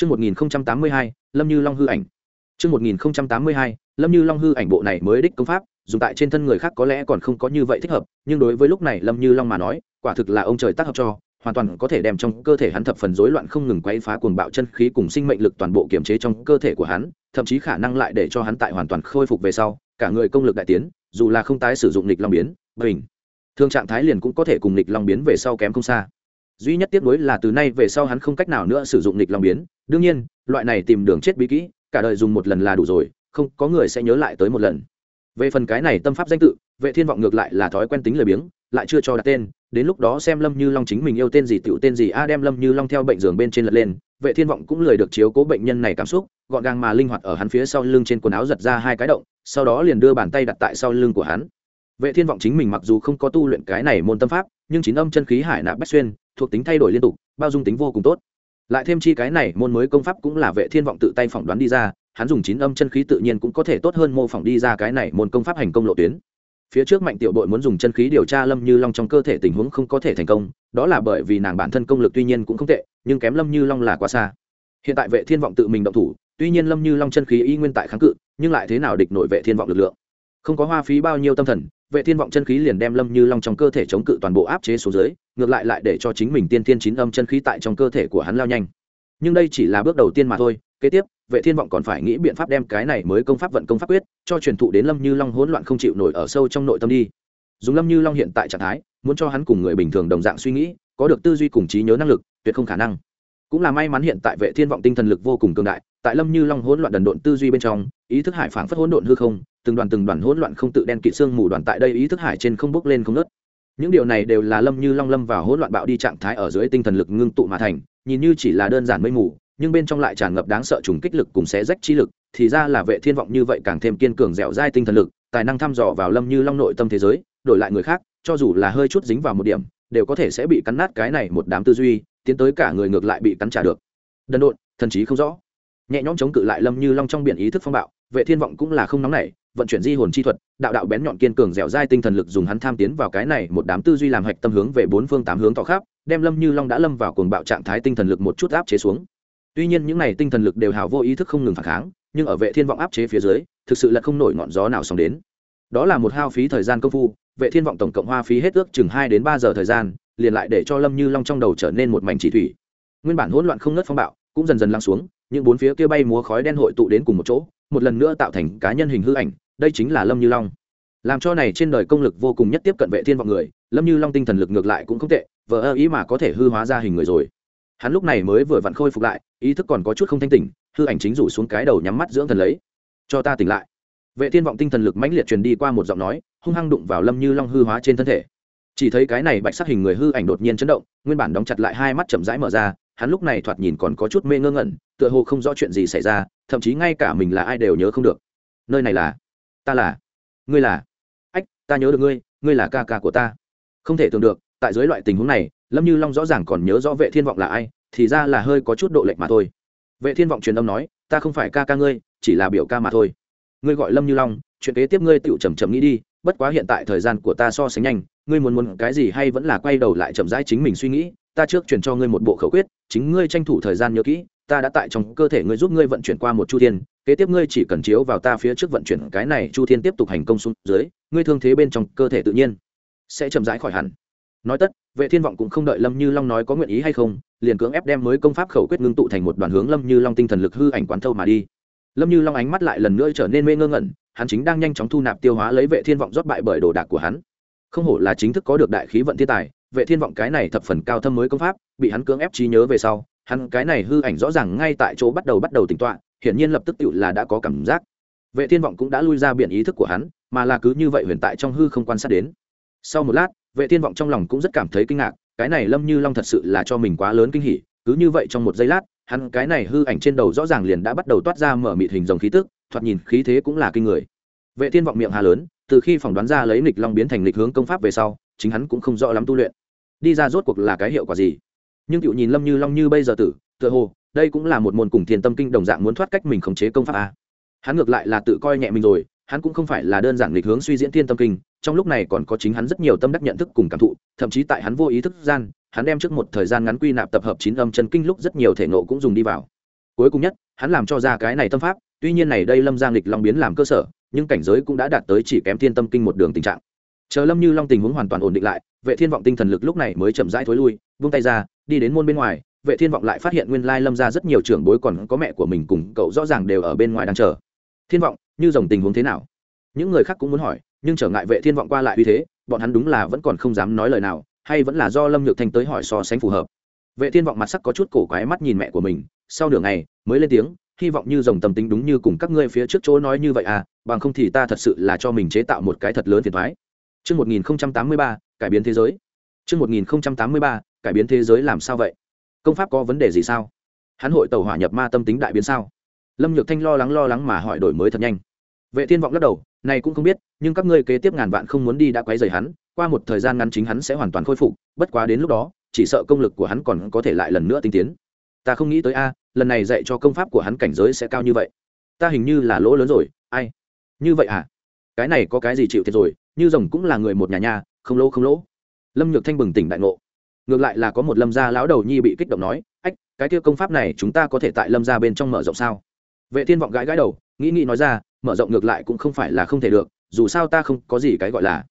Trước 1082, Lâm Như Long hư ảnh. Trước 1082, Lâm Như Long hư ảnh bộ này mới đích công pháp, dùng tại trên thân người khác có lẽ còn không có như vậy thích hợp, nhưng đối với lúc này Lâm Như Long mà nói, quả thực là ông trời tác hợp cho, hoàn toàn có thể đem trong cơ thể hắn thập phần rối loạn không ngừng quấy phá cuồng bạo chân khí cùng sinh mệnh lực toàn bộ kiểm chế trong cơ thể của hắn, thậm chí khả năng lại để cho hắn tại hoàn toàn khôi phục về sau, cả người công lực đại tiến, dù là không tái sử dụng nghịch long biến, bình thường trạng thái liền cũng có thể cùng nghịch long biến về sau kém không xa. Duy nhất tiếc nuối là từ nay về sau hắn không cách nào nữa sử dụng nghịch long biến, đương nhiên, loại này tìm đường chết bí kỹ, cả đời dùng một lần là đủ rồi, không có người sẽ nhớ lại tới một lần. Về phần cái này tâm pháp danh tự, Vệ Thiên vọng ngược lại là thói quen tính lời biếng, lại chưa cho đặt tên đến lúc đó xem lâm như long chính mình yêu tên gì tựu tên gì a đem lâm như long theo bệnh giường bên trên lật lên. Vệ thiên vọng cũng lười được chiếu cố bệnh nhân này cảm xúc gọn gàng mà linh hoạt ở hắn phía sau lưng trên quần áo giật ra hai cái động sau đó liền đưa bàn tay đặt tại sau lưng của hắn. Vệ thiên vọng chính mình mặc dù không có tu luyện cái này môn tâm pháp nhưng chín âm chân khí hải nạp bách xuyên thuộc tính thay đổi liên tục, bao dung tính vô cùng tốt. Lại thêm chi cái này, môn mới công pháp cũng là vệ thiên vọng tự tay phỏng đoán đi ra, hắn dùng chín âm chân khí tự nhiên cũng có thể tốt hơn mô phỏng đi ra cái này môn công pháp hành công lộ tuyến. Phía trước mạnh tiểu đội muốn dùng chân khí điều tra lâm như long trong cơ thể tình huống không có thể thành công, đó là bởi vì nàng bản thân công lực tuy nhiên cũng không tệ, nhưng kém lâm như long là quá xa. Hiện tại vệ thiên vọng tự mình động thủ, tuy nhiên lâm như long chân khí y nguyên tại kháng cự, nhưng lại thế nào địch nội vệ thiên vọng lực lượng? Không có hoa phí bao nhiêu tâm thần vệ thiên vọng chân khí liền đem lâm như long trong cơ thể chống cự toàn bộ áp chế số dưới, ngược lại lại để cho chính mình tiên thiên chín âm chân khí tại trong cơ thể của hắn lao nhanh. Nhưng đây chỉ là bước đầu tiên mà thôi, kế tiếp, vệ thiên vọng còn phải nghĩ biện pháp đem cái này mới công pháp vận công pháp quyết, cho truyền thụ đến lâm như long hỗn loạn không chịu nổi ở sâu trong nội tâm đi. Dùng lâm như long hiện tại trạng thái, muốn cho hắn cùng người bình thường đồng dạng suy nghĩ, có được tư duy cùng trí nhớ năng lực, tuyệt không khả năng. Cũng là may mắn hiện tại vệ thiên vọng tinh thần lực vô cùng cường đại, tại lâm như long hỗn loạn đần độn tư duy bên trong, ý thức hải phảng phất hỗn độn hư không từng đoàn từng đoàn hỗn loạn không tự đen kịt xương mù đoàn tại đây ý thức hải trên không bốc lên không nớt những điều này đều là lâm như long lâm vào hỗn loạn bạo đi trạng thái ở dưới tinh thần lực ngưng tụ mà thành, nhìn như chỉ là đơn giản mây mù, nhưng bên trong lại tràn ngập đáng sợ trùng kích lực cùng xé rách chi lực, thì ra là vệ thiên vọng như vậy càng thêm kiên cường dẻo dai tinh thần lực, tài năng thăm dò vào lâm như long nội tâm thế giới, đổi lại người khác, cho dù là hơi chút dính vào một điểm, đều có thể sẽ bị cắn nát cái này một đám tư duy, tiến tới cả người ngược lại bị cắn trả được. Đần độn, thần trí không rõ. Nhẹ nhõm chống cự lại lâm như long trong biển ý thức phong bạo, vệ thiên vọng cũng là không nóng nảy vận chuyển di hồn chi thuật, đạo đạo bén nhọn kiên cường dẻo dai tinh thần lực dùng hắn tham tiến vào cái này một đám tư duy làm hạch tâm hướng về bốn phương tám hướng tỏ khắp, đem lâm như long đã lâm vào cuồng bạo trạng thái tinh thần lực một chút áp chế xuống. Tuy nhiên những n à y tinh thần lực đều hào vô ý thức không ngừng phản kháng, nhưng ở vệ thiên vọng áp chế phía dưới, thực sự là không nổi ngọn gió nào sóng đến. Đó là một hao phí thời gian công phu, vệ thiên vọng tổng cộng hoa phí hết ước chừng hai đến ba giờ thời gian, liền lại để cho lâm như long trong đầu trở nên một mảnh chỉ thủy. Nguyên bản hỗn loạn không nớt phong bạo, cũng dần dần lắng xuống, những bốn phía kia bay múa khói đen hội tụ đến cùng một chỗ, một lần nữa tạo thành cá nhân hình hư ảnh đây chính là lâm như long. Làm cho này trên đời công lực vô cùng nhất tiếp cận vệ thiên vọng người, lâm như long tinh thần lực ngược lại cũng không tệ, vờ ơ ý mà có thể hư hóa ra hình người rồi. Hắn lúc này mới vừa vặn khôi phục lại, ý thức còn có chút không thanh tỉnh, hư ảnh chính rủ xuống cái đầu nhắm mắt dưỡng thần lấy. Cho ta tỉnh lại. Vệ thiên vọng tinh thần lực mãnh liệt truyền đi qua một giọng nói, hung hăng đụng vào lâm như long hư hóa trên thân thể. Chỉ thấy cái này bạch sắc hình người hư ảnh đột nhiên chấn động, nguyên bản đóng chặt lại hai mắt chậm rãi mở ra, hắn lúc này thoạt nhìn còn có chút mê ngơ ngẩn, tựa hồ không rõ chuyện gì xảy ra, thậm chí ngay cả mình là ai đều nhớ không được. Nơi này là ta là, ngươi là. Ách, ta nhớ được ngươi ngươi là ca ca của ta. Không thể tưởng được, tại dưới loại tình huống này, lâm như long rõ ràng còn nhớ rõ vệ thiên vọng là ai, thì ra là hơi có chút độ lệch mà thôi. Vệ thiên vọng truyền âm nói, ta không phải ca ca ngươi, chỉ là biểu ca mà thôi. Ngươi gọi lâm như long, chuyện kế tiếp ngươi tựu chầm chầm nghĩ đi, bất quá hiện tại thời gian của ta so sánh nhanh, ngươi muốn muốn cái gì hay vẫn là quay đầu lại chậm rãi chính mình suy nghĩ, ta trước truyền cho ngươi một bộ khẩu quyết, chính ngươi tranh thủ thời gian nhớ kỹ ta đã tại trong cơ thể ngươi giúp ngươi vận chuyển qua một chu thiên, kế tiếp ngươi chỉ cần chiếu vào ta phía trước vận chuyển cái này chu thiên tiếp tục hành công xuống dưới, ngươi thương thế bên trong cơ thể tự nhiên sẽ chậm rãi khỏi hẳn. Nói tất, vệ thiên vọng cũng không đợi lâm như long nói có nguyện ý hay không, liền cưỡng ép đem mới công pháp khẩu quyết ngưng tụ thành một đoàn hướng lâm như long tinh thần lực hư ảnh quán thâu mà đi. Lâm như long ánh mắt lại lần nữa trở nên mê ngơ ngẩn, hắn chính đang nhanh chóng thu nạp tiêu hóa lấy vệ thiên vọng rót bại bởi đồ đạc của hắn. Không hổ là chính thức có được đại khí vận thiên tài, vệ thiên vọng cái này thập phần cao thâm mới công pháp, bị hắn cưỡng ép trí nhớ về sau hắn cái này hư ảnh rõ ràng ngay tại chỗ bắt đầu bắt đầu tỉnh tọa, hiển nhiên lập tức tựu là đã có cảm giác. Vệ thiên vọng cũng đã lui ra biển ý thức của hắn, mà là cứ như vậy huyền tại trong hư không quan sát đến. Sau một lát, vệ thiên vọng trong lòng cũng rất cảm thấy kinh ngạc, cái này lâm như long thật sự là cho mình quá lớn kinh hỉ, cứ như vậy trong một giây lát, hắn cái này hư ảnh trên đầu rõ ràng liền đã bắt đầu toát ra mở mịt hình dòng khí tức, thoạt nhìn khí thế cũng là kinh người. Vệ thiên vọng miệng hà lớn, từ khi phỏng đoán ra lấy nghịch long biến thành nghịch hướng công pháp về sau, chính hắn cũng không rõ lắm tu luyện. Đi ra rốt cuộc là cái hiệu quả gì? Nhưng cựu nhìn lâm như long như bây giờ tử, tựa hồ, đây cũng là một môn cùng thiền tâm kinh đồng dạng muốn thoát cách mình khống chế công pháp a. Hắn ngược lại là tự coi nhẹ mình rồi, hắn cũng không phải là đơn giản lịch hướng suy diễn thiên tâm kinh, trong lúc này còn có chính hắn rất nhiều tâm đắc nhận thức cùng cảm thụ, thậm chí tại hắn vô ý thức gian, hắn đem trước một thời gian ngắn quy nạp tập hợp chín âm chân kinh lúc rất nhiều thể nộ cũng dùng đi vào. Cuối cùng nhất, hắn làm cho ra cái này tâm pháp, tuy nhiên này đây lâm giang lịch long biến làm cơ sở, nhưng cảnh giới cũng đã đạt tới chỉ kém thiên tâm kinh một đường tình trạng. Chờ lâm như long tình huống hoàn toàn ổn định lại, vệ thiên vọng tinh thần lực lúc này mới chậm rãi thối lui, vung tay ra đi đến môn bên ngoài vệ thiên vọng lại phát hiện nguyên lai lâm ra rất nhiều trưởng bối còn có mẹ của mình cùng cậu rõ ràng đều ở bên ngoài đang chờ. Thiên vọng như dòng tình huống thế nào? Những người khác cũng muốn hỏi nhưng trở ngại vệ thiên vọng qua lại uy thế bọn hắn đúng là vẫn còn không dám nói lời nào hay vẫn là do lâm nhược thanh tới hỏi so sánh phù hợp. Vệ thiên vọng mặt sắc có chút cổ quái mắt nhìn mẹ của mình sau nửa ngày mới lên tiếng hy vọng như dòng tâm tính đúng như cùng các ngươi phía trước chỗ nói như vậy à bằng không thì ta thật sự là cho mình chế tạo một cái thật lớn phiền thoái Trước 1083, cải biến thế giới. Trước 1083, cải biến thế giới làm sao vậy? Công pháp có vấn đề gì sao? Hắn hội tàu hỏa nhập ma tâm tính đại biến sao? Lâm Nhược Thanh lo lắng lo lắng mà hỏi đổi mới thật nhanh. Vệ Thiên vọng lắc đầu, này cũng không biết, nhưng các ngươi kế tiếp ngàn vạn không muốn đi đã quấy rầy hắn, qua một thời gian ngắn chính hắn sẽ hoàn toàn khôi phục, bất quá đến lúc đó, chỉ sợ công lực của hắn còn có thể lại lần nữa tinh tiến. Ta không nghĩ tới a, lần này dạy cho công pháp của hắn cảnh giới sẽ cao như vậy. Ta hình như là lỗ lớn rồi, ai? Như vậy à? Cái này có cái gì chịu thiệt rồi, như rồng cũng là người một nhà nhà không lỗ không lỗ lâm nhược thanh bừng tỉnh đại ngộ ngược lại là có một lâm gia lão đầu nhi bị kích động nói, ách, cái kia công pháp này chúng ta có thể tại lâm gia bên trong mở rộng sao? Vệ thiên vọng gãi gãi đầu, nghĩ nghĩ nói ra, mở rộng ngược lại cũng không phải là không thể được, dù sao ta không có gì cái gọi là.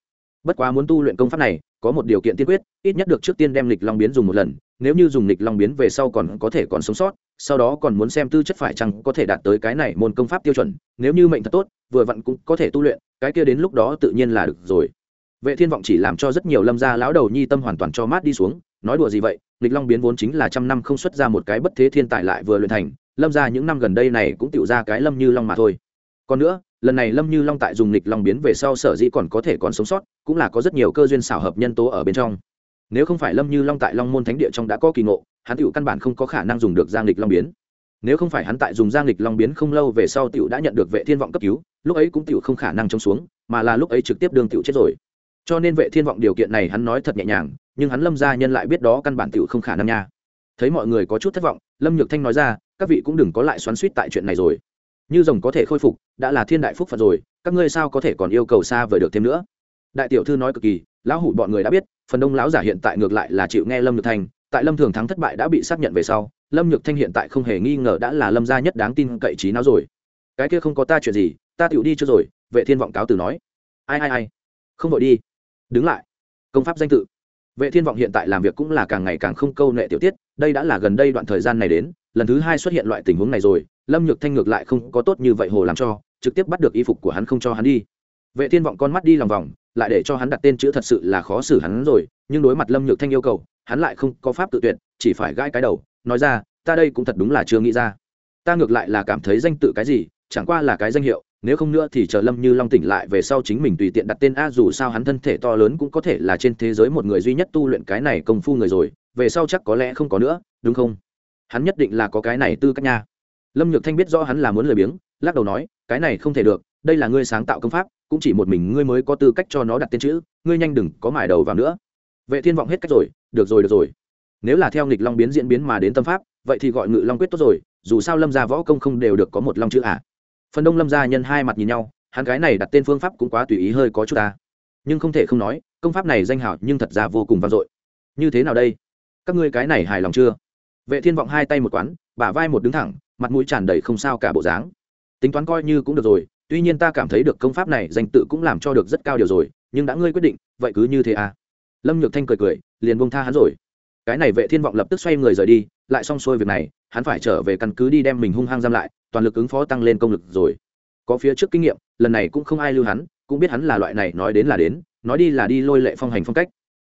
Bất quá muốn tu luyện công pháp này, có một điều kiện tiên quyết, ít nhất được trước tiên đem lịch long biến dùng một lần, nếu như dùng lịch long biến về sau còn có thể còn sống sót, sau đó còn muốn xem tư chất phải chăng có thể đạt tới cái này môn công pháp tiêu chuẩn, nếu như mệnh thật tốt, vừa vặn cũng có thể tu luyện, cái kia đến lúc đó tự nhiên là được rồi. Vệ thiên vọng chỉ làm cho rất nhiều lâm gia lão đầu nhi tâm hoàn toàn cho mát đi xuống nói đùa gì vậy lịch long biến vốn chính là trăm năm không xuất ra một cái bất thế thiên tài lại vừa luyện thành, lâm gia những năm gần đây này cũng tựu ra cái lâm như long mà thôi. Còn nữa, lần này lâm như long tại dùng lịch long biến về sau sở dĩ còn có thể còn sống sót, cũng là có rất nhiều cơ duyên xảo hợp nhân tố ở bên trong. Nếu không phải lâm như long tại long môn thánh địa trong đã có kỳ ngộ, hắn tựu căn bản không có khả năng dùng được giang lịch long biến. Nếu không phải hắn tại dùng giang lịch long biến không lâu về sau tựu đã nhận được vệ thiên vọng cấp cứu, lúc ấy cũng tựu không khả năng trông xuống, mà là lúc ấy trực tiếp đương tựu chết rồi. Cho nên vệ thiên vọng điều kiện này hắn nói thật nhẹ nhàng nhưng hắn lâm gia nhân lại biết đó căn bản tựu không khả năng nha. Thấy mọi người có chút thất vọng, lâm nhược thanh nói ra, các vị cũng đừng có lại xoắn suýt tại chuyện này rồi. Như rồng có thể khôi phục, đã là thiên đại phúc phật rồi, các ngươi sao có thể còn yêu cầu xa vời được thêm nữa? Đại tiểu thư nói cực kỳ, lão hủ bọn người đã biết, phần đông lão giả hiện tại ngược lại là chịu nghe lâm nhược thanh, tại lâm thường thắng thất bại đã bị xác nhận về sau, lâm nhược thanh hiện tại không hề nghi ngờ đã là lâm gia nhất đáng tin cậy trí não rồi. Cái kia không có ta chuyện gì, ta tựu đi chưa rồi, vệ thiên vọng cáo từ nói. Ai ai ai? Không vội đi. Đứng lại. Công pháp danh tự vệ thiên vọng hiện tại làm việc cũng là càng ngày càng không câu nệ tiểu tiết, đây đã là gần đây đoạn thời gian này đến, lần thứ hai xuất hiện loại tình huống này rồi, lâm nhược thanh ngược lại không có tốt như vậy hồ làm cho, trực tiếp bắt được y phục của hắn không cho hắn đi. Vệ thiên vọng con mắt đi lòng vòng, lại để cho hắn đặt tên chữ thật sự là khó xử hắn rồi, nhưng đối mặt lâm nhược thanh yêu cầu, hắn lại không có pháp tự tuyệt, chỉ phải gãi cái đầu, nói ra, ta đây cũng thật đúng là chưa nghĩ ra. Ta ngược lại là cảm thấy danh tự cái gì, chẳng qua là cái danh hiệu nếu không nữa thì chờ lâm như long tỉnh lại về sau chính mình tùy tiện đặt tên a, dù sao hắn thân thể to lớn cũng có thể là trên thế giới một người duy nhất tu luyện cái này công phu người rồi, về sau chắc có lẽ không có nữa, đúng không? Hắn nhất định là có cái này tư cách nha. Lâm nhược thanh biết rõ hắn là muốn lười biếng, lắc đầu nói, cái này không thể được, đây là ngươi sáng tạo công pháp, cũng chỉ một mình ngươi mới có tư cách cho nó đặt tên chữ, ngươi nhanh đừng có mải đầu vào nữa. Vệ thiên vọng hết cách rồi, được rồi được rồi. Nếu là theo nghịch long biến diễn biến mà đến tâm pháp, vậy thì gọi ngự long quyết tốt rồi, dù sao lâm gia võ công không đều được có một long chữ à? Phần đông lâm gia nhân hai mặt nhìn nhau, hắn cái này đặt tên phương pháp cũng quá tùy ý hơi có chút ta. Nhưng không thể không nói, công pháp này danh hảo nhưng thật ra vô cùng vang dội. Như thế nào đây? Các ngươi cái này hài lòng chưa? Vệ thiên vọng hai tay một quán, bả vai một đứng thẳng, mặt mũi tràn đầy không sao cả bộ dáng. Tính toán coi như cũng được rồi, tuy nhiên ta cảm thấy được công pháp này danh tự cũng làm cho được rất cao điều rồi, nhưng đã ngươi quyết định, vậy cứ như thế à? Lâm nhược thanh cười cười, liền buông tha hắn rồi. Cái này vệ thiên vọng lập tức xoay người rời đi, lại xong xuôi việc này, hắn phải trở về căn cứ đi đem mình hung hăng giam lại toàn lực ứng phó tăng lên công lực rồi. Có phía trước kinh nghiệm, lần này cũng không ai lưu hắn, cũng biết hắn là loại này nói đến là đến, nói đi là đi lôi lệ phong hành phong cách.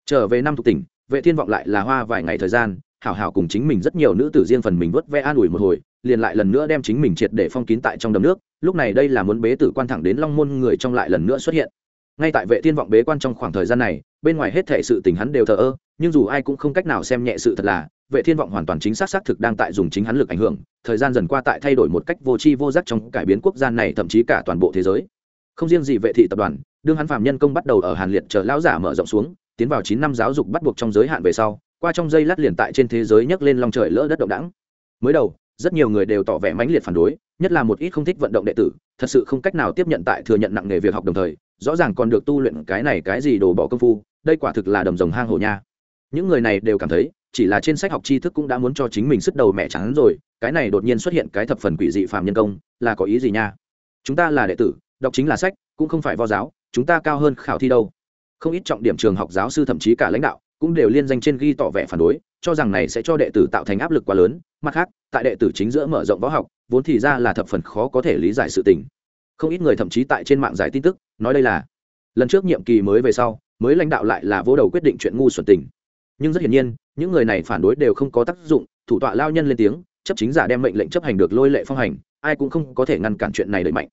Trở về năm thuộc tỉnh, vệ thiên vọng lại là hoa vài ngày thời gian, hảo hảo cùng chính mình rất nhiều nữ tử riêng phần mình vớt ve an ủi một hồi, liền lại lần nữa đem chính mình triệt để phong kín tại trong đầm nước, lúc này đây là muốn bế tử quan thẳng đến long môn người trong lại lần nữa xuất hiện. Ngay tại vệ thiên vọng bế quan trong khoảng thời gian này, bên ngoài hết thể sự tình hắn đều thờ ơ, nhưng dù ai cũng không cách nào xem nhẹ sự thật là vệ thiên vọng hoàn toàn chính xác xác thực đang tại dùng chính hắn lực ảnh hưởng, thời gian dần qua tại thay đổi một cách vô tri vô giác trong cải biến quốc gia này, thậm chí cả toàn bộ thế giới. Không riêng gì vệ thị tập đoàn, đương hắn phạm nhân công bắt đầu ở hàn liệt chờ lão giả mở rộng xuống, tiến vào chín năm giáo dục bắt buộc trong giới hạn về sau, qua trong dây lát liền tại trên thế giới nhấc lên long trời lỡ đất động đẳng mới đầu, rất nhiều người đều tỏ vẻ mãnh liệt phản đối, nhất là một ít không thích vận động đệ tử, thật sự không cách nào tiếp nhận tại thừa nhận nặng nghề việc học đồng thời, rõ ràng còn được tu luyện cái này cái gì đồ bỏ công phu, đây quả thực là đầm rồng hang hổ nha. Những người này đều cảm thấy chỉ là trên sách học tri thức cũng đã muốn cho chính mình sức đầu mẹ trắng rồi, cái này đột nhiên xuất hiện cái thập phần quỷ dị phạm nhân công, là có ý gì nha? Chúng ta là đệ tử, đọc chính là sách, cũng không phải vo giáo, chúng ta cao hơn khảo thi đâu. Không ít trọng điểm trường học giáo sư thậm chí cả lãnh đạo, cũng đều liên danh trên ghi tỏ vẻ phản đối, cho rằng này sẽ cho đệ tử tạo thành áp lực quá lớn. Mặt khác, tại đệ tử chính giữa mở rộng võ học, vốn thì ra là thập phần khó có thể lý giải sự tình. Không ít người thậm chí tại trên mạng giải tin tức, nói đây là lần trước nhiệm kỳ mới về sau, mới lãnh đạo lại là vô đầu quyết định chuyện ngu xuẩn tình nhưng rất hiển nhiên, những người này phản đối đều không có tác dụng, thủ tọa lao nhân lên tiếng, chấp chính giả đem mệnh lệnh chấp hành được lôi lệ phong hành, ai cũng không có thể ngăn cản chuyện này đẩy mạnh.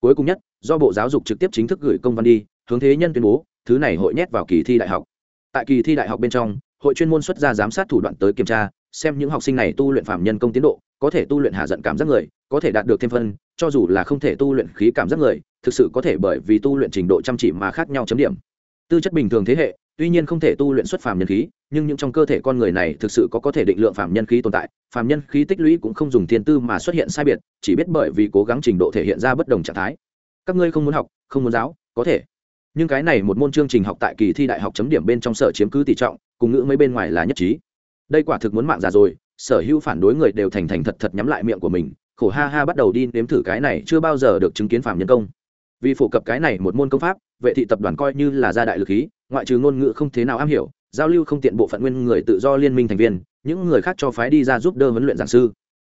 Cuối cùng nhất, do bộ giáo dục trực tiếp chính thức gửi công văn đi, hướng thế nhân tuyên bố, thứ này hội nhét vào kỳ thi đại học. Tại kỳ thi đại học bên trong, hội chuyên môn xuất ra giám sát thủ đoạn tới kiểm tra, xem những học sinh này tu luyện phạm nhân công tiến độ, có thể tu luyện hạ giận cảm giác người, có thể đạt được thêm phân, cho dù là không thể tu luyện khí cảm giác người, thực sự có thể bởi vì tu luyện trình độ chăm chỉ mà khác nhau chấm điểm. Tư chất bình thường thế hệ tuy nhiên không thể tu luyện xuất phàm nhân khí, nhưng những trong cơ thể con người này thực sự có có thể định lượng phàm nhân khí tồn tại, phàm nhân khí tích lũy cũng không dùng thiên tư mà xuất hiện sai biệt, chỉ biết bởi vì cố gắng trình độ thể hiện ra bất đồng trạng thái. Các ngươi không muốn học, không muốn giáo, có thể. Nhưng cái này một môn chương trình học tại kỳ thi đại học chấm điểm bên trong sở chiếm cứ tỷ trọng, cùng ngữ mấy bên ngoài là nhất trí. Đây quả thực muốn mạng già rồi, sở hữu phản đối người đều thành thành thật thật nhắm lại miệng của mình, khổ ha ha bắt đầu đi nếm thử cái này chưa bao giờ được chứng kiến phàm nhân công. Vì phổ cập cái này một môn công pháp vệ thị tập đoàn coi như là gia đại lực khí, ngoại trừ ngôn ngữ không thế nào am hiểu, giao lưu không tiện bộ phận nguyên người tự do liên minh thành viên, những người khác cho phái đi ra giúp đỡ huấn luyện giảng sư.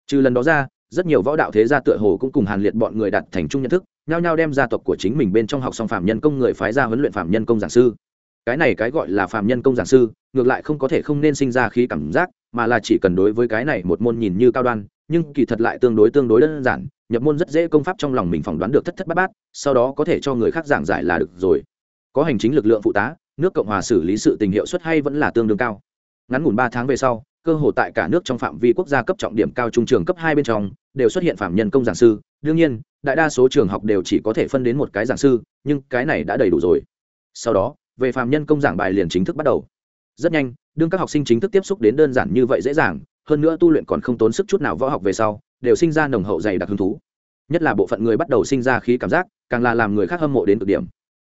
Trừ lần đó ra, rất nhiều võ đạo thế gia tựa hồ cũng cùng hàn liệt bọn người đặt thành chung nhận thức, nhao nhao đem gia tộc của chính mình bên trong học xong phạm nhân công người phái ra huấn luyện phạm nhân công giảng sư. Cái này cái gọi là phạm nhân công giảng sư, ngược lại không có thể không nên sinh ra khí cảm giác, mà là chỉ cần đối với cái này một môn nhìn như cao đoan nhưng kỳ thật lại tương đối tương đối đơn giản, nhập môn rất dễ công pháp trong lòng mình phỏng đoán được thất thất bát bát, sau đó có thể cho người khác giảng giải là được rồi. Có hành chính lực lượng phụ tá, nước cộng hòa xử lý sự tình hiệu suất hay vẫn là tương đương cao. Ngắn ngủn ba tháng về sau, cơ hồ tại cả nước trong phạm vi quốc gia cấp trọng điểm cao trung trường cấp hai bên trong, đều xuất hiện phạm nhân công giảng sư. Đương nhiên, đại đa số trường học đều chỉ có thể phân đến một cái giảng sư, nhưng cái này đã đầy đủ rồi. Sau đó, về phạm nhân công giảng bài liền chính thức bắt đầu. Rất nhanh, đương các học sinh chính thức tiếp xúc đến đơn giản như vậy dễ dàng hơn nữa tu luyện còn không tốn sức chút nào võ học về sau, đều sinh ra nồng hậu dày đặc hứng thú. Nhất là bộ phận người bắt đầu sinh ra khí cảm giác, càng là làm người khác hâm mộ đến cực điểm.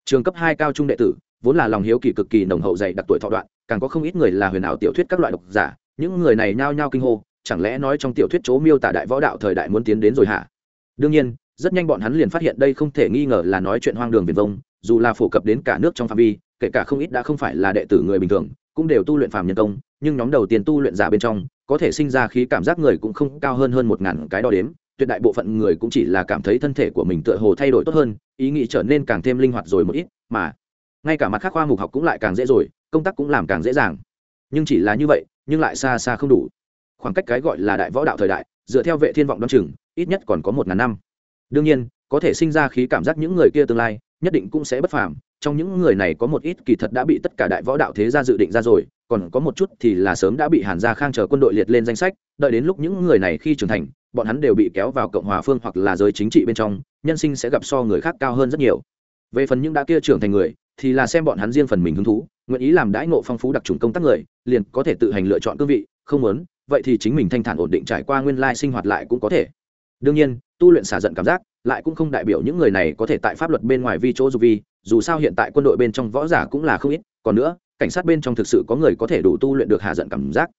Trường cấp hai cao trung đệ tử, vốn là lòng hiếu kỳ cực kỳ nồng hậu dày đặc tuổi thọ đoạn, càng có không ít người là huyền ảo tiểu thuyết các loại độc giả, những người này nhao nhao kinh hô, chẳng lẽ nói trong tiểu thuyết chỗ miêu tả đại võ đạo thời đại muốn tiến đến rồi hả? Đương nhiên, rất nhanh bọn hắn liền phát hiện đây không thể nghi ngờ là nói chuyện hoang đường viền vông, dù là phổ cập đến cả nước trong phạm vi, kể cả không ít đã không phải là đệ tử người bình thường, cũng đều tu luyện phàm nhân công nhưng nhóm đầu tiên tu luyện giả bên trong, có thể sinh ra khí cảm giác người cũng không cao hơn hơn một ngàn cái đo đếm, tuyệt đại bộ phận người cũng chỉ là cảm thấy thân thể của mình tựa hồ thay đổi tốt hơn, ý nghĩ trở nên càng thêm linh hoạt rồi một ít, mà ngay cả mặt khác khoa mục học cũng lại càng dễ rồi, công tác cũng làm càng dễ dàng. Nhưng chỉ là như vậy, nhưng lại xa xa không đủ. Khoảng cách cái gọi là đại võ đạo thời đại, dựa theo vệ thiên vọng đ o chừng, ít nhất còn có một ngàn năm. Đương nhiên, có thể sinh ra khí cảm giác những người kia tương lai, nhất định cũng sẽ bất phàm, trong những người này có một ít kỳ thật đã bị tất cả đại võ đạo thế gia dự định ra rồi còn có một chút thì là sớm đã bị hàn gia khang chờ quân đội liệt lên danh sách, đợi đến lúc những người này khi trưởng thành, bọn hắn đều bị kéo vào cộng hòa phương hoặc là giới chính trị bên trong, nhân sinh sẽ gặp so người khác cao hơn rất nhiều. Về phần những đã kia trưởng thành người, thì là xem bọn hắn riêng phần mình hứng thú, nguyện ý làm đãi ngộ phong phú đặc trùng công tác người, liền có thể tự hành lựa chọn cương vị, không muốn, vậy thì chính mình thanh thản ổn định trải qua nguyên lai sinh hoạt lại cũng có thể. Đương nhiên, tu luyện xả giận cảm giác, lại cũng không đại biểu những người này có thể tại pháp luật bên ngoài vi chỗ dù vi, dù sao hiện tại quân đội bên trong võ giả cũng là không ít, còn nữa cảnh sát bên trong thực sự có người có thể đủ tu luyện được hạ giận cảm giác.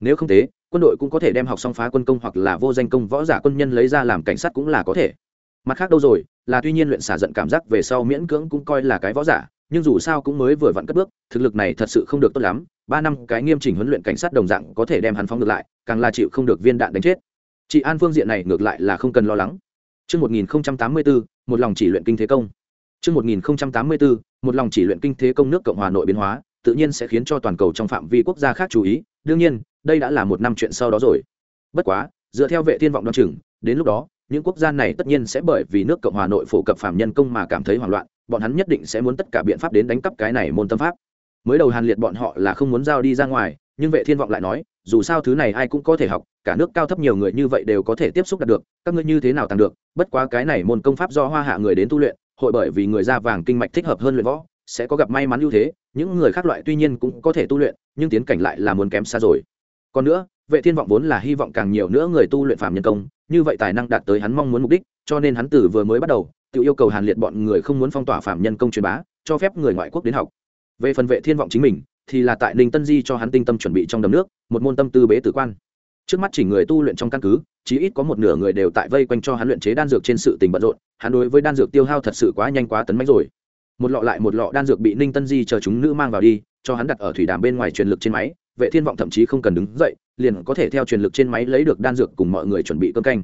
Nếu không thế quân đội cũng có thể đem học xong phá quân công hoặc là vô danh công võ giả quân nhân lấy ra làm cảnh sát cũng là có thể. Mặt khác đâu rồi là tuy nhiên luyện xả giận cảm giác về sau miễn cưỡng cũng coi là cái võ giả nhưng dù sao cũng mới vừa vặn cất bước thực lực này thật sự không được tốt lắm ba năm cái nghiêm chỉnh huấn luyện cảnh sát đồng dạng có thể đem hắn phóng ngược lại càng là chịu không được viên đạn đánh chết. Chị an phương diện này ngược lại là không cần lo lắng. Trước 1084, một lòng chỉ luyện kinh thế công. Trước 1084, một lòng chỉ luyện kinh thế công nước Cộng hòa nội biến hóa, tự nhiên sẽ khiến cho toàn cầu trong phạm vi quốc gia khác chú ý, đương nhiên, đây đã là một năm chuyện sau đó rồi. Bất quá, dựa theo vệ thiên vọng đoan chừng, đến lúc đó, những quốc gia này tất nhiên sẽ bởi vì nước Cộng hòa nội phổ cập phạm nhân công mà cảm thấy hoảng loạn, bọn hắn nhất định sẽ muốn tất cả biện pháp đến đánh cắp cái này môn tâm pháp. Mới đầu Hàn Liệt bọn họ là không muốn giao đi ra ngoài, nhưng vệ thiên vọng lại nói, dù sao thứ này ai cũng có thể học, cả nước cao thấp nhiều người như vậy đều có thể tiếp xúc đạt được các ngươi như thế nào tăng được bất quá cái này môn công pháp do hoa hạ người đến tu luyện hội bởi vì người da vàng kinh mạch thích hợp hơn luyện võ sẽ có gặp may mắn ưu thế, những người khác loại tuy nhiên cũng có thể tu luyện, nhưng tiến cảnh lại là muốn kém xa rồi. Còn nữa, vệ thiên vọng vốn là hy vọng càng nhiều nữa người tu luyện phạm nhân công, như vậy tài năng đạt tới hắn mong muốn mục đích, cho nên hắn từ vừa mới bắt đầu, tự yêu cầu hàn liệt bọn người không muốn phong tỏa phạm nhân công truyền bá, cho phép người ngoại quốc đến học. Về phần vệ thiên vọng chính mình, thì là tại ninh tân di cho hắn tinh tâm chuẩn bị trong đầm nước, một môn tâm tư bế tử quan. Trước mắt chỉ người tu luyện trong căn cứ, chí ít có một nửa người đều tại vây quanh cho hắn luyện chế đan dược trên sự tình bận rộn, hắn đối với đan dược tiêu hao thật sự quá nhanh quá tấn mãnh rồi một lọ lại một lọ đan dược bị ninh tân di chờ chúng nữ mang vào đi, cho hắn đặt ở thủy đàm bên ngoài truyền lực trên máy. Vệ thiên vọng thậm chí không cần đứng dậy, liền có thể theo truyền lực trên máy lấy được đan dược cùng mọi người chuẩn bị cơm canh.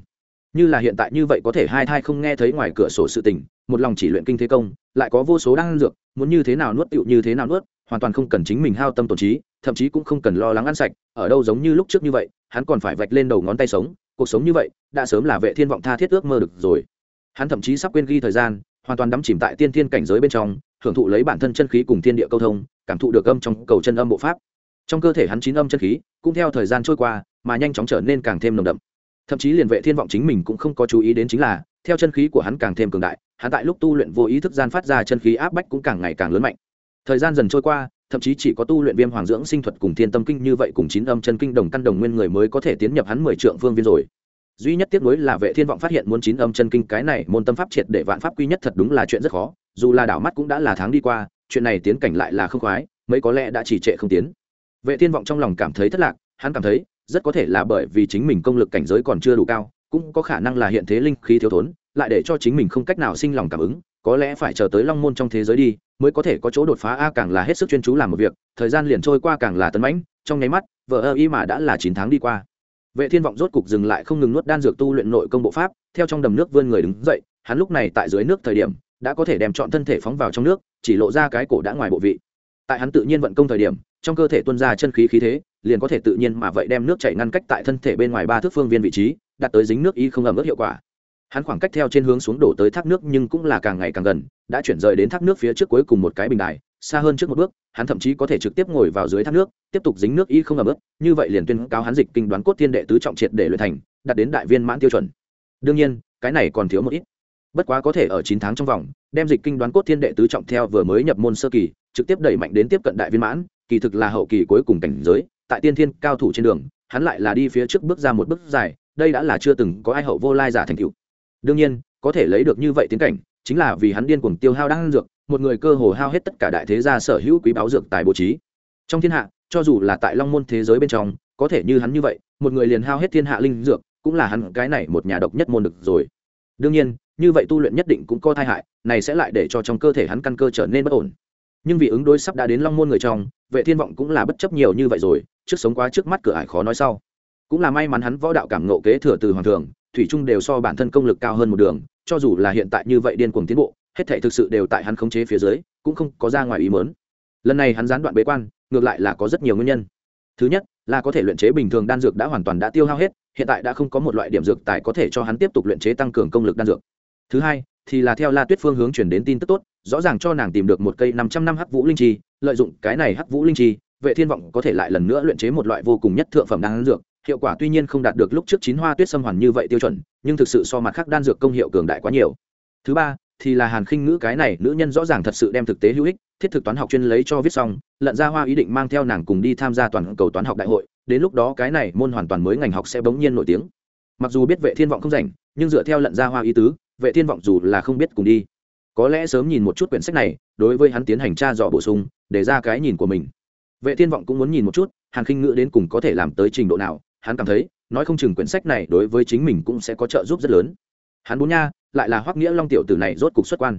Như là hiện tại như vậy có thể hai thai không nghe thấy ngoài cửa sổ sự tình, một lòng chỉ luyện kinh thế công, lại có vô số đan dược, muốn như thế nào nuốt tựu như thế nào nuốt, hoàn toàn không cần chính mình hao tâm tổn trí, thậm chí cũng không cần lo lắng ăn sạch, ở đâu giống như lúc trước như vậy, hắn còn phải vạch lên đầu ngón tay sống. Cuộc sống như vậy, đã sớm là vệ thiên vọng tha thiết ước mơ được rồi. Hắn thậm chí sắp quên ghi thời gian hoàn toàn đắm chìm tại tiên thiên cảnh giới bên trong, hưởng thụ lấy bản thân chân khí cùng thiên địa câu thông, cảm thụ được âm trong cầu chân âm bộ pháp. Trong cơ thể hắn chín âm chân khí, cũng theo thời gian trôi qua, mà nhanh chóng trở nên càng thêm nồng đậm. Thậm chí liền vệ thiên vọng chính mình cũng không có chú ý đến chính là, theo chân khí của hắn càng thêm cường đại, hắn tại lúc tu luyện vô ý thức gian phát ra chân khí áp bách cũng càng ngày càng lớn mạnh. Thời gian dần trôi qua, thậm chí chỉ có tu luyện viêm hoàng dưỡng sinh thuật cùng thiên tâm kinh như vậy cùng chín âm chân kinh đồng căn đồng nguyên người mới có thể tiến nhập hắn mười trượng phương viên rồi duy nhất tiếc nuối là vệ thiên vọng phát hiện muốn chín âm chân kinh cái này môn tâm pháp triệt để vạn pháp quy nhất thật đúng là chuyện rất khó, dù là đảo mắt cũng đã là tháng đi qua, chuyện này tiến cảnh lại là không khoái, mấy có lẽ đã chỉ trệ không tiến. Vệ thiên vọng trong lòng cảm thấy thất lạc, hắn cảm thấy rất có thể là bởi vì chính mình công lực cảnh giới còn chưa đủ cao, cũng có khả năng là hiện thế linh khí thiếu thốn, lại để cho chính mình không cách nào sinh lòng cảm ứng, có lẽ phải chờ tới long môn trong thế giới đi, mới có thể có chỗ đột phá. A, càng là hết sức chuyên chú làm một việc, thời gian liền trôi qua càng là tấn mãnh, trong nháy mắt vợ ơ y mà đã là chín tháng đi qua vệ thiên vọng rốt cục dừng lại không ngừng nuốt đan dược tu luyện nội công bộ pháp, theo trong đầm nước vươn người đứng dậy, hắn lúc này tại dưới nước thời điểm, đã có thể đem chọn thân thể phóng vào trong nước, chỉ lộ ra cái cổ đã ngoài bộ vị. Tại hắn tự nhiên vận công thời điểm, trong cơ thể tuôn ra chân khí khí thế, liền có thể tự nhiên mà vậy đem nước chảy ngăn cách tại thân thể bên ngoài ba thước phương viên vị trí đặt tới dính nước y không ẩm ướt hiệu quả hắn khoảng cách theo trên hướng xuống đổ tới thác nước nhưng cũng là càng ngày càng gần, đã chuyển rời đến thác nước phía trước cuối cùng một cái bình đài, xa hơn trước một bước, hắn thậm chí có thể trực tiếp ngồi vào dưới thác nước, tiếp tục dính nước y không ẩm ướt, như vậy liền tuyên cáo hắn dịch kinh đoán cốt thiên đệ tứ trọng triệt để luyện thành đặt đến đại viên mãn tiêu chuẩn. Đương nhiên, cái này còn thiếu một ít. Bất quá có thể ở chín tháng trong vòng, đem dịch kinh đoán cốt thiên đệ tứ trọng theo vừa mới nhập môn sơ kỳ, trực tiếp đẩy mạnh đến tiếp cận đại viên mãn, kỳ thực là hậu kỳ cuối cùng cảnh giới, tại tiên thiên cao thủ trên đường, hắn lại là đi phía trước bước ra một bước dài, đây đã là chưa từng có ai hậu vô lai giả thành cựu đương nhiên, có thể lấy được như vậy tiến cảnh, chính là vì hắn điên cuồng tiêu hao đang dược, một người cơ hồ hao hết tất cả đại thế gia sở hữu quý báo dược tài bố trí. Trong thiên hạ, cho dù là tại long môn thế giới bên trong, có thể như hắn như vậy, một người liền hao hết thiên hạ linh dược, cũng là hắn cái này một nhà độc nhất môn được rồi. Đương nhiên, như vậy tu luyện nhất định cũng có tai hại, này sẽ lại để cho trong cơ thể hắn căn cơ trở nên bất ổn. Nhưng vì ứng đối sắp đã đến long môn người trong, vệ thiên vọng cũng là bất chấp nhiều như vậy rồi, trước sống quá trước mắt cửa ải khó nói sau. Cũng là may mắn hắn võ đạo cảm nộ kế thừa từ hoàng thường thủy trung đều so bản thân công lực cao hơn một đường, cho dù là hiện tại như vậy điên cuồng tiến bộ, hết thể thực sự đều tại hắn khống chế phía dưới, cũng không có ra ngoài ý mớn lần này hắn gián đoạn bế quan, ngược lại là có rất nhiều nguyên nhân. Thứ nhất, là có thể luyện chế bình thường đan dược đã hoàn toàn đã tiêu hao hết, hiện tại đã không có một loại điểm dược tài có thể cho hắn tiếp tục luyện chế tăng cường công lực đan dược. Thứ hai, thì là theo la tuyết phương hướng chuyển đến tin tức tốt, rõ ràng cho nàng tìm được một cây năm trăm năm hắc vũ linh chi, lợi dụng cái này hắc vũ linh chi, vệ thiên vọng có thể lại lần nữa luyện chế một loại vô cùng nhất thượng phẩm đan dược hiệu quả tuy nhiên không đạt được lúc trước chín hoa tuyết xâm hoàn như vậy tiêu chuẩn, nhưng thực sự so mặt khác đan dược công hiệu cường đại quá nhiều. Thứ ba, thì là hàn khinh ngữ cái này, nữ nhân rõ ràng thật sự đem thực tế hữu ích, thiết thực toán học chuyên lấy cho viết xong, lận ra hoa ý định mang theo nàng cùng đi tham gia toàn cầu toán học đại hội, đến lúc đó cái này môn hoàn toàn mới ngành học sẽ bỗng nhiên nổi tiếng. Mặc dù biết vệ thiên vọng không rảnh, nhưng dựa theo lận ra hoa ý tứ, vệ thiên vọng dù là không biết cùng đi, có lẽ sớm nhìn một chút quyển sách này, đối với hắn tiến hành tra dò bổ sung, để ra cái nhìn của mình. Vệ thiên vọng cũng muốn nhìn một chút, hàn khinh ngữ đến cùng có thể làm tới trình độ nào hắn cảm thấy, nói không chừng quyển sách này đối với chính mình cũng sẽ có trợ giúp rất lớn. Hắn bốn nha, lại là hoắc nghĩa long tiểu tử này rốt cục xuất quan.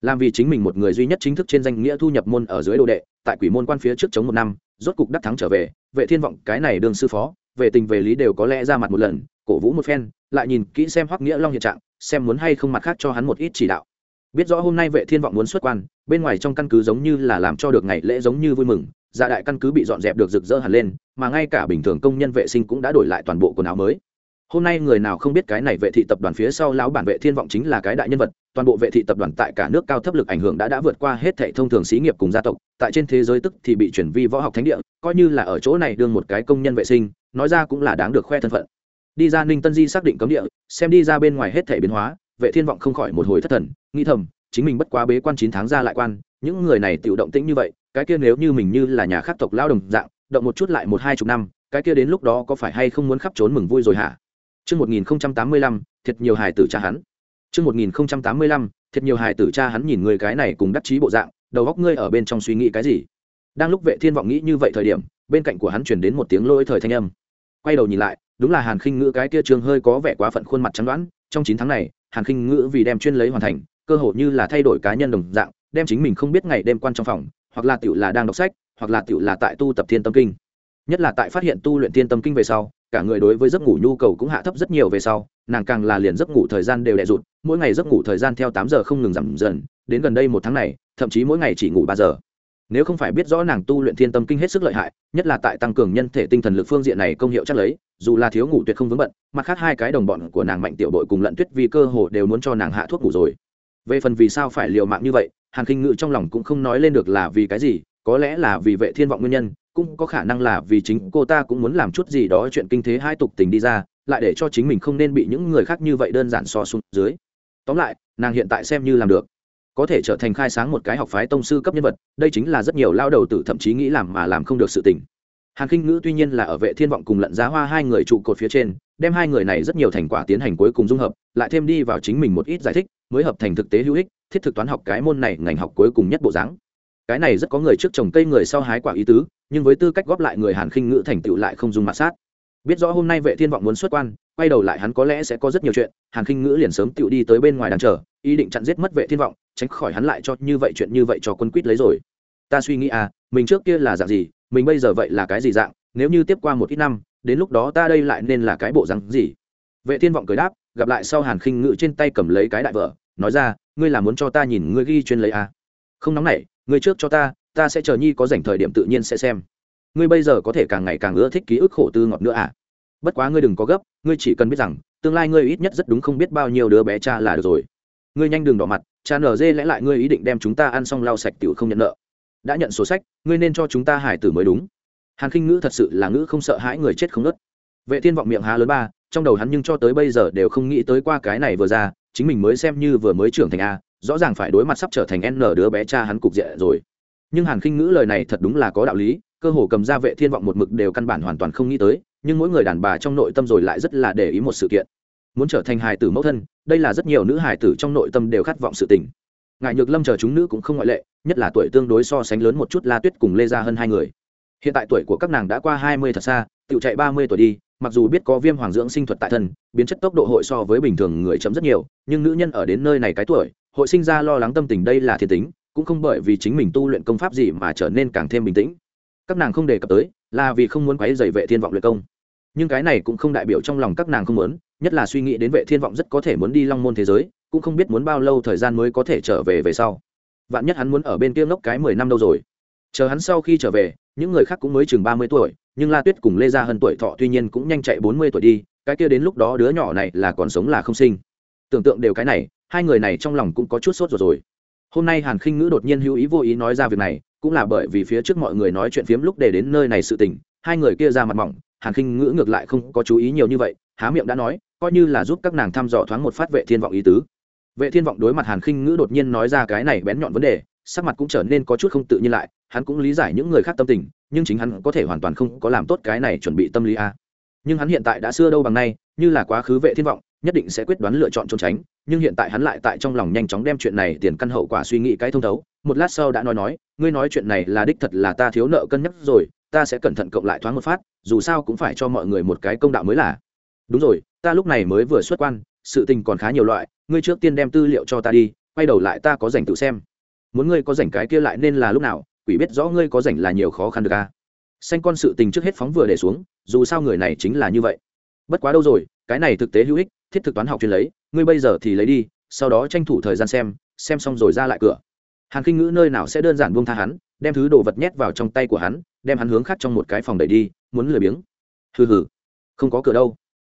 Làm vì chính mình một người duy nhất chính thức trên danh nghĩa thu nhập môn ở dưới đồ đệ, tại quỷ môn quan phía trước chống một năm, rốt cục đắc thắng trở về. Vệ thiên vọng cái này đương sư phó, về tình về lý đều có lẽ ra mặt một lần, cổ vũ một phen, lại nhìn kỹ xem hoắc nghĩa long hiện trạng, xem muốn hay không mặt khác cho hắn một ít chỉ đạo biết rõ hôm nay vệ thiên vọng muốn xuất quan, bên ngoài trong căn cứ giống như là làm cho được ngày lễ giống như vui mừng dạ đại căn cứ bị dọn dẹp được rực rỡ hẳn lên, mà ngay cả bình thường công nhân vệ sinh cũng đã đổi lại toàn bộ quần áo mới. Hôm nay người nào không biết cái này vệ thị tập đoàn phía sau lão bản vệ thiên vọng chính là cái đại nhân vật, toàn bộ vệ thị tập đoàn tại cả nước cao thấp lực ảnh hưởng đã đã vượt qua hết thảy thông thường xí nghiệp cùng gia tộc, tại trên thế giới tức thì bị chuyển vi võ học thánh địa, coi như là ở chỗ này đương một cái công nhân vệ sinh, nói ra cũng là đáng được khoe thân phận. Đi ra ninh tân di xác định cấm địa, xem đi ra bên ngoài hết thể biến hóa, vệ thiên vọng không khỏi một hồi thất thần nghĩ thầm chính mình bất quá bế quan chín tháng ra lại quan những người này tự động tĩnh như vậy cái kia nếu như mình như là nhà khắc tộc lao đồng dạng động một chút lại một hai chục năm cái kia đến lúc đó có phải hay không muốn khắp trốn mừng vui rồi hả Trước 1085, thiệt nhiều hài tử cha hắn. Trước 1085, thiệt nhiều hài tử cha hắn nhìn người cái này cùng đắc chí bộ dạng, đầu góc ngươi ở bên trong suy nghĩ cái gì? đang lúc vệ thiên vọng nghĩ như vậy thời điểm bên cạnh của hắn chuyển đến một tiếng lôi thời thanh âm quay đầu nhìn lại đúng là hàn khinh ngữ cái kia trường hơi có vẻ quá phận khuôn mặt trắng đoán trong chín tháng này hàn khinh ngữ vì đem chuyên lấy hoàn thành cơ hội như là thay đổi cá nhân đồng dạng, đem chính mình không biết ngày đêm quan trong phòng, hoặc là tiểu là đang đọc sách, hoặc là tiểu là tại tu tập thiên tâm kinh. Nhất là tại phát hiện tu luyện thiên tâm kinh về sau, cả người đối với giấc ngủ nhu cầu cũng hạ thấp rất nhiều về sau, nàng càng là liền giấc ngủ thời gian đều đẻ rụt, mỗi ngày giấc ngủ thời gian theo tám giờ không ngừng giảm dần, đến gần đây một tháng này, thậm chí mỗi ngày chỉ ngủ ba giờ. Nếu không phải biết rõ nàng tu luyện thiên tâm kinh hết sức lợi hại, nhất là tại tăng cường nhân thể tinh thần lực phương diện này công hiệu chắc lấy, dù là thiếu ngủ tuyệt không vướng bận, mặt khác hai cái đồng bọn của nàng mạnh tiểu đội cùng lận tuyết vì cơ hồ đều muốn cho nàng hạ thuốc ngủ rồi về phần vì sao phải liều mạng như vậy, hàn kinh ngự trong lòng cũng không nói lên được là vì cái gì, có lẽ là vì vệ thiên vọng nguyên nhân, cũng có khả năng là vì chính cô ta cũng muốn làm chút gì đó chuyện kinh thế hai tục tình đi ra, lại để cho chính mình không nên bị những người khác như vậy đơn giản so xuống dưới. Tóm lại, nàng hiện tại xem như làm được. Có thể trở thành khai sáng một cái học phái tông sư cấp nhân vật, đây chính là rất nhiều lao đầu tử thậm chí nghĩ làm mà làm không được sự tình. Hàn khinh ngữ tuy nhiên là ở vệ thiên vọng cùng lận giá hoa hai người trụ cột phía trên, đem hai người này rất nhiều thành quả tiến hành cuối cùng dung hợp, lại thêm đi vào chính mình một ít giải thích mới hợp thành thực tế hữu ích, thiết thực toán học cái môn này ngành học cuối cùng nhất bộ dáng. Cái này rất có người trước trồng cây người sau hái quả ý tứ, nhưng với tư cách góp lại người hàn khinh ngữ thành tựu lại không dùng mặt sát. Biết rõ hôm nay vệ thiên vọng muốn xuất quan, quay đầu lại hắn có lẽ sẽ có rất nhiều chuyện, hàn khinh ngữ liền sớm tựu đi tới bên ngoài đằng chờ, ý định chặn giết mất vệ thiên vọng, tránh khỏi hắn lại cho như vậy chuyện như vậy cho quân quýt lấy rồi. Ta suy nghĩ à mình trước kia là dạng gì, mình bây giờ vậy là cái gì dạng, nếu như tiếp qua một ít năm, đến lúc đó ta đây lại nên là cái bộ rắn gì? Vệ thiên vọng cười đáp, gặp lại sau hàn khinh ngữ trên tay cầm lấy cái đại vợ nói ra, ngươi là muốn cho ta nhìn ngươi ghi chuyên lấy à. không nóng nảy, ngươi trước cho ta ta sẽ chờ nhi có dành thời điểm tự nhiên sẽ xem. Ngươi bây giờ có thể càng ngày càng ưa thích ký ức khổ tư ngọt nữa à? Bất quá ngươi đừng có gấp, ngươi chỉ cần biết rằng, tương lai ngươi ít nhất rất đúng không biết bao nhiêu đứa bé cha là được rồi. Ngươi nhanh đừng đỏ mặt, cha nở dê lẽ lại ngươi ý định đem chúng ta ăn xong lau sạch tiểu không nhận nợ. Đã nhận sổ sách, ngươi nên cho chúng ta hải tử mới đúng. Hàn khinh ngữ thật sự là ngữ không sợ hãi người chết không nớt vệ thiên vọng miệng há lớn ba, trong đầu hắn nhưng cho tới bây giờ đều không nghĩ tới qua cái này vừa ra chính mình mới xem như vừa mới trưởng thành a, rõ ràng phải đối mặt sắp trở thành n đứa bé cha hắn cục diện rồi. Nhưng hàn khinh ngữ lời này thật đúng là có đạo lý, cơ hồ cầm ra vệ thiên vọng một mực đều căn bản hoàn toàn không nghĩ tới, nhưng mỗi người đàn bà trong nội tâm rồi lại rất là để ý một sự kiện. Muốn trở thành hài tử mẫu thân, đây là rất nhiều nữ hài tử trong nội tâm đều khát vọng sự tình. Ngại nhược lâm chờ chúng nữ cũng không ngoại lệ, nhất là tuổi tương đối so sánh lớn một chút la tuyết cùng lê gia hơn hai người. Hiện tại tuổi của các nàng đã qua hai mươi thật xa tự chạy ba mươi tuổi đi mặc dù biết có viêm hoàng dưỡng sinh thuật tại thân, biến chất tốc độ hội so với bình thường người chấm rất nhiều, nhưng nữ nhân ở đến nơi này cái tuổi, hội sinh ra lo lắng tâm tình đây là thiên tính, cũng không bởi vì chính mình tu luyện công pháp gì mà trở nên càng thêm bình tĩnh. Các nàng không đề cập tới, là vì không muốn quấy dày vệ thiên vọng luyện công. Nhưng cái này cũng không đại biểu trong lòng các nàng không muốn, nhất là suy nghĩ đến vệ thiên vọng rất có thể muốn đi long môn thế giới, cũng không biết muốn bao lâu thời gian mới có thể trở về về sau. Vạn nhất hắn muốn ở bên kia ngốc cái mười năm đâu rồi. Chờ hắn sau khi trở về, những người khác cũng mới chừng ba mươi tuổi nhưng la tuyết cùng lê gia hơn tuổi thọ tuy nhiên cũng nhanh chạy bốn mươi tuổi đi, cái kia đến lúc đó đứa nhỏ này là còn sống là không sinh. Tưởng tượng đều cái này, hai người này trong lòng cũng có chút sốt ruột rồi. Hôm nay hàn khinh ngữ đột nhiên hữu ý vô ý nói ra việc này, cũng là bởi vì phía trước mọi người nói chuyện phiếm lúc để đến nơi này sự tình, hai người kia ra mặt mỏng, hàn khinh ngữ ngược lại không có chú ý nhiều như vậy, há miệng đã nói, coi như là giúp các nàng thăm dò thoáng một phát vệ thiên vọng ý tứ. Vệ thiên vọng đối mặt hàn khinh ngữ đột nhiên nói ra cái này bén nhọn vấn đề, sắc mặt cũng trở nên có chút không tự nhiên lại, hắn cũng lý giải những người khác tâm tình nhưng chính hắn có thể hoàn toàn không có làm tốt cái này chuẩn bị tâm lý a. Nhưng hắn hiện tại đã xưa đâu bằng nay, như là quá khứ vệ thiên vọng, nhất định sẽ quyết đoán lựa chọn trốn tránh, nhưng hiện tại hắn lại tại trong lòng nhanh chóng đem chuyện này tiền căn hậu quả suy nghĩ cái thông thấu. Một lát sau đã nói nói, ngươi nói chuyện này là đích thật là ta thiếu nợ cân nhắc rồi, ta sẽ cẩn thận cộng lại thoáng một phát, dù sao cũng phải cho mọi người một cái công đạo mới là. Đúng rồi, ta lúc này mới vừa xuất quan, sự tình còn khá nhiều loại, ngươi trước tiên đem tư liệu cho ta đi, quay đầu lại ta có dành tự xem. Muốn ngươi có dành cái kia lại nên là lúc nào? Quỷ biết rõ ngươi có rảnh là nhiều khó khăn được à. Xanh con sự tình trước hết phóng vừa để xuống, dù sao người này chính là như vậy. Bất quá đâu rồi, cái này thực tế hữu ích, thiết thực toán học chuyên lấy, ngươi bây giờ thì lấy đi, sau đó tranh thủ thời gian xem xem xong rồi ra lại cửa. Hàn kinh ngữ nơi nào sẽ đơn giản buông tha hắn, đem thứ đồ vật nhét vào trong tay của hắn, đem hắn hướng khác trong một cái phòng đẩy đi, muốn lười biếng. Hừ hừ, không có cửa đâu.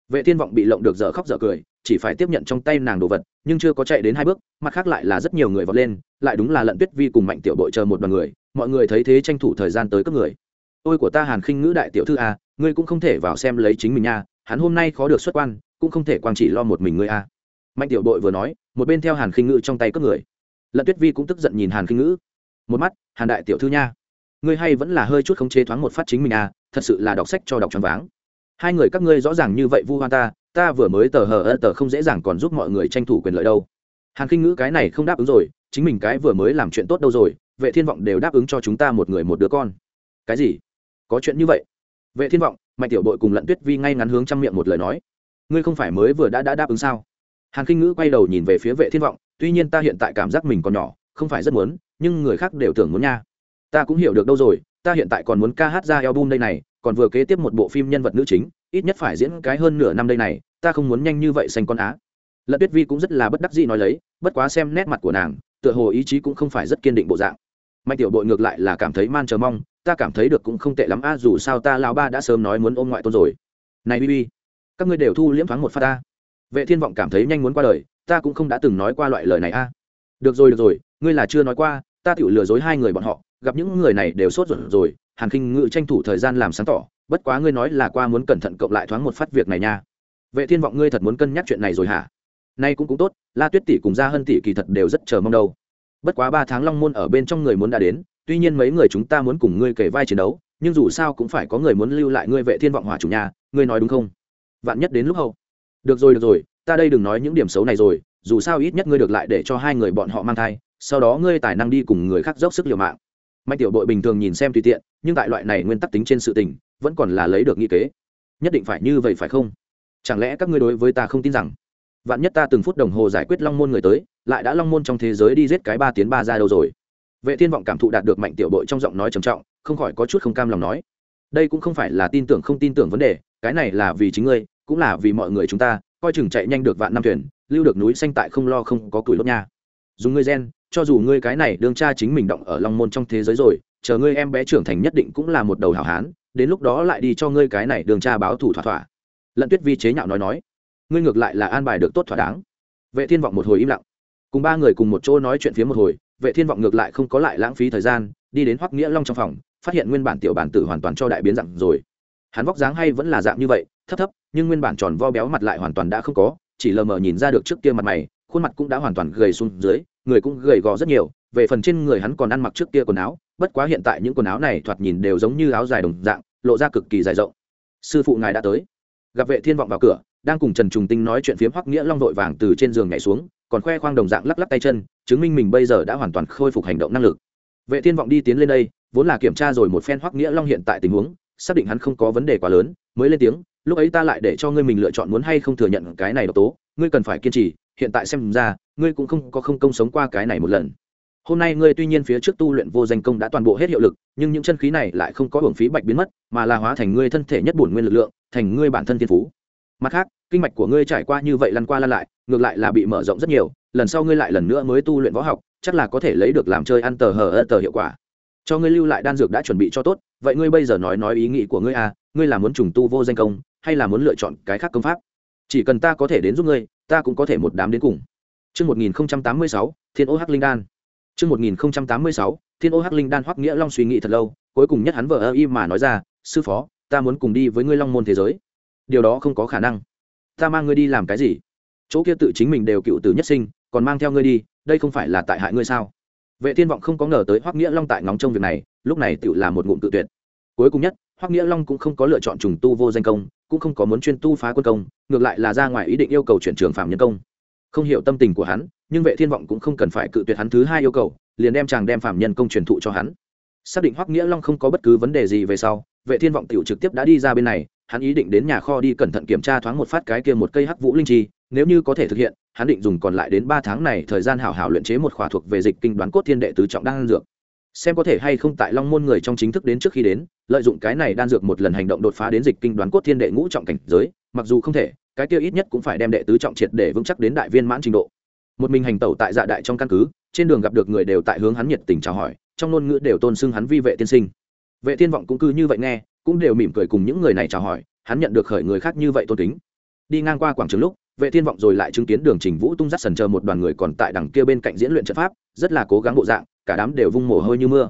Vệ thiên vọng bị lộng được dở khóc dở cười, chỉ phải tiếp nhận trong tay nàng đồ vật, nhưng chưa có chạy đến hai bước, mặt khác lại là rất nhiều người vọt lên, lại đúng là lận tuyết vi cùng mạnh tiểu bội chờ một đoàn người mọi người thấy thế tranh thủ thời gian tới các người. Ôi của ta hàn khinh ngữ đại tiểu thư a ngươi cũng không thể vào xem lấy chính mình nha hắn hôm nay khó được xuất quan cũng không thể quang chỉ lo một mình ngươi a mạnh tiểu đội vừa nói một bên theo hàn khinh ngữ trong tay các người. Lận tuyết vi cũng tức giận nhìn hàn khinh ngữ. Một mắt hàn đại tiểu thư nha ngươi hay vẫn là hơi chút khống chế thoáng một phát chính mình a, thật sự là đọc sách cho đọc choáng váng. Hai người các ngươi rõ ràng như vậy vu hoan ta ta vừa mới tờ hờ ơ tờ không dễ dàng còn giúp mọi người tranh thủ quyền lợi đâu. Hàn khinh ngữ cái này không đáp ứng rồi chính mình cái vừa mới làm chuyện tốt đâu rồi vệ thiên vọng đều đáp ứng cho chúng ta một người một đứa con. Cái gì? Có chuyện như vậy? Vệ thiên vọng, mạnh tiểu bội cùng lận tuyết vi ngay ngắn hướng trăm miệng một lời nói. Ngươi không phải mới vừa đã đã đáp ứng sao? Hàn kinh ngữ quay đầu nhìn về phía vệ thiên vọng, tuy nhiên ta hiện tại cảm giác mình còn nhỏ, không phải rất muốn, nhưng người khác đều tưởng muốn nha. Ta cũng hiểu được đâu rồi, ta hiện tại còn muốn ca hát ra album đây này, còn vừa kế tiếp một bộ phim nhân vật nữ chính, ít nhất phải diễn cái hơn nửa năm đây này, ta không muốn nhanh như vậy xanh con á. Lận tuyết vi cũng rất là bất đắc dĩ nói lấy, bất quá xem nét mặt của nàng, tựa hồ ý chí cũng không phải rất kiên định bộ dạng mạnh tiểu bội ngược lại là cảm thấy man chờ mong, ta cảm thấy được cũng không tệ lắm a, dù sao ta lão ba đã sớm nói muốn ôm ngoại tôn rồi. Này bi bi, các ngươi đều thu liễm thoáng một pha ta. Vệ thiên vọng cảm thấy nhanh muốn qua đời, ta cũng không đã từng nói qua loại lời này a. Được rồi được rồi, ngươi là chưa nói qua, ta tự lừa dối hai người bọn họ, gặp những người này đều sốt ruột rồi, hàn khinh ngự tranh thủ thời gian làm sáng tỏ, bất quá ngươi nói là qua muốn cẩn thận cộng lại thoáng một phát việc này nha. Vệ thiên vọng ngươi thật muốn cân nhắc chuyện này rồi hả? Nay cũng cũng tốt, la tuyết tỷ cùng gia hân tỷ kỳ thật đều rất chờ mong đâu bất quá ba tháng long môn ở bên trong người muốn đã đến, tuy nhiên mấy người chúng ta muốn cùng ngươi kể vai chiến đấu, nhưng dù sao cũng phải có người muốn lưu lại ngươi vệ thiên vọng hỏa chủ nhà, ngươi nói đúng không? Vạn nhất đến lúc hậu. Được rồi được rồi, ta đây đừng nói những điểm xấu này rồi, dù sao ít nhất ngươi được lại để cho hai người bọn họ mang thai, sau đó ngươi tài năng đi cùng người khác dốc sức liều mạng. Mạnh tiểu đội bình thường nhìn xem tùy tiện, nhưng tại loại này nguyên tắc tính trên sự tình, vẫn còn là lấy được nghi kế. Nhất định phải như vậy phải không? Chẳng lẽ các ngươi đối với ta không tin rằng? Vạn nhất ta từng phút đồng hồ giải quyết long môn người tới, lại đã long môn trong thế giới đi giết cái ba tiến ba ra đâu rồi? Vệ thiên vọng cảm thụ đạt được mạnh tiểu đội trong giọng nói trầm trọng, không khỏi có chút không cam lòng nói. Đây cũng không phải là tin tưởng không tin tưởng vấn đề, cái này là vì chính ngươi, cũng là vì mọi người chúng ta, coi chừng chạy nhanh được vạn năm thuyền, lưu được núi xanh tại không lo không có củi lốt nha. Dùng ngươi gen, cho dù ngươi cái này đương cha chính mình động ở long môn trong thế giới rồi, chờ ngươi em bé trưởng thành nhất định cũng là một đầu hảo hán, đến lúc đó lại đi cho ngươi cái này đường cha báo thủ thỏa thỏa. Lận tuyết vi chế nhạo nói nói ngươi ngược lại là an bài được tốt thỏa đáng. Vệ thiên vọng một hồi im lặng. Cùng ba người cùng một chỗ nói chuyện phía một hồi, vệ thiên vọng ngược lại không có lại lãng phí thời gian, đi đến hoắc nghĩa long trong phòng, phát hiện nguyên bản tiểu bản tử hoàn toàn cho đại biến dạng rồi. Hắn vóc dáng hay vẫn là dạng như vậy, thấp thấp, nhưng nguyên bản tròn vo béo mặt lại hoàn toàn đã không có, chỉ lờ mờ nhìn ra được trước kia mặt mày, khuôn mặt cũng đã hoàn toàn gầy xuống dưới, người cũng gầy gò rất nhiều, về phần trên người hắn còn ăn mặc trước kia quần áo, bất quá hiện tại những quần áo này thoạt nhìn đều giống như áo dài đồng dạng, lộ ra cực kỳ dài rộng. Sư phụ ngài đã tới. Gặp vệ thiên vọng vào cửa đang cùng trần trùng tinh nói chuyện phiếm hoắc nghĩa long vội vàng từ trên giường nhảy xuống, còn khoe khoang đồng dạng lắc lắc tay chân, chứng minh mình bây giờ đã hoàn toàn khôi phục hành động năng lực. Vệ thiên vọng đi tiến lên đây, vốn là kiểm tra rồi một phen hoắc nghĩa long hiện tại tình huống, xác định hắn không có vấn đề quá lớn, mới lên tiếng, lúc ấy ta lại để cho ngươi mình lựa chọn muốn hay không thừa nhận cái này độc tố, ngươi cần phải kiên trì, hiện tại xem ra, ngươi cũng không có không công sống qua cái này một lần. Hôm nay ngươi tuy nhiên phía trước tu luyện vô danh công đã toàn bộ hết hiệu lực, nhưng những chân khí này lại không có hưởng phí bạch biến mất, mà là hóa thành ngươi thân thể nhất bổn nguyên lực lượng, thành ngươi bản thân thiên phú mặt khác kinh mạch của ngươi trải qua như vậy lăn qua lăn lại ngược lại là bị mở rộng rất nhiều lần sau ngươi lại lần nữa mới tu luyện võ học chắc là có thể lấy được làm chơi ăn tờ hờ ơ tờ hiệu quả cho ngươi lưu lại đan dược đã chuẩn bị cho tốt vậy ngươi bây giờ nói nói ý nghĩ của ngươi à ngươi là muốn trùng tu vô danh công hay là muốn lựa chọn cái khác công pháp chỉ cần ta có thể đến giúp ngươi ta cũng có thể một đám đến cùng Trước 1086, Thiên ô Hắc Linh Đan. Trước 1086, Thiên ô Hắc Linh Đan Hoắc Nghĩa Long suy nghĩ thật lâu, cuối cùng nhất hắn vờ ơ y mà nói ra, sư phó, ta muốn cùng đi với ngươi Long môn thế giới. Điều đó không có khả năng. Ta mang ngươi đi làm cái gì? Chỗ kia tự chính mình đều cựu tử nhất sinh, còn mang theo ngươi đi, đây không phải là tại hại ngươi sao? Vệ Thiên vọng không có ngờ tới Hoắc Nghĩa Long tại ngóng trông việc này, lúc này tựu là một ngụm tự tuyệt. Cuối cùng nhất, Hoắc Nghĩa Long cũng không có lựa chọn trùng tu vô danh công, cũng không có muốn chuyên tu phá quân công, ngược lại là ra ngoài ý định yêu cầu chuyển trường phạm nhân công không hiểu tâm tình của hắn nhưng vệ thiên vọng cũng không cần phải cự tuyệt hắn thứ hai yêu cầu liền đem chàng đem phạm nhân công truyền thụ cho hắn xác định hoắc nghĩa long không có bất cứ vấn đề gì về sau vệ thiên vọng tiểu trực tiếp đã đi ra bên này hắn ý định đến nhà kho đi cẩn thận kiểm tra thoáng một phát cái kia một cây hắc vũ linh chi, nếu như có thể thực hiện, hắn định dùng còn lại đến ba tháng này thời gian hảo hảo luyện chế một khỏa thuộc về dịch kinh đoán cốt thiên đệ tứ trọng đan dược. Xem có thể hay không tại long môn người trong chính thức đến trước khi đến, lợi dụng cái này đan dược một lần hành động đột phá đến dịch kinh đoán cốt thiên đệ ngũ trọng cảnh giới, mặc dù không thể, cái kia ít nhất cũng phải đem đệ tứ trọng triệt để vững chắc đến đại viên mãn trình độ. Một mình hành tẩu tại dạ đại trong căn cứ, trên đường gặp được người đều tại hướng hắn nhiệt tình chào hỏi, trong ngôn ngữ đều tôn xưng hắn vi vệ tiên sinh. Vệ thiên vọng cũng cứ như vậy nghe cũng đều mỉm cười cùng những người này chào hỏi, hắn nhận được khởi người khác như vậy tôn kính. Đi ngang qua quảng trường lúc, vệ thiên vọng rồi lại chứng kiến đường trình vũ tung dắt sần chờ một đoàn người còn tại đằng kia bên cạnh diễn luyện trận pháp, rất là cố gắng bộ dạng, cả đám đều vung mồ hôi như mưa.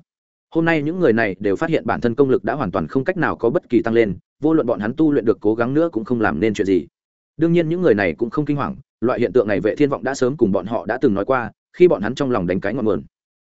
Hôm nay những người này đều phát hiện bản thân công lực đã hoàn toàn không cách nào có bất kỳ tăng lên, vô luận bọn hắn tu luyện được cố gắng nữa cũng không làm nên chuyện gì. Đương nhiên những người này cũng không kinh hoàng, loại hiện tượng này vệ thiên vọng đã sớm cùng bọn họ đã từng nói qua, khi bọn hắn trong lòng đánh cái ngọn nguồn.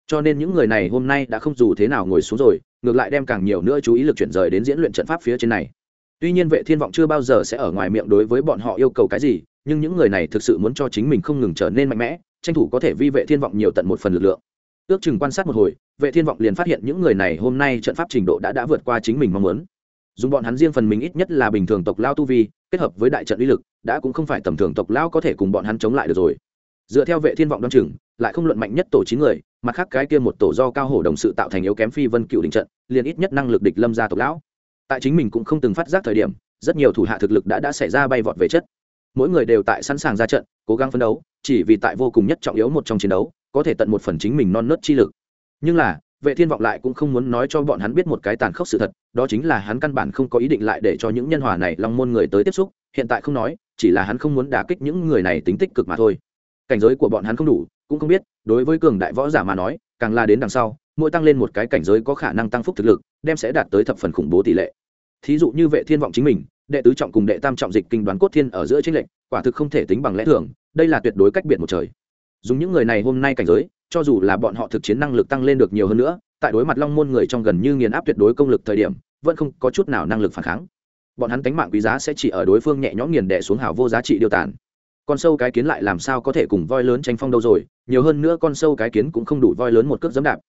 Cho nên những người này hôm nay đã không dù thế nào ngồi xuống rồi ngược lại đem càng nhiều nữa chú ý lực chuyển rời đến diễn luyện trận pháp phía trên này. Tuy nhiên vệ thiên vọng chưa bao giờ sẽ ở ngoài miệng đối với bọn họ yêu cầu cái gì, nhưng những người này thực sự muốn cho chính mình không ngừng trở nên mạnh mẽ, tranh thủ có thể vi vệ thiên vọng nhiều tận một phần lực lượng. Ước chừng quan sát một hồi, vệ thiên vọng liền phát hiện những người này hôm nay trận pháp trình độ đã đã vượt qua chính mình mong muốn. Dùng bọn hắn riêng phần mình ít nhất là bình thường tộc lao tu vi, kết hợp với đại trận uy lực, đã cũng không phải tầm thường tộc lao có thể cùng bọn hắn chống lại được rồi dựa theo vệ thiên vọng đ o chừng, lại không luận mạnh nhất tổ chín người, mặt khác cái kia một tổ do cao hổ đồng sự tạo thành yếu kém phi vân cựu đình trận, liền ít nhất năng lực địch lâm gia tộc lão. Tại chính mình cũng không từng phát giác thời điểm, rất nhiều thủ hạ thực lực đã đã xảy ra bay vọt về chất. Mỗi người đều tại sẵn sàng ra trận, cố gắng phấn đấu, chỉ vì tại vô cùng nhất trọng yếu một trong chiến đấu, có thể tận một phần chính mình non nớt chi lực. Nhưng là, vệ thiên vọng lại cũng không muốn nói cho bọn hắn biết một cái tàn khốc sự thật, đó chính là hắn căn bản không có ý định lại để cho những nhân hòa này long môn người tới tiếp xúc, hiện tại không nói, chỉ là hắn không muốn đả kích những người này tính tích cực mà thôi cảnh giới của bọn hắn không đủ, cũng không biết, đối với cường đại võ giả mà nói, càng là đến đằng sau, mỗi tăng lên một cái cảnh giới có khả năng tăng phúc thực lực, đem sẽ đạt tới thập phần khủng bố tỷ lệ. Thí dụ như vệ thiên vọng chính mình, đệ tứ trọng cùng đệ tam trọng dịch kinh đoán cốt thiên ở giữa chính lệnh quả thực không thể tính bằng lẽ thường, đây là tuyệt đối cách biệt một trời. Dùng những người này hôm nay cảnh giới, cho dù là bọn họ thực chiến năng lực tăng lên được nhiều hơn nữa, tại đối mặt long môn người trong gần như nghiền áp tuyệt đối công lực thời điểm, vẫn không có chút nào năng lực phản kháng. Bọn hắn tánh mạng quý giá sẽ chỉ ở đối phương nhẹ nhõm nghiền đẻ xuống hào vô giá trị điều tàn con sâu cái kiến lại làm sao có thể cùng voi lớn tranh phong đâu rồi, nhiều hơn nữa con sâu cái kiến cũng không đủ voi lớn một cước dẫm đạp.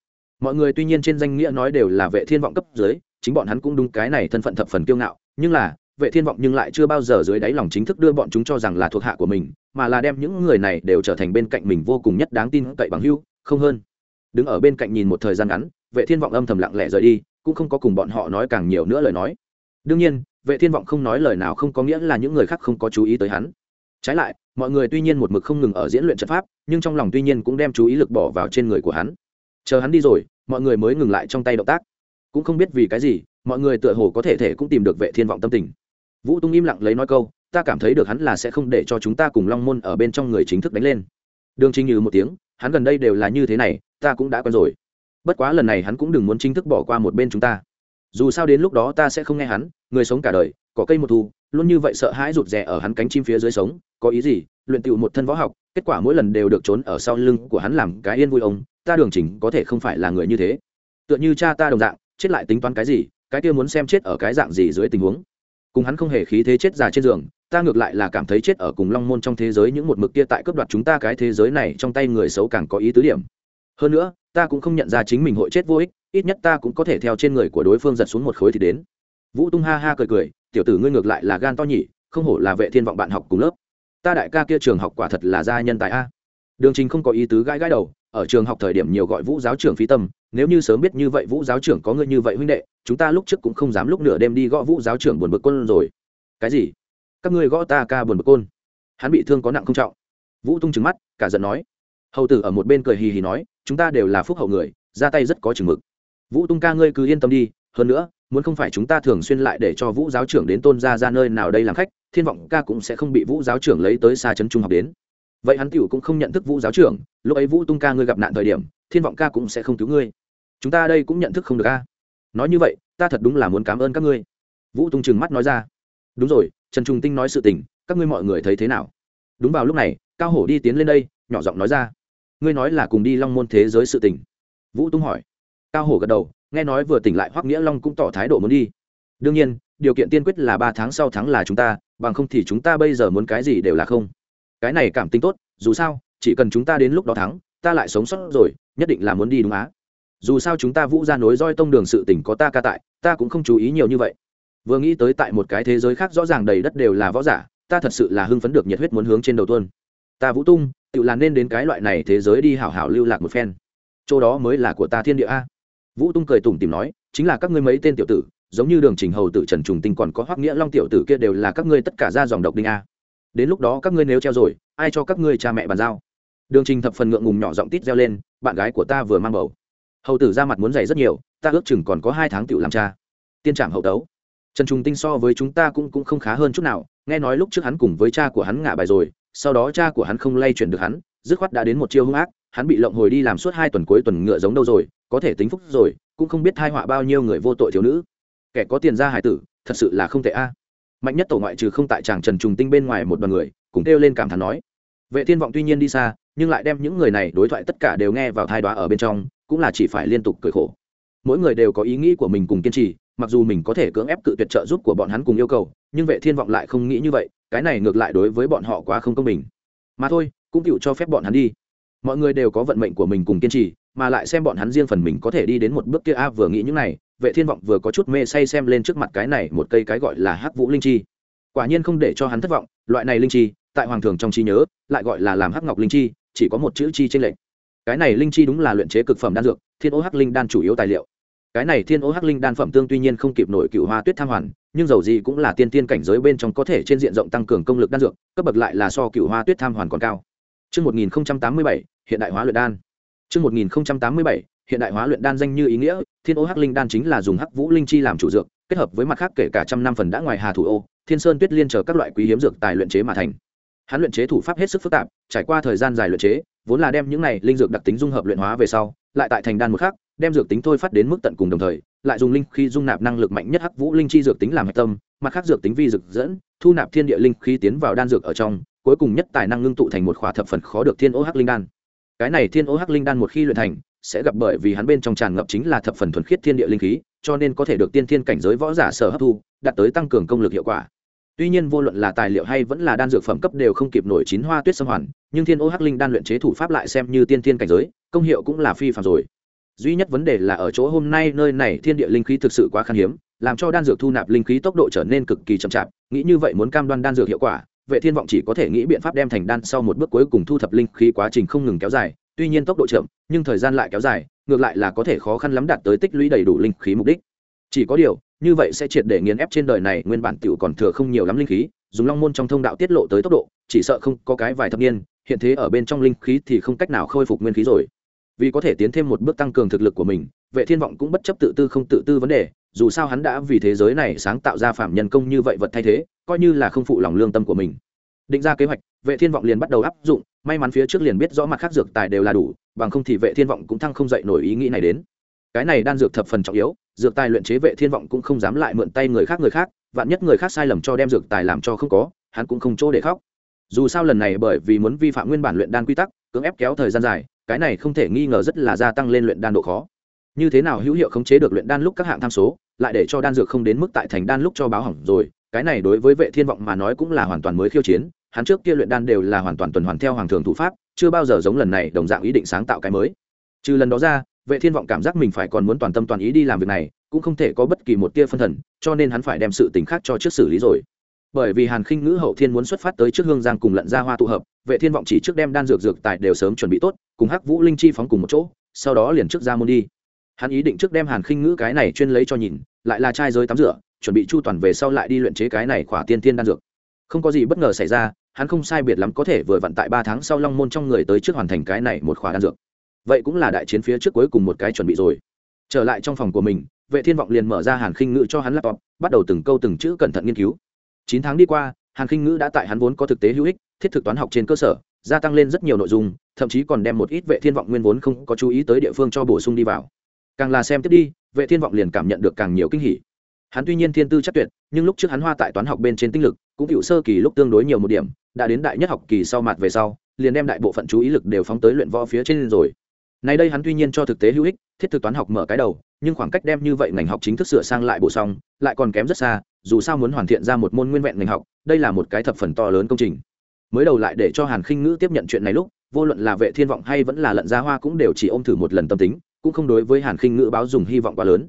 Mọi người tuy nhiên trên danh nghĩa nói đều là vệ thiên vọng cấp dưới, chính bọn hắn cũng đúng cái này thân phận thập phần kiêu ngạo, nhưng là, vệ thiên vọng nhưng lại chưa bao giờ dưới đáy lòng chính thức đưa bọn chúng cho rằng là thuộc hạ của mình, mà là đem những người này đều trở thành bên cạnh mình vô cùng nhất đáng tin cậy bằng hưu không hơn. Đứng ở bên cạnh nhìn một thời gian ngắn, vệ thiên vọng âm thầm lặng lẽ rời đi, cũng không có cùng bọn họ nói càng nhiều nữa lời nói. Đương nhiên, vệ thiên vọng không nói lời nào không có nghĩa là những người khác không có chú ý tới hắn. Trái lại mọi người tuy nhiên một mực không ngừng ở diễn luyện trận pháp, nhưng trong lòng tuy nhiên cũng đem chú ý lực bỏ vào trên người của hắn. Chờ hắn đi rồi, mọi người mới ngừng lại trong tay động tác. Cũng không biết vì cái gì, mọi người tựa hồ có thể thể cũng tìm được vệ thiên vọng tâm tình. Vũ tung im lặng lấy nói câu, ta cảm thấy được hắn là sẽ không để cho chúng ta cùng long môn ở bên trong người chính thức đánh lên. Đường trinh như một tiếng, hắn gần đây đều là như thế này, ta cũng đã quen rồi. Bất quá lần này hắn cũng đừng muốn chính thức bỏ qua một bên chúng ta dù sao đến lúc đó ta sẽ không nghe hắn, người sống cả đời, có cây một thu, luôn như vậy sợ hãi rụt rè ở hắn cánh chim phía dưới sống, có ý gì? Luyện tựu một thân võ học, kết quả mỗi lần đều được trốn ở sau lưng của hắn làm cái yên vui ông, ta đường chỉnh có thể không phải là người như thế. Tựa như cha ta đồng dạng, chết lại tính toán cái gì, cái kia muốn xem chết ở cái dạng gì dưới tình huống. Cùng hắn không hề khí thế chết già trên giường, ta ngược lại là cảm thấy chết ở cùng long môn trong thế giới những một mực kia tại cướp đoạt chúng ta cái thế giới này trong tay người xấu càng có ý tứ điểm. Hơn nữa ta cũng không nhận ra chính mình hội chết vô ích, ít nhất ta cũng có thể theo trên người của đối phương giật xuống một khối thì đến. Vũ tung ha ha cười cười, tiểu tử ngươi ngược lại là gan to nhỉ, không hổ là vệ thiên vọng bạn học cùng lớp. Ta đại ca kia trường học quả thật là gia nhân tài a. Đường trình không có ý tứ gãi gãi đầu, ở trường học thời điểm nhiều gọi vũ giáo trưởng phí tâm, nếu như sớm biết như vậy vũ giáo trưởng có người như vậy huynh đệ, chúng ta lúc trước cũng không dám lúc nửa đêm đi gõ vũ giáo trưởng buồn bực côn rồi. Cái gì? Các ngươi gõ ta ca buồn bực côn? Hắn bị thương có nặng không trọng. Vũ tung trừng mắt, cả giận nói. Hầu tử ở một bên cười hì hì nói chúng ta đều là phúc hậu người, ra tay rất có chừng mực. Vũ tung ca ngươi cứ yên tâm đi, hơn nữa, muốn không phải chúng ta thường xuyên lại để cho vũ giáo trưởng đến tôn gia ra nơi nào đây làm khách, thiên vọng ca cũng sẽ không bị vũ giáo trưởng lấy tới xa trấn trung học đến. Vậy hắn tiểu cũng không nhận thức vũ giáo trưởng, lúc ấy vũ tung ca ngươi gặp nạn thời điểm, thiên vọng ca cũng sẽ không cứu ngươi. Chúng ta đây cũng nhận thức không được ca nói như vậy, ta thật đúng là muốn cảm ơn các ngươi. Vũ tung trừng mắt nói ra. Đúng rồi, trần trung tinh nói sự tình, các ngươi mọi người thấy thế nào? Đúng vào lúc này, cao hổ đi tiến lên đây, nhỏ giọng nói ra ngươi nói là cùng đi long môn thế giới sự tình. Vũ tung hỏi. Cao hổ gật đầu, nghe nói vừa tỉnh lại hoắc nghĩa long cũng tỏ thái độ muốn đi. Đương nhiên, điều kiện tiên quyết là ba tháng sau thắng là chúng ta, bằng không thì chúng ta bây giờ muốn cái gì đều là không. Cái này cảm tính tốt, dù sao, chỉ cần chúng ta đến lúc đó thắng, ta lại sống sót rồi, nhất định là muốn đi đúng á. Dù sao chúng ta vũ ra nối roi tông đường sự tỉnh có ta ca tại, ta cũng không chú ý nhiều như vậy. Vừa nghĩ tới tại một cái thế giới khác rõ ràng đầy đất đều là võ giả, ta thật sự là hưng phấn được nhiệt huyết muốn hướng trên đầu tuôn ta vũ tung, tự làm nên đến cái loại này thế giới đi hảo hảo lưu lạc một phen. Chỗ đó mới là của ta thiên địa a. Vũ tung cười tủm tìm nói, chính là các ngươi mấy tên tiểu tử, giống như đường trình hầu tử trần trùng tinh còn có hoắc nghĩa long tiểu tử kia đều là các ngươi tất cả ra dòng độc đinh a. Đến lúc đó các ngươi nếu treo rồi, ai cho các ngươi cha mẹ bàn giao? Đường trình thập phần ngượng ngùng nhỏ giọng tít reo lên, bạn gái của ta vừa mang bầu. Hầu tử ra mặt muốn dày rất nhiều, ta ước chừng còn có hai tháng tiểu làm cha. Tiên trạm hậu tấu. Trần trùng tinh so với chúng ta cũng cũng không khá hơn chút nào, nghe nói lúc trước hắn cùng với cha của hắn ngả bài rồi sau đó cha của hắn không lay chuyển được hắn, dứt khoát đã đến một chiêu hung ác, hắn bị lộng hồi đi làm suốt hai tuần cuối tuần ngựa giống đâu rồi, có thể tính phúc rồi, cũng không biết thai họa bao nhiêu người vô tội thiếu nữ. Kẻ có tiền ra hải tử, thật sự là không thể a. Mạnh nhất tổ ngoại trừ không tại chàng trần trùng tinh bên ngoài một đoàn người cũng kêu lên cảm thán nói. Vệ thiên vọng tuy nhiên đi xa, nhưng lại đem những người này đối thoại tất cả đều nghe vào thai đoá ở bên trong, cũng là chỉ phải liên tục cười khổ. Mỗi người đều có ý nghĩ của mình cùng kiên trì mặc dù mình có thể cưỡng ép cự tuyệt trợ giúp của bọn hắn cùng yêu cầu, nhưng vệ thiên vọng lại không nghĩ như vậy, cái này ngược lại đối với bọn họ quá không công bình. Mà thôi, cũng chịu cho phép bọn hắn đi. Mọi người đều có vận mệnh của mình cùng kiên trì, mà lại xem bọn hắn riêng phần mình có thể đi đến một bước kia a vừa nghĩ những này, vệ thiên vọng vừa có chút mê say xem lên trước mặt cái này một cây cái gọi là hắc vũ linh chi. Quả nhiên không để cho hắn thất vọng, loại này linh chi, tại hoàng thường trong trí nhớ, lại gọi là làm hắc ngọc linh chi, chỉ có một chữ chi trên lệnh cái này linh chi đúng là luyện chế cực phẩm đan dược, thiên ô hắc linh đan chủ yếu tài liệu cái này thiên ô hắc linh đan phẩm tương tuy nhiên không kịp nổi cựu hoa tuyết tham hoàn nhưng dầu gì cũng là tiên tiên cảnh giới bên trong có thể trên diện rộng tăng cường công lực đan dược cấp bậc lại là so cựu hoa tuyết tham hoàn còn cao Trước 1087, hiện đại hóa luyện đan. Trước 1087, hiện đại hóa luyện đan danh như ý nghĩa, Thiên Ô Hắc Linh đan chính là dùng Hắc Vũ Linh chi làm chủ dược, kết hợp với mặt khác kể cả trăm năm phần đã ngoài Hà thủ ô, Thiên Sơn Tuyết Liên chờ các loại quý hiếm dược tài luyện chế mà thành. Hắn luyện chế thủ pháp hết sức phức tạp, trải qua thời gian dài luyện chế, vốn là đem những này linh dược đặc tính dung hợp luyện hóa về sau, lại tại thành đan một khắc, đem dược tính thôi phát đến mức tận cùng đồng thời, lại dùng linh khí dung nạp năng lực mạnh nhất Hắc Vũ Linh chi dược tính làm hạch tâm, mặt khác dược tính vi dược dẫn, thu nạp thiên địa linh khí tiến vào đan dược ở trong, cuối cùng nhất tài năng ngưng tụ thành một khỏa thập phần khó được thiên ô hắc linh đan. Cái này thiên ô hắc linh đan một khi luyện thành sẽ gặp bởi vì hắn bên trong tràn ngập chính là thập phần thuần khiết thiên địa linh khí cho nên có thể được tiên thiên cảnh giới võ giả sở hấp thu đạt tới tăng cường công lực hiệu quả. Tuy nhiên vô luận là tài liệu hay vẫn là đan dược phẩm cấp đều không kịp nổi chín hoa tuyết sâm hoàn nhưng thiên ô hắc linh đan luyện chế thủ pháp lại xem như tiên thiên cảnh giới công hiệu cũng là phi phạm rồi duy nhất vấn đề là ở chỗ hôm nay nơi này thiên địa linh khí thực sự quá khan hiếm, làm cho đan dược thu nạp linh khí tốc độ trở nên cực kỳ chậm chạp. Nghĩ như vậy muốn cam đoan đan dược hiệu quả, vệ thiên vọng chỉ có thể nghĩ biện pháp đem thành đan sau một bước cuối cùng thu thập linh khí quá trình không ngừng kéo dài, tuy nhiên tốc độ chậm, nhưng thời gian lại kéo dài, ngược lại là có thể khó khăn lắm đạt tới tích lũy đầy đủ linh khí mục đích. Chỉ có điều, như vậy sẽ triệt để nghiền ép trên đời này nguyên bản tiểu còn thừa không nhiều lắm linh khí, dùng long môn trong thông đạo tiết lộ tới tốc độ, chỉ sợ không có cái vài thập niên, hiện thế ở bên trong linh khí thì không cách nào khôi phục nguyên khí rồi vì có thể tiến thêm một bước tăng cường thực lực của mình, vệ thiên vọng cũng bất chấp tự tư không tự tư vấn đề, dù sao hắn đã vì thế giới này sáng tạo ra phạm nhân công như vậy vật thay thế, coi như là không phụ lòng lương tâm của mình. Định ra kế hoạch, vệ thiên vọng liền bắt đầu áp dụng, may mắn phía trước liền biết rõ mặt khác dược tài đều là đủ, bằng không thì vệ thiên vọng cũng thăng không dậy nổi ý nghĩ này đến. Cái này đan dược thập phần trọng yếu, dược tài luyện chế vệ thiên vọng cũng không dám lại mượn tay người khác người khác, vạn nhất người khác sai lầm cho đem dược tài làm cho không có, hắn cũng không chỗ để khóc. Dù sao lần này bởi vì muốn vi phạm nguyên bản luyện đan quy tắc, cưỡng ép kéo thời gian dài cái này không thể nghi ngờ rất là gia tăng lên luyện đan độ khó. Như thế nào hữu hiệu khống chế được luyện đan lúc các hạng tham số, lại để cho đan dược không đến mức tại thành đan lúc cho báo hỏng rồi, cái này đối với vệ thiên vọng mà nói cũng là hoàn toàn mới khiêu chiến, hắn trước kia luyện đan đều là hoàn toàn tuần hoàn theo hoàng thường thủ pháp, chưa bao giờ giống lần này đồng dạng ý định sáng tạo cái mới. Trừ lần đó ra, vệ thiên vọng cảm giác mình phải còn muốn toàn tâm toàn ý đi làm việc này, cũng không thể có bất kỳ một tia phân thần, cho nên hắn phải đem sự tình khác cho trước xử lý rồi. Bởi vì hàn khinh ngữ hậu thiên muốn xuất phát tới trước hương giang cùng lận ra hoa tụ hợp, vệ thiên vọng chỉ trước đem đan dược dược tài đều sớm chuẩn bị tốt cùng hắc vũ linh chi phóng cùng một chỗ, sau đó liền trước ra môn đi. Hắn ý định trước đem hàn khinh ngữ cái này chuyên lấy cho nhìn, lại là trai giới tắm rửa, chuẩn bị chu toàn về sau lại đi luyện chế cái này khỏa tiên tiên đan dược. Không có gì bất ngờ xảy ra, hắn không sai biệt lắm có thể vừa vặn tại ba tháng sau long môn trong người tới trước hoàn thành cái này một khỏa đan dược. Vậy cũng là đại chiến phía trước cuối cùng một cái chuẩn bị rồi. Trở lại trong phòng của mình, vệ thiên vọng liền mở ra hàn khinh ngữ cho hắn laptop, bắt đầu từng câu từng chữ cẩn thận nghiên cứu. Chín tháng đi qua, hàn khinh ngữ đã tại hắn vốn có thực tế hữu ích, thiết thực toán học trên cơ sở, gia tăng lên rất nhiều nội dung thậm chí còn đem một ít vệ thiên vọng nguyên vốn không có chú ý tới địa phương cho bổ sung đi vào. Càng là xem tiếp đi, vệ thiên vọng liền cảm nhận được càng nhiều kinh hỉ. Hắn tuy nhiên thiên tư chắc tuyệt, nhưng lúc trước hắn hoa tại toán học bên trên tinh lực, cũng cựu sơ kỳ lúc tương đối nhiều một điểm, đã đến đại nhất học kỳ sau mặt về sau, liền đem đại bộ phận chú ý lực đều phóng tới luyện võ phía trên rồi. Nay đây hắn tuy nhiên cho thực tế hữu ích, thiết thực toán học mở cái đầu, nhưng khoảng cách đem như vậy ngành học chính thức sửa sang lại bổ xong lại còn kém rất xa, dù sao muốn hoàn thiện ra một môn nguyên vẹn ngành học, đây là một cái thập phần to lớn công trình. Mới đầu lại để cho hàn khinh ngữ tiếp nhận chuyện này lúc vô luận là vệ thiên vọng hay vẫn là lận gia hoa cũng đều chỉ ôm thử một lần tâm tính, cũng không đối với hàn khinh ngữ báo dùng hy vọng quá lớn.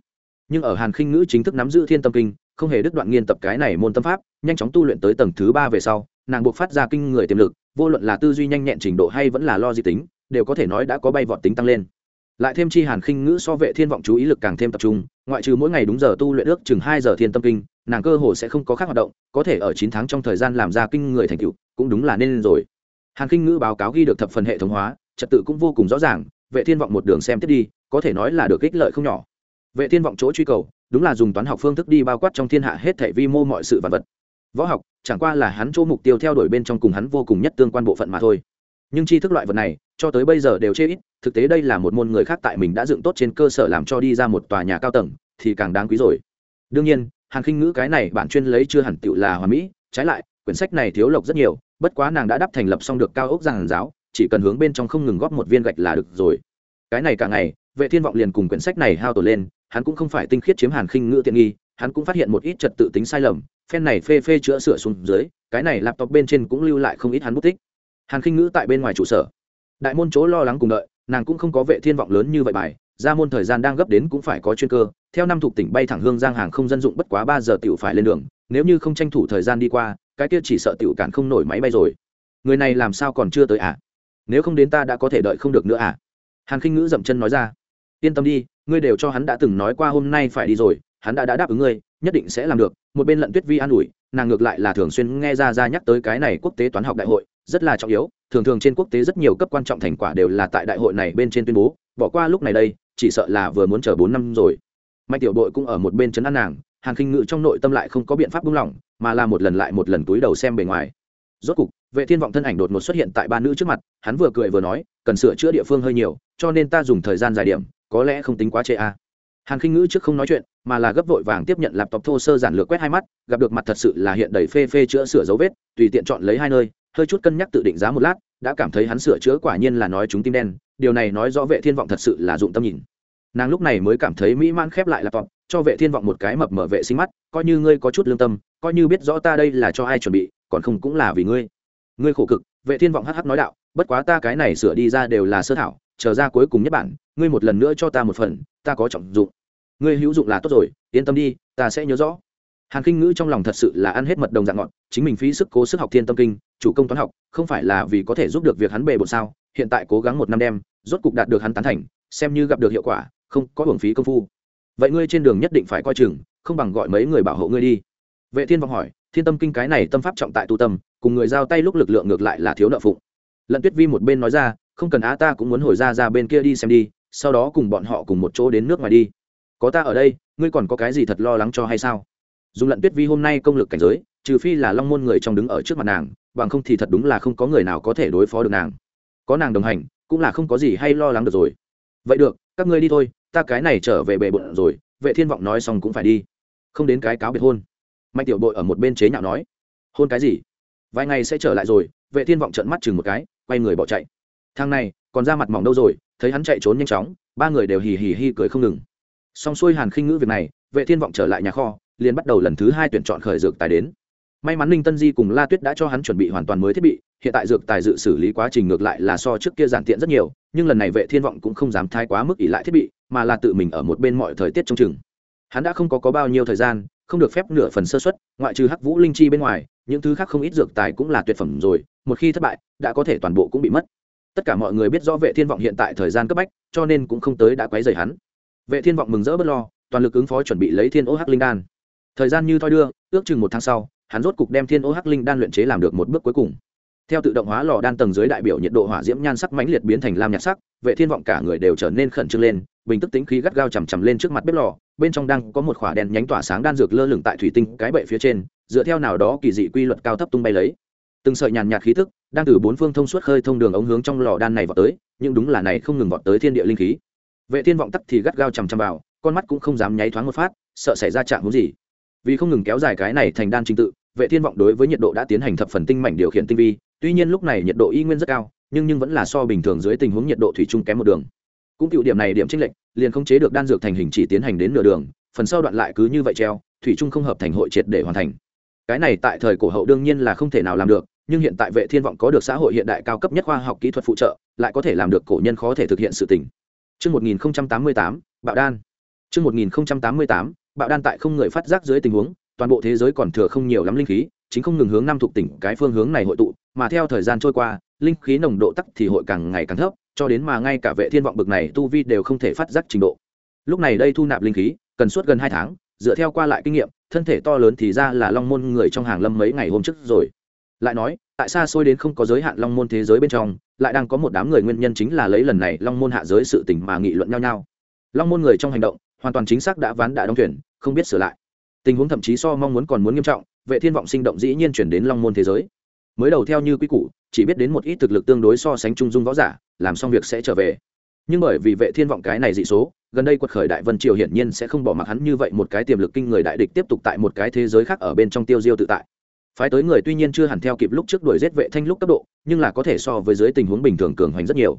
Nhưng ở hàn khinh ngữ chính thức nắm giữ thiên tâm kinh, không hề đứt đoạn nghiên tập cái này môn tâm pháp, nhanh chóng tu luyện tới tầng thứ ba về sau, nàng buộc phát ra kinh người tiềm lực, vô luận là tư duy nhanh nhẹn trình độ hay vẫn là lo di tính, đều có thể nói đã có bay vọt tính tăng lên. Lại thêm chi hàn khinh ngữ so vệ thiên vọng chú ý lực càng thêm tập trung, ngoại trừ mỗi ngày đúng giờ tu luyện ước chừng hai giờ thiên tâm kinh, nàng cơ hồ sẽ không có khác hoạt động, có thể ở chín tháng trong thời gian làm ra kinh người thành tựu, cũng đúng là nên rồi hàn khinh ngữ báo cáo ghi được thập phần hệ thống hóa, trật tự cũng vô cùng rõ ràng, vệ thiên vọng một đường xem tiếp đi, có thể nói là được ích lợi không nhỏ. Vệ thiên vọng chỗ truy cầu, đúng là dùng toán học phương thức đi bao quát trong thiên hạ hết thể vi mô mọi sự vật vật. Võ học, chẳng qua là hắn chỗ mục tiêu theo đuổi bên trong cùng hắn vô cùng nhất tương quan bộ phận mà thôi. Nhưng tri thức loại vật này, cho tới bây giờ đều chê ít, thực tế đây là một môn người khác tại mình đã dựng tốt trên cơ sở làm cho đi ra một tòa nhà cao tầng, thì càng đáng quý rồi. Đương nhiên hàng khinh ngữ cái này bản chuyên lấy chưa hẳn tựu là hòa mỹ, trái lại quyển sách này thiếu lộc rất nhiều, bất quá nàng đã đắp thành lập xong được cao ốc giảng giáo, chỉ cần hướng bên trong không ngừng góp một viên gạch là được rồi. Cái này cả ngày, vệ thiên vọng liền cùng quyển sách này hao tổn lên, hắn cũng không phải tinh khiết chiếm hàn khinh ngữ tiện nghi, hắn cũng phát hiện một ít trật tự tính sai lầm, phen này phê phê chữa sửa xuống dưới, cái này laptop bên trên cũng lưu lại không ít hắn bút tích. Hàn khinh ngữ tại bên ngoài trụ sở. Đại môn chỗ lo lắng cùng đợi, nàng cũng không có vệ thiên vọng lớn như vậy bài, ra môn thời gian đang gấp đến cũng phải có chuyên cơ, theo năm thuộc tỉnh bay thẳng hương giang hàng không dân dụng bất quá ba giờ tiểu phải lên đường, nếu như không tranh thủ thời gian đi qua cái kia chỉ sợ tiểu cản không nổi máy bay rồi. Người này làm sao còn chưa tới à? Nếu không đến ta đã có thể đợi không được nữa à? Hàn khinh ngữ dậm chân nói ra. Yên tâm đi ngươi đều cho hắn đã từng nói qua hôm nay phải đi rồi hắn đã, đã đáp ứng ngươi nhất định sẽ làm được. Một bên lận tuyết vi an ủi nàng ngược lại là thường xuyên nghe ra ra nhắc tới cái này quốc tế toán học đại hội rất là trọng yếu. Thường thường trên quốc tế rất nhiều cấp quan trọng thành quả đều là tại đại hội này bên trên tuyên bố. Bỏ qua lúc này đây chỉ sợ là vừa muốn chờ bốn năm rồi. Mạnh tiểu đội cũng ở một bên chấn an nàng. Hàn khinh ngự trong nội tâm lại không có biện pháp buông lỏng mà là một lần lại một lần túi đầu xem bề ngoài rốt cục, vệ thiên vọng thân ảnh đột ngột xuất hiện tại ba nữ trước mặt, hắn vừa cười vừa nói, cần sửa chữa địa phương hơi nhiều, cho nên ta dùng thời gian dài điểm, có lẽ không tính quá trễ a à. hàn khinh ngữ trước không nói chuyện, mà là gấp vội vàng tiếp nhận laptop thô sơ giản lược quét hai mắt, gặp được mặt thật sự là hiện đầy phê phê chữa sửa dấu vết, tùy tiện chọn lấy hai nơi, hơi chút cân nhắc tự định giá một lát, đã cảm thấy hắn sửa chữa quả nhiên là nói chúng tim đen, điều này nói rõ vệ thiên vọng thật sự là dụng tâm nhìn nàng lúc này mới cảm thấy mỹ man khép lại laptop cho vệ thiên vọng một cái mập mở vệ sinh mắt, coi như ngươi có chút lương tâm, coi như biết rõ ta đây là cho ai chuẩn bị, còn không cũng là vì ngươi. Ngươi khổ cực, vệ thiên vọng hắc hắc nói đạo, bất quá ta cái này sửa đi ra đều là sơ thảo, chờ ra cuối cùng nhất bản, ngươi một lần nữa cho ta một phần, ta có trọng dụng. Ngươi hữu dụng là tốt rồi, yên tâm đi, ta sẽ nhớ rõ. Hàn kinh ngữ trong lòng thật sự là ăn hết mật đồng dạng ngọn chính mình phí sức cố sức học thiên tâm kinh, chủ công toán học, không phải là vì có thể giúp được việc hắn bề bộn sao, hiện tại cố gắng một năm đêm rốt cục đạt được hắn tán thành, xem như gặp được hiệu quả, không có hưởng phí công phu vậy ngươi trên đường nhất định phải coi chừng, không bằng gọi mấy người bảo hộ ngươi đi. Vệ thiên vọng hỏi, thiên tâm kinh cái này tâm pháp trọng tại tu tâm, cùng người giao tay lúc lực lượng ngược lại là thiếu nợ phụng. Lận tuyết vi một bên nói ra, không cần á ta cũng muốn hồi ra ra bên kia đi xem đi, sau đó cùng bọn họ cùng một chỗ đến nước ngoài đi. Có ta ở đây, ngươi còn có cái gì thật lo lắng cho hay sao? Dùng lận tuyết vi hôm nay công lực cảnh giới, trừ phi là long môn người trong đứng ở trước mặt nàng, bằng không thì thật đúng là không có người nào có thể đối phó được nàng. Có nàng đồng hành, cũng là không có gì hay lo lắng được rồi. Vậy được, các ngươi đi thôi ta cái này trở về bệ bộn rồi, vệ thiên vọng nói xong cũng phải đi. Không đến cái cáo biệt hôn. Mạnh tiểu bội ở một bên chế nhạo nói. Hôn cái gì? Vài ngày sẽ trở lại rồi, vệ thiên vọng trợn mắt chừng một cái, quay người bỏ chạy. Thang này, còn ra mặt mỏng đâu rồi, thấy hắn chạy trốn nhanh chóng, ba người đều hì hì hì cười không ngừng. Xong xuôi hàn khinh ngữ việc này, vệ thiên vọng trở lại nhà kho, liền bắt đầu lần thứ hai tuyển chọn khởi dược tài đến may mắn ninh tân di cùng la tuyết đã cho hắn chuẩn bị hoàn toàn mới thiết bị hiện tại dược tài dự xử lý quá trình ngược lại là so trước kia giản tiện rất nhiều nhưng lần này vệ thiên vọng cũng không dám thái quá mức ỷ lại thiết bị mà là tự mình ở một bên mọi thời tiết trong chừng. Hắn đã không có, có bao nhiêu thời gian không được phép nửa phần sơ xuất ngoại trừ hắc vũ linh chi bên ngoài những thứ khác không ít dược tài cũng là tuyệt phẩm rồi một khi thất bại đã có thể toàn bộ cũng bị mất. Tất cả mọi người biết rõ vệ thiên vọng hiện tại thời gian cấp bách cho nên cũng không tới đã quấy rầy hắn. Vệ thiên vọng mừng rỡ bất lo toàn lực ứng phó chuẩn bị lấy thiên ô hắc linh đan. Thời gian như thoi đưa ước chừng một tháng sau hắn rốt cục đem thiên ô hắc linh đan luyện chế làm được một bước cuối cùng. Theo tự động hóa lò đan tầng dưới đại biểu nhiệt độ hỏa diễm nhan sắc mãnh liệt biến thành lam nhạt sắc, vệ thiên vọng cả người đều trở nên khẩn trương lên, bình tức tính khí gắt gao chầm chầm lên trước mặt bếp lò, bên trong đang có một khỏa đèn nhánh tỏa sáng đan dược lơ lửng tại thủy tinh cái bệ phía trên, dựa theo nào đó kỳ dị quy luật cao thấp tung bay lấy. Từng sợi nhàn nhạt khí tức đang từ bốn phương thông suốt khơi thông đường ống hướng trong lò đan này vọt tới, nhưng đúng là này không ngừng vọt tới thiên địa linh khí. Vệ thiên vọng tắc thì gắt gao chầm chầm vào, con mắt cũng không dám nháy thoáng một phát, sợ xảy ra trạng huống gì vì không ngừng kéo dài cái này thành đan trình tự vệ thiên vọng đối với nhiệt độ đã tiến hành thập phần tinh mảnh điều khiển tinh vi tuy nhiên lúc này nhiệt độ y nguyên rất cao nhưng nhưng vẫn là so bình thường dưới tình huống nhiệt độ thủy chung kém một đường. Cũng cựu điểm này điểm trinh lệch liền không chế được đan dược thành hình chỉ tiến hành đến nửa đường phần sau đoạn lại cứ như vậy treo thủy chung không hợp thành hội triệt để hoàn thành. Cái này tại thời cổ hậu đương nhiên là không thể nào làm được nhưng hiện tại vệ thiên vọng có được xã hội hiện đại cao cấp nhất khoa học kỹ thuật phụ trợ lại có thể làm được cổ nhân khó thể thực hiện sự tình. Trước 1088, bạo đan. Trước 1088, bạo đan tại không người phát giác dưới tình huống, toàn bộ thế giới còn thừa không nhiều lắm linh khí, chính không ngừng hướng Nam thuộc tỉnh cái phương hướng này hội tụ, mà theo thời gian trôi qua, linh khí nồng độ tắc thì hội càng ngày càng thấp, cho đến mà ngay cả vệ thiên vọng bực này tu vi đều không thể phát giác trình độ. Lúc này đây thu nạp linh khí, cần suốt gần hai tháng, dựa theo qua lại kinh nghiệm, thân thể to lớn thì ra là long môn người trong hàng lâm mấy ngày hôm trước rồi. Lại nói, tại sao xôi đến không có giới hạn long môn thế giới bên trong, lại đang có một đám người nguyên nhân chính là lấy lần này long môn hạ giới sự tình mà nghị luận nhau nhau. Long môn người trong hành động, hoàn toàn chính xác đã ván đã đóng thuyền, không biết sửa lại. Tình huống thậm chí so mong muốn còn muốn nghiêm trọng, vệ thiên vọng sinh động dĩ nhiên chuyển đến long môn thế giới. Mới đầu theo như quy củ chỉ biết đến một ít thực lực tương đối so sánh trung dung võ giả làm xong việc sẽ trở về. Nhưng bởi vì vệ thiên vọng cái này dị số gần đây quật khởi đại vân triều hiển nhiên sẽ không bỏ mặc hắn như vậy một cái tiềm lực kinh người đại địch tiếp tục tại một cái thế giới khác ở bên trong tiêu diêu tự tại. Phái tới người tuy nhiên chưa hẳn theo kịp lúc trước đuổi giết vệ thanh lúc cấp độ nhưng là có thể so với dưới tình huống bình thường cường hoành rất nhiều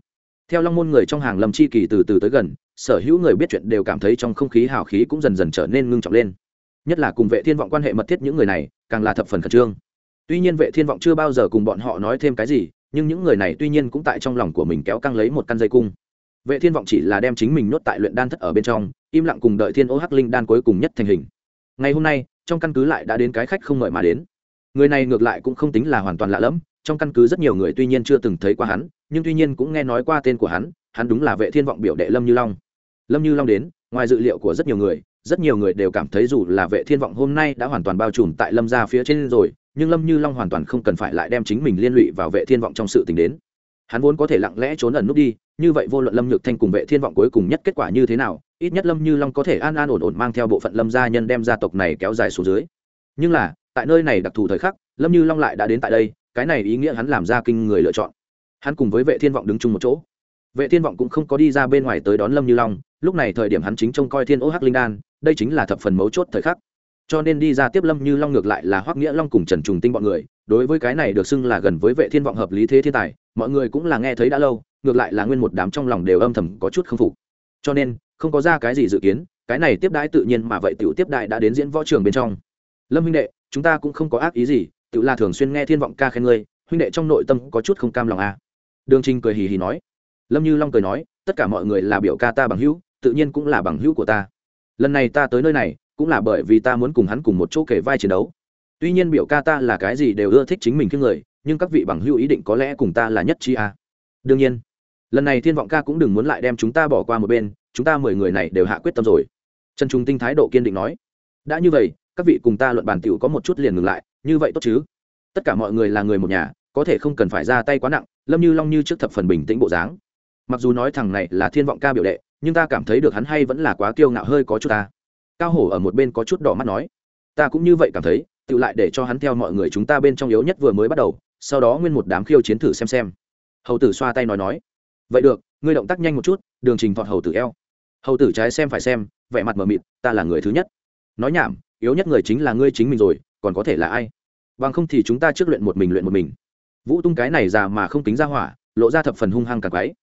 theo long môn người trong hàng lâm chi kỳ từ từ tới gần, sở hữu người biết chuyện đều cảm thấy trong không khí hào khí cũng dần dần trở nên ngưng trọng lên. Nhất là cùng vệ thiên vọng quan hệ mật thiết những người này, càng là thập phần khẩn trương. Tuy nhiên vệ thiên vọng chưa bao giờ cùng bọn họ nói thêm cái gì, nhưng những người này tuy nhiên cũng tại trong lòng của mình kéo căng lấy một căn dây cung. Vệ thiên vọng chỉ là đem chính mình nuốt tại luyện đan thất ở bên trong, im lặng cùng đợi thiên ô hắc linh đan cuối cùng nhất thành hình. Ngày hôm nay, trong căn cứ lại đã đến cái khách không mời mà đến. Người này ngược lại cũng không tính là hoàn toàn lạ lẫm trong căn cứ rất nhiều người tuy nhiên chưa từng thấy qua hắn, nhưng tuy nhiên cũng nghe nói qua tên của hắn hắn đúng là vệ thiên vọng biểu đệ lâm như long. Lâm như long đến, ngoài dự liệu của rất nhiều người, rất nhiều người đều cảm thấy dù là vệ thiên vọng hôm nay đã hoàn toàn bao trùm tại lâm gia phía trên rồi, nhưng lâm như long hoàn toàn không cần phải lại đem chính mình liên lụy vào vệ thiên vọng trong sự tình đến. Hắn vốn có thể lặng lẽ trốn ẩn nút đi, như vậy vô luận lâm nhược thanh cùng vệ thiên vọng cuối cùng nhất kết quả như thế nào, ít nhất lâm như long có thể an an ổn ổn mang theo bộ phận lâm gia nhân đem gia tộc này kéo dài xuống dưới. Nhưng là, tại nơi này đặc thù thời khắc, lâm như long lại đã đến tại đây cái này ý nghĩa hắn làm ra kinh người lựa chọn. Hắn cùng với vệ thiên vọng đứng chung một chỗ. Vệ thiên vọng cũng không có đi ra bên ngoài tới đón lâm như long, lúc này thời điểm hắn chính trông coi thiên ô hắc linh đan, đây chính là thập phần mấu chốt thời khắc. Cho nên đi ra tiếp lâm như long ngược lại là hoắc nghĩa long cùng trần trùng tinh bọn người, đối với cái này được xưng là gần với vệ thiên vọng hợp lý thế thiên tài, mọi người cũng là nghe thấy đã lâu, ngược lại là nguyên một đám trong lòng đều âm thầm có chút không phục. Cho nên, không có ra cái gì dự kiến, cái này tiếp đãi tự nhiên mà vậy tiểu tiếp đại đã đến diễn võ trường bên trong. Lâm huynh đệ, chúng ta cũng không có ác ý gì tự là thường xuyên nghe thiên vọng ca khen ngươi, huynh đệ trong nội tâm có chút không cam lòng à. đường trinh cười hì hì nói. Lâm như long cười nói, tất cả mọi người là biểu ca ta bằng hữu, tự nhiên cũng là bằng hữu của ta. Lần này ta tới nơi này, cũng là bởi vì ta muốn cùng hắn cùng một chỗ kể vai chiến đấu. Tuy nhiên biểu ca ta là cái gì đều ưa thích chính mình cái người, nhưng các vị bằng hữu ý định có lẽ cùng ta là nhất chi à. đương nhiên, lần này thiên vọng ca cũng đừng muốn lại đem chúng ta bỏ qua một bên, chúng ta mười người này đều hạ quyết tâm rồi. Trần trung tinh thái độ kiên định nói. Đã như vậy, các vị cùng ta luận bàn tiểu có một chút liền ngừng lại như vậy tốt chứ? Tất cả mọi người là người một nhà, có thể không cần phải ra tay quá nặng, lâm như long như trước thập phần bình tĩnh bộ dáng. Mặc dù nói thằng này là thiên vọng ca biểu đệ, nhưng ta cảm thấy được hắn hay vẫn là quá kiêu ngạo hơi có chút ta. Cao hổ ở một bên có chút đỏ mắt nói, ta cũng như vậy cảm thấy tự lại để cho hắn theo mọi người chúng ta bên trong yếu nhất vừa mới bắt đầu, sau đó nguyên một đám khiêu chiến thử xem xem. Hầu tử xoa tay nói nói, vậy được, ngươi động tác nhanh một chút, đường trình thọt hầu tử eo. Hầu tử trái xem phải xem, vẻ mặt mờ mịt, ta là người thứ nhất. Nói nhảm, yếu nhất người chính là ngươi chính mình rồi, còn có thể là ai? Bằng không thì chúng ta trước luyện một mình luyện một mình. Vũ tung cái này già mà không tính ra hỏa, lộ ra thập phần hung hăng càng quáy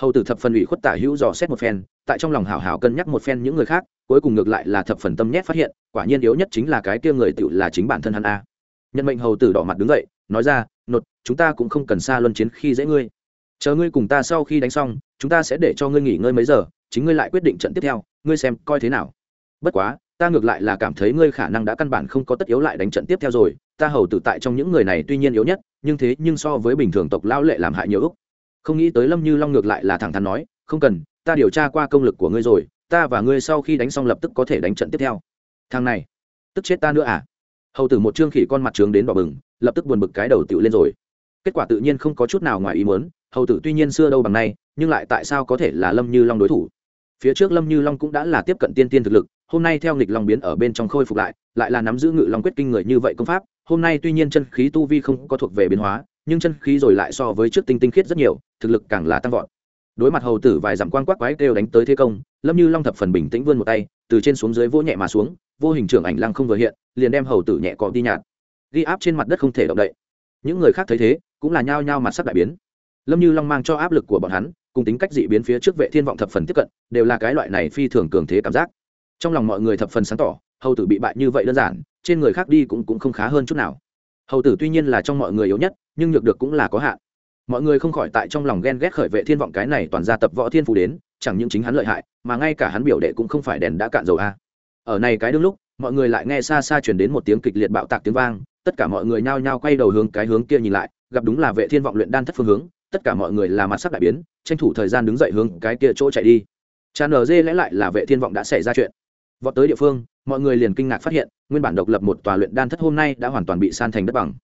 hầu tử thập phần ủy khuất tả hữu dò xét một phen, tại trong lòng hảo hảo cân nhắc một phen những người khác, cuối cùng ngược lại là thập phần tâm nhét phát hiện, quả nhiên yếu nhất chính là cái kia người tự là chính bản thân hắn a. Nhận mệnh hầu tử đỏ mặt đứng dậy, nói ra, nột, chúng ta cũng không cần xa luân chiến khi dễ ngươi. Chờ ngươi cùng ta sau khi đánh xong, chúng ta sẽ để cho ngươi nghỉ ngơi mấy giờ, chính ngươi lại quyết định trận tiếp theo, ngươi xem coi thế nào. Bất quá, ta ngược lại là cảm thấy ngươi khả năng đã căn bản không có tất yếu lại đánh trận tiếp theo rồi ta hầu tử tại trong những người này tuy nhiên yếu nhất, nhưng thế nhưng so với bình thường tộc lao lệ làm hại nhiều úc không nghĩ tới lâm như long ngược lại là thẳng thắn nói, không cần, ta điều tra qua công lực của ngươi rồi, ta và ngươi sau khi đánh xong lập tức có thể đánh trận tiếp theo. Thằng này, tức chết ta nữa à? Hầu tử một trương khỉ con mặt trướng đến đỏ bừng, lập tức buồn bực cái đầu tựu lên rồi. Kết quả tự nhiên không có chút nào ngoài ý muốn, hầu tử tuy nhiên xưa đâu bằng nay, nhưng lại tại sao có thể là lâm như long đối thủ? Phía trước lâm như long cũng đã là tiếp cận tiên tiên thực lực, hôm nay theo nghịch long biến ở bên trong khôi phục lại lại là nắm giữ ngự long quyết kinh người như vậy công pháp hôm nay tuy nhiên chân khí tu vi không có thuộc về biến hóa, nhưng chân khí rồi lại so với trước tinh tinh khiết rất nhiều, thực lực càng là tăng vọt. Đối mặt hầu tử vài dặm quan quắc quái kêu đánh tới thế công, lâm như long thập phần bình tĩnh vươn một tay, từ trên xuống dưới vỗ nhẹ mà xuống, vô hình trưởng ảnh lăng không vừa hiện, liền đem hầu tử nhẹ cọ đi nhạt. Ghi áp trên mặt đất không thể động đậy. Những người khác thấy thế, cũng là nhao nhao mặt sắc đại biến. Lâm như long mang cho áp lực của bọn hắn, cùng tính cách dị biến phía trước vệ thiên vọng thập phần tiếp cận, đều là cái loại này phi thường cường thế cảm giác. Trong lòng mọi người thập phần sáng tỏ hầu tử bị bại như vậy đơn giản, trên người khác đi cũng cũng không khá hơn chút nào. Hầu tử tuy nhiên là trong mọi người yếu nhất, nhưng nhược được cũng là có hạn. Mọi người không khỏi tại trong lòng ghen ghét khởi vệ thiên vọng cái này toàn gia tập võ thiên phù đến, chẳng những chính hắn lợi hại, mà ngay cả hắn biểu đệ cũng không phải đèn đã cạn dầu a. Ở này cái đương lúc, mọi người lại nghe xa xa chuyển đến một tiếng kịch liệt bạo tạc tiếng vang, tất cả mọi người nhao nhao quay đầu hướng cái hướng kia nhìn lại, gặp đúng là vệ thiên vọng luyện đan thất phương hướng, tất cả mọi người là mặt sắc đại biến, tranh thủ thời gian đứng dậy hướng cái kia chỗ chạy đi. Tràn ở dê lẽ lại là vệ thiên vọng đã xảy ra chuyện vọt tới địa phương, mọi người liền kinh ngạc phát hiện, nguyên bản độc lập một tòa luyện đan thất hôm nay đã hoàn toàn bị san thành đất bằng.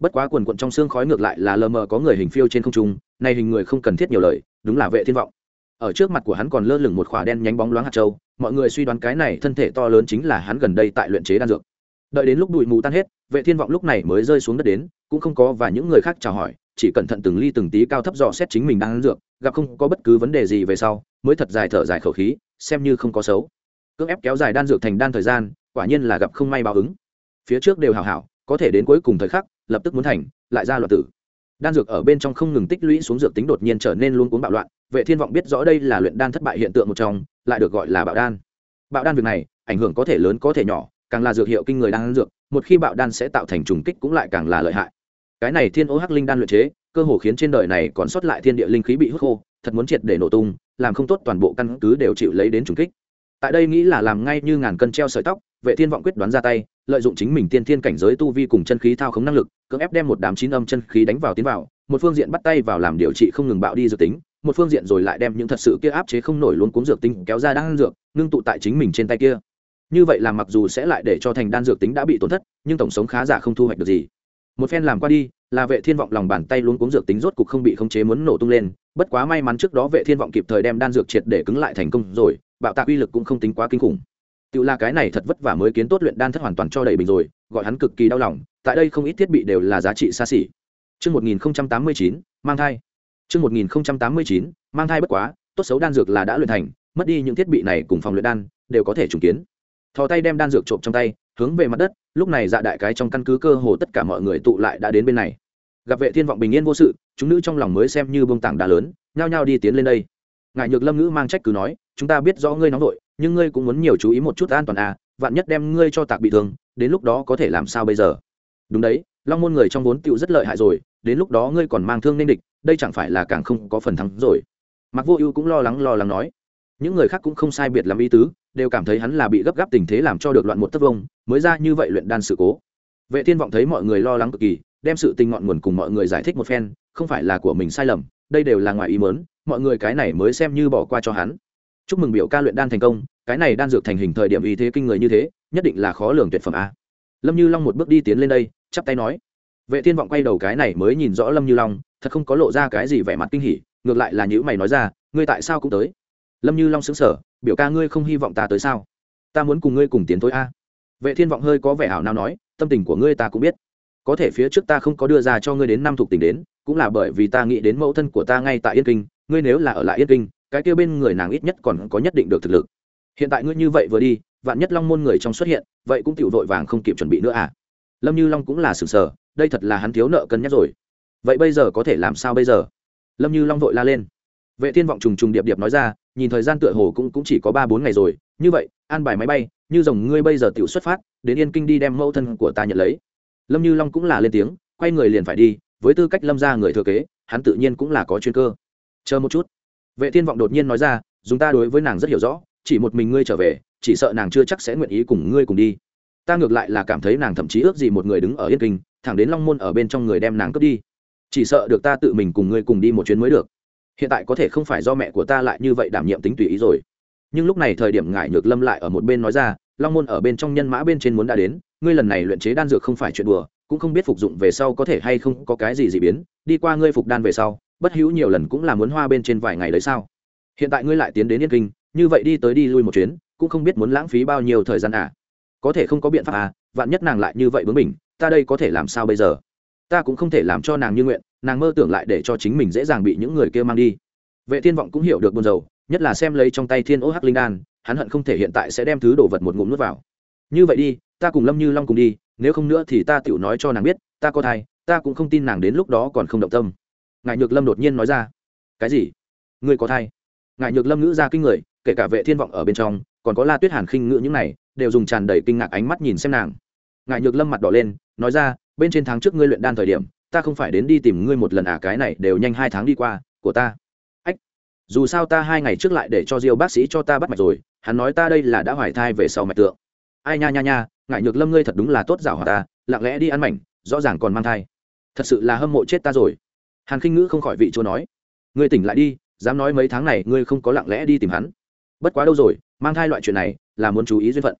Bất quá quần quận trong xương khói ngược lại là lờ mờ có người hình phiêu trên không trung này hình người không cần thiết nhiều lời, đúng là vệ thiên vọng. Ở trước mặt của hắn còn lơ lửng một khỏa đen nhánh bóng loáng hạt châu, mọi người suy đoán cái này thân thể to lớn chính là hắn gần đây tại luyện chế đan dược. Đợi đến lúc bụi mù tan hết, vệ thiên vọng lúc này mới rơi xuống đất đến, cũng không có và những người khác chào hỏi, chỉ cẩn thận từng ly từng tí cao thấp dò xét chính mình đang ăn dược, gặp không có bất cứ vấn đề gì về sau, mới thật dài thở dài khẩu khí, xem như không có xấu cưỡng ép kéo dài đan dược thành đan thời gian, quả nhiên là gặp không may báo ứng. Phía trước đều hảo hảo, có thể đến cuối cùng thời khắc, lập tức muốn thành, lại ra loạt tử. Đan dược ở bên trong không ngừng tích lũy xuống dược tính đột nhiên trở nên luôn cuốn bạo loạn, vệ thiên vọng biết rõ đây là luyện đan thất bại hiện tượng một trong, lại được gọi là bạo đan. Bạo đan việc này, ảnh hưởng có thể lớn có thể nhỏ, càng là dược hiệu kinh người đan dược, một khi bạo đan sẽ tạo thành trùng kích cũng lại càng là lợi hại. Cái này thiên ô hắc linh đan luyện chế, cơ hồ khiến trên đời này còn sót lại thiên địa linh khí bị hút khô, thật muốn triệt để nổ tung, làm không tốt toàn bộ căn cứ đều chịu lấy đến trùng kích tại đây nghĩ là làm ngay như ngàn cân treo sợi tóc, vệ thiên vọng quyết đoán ra tay, lợi dụng chính mình tiên thiên cảnh giới tu vi cùng chân khí thao khống năng lực, cưỡng ép đem một đám chín âm chân khí đánh vào tiến vào, một phương diện bắt tay vào làm điều trị không ngừng bạo đi dược tính, một phương diện rồi lại đem những thật sự kia áp chế không nổi luôn cuốn dược tính kéo ra đan dược, ngưng tụ tại chính mình trên tay kia. Như vậy là mặc dù sẽ lại để cho thành đan dược tính đã bị tổn thất, nhưng tổng sống khá giả không thu hoạch được gì. Một phen làm qua đi, là vệ thiên vọng lòng bàn tay luôn cuốn dược tính rốt cục không bị khống chế muốn nổ tung lên, bất quá may mắn trước đó vệ thiên vọng kịp thời đem đan dược triệt để cứng lại thành công rồi bạo tạc uy lực cũng không tính quá kinh khủng tự là cái này thật vất vả mới kiến tốt luyện đan thất hoàn toàn cho đầy bình rồi gọi hắn cực kỳ đau lòng tại đây không ít thiết bị đều là giá trị xa xỉ Trước 1089, mang thai. Trước 1089, mang thai bất quá, tốt xấu đan dược là đã luyện thành, mất đi những thiết bị này cùng phòng luyện đan, đều có thể trùng kiến. Thò tay đem đan dược trộm trong tay, hướng về mặt đất, lúc này dạ đại cái trong căn cứ cơ hồ tất cả mọi người tụ lại đã đến bên này. Gặp vệ thiên vọng bình yên vô sự, chúng nữ trong lòng mới xem như bông tảng đá lớn, nhao nhao đi tiến lên đây. Ngài Nhược Lâm ngữ mang trách cứ nói, chúng ta biết rõ ngươi nóng vội, nhưng ngươi cũng muốn nhiều chú ý một chút an toàn à, vạn nhất đem ngươi cho tạc bị thương, đến lúc đó có thể làm sao bây giờ? Đúng đấy, Long môn người trong vốn tựu rất lợi hại rồi, đến lúc đó ngươi còn mang thương nên địch đây chẳng phải là càng không có phần thắng rồi. Mặc vô ưu cũng lo lắng lo lắng nói. Những người khác cũng không sai biệt làm ý tứ đều cảm thấy hắn là bị gấp gáp tình thế làm cho được loạn một tấc vông mới ra như vậy luyện đan sự cố. Vệ thiên vọng thấy mọi người lo lắng cực kỳ đem sự tình ngọn nguồn cùng mọi người giải thích một phen không phải là của mình sai lầm đây đều là ngoài ý mớn mọi người cái này mới xem như bỏ qua cho hắn chúc mừng biểu ca luyện đan thành công, cái này đan dược thành hình thời điểm ý thế kinh người như thế, nhất định là khó lường tuyệt phẩm a. Lâm như long một bước đi tiến lên đây, chắp tay nói. Vệ thiên vọng quay đầu cái này mới nhìn rõ lâm như long, thật không có lộ ra cái gì vẻ mặt kinh hỉ, ngược lại là nhữ mày nói ra, ngươi tại sao cũng tới? Lâm như long xứng sở biểu ca ngươi không hy vọng ta tới sao? Ta muốn cùng ngươi cùng tiến thôi a. Vệ thiên vọng hơi có vẻ ảo nào nói, tâm tình của ngươi ta cũng biết. Có thể phía trước ta không có đưa ra cho ngươi đến năm thuộc tỉnh đến, cũng là bởi vì ta nghĩ đến mẫu thân của ta ngay tại yên kinh, ngươi nếu là ở lại yên kinh cái kia bên người nàng ít nhất còn có nhất định được thực lực. Hiện tại ngươi như vậy vừa đi vạn nhất long môn người trong xuất hiện vậy cũng tiểu vội vàng không kịp chuẩn bị nữa à? Lâm như long cũng là sừng sờ đây thật là hắn thiếu nợ cân nhắc rồi. Vậy bây giờ có thể làm sao bây giờ? Lâm như long vội la lên. Vệ thiên vọng trùng trùng điệp điệp nói ra nhìn thời gian tựa hồ cũng, cũng chỉ có ba bốn ngày rồi. Như vậy an bài máy bay như dòng ngươi bây giờ tiểu xuất phát đến yên kinh đi đem mẫu thân của ta nhận lấy. Lâm như long cũng là lên tiếng quay người liền phải đi với tư cách lâm ra người thừa kế hắn tự nhiên cũng là có chuyên cơ. Chờ một chút vệ thiên vọng đột nhiên nói ra, dùng ta đối với nàng rất hiểu rõ, chỉ một mình ngươi trở về, chỉ sợ nàng chưa chắc sẽ nguyện ý cùng ngươi cùng đi. Ta ngược lại là cảm thấy nàng thậm chí ước gì một người đứng ở yên kinh, thẳng đến long môn ở bên trong người đem nàng cướp đi. Chỉ sợ được ta tự mình cùng ngươi cùng đi một chuyến mới được. Hiện tại có thể không phải do mẹ của ta lại như vậy đảm nhiệm tính tùy ý rồi. Nhưng lúc này thời điểm ngải nhược lâm lại ở một bên nói ra, long môn ở bên trong nhân mã bên trên muốn đã đến, ngươi lần này luyện chế đan dược không phải chuyện đùa, cũng không biết phục dụng về sau có thể hay không có cái gì dị biến, đi qua ngươi phục đan về sau bất hữu nhiều lần cũng là muốn hoa bên trên vài ngày đấy sao? Hiện tại ngươi lại tiến đến yên kinh, như vậy đi tới đi lui một chuyến, cũng không biết muốn lãng phí bao nhiêu thời gian à? Có thể không có biện pháp à vạn nhất nàng lại như vậy bướng mình ta đây có thể làm sao bây giờ? Ta cũng không thể làm cho nàng như nguyện, nàng mơ tưởng lại để cho chính mình dễ dàng bị những người kia mang đi. Vệ thiên vọng cũng hiểu được buồn rầu, nhất là xem lấy trong tay thiên ô hắc linh đan, hắn hận không thể hiện tại sẽ đem thứ đồ vật một ngụm nuốt vào. Như vậy đi, ta cùng lâm như long cùng đi, nếu không nữa thì ta tiểu nói cho nàng biết, ta có thai, ta cũng không tin nàng đến lúc đó còn không động tâm ngài nhược lâm đột nhiên nói ra, cái gì? Ngươi có thai? Ngài nhược lâm ngữ ra kinh người, kể cả vệ thiên vọng ở bên trong, còn có la tuyết hàn khinh ngữ những này, đều dùng tràn đầy kinh ngạc ánh mắt nhìn xem nàng. Ngài nhược lâm mặt đỏ lên, nói ra, bên trên tháng trước ngươi luyện đan thời điểm, ta không phải đến đi tìm ngươi một lần à cái này đều nhanh hai tháng đi qua, của ta. Ách, dù sao ta hai ngày trước lại để cho diêu bác sĩ cho ta bắt mạch rồi, hắn nói ta đây là đã hoài thai về sau mạch tượng. Ai nha nha nha ngại nhược lâm ngươi thật đúng là tốt giảo hòa ta, lặng lẽ đi ăn mảnh, rõ ràng còn mang thai. Thật sự là hâm mộ chết ta rồi hàn khinh ngữ không khỏi vị chúa nói, ngươi tỉnh lại đi, dám nói mấy tháng này ngươi không có lặng lẽ đi tìm hắn. Bất quá đâu rồi, mang thai loại chuyện này là muốn chú ý duyên phận.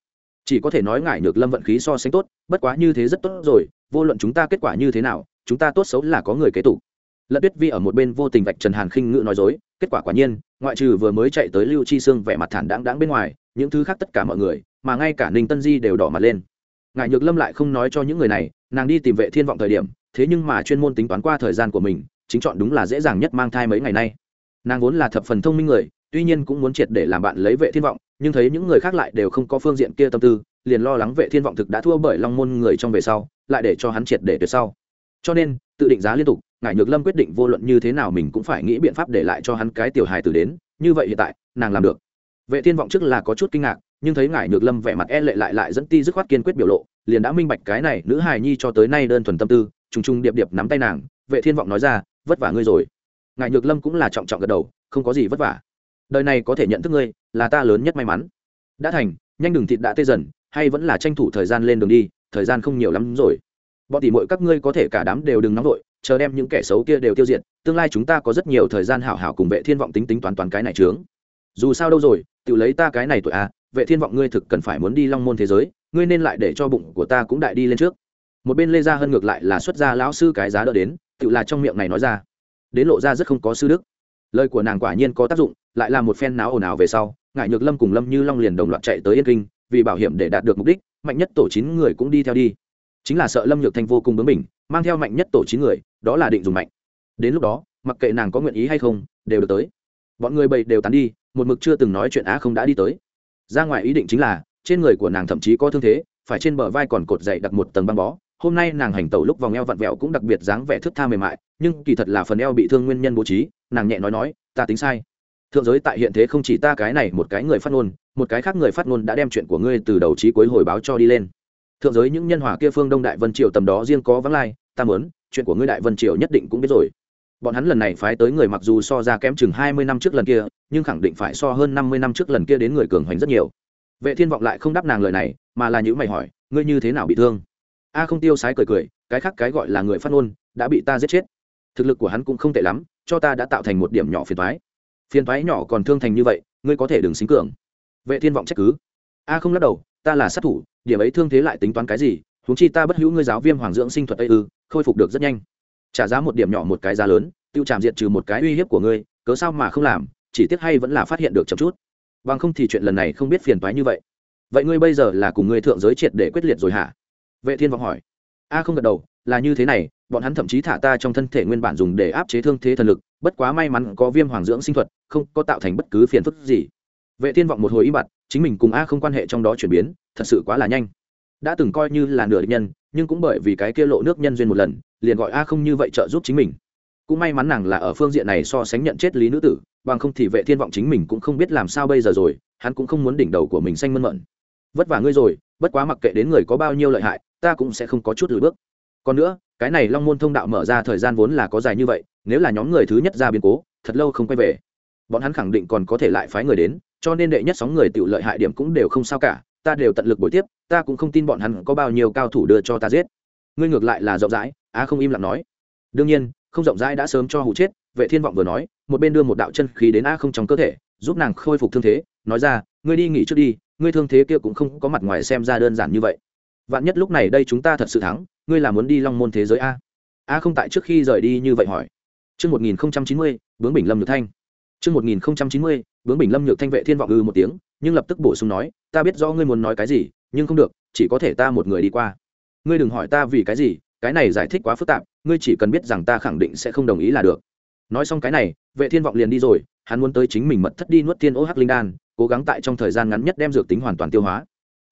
Chỉ có thể nói ngại nhược lâm vận khí so sánh tốt, bất quá như thế rất tốt rồi, vô luận chúng ta kết quả như thế nào, chúng ta tốt xấu là có người kế tục. Lận tuyết vi ở một bên vô tình vạch trần hàn khinh Ngữ nói dối, kết quả quả nhiên, ngoại trừ vừa mới chạy tới lưu chi sương vẻ mặt thản đáng đáng bên ngoài, những thứ khác tất cả mọi người, mà ngay cả ninh tân di đều đỏ mặt lên. Ngại nhược lâm lại không nói cho những người này, nàng đi tìm vệ thiên vọng thời điểm, thế nhưng mà chuyên môn tính toán qua thời gian của mình chính chọn đúng là dễ dàng nhất mang thai mấy ngày nay. Nàng vốn là thập phần thông minh người, tuy nhiên cũng muốn triệt để làm bạn lấy vệ thiên vọng, nhưng thấy những người khác lại đều không có phương diện kia tâm tư, liền lo lắng vệ thiên vọng thực đã thua bởi long môn người trong về sau, lại để cho hắn triệt để tuyệt sau. Cho nên, tự định giá liên tục, ngải nhược lâm quyết định vô luận như thế nào mình cũng phải nghĩ biện pháp để lại cho hắn cái tiểu hài tử đến, như vậy hiện tại, nàng làm được. Vệ thiên vọng trước là có chút kinh ngạc, nhưng thấy ngải nhược lâm vẻ mặt e lệ lại lại dẫn ti dứt khoát kiên quyết biểu lộ, liền đã minh bạch cái này nữ hài nhi cho tới nay đơn thuần tâm tư, trùng trùng điệp điệp nắm tay nàng, vệ thiên vọng nói ra vất vả ngươi rồi. Ngài nhược lâm cũng là trọng trọng gật đầu, không có gì vất vả. Đời này có thể nhận thức ngươi, là ta lớn nhất may mắn. Đã thành, nhanh đừng thịt đã tê dần, hay vẫn là tranh thủ thời gian lên đường đi, thời gian không nhiều lắm rồi. Bọn tỉ mội các ngươi có thể cả đám đều đừng nóng vội, chờ đem những kẻ xấu kia đều tiêu diệt, tương lai chúng ta có rất nhiều thời gian hảo hảo cùng vệ thiên vọng tính tính toán toán cái này trướng dù sao đâu rồi, tự lấy ta cái này tuổi à vệ thiên vọng ngươi thực cần phải muốn đi long môn thế giới, ngươi nên lại để cho bụng của ta cũng đại đi lên trước. Một bên lê gia hơn ngược lại là xuất gia lão sư cái giá đỡ đến tự là trong miệng này nói ra. Đến lộ ra rất không có sư đức. Lời của nàng quả nhiên có tác dụng, lại là một phen náo ồn ào về sau ngại nhược lâm cùng lâm như long liền đồng loạt chạy tới yên kinh, vì bảo hiểm để đạt được mục đích, mạnh nhất tổ chín người cũng đi theo đi. Chính là sợ lâm nhược thanh vô cùng bướng mình mang theo mạnh nhất tổ chín người, đó là định dùng mạnh. Đến lúc đó, mặc kệ nàng có nguyện ý hay không, đều được tới. Bọn người bậy đều tán đi, một mực chưa từng nói chuyện á không đã đi tới. Ra ngoài ý định chính là, trên người của nàng thậm chí có thương thế, phải trên bờ vai còn cột dậy đặt một tầng băng bó hôm nay nàng hành tẩu lúc vòng eo vặn vẹo cũng đặc biệt dáng vẻ thước tha mềm mại, nhưng kỳ thật là phần eo bị thương nguyên nhân bố trí, nàng nhẹ nói nói, ta tính sai. Thượng giới tại hiện thế không chỉ ta cái này một cái người phát ngôn, một cái khác người phát ngôn đã đem chuyện của ngươi từ đầu trí cuối hồi báo cho đi lên. Thượng giới những nhân hòa kia phương đông đại vân triều tầm đó riêng có vắng lai, ta muốn, chuyện của ngươi đại vân triều nhất định cũng biết rồi. Bọn hắn lần này phái tới người mặc dù so ra kém chừng hai mươi năm trước lần kia, nhưng khẳng định phải so hơn năm mươi năm trước lần kia đến người cường hoành rất nhiều. Vệ thiên vọng lại không đáp nàng lời này, mà là những mày hỏi, ngươi như thế nào bị thương? A không tiêu sái cười cười, cái khác cái gọi là người phát ngôn, đã bị ta giết chết. Thực lực của hắn cũng không tệ lắm, cho ta đã tạo thành một điểm nhỏ phiền thoái phiền thoái nhỏ còn thương thành như vậy, ngươi có thể đừng xính cường. Vệ thiên vọng trách cứ. A không lắc đầu, ta là sát thủ, điểm ấy thương thế lại tính toán cái gì, huống chi ta bất hữu ngươi giáo viêm hoàng dưỡng sinh thuật tây ư, khôi phục được rất nhanh. Trả giá một điểm nhỏ một cái giá lớn, tiêu chạm diệt trừ một cái uy hiếp của ngươi, cớ sao mà không làm, chỉ tiếc hay vẫn là phát hiện được chậm chút. Bằng không thì chuyện lần này không biết phiền toái như vậy. Vậy ngươi bây giờ là cùng ngươi thượng giới triệt để quyết liệt rồi hả? Vệ thiên vọng hỏi. A không gật đầu, là như thế này, bọn hắn thậm chí thả ta trong thân thể nguyên bản dùng để áp chế thương thế thần lực, bất quá may mắn có viêm hoàng dưỡng sinh thuật, không có tạo thành bất cứ phiền phức gì. Vệ thiên vọng một hồi im bặt, chính mình cùng a không quan hệ trong đó chuyển biến, thật sự quá là nhanh. Đã từng coi như là nửa địch nhân, nhưng cũng bởi vì cái kia lộ nước nhân duyên một lần, liền gọi a không như vậy trợ giúp chính mình. Cũng may mắn nàng là ở phương diện này so sánh nhận chết lý nữ tử, bằng không thì vệ thiên vọng chính mình cũng không biết làm sao bây giờ rồi, hắn cũng không muốn đỉnh đầu của mình xanh mơn mận. Vất vả ngươi rồi, bất quá mặc kệ đến người có bao nhiêu lợi hại ta cũng sẽ không có chút lùi bước. Còn nữa, cái này long môn thông đạo mở ra thời gian vốn là có dài như vậy, nếu là nhóm người thứ nhất ra biến cố, thật lâu không quay về. Bọn hắn khẳng định còn có thể lại phái người đến, cho nên đệ nhất sóng người tự lợi hại điểm cũng đều không sao cả, ta đều tận lực buổi tiếp, ta cũng không tin bọn hắn có bao nhiêu cao thủ đưa cho ta giết. Ngươi ngược lại là rộng rãi, á không im lặng nói. Đương nhiên, không rộng rãi đã sớm cho hụ chết, vệ thiên vọng vừa nói, một bên đưa một đạo chân khí đến a không trong cơ thể, giúp nàng khôi phục thương thế, nói ra, ngươi đi nghỉ trước đi, ngươi thương thế kia cũng không có mặt ngoài xem ra đơn giản như vậy vạn nhất lúc này đây chúng ta thật sự thắng ngươi là muốn đi long môn thế giới a a không tại trước khi rời đi như vậy hỏi Trước 1090, bướng bình lâm nhược thanh. Trước 1090, bướng bình lâm nhược thanh vệ thiên vọng ư một tiếng, nhưng lập tức bổ sung nói, ta biết rõ ngươi muốn nói cái gì, nhưng không được, chỉ có thể ta một người đi qua. Ngươi đừng hỏi ta vì cái gì, cái này giải thích quá phức tạp, ngươi chỉ cần biết rằng ta khẳng định sẽ không đồng ý là được. Nói xong cái này, vệ thiên vọng liền đi rồi, hắn muốn tới chính mình mật thất đi nuốt tiên ô hắc linh đan, cố gắng tại trong thời gian ngắn nhất đem dược tính hoàn toàn tiêu hóa.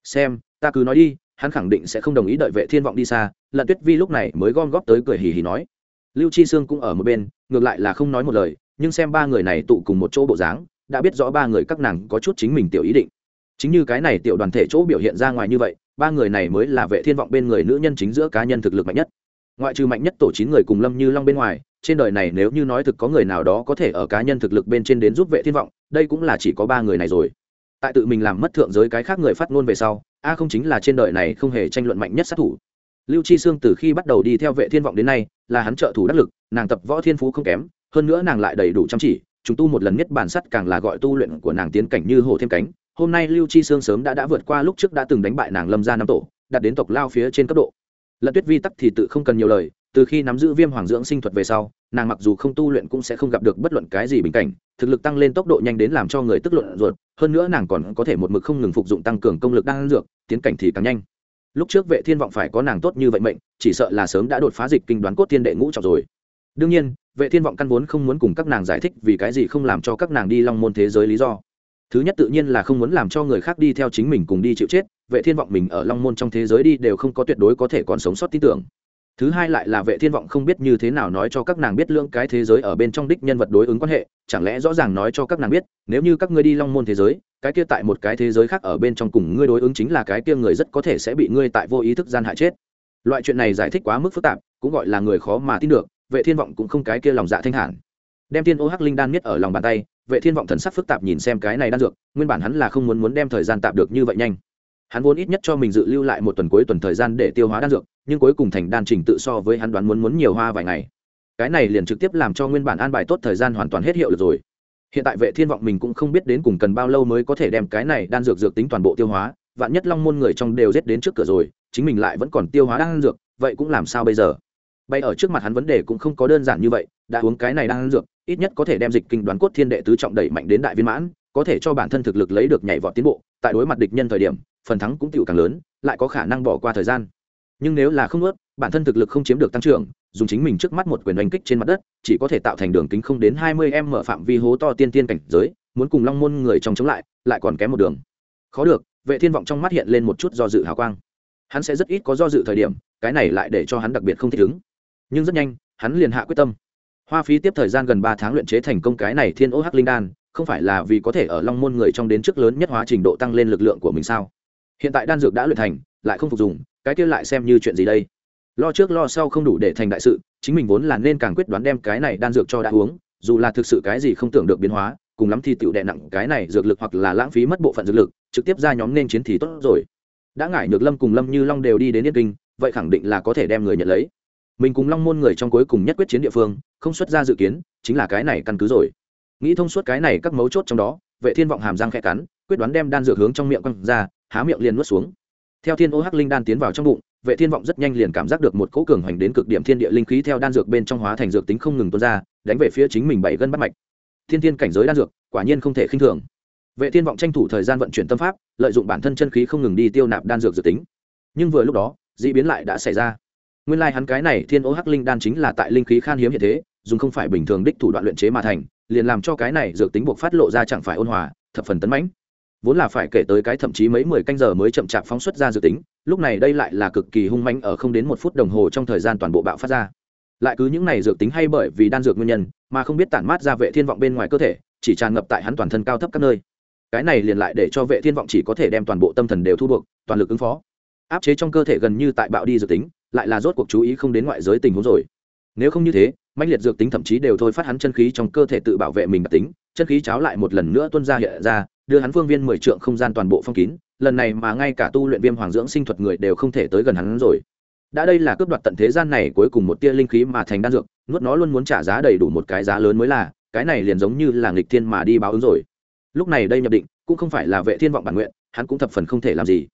Xem, ta cứ nói đi, hắn khẳng định sẽ không đồng ý đợi vệ thiên vọng đi xa, lận tuyết vi lúc này mới gom góp tới cười hì hì nói. Lưu chi sương cũng ở một bên, ngược lại là không nói một lời, nhưng xem ba người này tụ cùng một chỗ bộ dáng, đã biết rõ ba người các nàng có chút chính mình tiểu ý định. Chính như cái này tiểu đoàn thể chỗ biểu hiện ra ngoài như vậy, ba người này mới là vệ thiên vọng bên người nữ nhân chính giữa cá nhân thực lực mạnh nhất. Ngoại trừ mạnh nhất tổ chín người cùng lâm như long bên ngoài, trên đời này nếu như nói thực có người nào đó có thể ở cá nhân thực lực bên trên đến giúp vệ thiên vọng, đây cũng là chỉ có ba người này rồi. Tại tự mình làm mất thượng giới cái khác người phát ngôn về sau a không chính là trên đời này không hề tranh luận mạnh nhất sát thủ. Lưu chi sương từ khi bắt đầu đi theo vệ thiên vọng đến nay, là hắn trợ thủ đắc lực, nàng tập võ thiên phú không kém, hơn nữa nàng lại đầy đủ chăm chỉ, chúng tu một lần nhất bản sắt càng là gọi tu luyện của nàng tiến cảnh như hổ thêm cánh. Hôm nay lưu chi sương sớm đã đã vượt qua lúc trước đã từng đánh bại nàng lâm gia năm tổ, đạt đến tộc lao phía trên cấp độ. Lận tuyết vi tắc thì tự không cần nhiều lời, từ khi nắm giữ viêm hoàng dưỡng sinh thuật về sau, nàng mặc dù không tu luyện cũng sẽ không gặp được bất luận cái gì bình cảnh, thực lực tăng lên tốc độ nhanh đến làm cho người tức luận ruột, hơn nữa nàng còn có thể một mực không ngừng phục dụng tăng cường công lực đang dược tiến cảnh thì càng nhanh. Lúc trước vệ thiên vọng phải có nàng tốt như vậy mệnh, chỉ sợ là sớm đã đột phá dịch kinh đoán cốt tiên đệ ngũ trọng rồi. Đương nhiên, vệ thiên vọng căn vốn không muốn cùng các nàng giải thích vì cái gì không làm cho các nàng đi long môn thế giới lý do. Thứ nhất tự nhiên là không muốn làm cho người khác đi theo chính mình cùng đi chịu chết, vệ thiên vọng mình ở long môn trong thế giới đi đều không có tuyệt đối có thể còn sống sót tin tưởng thứ hai lại là vệ thiên vọng không biết như thế nào nói cho các nàng biết lưỡng cái thế giới ở bên trong đích nhân vật đối ứng quan hệ, chẳng lẽ rõ ràng nói cho các nàng biết, nếu như các ngươi đi long môn thế giới, cái kia tại một cái thế giới khác ở bên trong cùng ngươi đối ứng chính là cái kia người rất có thể sẽ bị ngươi tại vô ý thức gian hại chết. Loại chuyện này giải thích quá mức phức tạp, cũng gọi là người khó mà tin được, vệ thiên vọng cũng không cái kia lòng dạ thanh hẳn. Đem thiên ô hắc linh đan miết ở lòng bàn tay, vệ thiên vọng thần sắc phức tạp nhìn xem cái này đan dược, nguyên bản hắn là không muốn muốn đem thời gian tạm được như vậy nhanh hắn vốn ít nhất cho mình dự lưu lại một tuần cuối tuần thời gian để tiêu hóa đan dược, nhưng cuối cùng thành đan trình tự so với hắn đoán muốn muốn nhiều hoa vài ngày. Cái này liền trực tiếp làm cho nguyên bản an bài tốt thời gian hoàn toàn hết hiệu lực rồi. Hiện tại vệ thiên vọng mình cũng không biết đến cùng cần bao lâu mới có thể đem cái này đan dược dược tính toàn bộ tiêu hóa, vạn nhất long môn người trong đều giết đến trước cửa rồi, chính mình lại vẫn còn tiêu hóa đan dược, vậy cũng làm sao bây giờ? Bay ở trước mặt hắn vấn đề cũng không có đơn giản như vậy, đã uống cái này đan dược, ít nhất có thể đem dịch kinh đoán cốt thiên đệ tứ trọng đẩy mạnh đến đại viên mãn, có thể cho bản thân thực lực lấy được nhảy vọt tiến bộ, tại đối mặt địch nhân thời điểm phần thắng cũng tiểu càng lớn, lại có khả năng bỏ qua thời gian. Nhưng nếu là không ướt, bản thân thực lực không chiếm được tăng trưởng, dùng chính mình trước mắt một quyền đánh kích trên mặt đất, chỉ có thể tạo thành đường kính không đến hai mươi em mở phạm vi hố to tiên tiên cảnh giới, muốn cùng long môn người trong chống lại lại còn kém một đường. Khó được, vệ thiên vọng trong mắt hiện lên một chút do dự hào quang. Hắn sẽ rất ít có do dự thời điểm, cái này lại để cho hắn đặc biệt không thích ứng. Nhưng rất nhanh, hắn liền hạ quyết tâm. Hoa phí tiếp thời gian gần ba tháng luyện chế thành công cái này thiên ô hắc linh đan, không phải là vì có thể ở long môn người trong đến trước lớn nhất hóa trình độ tăng lên lực lượng của mình sao? Hiện tại đan dược đã luyện thành, lại không phục dùng, cái kia lại xem như chuyện gì đây? Lo trước lo sau không đủ để thành đại sự, chính mình vốn là nên càng quyết đoán đem cái này đan dược cho đã uống, dù là thực sự cái gì không tưởng được biến hóa, cùng lắm thì tựu đệ nặng cái này dược lực hoặc là lãng phí mất bộ phận dược lực, trực tiếp ra nhóm nên chiến thì tốt rồi. Đã ngại nhược lâm cùng lâm như long đều đi đến yên kinh, vậy khẳng định là có thể đem người nhận lấy. Mình cùng long môn người trong cuối cùng nhất quyết chiến địa phương, không xuất ra dự kiến, chính là cái này căn cứ rồi. Nghĩ thông suốt cái này các mấu chốt trong đó, vệ thiên vọng hàm răng khẽ cắn, quyết đoán đem đan dược hướng trong miệng quăng ra há miệng liền nuốt xuống. Theo thiên ô hắc linh đan tiến vào trong bụng, vệ thiên vọng rất nhanh liền cảm giác được một cỗ cường hoành đến cực điểm thiên địa linh khí theo đan dược bên trong hóa thành dược tính không ngừng tuôn ra, đánh về phía chính mình bảy gân bắt mạch. Thiên thiên cảnh giới đan dược, quả nhiên không thể khinh thường. Vệ thiên vọng tranh thủ thời gian vận chuyển tâm pháp, lợi dụng bản thân chân khí không ngừng đi tiêu nạp đan dược dược tính. Nhưng vừa lúc đó, dị biến lại đã xảy ra. Nguyên lai like hắn cái này thiên ô hắc linh đan chính là tại linh khí khan hiếm hiện thế, dùng không phải bình thường đích thủ đoạn luyện chế mà thành, liền làm cho cái này dược tính buộc phát lộ ra chẳng phải ôn hòa, thập phần tấn mãnh vốn là phải kể tới cái thậm chí mấy mười canh giờ mới chậm chạp phóng xuất ra dự tính, lúc này đây lại là cực kỳ hung manh ở không đến một phút đồng hồ trong thời gian toàn bộ bạo phát ra. Lại cứ những này dược tính hay bởi vì đan dược nguyên nhân, mà không biết tản mát ra vệ thiên vọng bên ngoài cơ thể, chỉ tràn ngập tại hắn toàn thân cao thấp các nơi. Cái này liền lại để cho vệ thiên vọng chỉ có thể đem toàn bộ tâm thần đều thu buộc, toàn lực ứng phó. Áp chế trong cơ thể gần như tại bạo đi dược tính, lại là rốt cuộc chú ý không đến ngoại giới tình huống rồi. Nếu không như thế, mãnh liệt dược tính thậm chí đều thôi phát hắn chân khí trong cơ thể tự bảo vệ mình đặc tính, chân khí cháo lại một lần nữa tuôn ra hiện ra đưa hắn phương viên mười trượng không gian toàn bộ phong kín, lần này mà ngay cả tu luyện viêm hoàng dưỡng sinh thuật người đều không thể tới gần hắn rồi. Đã đây là cướp đoạt tận thế gian này cuối cùng một tia linh khí mà thành đan dược, nuốt nó luôn muốn trả giá đầy đủ một cái giá lớn mới là, cái này liền giống như là nghịch thiên mà đi báo ứng rồi. Lúc này đây nhập định, cũng không phải là vệ thiên vọng bản nguyện, hắn cũng thập phần không thể làm gì.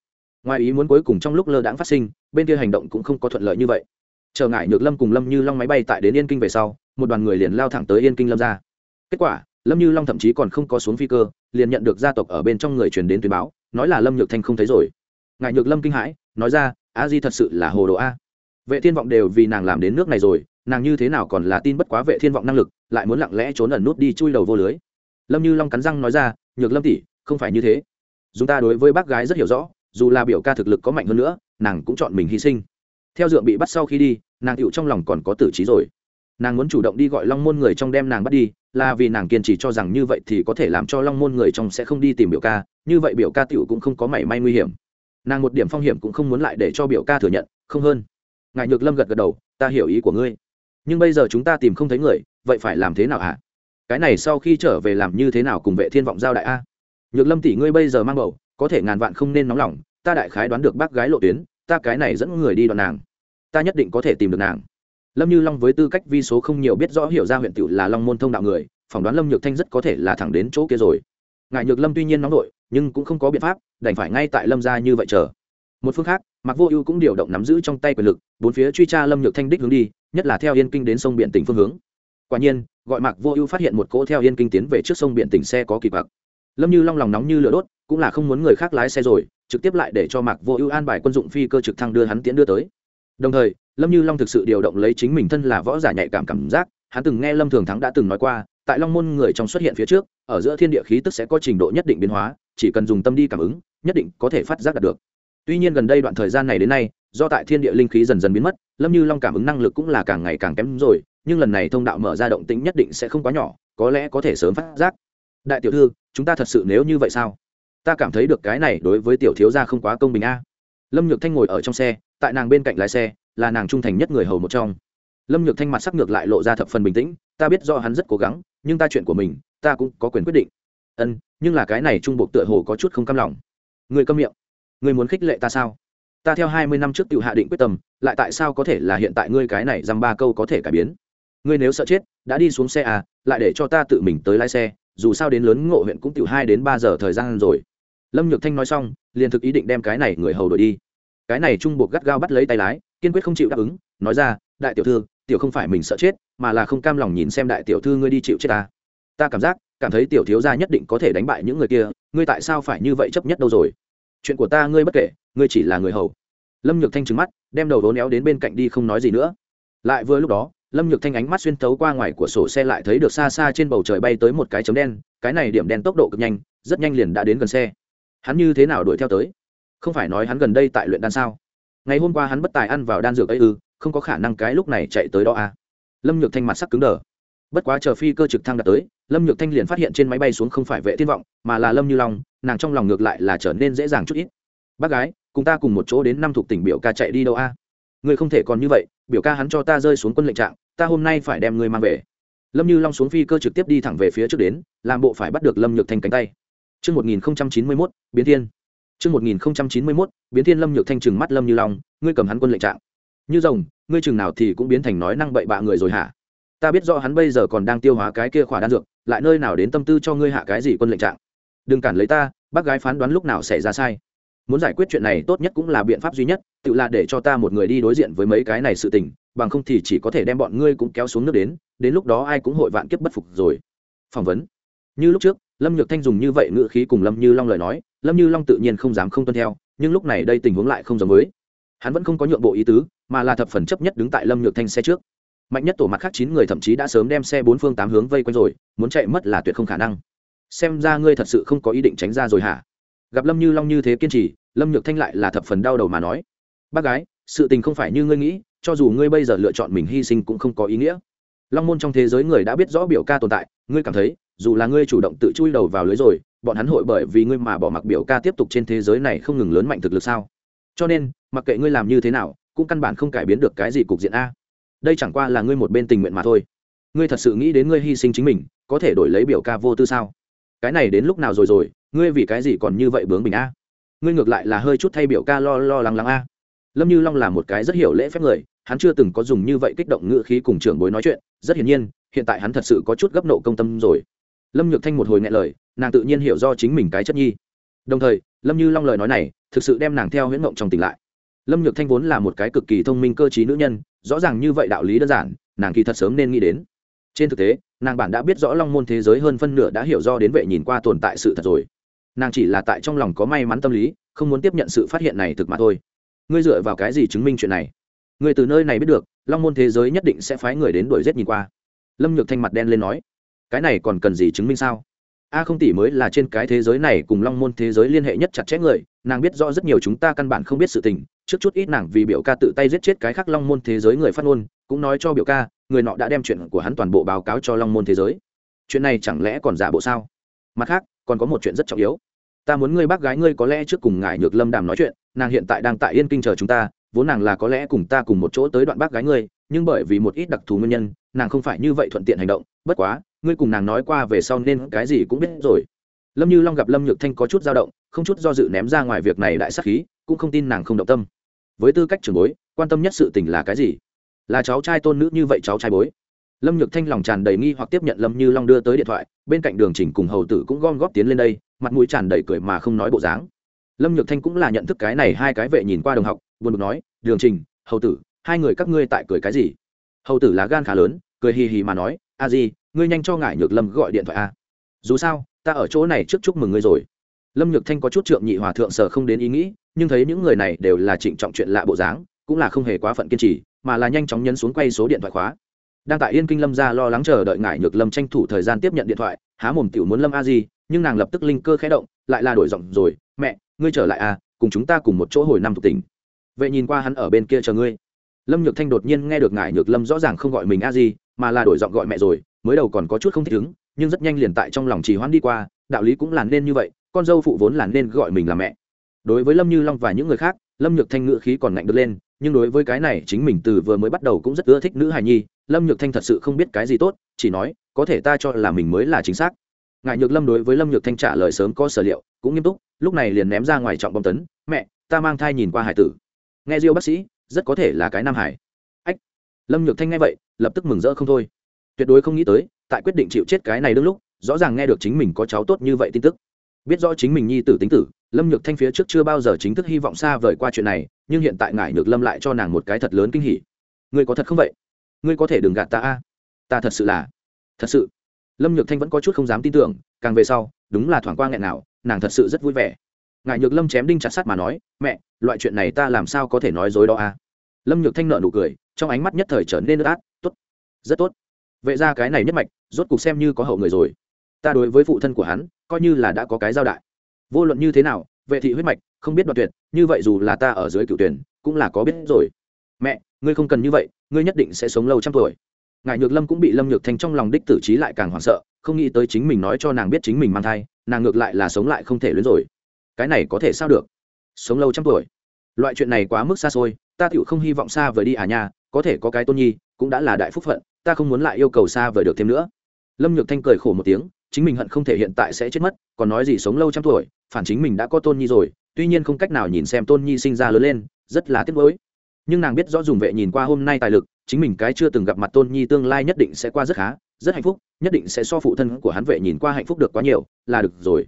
Ngoài ý muốn cuối cùng trong lúc lơ đãng phát sinh, bên kia hành động cũng không có thuận lợi như vậy. Trở ngại nhược lâm cùng lâm như long máy bay tại đến yên kinh về sau, một đoàn người liền lao thẳng tới yên kinh lâm ra. Kết quả lâm như long thậm chí còn không có xuống phi cơ, liền nhận được gia tộc ở bên trong người truyền đến tuyên báo, nói là lâm nhược thanh không thấy rồi. Ngại nhược lâm kinh hãi, nói ra, a di thật sự là hồ đồ a. Vệ thiên vọng đều vì nàng làm đến nước này rồi, nàng như thế nào còn là tin bất quá vệ thiên vọng năng lực, lại muốn lặng lẽ trốn ẩn nút đi chui đầu vô lưới. Lâm như long cắn răng nói ra, nhược lâm tỷ, không phải như thế. Chúng ta đối với bác gái rất hiểu rõ, dù là biểu ca thực lực có mạnh hơn nữa, nàng cũng chọn mình hy sinh. Theo dượng bị bắt sau khi đi, nàng tựu trong lòng còn có tử trí rồi nàng muốn chủ động đi gọi long môn người trong đem nàng bắt đi, là vì nàng kiên trì cho rằng như vậy thì có thể làm cho long môn người trong sẽ không đi tìm biểu ca, như vậy biểu ca tựu cũng không có mảy may nguy hiểm. Nàng một điểm phong hiểm cũng không muốn lại để cho biểu ca thừa nhận, không hơn. Ngài nhược lâm gật gật đầu, ta hiểu ý của ngươi. Nhưng bây giờ chúng ta tìm không thấy người, vậy phải làm thế nào hả? Cái này sau khi trở về làm như thế nào cùng vệ thiên vọng giao đại a? Nhược lâm tỷ ngươi bây giờ mang bầu, có thể ngàn vạn không nên nóng lòng, ta đại khái đoán được bác gái lộ tuyến, ta cái này dẫn người đi đoạn nàng. Ta nhất định có thể tìm được nàng lâm như long với tư cách vi số không nhiều biết rõ hiểu ra huyện tiểu là long môn thông đạo người, phỏng đoán lâm nhược thanh rất có thể là thẳng đến chỗ kia rồi. Ngại nhược lâm tuy nhiên nóng nổi nhưng cũng không có biện pháp, đành phải ngay tại lâm gia như vậy chờ. Một phương khác mặc vô ưu cũng điều động nắm giữ trong tay quyền lực, bốn phía truy tra lâm nhược thanh đích hướng đi, nhất là theo yên kinh đến sông biển tỉnh phương hướng. Quả nhiên, gọi mặc vô ưu phát hiện một cỗ theo yên kinh tiến về trước sông biển tỉnh xe có kịp bạc lâm như long lòng nóng như lửa đốt, cũng là không muốn người khác lái xe rồi, trực tiếp lại để cho mạc vô ưu an bài quân dụng phi cơ trực thăng đưa hắn tiến đưa tới đồng thời, lâm như long thực sự điều động lấy chính mình thân là võ giả nhạy cảm cảm giác, hắn từng nghe lâm thường thắng đã từng nói qua, tại long môn người trong xuất hiện phía trước, ở giữa thiên địa khí tức sẽ có trình độ nhất định biến hóa, chỉ cần dùng tâm đi cảm ứng, nhất định có thể phát giác đạt được. Tuy nhiên gần đây đoạn thời gian này đến nay, do tại thiên địa linh khí dần dần biến mất, lâm như long cảm ứng năng lực cũng là càng ngày càng kém rồi, nhưng lần này thông đạo mở ra động tĩnh nhất định sẽ không quá nhỏ, có lẽ có thể sớm phát giác. Đại tiểu thư, chúng ta thật sự nếu như vậy sao? Ta cảm thấy được cái này đối với tiểu thiếu gia không quá công bình a. Lâm nhược thanh ngồi ở trong xe tại nàng bên cạnh lái xe, là nàng trung thành nhất người hầu một trong. Lâm nhược thanh mặt sắc ngược lại lộ ra thập phần bình tĩnh, ta biết do hắn rất cố gắng, nhưng ta chuyện của mình, ta cũng có quyền quyết định. Ân, nhưng là cái này trung bộ tựa hồ có chút không cam lòng. Người câm miệng. Người muốn khích lệ ta sao? Ta theo hai mươi năm trước tự hạ định quyết tâm, lại tại sao có thể là hiện tại ngươi cái này dăm ba câu có thể cải biến? Ngươi nếu sợ chết, đã đi xuống xe à lại để cho ta tự mình tới lái xe, dù sao đến lớn ngộ huyện cũng tiểu hai đến ba giờ thời gian rồi. Lâm nhược thanh nói xong, liền thực ý định đem cái này người hầu đổi đi cái này trung buộc gắt gao bắt lấy tay lái, kiên quyết không chịu đáp ứng, nói ra, đại tiểu thư, tiểu không phải mình sợ chết, mà là không cam lòng nhìn xem đại tiểu thư ngươi đi chịu chết ta. Ta cảm giác, cảm thấy tiểu thiếu gia nhất định có thể đánh bại những người kia, ngươi tại sao phải như vậy chấp nhất đâu rồi? Chuyện của ta ngươi bất kể, ngươi chỉ là người hầu. Lâm nhược thanh trừng mắt, đem đầu đố néo đến bên cạnh đi không nói gì nữa. Lại vừa lúc đó, lâm nhược thanh ánh mắt xuyên thấu qua ngoài của sổ xe lại thấy được xa xa trên bầu trời bay tới một cái chấm đen, cái này điểm đen tốc độ cực nhanh, rất nhanh liền đã đến gần xe. Hắn như thế nào đuổi theo tới? Không phải nói hắn gần đây tại luyện đan sao ngày hôm qua hắn bất tài ăn vào đan dược ấy ư không có khả năng cái lúc này chạy tới đó à. lâm nhược thanh mặt sắc cứng đờ bất quá chờ phi cơ trực thăng đã tới lâm nhược thanh liền phát hiện trên máy bay xuống không phải vệ thiên vọng mà là lâm như long nàng trong lòng ngược lại là trở nên dễ dàng chút ít bác gái cùng ta cùng một chỗ đến năm thuộc tỉnh biểu ca chạy đi đâu a à? người không thể còn như vậy biểu ca hắn cho ta rơi xuống quân lệnh trạng ta hôm nay phải đem người mang về lâm như long xuống phi cơ trực tiếp đi thẳng về phía trước đến làm bộ phải bắt được lâm nhược thanh cánh tay Trước 1091, biến thiên. Trước 1091, biến thiên lâm nhược thanh trừng mắt lâm như long, ngươi cầm hắn quân lệnh trạng. Như rồng, ngươi chừng nào thì cũng biến thành nói năng bậy bạ người rồi hả? Ta biết rõ hắn bây giờ còn đang tiêu hóa cái kia khỏa đan dược, lại nơi nào đến tâm tư cho ngươi hạ cái gì quân lệnh trạng. Đừng cản lấy ta, bác gái phán đoán lúc nào xảy ra sai. Muốn giải quyết chuyện này tốt nhất cũng là biện pháp duy nhất, tự là để cho ta một người đi đối diện với mấy cái này sự tình, bằng không thì chỉ có thể đem bọn ngươi cũng kéo xuống nước đến, đến lúc đó ai cũng hội vạn kiếp bất phục rồi. Phỏng vấn. Như lúc trước, lâm nhược thanh dùng như vậy ngữ khí cùng lâm như long lời nói, lâm như long tự nhiên không dám không tuân theo, nhưng lúc này đây tình huống lại không giống với. Hắn vẫn không có nhượng bộ ý tứ, mà là thập phần chấp nhất đứng tại lâm nhược thanh xe trước. Mạnh nhất tổ mặt khác chín người thậm chí đã sớm đem xe bốn phương tám hướng vây quanh rồi, muốn chạy mất là tuyệt không khả năng. Xem ra ngươi thật sự không có ý định tránh ra rồi hả? Gặp lâm như long như thế kiên trì, lâm nhược thanh lại là thập phần đau đầu mà nói. Bác gái, sự tình không phải như ngươi nghĩ, cho dù ngươi bây giờ lựa chọn mình hy sinh cũng không có ý nghĩa. Long môn trong thế giới người đã biết rõ biểu ca tồn tại, ngươi cảm thấy dù là ngươi chủ động tự chui đầu vào lưới rồi, bọn hắn hội bởi vì ngươi mà bỏ mặc biểu ca tiếp tục trên thế giới này không ngừng lớn mạnh thực lực sao? Cho nên, mặc kệ ngươi làm như thế nào, cũng căn bản không cải biến được cái gì cục diện a. Đây chẳng qua là ngươi một bên tình nguyện mà thôi. Ngươi thật sự nghĩ đến ngươi hy sinh chính mình, có thể đổi lấy biểu ca vô tư sao? Cái này đến lúc nào rồi rồi, ngươi vì cái gì còn như vậy bướng bình a? Ngươi ngược lại là hơi chút thay biểu ca lo lo lắng lắng a. Lâm như long là một cái rất hiểu lễ phép người, hắn chưa từng có dùng như vậy kích động ngữ khí cùng trưởng bối nói chuyện. Rất hiển nhiên, hiện tại hắn thật sự có chút gấp nộ công tâm rồi lâm nhược thanh một hồi nghe lời, nàng tự nhiên hiểu do chính mình cái chất nhi. Đồng thời, lâm như long lời nói này, thực sự đem nàng theo huyễn mộng trong tỉnh lại. Lâm nhược thanh vốn là một cái cực kỳ thông minh cơ t nữ nhân, rõ ràng như vậy đạo lý đơn giản, nàng kỳ thật sớm nên nghĩ đến. Trên thực tế, nàng bản đã biết rõ long môn thế giới hơn phân nửa đã hiểu do đến vệ nhìn qua tồn tại sự thật rồi. Nàng chỉ là tại trong lòng có may mắn tâm lý, không muốn tiếp nhận sự phát hiện này thực mà thôi. Ngươi dựa vào cái gì chứng minh chuyện này? Ngươi từ nơi này biết được, long môn thế giới nhất định sẽ phái người đến đuổi giết nhìn qua. Lâm nhược thanh mặt đen lên nói cái này còn cần gì chứng minh sao? A không tỷ mới là trên cái thế giới này cùng long môn thế giới liên hệ nhất chặt chẽ người, nàng biết rõ rất nhiều chúng ta căn bản không biết sự tình, trước chút ít nàng vì biểu ca tự tay giết chết cái khác long môn thế giới người phát ngôn, cũng nói cho biểu ca, người nọ đã đem chuyện của hắn toàn bộ báo cáo cho long môn thế giới. Chuyện này chẳng lẽ còn giả bộ sao? Mặt khác, còn có một chuyện rất trọng yếu. Ta muốn ngươi bác gái ngươi có lẽ trước cùng ngài nhược lâm đàm nói chuyện, nàng hiện tại đang tại yên kinh chờ chúng ta, vốn nàng là có lẽ cùng ta cùng một chỗ tới đoạn bác gái ngươi nhưng bởi vì một ít đặc thù nguyên nhân, nàng không phải như vậy thuận tiện hành động, bất quá, ngươi cùng nàng nói qua về sau nên cái gì cũng biết rồi. Lâm như long gặp lâm nhược thanh có chút dao động, không chút do dự ném ra ngoài việc này đại sắc khí, cũng không tin nàng không động tâm. Với tư cách trưởng bối, quan tâm nhất sự tình là cái gì? Là cháu trai tôn nữ như vậy cháu trai bối. Lâm nhược thanh lòng tràn đầy nghi hoặc tiếp nhận lâm như long đưa tới điện thoại, bên cạnh đường trình cùng hầu tử cũng gom góp tiến lên đây, mặt mũi tràn đầy cười mà không nói bộ dáng. Lâm nhược thanh cũng là nhận thức cái này hai cái vệ nhìn qua đồng học, buồn bực nói, đường trình, hầu tử hai người các ngươi tại cười cái gì? Hầu tử lá gan khá lớn, cười hì hì mà nói, a di, ngươi nhanh cho ngải nhược lâm gọi điện thoại a. Dù sao, ta ở chỗ này trước chúc mừng ngươi rồi. Lâm nhược thanh có chút trượng nhị hòa thượng sở không đến ý nghĩ, nhưng thấy những người này đều là trịnh trọng chuyện lạ bộ dáng, cũng là không hề quá phận kiên trì, mà là nhanh chóng nhấn xuống quay số điện thoại khóa. Đang tại yên kinh lâm ra lo lắng chờ đợi ngải nhược lâm tranh thủ thời gian tiếp nhận điện thoại, há mồm tiểu muốn lâm a di, nhưng nàng lập tức linh cơ khẽ động, lại là đổi giọng rồi, mẹ, ngươi trở lại à cùng chúng ta cùng một chỗ hồi năm thuộc tỉnh. Vậy nhìn qua hắn ở bên kia chờ ngươi lâm nhược thanh đột nhiên nghe được ngải nhược lâm rõ ràng không gọi mình a di, mà là đổi giọng gọi mẹ rồi, mới đầu còn có chút không thích ứng, nhưng rất nhanh liền tại trong lòng trì hoãn đi qua, đạo lý cũng là nên như vậy, con dâu phụ vốn là nên gọi mình là mẹ. Đối với lâm như long và những người khác, lâm nhược thanh ngữ khí còn ngạnh được lên, nhưng đối với cái này chính mình từ vừa mới bắt đầu cũng rất ưa thích nữ hài nhi, lâm nhược thanh thật sự không biết cái gì tốt, chỉ nói, có thể ta cho là mình mới là chính xác. Ngại nhược lâm đối với lâm nhược thanh trả lời sớm có sở liệu, cũng nghiêm túc, lúc này liền ném ra ngoài trọng bom tấn, mẹ, ta mang thai nhìn qua hải tử. Nghe diêu bác sĩ rất có thể là cái nam hải. Ách, lâm nhược thanh nghe vậy, lập tức mừng rỡ không thôi. Tuyệt đối không nghĩ tới, tại quyết định chịu chết cái này đương lúc, rõ ràng nghe được chính mình có cháu tốt như vậy tin tức. Biết rõ chính mình nhi tử tính tử, lâm nhược thanh phía trước chưa bao giờ chính thức hy vọng xa vời qua chuyện này, nhưng hiện tại ngải nhược lâm lại cho nàng một cái thật lớn kinh hỉ. Ngươi có thật không vậy? Ngươi có thể đừng gạt ta a. Ta thật sự là, thật sự. Lâm nhược thanh vẫn có chút không dám tin tưởng, càng về sau, đúng là thoảng qua nghẹn nào, nàng thật sự rất vui vẻ ngài nhược lâm chém đinh chặt sắt mà nói, mẹ, loại chuyện này ta làm sao có thể nói dối đó à? lâm nhược thanh nợ nụ cười, trong ánh mắt nhất thời trở nên ướt át, tốt, rất tốt. Vậy ra cái này nhất mạch, rốt cục xem như có hậu người rồi. Ta đối với phụ thân của hắn, coi như là đã có cái giao đại. Vô luận như thế nào, vệ thị huyết mạch, không biết đoạt tuyệt, như vậy dù là ta ở dưới cựu tuyển, cũng là có biết rồi. Mẹ, ngươi không cần như vậy, ngươi nhất định sẽ sống lâu trăm tuổi. Ngài nhược lâm cũng bị lâm nhược thanh trong lòng đích tử trí lại càng hoảng sợ, không nghĩ tới chính mình nói cho nàng biết chính mình mang thai, nàng ngược lại là sống lại không thể luyến rồi cái này có thể sao được? Sống lâu trăm tuổi. Loại chuyện này quá mức xa xôi, ta tựu không hy vọng xa vời đi à nha, có thể có cái tôn nhi, cũng đã là đại phúc phận, ta không muốn lại yêu cầu xa vời được thêm nữa. Lâm nhược thanh cười khổ một tiếng, chính mình hận không thể hiện tại sẽ chết mất, còn nói gì sống lâu trăm tuổi, phản chính mình đã có tôn nhi rồi, tuy nhiên không cách nào nhìn xem tôn nhi sinh ra lớn lên, rất là tiếc nuối. Nhưng nàng biết rõ dùng vệ nhìn qua hôm nay tài lực, chính mình cái chưa từng gặp mặt tôn nhi tương lai nhất định sẽ qua rất khá, rất hạnh phúc, nhất định sẽ so phụ thân của hắn vệ nhìn qua hạnh phúc được quá nhiều, là được rồi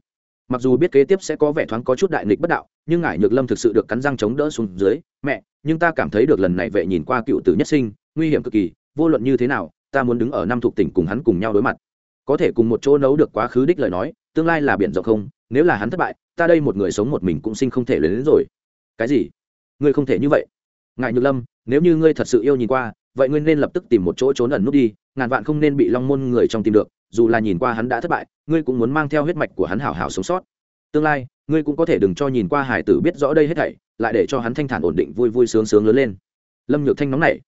mặc dù biết kế tiếp sẽ có vẻ thoáng có chút đại nghịch bất đạo, nhưng ngải nhược lâm thực sự được cắn răng chống đỡ xuống dưới, mẹ, nhưng ta cảm thấy được lần này vệ nhìn qua cựu tử nhất sinh, nguy hiểm cực kỳ, vô luận như thế nào, ta muốn đứng ở năm thuộc tỉnh cùng hắn cùng nhau đối mặt. Có thể cùng một chỗ nấu được quá khứ đích lời nói, tương lai là biển rộng không, nếu là hắn thất bại, ta đây một người sống một mình cũng sinh không thể lớn đến rồi. Cái gì? Ngươi không thể như vậy. Ngại nhược lâm, nếu như ngươi thật sự yêu nhìn qua, vậy ngươi nên lập tức tìm một chỗ trốn ẩn nút đi, ngàn vạn không nên bị long môn người trong tìm được dù là nhìn qua hắn đã thất bại, ngươi cũng muốn mang theo huyết mạch của hắn hảo hảo sống sót. Tương lai, ngươi cũng có thể đừng cho nhìn qua hải tử biết rõ đây hết thảy, lại để cho hắn thanh thản ổn định vui vui sướng sướng lớn lên. Lâm nhược thanh nóng nảy.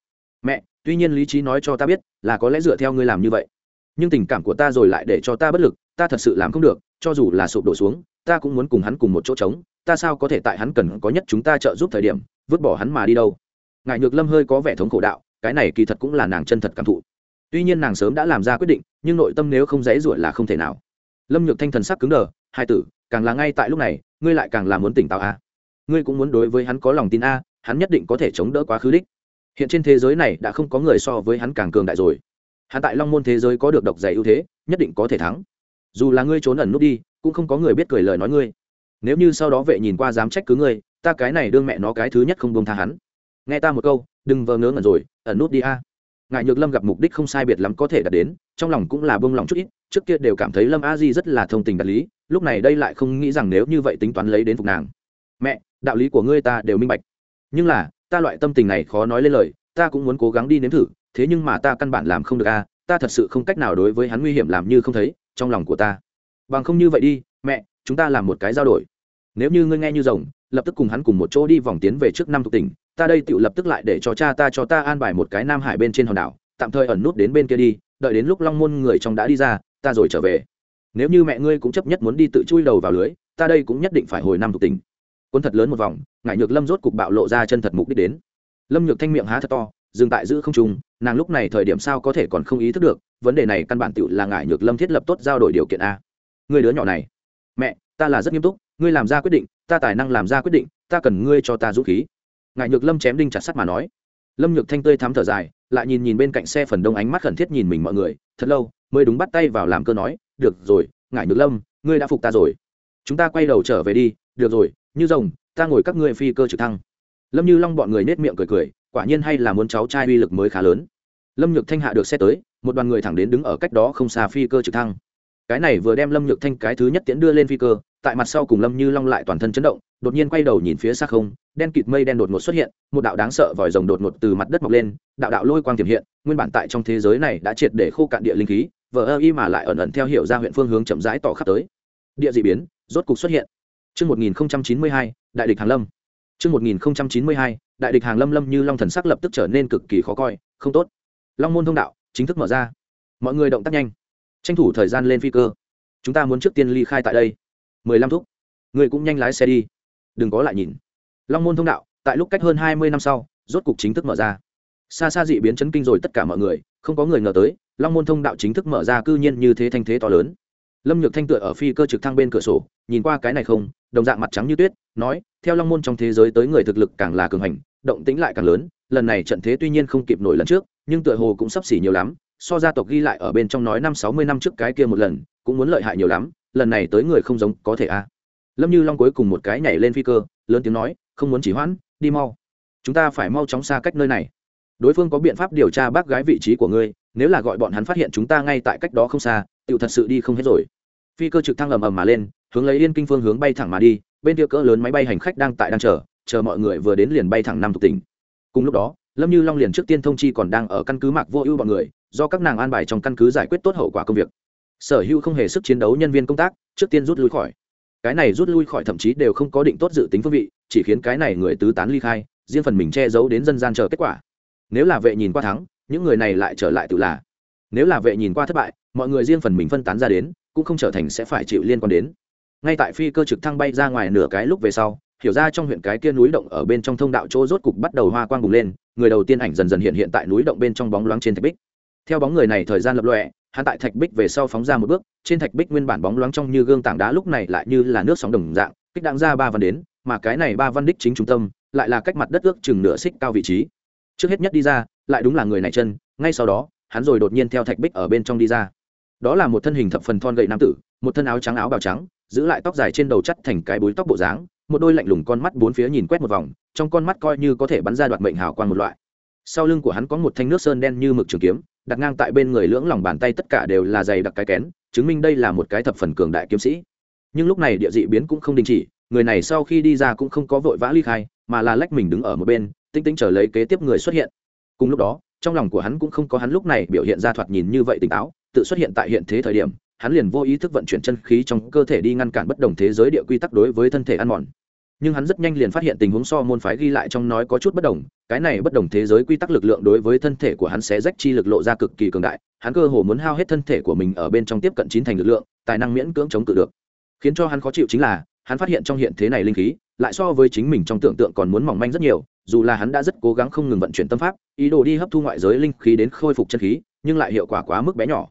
Mẹ, tuy nhiên lý trí nói cho ta biết, là có lẽ dựa theo ngươi làm như vậy. Nhưng tình cảm của ta rồi lại để cho ta bất lực, ta thật sự làm không được, cho dù là sụp đổ xuống, ta cũng muốn cùng hắn cùng một chỗ trống, ta sao có thể tại hắn cần có nhất chúng ta trợ giúp thời điểm, vứt bỏ hắn mà đi đâu. Ngài nhược lâm hơi có vẻ thống khổ đạo, cái này kỳ thật cũng là nàng chân thật cảm thụ tuy nhiên nàng sớm đã làm ra quyết định, nhưng nội tâm nếu không dễ ruột là không thể nào. Lâm nhược thanh thần sắc cứng đờ, hai tử, càng là ngay tại lúc này, ngươi lại càng là muốn tỉnh táo a ngươi cũng muốn đối với hắn có lòng tin a hắn nhất định có thể chống đỡ quá khứ đích. Hiện trên thế giới này đã không có người so với hắn càng cường đại rồi. Hắn tại long môn thế giới có được độc dày ưu thế, nhất định có thể thắng. Dù là ngươi trốn ẩn nút đi, cũng không có người biết cười lời nói ngươi. Nếu như sau đó vệ nhìn qua dám trách cứ ngươi, ta cái này đương mẹ nó cái thứ nhất không buông tha hắn. Nghe ta một câu, đừng vờ ngớ ngẩn rồi, ẩn nút đi a ngại nhược lâm gặp mục đích không sai biệt lắm có thể đạt đến, trong lòng cũng là bông lòng chút ít, trước kia đều cảm thấy lâm a di rất là thông tình đạt lý, lúc này đây lại không nghĩ rằng nếu như vậy tính toán lấy đến phục nàng. Mẹ, đạo lý của ngươi ta đều minh bạch. Nhưng là, ta loại tâm tình này khó nói lên lời, ta cũng muốn cố gắng đi nếm thử, thế nhưng mà ta căn bản làm không được a, ta thật sự không cách nào đối với hắn nguy hiểm làm như không thấy, trong lòng của ta. Bằng không như vậy đi, mẹ, chúng ta làm một cái giao đổi. Nếu như ngươi nghe như rồng lập tức cùng hắn cùng một chỗ đi vòng tiến về trước năm thuộc tỉnh, ta đây tự lập tức lại để cho cha ta cho ta an bài một cái nam hải bên trên hòn đảo, tạm thời ẩn nút đến bên kia đi, đợi đến lúc long môn người trong đã đi ra, ta rồi trở về. Nếu như mẹ ngươi cũng chấp nhất muốn đi tự chui đầu vào lưới, ta đây cũng nhất định phải hồi năm thuộc tỉnh. Quân thật lớn một vòng ngại nhược lâm rốt cục bạo lộ ra chân thật mục đích đến. Lâm nhược thanh miệng há thật to, dừng tại giữ không trung, nàng lúc này thời điểm sao có thể còn không ý thức được, vấn đề này căn bản tự là ngại nhược lâm thiết lập tốt giao đổi điều kiện a. Người đứa nhỏ này, mẹ, ta là rất nghiêm túc ngươi làm ra quyết định, ta tài năng làm ra quyết định, ta cần ngươi cho ta dũng khí. Ngại nhược lâm chém đinh chặt sắt mà nói. Lâm nhược thanh tươi thắm thở dài, lại nhìn nhìn bên cạnh xe phần đông ánh mắt khẩn thiết nhìn mình mọi người, thật lâu, mới đúng bắt tay vào làm cơ nói, được rồi ngại nhược lâm, ngươi đã phục ta rồi. Chúng ta quay đầu trở về đi, được rồi, như rồng, ta ngồi các ngươi phi cơ trực thăng. Lâm như long bọn người nết miệng cười cười, quả nhiên hay là muốn cháu trai uy lực mới khá lớn. Lâm nhược thanh hạ được xe tới, một đoàn người thẳng đến đứng ở cách đó không xa phi cơ trực thăng. Cái này vừa đem lâm nhược thanh cái thứ nhất tiễn đưa lên phi cơ tại mặt sau cùng lâm như long lại toàn thân chấn động đột nhiên quay đầu nhìn phía xa không đen kịt mây đen đột ngột xuất hiện một đạo đáng sợ vòi rồng đột ngột từ mặt đất mọc lên đạo đạo lôi quang tiềm hiện nguyên bản tại trong thế giới này đã triệt để khô cạn địa linh khí vờ ơ y mà lại ẩn ẩn theo hiểu ra huyện phương hướng chậm rãi tỏ khắp tới địa dị biến rốt cục xuất hiện Trước 1092, đại địch hàng lâm. Trước 1092, đại địch hàng lâm lâm như long thần sắc lập tức trở nên cực kỳ khó coi, không tốt. Long môn thông đạo chính thức mở ra. Mọi người động tác nhanh, tranh thủ thời gian lên phi cơ. Chúng ta muốn trước tiên ly khai tại đây. Mười lăm thúc, người cũng nhanh lái xe đi, đừng có lại nhìn. Long môn thông đạo, tại lúc cách hơn hai mươi năm sau, rốt cục chính thức mở ra. Xa xa dị biến chấn kinh rồi tất cả mọi người, không có người ngờ tới, long môn thông đạo chính thức mở ra cư nhiên như thế thanh thế to lớn lâm nhược thanh tựa ở phi cơ trực thăng bên cửa sổ nhìn qua cái này không đồng dạng mặt trắng như tuyết nói theo long môn trong thế giới tới người thực lực càng là cường hành động tĩnh lại càng lớn lần này trận thế tuy nhiên không kịp nổi lần trước nhưng tựa hồ cũng sắp xỉ nhiều lắm so gia tộc ghi lại ở bên trong nói năm sáu mươi năm trước cái kia một lần cũng muốn lợi hại nhiều lắm lần này tới người không giống, có thể a à. lâm như long cuối cùng một cái nhảy lên phi cơ, lớn tiếng nói, không muốn chỉ hoãn, đi mau. Chúng ta phải mau chóng xa cách nơi này. Đối phương có biện pháp điều tra bác gái vị trí của ngươi, nếu là gọi bọn hắn phát hiện chúng ta ngay tại cách đó không xa tựu thật sự đi không hết rồi. Phi cơ trực thăng ầm ầm mà lên, hướng lấy yên kinh phương hướng bay thẳng mà đi, bên kia cỡ lớn máy bay hành khách đang tại đang chờ chờ mọi người vừa đến liền bay thẳng năm thuộc tỉnh. Cùng lúc đó, lâm như long liền trước tiên thông chi còn đang ở căn cứ mạc vô ưu bọn người, do các nàng an bài trong căn cứ giải quyết tốt hậu quả công việc sở hữu không hề sức chiến đấu nhân viên công tác, trước tiên rút lui khỏi. Cái này rút lui khỏi thậm chí đều không có định tốt dự tính phương vị, chỉ khiến cái này người tứ tán ly khai, riêng phần mình che giấu đến dân gian chờ kết quả. Nếu là vệ nhìn qua thắng, những người này lại trở lại tự là. Nếu là vệ nhìn qua thất bại, mọi người riêng phần mình phân tán ra đến, cũng không trở thành sẽ phải chịu liên quan đến. Ngay tại phi cơ trực thăng bay ra ngoài nửa cái lúc về sau, hiểu ra trong huyện cái kia núi động ở bên trong thông đạo chỗ rốt cục bắt đầu hoa quang bùng lên, người đầu tiên ảnh dần dần hiện hiện tại núi động bên trong bóng loáng trên thạch bích. Theo bóng người này thời gian lập lọe hắn tại thạch bích về sau phóng ra một bước, trên thạch bích nguyên bản bóng loáng trong như gương tảng đá lúc này lại như là nước sóng đồng dạng, kích đặng ra ba văn đến, mà cái này ba văn đích chính trung tâm, lại là cách mặt đất ước chừng nửa xích cao vị trí. Trước hết nhất đi ra, lại đúng là người này chân, ngay sau đó, hắn rồi đột nhiên theo thạch bích ở bên trong đi ra. Đó là một thân hình thập phần thon gậy nam tử, một thân áo trắng áo bào trắng, giữ lại tóc dài trên đầu chắt thành cái búi tóc bộ dáng, một đôi lạnh lùng con mắt bốn phía nhìn quét một vòng, trong con mắt coi như có thể bắn ra đoạt mệnh hào quang một loại. Sau lưng của hắn có một thanh nước sơn đen như mực trường kiếm đặt ngang tại bên người lưỡng lòng bàn tay tất cả đều là dày đặc cái kén, chứng minh đây là một cái thập phần cường đại kiếm sĩ. Nhưng lúc này địa dị biến cũng không đình chỉ, người này sau khi đi ra cũng không có vội vã ly khai, mà là lách mình đứng ở một bên, tinh tinh chờ lấy kế tiếp người xuất hiện. Cùng lúc đó, trong lòng của hắn cũng không có hắn lúc này biểu hiện ra thoạt nhìn như vậy tỉnh táo, tự xuất hiện tại hiện thế thời điểm, hắn liền vô ý thức vận chuyển chân khí trong cơ thể đi ngăn cản bất đồng thế giới địa quy tắc đối với thân thể ăn mòn nhưng hắn rất nhanh liền phát hiện tình huống so môn phái ghi lại trong nói có chút bất đồng, cái này bất đồng thế giới quy tắc lực lượng đối với thân thể của hắn sẽ rách chi lực lộ ra cực kỳ cường đại, hắn cơ hồ muốn hao hết thân thể của mình ở bên trong tiếp cận chín thành lực lượng, tài năng miễn cưỡng chống cự được. Khiến cho hắn khó chịu chính là, hắn phát hiện trong hiện thế này linh khí, lại so với chính mình trong tưởng tượng còn muốn mỏng manh rất nhiều, dù là hắn đã rất cố gắng không ngừng vận chuyển tâm pháp, ý đồ đi hấp thu ngoại giới linh khí đến khôi phục chân khí, nhưng lại hiệu quả quá mức bé nhỏ.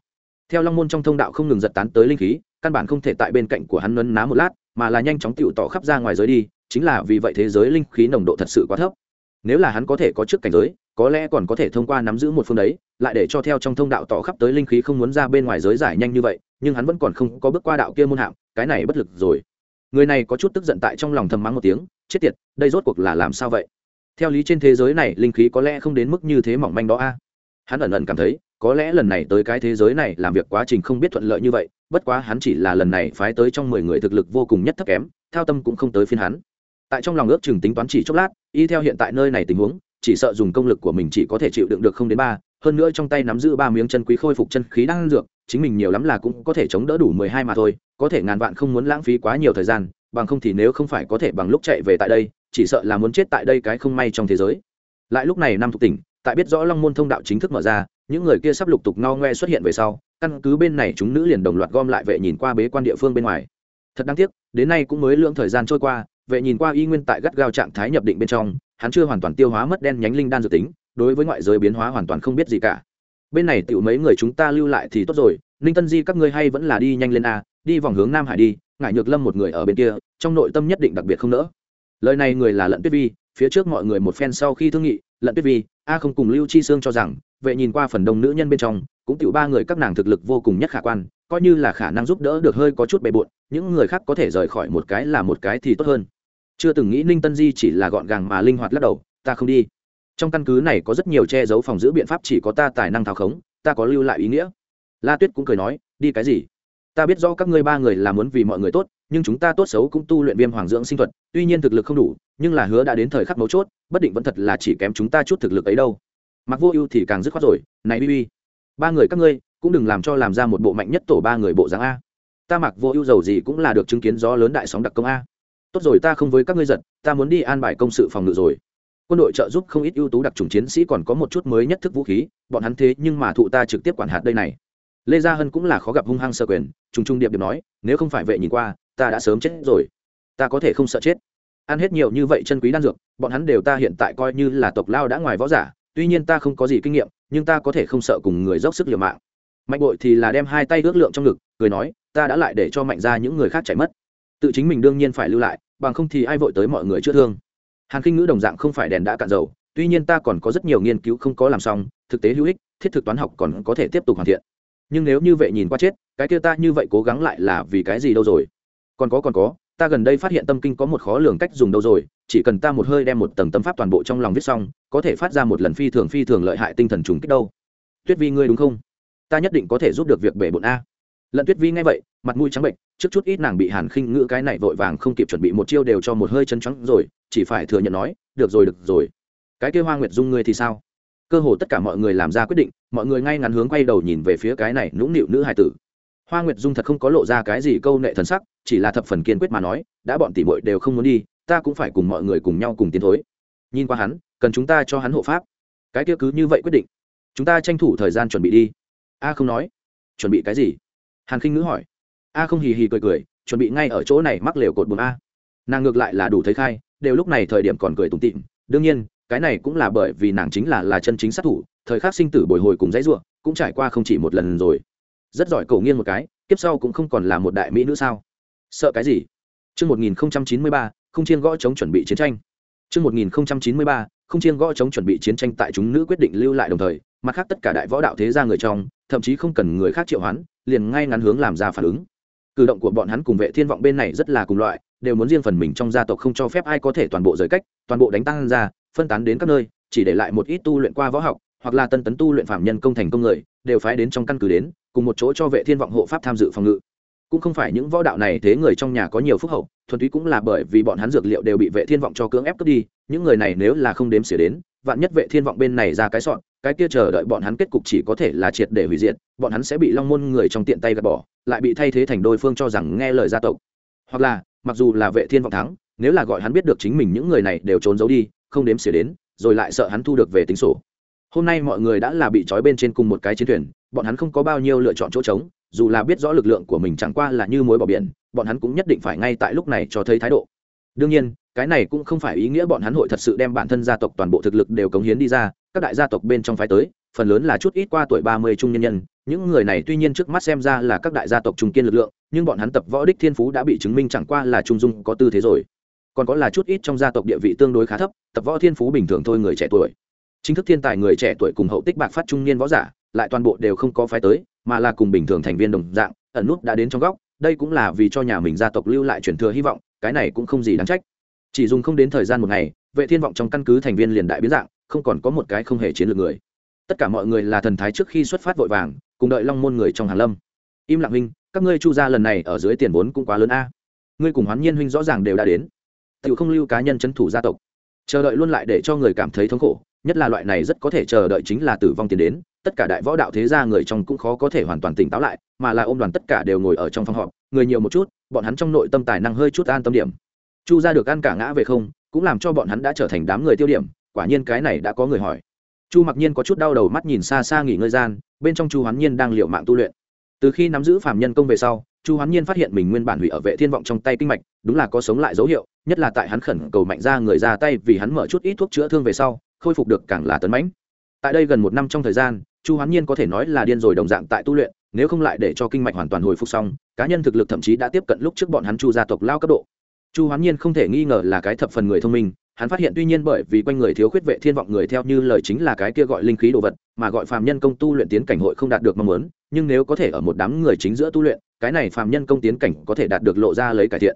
Theo long môn trong thông đạo không ngừng giật tán tới linh khí, căn bản không thể tại bên cạnh của hắn nấn ná một lát, mà là nhanh chóng tựu tỏ khắp ra ngoài giới đi chính là vì vậy thế giới linh khí nồng độ thật sự quá thấp. Nếu là hắn có thể có trước cảnh giới, có lẽ còn có thể thông qua nắm giữ một phương đấy, lại để cho theo trong thông đạo tỏ khắp tới linh khí không muốn ra bên ngoài giới giải nhanh như vậy, nhưng hắn vẫn còn không có bước qua đạo kia môn hạng, cái này bất lực rồi. Người này có chút tức giận tại trong lòng thầm mắng một tiếng, chết tiệt, đây rốt cuộc là làm sao vậy? Theo lý trên thế giới này, linh khí có lẽ không đến mức như thế mỏng manh đó a. Hắn ẩn ẩn cảm thấy, có lẽ lần này tới cái thế giới này làm việc quá trình không biết thuận lợi như vậy, bất quá hắn chỉ là lần này phái tới trong mười người thực lực vô cùng nhất thấp kém theo tâm cũng không tới phiên hắn tại trong lòng ước chừng tính toán chỉ chốc lát, y theo hiện tại nơi này tình huống, chỉ sợ dùng công lực của mình chỉ có thể chịu đựng được không đến ba, hơn nữa trong tay nắm giữ ba miếng chân quý khôi phục chân khí đang dược, chính mình nhiều lắm là cũng có thể chống đỡ đủ mười hai mà thôi, có thể ngàn vạn không muốn lãng phí quá nhiều thời gian, bằng không thì nếu không phải có thể bằng lúc chạy về tại đây, chỉ sợ là muốn chết tại đây cái không may trong thế giới. Lại lúc này năm thuộc tỉnh, tại biết rõ long môn thông đạo chính thức mở ra, những người kia sắp lục tục no ngoe xuất hiện về sau, căn cứ bên này chúng nữ liền đồng loạt gom lại vệ nhìn qua bế quan địa phương bên ngoài. Thật đáng tiếc, đến nay cũng mới lượng thời gian trôi qua vệ nhìn qua y nguyên tại gắt gao trạng thái nhập định bên trong, hắn chưa hoàn toàn tiêu hóa mất đen nhánh linh đan dự tính, đối với ngoại giới biến hóa hoàn toàn không biết gì cả. Bên này tựu mấy người chúng ta lưu lại thì tốt rồi, ninh tân di các ngươi hay vẫn là đi nhanh lên a, đi vòng hướng nam hải đi ngại nhược lâm một người ở bên kia, trong nội tâm nhất định đặc biệt không nỡ. Lời này người là lận tuyết vi, phía trước mọi người một phen sau khi thương nghị, lận tuyết vi, a không cùng lưu chi sương cho rằng, vệ nhìn qua phần đông nữ nhân bên trong, cũng tiểu ba người các nàng thực lực vô cùng nhất khả quan, coi như là khả năng giúp đỡ được hơi có chút bề bộn, những người khác có thể rời khỏi một cái là một cái thì tốt hơn chưa từng nghĩ ninh tân di chỉ là gọn gàng mà linh hoạt lắc đầu, ta không đi. Trong căn cứ này có rất nhiều che giấu phòng giữ biện pháp chỉ có ta tài năng thao khống, ta có lưu lại ý nghĩa. La tuyết cũng cười nói, đi cái gì? Ta biết rõ các ngươi ba người là muốn vì mọi người tốt, nhưng chúng ta tốt xấu cũng tu luyện viêm hoàng dưỡng sinh thuật, tuy nhiên thực lực không đủ, nhưng là hứa đã đến thời khắc mấu chốt, bất định vẫn thật là chỉ kém chúng ta chút thực lực ấy đâu. Mặc vô ưu thì càng dứt khoát rồi, này bi bi, ba người các ngươi cũng đừng làm cho làm ra một bộ mạnh nhất tổ ba người bộ dáng a. Ta mặc vô ưu giàu gì cũng là được chứng kiến gió lớn đại sóng đặc công a tốt rồi ta không với các ngươi giật ta muốn đi an bài công sự phòng ngự rồi. Quân đội trợ giúp không ít ưu tú đặc trùng chiến sĩ còn có một chút mới nhất thức vũ khí, bọn hắn thế nhưng mà thụ ta trực tiếp quản hạt đây này. Lê gia hân cũng là khó gặp hung hăng sơ quyền, trùng trung điệp điệp nói, nếu không phải vệ nhìn qua, ta đã sớm chết rồi. Ta có thể không sợ chết. Ăn hết nhiều như vậy chân quý đan dược, bọn hắn đều ta hiện tại coi như là tộc lao đã ngoài võ giả, tuy nhiên ta không có gì kinh nghiệm, nhưng ta có thể không sợ cùng người dốc sức liều mạng. Mạnh bội thì là đem hai tay ước lượng trong ngực, cười nói, ta đã lại để cho mạnh ra những người khác chạy mất tự chính mình đương nhiên phải lưu lại, bằng không thì ai vội tới mọi người chữa thương. Hàn khinh ngữ đồng dạng không phải đèn đã cạn dầu, tuy nhiên ta còn có rất nhiều nghiên cứu không có làm xong, thực tế hữu ích, thiết thực toán học còn có thể tiếp tục hoàn thiện. Nhưng nếu như vậy nhìn qua chết, cái kia ta như vậy cố gắng lại là vì cái gì đâu rồi? Còn có còn có, ta gần đây phát hiện tâm kinh có một khó lường cách dùng đâu rồi, chỉ cần ta một hơi đem một tầng tâm pháp toàn bộ trong lòng viết xong, có thể phát ra một lần phi thường phi thường lợi hại tinh thần trùng kích đâu. Tuyết vi ngươi đúng không? Ta nhất định có thể giúp được việc bể bộn a. Lận tuyết vi nghe vậy mặt mũi trắng bệnh, trước chút ít nàng bị hàn khinh ngữ cái này vội vàng không kịp chuẩn bị một chiêu đều cho một hơi chân trắng rồi, chỉ phải thừa nhận nói, được rồi được rồi. Cái kêu hoa nguyệt dung ngươi thì sao? Cơ hồ tất cả mọi người làm ra quyết định, mọi người ngay ngắn hướng quay đầu nhìn về phía cái này nũng nịu nữ hài tử. Hoa nguyệt dung thật không có lộ ra cái gì câu nệ thần sắc, chỉ là thập phần kiên quyết mà nói, đã bọn tỷ muội đều không muốn đi, ta cũng phải cùng mọi người cùng nhau cùng tiến thối. Nhìn qua hắn, cần chúng ta cho hắn hộ pháp. Cái kia cứ như vậy quyết định. Chúng ta tranh thủ thời gian chuẩn bị đi. A không nói. Chuẩn bị cái gì? Hàn khinh ngữ hỏi a không hì hì cười cười chuẩn bị ngay ở chỗ này mắc lều cột buồm a. Nàng ngược lại là đủ thấy khai đều lúc này thời điểm còn cười tủm tịm đương nhiên cái này cũng là bởi vì nàng chính là là chân chính sát thủ thời khắc sinh tử bồi hồi cùng dãy ruộng cũng trải qua không chỉ một lần rồi. Rất giỏi cầu nghiêng một cái kiếp sau cũng không còn là một đại mỹ nữ sao. Sợ cái gì? Trước 1093, không chiên gõ chống chuẩn bị chiến tranh. Trước 1093, không chiên gõ chống chuẩn bị chiến tranh tại chúng nữ quyết định lưu lại đồng thời, mặt khác tất cả đại võ đạo thế gia người trong, thậm chí không cần người khác triệu hoán, liền ngay ngắn hướng làm ra phản ứng. Cử động của bọn hắn cùng vệ thiên vọng bên này rất là cùng loại, đều muốn riêng phần mình trong gia tộc không cho phép ai có thể toàn bộ rời cách, toàn bộ đánh tăng ra, phân tán đến các nơi, chỉ để lại một ít tu luyện qua võ học, hoặc là tân tấn tu luyện phạm nhân công thành công người, đều phái đến trong căn cứ đến, cùng một chỗ cho vệ thiên vọng hộ pháp tham dự phòng ngự. Cũng không phải những võ đạo này thế người trong nhà có nhiều phúc hậu thuần túy cũng là bởi vì bọn hắn dược liệu đều bị vệ thiên vọng cho cưỡng ép cướp đi những người này nếu là không đếm xỉa đến vạn nhất vệ thiên vọng bên này ra cái sọn cái kia chờ đợi bọn hắn kết cục chỉ có thể là triệt để hủy diệt, bọn hắn sẽ bị long môn người trong tiện tay gạt bỏ, lại bị thay thế thành đôi phương cho rằng nghe lời gia tộc. Hoặc là, mặc dù là vệ thiên vọng thắng, nếu là gọi hắn biết được chính mình những người này đều trốn giấu đi, không đếm xỉa đến, rồi lại sợ hắn thu được về tính sổ. Hôm nay mọi người đã là bị trói bên trên cùng một cái chiến thuyền, bọn hắn không có bao nhiêu lựa chọn chỗ trống, dù là biết rõ lực lượng của mình chẳng qua là như mối bỏ biển, bọn hắn cũng nhất định phải ngay tại lúc này cho thấy thái độ. Đương nhiên, cái này cũng không phải ý nghĩa bọn hắn hội thật sự đem bản thân gia tộc toàn bộ thực lực đều cống hiến đi ra các đại gia tộc bên trong phái tới, phần lớn là chút ít qua tuổi ba mươi trung nhân nhân. Những người này tuy nhiên trước mắt xem ra là các đại gia tộc trung kiên lực lượng, nhưng bọn hắn tập võ đích thiên phú đã bị chứng minh chẳng qua là trung dung có tư thế rồi. Còn có là chút ít trong gia tộc địa vị tương đối khá thấp, tập võ thiên phú bình thường thôi người trẻ tuổi. Chính thức thiên tài người trẻ tuổi cùng hậu tích bạc phát trung niên võ giả, lại toàn bộ đều không có phái tới, mà là cùng bình thường thành viên đồng dạng, ẩn nút đã đến trong góc. Đây cũng là vì cho nhà mình gia tộc lưu lại truyền thừa hy vọng, cái này cũng không gì đáng trách. Chỉ dùng không đến thời gian một ngày, vệ thiên vọng trong căn cứ thành viên liền đại biến dạng không còn có một cái không hề chiến lược người. Tất cả mọi người là thần thái trước khi xuất phát vội vàng, cùng đợi long môn người trong hàn lâm. Im lặng huynh, các ngươi chu gia lần này ở dưới tiền vốn cũng quá lớn a. Ngươi cùng hoán nhiên huynh rõ ràng đều đã đến. Tự không lưu cá nhân chấn thủ gia tộc. Chờ đợi luôn lại để cho người cảm thấy thống khổ, nhất là loại này rất có thể chờ đợi chính là tử vong tiền đến, tất cả đại võ đạo thế gia người trong cũng khó có thể hoàn toàn tỉnh táo lại, mà là ôm đoàn tất cả đều ngồi ở trong phòng họp, người nhiều một chút, bọn hắn trong nội tâm tài năng hơi chút an tâm điểm. Chu ra được ăn cả ngã về không, cũng làm cho bọn hắn đã trở thành đám người tiêu điểm quả nhiên cái này đã có người hỏi. Chu mặc nhiên có chút đau đầu mắt nhìn xa xa nghỉ ngơi gian, bên trong chu hoán nhiên đang liệu mạng tu luyện. Từ khi nắm giữ phạm nhân công về sau, chu hoán nhiên phát hiện mình nguyên bản hủy ở vệ thiên vọng trong tay kinh mạch, đúng là có sống lại dấu hiệu, nhất là tại hắn khẩn cầu mạnh ra người ra tay vì hắn mở chút ít thuốc chữa thương về sau, khôi phục được càng là tấn mãnh. Tại đây gần một năm trong thời gian, chu hoán nhiên có thể nói là điên rồi đồng dạng tại tu luyện, nếu không lại để cho kinh mạch hoàn toàn hồi phục xong, cá nhân thực lực thậm chí đã tiếp cận lúc trước bọn hắn chu gia tộc lao cấp độ. Chu hoán nhiên không thể nghi ngờ là cái thập phần người thông minh hắn phát hiện tuy nhiên bởi vì quanh người thiếu khuyết vệ thiên vọng người theo như lời chính là cái kia gọi linh khí đồ vật, mà gọi phàm nhân công tu luyện tiến cảnh hội không đạt được mong muốn, nhưng nếu có thể ở một đám người chính giữa tu luyện, cái này phàm nhân công tiến cảnh có thể đạt được lộ ra lấy cải thiện.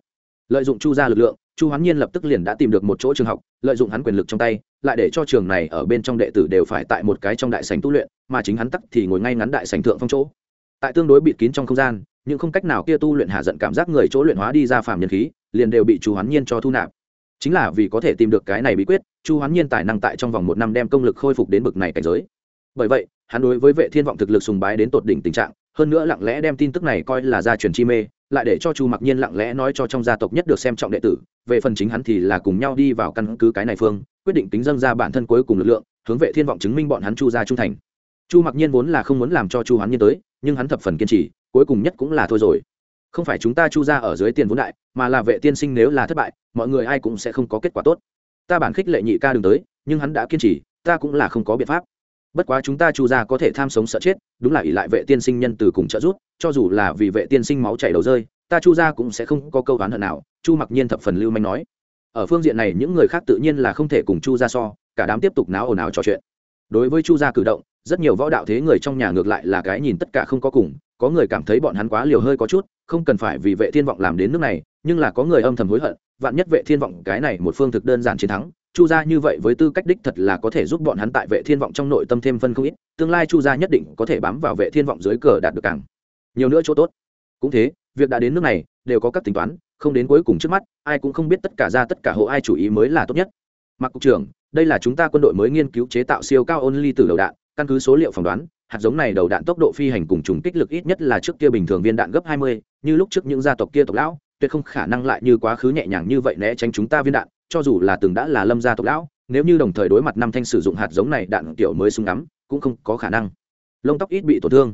Lợi dụng chu gia lực lượng, chu hoán nhiên lập tức liền đã tìm được một chỗ trường học, lợi dụng hắn quyền lực trong tay, lại để cho trường này ở bên trong đệ tử đều phải tại một cái trong đại sành tu luyện, mà chính hắn tắc thì ngồi ngay ngắn đại sành thượng phong chỗ. Tại tương đối bịt kín trong không gian, nhưng không cách nào kia tu luyện hạ giận cảm giác người chỗ luyện hóa đi ra phàm nhân khí, liền đều bị chu hoán nhiên cho thu nạp chính là vì có thể tìm được cái này bí quyết, chu hoán nhiên tài năng tại trong vòng một năm đem công lực khôi phục đến bực này cảnh giới. Bởi vậy, hắn đối với vệ thiên vọng thực lực sùng bái đến tột đỉnh tình trạng, hơn nữa lặng lẽ đem tin tức này coi là gia truyền chi mê, lại để cho chu mặc nhiên lặng lẽ nói cho trong gia tộc nhất được xem trọng đệ tử, về phần chính hắn thì là cùng nhau đi vào căn cứ cái này phương, quyết định tính dâng ra bản thân cuối cùng lực lượng, hướng vệ thiên vọng chứng minh bọn hắn chu gia trung thành. Chu mặc nhiên vốn là không muốn làm cho chu hoán nhiên tới, nhưng hắn thập phần kiên trì, cuối cùng nhất cũng là thôi rồi không phải chúng ta chu ra ở dưới tiền vốn đại, mà là vệ tiên sinh nếu là thất bại, mọi người ai cũng sẽ không có kết quả tốt. Ta bản khích lệ nhị ca đừng tới, nhưng hắn đã kiên trì, ta cũng là không có biện pháp. Bất quá chúng ta chu gia có thể tham sống sợ chết, đúng là ỷ lại vệ tiên sinh nhân từ cùng trợ giúp, cho dù là vì vệ tiên sinh máu chảy đầu rơi, ta chu gia cũng sẽ không có câu oán hận nào, chu mặc nhiên thập phần lưu manh nói. Ở phương diện này những người khác tự nhiên là không thể cùng chu gia so, cả đám tiếp tục náo ồn ào trò chuyện. Đối với chu gia cử động, rất nhiều võ đạo thế người trong nhà ngược lại là cái nhìn tất cả không có cùng, có người cảm thấy bọn hắn quá liều hơi có chút không cần phải vì vệ thiên vọng làm đến nước này, nhưng là có người âm thầm hối hận, vạn nhất vệ thiên vọng cái này một phương thực đơn giản chiến thắng, chu gia như vậy với tư cách đích thật là có thể giúp bọn hắn tại vệ thiên vọng trong nội tâm thêm phân không ít, tương lai chu gia nhất định có thể bám vào vệ thiên vọng dưới cờ đạt được càng nhiều nữa chỗ tốt. Cũng thế, việc đã đến nước này, đều có các tính toán, không đến cuối cùng trước mắt, ai cũng không biết tất cả ra tất cả hộ ai chủ ý mới là tốt nhất. Mặc cục trưởng, đây là chúng ta quân đội mới nghiên cứu chế tạo siêu cao ôn ly từ đầu đạn, căn cứ số liệu phỏng đoán hạt giống này đầu đạn tốc độ phi hành cùng trùng kích lực ít nhất là trước kia bình thường viên đạn gấp 20, như lúc trước những gia tộc kia tộc lão tuyệt không khả năng lại như quá khứ nhẹ nhàng như vậy né tránh chúng ta viên đạn cho dù là từng đã là lâm gia tộc lão nếu như đồng thời đối mặt năm thanh sử dụng hạt giống này đạn tiểu mới súng ngắm cũng không có khả năng. Lông tóc ít bị tổn thương.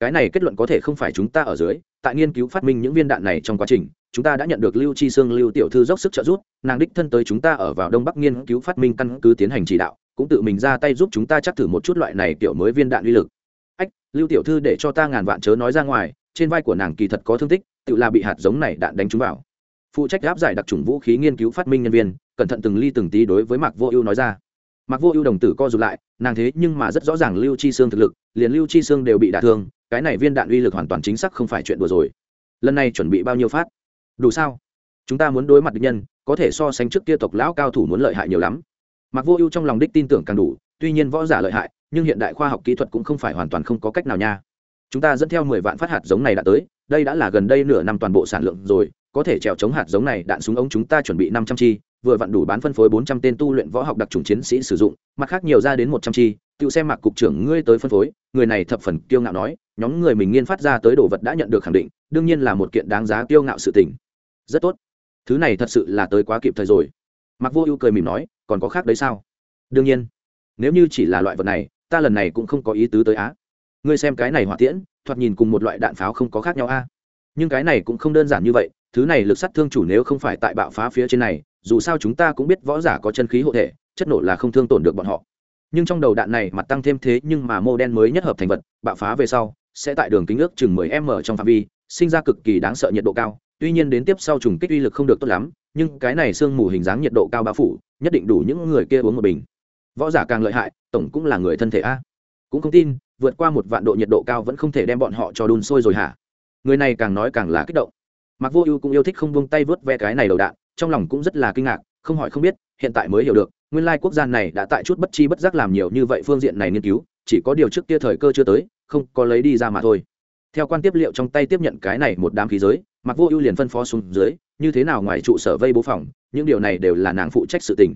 Cái này kết luận có thể không phải chúng ta ở dưới tại nghiên cứu phát minh những viên đạn này trong quá trình chúng ta đã nhận được lưu chi sương lưu tiểu thư dốc sức trợ giúp nàng đích thân tới chúng ta ở vào đông bắc nghiên cứu phát minh căn cứ tiến hành chỉ đạo cũng tự mình ra tay giúp chúng ta chắc thử một chút loại này kiểu mới viên đạn uy lực. Ách, lưu tiểu thư để cho ta ngàn vạn chớ nói ra ngoài, trên vai của nàng kỳ thật có thương tích, tự là bị hạt giống này đạn đánh trúng vào. Phụ trách áp giải đặc trùng vũ khí nghiên cứu phát minh nhân viên, cẩn thận từng ly từng tí đối với mạc vô ưu nói ra. Mạc vô ưu đồng tử co rụt lại, nàng thế nhưng mà rất rõ ràng lưu chi xương thực lực, liền lưu chi xương đều bị đả thương, cái này viên đạn uy lực hoàn toàn chính xác không phải chuyện đùa rồi. Lần này chuẩn bị bao nhiêu phát? Đủ sao? Chúng ta muốn đối mặt địch nhân, có thể so sánh trước kia tộc lão cao thủ muốn lợi hại nhiều lắm mặc vô ưu trong lòng đích tin tưởng càng đủ, tuy nhiên võ giả lợi hại, nhưng hiện đại khoa học kỹ thuật cũng không phải hoàn toàn không có cách nào nha. Chúng ta dẫn theo mười vạn phát hạt giống này đã tới, đây đã là gần đây nửa năm toàn bộ sản lượng rồi, có thể trèo chống hạt giống này đạn súng ống chúng ta chuẩn bị năm trăm chi, vừa vặn đủ bán phân phối bốn trăm tên tu luyện võ học đặc trùng chiến sĩ sử dụng, mặt khác nhiều ra đến một trăm chi, tự xem mạc cục trưởng ngươi tới phân phối, người này thập phần kiêu ngạo nói, nhóm người mình nghiên phát ra tới đồ vật đã nhận được khẳng định, đương nhiên là một kiện đáng giá kiêu ngạo sự tình. Rất tốt. Thứ này thật sự là tới quá kịp thời rồi. Mặc vô ưu cười mỉm nói còn có khác đấy sao? Đương nhiên. Nếu như chỉ là loại vật này, ta lần này cũng không có ý tứ tới á. Ngươi xem cái này hỏa tiễn, thoạt nhìn cùng một loại đạn pháo không có khác nhau a nhưng cái này cũng không đơn giản như vậy, thứ này lực sát thương chủ nếu không phải tại bạo phá phía trên này, dù sao chúng ta cũng biết võ giả có chân khí hộ thể, chất nổ là không thương tổn được bọn họ. Nhưng trong đầu đạn này mặt tăng thêm thế nhưng mà mô đen mới nhất hợp thành vật, bạo phá về sau, sẽ tại đường kính ước chừng 10 m trong phạm vi, sinh ra cực kỳ đáng sợ nhiệt độ cao, tuy nhiên đến tiếp sau trùng kích uy lực không được tốt lắm nhưng cái này sương mù hình dáng nhiệt độ cao bao phủ, nhất định đủ những người kia uống một bình. Võ giả càng lợi hại, tổng cũng là người thân thể a. Cũng không tin, vượt qua một vạn độ nhiệt độ cao vẫn không thể đem bọn họ cho đun sôi rồi hả? Người này càng nói càng là kích động. Mặc vô ưu cũng yêu thích không buông tay vớt ve cái này đầu đạn, trong lòng cũng rất là kinh ngạc, không hỏi không biết, hiện tại mới hiểu được, nguyên lai quốc gia này đã tại chút bất chi bất giác làm nhiều như vậy phương diện này nghiên cứu, chỉ có điều trước kia thời cơ chưa tới, không có lấy đi ra mà thôi. Theo quan tiếp liệu trong tay tiếp nhận cái này một đám khí giới mặc vô ưu liền phân phó xuống dưới như thế nào ngoài trụ sở vây bố phòng, những điều này đều là nàng phụ trách sự tình.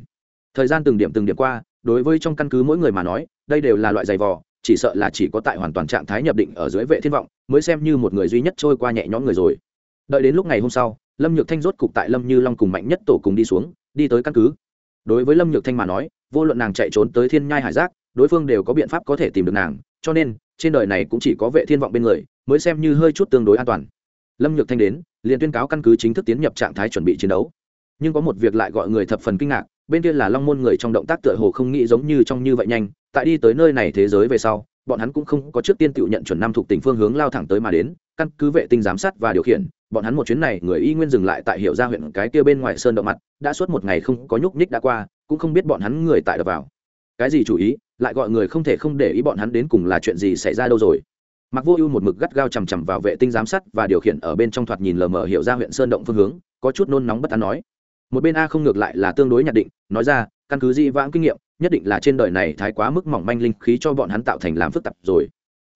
Thời gian từng điểm từng điểm qua, đối với trong căn cứ mỗi người mà nói, đây đều là loại giày vò, chỉ sợ là chỉ có tại hoàn toàn trạng thái nhập định ở dưới vệ thiên vọng, mới xem như một người duy nhất trôi qua nhẹ nhõm người rồi. Đợi đến lúc ngày hôm sau, lâm nhược thanh rốt cục tại lâm như long cùng mạnh nhất tổ cùng đi xuống, đi tới căn cứ. Đối với lâm nhược thanh mà nói, vô luận nàng chạy trốn tới thiên nhai hải giác, đối phương đều có biện pháp có thể tìm được nàng, cho nên, trên đời này cũng chỉ có vệ thiên vọng bên người, mới xem như hơi chút tương đối an toàn. Lâm nhược thanh đến liền tuyên cáo căn cứ chính thức tiến nhập trạng thái chuẩn bị chiến đấu. Nhưng có một việc lại gọi người thập phần kinh ngạc, bên kia là long môn người trong động tác tựa hồ không nghĩ giống như trong như vậy nhanh, tại đi tới nơi này thế giới về sau, bọn hắn cũng không có trước tiên tự nhận chuẩn năm thuộc tỉnh phương hướng lao thẳng tới mà đến, căn cứ vệ tinh giám sát và điều khiển, bọn hắn một chuyến này người y nguyên dừng lại tại hiệu gia huyện cái kia bên ngoài sơn động mặt, đã suốt một ngày không có nhúc nhích đã qua, cũng không biết bọn hắn người tại đập vào. Cái gì chủ ý, lại gọi người không thể không để ý bọn hắn đến cùng là chuyện gì xảy ra đâu rồi mặc vô ưu một mực gắt gao chằm chằm vào vệ tinh giám sát và điều khiển ở bên trong thoạt nhìn lờ mờ hiệu ra huyện sơn động phương hướng, có chút nôn nóng bất an nói. Một bên a không ngược lại là tương đối nhận định, nói ra, căn cứ di vãng kinh nghiệm, nhất định là trên đời này thái quá mức mỏng manh linh khí cho bọn hắn tạo thành làm phức tạp rồi.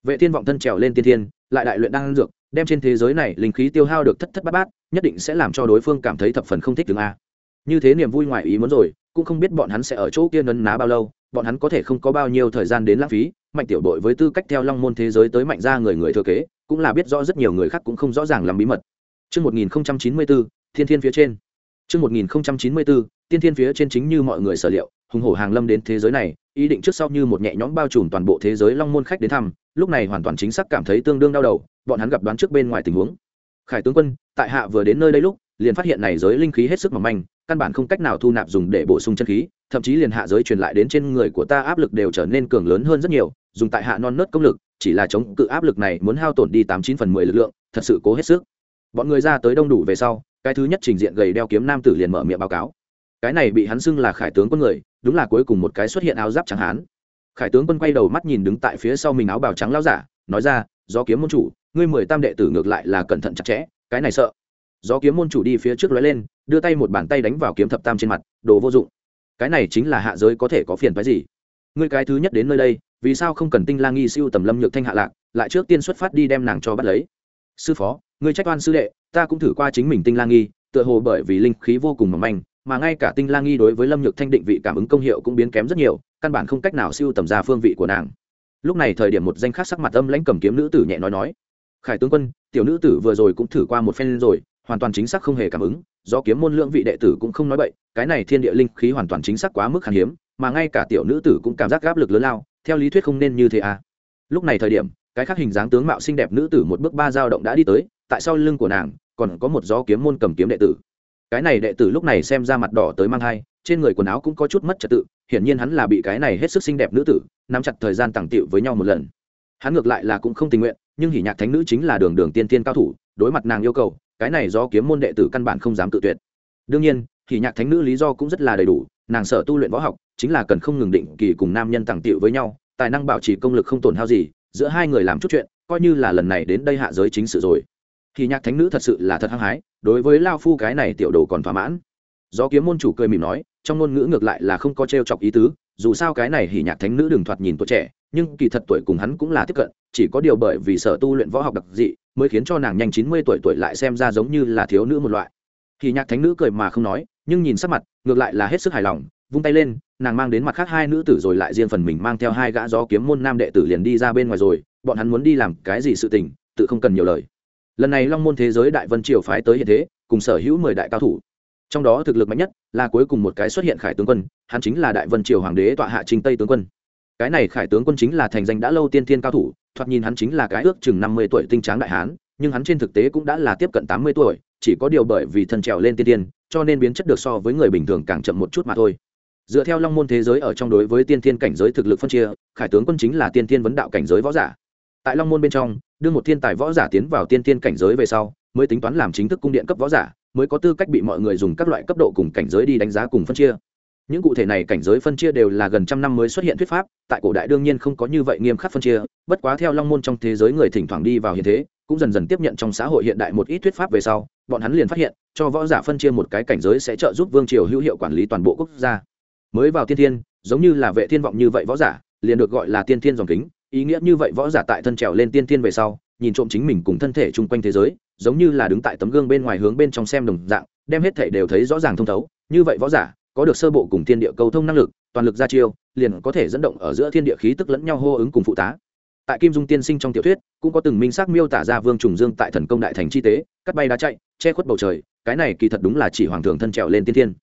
Vệ thiên vọng thân trèo lên tiên thiên, lại đại luyện đang dược, đem trên thế giới này linh khí tiêu hao được thất thất bát bát, nhất định sẽ làm cho đối phương cảm thấy thập phần không thích tướng a như thế niềm vui ngoài ý muốn rồi cũng không biết bọn hắn sẽ ở chỗ kia nấn ná bao lâu bọn hắn có thể không có bao nhiêu thời gian đến lãng phí mạnh tiểu đội với tư cách theo long môn thế giới tới mạnh ra người người thừa kế cũng là biết rõ rất nhiều người khác cũng không rõ ràng làm bí mật Trước 1094, thiên thiên phía trên. Trước 1094, tiên thiên phía trên chính như mọi người sở liệu, hùng hổ hàng lâm đến thế giới này, ý định trước sau như một nhẹ nhõm bao trùm toàn bộ thế giới long môn khách đến thăm, lúc này hoàn toàn chính xác cảm thấy tương đương đau đầu, bọn hắn gặp đoán trước bên ngoài tình huống. Khải tướng quân, tại hạ vừa đến nơi đây lúc, liền phát hiện này giới linh khí hết sức mỏng manh, căn bản không cách nào thu nạp dùng để bổ sung chân khí, thậm chí liền hạ giới truyền lại đến trên người của ta áp lực đều trở nên cường lớn hơn rất nhiều dùng tại hạ non nớt công lực chỉ là chống cự áp lực này muốn hao tổn đi tám chín phần mười lực lượng thật sự cố hết sức. Bọn người ra tới đông đủ về sau cái thứ nhất trình diện gầy đeo kiếm nam tử liền mở miệng báo cáo. Cái này bị hắn xưng là khải tướng quân người đúng là cuối cùng một cái xuất hiện áo giáp trắng hán. Khải tướng quân quay đầu mắt nhìn đứng tại phía sau mình áo bào trắng lao giả nói ra do kiếm môn chủ ngươi mười tam đệ tử ngược lại là cẩn thận chặt chẽ cái này sợ do kiếm môn chủ đi phía trước lóe lên, đưa tay một bàn tay đánh vào kiếm thập tam trên mặt, đồ vô dụng. Cái này chính là hạ giới có thể có phiền phái gì? Ngươi cái thứ nhất đến nơi đây, vì sao không cần tinh la nghi siêu tầm lâm nhược thanh hạ lạc, lại trước tiên xuất phát đi đem nàng cho bắt lấy? Sư phó, ngươi trách oan sư đệ, ta cũng thử qua chính mình tinh la nghi, tựa hồ bởi vì linh khí vô cùng mỏng manh, mà ngay cả tinh la nghi đối với lâm nhược thanh định vị cảm ứng công hiệu cũng biến kém rất nhiều, căn bản không cách nào siêu tầm ra phương vị của nàng. Lúc này thời điểm một danh khác sắc mặt âm lãnh cầm kiếm nữ tử nhẹ nói nói, khải tướng quân, tiểu nữ tử vừa rồi cũng thử qua một phen rồi hoàn toàn chính xác không hề cảm ứng, do kiếm môn lưỡng vị đệ tử cũng không nói bậy, cái này thiên địa linh khí hoàn toàn chính xác quá mức khan hiếm, mà ngay cả tiểu nữ tử cũng cảm giác áp lực lớn lao, theo lý thuyết không nên như thế à. Lúc này thời điểm, cái khác hình dáng tướng mạo xinh đẹp nữ tử một bước ba dao động đã đi tới, tại sau lưng của nàng, còn có một gió kiếm môn cầm kiếm đệ tử. Cái này đệ tử lúc này xem ra mặt đỏ tới mang hai, trên người quần áo cũng có chút mất trật tự, hiển nhiên hắn là bị cái này hết sức xinh đẹp nữ tử, nắm chặt thời gian tàng tiệu với nhau một lần. Hắn ngược lại là cũng không tình nguyện, nhưng hỉ nhạc thánh nữ chính là đường đường tiên tiên cao thủ, đối mặt nàng yêu cầu cái này do kiếm môn đệ tử căn bản không dám tự tuyệt. Đương nhiên thì nhạc thánh nữ lý do cũng rất là đầy đủ, nàng sở tu luyện võ học, chính là cần không ngừng định kỳ cùng nam nhân tàng tiệu với nhau, tài năng bảo trì công lực không tổn hao gì, giữa hai người làm chút chuyện, coi như là lần này đến đây hạ giới chính sự rồi. Thì nhạc thánh nữ thật sự là thật hăng hái, đối với lao phu cái này tiểu đồ còn thỏa mãn. Do kiếm môn chủ cười mỉm nói, trong ngôn ngữ ngược lại là không có t chọc ý tứ, dù sao cái này hỉ nhạc thánh nữ đừng thoạt nhìn tuổi trẻ, nhưng kỳ thật tuổi cùng hắn cũng là tiếp cận chỉ có điều bởi vì sở tu luyện võ học đặc dị mới khiến cho nàng nhanh chín mươi tuổi tuổi lại xem ra giống như là thiếu nữ một loại. Thì nhạc thánh nữ cười mà không nói, nhưng nhìn sắc mặt, ngược lại là hết sức hài lòng, vung tay lên, nàng mang đến mặt khác hai nữ tử rồi lại riêng phần mình mang theo hai gã gió kiếm môn nam đệ tử liền đi ra bên ngoài rồi, bọn hắn muốn đi làm cái gì sự tình, tự không cần nhiều lời. Lần này long môn thế giới đại vân triều phái tới hiện thế, cùng sở hữu mười đại cao thủ. Trong đó thực lực mạnh nhất là cuối cùng một cái xuất hiện khải tướng quân, hắn chính là đại vân triều hoàng đế tọa hạ trình tây tướng quân. Cái này khải tướng quân chính là thành danh đã lâu tiên thiên cao thủ thoạt nhìn hắn chính là cái ước chừng năm mươi tuổi tinh tráng đại hán, nhưng hắn trên thực tế cũng đã là tiếp cận tám mươi tuổi, chỉ có điều bởi vì thân trèo lên tiên tiên, cho nên biến chất được so với người bình thường càng chậm một chút mà thôi. Dựa theo long môn thế giới ở trong đối với tiên thiên cảnh giới thực lực phân chia, khải tướng quân chính là tiên thiên vấn đạo cảnh giới võ giả. Tại long môn bên trong, đưa một thiên tài võ giả tiến vào tiên thiên cảnh giới về sau, mới tính toán làm chính thức cung điện cấp võ giả, mới có tư cách bị mọi người dùng các loại cấp độ cùng cảnh giới đi đánh giá cùng phân chia những cụ thể này cảnh giới phân chia đều là gần trăm năm mới xuất hiện thuyết pháp, tại cổ đại đương nhiên không có như vậy nghiêm khắc phân chia, bất quá theo long môn trong thế giới người thỉnh thoảng đi vào hiện thế, cũng dần dần tiếp nhận trong xã hội hiện đại một ít thuyết pháp về sau, bọn hắn liền phát hiện, cho võ giả phân chia một cái cảnh giới sẽ trợ giúp vương triều hữu hiệu quản lý toàn bộ quốc gia. Mới vào tiên thiên, giống như là vệ thiên vọng như vậy võ giả, liền được gọi là tiên thiên dòng kính, ý nghĩa như vậy võ giả tại thân trèo lên tiên thiên về sau, nhìn trộm chính mình cùng thân thể chung quanh thế giới, giống như là đứng tại tấm gương bên ngoài hướng bên trong xem đồng dạng, đem hết thể đều thấy rõ ràng thông thấu, như vậy võ giả có được sơ bộ cùng thiên địa cầu thông năng lực, toàn lực ra chiêu, liền có thể dẫn động ở giữa thiên địa khí tức lẫn nhau hô ứng cùng phụ tá. Tại kim dung tiên sinh trong tiểu thuyết, cũng có từng minh xác miêu tả ra vương trùng dương tại thần công đại thành chi tế, cắt bay đá chạy, che khuất bầu trời, cái này kỳ thật đúng là chỉ hoàng thường thân trèo lên tiên thiên.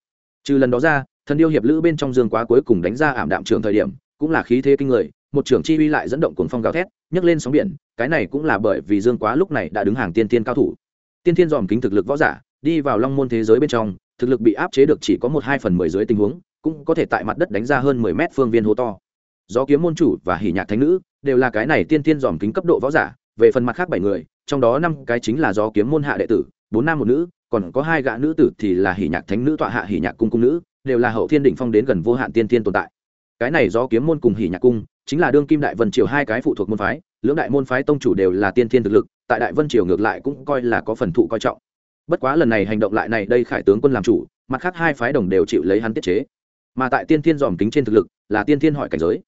Trừ lần đó ra, thần điêu hiệp lữ bên trong dương quá cuối cùng đánh ra ảm đạm trường thời điểm, cũng là khí thế kinh người, một trưởng chi uy lại dẫn động cuồng phong gào thét, nhấc lên sóng biển, cái này cũng là bởi vì dương quá lúc này đã đứng hàng tiên tiên cao thủ. Tiên thiên dòm kính thực lực võ giả, đi vào long môn thế giới bên trong thực lực bị áp chế được chỉ có một hai phần mười dưới tình huống, cũng có thể tại mặt đất đánh ra hơn mười mét phương viên hố to. Do kiếm môn chủ và hỉ nhạc thánh nữ đều là cái này tiên tiên dòm kính cấp độ võ giả, về phần mặt khác bảy người, trong đó năm cái chính là do kiếm môn hạ đệ tử, bốn nam một nữ, còn có hai gã nữ tử thì là hỉ nhạc thánh nữ tọa hạ hỉ nhạc cung cung nữ, đều là hậu thiên đỉnh phong đến gần vô hạn tiên tiên tồn tại. Cái này do kiếm môn cùng hỉ nhạc cung chính là đương kim đại vân triều hai cái phụ thuộc môn phái, lưỡng đại môn phái tông chủ đều là tiên thiên thực lực, tại đại vân triều ngược lại cũng coi là có phần thụ coi trọng bất quá lần này hành động lại này, đây khải tướng quân làm chủ, mặt khác hai phái đồng đều chịu lấy hắn tiết chế. Mà tại tiên thiên dòm kính trên thực lực, là tiên thiên hỏi cảnh giới.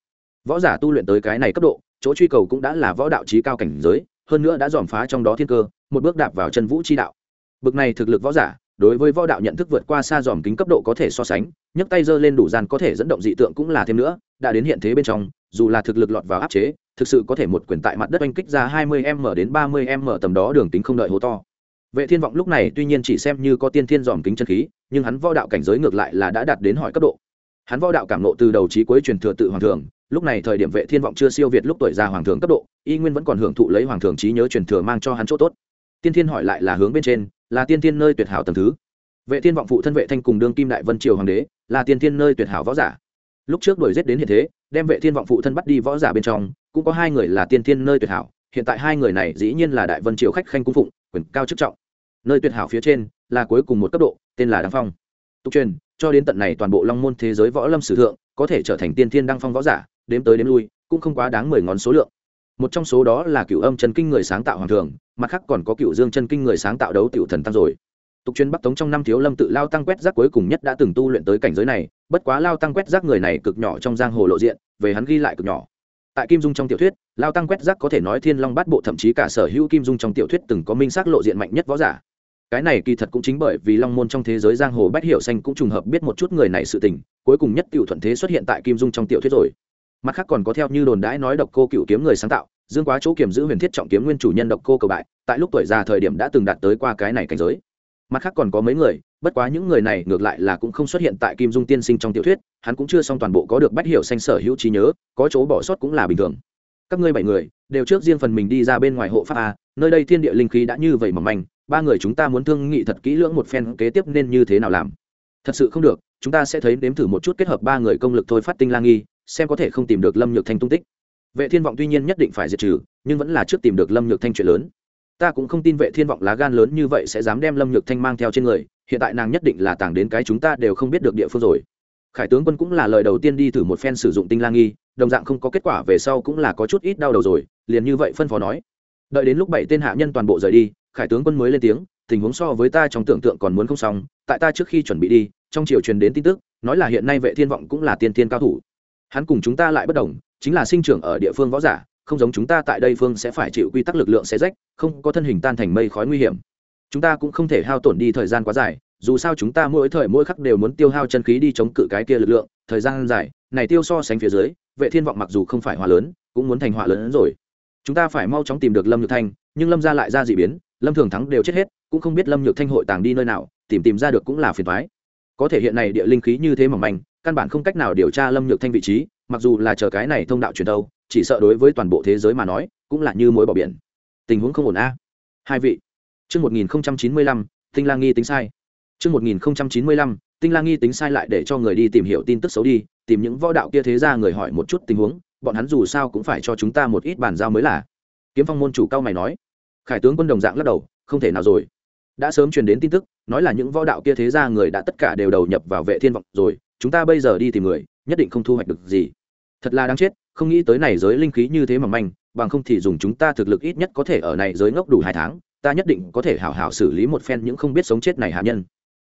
Võ giả tu luyện tới cái này cấp độ, chỗ truy cầu cũng đã là võ đạo trí cao cảnh giới, hơn nữa đã dòm phá trong đó thiên cơ, một bước đạp vào chân vũ chi đạo. Bực này thực lực võ giả, đối với võ đạo nhận thức vượt qua xa dòm kính cấp độ có thể so sánh, nhấc tay giơ lên đủ gian có thể dẫn động dị tượng cũng là thêm nữa, đã đến hiện thế bên trong, dù là thực lực lọt vào áp chế, thực sự có thể một quyền tại mặt đất oanh kích ra hai mươi m đến ba mươi m tầm đó đường tính không đợi hố to vệ thiên vọng lúc này tuy nhiên chỉ xem như có tiên thiên dòm kính chân khí, nhưng hắn võ đạo cảnh giới ngược lại là đã đạt đến hỏi cấp độ. Hắn võ đạo cảm ngộ từ đầu trí cuối truyền thừa tự hoàng thượng. lúc này thời điểm vệ thiên vọng chưa siêu việt lúc tuổi già hoàng thượng cấp độ, y nguyên vẫn còn hưởng thụ lấy hoàng thượng trí nhớ truyền thừa mang cho hắn chỗ tốt. Tiên thiên hỏi lại là hướng bên trên, là tiên thiên nơi tuyệt hảo tầng thứ. Vệ thiên vọng phụ thân vệ thanh cùng đương kim đại vân triều hoàng đế, là tiên thiên nơi tuyệt hảo võ giả. Lúc trước đuổi giết đến hiện thế, đem vệ thiên vọng phụ thân bắt đi võ giả bên trong, cũng có hai người là tiên thiên nơi tuyệt hảo, hiện tại hai người này dĩ nhiên là đại vân triều khách khanh cung phụng quyền cao chức trọng. Nơi tuyệt hảo phía trên là cuối cùng một cấp độ, tên là đăng phong. Tục truyền, cho đến tận này toàn bộ long môn thế giới võ lâm sử thượng, có thể trở thành tiên thiên đăng phong võ giả, đếm tới đếm lui, cũng không quá đáng mười ngón số lượng. Một trong số đó là cựu âm chân kinh người sáng tạo hoàng thường, mặt khác còn có cựu dương chân kinh người sáng tạo đấu tiểu thần tăng rồi. Tục truyền bắc tống trong năm thiếu lâm tự lao tăng quét rác cuối cùng nhất đã từng tu luyện tới cảnh giới này, bất quá lao tăng quét rác người này cực nhỏ trong giang hồ lộ diện, về hắn ghi lại cực nhỏ tại kim dung trong tiểu thuyết, lao tăng quét rác có thể nói thiên long bát bộ thậm chí cả sở hữu kim dung trong tiểu thuyết từng có minh xác lộ diện mạnh nhất võ giả. Cái này kỳ thật cũng chính bởi vì long môn trong thế giới giang hồ bách hiểu xanh cũng trùng hợp biết một chút người này sự tình, cuối cùng nhất cựu thuận thế xuất hiện tại kim dung trong tiểu thuyết rồi. Mặt khác còn có theo như đồn đãi nói độc cô cựu kiếm người sáng tạo, dương quá chỗ kiểm giữ huyền thiết trọng kiếm nguyên chủ nhân độc cô cầu bại, tại lúc tuổi già thời điểm đã từng đạt tới qua cái này cảnh giới. Mặt khác còn có mấy người bất quá những người này ngược lại là cũng không xuất hiện tại kim dung tiên sinh trong tiểu thuyết, hắn cũng chưa xong toàn bộ có được bách hiểu xanh sở hữu trí nhớ, có chỗ bỏ sót cũng là bình thường. Các ngươi bảy người, đều trước riêng phần mình đi ra bên ngoài hộ pháp a, nơi đây thiên địa linh khí đã như vậy mà manh, ba người chúng ta muốn thương nghị thật kỹ lưỡng một phen kế tiếp nên như thế nào làm? Thật sự không được, chúng ta sẽ thấy nếm thử một chút kết hợp ba người công lực thôi phát tinh lang nghi, xem có thể không tìm được lâm nhược thanh tung tích. Vệ thiên vọng tuy nhiên nhất định phải diệt trừ, nhưng vẫn là trước tìm được lâm nhược thanh chuyện lớn. Ta cũng không tin vệ thiên vọng lá gan lớn như vậy sẽ dám đem lâm nhược thanh mang theo trên người hiện tại nàng nhất định là tàng đến cái chúng ta đều không biết được địa phương rồi. Khải tướng quân cũng là lời đầu tiên đi thử một phen sử dụng tinh lang nghi, đồng dạng không có kết quả về sau cũng là có chút ít đau đầu rồi, liền như vậy phân phó nói. Đợi đến lúc bảy tên hạ nhân toàn bộ rời đi, khải tướng quân mới lên tiếng, tình huống so với ta trong tưởng tượng còn muốn không xong, tại ta trước khi chuẩn bị đi, trong chiều truyền đến tin tức, nói là hiện nay vệ thiên vọng cũng là tiên tiên cao thủ. Hắn cùng chúng ta lại bất đồng, chính là sinh trưởng ở địa phương võ giả, không giống chúng ta tại đây phương sẽ phải chịu quy tắc lực lượng sẽ rách, không có thân hình tan thành mây khói nguy hiểm chúng ta cũng không thể hao tổn đi thời gian quá dài, dù sao chúng ta mỗi thời mỗi khắc đều muốn tiêu hao chân khí đi chống cự cái kia lực lượng, thời gian dài, này tiêu so sánh phía dưới, vệ thiên vọng mặc dù không phải hỏa lớn, cũng muốn thành hỏa lớn hơn rồi. Chúng ta phải mau chóng tìm được lâm nhược thanh, nhưng lâm ra lại ra dị biến, lâm thường thắng đều chết hết, cũng không biết lâm nhược thanh hội tàng đi nơi nào, tìm tìm ra được cũng là phiền thoái có thể hiện nay địa linh khí như thế mỏng manh, căn bản không cách nào điều tra lâm nhược thanh vị trí, mặc dù là chờ cái này thông đạo truyền đâu chỉ sợ đối với toàn bộ thế giới mà nói, cũng là như mối bỏ biển. Tình huống không ổn a. Hai vị Trước 1095, Tinh Lang nghi tính sai. Trước 1095, Tinh Lang nghi tính sai lại để cho người đi tìm hiểu tin tức xấu đi, tìm những võ đạo kia thế ra người hỏi một chút tình huống, bọn hắn dù sao cũng phải cho chúng ta một ít bản giao mới là. Kiếm Phong môn chủ cao mày nói. Khải tướng quân đồng dạng lắc đầu, không thể nào rồi. Đã sớm truyền đến tin tức, nói là những võ đạo kia thế ra người đã tất cả đều đầu nhập vào vệ thiên vọng rồi, chúng ta bây giờ đi tìm người, nhất định không thu hoạch được gì. Thật là đáng chết, không nghĩ tới này giới linh khí như thế mà manh, bằng không thì dùng chúng ta thực lực ít nhất có thể ở này giới ngốc đủ hai tháng, ta nhất định có thể hảo hảo xử lý một phen những không biết sống chết này hạ nhân.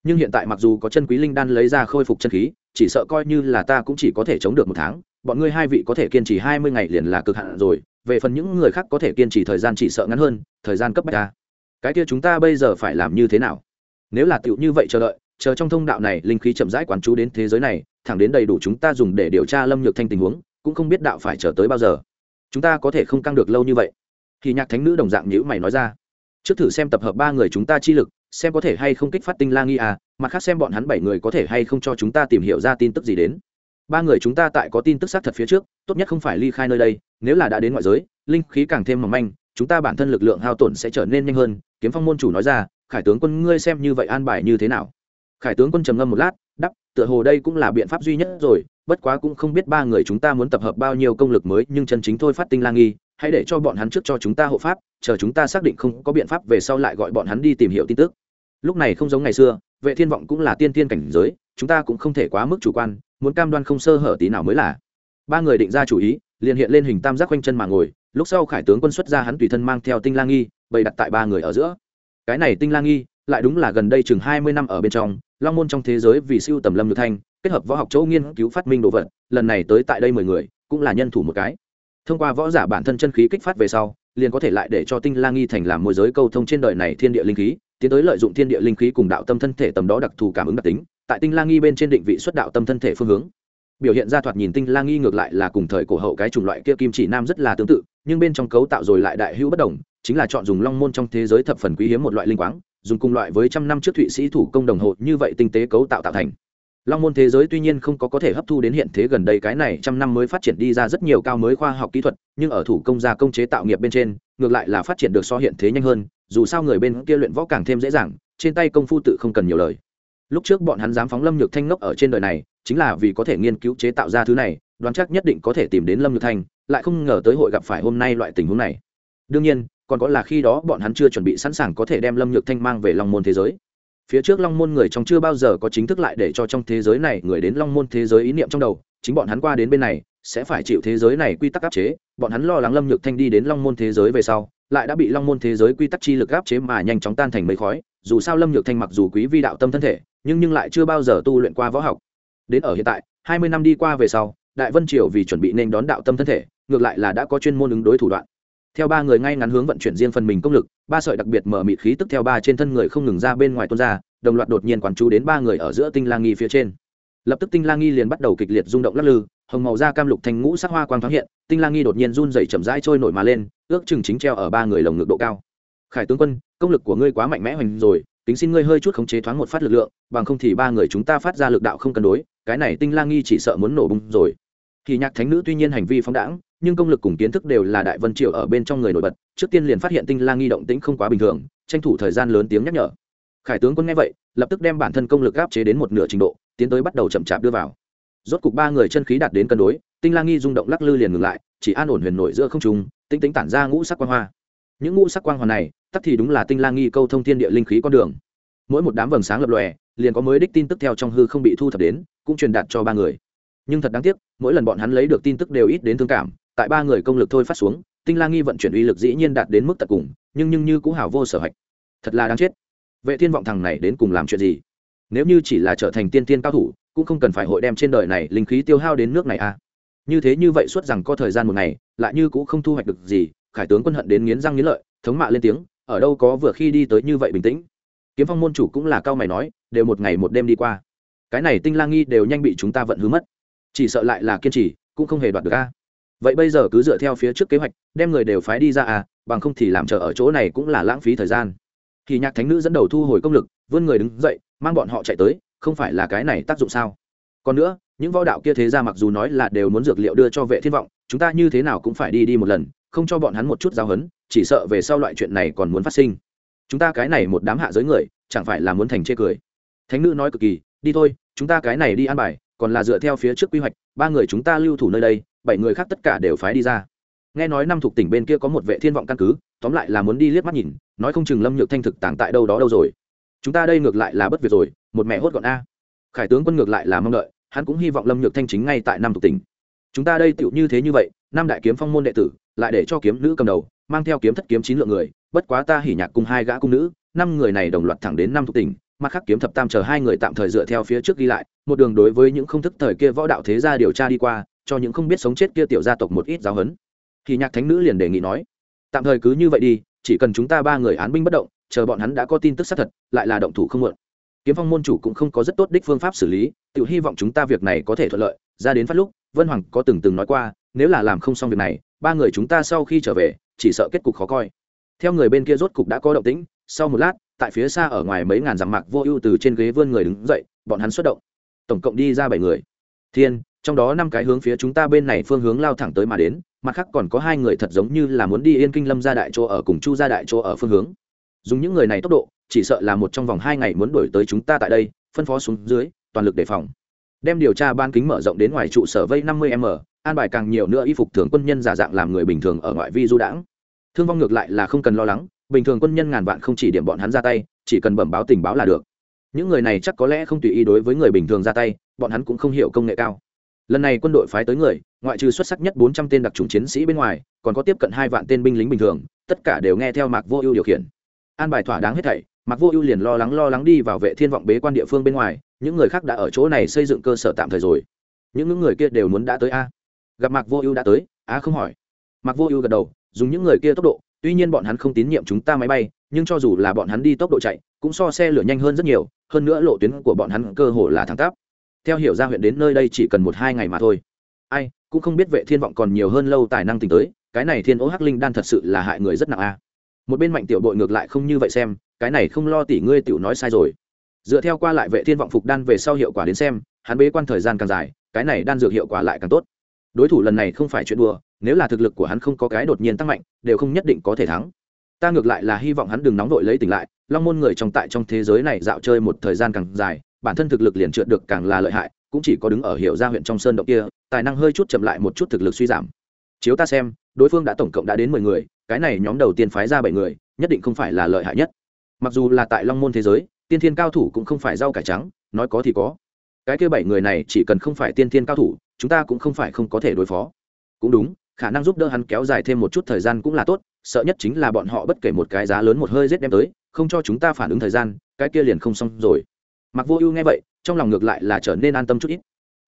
Nhưng hiện tại mặc dù có chân quý linh đan lấy ra khôi phục chân khí, chỉ sợ coi như là ta cũng chỉ có thể chống được một tháng, bọn ngươi hai vị có thể kiên trì hai mươi ngày liền là cực hạn rồi, về phần những người khác có thể kiên trì thời gian chỉ sợ ngắn hơn, thời gian cấp bách ta. Cái kia chúng ta bây giờ phải làm như thế nào? Nếu là tựu như vậy chờ đợi, chờ trong thông đạo này linh khí chậm rãi quán chú đến thế giới này, thẳng đến đầy đủ chúng ta dùng để điều tra lâm nhược thanh tình huống, cũng không biết đạo phải chờ tới bao giờ. Chúng ta có thể không căng được lâu như vậy. Thì nhạc thánh nữ đồng dạng nhữ mày nói ra trước thử xem tập hợp ba người chúng ta chi lực, xem có thể hay không kích phát tinh la nghi à mặt khác xem bọn hắn bảy người có thể hay không cho chúng ta tìm hiểu ra tin tức gì đến. Ba người chúng ta tại có tin tức xác thật phía trước, tốt nhất không phải ly khai nơi đây, nếu là đã đến ngoại giới, linh khí càng thêm mỏng manh, chúng ta bản thân lực lượng hao tổn sẽ trở nên nhanh hơn, kiếm phong môn chủ nói ra, khải tướng quân, ngươi xem như vậy an bài như thế nào? Khải tướng quân trầm ngâm một lát đắp tựa hồ đây cũng là biện pháp duy nhất rồi, bất quá cũng không biết ba người chúng ta muốn tập hợp bao nhiêu công lực mới, nhưng chân chính thôi phát tinh lang nghi hãy để cho bọn hắn trước cho chúng ta hộ pháp, chờ chúng ta xác định không có biện pháp về sau lại gọi bọn hắn đi tìm hiểu tin tức. Lúc này không giống ngày xưa, vệ thiên vọng cũng là tiên tiên cảnh giới, chúng ta cũng không thể quá mức chủ quan, muốn cam đoan không sơ hở tí nào mới là. Ba người định ra chủ ý, liền hiện lên hình tam giác quanh chân mà ngồi, lúc sau khải tướng quân xuất ra hắn tùy thân mang theo tinh lang nghi, bày đặt tại ba người ở giữa. Cái này tinh lang nghi, lại đúng là gần đây chừng hai mươi năm ở bên trong, long môn trong thế giới vì siêu tầm lâm nhược thanh, kết hợp võ học châu nghiên cứu phát minh đồ vật, lần này tới tại đây mười người, cũng là nhân thủ một cái thông qua võ giả bản thân chân khí kích phát về sau, liền có thể lại để cho tinh la nghi thành làm môi giới câu thông trên đời này thiên địa linh khí, tiến tới lợi dụng thiên địa linh khí cùng đạo tâm thân thể tầm đó đặc thù cảm ứng đặc tính, tại tinh la nghi bên trên định vị xuất đạo tâm thân thể phương hướng. Biểu hiện ra thoạt nhìn tinh la nghi ngược lại là cùng thời cổ hậu cái chủng loại kia kim chỉ nam rất là tương tự, nhưng bên trong cấu tạo rồi lại đại hữu bất đồng, chính là chọn dùng long môn trong thế giới thập phần quý hiếm một loại linh quáng, dùng cùng loại với trăm năm trước thụy sĩ thủ công đồng hồ như vậy tinh tế cấu tạo tạo thành long môn thế giới tuy nhiên không có có thể hấp thu đến hiện thế gần đây cái này trăm năm mới phát triển đi ra rất nhiều cao mới khoa học kỹ thuật, nhưng ở thủ công gia công chế tạo nghiệp bên trên, ngược lại là phát triển được so hiện thế nhanh hơn, dù sao người bên kia luyện võ càng thêm dễ dàng, trên tay công phu tự không cần nhiều lời. Lúc trước bọn hắn dám phóng lâm nhược thanh ngốc ở trên đời này, chính là vì có thể nghiên cứu chế tạo ra thứ này, đoán chắc nhất định có thể tìm đến lâm nhược thanh, lại không ngờ tới hội gặp phải hôm nay loại tình huống này. Đương nhiên, còn có là khi đó bọn hắn chưa chuẩn bị sẵn sàng có thể đem lâm nhược thanh mang về long môn thế giới phía trước long môn người trong chưa bao giờ có chính thức lại để cho trong thế giới này người đến long môn thế giới ý niệm trong đầu, chính bọn hắn qua đến bên này, sẽ phải chịu thế giới này quy tắc áp chế. Bọn hắn lo lắng lâm nhược thanh đi đến long môn thế giới về sau, lại đã bị long môn thế giới quy tắc chi lực áp chế mà nhanh chóng tan thành mây khói. Dù sao lâm nhược thanh mặc dù quý vi đạo tâm thân thể, nhưng nhưng lại chưa bao giờ tu luyện qua võ học. Đến ở hiện tại, hai mươi năm đi qua về sau, đại vân triều vì chuẩn bị nên đón đạo tâm thân thể, ngược lại là đã có chuyên môn ứng đối thủ đoạn theo ba người ngay ngắn hướng vận chuyển riêng phần mình công lực, ba sợi đặc biệt mở mịt khí tức theo ba trên thân người không ngừng ra bên ngoài tuôn ra, đồng loạt đột nhiên quán chú đến ba người ở giữa tinh lang nghi phía trên. Lập tức tinh lang nghi liền bắt đầu kịch liệt rung động lắc lư, hồng màu da cam lục thành ngũ sắc hoa quang thoáng hiện, tinh lang nghi đột nhiên run dày chậm rãi trôi nổi mà lên, ước chừng chính treo ở ba người lồng ngực độ cao. Khải tướng quân, công lực của ngươi quá mạnh mẽ hoành rồi tính xin ngươi hơi chút khống chế thoáng một phát lực lượng, bằng không thì ba người chúng ta phát ra lực đạo không cân đối, cái này tinh lang nghi chỉ sợ muốn nổ bung rồi. Thì nhạc thánh nữ tuy nhiên hành vi phóng đãng nhưng công lực cùng kiến thức đều là đại vân triều ở bên trong người nổi bật, trước tiên liền phát hiện tinh lang nghi động tĩnh không quá bình thường, tranh thủ thời gian lớn tiếng nhắc nhở. Khải tướng quân nghe vậy, lập tức đem bản thân công lực áp chế đến một nửa trình độ, tiến tới bắt đầu chậm chạp đưa vào. Rốt cục ba người chân khí đạt đến cân đối, tinh lang nghi rung động lắc lư liền ngừng lại, chỉ an ổn huyền nổi giữa không trung, tinh tính tản ra ngũ sắc quang hoa. Những ngũ sắc quang hoa này, tắc thì đúng là tinh lang nghi câu thông thiên địa linh khí con đường. Mỗi một đám vầng sáng lập lòe, liền có mới đích tin tức theo trong hư không bị thu thập đến, cũng truyền đạt cho ba người. Nhưng thật đáng tiếc, mỗi lần bọn hắn lấy được tin tức đều ít đến thương cảm tại ba người công lực thôi phát xuống, tinh lang nghi vận chuyển uy lực dĩ nhiên đạt đến mức tận cùng, nhưng nhưng như cũng hảo vô sở hạch. Thật là đáng chết. Vệ thiên vọng thằng này đến cùng làm chuyện gì? Nếu như chỉ là trở thành tiên tiên cao thủ, cũng không cần phải hội đem trên đời này linh khí tiêu hao đến nước này à? Như thế như vậy suốt rằng có thời gian một ngày, lại như cũng không thu hoạch được gì, khải tướng quân hận đến nghiến răng nghiến lợi, thống mạ lên tiếng, ở đâu có vừa khi đi tới như vậy bình tĩnh? Kiếm phong môn chủ cũng là cao mày nói, đều một ngày một đêm đi qua. Cái này tinh lang nghi đều nhanh bị chúng ta vận hứa mất. Chỉ sợ lại là kiên trì, cũng không hề đoạt được a vậy bây giờ cứ dựa theo phía trước kế hoạch, đem người đều phái đi ra à bằng không thì làm chờ ở chỗ này cũng là lãng phí thời gian. Thì nhạc thánh nữ dẫn đầu thu hồi công lực, vươn người đứng dậy, mang bọn họ chạy tới, không phải là cái này tác dụng sao? Còn nữa, những võ đạo kia thế ra mặc dù nói là đều muốn dược liệu đưa cho vệ thiên vọng, chúng ta như thế nào cũng phải đi đi một lần, không cho bọn hắn một chút giáo hấn chỉ sợ về sau loại chuyện này còn muốn phát sinh. Chúng ta cái này một đám hạ giới người, chẳng phải là muốn thành chê cười. Thánh nữ nói cực kỳ, đi thôi, chúng ta cái này đi ăn bài, còn là dựa theo phía trước quy hoạch, ba người chúng ta lưu thủ nơi đây bảy người khác tất cả đều phái đi ra. Nghe nói năm thuộc tỉnh bên kia có một vệ thiên vọng căn cứ, tóm lại là muốn đi liếc mắt nhìn, nói không chừng lâm nhược thanh thực tàng tại đâu đó đâu rồi. Chúng ta đây ngược lại là bất việc rồi, một mẹ hốt gọn a. Khải tướng quân ngược lại là mong đợi, hắn cũng hy vọng lâm nhược thanh chính ngay tại năm thuộc tỉnh. Chúng ta đây tựu như thế như vậy, năm đại kiếm phong môn đệ tử, lại để cho kiếm nữ cầm đầu, mang theo kiếm thất kiếm chín lượng người, bất quá ta hỉ nhạc cùng hai gã cung nữ, năm người này đồng loạt thẳng đến năm thuộc tỉnh, mặt khác kiếm thập tam chờ hai người tạm thời dựa theo phía trước ghi lại, một đường đối với những không thức thời kia võ đạo thế gia điều tra đi qua cho những không biết sống chết kia tiểu gia tộc một ít giáo huấn. Thì nhạc thánh nữ liền đề nghị nói, tạm thời cứ như vậy đi, chỉ cần chúng ta ba người án binh bất động, chờ bọn hắn đã có tin tức xác thật, lại là động thủ không muộn. Kiếm phong môn chủ cũng không có rất tốt đích phương pháp xử lý tự hy vọng chúng ta việc này có thể thuận lợi, ra đến phát lúc, vân hoàng có từng từng nói qua, nếu là làm không xong việc này, ba người chúng ta sau khi trở về, chỉ sợ kết cục khó coi. Theo người bên kia rốt cục đã có động tĩnh, sau một lát, tại phía xa ở ngoài mấy ngàn dặm mạc vô ưu từ trên ghế vươn người đứng dậy, bọn hắn xuất động. Tổng cộng đi ra bảy người. Thiên trong đó năm cái hướng phía chúng ta bên này phương hướng lao thẳng tới mà đến, mặt khác còn có hai người thật giống như là muốn đi yên kinh lâm ra đại chỗ ở cùng chu ra đại chỗ ở phương hướng. Dùng những người này tốc độ, chỉ sợ là một trong vòng hai ngày muốn đổi tới chúng ta tại đây, phân phó xuống dưới, toàn lực đề phòng. Đem điều tra ban kính mở rộng đến ngoài trụ sở vây năm mươi m, an bài càng nhiều nữa y phục thường quân nhân giả dạng làm người bình thường ở ngoại vi du đãng. Thương vong ngược lại là không cần lo lắng, bình thường quân nhân ngàn vạn không chỉ điểm bọn hắn ra tay, chỉ cần bẩm báo tình báo là được. Những người này chắc có lẽ không tùy ý đối với người bình thường ra tay, bọn hắn cũng không hiểu công nghệ cao lần này quân đội phái tới người, ngoại trừ xuất sắc nhất bốn trăm tên đặc trùng chiến sĩ bên ngoài, còn có tiếp cận hai vạn tên binh lính bình thường, tất cả đều nghe theo mạc vô ưu điều khiển. An bài thỏa đáng hết thảy, mạc vô ưu liền lo lắng lo lắng đi vào vệ thiên vọng bế quan địa phương bên ngoài, những người khác đã ở chỗ này xây dựng cơ sở tạm thời rồi. Những người kia đều muốn đã tới a? Gặp mạc vô ưu đã tới a không hỏi. Mạc vô ưu gật đầu, dùng những người kia tốc độ, tuy nhiên bọn hắn không tín nhiệm chúng ta máy bay, nhưng cho dù là bọn hắn đi tốc độ chạy, cũng so xe lửa nhanh hơn rất nhiều, hơn nữa lộ tuyến của bọn hắn cơ hồ là thẳng tắp theo hiểu ra huyện đến nơi đây chỉ cần một hai ngày mà thôi. Ai, cũng không biết vệ thiên vọng còn nhiều hơn lâu tài năng tính tới, cái này thiên ố hắc linh đan thật sự là hại người rất nặng a. Một bên mạnh tiểu đội ngược lại không như vậy xem, cái này không lo tỷ ngươi tiểu nói sai rồi. Dựa theo qua lại vệ thiên vọng phục đan về sau hiệu quả đến xem, hắn bế quan thời gian càng dài, cái này đan dược hiệu quả lại càng tốt. Đối thủ lần này không phải chuyện đùa, nếu là thực lực của hắn không có cái đột nhiên tăng mạnh, đều không nhất định có thể thắng. Ta ngược lại là hy vọng hắn đừng nóng vội lấy tỉnh lại, long môn người trong tại trong thế giới này dạo chơi một thời gian càng dài bản thân thực lực liền trượt được càng là lợi hại, cũng chỉ có đứng ở hiệu gia huyện trong sơn động kia, tài năng hơi chút chậm lại một chút thực lực suy giảm. Chiếu ta xem, đối phương đã tổng cộng đã đến mười người, cái này nhóm đầu tiên phái ra bảy người, nhất định không phải là lợi hại nhất. Mặc dù là tại long môn thế giới, tiên thiên cao thủ cũng không phải rau cải trắng, nói có thì có. Cái kia bảy người này chỉ cần không phải tiên thiên cao thủ, chúng ta cũng không phải không có thể đối phó. Cũng đúng, khả năng giúp đỡ hắn kéo dài thêm một chút thời gian cũng là tốt, sợ nhất chính là bọn họ bất kể một cái giá lớn một hơi rét đem tới, không cho chúng ta phản ứng thời gian, cái kia liền không xong rồi mặc vô ưu nghe vậy trong lòng ngược lại là trở nên an tâm chút ít.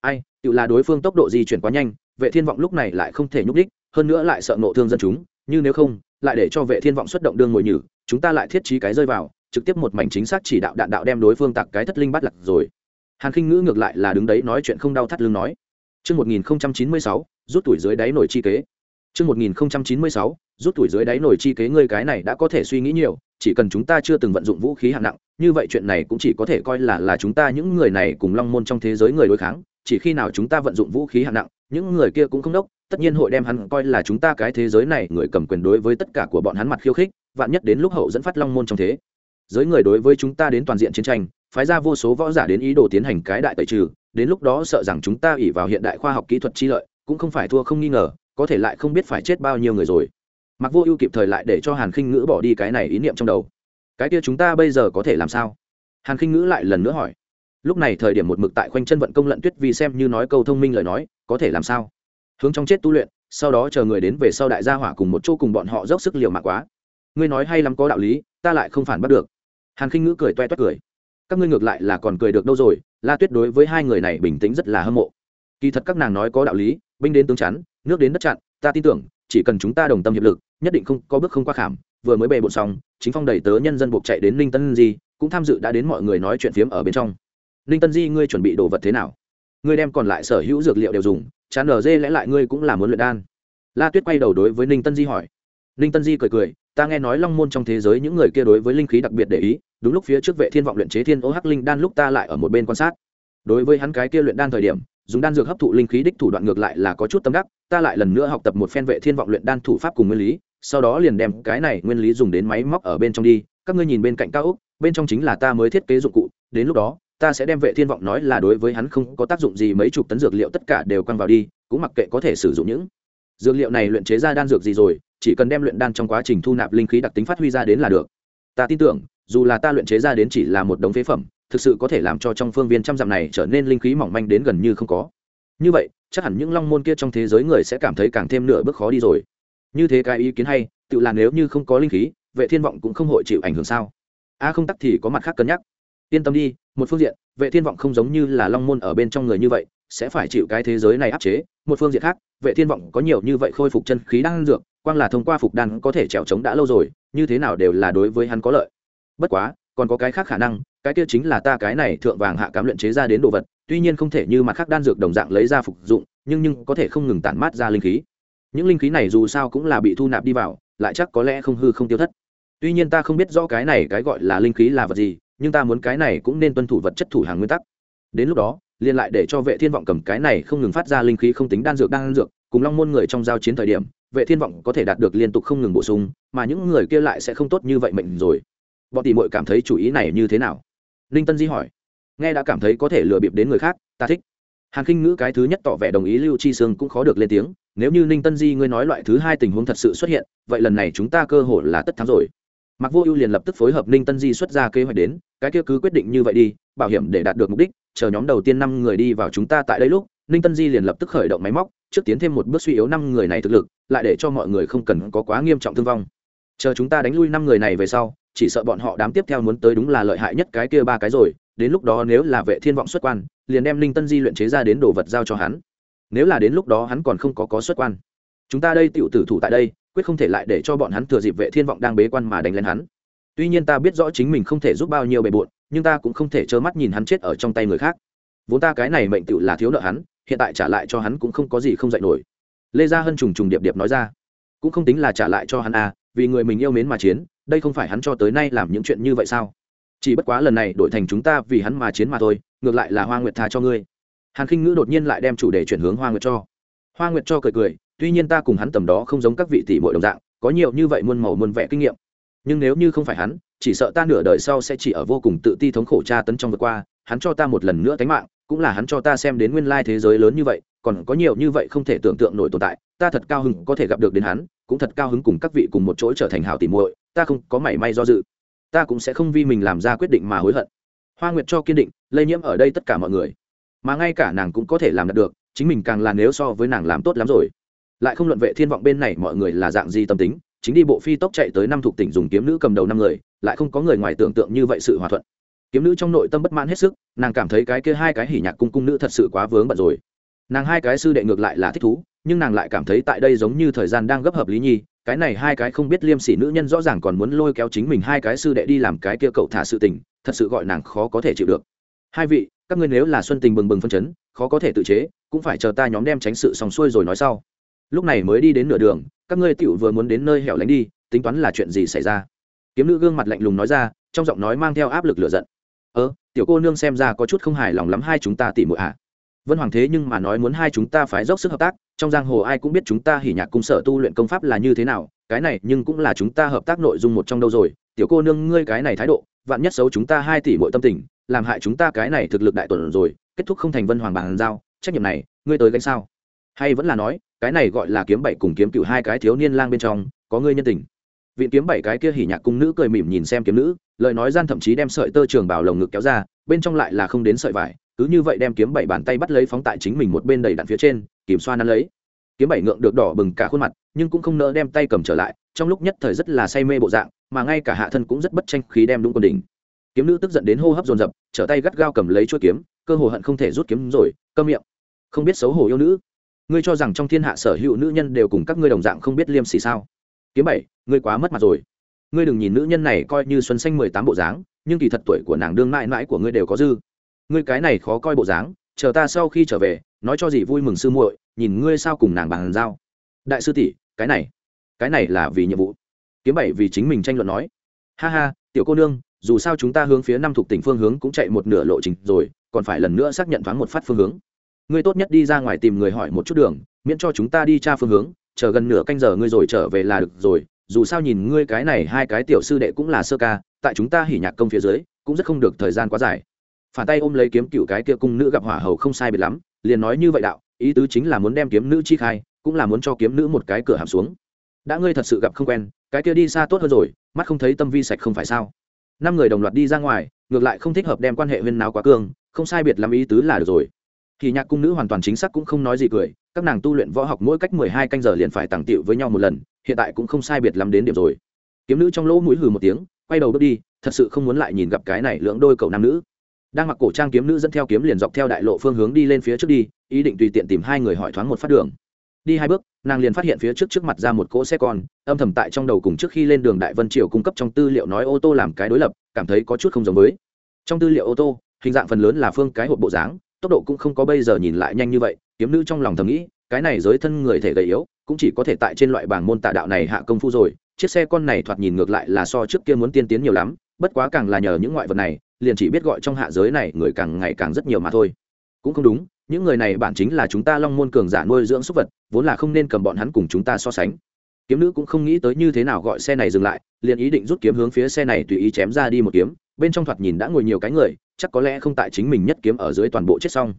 Ai tự là đối phương tốc độ di chuyển quá nhanh vệ thiên vọng lúc này lại không thể nhúc đích hơn nữa lại sợ nộ thương dân chúng như nếu không lại để cho vệ thiên vọng xuất động đương ngồi nhử chúng ta lại thiết trí cái rơi vào trực tiếp một mảnh chính xác chỉ đạo đạn đạo đem đối phương tặc cái thất linh bắt lật rồi. Hàn khinh ngữ ngược lại là đứng đấy nói chuyện không đau thắt lưng nói. Chương 1096, rút tuổi dưới đáy nổi chi kế. chương 1096, rút tuổi dưới đáy nổi chi kế ngươi cái này đã có thể suy nghĩ nhiều, chỉ cần chúng ta chưa từng vận dụng vũ khí hạng nặng, như vậy chuyện này cũng chỉ có thể coi là là chúng ta những người này cùng Long môn trong thế giới người đối kháng, chỉ khi nào chúng ta vận dụng vũ khí hạng nặng, những người kia cũng không đốc, tất nhiên hội đem hắn coi là chúng ta cái thế giới này người cầm quyền đối với tất cả của bọn hắn mặt khiêu khích, vạn nhất đến lúc hậu dẫn phát Long môn trong thế giới người đối với chúng ta đến toàn diện chiến tranh, phái ra vô số võ giả đến ý đồ tiến hành cái đại tẩy trừ, đến lúc đó sợ rằng chúng ta ỷ vào hiện đại khoa học kỹ thuật chi lợi, cũng không phải thua không nghi ngờ, có thể lại không biết phải chết bao nhiêu người rồi. Mặc Vô Ưu kịp thời lại để cho Hàn Khinh Ngữ bỏ đi cái này ý niệm trong đầu. Cái kia chúng ta bây giờ có thể làm sao? Hàn Khinh Ngữ lại lần nữa hỏi. Lúc này thời điểm một mực tại khoanh chân vận công lận tuyết vì xem như nói câu thông minh lời nói, có thể làm sao? Hướng trong chết tu luyện, sau đó chờ người đến về sau đại gia hỏa cùng một chỗ cùng bọn họ dốc sức liều mạng quá. Ngươi nói hay lắm có đạo lý, ta lại không phản bắt được. Hàn Khinh Ngữ cười toe toét cười các ngươi ngược lại là còn cười được đâu rồi la tuyết đối với hai người này bình tĩnh rất là hâm mộ kỳ thật các nàng nói có đạo lý binh đến tướng chắn nước đến đất chặn ta tin tưởng chỉ cần chúng ta đồng tâm hiệp lực nhất định không có bước không qua khảm, vừa mới bề bộn xong, chính phong đầy tớ nhân dân buộc chạy đến ninh tân di, cũng tham dự đã đến mọi người nói chuyện phiếm ở bên trong. Ninh tân di, ngươi chuẩn bị đồ vật thế nào? Ngươi đem còn lại sở hữu dược liệu đều dùng, chán ở dê lẽ lại ngươi cũng là muốn luyện đan. La tuyết quay đầu đối với ninh tân di hỏi. Ninh tân di cười cười, ta nghe nói long môn trong thế giới những người kia đối với linh khí đặc biệt để ý, đúng lúc phía trước vệ thiên vọng luyện chế thiên ô hắc linh đan lúc ta lại ở một bên quan sát. Đối với hắn cái kia luyện đan thời điểm, dùng đan dược hấp thụ linh khí đích thủ đoạn ngược lại là có chút tâm đắc, ta lại lần nữa học tập một phen vệ thiên vọng luyện đan thủ pháp cùng nguyên lý sau đó liền đem cái này nguyên lý dùng đến máy móc ở bên trong đi, các ngươi nhìn bên cạnh cao úc bên trong chính là ta mới thiết kế dụng cụ, đến lúc đó, ta sẽ đem vệ thiên vọng nói là đối với hắn không có tác dụng gì mấy chục tấn dược liệu tất cả đều quăng vào đi, cũng mặc kệ có thể sử dụng những dược liệu này luyện chế ra đan dược gì rồi, chỉ cần đem luyện đan trong quá trình thu nạp linh khí đặc tính phát huy ra đến là được. Ta tin tưởng, dù là ta luyện chế ra đến chỉ là một đống phế phẩm, thực sự có thể làm cho trong phương viên trăm dặm này trở nên linh khí mỏng manh đến gần như không có. Như vậy, chắc hẳn những long môn kia trong thế giới người sẽ cảm thấy càng thêm nửa bước khó đi rồi như thế cái ý kiến hay, tự là nếu như không có linh khí, vệ thiên vọng cũng không hội chịu ảnh hưởng sao? A không tắc thì có mặt khác cân nhắc. Yên tâm đi, một phương diện, vệ thiên vọng không giống như là long môn ở bên trong người như vậy, sẽ phải chịu cái thế giới này áp chế. Một phương diện khác, vệ thiên vọng có nhiều như vậy khôi phục chân khí đang dược, quang là thông qua phục đan có thể trèo trống đã lâu rồi, như thế nào đều là đối với hắn có lợi. Bất quá, còn có cái khác khả năng, cái kia chính là ta cái này thượng vàng hạ cám luyện chế ra đến đồ vật, tuy nhiên không thể như mặt khác đan dược đồng dạng lấy ra phục dụng, nhưng nhưng có thể không ngừng tản mát ra linh khí những linh khí này dù sao cũng là bị thu nạp đi vào, lại chắc có lẽ không hư không tiêu thất. Tuy nhiên ta không biết rõ cái này cái gọi là linh khí là vật gì, nhưng ta muốn cái này cũng nên tuân thủ vật chất thủ hàng nguyên tắc. Đến lúc đó liên lại để cho vệ thiên vọng cầm cái này không ngừng phát ra linh khí không tính đan dược đan dược, cùng long môn người trong giao chiến thời điểm, vệ thiên vọng có thể đạt được liên tục không ngừng bổ sung, mà những người kia lại sẽ không tốt như vậy mệnh rồi. Bọn tỷ muội cảm thấy chủ ý này như thế nào? Ninh tân di hỏi. Nghe đã cảm thấy có thể lừa bịp đến người khác, ta thích hàn khinh ngữ cái thứ nhất tỏ vẻ đồng ý lưu chi sương cũng khó được lên tiếng, nếu như ninh tân di ngươi nói loại thứ hai tình huống thật sự xuất hiện, vậy lần này chúng ta cơ hội là tất thắng rồi. Mặc vô ưu liền lập tức phối hợp ninh tân di xuất ra kế hoạch đến, cái kia cứ quyết định như vậy đi, bảo hiểm để đạt được mục đích, chờ nhóm đầu tiên năm người đi vào chúng ta tại đây lúc. Ninh tân di liền lập tức khởi động máy móc, trước tiến thêm một bước suy yếu năm người này thực lực, lại để cho mọi người không cần có quá nghiêm trọng thương vong. Chờ chúng ta đánh lui năm người này về sau, chỉ sợ bọn họ đám tiếp theo muốn tới đúng là lợi hại nhất cái kia ba cái rồi đến lúc đó nếu là vệ thiên vọng xuất quan, liền đem linh tân di luyện chế ra đến đồ vật giao cho hắn. Nếu là đến lúc đó hắn còn không có có xuất quan, chúng ta đây tựu tử thủ tại đây, quyết không thể lại để cho bọn hắn thừa dịp vệ thiên vọng đang bế quan mà đánh lên hắn. Tuy nhiên ta biết rõ chính mình không thể giúp bao nhiêu bề bộn, nhưng ta cũng không thể trơ mắt nhìn hắn chết ở trong tay người khác. Vốn ta cái này mệnh tựu là thiếu nợ hắn, hiện tại trả lại cho hắn cũng không có gì không dạy nổi. Lê gia hân trùng trùng điệp điệp nói ra, cũng không tính là trả lại cho hắn à vì người mình yêu mến mà chiến, đây không phải hắn cho tới nay làm những chuyện như vậy sao? Chỉ bất quá lần này đổi thành chúng ta vì hắn mà chiến mà thôi, ngược lại là hoa nguyệt tha cho ngươi. Hàn khinh ngữ đột nhiên lại đem chủ đề chuyển hướng hoa nguyệt cho. Hoa nguyệt cho cười cười, tuy nhiên ta cùng hắn tầm đó không giống các vị tỷ bội đồng dạng, có nhiều như vậy muôn màu muôn vẻ kinh nghiệm. Nhưng nếu như không phải hắn, chỉ sợ ta nửa đời sau sẽ chỉ ở vô cùng tự ti thống khổ tra tấn trong vượt qua, hắn cho ta một lần nữa tánh mạng, cũng là hắn cho ta xem đến nguyên lai thế giới lớn như vậy, còn có nhiều như vậy không thể tưởng tượng nổi tồn tại, ta thật cao hứng có thể gặp được đến hắn, cũng thật cao hứng cùng các vị cùng một chỗ trở thành hảo tỉ muội, ta không có mảy may do dự ta cũng sẽ không vì mình làm ra quyết định mà hối hận. Hoa nguyệt cho kiên định, lây nhiễm ở đây tất cả mọi người. Mà ngay cả nàng cũng có thể làm được, chính mình càng là nếu so với nàng làm tốt lắm rồi. Lại không luận vệ thiên vọng bên này mọi người là dạng gì tâm tính, chính đi bộ phi tốc chạy tới năm thuộc tỉnh dùng kiếm nữ cầm đầu năm người, lại không có người ngoài tưởng tượng như vậy sự hòa thuận. Kiếm nữ trong nội tâm bất mãn hết sức, nàng cảm thấy cái kia hai cái hỉ nhạc cung cung nữ thật sự quá vướng bận rồi. Nàng hai cái sư đệ ngược lại là thích thú nhưng nàng lại cảm thấy tại đây giống như thời gian đang gấp hợp lý nhi, cái này hai cái không biết liêm sỉ nữ nhân rõ ràng còn muốn lôi kéo chính mình hai cái sư đệ đi làm cái kia cậu thả sự tình, thật sự gọi nàng khó có thể chịu được. Hai vị, các ngươi nếu là xuân tình bừng bừng phân chấn, khó có thể tự chế, cũng phải chờ ta nhóm đem tránh sự xong xuôi rồi nói sau. Lúc này mới đi đến nửa đường, các ngươi tiểu vừa muốn đến nơi hẻo lánh đi, tính toán là chuyện gì xảy ra? Kiếm nữ gương mặt lạnh lùng nói ra, trong giọng nói mang theo áp lực lửa giận. Ơ, tiểu cô nương xem ra có chút không hài lòng lắm hai chúng ta tỉ mụi ạ. à vân hoàng thế nhưng mà nói muốn hai chúng ta phải dốc sức hợp tác, trong giang hồ ai cũng biết chúng ta hỉ nhạc cung sở tu luyện công pháp là như thế nào, cái này nhưng cũng là chúng ta hợp tác nội dung một trong đâu rồi. Tiểu cô nương ngươi cái này thái độ, vạn nhất xấu chúng ta hai tỷ mỗi tâm tình, làm hại chúng ta cái này thực lực đại tuần rồi, kết thúc không thành vân hoàng bàn giao, trách nhiệm này, ngươi tới gánh sao? Hay vẫn là nói, cái này gọi là kiếm bảy cùng kiếm cựu hai cái thiếu niên lang bên trong, có ngươi nhân tình. Viện kiếm bảy cái kia hỉ nhạc cung nữ cười mỉm nhìn xem kiếm nữ, lời nói gian thậm chí đem sợi tơ trường bảo lồng ngực kéo ra, bên trong lại là không đến sợi vải cứ như vậy đem kiếm bảy bàn tay bắt lấy phóng tại chính mình một bên đầy đạn phía trên kiểm xoa nắn lấy. Kiếm bảy ngượng được đỏ bừng cả khuôn mặt, nhưng cũng không nỡ đem tay cầm trở lại, trong lúc nhất thời rất là say mê bộ dạng, mà ngay cả hạ thân cũng rất bất tranh khí đem đúng quần đỉnh. Kiếm nữ tức giận đến hô hấp dồn dập, trở tay gắt gao cầm lấy chuỗi kiếm, cơ hồ hận không thể rút kiếm rồi cơ miệng. Không biết xấu hổ yêu nữ. Ngươi cho rằng trong thiên hạ sở hữu nữ nhân đều cùng các ngươi đồng dạng không biết liêm sỉ sao? Kiếm bảy, ngươi quá mất mặt rồi. Ngươi đừng nhìn nữ nhân này coi như xuân xanh mười tám bộ dáng, nhưng kỳ thật tuổi của nàng đương mãi mãi của ngươi đều có dư ngươi cái này khó coi bộ dáng, chờ ta sau khi trở về, nói cho gì vui mừng sư muội, nhìn ngươi sao cùng nàng bàn giao. Đại sư tỷ, cái này cái này là vì nhiệm vụ. Kiếm bảy vì chính mình tranh luận nói. Ha ha, tiểu cô nương, dù sao chúng ta hướng phía năm thuộc tỉnh phương hướng cũng chạy một nửa lộ trình rồi, còn phải lần nữa xác nhận thoáng một phát phương hướng. Ngươi tốt nhất đi ra ngoài tìm người hỏi một chút đường, miễn cho chúng ta đi tra phương hướng, chờ gần nửa canh giờ ngươi rồi trở về là được rồi. Dù sao nhìn ngươi cái này hai cái tiểu sư đệ cũng là sơ ca, tại chúng ta hỉ nhạc công phía dưới, cũng rất không được thời gian quá dài phản tay ôm lấy kiếm cựu cái kia cung nữ gặp hỏa hầu không sai biệt lắm, liền nói như vậy đạo, ý tứ chính là muốn đem kiếm nữ chi khai, cũng là muốn cho kiếm nữ một cái cửa hàm xuống. Đã ngươi thật sự gặp không quen, cái kia đi xa tốt hơn rồi, mắt không thấy tâm vi sạch không phải sao? Năm người đồng loạt đi ra ngoài, ngược lại không thích hợp đem quan hệ huyên nào quá cương, không sai biệt lắm ý tứ là được rồi. Thì nhạc cung nữ hoàn toàn chính xác cũng không nói gì cười, các nàng tu luyện võ học mỗi cách mười hai canh giờ liền phải tàng tiệu với nhau một lần, hiện tại cũng không sai biệt lắm đến điểm rồi. Kiếm nữ trong lỗ mũi hừ một tiếng, quay đầu bước đi, thật sự không muốn lại nhìn gặp cái này lưỡng đôi cậu nam nữ đang mặc cổ trang kiếm nữ dẫn theo kiếm liền dọc theo đại lộ phương hướng đi lên phía trước đi, ý định tùy tiện tìm hai người hỏi thoáng một phát đường. Đi hai bước, nàng liền phát hiện phía trước trước mặt ra một cỗ xe con, âm thầm tại trong đầu cùng trước khi lên đường đại vân triều cung cấp trong tư liệu nói ô tô làm cái đối lập, cảm thấy có chút không giống với. Trong tư liệu ô tô, hình dạng phần lớn là phương cái hộp bộ dáng, tốc độ cũng không có bây giờ nhìn lại nhanh như vậy, kiếm nữ trong lòng thầm nghĩ, cái này giới thân người thể gầy yếu, cũng chỉ có thể tại trên loại bảng môn tà đạo này hạ công phu rồi, chiếc xe con này thoạt nhìn ngược lại là so trước kia muốn tiên tiến nhiều lắm, bất quá càng là nhờ những ngoại vật này liền chỉ biết gọi trong hạ giới này người càng ngày càng rất nhiều mà thôi. Cũng không đúng, những người này bản chính là chúng ta long môn cường giả nuôi dưỡng súc vật, vốn là không nên cầm bọn hắn cùng chúng ta so sánh. Kiếm nữ cũng không nghĩ tới như thế nào gọi xe này dừng lại, liền ý định rút kiếm hướng phía xe này tùy ý chém ra đi một kiếm, bên trong thoạt nhìn đã ngồi nhiều cái người, chắc có lẽ không tại chính mình nhất kiếm ở dưới toàn bộ chết xong.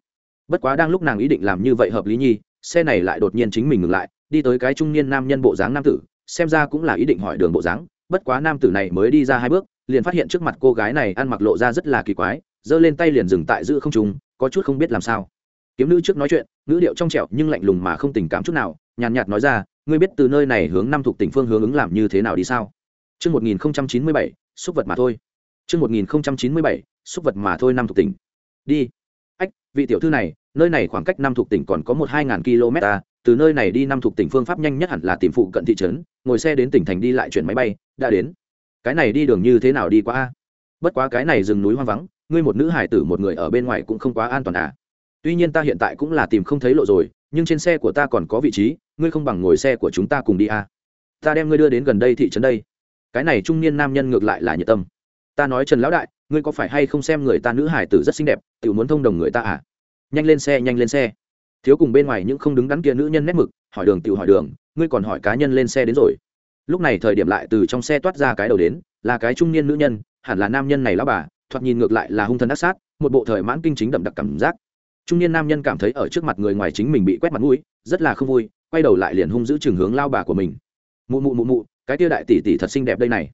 Bất quá đang lúc nàng ý định làm như vậy hợp lý nhi, xe này lại đột nhiên chính mình ngừng lại, đi tới cái trung niên nam nhân bộ dáng nam tử, xem ra cũng là ý định hỏi đường bộ dáng, bất quá nam tử này mới đi ra hai bước liền phát hiện trước mặt cô gái này ăn mặc lộ ra rất là kỳ quái giơ lên tay liền dừng tại giữ không trùng có chút không biết làm sao kiếm nữ trước nói chuyện ngữ điệu trong trẻo nhưng lạnh lùng mà không tình cảm chút nào nhàn nhạt nói ra ngươi biết từ nơi này hướng năm thuộc tỉnh phương hướng ứng làm như thế nào đi sao Trước 1097, xúc vật mà thôi. Trước 1097, xúc vật mà thôi năm thuộc tỉnh. Đi. Ách, vị tiểu thư này, nơi này khoảng cách năm thuộc tỉnh còn có một hai ngàn km à, từ nơi này đi năm thuộc tỉnh phương pháp nhanh nhất hẳn là tìm phụ cận thị trấn, ngồi xe đến tỉnh thành đi lại chuyển máy bay, đã đến. Cái này đi đường như thế nào đi qua a? Bất quá cái này rừng núi hoang vắng, ngươi một nữ hải tử một người ở bên ngoài cũng không quá an toàn à. Tuy nhiên ta hiện tại cũng là tìm không thấy lộ rồi nhưng trên xe của ta còn có vị trí ngươi không bằng ngồi xe của chúng ta cùng đi à. ta đem ngươi đưa đến gần đây thị trấn đây. Cái này trung niên nam nhân ngược lại là nhiệt tâm. Ta nói trần lão đại ngươi có phải hay không xem người ta nữ hải tử rất xinh đẹp tự muốn thông đồng người ta à? Nhanh lên xe nhanh lên xe. Thiếu cùng bên ngoài những không đứng đắn kia nữ nhân nét mực hỏi đường tự hỏi đường ngươi còn hỏi cá nhân lên xe đến rồi lúc này thời điểm lại từ trong xe toát ra cái đầu đến, là cái trung niên nữ nhân, hẳn là nam nhân này lão bà, thoạt nhìn ngược lại là hung thần ác sát, một bộ thời mãn kinh chính đậm đặc cảm giác. Trung niên nam nhân cảm thấy ở trước mặt người ngoài chính mình bị quét mặt mũi, rất là không vui, quay đầu lại liền hung giữ trường hướng lao bà của mình. Mụ mụ mụ mụ, cái tia đại tỷ tỷ thật xinh đẹp đây này.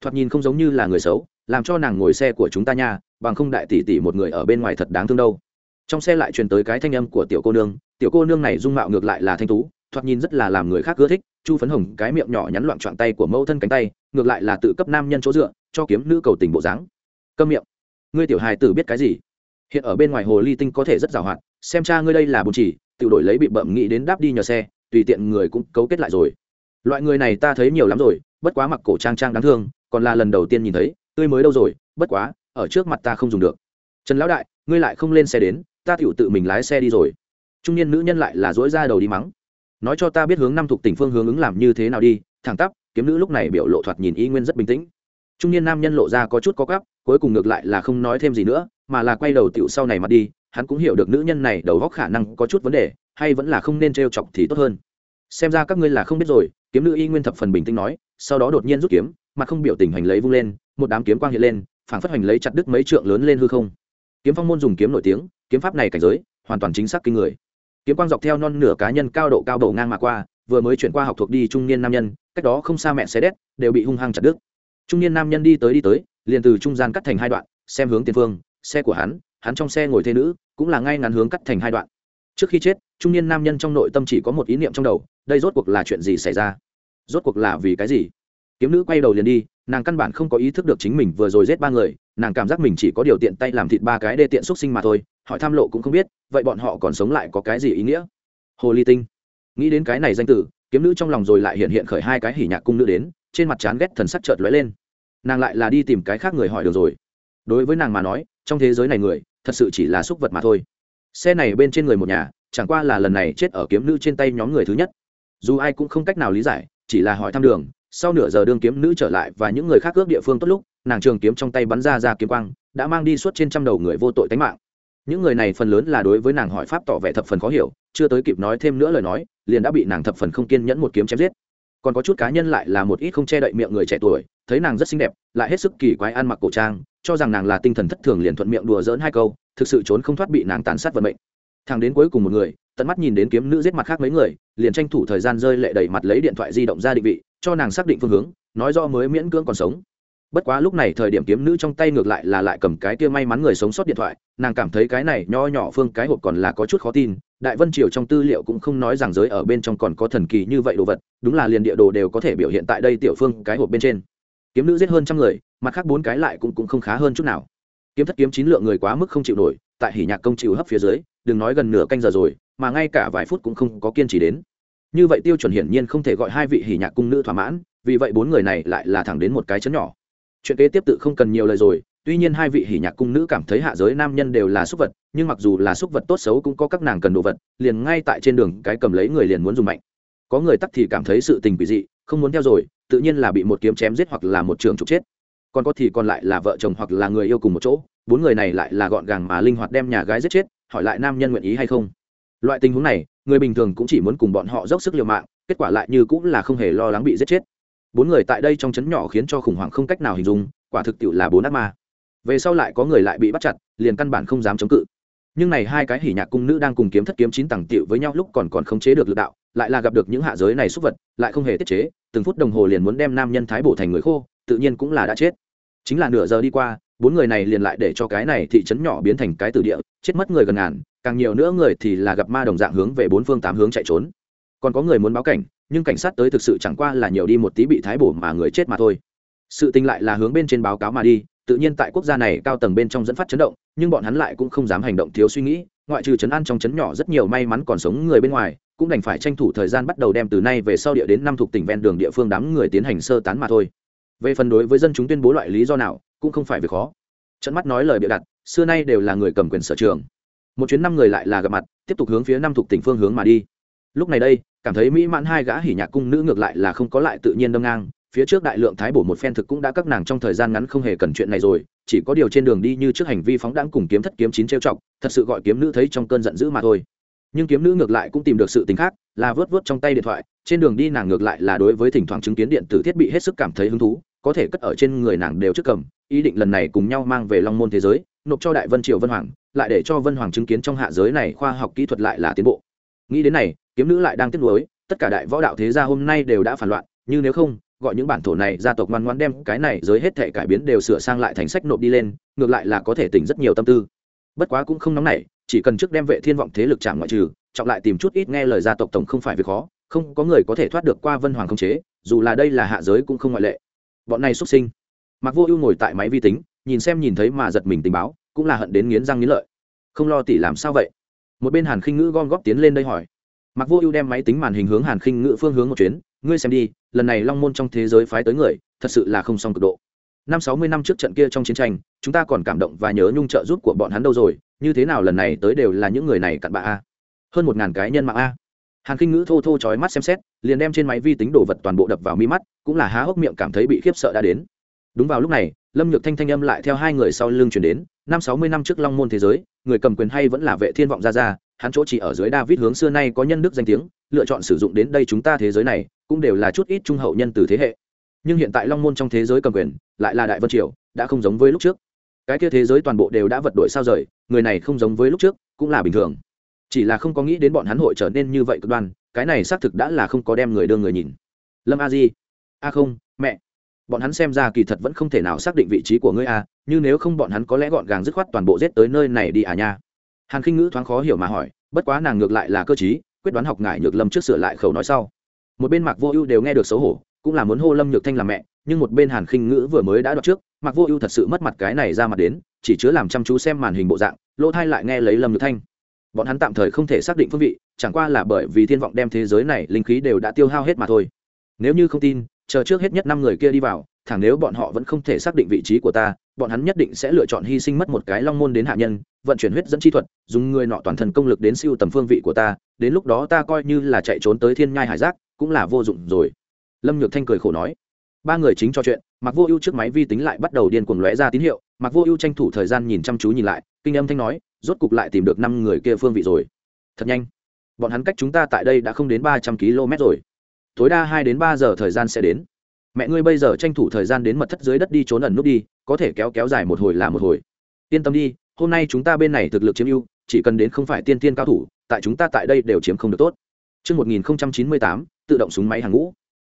Thoạt nhìn không giống như là người xấu, làm cho nàng ngồi xe của chúng ta nha, bằng không đại tỷ tỷ một người ở bên ngoài thật đáng thương đâu. Trong xe lại truyền tới cái thanh âm của tiểu cô nương, tiểu cô nương này dung mạo ngược lại là thanh tú thoạt nhìn rất là làm người khác ưa thích, chu phấn hồng cái miệng nhỏ nhắn loạn trọn tay của mẫu thân cánh tay, ngược lại là tự cấp nam nhân chỗ dựa, cho kiếm nữ cầu tình bộ dáng. Câm miệng. Ngươi tiểu hài tử biết cái gì? Hiện ở bên ngoài hồ ly tinh có thể rất giàu hoạt xem cha ngươi đây là bùn chỉ tự đổi lấy bị bậm nghĩ đến đáp đi nhờ xe, tùy tiện người cũng cấu kết lại rồi. Loại người này ta thấy nhiều lắm rồi, bất quá mặc cổ trang trang đáng thương, còn là lần đầu tiên nhìn thấy, tươi mới đâu rồi, bất quá, ở trước mặt ta không dùng được. Trần lão đại, ngươi lại không lên xe đến, ta tựu tự mình lái xe đi rồi. Trung niên nữ nhân lại là dỗi ra đầu đi mắng nói cho ta biết hướng năm thuộc tỉnh phương hướng ứng làm như thế nào đi, thẳng tắp, kiếm nữ lúc này biểu lộ thoạt nhìn y nguyên rất bình tĩnh. Trung niên nam nhân lộ ra có chút có gắp, cuối cùng ngược lại là không nói thêm gì nữa, mà là quay đầu tiểu sau này mà đi, hắn cũng hiểu được nữ nhân này đầu góc khả năng có chút vấn đề, hay vẫn là không nên trêu chọc thì tốt hơn. Xem ra các ngươi là không biết rồi, kiếm nữ y nguyên thập phần bình tĩnh nói, sau đó đột nhiên rút kiếm, mặt không biểu tình hành lấy vung lên, một đám kiếm quang hiện lên, phảng phất hành lấy chặt đứt mấy trượng lớn lên hư không. Kiếm phong môn dùng kiếm nổi tiếng, kiếm pháp này cảnh giới, hoàn toàn chính xác kinh người kiếm quang dọc theo non nửa cá nhân cao độ cao độ ngang mà qua, vừa mới chuyển qua học thuộc đi trung niên nam nhân, cách đó không xa mẹ xe đét, đều bị hung hăng chặt đứt. Trung niên nam nhân đi tới đi tới, liền từ trung gian cắt thành hai đoạn, xem hướng tiền phương, xe của hắn hắn trong xe ngồi thê nữ, cũng là ngay ngắn hướng cắt thành hai đoạn. Trước khi chết, trung niên nam nhân trong nội tâm chỉ có một ý niệm trong đầu, đây rốt cuộc là chuyện gì xảy ra? Rốt cuộc là vì cái gì? Kiếm nữ quay đầu liền đi nàng căn bản không có ý thức được chính mình vừa rồi giết ba người, nàng cảm giác mình chỉ có điều tiện tay làm thịt ba cái đê tiện xúc sinh mà thôi, hỏi tham lộ cũng không biết, vậy bọn họ còn sống lại có cái gì ý nghĩa? Hồ ly tinh. Nghĩ đến cái này danh tử, kiếm nữ trong lòng rồi lại hiện hiện khởi hai cái hỉ nhạc cung nữ đến, trên mặt chán ghét thần sắc chợt lóe lên. Nàng lại là đi tìm cái khác người hỏi được rồi. Đối với nàng mà nói, trong thế giới này người, thật sự chỉ là xúc vật mà thôi. Xe này bên trên người một nhà, chẳng qua là lần này chết ở kiếm nữ trên tay nhóm người thứ nhất. Dù ai cũng không cách nào lý giải, chỉ là hỏi thăm đường sau nửa giờ đương kiếm nữ trở lại và những người khác ước địa phương tốt lúc, nàng trường kiếm trong tay bắn ra ra kiếm quang, đã mang đi suốt trên trăm đầu người vô tội tánh mạng. Những người này phần lớn là đối với nàng hỏi pháp tỏ vẻ thập phần khó hiểu, chưa tới kịp nói thêm nữa lời nói, liền đã bị nàng thập phần không kiên nhẫn một kiếm chém giết. Còn có chút cá nhân lại là một ít không che đậy miệng người trẻ tuổi, thấy nàng rất xinh đẹp, lại hết sức kỳ quái ăn mặc cổ trang, cho rằng nàng là tinh thần thất thường liền thuận miệng đùa dỡn hai câu, thực sự trốn không thoát bị nàng tàn sát vận mệnh. Thằng đến cuối cùng một người, tận mắt nhìn đến kiếm nữ giết mặt khác mấy người, liền tranh thủ thời gian rơi lệ đầy mặt lấy điện thoại di động ra định vị cho nàng xác định phương hướng nói do mới miễn cưỡng còn sống. Bất quá lúc này thời điểm kiếm nữ trong tay ngược lại là lại cầm cái kia may mắn người sống sót điện thoại nàng cảm thấy cái này nho nhỏ phương cái hộp còn là có chút khó tin đại vân triều trong tư liệu cũng không nói rằng giới ở bên trong còn có thần kỳ như vậy đồ vật đúng là liền địa đồ đều có thể biểu hiện tại đây tiểu phương cái hộp bên trên. Kiếm nữ giết hơn trăm người mặt khác bốn cái lại cũng, cũng không khá hơn chút nào. Kiếm thất kiếm chín lượng người quá mức không chịu nổi tại hỉ nhạc công chịu hấp phía dưới đừng nói gần nửa canh giờ rồi mà ngay cả vài phút cũng không có kiên trì đến như vậy tiêu chuẩn hiển nhiên không thể gọi hai vị hỉ nhạc cung nữ thỏa mãn, vì vậy bốn người này lại là thẳng đến một cái chấn nhỏ. Chuyện kế tiếp tự không cần nhiều lời rồi, tuy nhiên hai vị hỉ nhạc cung nữ cảm thấy hạ giới nam nhân đều là súc vật, nhưng mặc dù là súc vật tốt xấu cũng có các nàng cần đồ vật, liền ngay tại trên đường cái cầm lấy người liền muốn dùng mạnh. Có người tắc thì cảm thấy sự tình quỷ dị, không muốn theo rồi, tự nhiên là bị một kiếm chém giết hoặc là một trường trục chết. Còn có thì còn lại là vợ chồng hoặc là người yêu cùng một chỗ, bốn người này lại là gọn gàng mà linh hoạt đem nhà gái giết chết, hỏi lại nam nhân nguyện ý hay không. Loại tình huống này người bình thường cũng chỉ muốn cùng bọn họ dốc sức liều mạng, kết quả lại như cũng là không hề lo lắng bị giết chết. Bốn người tại đây trong trấn nhỏ khiến cho khủng hoảng không cách nào hình dung, quả thực tiệu là bốn ác ma. Về sau lại có người lại bị bắt chặt, liền căn bản không dám chống cự. Nhưng này hai cái hỉ nhạc cung nữ đang cùng kiếm thất kiếm chín tầng tiệu với nhau lúc còn còn không chế được lực đạo, lại là gặp được những hạ giới này xúc vật, lại không hề tiết chế, từng phút đồng hồ liền muốn đem nam nhân thái bổ thành người khô, tự nhiên cũng là đã chết. Chính là nửa giờ đi qua, bốn người này liền lại để cho cái này thị trấn nhỏ biến thành cái tử địa, chết mất người gần ngàn càng nhiều nữa người thì là gặp ma đồng dạng hướng về bốn phương tám hướng chạy trốn. Còn có người muốn báo cảnh, nhưng cảnh sát tới thực sự chẳng qua là nhiều đi một tí bị thái bổ mà người chết mà thôi. Sự tình lại là hướng bên trên báo cáo mà đi, tự nhiên tại quốc gia này cao tầng bên trong dẫn phát chấn động, nhưng bọn hắn lại cũng không dám hành động thiếu suy nghĩ, ngoại trừ chấn an trong chấn nhỏ rất nhiều may mắn còn sống người bên ngoài, cũng đành phải tranh thủ thời gian bắt đầu đem từ nay về sau địa đến năm thuộc tỉnh ven đường địa phương đám người tiến hành sơ tán mà thôi. Về phần đối với dân chúng tuyên bố loại lý do nào, cũng không phải việc khó. Trận mắt nói lời bịa đặt, xưa nay đều là người cầm quyền sở trường một chuyến năm người lại là gặp mặt, tiếp tục hướng phía năm thuộc tỉnh phương hướng mà đi. Lúc này đây, cảm thấy mỹ mãn hai gã hỉ nhạc cung nữ ngược lại là không có lại tự nhiên đâm ngang. Phía trước đại lượng thái bổ một phen thực cũng đã các nàng trong thời gian ngắn không hề cần chuyện này rồi, chỉ có điều trên đường đi như trước hành vi phóng đãng cùng kiếm thất kiếm chín trêu chọc, thật sự gọi kiếm nữ thấy trong cơn giận dữ mà thôi. Nhưng kiếm nữ ngược lại cũng tìm được sự tính khác, là vớt vớt trong tay điện thoại, trên đường đi nàng ngược lại là đối với thỉnh thoảng chứng kiến điện tử thiết bị hết sức cảm thấy hứng thú, có thể cất ở trên người nàng đều trước cầm, ý định lần này cùng nhau mang về long môn thế giới, nộp cho đại vân triều vân hoàng lại để cho vân hoàng chứng kiến trong hạ giới này khoa học kỹ thuật lại là tiến bộ. Nghĩ đến này, kiếm nữ lại đang tiếp nối tất cả đại võ đạo thế gia hôm nay đều đã phản loạn nhưng nếu không, gọi những bản thổ này gia tộc ngoan ngoan đem cái này giới hết thể cải biến đều sửa sang lại thành sách nộp đi lên, ngược lại là có thể tỉnh rất nhiều tâm tư. Bất quá cũng không nóng nảy, chỉ cần trước đem vệ thiên vọng thế lực chạm ngoại trừ, trọng lại tìm chút ít nghe lời gia tộc tổng không phải việc khó, không có người có thể thoát được qua vân hoàng không chế, dù là đây là hạ giới cũng không ngoại lệ. Bọn này xuất sinh. Mặc vô ưu ngồi tại máy vi tính, nhìn xem nhìn thấy mà giật mình tình báo cũng là hận đến nghiến răng nghiến lợi. Không lo tỷ làm sao vậy? Một bên hàn khinh ngữ gom góp tiến lên đây hỏi. Mặc vô ưu đem máy tính màn hình hướng hàn khinh ngữ phương hướng một chuyến, ngươi xem đi, lần này long môn trong thế giới phái tới người, thật sự là không song cực độ. Năm sáu mươi năm trước trận kia trong chiến tranh, chúng ta còn cảm động và nhớ nhung trợ giúp của bọn hắn đâu rồi, như thế nào lần này tới đều là những người này cặn bạ a? Hơn một ngàn cái nhân mạng a. Hàn khinh ngữ thô thô chói mắt xem xét, liền đem trên máy vi tính đồ vật toàn bộ đập vào mi mắt, cũng là há hốc miệng cảm thấy bị khiếp sợ đã đến. Đúng vào lúc này, lâm nhược thanh thanh âm lại theo hai người sau lưng chuyển đến năm sáu mươi năm trước long môn thế giới, người cầm quyền hay vẫn là vệ thiên vọng ra ra, hắn chỗ chỉ ở dưới david hướng xưa nay có nhân đức danh tiếng, lựa chọn sử dụng đến đây chúng ta thế giới này, cũng đều là chút ít trung hậu nhân từ thế hệ. Nhưng hiện tại long môn trong thế giới cầm quyền, lại là đại vân triều, đã không giống với lúc trước. Cái kia thế giới toàn bộ đều đã vật đổi sao rời, người này không giống với lúc trước, cũng là bình thường. Chỉ là không có nghĩ đến bọn hắn hội trở nên như vậy cực đoan, cái này xác thực đã là không có đem người đưa người nhìn. Lâm a di. A không, mẹ bọn hắn xem ra kỳ thật vẫn không thể nào xác định vị trí của ngươi a như nếu không bọn hắn có lẽ gọn gàng dứt khoát toàn bộ giết tới nơi này đi à nha. Hàn khinh ngữ thoáng khó hiểu mà hỏi, bất quá nàng ngược lại là cơ chí quyết đoán học ngại nhược lâm trước sửa lại khẩu nói sau. Một bên mạc vô ưu đều nghe được xấu hổ, cũng là muốn hô lâm nhược thanh làm mẹ, nhưng một bên hàn khinh ngữ vừa mới đã đọc trước, mạc vô ưu thật sự mất mặt cái này ra mặt đến, chỉ chứa làm chăm chú xem màn hình bộ dạng, lỗ thai lại nghe lấy lâm nhược thanh. Bọn hắn tạm thời không thể xác định phương vị, chẳng qua là bởi vì thiên vọng đem thế giới này linh khí đều đã tiêu hao hết mà thôi. Nếu như không tin chờ trước hết nhất năm người kia đi vào, thẳng nếu bọn họ vẫn không thể xác định vị trí của ta, bọn hắn nhất định sẽ lựa chọn hy sinh mất một cái long môn đến hạ nhân, vận chuyển huyết dẫn chi thuật, dùng người nọ toàn thân công lực đến siêu tầm phương vị của ta, đến lúc đó ta coi như là chạy trốn tới thiên nhai hải giác, cũng là vô dụng rồi. Lâm nhược thanh cười khổ nói. Ba người chính trò chuyện mặc vô ưu trước máy vi tính lại bắt đầu điên cuồng lóe ra tín hiệu mặc vô ưu tranh thủ thời gian nhìn chăm chú nhìn lại, kinh âm thanh nói, rốt cục lại tìm được năm người kia phương vị rồi. Thật nhanh. Bọn hắn cách chúng ta tại đây đã không đến ba trăm km rồi tối đa hai đến ba giờ thời gian sẽ đến mẹ ngươi bây giờ tranh thủ thời gian đến mật thất dưới đất đi trốn ẩn nút đi có thể kéo kéo dài một hồi là một hồi yên tâm đi hôm nay chúng ta bên này thực lực chiếm ưu chỉ cần đến không phải tiên tiên cao thủ tại chúng ta tại đây đều chiếm không được tốt Trước 1098, tự động súng máy hàng ngũ.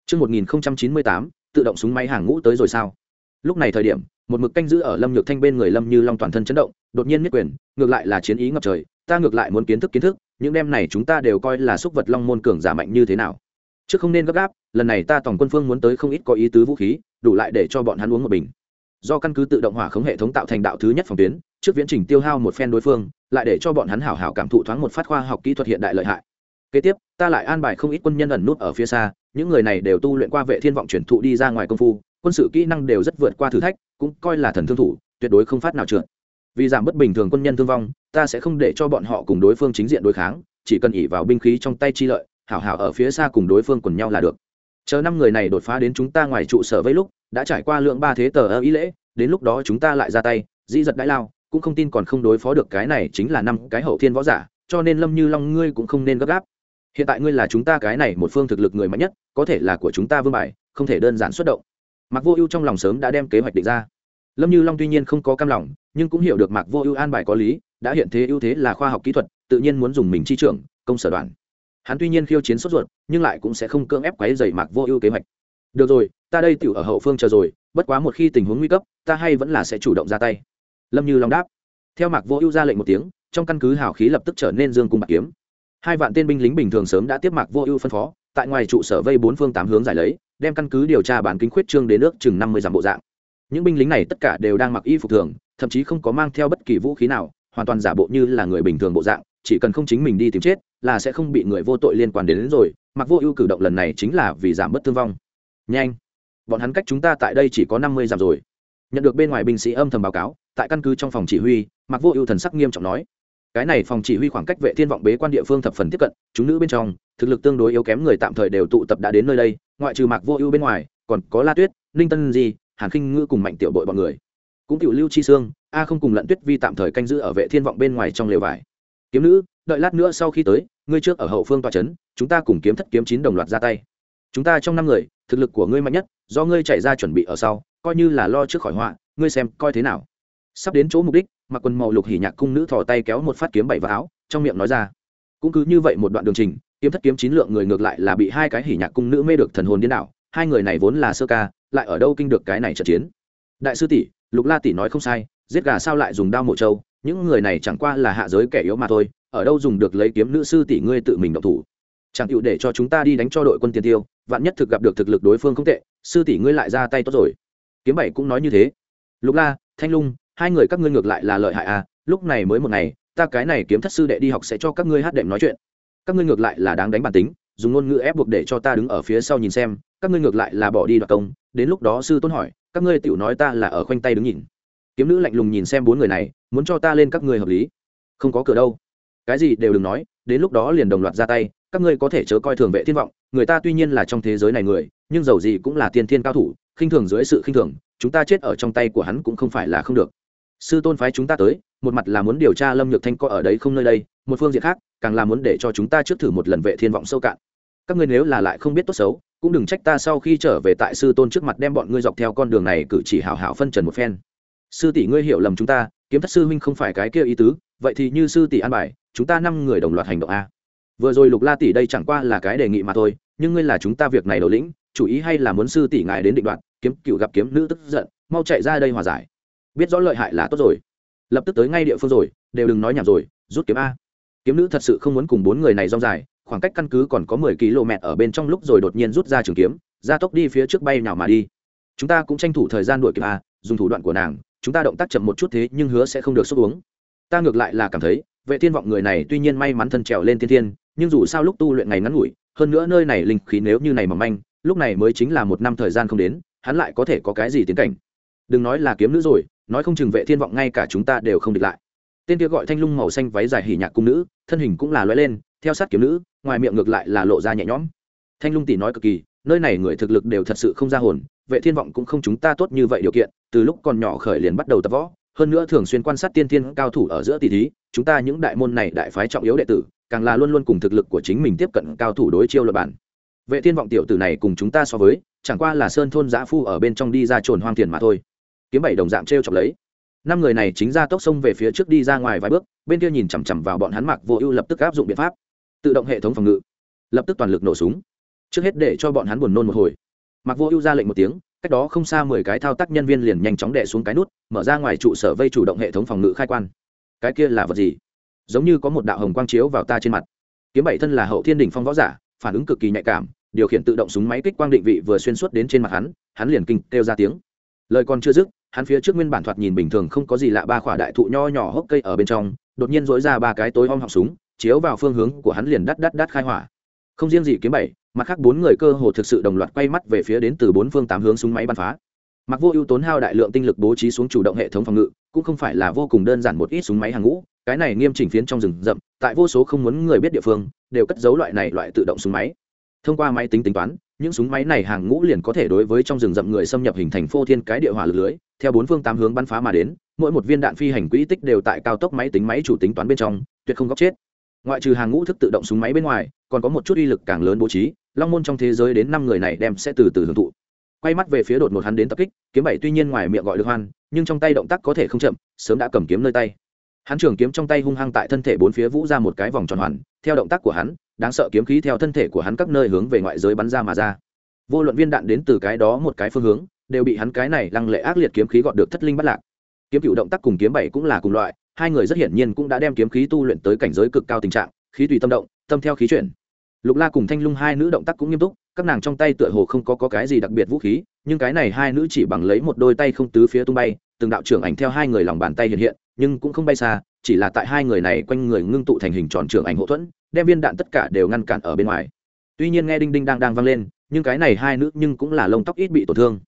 Trước 1098, tự động súng máy hàng ngũ tới rồi sao? Lúc này thời điểm, một mực canh giữ ở Lâm Nhược Thanh bên người Lâm Như Long toàn thân chấn động, đột nhiên nhất quyền, ngược lại là chiến ý ngập trời, ta ngược lại muốn kiến thức kiến thức, những đêm này chúng ta đều coi là xúc vật long môn cường giả mạnh như thế nào chứ không nên gấp gáp, lần này ta tổng quân phương muốn tới không ít có ý tứ vũ khí, đủ lại để cho bọn hắn uống một bình. Do căn cứ tự động hỏa khống hệ thống tạo thành đạo thứ nhất phòng tuyến, trước viễn trình tiêu hao một phen đối phương, lại để cho bọn hắn hảo hảo cảm thụ thoáng một phát khoa học kỹ thuật hiện đại lợi hại kế tiếp ta lại an bài không ít quân nhân ẩn nút ở phía xa những người này đều tu luyện qua vệ thiên vọng chuyển thụ đi ra ngoài công phu quân sự kỹ năng đều rất vượt qua thử thách cũng coi là thần thương thủ tuyệt đối không phát nào trượt vì giảm bất bình thường quân nhân thương vong ta sẽ không để cho bọn họ cùng đối phương chính diện đối kháng chỉ cần ỉ vào binh khí trong tay chi lợi hảo hảo ở phía xa cùng đối phương quần nhau là được. Chờ năm người này đột phá đến chúng ta ngoài trụ sở vây lúc, đã trải qua lượng ba thế tờ ơ ý lễ, đến lúc đó chúng ta lại ra tay, dĩ giật đãi lao, cũng không tin còn không đối phó được cái này chính là năm cái hậu thiên võ giả, cho nên lâm như long ngươi cũng không nên gấp gáp. Hiện tại ngươi là chúng ta cái này một phương thực lực người mạnh nhất, có thể là của chúng ta vương bài, không thể đơn giản xuất động. Mặc vô ưu trong lòng sớm đã đem kế hoạch định ra. Lâm như long tuy nhiên không có cam lòng, nhưng cũng hiểu được mặc vô ưu an bài có lý, đã hiện thế ưu thế là khoa học kỹ thuật, tự nhiên muốn dùng mình chi trưởng, công sở đoàn hắn tuy nhiên khiêu chiến sốt ruột, nhưng lại cũng sẽ không cưỡng ép quáy dày mạc vô ưu kế hoạch. Được rồi, ta đây tiểu ở hậu phương chờ rồi, bất quá một khi tình huống nguy cấp, ta hay vẫn là sẽ chủ động ra tay. Lâm như long đáp. Theo mạc vô ưu ra lệnh một tiếng, trong căn cứ hào khí lập tức trở nên dương cung bạc kiếm. Hai vạn tên binh lính bình thường sớm đã tiếp mạc vô ưu phân phó, tại ngoài trụ sở vây bốn phương tám hướng giải lấy, đem căn cứ điều tra bản kính khuyết trương đến nước chừng năm mươi dặm bộ dạng. Những binh lính này tất cả đều đang mặc y phục thường, thậm chí không có mang theo bất kỳ vũ khí nào hoàn toàn giả bộ như là người bình thường bộ dạng chỉ cần không chính mình đi tìm chết là sẽ không bị người vô tội liên quan đến, đến rồi. Mặc vô ưu cử động lần này chính là vì giảm bớt thương vong. Nhanh. Bọn hắn cách chúng ta tại đây chỉ có năm mươi dặm rồi. Nhận được bên ngoài binh sĩ âm thầm báo cáo tại căn cứ trong phòng chỉ huy mặc vô ưu thần sắc nghiêm trọng nói cái này phòng chỉ huy khoảng cách vệ thiên vọng bế quan địa phương thập phần tiếp cận chúng nữ bên trong thực lực tương đối yếu kém người tạm thời đều tụ tập đã đến nơi đây ngoại trừ mạc vô ưu bên ngoài còn có la tuyết ninh tân di hàn khinh ngư cùng mạnh tiểu bội bọn người. Cũng tiểu lưu chi sương a không cùng lận tuyết vi tạm thời canh giữ ở vệ thiên vọng bên ngoài trong lều vải. Kiếm nữ, đợi lát nữa sau khi tới, ngươi trước ở hậu phương tòa trấn chúng ta cùng kiếm thất kiếm chín đồng loạt ra tay. Chúng ta trong năm người, thực lực của ngươi mạnh nhất, do ngươi chạy ra chuẩn bị ở sau, coi như là lo trước khỏi họa, ngươi xem coi thế nào. Sắp đến chỗ mục đích, mặc quần màu lục hỉ nhạc cung nữ thò tay kéo một phát kiếm bảy vào áo, trong miệng nói ra. Cũng cứ như vậy một đoạn đường trình, kiếm thất kiếm chín lượng người ngược lại là bị hai cái hỉ nhạc cung nữ mê được thần hồn điên đảo, hai người này vốn là sơ ca, lại ở đâu kinh được cái này trận chiến? Đại sư tỷ, lục la tỷ nói không sai giết gà sao lại dùng đao mộ trâu? những người này chẳng qua là hạ giới kẻ yếu mà thôi, ở đâu dùng được lấy kiếm nữ sư tỷ ngươi tự mình động thủ. Chẳng chịu để cho chúng ta đi đánh cho đội quân tiền tiêu, vạn nhất thực gặp được thực lực đối phương không tệ, sư tỷ ngươi lại ra tay tốt rồi. Kiếm bảy cũng nói như thế. Lục la, thanh lung, hai người các ngươi ngược lại là lợi hại à lúc này mới một ngày, ta cái này kiếm thất sư đệ đi học sẽ cho các ngươi hát đệm nói chuyện. Các ngươi ngược lại là đáng đánh bản tính, dùng ngôn ngữ ép buộc để cho ta đứng ở phía sau nhìn xem, các ngươi ngược lại là bỏ đi đoạt công, đến lúc đó sư tôn hỏi, các ngươi tiểu nói ta là ở khoanh tay đứng nhìn kiếm nữ lạnh lùng nhìn xem bốn người này, muốn cho ta lên các ngươi hợp lý. Không có cửa đâu. Cái gì đều đừng nói, đến lúc đó liền đồng loạt ra tay, các ngươi có thể chớ coi thường vệ thiên vọng, người ta tuy nhiên là trong thế giới này người, nhưng dầu gì cũng là tiên thiên cao thủ, khinh thường dưới sự khinh thường, chúng ta chết ở trong tay của hắn cũng không phải là không được. Sư tôn phái chúng ta tới, một mặt là muốn điều tra lâm nhược thanh có ở đấy không nơi đây, một phương diện khác, càng là muốn để cho chúng ta trước thử một lần vệ thiên vọng sâu cạn. Các ngươi nếu là lại không biết tốt xấu, cũng đừng trách ta sau khi trở về tại sư tôn trước mặt đem bọn ngươi dọc theo con đường này cử chỉ hảo hảo phân trần một phen sư tỷ ngươi hiểu lầm chúng ta, kiếm thất sư huynh không phải cái kia ý tứ, vậy thì như sư tỷ an bài, chúng ta năm người đồng loạt hành động a. Vừa rồi lục la tỷ đây chẳng qua là cái đề nghị mà thôi, nhưng ngươi là chúng ta việc này đầu lĩnh, chủ ý hay là muốn sư tỷ ngài đến định đoạn kiếm cựu gặp kiếm nữ tức giận, mau chạy ra đây hòa giải. Biết rõ lợi hại là tốt rồi. Lập tức tới ngay địa phương rồi, đều đừng nói nhảm rồi, rút kiếm a. Kiếm nữ thật sự không muốn cùng bốn người này rong dài, khoảng cách căn cứ còn có mười km ở bên trong lúc rồi đột nhiên rút ra trường kiếm, ra tốc đi phía trước bay nào mà đi. Chúng ta cũng tranh thủ thời gian đuổi kịp a, dùng thủ đoạn của nàng chúng ta động tác chậm một chút thế nhưng hứa sẽ không được xúc uống. Ta ngược lại là cảm thấy, vệ thiên vọng người này tuy nhiên may mắn thân trèo lên thiên thiên, nhưng dù sao lúc tu luyện ngày ngắn ngủi, hơn nữa nơi này linh khí nếu như này mà manh, lúc này mới chính là một năm thời gian không đến, hắn lại có thể có cái gì tiến cảnh. Đừng nói là kiếm nữ rồi, nói không chừng vệ thiên vọng ngay cả chúng ta đều không địch lại. Tên kia gọi thanh lung màu xanh váy dài hỉ nhạc cung nữ, thân hình cũng là loay lên, theo sát kiếm nữ, ngoài miệng ngược lại là lộ ra nhẹ nhõm. Thanh lung tỷ nói cực kỳ nơi này người thực lực đều thật sự không ra hồn, vệ thiên vọng cũng không chúng ta tốt như vậy điều kiện, từ lúc còn nhỏ khởi liền bắt đầu tập võ, hơn nữa thường xuyên quan sát tiên thiên cao thủ ở giữa tỷ thí, chúng ta những đại môn này đại phái trọng yếu đệ tử, càng là luôn luôn cùng thực lực của chính mình tiếp cận cao thủ đối chiêu luật bản. Vệ thiên vọng tiểu tử này cùng chúng ta so với, chẳng qua là sơn thôn giã phu ở bên trong đi ra trồn hoang tiền mà thôi. Kiếm bảy đồng dạng trêu chọc lấy. Năm người này chính ra tốc sông về phía trước đi ra ngoài vài bước, bên kia nhìn chằm chằm vào bọn hắn mặc vô ưu lập tức áp dụng biện pháp, tự động hệ thống phòng ngự, lập tức toàn lực nổ súng trước hết để cho bọn hắn buồn nôn một hồi. Mặc vô ưu ra lệnh một tiếng, cách đó không xa mười cái thao tác nhân viên liền nhanh chóng đẻ xuống cái nút, mở ra ngoài trụ sở vây chủ động hệ thống phòng ngự khai quan. Cái kia là vật gì? Giống như có một đạo hồng quang chiếu vào ta trên mặt. Kiếm bảy thân là hậu thiên đỉnh phong võ giả, phản ứng cực kỳ nhạy cảm, điều khiển tự động súng máy kích quang định vị vừa xuyên suốt đến trên mặt hắn hắn liền kinh kêu ra tiếng. Lời còn chưa dứt, hắn phía trước nguyên bản thoạt nhìn bình thường không có gì lạ ba khỏa đại thụ nho nhỏ hốc cây ở bên trong, đột nhiên dối ra ba cái tối om học súng, chiếu vào phương hướng của hắn liền đắt đắt đắt khai hỏa không riêng gì kiếm bảy, mặt khác bốn người cơ hồ thực sự đồng loạt quay mắt về phía đến từ bốn phương tám hướng súng máy bắn phá. Mặc vô ưu tốn hao đại lượng tinh lực bố trí xuống chủ động hệ thống phòng ngự, cũng không phải là vô cùng đơn giản một ít súng máy hàng ngũ, cái này nghiêm chỉnh phiến trong rừng rậm, tại vô số không muốn người biết địa phương, đều cất giấu loại này loại tự động súng máy. Thông qua máy tính tính toán, những súng máy này hàng ngũ liền có thể đối với trong rừng rậm người xâm nhập hình thành phô thiên cái địa hỏa lực lưới, theo bốn phương tám hướng bắn phá mà đến, mỗi một viên đạn phi hành quỹ tích đều tại cao tốc máy tính máy chủ tính toán bên trong, tuyệt không góc chết. Ngoại trừ hàng ngũ thức tự động súng máy bên ngoài còn có một chút uy lực càng lớn bố trí, long môn trong thế giới đến năm người này đem sẽ từ từ hưởng thụ. Quay mắt về phía đột một hắn đến tập kích, kiếm bảy tuy nhiên ngoài miệng gọi được hoan, nhưng trong tay động tác có thể không chậm, sớm đã cầm kiếm nơi tay. Hắn trường kiếm trong tay hung hăng tại thân thể bốn phía vũ ra một cái vòng tròn hoàn, theo động tác của hắn, đáng sợ kiếm khí theo thân thể của hắn các nơi hướng về ngoại giới bắn ra mà ra. Vô luận viên đạn đến từ cái đó một cái phương hướng, đều bị hắn cái này lăng lệ ác liệt kiếm khí gọt được thất linh bắt lạc. Kiếm cựu động tác cùng kiếm bảy cũng là cùng loại, hai người rất hiển nhiên cũng đã đem kiếm khí tu luyện tới cảnh giới cực cao tình trạng, khí tùy tâm động, tâm theo khí chuyển lục la cùng thanh lung hai nữ động tác cũng nghiêm túc các nàng trong tay tựa hồ không có, có cái gì đặc biệt vũ khí nhưng cái này hai nữ chỉ bằng lấy một đôi tay không tứ phía tung bay từng đạo trưởng ảnh theo hai người lòng bàn tay hiện hiện nhưng cũng không bay xa chỉ là tại hai người này quanh người ngưng tụ thành hình tròn trưởng ảnh hậu thuẫn đem viên đạn tất cả đều ngăn cản ở bên ngoài. Tuy nhiên nghe đinh đinh đang đang vang lên nhưng cái này hai nữ nhưng cũng là lông tóc ít bị tổn thương.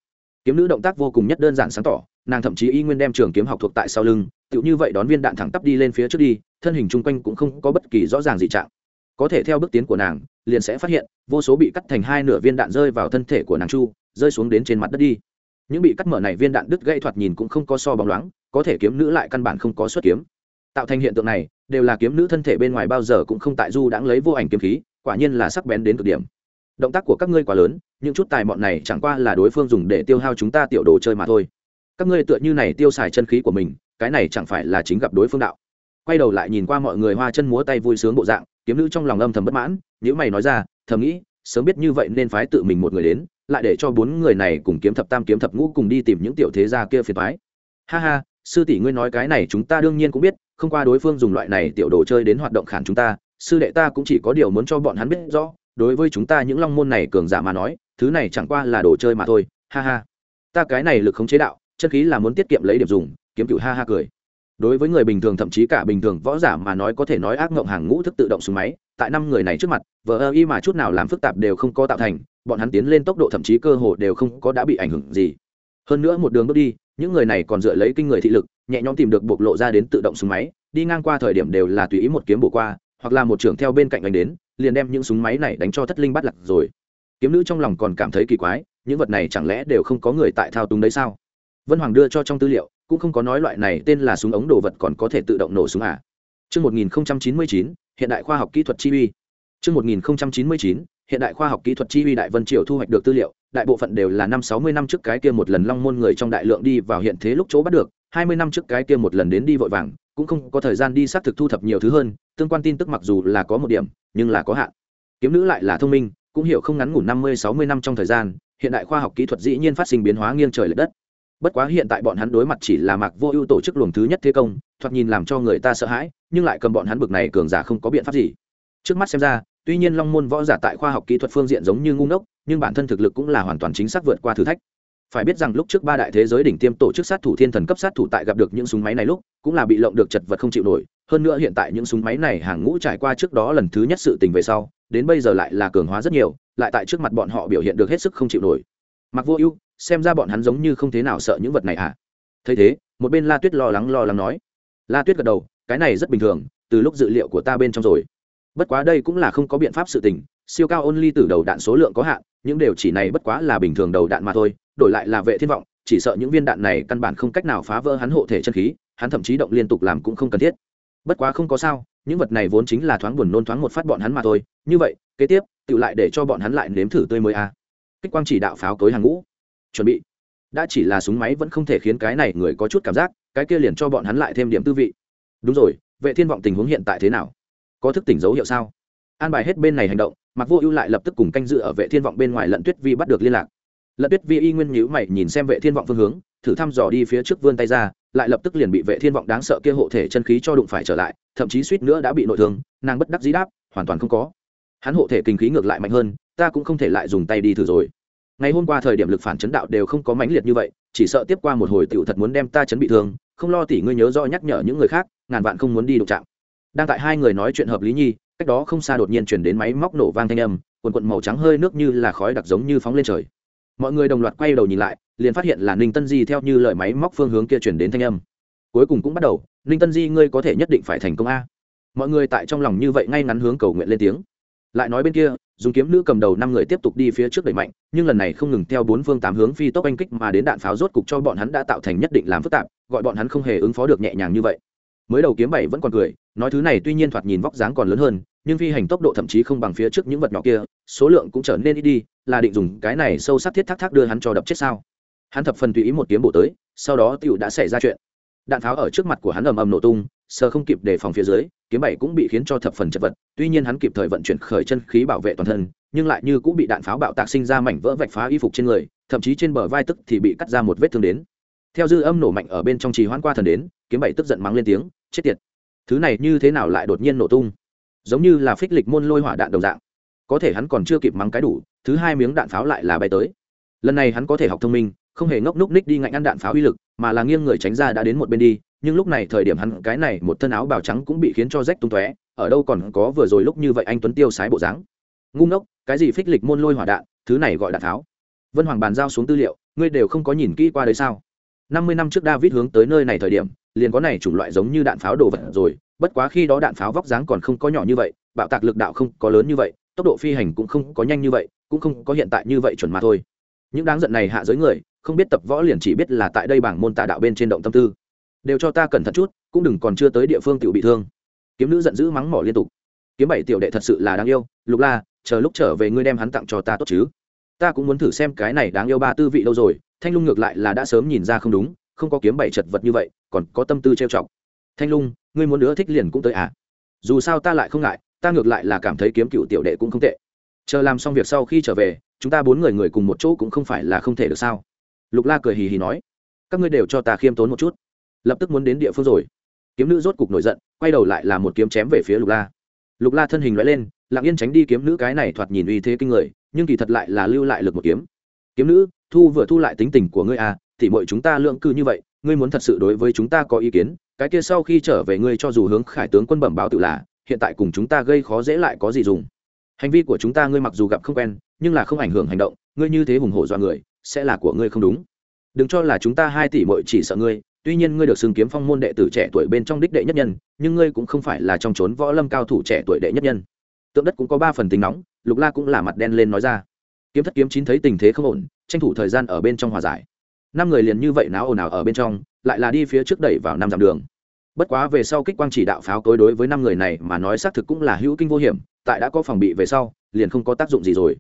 Kiếm nữ động tác vô cùng nhất đơn giản sáng tỏ nàng thậm chí y nguyên đem trường kiếm học thuộc tại sau lưng tựu như vậy đón viên đạn thẳng tắp đi lên phía trước đi thân hình chung quanh cũng không có bất kỳ rõ ràng gì trạng có thể theo bước tiến của nàng, liền sẽ phát hiện, vô số bị cắt thành hai nửa viên đạn rơi vào thân thể của nàng chu, rơi xuống đến trên mặt đất đi. Những bị cắt mở này viên đạn đứt gãy thoạt nhìn cũng không có so bóng loáng, có thể kiếm nữ lại căn bản không có xuất kiếm. Tạo thành hiện tượng này, đều là kiếm nữ thân thể bên ngoài bao giờ cũng không tại du đãng lấy vô ảnh kiếm khí, quả nhiên là sắc bén đến cực điểm. Động tác của các ngươi quá lớn, những chút tài mọn này chẳng qua là đối phương dùng để tiêu hao chúng ta tiểu đồ chơi mà thôi. Các ngươi tựa như này tiêu xài chân khí của mình, cái này chẳng phải là chính gặp đối phương đạo quay đầu lại nhìn qua mọi người hoa chân múa tay vui sướng bộ dạng, kiếm nữ trong lòng âm thầm bất mãn nếu mày nói ra, thầm nghĩ, sớm biết như vậy nên phái tự mình một người đến, lại để cho bốn người này cùng kiếm thập tam kiếm thập ngũ cùng đi tìm những tiểu thế gia kia phiền phái ha ha, sư tỷ ngươi nói cái này chúng ta đương nhiên cũng biết, không qua đối phương dùng loại này tiểu đồ chơi đến hoạt động khản chúng ta, sư đệ ta cũng chỉ có điều muốn cho bọn hắn biết rõ, đối với chúng ta những long môn này cường giả mà nói, thứ này chẳng qua là đồ chơi mà thôi, ha ha. Ta cái này lực không chế đạo, chân khí là muốn tiết kiệm lấy điểm dùng, kiếm cựu ha ha cười đối với người bình thường thậm chí cả bình thường võ giả mà nói có thể nói ác ngộng hàng ngũ thức tự động súng máy, tại năm người này trước mặt, vờ ơ y mà chút nào làm phức tạp đều không có tạo thành, bọn hắn tiến lên tốc độ thậm chí cơ hồ đều không có đã bị ảnh hưởng gì. Hơn nữa một đường bước đi, những người này còn dựa lấy kinh người thị lực, nhẹ nhõm tìm được bộc lộ ra đến tự động súng máy, đi ngang qua thời điểm đều là tùy ý một kiếm bổ qua, hoặc là một trưởng theo bên cạnh đánh đến, liền đem những súng máy này đánh cho thất linh bắt lạc rồi. Kiếm nữ trong lòng còn cảm thấy kỳ quái, những vật này chẳng lẽ đều không có người tại thao túng đấy sao? Vân hoàng đưa cho trong tư liệu cũng không có nói loại này tên là súng ống đồ vật còn có thể tự động nổ súng à. Chương 1099, hiện đại khoa học kỹ thuật chi uy. Chương 1099, hiện đại khoa học kỹ thuật chi uy đại vân triều thu hoạch được tư liệu, đại bộ phận đều là năm 60 năm trước cái kia một lần long môn người trong đại lượng đi vào hiện thế lúc chỗ bắt được, 20 năm trước cái kia một lần đến đi vội vàng, cũng không có thời gian đi xác thực thu thập nhiều thứ hơn, tương quan tin tức mặc dù là có một điểm, nhưng là có hạn. Kiếm nữ lại là thông minh, cũng hiểu không ngắn ngủn 50 60 năm trong thời gian, hiện đại khoa học kỹ thuật dĩ nhiên phát sinh biến hóa nghiêng trời lệch đất bất quá hiện tại bọn hắn đối mặt chỉ là mạc vô ưu tổ chức luồng thứ nhất thế công, thoạt nhìn làm cho người ta sợ hãi, nhưng lại cầm bọn hắn bực này cường giả không có biện pháp gì. Trước mắt xem ra, tuy nhiên long môn võ giả tại khoa học kỹ thuật phương diện giống như ngu ngốc, nhưng bản thân thực lực cũng là hoàn toàn chính xác vượt qua thử thách. Phải biết rằng lúc trước ba đại thế giới đỉnh tiêm tổ chức sát thủ thiên thần cấp sát thủ tại gặp được những súng máy này lúc, cũng là bị lộng được chật vật không chịu nổi. Hơn nữa hiện tại những súng máy này hàng ngũ trải qua trước đó lần thứ nhất sự tình về sau, đến bây giờ lại là cường hóa rất nhiều, lại tại trước mặt bọn họ biểu hiện được hết sức không chịu nổi mặc vô ưu, xem ra bọn hắn giống như không thế nào sợ những vật này à. Thấy thế, một bên la tuyết lo lắng lo lắng nói. La tuyết gật đầu, cái này rất bình thường, từ lúc dự liệu của ta bên trong rồi. Bất quá đây cũng là không có biện pháp sự tình, siêu cao ôn ly từ đầu đạn số lượng có hạn, những điều chỉ này bất quá là bình thường đầu đạn mà thôi, đổi lại là vệ thiên vọng, chỉ sợ những viên đạn này căn bản không cách nào phá vỡ hắn hộ thể chân khí, hắn thậm chí động liên tục làm cũng không cần thiết. Bất quá không có sao, những vật này vốn chính là thoáng buồn nôn thoáng một phát bọn hắn mà thôi, như vậy, kế tiếp, tự lại để cho bọn hắn lại nếm thử tươi mới a à kích quang chỉ đạo pháo cối hàng ngũ. Chuẩn bị. Đã chỉ là súng máy vẫn không thể khiến cái này người có chút cảm giác, cái kia liền cho bọn hắn lại thêm điểm tư vị. Đúng rồi, vệ thiên vọng tình huống hiện tại thế nào? Có thức tỉnh dấu hiệu sao? An bài hết bên này hành động mặc vô ưu lại lập tức cùng canh dự ở vệ thiên vọng bên ngoài lận tuyết vi bắt được liên lạc. Lận tuyết vi y nguyên nhữ mày nhìn xem vệ thiên vọng phương hướng, thử thăm dò đi phía trước vươn tay ra, lại lập tức liền bị vệ thiên vọng đáng sợ kia hộ thể chân khí cho đụng phải trở lại, thậm chí suýt nữa đã bị nội thương, nàng bất đắc dĩ đáp, hoàn toàn không có hắn hộ thể kinh khí ngược lại mạnh hơn, ta cũng không thể lại dùng tay đi thử rồi. Ngày hôm qua thời điểm lực phản chấn đạo đều không có mãnh liệt như vậy, chỉ sợ tiếp qua một hồi tựu thật muốn đem ta chấn bị thương, không lo tỉ ngươi nhớ do nhắc nhở những người khác, ngàn vạn không muốn đi đụng chạm. Đang tại hai người nói chuyện hợp lý nhi, cách đó không xa đột nhiên chuyển đến máy móc nổ vang thanh âm, quần quận màu trắng hơi nước như là khói đặc giống như phóng lên trời. Mọi người đồng loạt quay đầu nhìn lại, liền phát hiện là ninh tân di theo như lời máy móc phương hướng kia chuyển đến thanh âm. Cuối cùng cũng bắt đầu, ninh tân di, ngươi có thể nhất định phải thành công a. Mọi người tại trong lòng như vậy ngay ngắn hướng cầu nguyện lên tiếng lại nói bên kia, dùng kiếm nữ cầm đầu năm người tiếp tục đi phía trước đẩy mạnh, nhưng lần này không ngừng theo bốn phương tám hướng phi tốc anh kích mà đến đạn pháo rốt cục cho bọn hắn đã tạo thành nhất định làm phức tạp, gọi bọn hắn không hề ứng phó được nhẹ nhàng như vậy. Mới đầu kiếm bảy vẫn còn cười, nói thứ này tuy nhiên thoạt nhìn vóc dáng còn lớn hơn, nhưng phi hành tốc độ thậm chí không bằng phía trước những vật nhỏ kia, số lượng cũng trở nên ít đi, là định dùng cái này sâu sắc thiết thác thác đưa hắn cho đập chết sao? Hắn thập phần tùy ý một kiếm bổ tới, sau đó tựu đã xảy ra chuyện. Đạn pháo ở trước mặt của hắn ầm ầm nổ tung sờ không kịp đề phòng phía dưới, kiếm bảy cũng bị khiến cho thập phần chật vật. Tuy nhiên hắn kịp thời vận chuyển khởi chân khí bảo vệ toàn thân, nhưng lại như cũng bị đạn pháo bạo tạc sinh ra mảnh vỡ vạch phá y phục trên người, thậm chí trên bờ vai tức thì bị cắt ra một vết thương đến. Theo dư âm nổ mạnh ở bên trong trì hoãn qua thần đến, kiếm bảy tức giận mắng lên tiếng, chết tiệt. Thứ này như thế nào lại đột nhiên nổ tung? Giống như là phích lịch môn lôi hỏa đạn đồng dạng. Có thể hắn còn chưa kịp mắng cái đủ, thứ hai miếng đạn pháo lại là bay tới. Lần này hắn có thể học thông minh, không hề ngốc núc ních đi ngạnh ăn đạn pháo uy lực, mà là nghiêng người tránh ra đã đến một bên đi nhưng lúc này thời điểm hắn cái này một thân áo bào trắng cũng bị khiến cho rách tung tóe, ở đâu còn có vừa rồi lúc như vậy anh tuấn tiêu sái bộ dáng. Ngu ngốc, cái gì phích lịch môn lôi hỏa đạn, thứ này gọi đạn tháo. Vân hoàng bàn giao xuống tư liệu, ngươi đều không có nhìn kỹ qua đấy sao? Năm mươi năm trước david hướng tới nơi này thời điểm, liền có này chủng loại giống như đạn pháo đồ vật rồi, bất quá khi đó đạn pháo vóc dáng còn không có nhỏ như vậy, bạo tạc lực đạo không có lớn như vậy, tốc độ phi hành cũng không có nhanh như vậy, cũng không có hiện tại như vậy chuẩn mà thôi. Những đáng giận này hạ giới người, không biết tập võ liền chỉ biết là tại đây bảng môn tà đạo bên trên động tâm tư đều cho ta cẩn thận chút, cũng đừng còn chưa tới địa phương tiểu bị thương. Kiếm nữ giận dữ mắng mỏ liên tục. Kiếm bảy tiểu đệ thật sự là đáng yêu, lục la, chờ lúc trở về ngươi đem hắn tặng cho ta tốt chứ? Ta cũng muốn thử xem cái này đáng yêu ba tư vị đâu rồi, thanh lung ngược lại là đã sớm nhìn ra không đúng, không có kiếm bảy chật vật như vậy, còn có tâm tư trêu chọc. Thanh lung, ngươi muốn nữa thích liền cũng tới à? Dù sao ta lại không ngại, ta ngược lại là cảm thấy kiếm cựu tiểu đệ cũng không tệ. Chờ làm xong việc sau khi trở về, chúng ta bốn người người cùng một chỗ cũng không phải là không thể được sao? Lục la cười hì hì nói, các ngươi đều cho ta khiêm tốn một chút lập tức muốn đến địa phương rồi. Kiếm nữ rốt cục nổi giận, quay đầu lại là một kiếm chém về phía lục la. Lục la thân hình loại lên, lặng yên tránh đi kiếm nữ cái này thoạt nhìn uy thế kinh người, nhưng kỳ thật lại là lưu lại lực một kiếm. Kiếm nữ, thu vừa thu lại tính tình của ngươi à thì mọi chúng ta lượng cư như vậy, ngươi muốn thật sự đối với chúng ta có ý kiến, cái kia sau khi trở về ngươi cho dù hướng khải tướng quân bẩm báo tự là, hiện tại cùng chúng ta gây khó dễ lại có gì dùng. Hành vi của chúng ta ngươi mặc dù gặp không quen, nhưng là không ảnh hưởng hành động, ngươi như thế hùng hổ do người, sẽ là của ngươi không đúng. Đừng cho là chúng ta hai tỷ mội chỉ sợ ngươi tuy nhiên ngươi được xưng kiếm phong môn đệ tử trẻ tuổi bên trong đích đệ nhất nhân, nhưng ngươi cũng không phải là trong trốn võ lâm cao thủ trẻ tuổi đệ nhất nhân. Tượng đất cũng có ba phần tính nóng, lục la cũng là mặt đen lên nói ra. Kiếm thất kiếm chín thấy tình thế không ổn, tranh thủ thời gian ở bên trong hòa giải. Năm người liền như vậy náo ồn ào ở bên trong, lại là đi phía trước đẩy vào năm dặm đường. Bất quá về sau kích quang chỉ đạo pháo cối đối với năm người này mà nói xác thực cũng là hữu kinh vô hiểm, tại đã có phòng bị về sau, liền không có tác dụng gì rồi.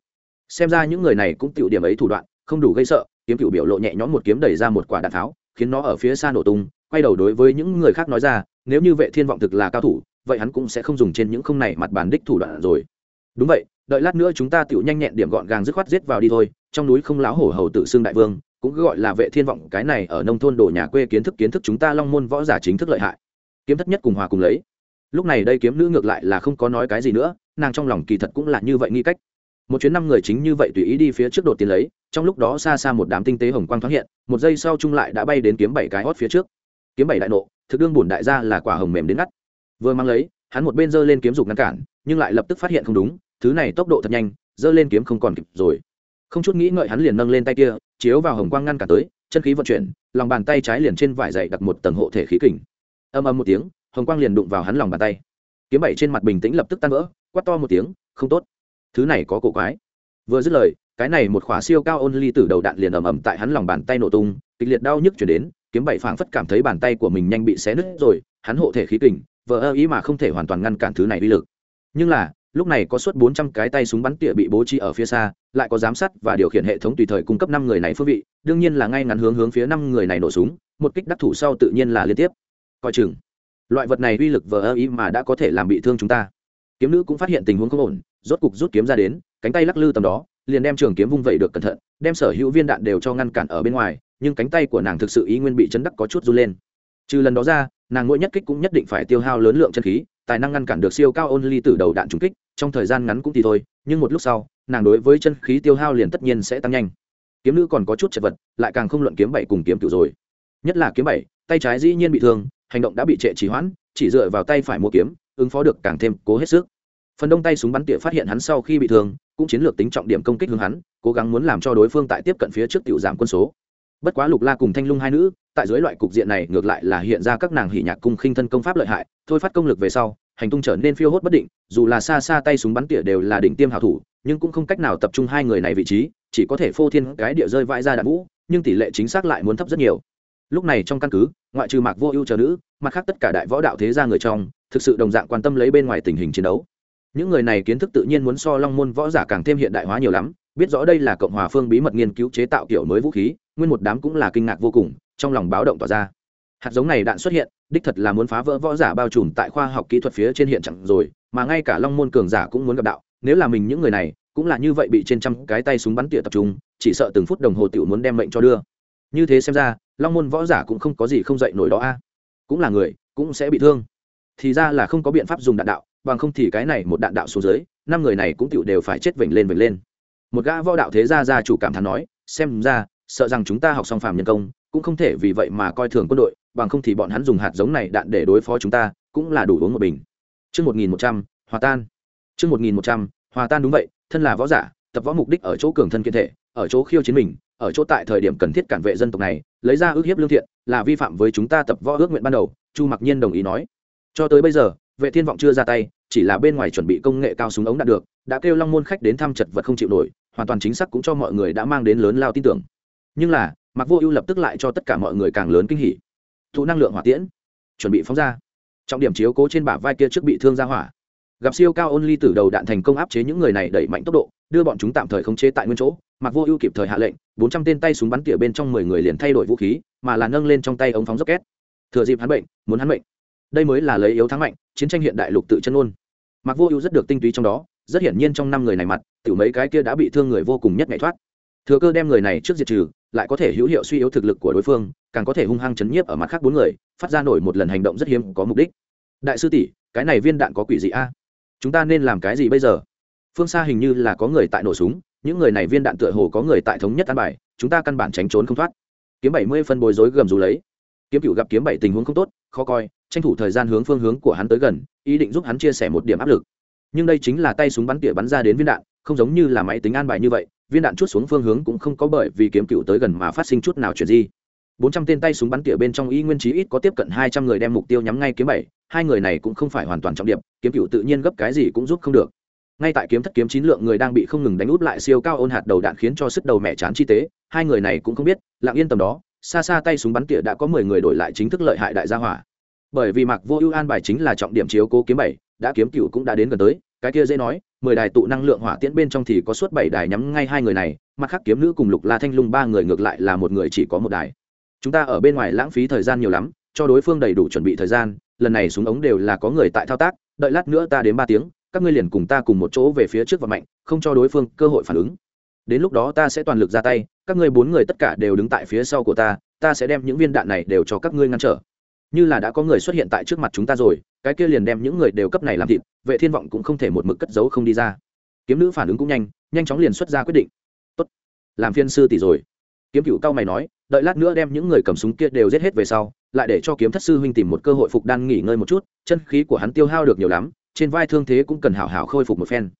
Xem ra những người này cũng tiểu điểm ấy thủ đoạn, không đủ gây sợ, kiếm cựu biểu lộ nhẹ nhõm một kiếm đẩy ra một quả đạn tháo khiến nó ở phía xa nổ tung, quay đầu đối với những người khác nói ra, nếu như vệ thiên vọng thực là cao thủ, vậy hắn cũng sẽ không dùng trên những không này mặt bàn đích thủ đoạn rồi. Đúng vậy, đợi lát nữa chúng ta tiểu nhanh nhẹn điểm gọn gàng dứt khoát giết vào đi thôi, trong núi không láo hổ hầu tự xưng đại vương, cũng cứ gọi là vệ thiên vọng, cái này ở nông thôn đổ nhà quê kiến thức kiến thức chúng ta long môn võ giả chính thức lợi hại. Kiếm thất nhất cùng hòa cùng lấy. Lúc này đây kiếm nữ ngược lại là không có nói cái gì nữa, nàng trong lòng kỳ thật cũng là như vậy nghi cách một chuyến năm người chính như vậy tùy ý đi phía trước đột tiến lấy, trong lúc đó xa xa một đám tinh tế hồng quang thoáng hiện, một giây sau chung lại đã bay đến kiếm bảy cái hót phía trước. Kiếm bảy đại nộ, thực đương bổn đại gia là quả hồng mềm đến ngắt. Vừa mang lấy, hắn một bên giơ lên kiếm dục ngăn cản, nhưng lại lập tức phát hiện không đúng, thứ này tốc độ thật nhanh, giơ lên kiếm không còn kịp rồi. Không chút nghĩ ngợi hắn liền nâng lên tay kia, chiếu vào hồng quang ngăn cản tới, chân khí vận chuyển, lòng bàn tay trái liền trên vải dày đặt một tầng hộ thể khí kình. Âm âm một tiếng, hồng quang liền đụng vào hắn lòng bàn tay. Kiếm bảy trên mặt bình tĩnh lập tức tan vỡ, quát to một tiếng, không tốt thứ này có cổ quái. Vừa dứt lời, cái này một khỏa siêu cao ôn ly từ đầu đạn liền ầm ầm tại hắn lòng bàn tay nổ tung, kịch liệt đau nhức chuyển đến, kiếm bảy phảng phất cảm thấy bàn tay của mình nhanh bị xé nứt rồi, hắn hộ thể khí kình, vờ ơ ý mà không thể hoàn toàn ngăn cản thứ này uy lực. Nhưng là, lúc này có suốt bốn trăm cái tay súng bắn tỉa bị bố trí ở phía xa, lại có giám sát và điều khiển hệ thống tùy thời cung cấp năm người này phương vị, đương nhiên là ngay ngắn hướng hướng phía năm người này nổ súng, một kích đắc thủ sau tự nhiên là liên tiếp. Coi chừng, loại vật này uy lực vờ ơ ý mà đã có thể làm bị thương chúng ta. Kiếm nữ cũng phát hiện tình huống không ổn rốt cục rút kiếm ra đến, cánh tay lắc lư tầm đó, liền đem trường kiếm vung vẩy được cẩn thận, đem sở hữu viên đạn đều cho ngăn cản ở bên ngoài, nhưng cánh tay của nàng thực sự ý nguyên bị chấn đắc có chút run lên. Trừ lần đó ra, nàng mỗi nhất kích cũng nhất định phải tiêu hao lớn lượng chân khí, tài năng ngăn cản được siêu cao ôn ly từ đầu đạn trúng kích, trong thời gian ngắn cũng thì thôi, nhưng một lúc sau, nàng đối với chân khí tiêu hao liền tất nhiên sẽ tăng nhanh. Kiếm nữ còn có chút chật vật, lại càng không luận kiếm bảy cùng kiếm cựu rồi. Nhất là kiếm bảy, tay trái dĩ nhiên bị thương, hành động đã bị trệ trì hoãn, chỉ dựa vào tay phải mua kiếm, ứng phó được càng thêm cố hết sức phần đông tay súng bắn tỉa phát hiện hắn sau khi bị thương, cũng chiến lược tính trọng điểm công kích hướng hắn, cố gắng muốn làm cho đối phương tại tiếp cận phía trước tiểu giảm quân số. Bất quá lục la cùng thanh lung hai nữ, tại dưới loại cục diện này, ngược lại là hiện ra các nàng hỉ nhạc cung khinh thân công pháp lợi hại, thôi phát công lực về sau, hành tung trở nên phiêu hốt bất định, dù là xa xa tay súng bắn tỉa đều là đỉnh tiêm hảo thủ, nhưng cũng không cách nào tập trung hai người này vị trí, chỉ có thể phô thiên cái địa rơi vãi ra đạn vũ, nhưng tỷ lệ chính xác lại muốn thấp rất nhiều. Lúc này trong căn cứ, ngoại trừ mạc vô ưu chờ nữ, mặt khác tất cả đại võ đạo thế gia người trong, thực sự đồng dạng quan tâm lấy bên ngoài tình hình chiến đấu những người này kiến thức tự nhiên muốn so long môn võ giả càng thêm hiện đại hóa nhiều lắm, biết rõ đây là cộng hòa phương bí mật nghiên cứu chế tạo kiểu mới vũ khí, nguyên một đám cũng là kinh ngạc vô cùng, trong lòng báo động tỏ ra. Hạt giống này đạn xuất hiện, đích thật là muốn phá vỡ võ giả bao trùm tại khoa học kỹ thuật phía trên hiện chẳng rồi, mà ngay cả long môn cường giả cũng muốn gặp đạo. Nếu là mình những người này, cũng là như vậy bị trên trăm cái tay súng bắn tỉa tập trung, chỉ sợ từng phút đồng hồ tiểu muốn đem mệnh cho đưa. Như thế xem ra, long môn võ giả cũng không có gì không dậy nổi đó a. Cũng là người, cũng sẽ bị thương. Thì ra là không có biện pháp dùng đạn đạo bằng không thì cái này một đạn đạo xuống dưới năm người này cũng tựu đều phải chết vểnh lên vểnh lên một gã võ đạo thế gia gia chủ cảm thán nói xem ra sợ rằng chúng ta học xong phàm nhân công cũng không thể vì vậy mà coi thường quân đội bằng không thì bọn hắn dùng hạt giống này đạn để đối phó chúng ta cũng là đủ uống một bình Trước 1100, hòa tan. Trước 1100, hòa tan đúng vậy, thân là võ giả, tập võ mục đích ở chỗ cường thân kiên thể, ở chỗ khiêu chiến mình, ở chỗ tại thời điểm cần thiết cản vệ dân tộc này, lấy ra ước hiếp lương thiện, là vi phạm với chúng ta tập võ ước nguyện ban đầu, Chu Mặc Nhiên đồng ý nói. Cho tới bây giờ, vệ thiên vọng chưa ra tay, chỉ là bên ngoài chuẩn bị công nghệ cao súng ống đạt được, đã kêu long môn khách đến thăm chật vật không chịu nổi, hoàn toàn chính xác cũng cho mọi người đã mang đến lớn lao tin tưởng. Nhưng là mặc vô ưu lập tức lại cho tất cả mọi người càng lớn kinh hỉ. Thụ năng lượng hỏa tiễn, chuẩn bị phóng ra. Trọng điểm chiếu cố trên bả vai kia trước bị thương ra hỏa. Gặp siêu cao ôn ly từ đầu đạn thành công áp chế những người này đẩy mạnh tốc độ, đưa bọn chúng tạm thời khống chế tại nguyên chỗ. Mặc vô ưu kịp thời hạ lệnh, bốn trăm tên tay súng bắn tỉa bên trong mười người liền thay đổi vũ khí, mà là nâng lên trong tay ống phóng rocket. Thừa dịp hắn bệnh, muốn hắn bệnh đây mới là lấy yếu thắng mạnh, chiến tranh hiện đại lục tự chân ôn mặc vô ưu rất được tinh túy trong đó, rất hiển nhiên trong năm người này mặt, tiểu mấy cái kia đã bị thương người vô cùng nhất ngày thoát. Thừa cơ đem người này trước diệt trừ, lại có thể hữu hiệu suy yếu thực lực của đối phương, càng có thể hung hăng chấn nhiếp ở mặt khác bốn người, phát ra nổi một lần hành động rất hiếm có mục đích. Đại sư tỷ, cái này viên đạn có quỷ gì a? Chúng ta nên làm cái gì bây giờ? Phương xa hình như là có người tại nổ súng, những người này viên đạn tựa hồ có người tại thống nhất an bài, chúng ta căn bản tránh trốn không thoát. Kiếm bảy mươi phân bồi rối gầm rú lấy. Kiếm cựu gặp kiếm bảy tình huống không tốt, khó coi tranh thủ thời gian hướng phương hướng của hắn tới gần, ý định giúp hắn chia sẻ một điểm áp lực. Nhưng đây chính là tay súng bắn tỉa bắn ra đến viên đạn, không giống như là máy tính an bài như vậy, viên đạn chút xuống phương hướng cũng không có bởi vì kiếm cựu tới gần mà phát sinh chút nào chuyển gì bốn trăm tên tay súng bắn tỉa bên trong y nguyên trí ít có tiếp cận hai trăm người đem mục tiêu nhắm ngay kiếm bảy, hai người này cũng không phải hoàn toàn trọng điểm, kiếm cựu tự nhiên gấp cái gì cũng giúp không được. Ngay tại kiếm thất kiếm chín lượng người đang bị không ngừng đánh úp lại siêu cao ôn hạt đầu đạn khiến cho sức đầu mẹ chán chi tế, hai người này cũng không biết, lặng yên tầm đó, xa xa tay súng bắn tỉa đã có mười người đổi lại chính thức lợi hại đại gia hỏa bởi vì mặc vô ưu an bài chính là trọng điểm chiếu cố kiếm bảy, đã kiếm cựu cũng đã đến gần tới, cái kia dễ nói, mười đài tụ năng lượng hỏa tiễn bên trong thì có suốt bảy đài nhắm ngay hai người này, mặt khác kiếm nữ cùng lục la thanh lung ba người ngược lại là một người chỉ có một đài. Chúng ta ở bên ngoài lãng phí thời gian nhiều lắm, cho đối phương đầy đủ chuẩn bị thời gian, lần này súng ống đều là có người tại thao tác, đợi lát nữa ta đến ba tiếng, các ngươi liền cùng ta cùng một chỗ về phía trước và mạnh không cho đối phương cơ hội phản ứng. Đến lúc đó ta sẽ toàn lực ra tay, các ngươi bốn người tất cả đều đứng tại phía sau của ta ta sẽ đem những viên đạn này đều cho các ngươi ngăn trở như là đã có người xuất hiện tại trước mặt chúng ta rồi, cái kia liền đem những người đều cấp này làm thịt, vệ thiên vọng cũng không thể một mực cất giấu không đi ra. Kiếm nữ phản ứng cũng nhanh nhanh chóng liền xuất ra quyết định. Tốt, làm phiên sư tỷ rồi. Kiếm cựu cao mày nói, đợi lát nữa đem những người cầm súng kia đều giết hết về sau, lại để cho kiếm thất sư huynh tìm một cơ hội phục đan nghỉ ngơi một chút, chân khí của hắn tiêu hao được nhiều lắm, trên vai thương thế cũng cần hảo hảo khôi phục một phen.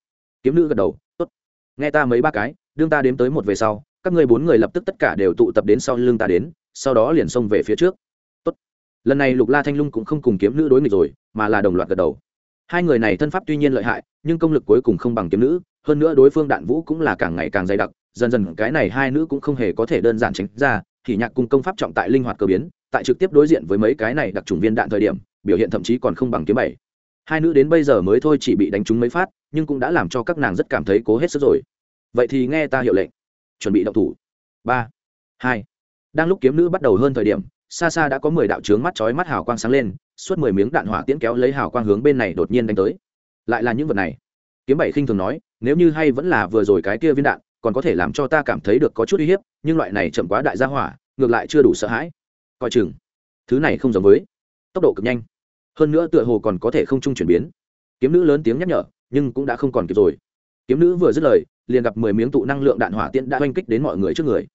Kiếm nữ gật đầu, tốt, nghe ta mấy ba cái, đương ta đếm tới một về sau, các ngươi bốn người lập tức tất cả đều tụ tập đến sau lưng ta đến, sau đó liền xông về phía trước lần này lục la thanh lung cũng không cùng kiếm nữ đối nghịch rồi, mà là đồng loạt gật đầu. Hai người này thân pháp tuy nhiên lợi hại, nhưng công lực cuối cùng không bằng kiếm nữ, hơn nữa đối phương đạn vũ cũng là càng ngày càng dày đặc, dần dần cái này hai nữ cũng không hề có thể đơn giản tránh ra, thì nhạc cung công pháp trọng tại linh hoạt cơ biến, tại trực tiếp đối diện với mấy cái này đặc trùng viên đạn thời điểm, biểu hiện thậm chí còn không bằng kiếm bảy. Hai nữ đến bây giờ mới thôi chỉ bị đánh trúng mấy phát, nhưng cũng đã làm cho các nàng rất cảm thấy cố hết sức rồi. Vậy thì nghe ta hiệu lệnh. Chuẩn bị động thủ. Ba, hai. Đang lúc kiếm nữ bắt đầu hơn thời điểm xa xa đã có mười đạo trướng mắt chói mắt hào quang sáng lên, suốt mười miếng đạn hỏa tiễn kéo lấy hào quang hướng bên này đột nhiên đánh tới. Lại là những vật này. Kiếm bảy khinh thường nói, nếu như hay vẫn là vừa rồi cái kia viên đạn, còn có thể làm cho ta cảm thấy được có chút uy hiếp, nhưng loại này chậm quá đại gia hỏa, ngược lại chưa đủ sợ hãi. Coi chừng, thứ này không giống với. Tốc độ cực nhanh. Hơn nữa tựa hồ còn có thể không chung chuyển biến. Kiếm nữ lớn tiếng nhắc nhở, nhưng cũng đã không còn kịp rồi. Kiếm nữ vừa dứt lời, liền gặp mười miếng tụ năng lượng đạn hỏa tiễn đã oanh kích đến mọi người trước người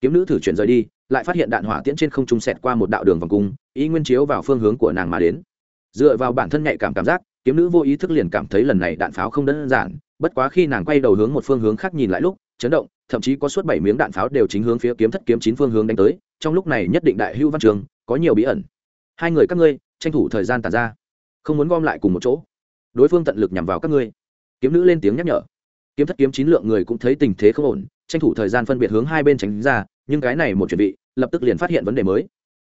kiếm nữ thử chuyển rời đi, lại phát hiện đạn hỏa tiễn trên không trung sẹt qua một đạo đường vòng cung, ý nguyên chiếu vào phương hướng của nàng mà đến. Dựa vào bản thân nhạy cảm cảm giác, kiếm nữ vô ý thức liền cảm thấy lần này đạn pháo không đơn giản, bất quá khi nàng quay đầu hướng một phương hướng khác nhìn lại lúc, chấn động, thậm chí có suốt bảy miếng đạn pháo đều chính hướng phía kiếm thất kiếm chín phương hướng đánh tới, trong lúc này nhất định đại hưu văn trường, có nhiều bí ẩn. Hai người các ngươi, tranh thủ thời gian tàn ra. Không muốn gom lại cùng một chỗ. Đối phương tận lực nhằm vào các ngươi. Kiếm nữ lên tiếng nhắc nhở. Kiếm thất kiếm chín lượng người cũng thấy tình thế không ổn tranh thủ thời gian phân biệt hướng hai bên tránh ra, nhưng cái này một chuẩn bị, lập tức liền phát hiện vấn đề mới.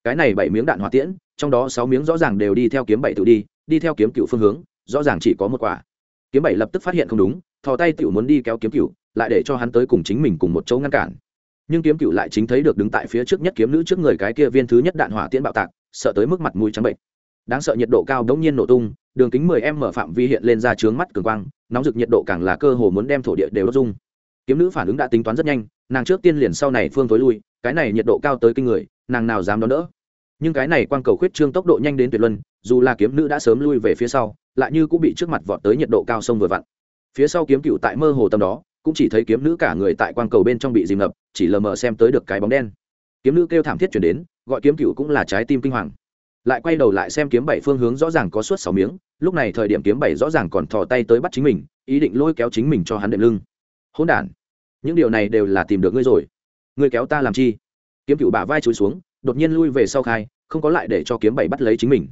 Cái này bảy miếng đạn hỏa tiễn, trong đó sáu miếng rõ ràng đều đi theo kiếm bảy tự đi đi theo kiếm cựu phương hướng, rõ ràng chỉ có một quả. Kiếm bảy lập tức phát hiện không đúng, thò tay tựu muốn đi kéo kiếm cựu, lại để cho hắn tới cùng chính mình cùng một chỗ ngăn cản. Nhưng kiếm cựu lại chính thấy được đứng tại phía trước nhất kiếm nữ trước người cái kia viên thứ nhất đạn hỏa tiễn bạo tạc, sợ tới mức mặt mũi trắng bệnh. Đáng sợ nhiệt độ cao đống nhiên nổ tung, đường kính 10 m phạm vi hiện lên ra trướng mắt cường quang, nóng rực nhiệt độ càng là cơ hồ muốn đem thổ địa đều đốt dung kiếm nữ phản ứng đã tính toán rất nhanh, nàng trước tiên liền sau này phương tối lui, cái này nhiệt độ cao tới kinh người, nàng nào dám đón đỡ. Nhưng cái này quang cầu khuyết trương tốc độ nhanh đến tuyệt luân, dù là kiếm nữ đã sớm lui về phía sau, lại như cũng bị trước mặt vọt tới nhiệt độ cao sông vừa vặn. Phía sau kiếm cựu tại mơ hồ tầm đó, cũng chỉ thấy kiếm nữ cả người tại quang cầu bên trong bị dìm ngập, chỉ lờ mờ xem tới được cái bóng đen. Kiếm nữ kêu thảm thiết chuyển đến, gọi kiếm cựu cũng là trái tim kinh hoàng. Lại quay đầu lại xem kiếm bảy phương hướng rõ ràng có suốt sáu miếng, lúc này thời điểm kiếm bảy rõ ràng còn thò tay tới bắt chính mình, ý định lôi kéo chính mình cho hắn đệm lưng hỗn đản. Những điều này đều là tìm được ngươi rồi. Ngươi kéo ta làm chi? Kiếm cựu bả vai chúi xuống, đột nhiên lui về sau khai, không có lại để cho kiếm bảy bắt lấy chính mình.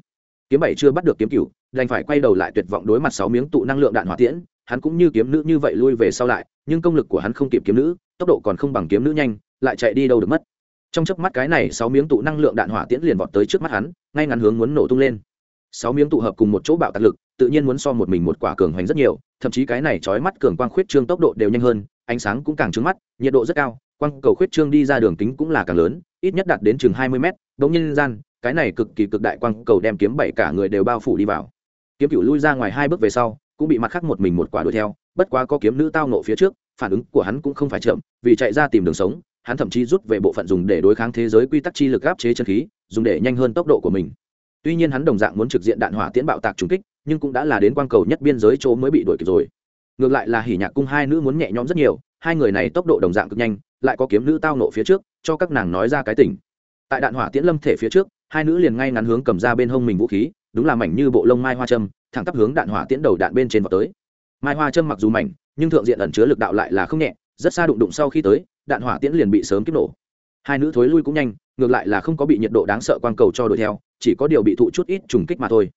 Kiếm bảy chưa bắt được kiếm cựu đành phải quay đầu lại tuyệt vọng đối mặt sáu miếng tụ năng lượng đạn hỏa tiễn. Hắn cũng như kiếm nữ như vậy lui về sau lại, nhưng công lực của hắn không kịp kiếm nữ, tốc độ còn không bằng kiếm nữ nhanh, lại chạy đi đâu được mất. Trong chớp mắt cái này, sáu miếng tụ năng lượng đạn hỏa tiễn liền vọt tới trước mắt hắn, ngay ngắn hướng muốn nổ tung lên. Sáu miếng tụ hợp cùng một chỗ bạo tạc lực, tự nhiên muốn so một mình một quả cường hoành rất nhiều thậm chí cái này trói mắt cường quang khuyết trương tốc độ đều nhanh hơn, ánh sáng cũng càng trứng mắt, nhiệt độ rất cao, quang cầu khuyết trương đi ra đường kính cũng là càng lớn, ít nhất đạt đến chừng hai mươi mét. Đ ỗ n g nhiên gian, cái này cực kỳ cực đại quang cầu đem kiếm bảy cả người đều bao phủ đi vào. Kiếm cựu lui ra ngoài hai bước về sau, cũng bị mặt khác một mình một quả đuổi theo, bất quá có kiếm nữ tao nộ phía trước, phản ứng của hắn cũng không phải chậm, vì chạy ra tìm đường sống, hắn thậm chí rút về bộ phận dùng để đối kháng thế giới quy tắc chi lực áp chế chân khí, dùng để nhanh hơn tốc độ của mình. Tuy nhiên hắn đồng dạng muốn trực diện đạn hỏa tiễn bạo tạc trùng kích nhưng cũng đã là đến quang cầu nhất biên giới chỗ mới bị đuổi kịp rồi. Ngược lại là hỉ nhạc cung hai nữ muốn nhẹ nhõm rất nhiều, hai người này tốc độ đồng dạng cực nhanh, lại có kiếm nữ tao nộ phía trước, cho các nàng nói ra cái tỉnh tại đạn hỏa tiễn lâm thể phía trước, hai nữ liền ngay ngắn hướng cầm ra bên hông mình vũ khí, đúng là mảnh như bộ lông mai hoa châm, thẳng tắp hướng đạn hỏa tiễn đầu đạn bên trên vào tới. Mai hoa châm mặc dù mảnh, nhưng thượng diện ẩn chứa lực đạo lại là không nhẹ, rất xa đụng đụng sau khi tới, đạn hỏa tiễn liền bị sớm kích nổ. Hai nữ thối lui cũng nhanh, ngược lại là không có bị nhiệt độ đáng sợ quang cầu cho đuổi theo, chỉ có điều bị thụ chút ít trùng kích mà thôi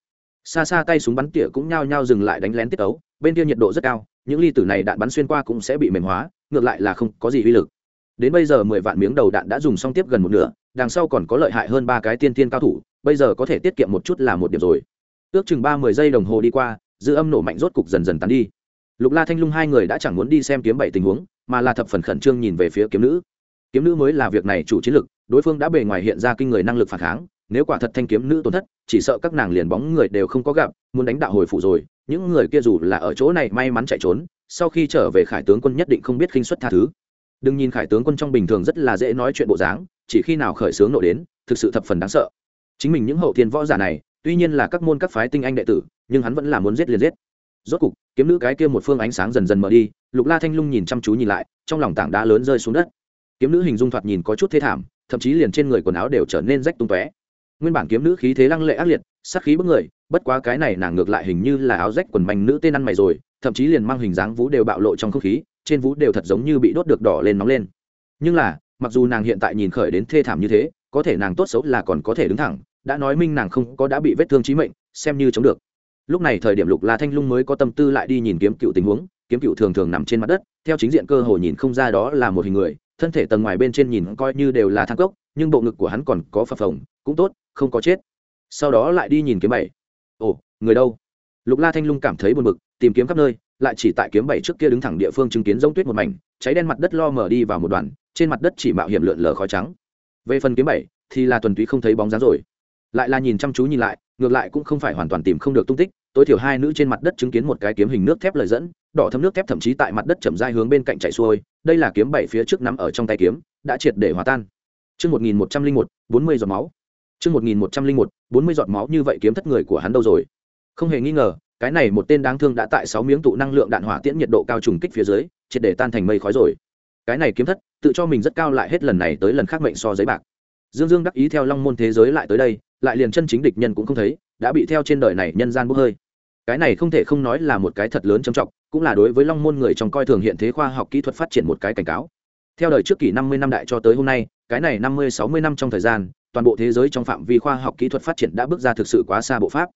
xa xa tay súng bắn tỉa cũng nhao nhao dừng lại đánh lén tiết ấu. Bên kia nhiệt độ rất cao, những ly tử này đạn bắn xuyên qua cũng sẽ bị mềm hóa, ngược lại là không có gì uy lực. Đến bây giờ mười vạn miếng đầu đạn đã dùng xong tiếp gần một nửa, đằng sau còn có lợi hại hơn ba cái tiên tiên cao thủ, bây giờ có thể tiết kiệm một chút là một điểm rồi. Ước chừng ba mươi giây đồng hồ đi qua, dư âm nổ mạnh rốt cục dần dần tắn đi. Lục la thanh lung hai người đã chẳng muốn đi xem kiếm bảy tình huống, mà là thập phần khẩn trương nhìn về phía kiếm nữ. Kiếm nữ mới là việc này chủ chiến lực, đối phương đã bề ngoài hiện ra kinh người năng lực phản kháng nếu quả thật thanh kiếm nữ tổn thất, chỉ sợ các nàng liền bóng người đều không có gặp, muốn đánh đạo hồi phủ rồi, những người kia dù là ở chỗ này may mắn chạy trốn, sau khi trở về khải tướng quân nhất định không biết khinh xuất tha thứ. Đừng nhìn khải tướng quân trong bình thường rất là dễ nói chuyện bộ dáng, chỉ khi nào khởi sướng nộ đến, thực sự thập phần đáng sợ. Chính mình những hậu thiên võ giả này, tuy nhiên là các môn các phái tinh anh đệ tử, nhưng hắn vẫn là muốn giết liền giết. Rốt cục, kiếm nữ cái kia một phương ánh sáng dần dần mở đi, lục la thanh lung nhìn chăm chú nhìn lại, trong lòng tảng đá lớn rơi xuống đất. Kiếm nữ hình dung thoạt nhìn có chút thê thảm, thậm chí liền trên người quần áo đều trở nên rách tung tóe nguyên bản kiếm nữ khí thế lăng lệ ác liệt, sát khí bức người, bất quá cái này nàng ngược lại hình như là áo rách quần manh nữ tên ăn mày rồi, thậm chí liền mang hình dáng vú đều bạo lộ trong không khí, trên vú đều thật giống như bị đốt được đỏ lên nóng lên. Nhưng là, mặc dù nàng hiện tại nhìn khởi đến thê thảm như thế, có thể nàng tốt xấu là còn có thể đứng thẳng, đã nói minh nàng không có đã bị vết thương chí mệnh, xem như chống được. Lúc này thời điểm lục la thanh lung mới có tâm tư lại đi nhìn kiếm cựu tình huống, kiếm cựu thường thường nằm trên mặt đất, theo chính diện cơ hồ nhìn không ra đó là một hình người, thân thể tầng ngoài bên trên nhìn coi như đều là thang cốc, nhưng bộ ngực của hắn còn có phập phồng, cũng tốt không có chết. Sau đó lại đi nhìn kiếm bảy. Ồ người đâu? Lục la thanh lung cảm thấy buồn bực tìm kiếm khắp nơi lại chỉ tại kiếm bảy trước kia đứng thẳng địa phương chứng kiến giống tuyết một mảnh cháy đen mặt đất lo mở đi vào một đoạn trên mặt đất chỉ mạo hiểm lượn lờ khói trắng. Về phần kiếm bảy thì là tuần túy không thấy bóng dáng rồi. Lại là nhìn chăm chú nhìn lại ngược lại cũng không phải hoàn toàn tìm không được tung tích tối thiểu hai nữ trên mặt đất chứng kiến một cái kiếm hình nước thép lời dẫn đỏ thấm nước thép thậm chí tại mặt đất chậm dai hướng bên cạnh chạy xuôi đây là kiếm bảy phía trước nắm ở trong tay kiếm đã triệt để hòa tan. Trước 1101, 40 giọt máu. Trước 1101, 40 giọt máu như vậy kiếm thất người của hắn đâu rồi? Không hề nghi ngờ, cái này một tên đáng thương đã tại 6 miếng tụ năng lượng đạn hỏa tiễn nhiệt độ cao trùng kích phía dưới, triệt để tan thành mây khói rồi. Cái này kiếm thất, tự cho mình rất cao lại hết lần này tới lần khác mệnh so giấy bạc. Dương Dương đắc ý theo Long môn thế giới lại tới đây, lại liền chân chính địch nhân cũng không thấy, đã bị theo trên đời này nhân gian bốc hơi. Cái này không thể không nói là một cái thật lớn trầm trọng, cũng là đối với Long môn người trong coi thường hiện thế khoa học kỹ thuật phát triển một cái cảnh cáo. Theo đời trước kỷ 50 năm đại cho tới hôm nay, cái này 50 60 năm trong thời gian, toàn bộ thế giới trong phạm vi khoa học kỹ thuật phát triển đã bước ra thực sự quá xa bộ pháp.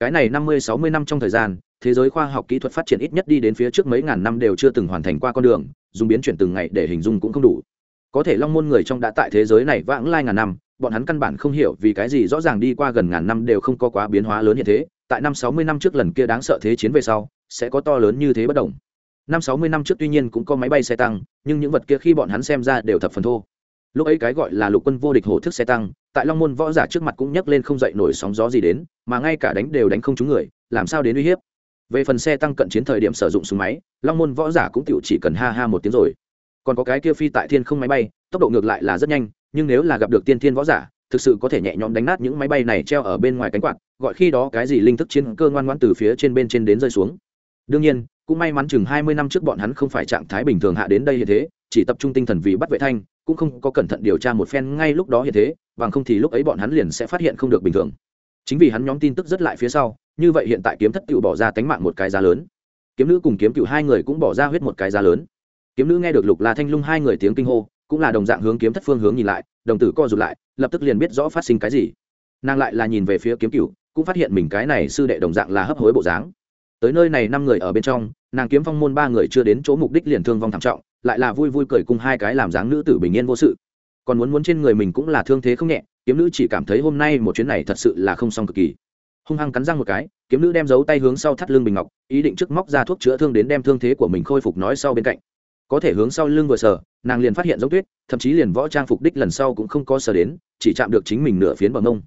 Cái này năm mươi, sáu mươi năm trong thời gian, thế giới khoa học kỹ thuật phát triển ít nhất đi đến phía trước mấy ngàn năm đều chưa từng hoàn thành qua con đường, dùng biến chuyển từng ngày để hình dung cũng không đủ. Có thể long môn người trong đã tại thế giới này vãng lai ngàn năm, bọn hắn căn bản không hiểu vì cái gì rõ ràng đi qua gần ngàn năm đều không có quá biến hóa lớn như thế, tại năm sáu mươi năm trước lần kia đáng sợ thế chiến về sau, sẽ có to lớn như thế bất đồng. năm sáu mươi năm trước tuy nhiên cũng có máy bay xe tăng, nhưng những vật kia khi bọn hắn xem ra đều thập phần thô. Lúc ấy cái gọi là lục quân vô địch hổ thức xe tăng tại long môn võ giả trước mặt cũng nhấc lên không dậy nổi sóng gió gì đến, mà ngay cả đánh đều đánh không trúng người, làm sao đến uy hiếp? Về phần xe tăng cận chiến thời điểm sử dụng súng máy, long môn võ giả cũng tự chỉ cần ha ha một tiếng rồi. Còn có cái kia phi tại thiên không máy bay, tốc độ ngược lại là rất nhanh, nhưng nếu là gặp được tiên thiên võ giả, thực sự có thể nhẹ nhõm đánh nát những máy bay này treo ở bên ngoài cánh quạt, gọi khi đó cái gì linh thức chiến cơ ngoan ngoãn từ phía trên bên trên đến rơi xuống. Đương nhiên, cũng may mắn chừng hai mươi năm trước bọn hắn không phải trạng thái bình thường hạ đến đây như thế, chỉ tập trung tinh thần vì bắt vệ thanh, cũng không có cẩn thận điều tra một phen ngay lúc đó như thế bằng không thì lúc ấy bọn hắn liền sẽ phát hiện không được bình thường. Chính vì hắn nhóm tin tức rất lại phía sau, như vậy hiện tại kiếm thất cựu bỏ ra tánh mạng một cái giá lớn. Kiếm nữ cùng kiếm cựu hai người cũng bỏ ra huyết một cái giá lớn. Kiếm nữ nghe được lục la thanh lung hai người tiếng kinh hô, cũng là đồng dạng hướng kiếm thất phương hướng nhìn lại, đồng tử co rụt lại, lập tức liền biết rõ phát sinh cái gì. Nàng lại là nhìn về phía kiếm cựu, cũng phát hiện mình cái này sư đệ đồng dạng là hấp hối bộ dáng. Tới nơi này năm người ở bên trong, nàng kiếm phong môn ba người chưa đến chỗ mục đích liền thương vong thảm trọng, lại là vui vui cười cùng hai cái làm dáng nữ tử bình yên vô sự còn muốn muốn trên người mình cũng là thương thế không nhẹ, kiếm nữ chỉ cảm thấy hôm nay một chuyến này thật sự là không xong cực kỳ. Hung hăng cắn răng một cái, kiếm nữ đem giấu tay hướng sau thắt lưng bình ngọc, ý định trước móc ra thuốc chữa thương đến đem thương thế của mình khôi phục nói sau bên cạnh. Có thể hướng sau lưng vừa sờ, nàng liền phát hiện giống tuyết, thậm chí liền võ trang phục đích lần sau cũng không có sờ đến, chỉ chạm được chính mình nửa phiến bằng mông.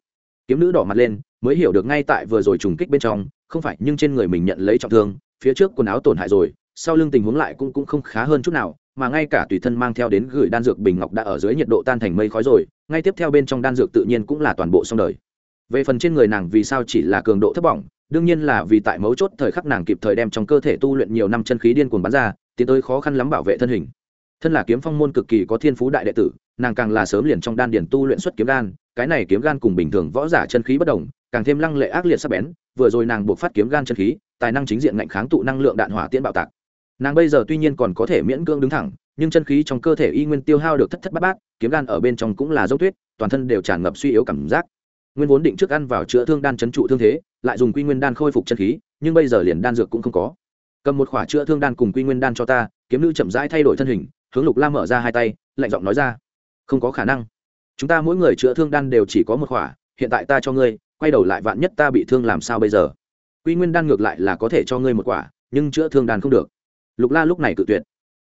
Kiếm nữ đỏ mặt lên, mới hiểu được ngay tại vừa rồi trùng kích bên trong, không phải, nhưng trên người mình nhận lấy trọng thương, phía trước quần áo tổn hại rồi, sau lưng tình huống lại cũng cũng không khá hơn chút nào mà ngay cả tùy thân mang theo đến gửi đan dược bình ngọc đã ở dưới nhiệt độ tan thành mây khói rồi, ngay tiếp theo bên trong đan dược tự nhiên cũng là toàn bộ xong đời. Về phần trên người nàng vì sao chỉ là cường độ thấp bỏng, đương nhiên là vì tại mấu chốt thời khắc nàng kịp thời đem trong cơ thể tu luyện nhiều năm chân khí điên cuồng bắn ra, tiến tới khó khăn lắm bảo vệ thân hình. Thân là kiếm phong môn cực kỳ có thiên phú đại đệ tử, nàng càng là sớm liền trong đan điển tu luyện xuất kiếm gan, cái này kiếm gan cùng bình thường võ giả chân khí bất đồng, càng thêm lăng lệ ác liệt sắc bén, vừa rồi nàng buộc phát kiếm gan chân khí, tài năng chính diện ngạnh kháng tụ năng lượng đạn hỏa tiễn bạo tạc nàng bây giờ tuy nhiên còn có thể miễn cưỡng đứng thẳng, nhưng chân khí trong cơ thể y nguyên tiêu hao được thất thất bát bát, kiếm gan ở bên trong cũng là dốc tuyết, toàn thân đều tràn ngập suy yếu cảm giác. Nguyên vốn định trước ăn vào chữa thương đan chấn trụ thương thế, lại dùng quy nguyên đan khôi phục chân khí, nhưng bây giờ liền đan dược cũng không có. Cầm một khỏa chữa thương đan cùng quy nguyên đan cho ta, kiếm nữ chậm rãi thay đổi thân hình, hướng lục lam mở ra hai tay, lạnh giọng nói ra, không có khả năng. Chúng ta mỗi người chữa thương đan đều chỉ có một khỏa, hiện tại ta cho ngươi, quay đầu lại vạn nhất ta bị thương làm sao bây giờ? Quy nguyên đan ngược lại là có thể cho ngươi một quả, nhưng chữa thương đan không được lục la lúc này cự tuyệt.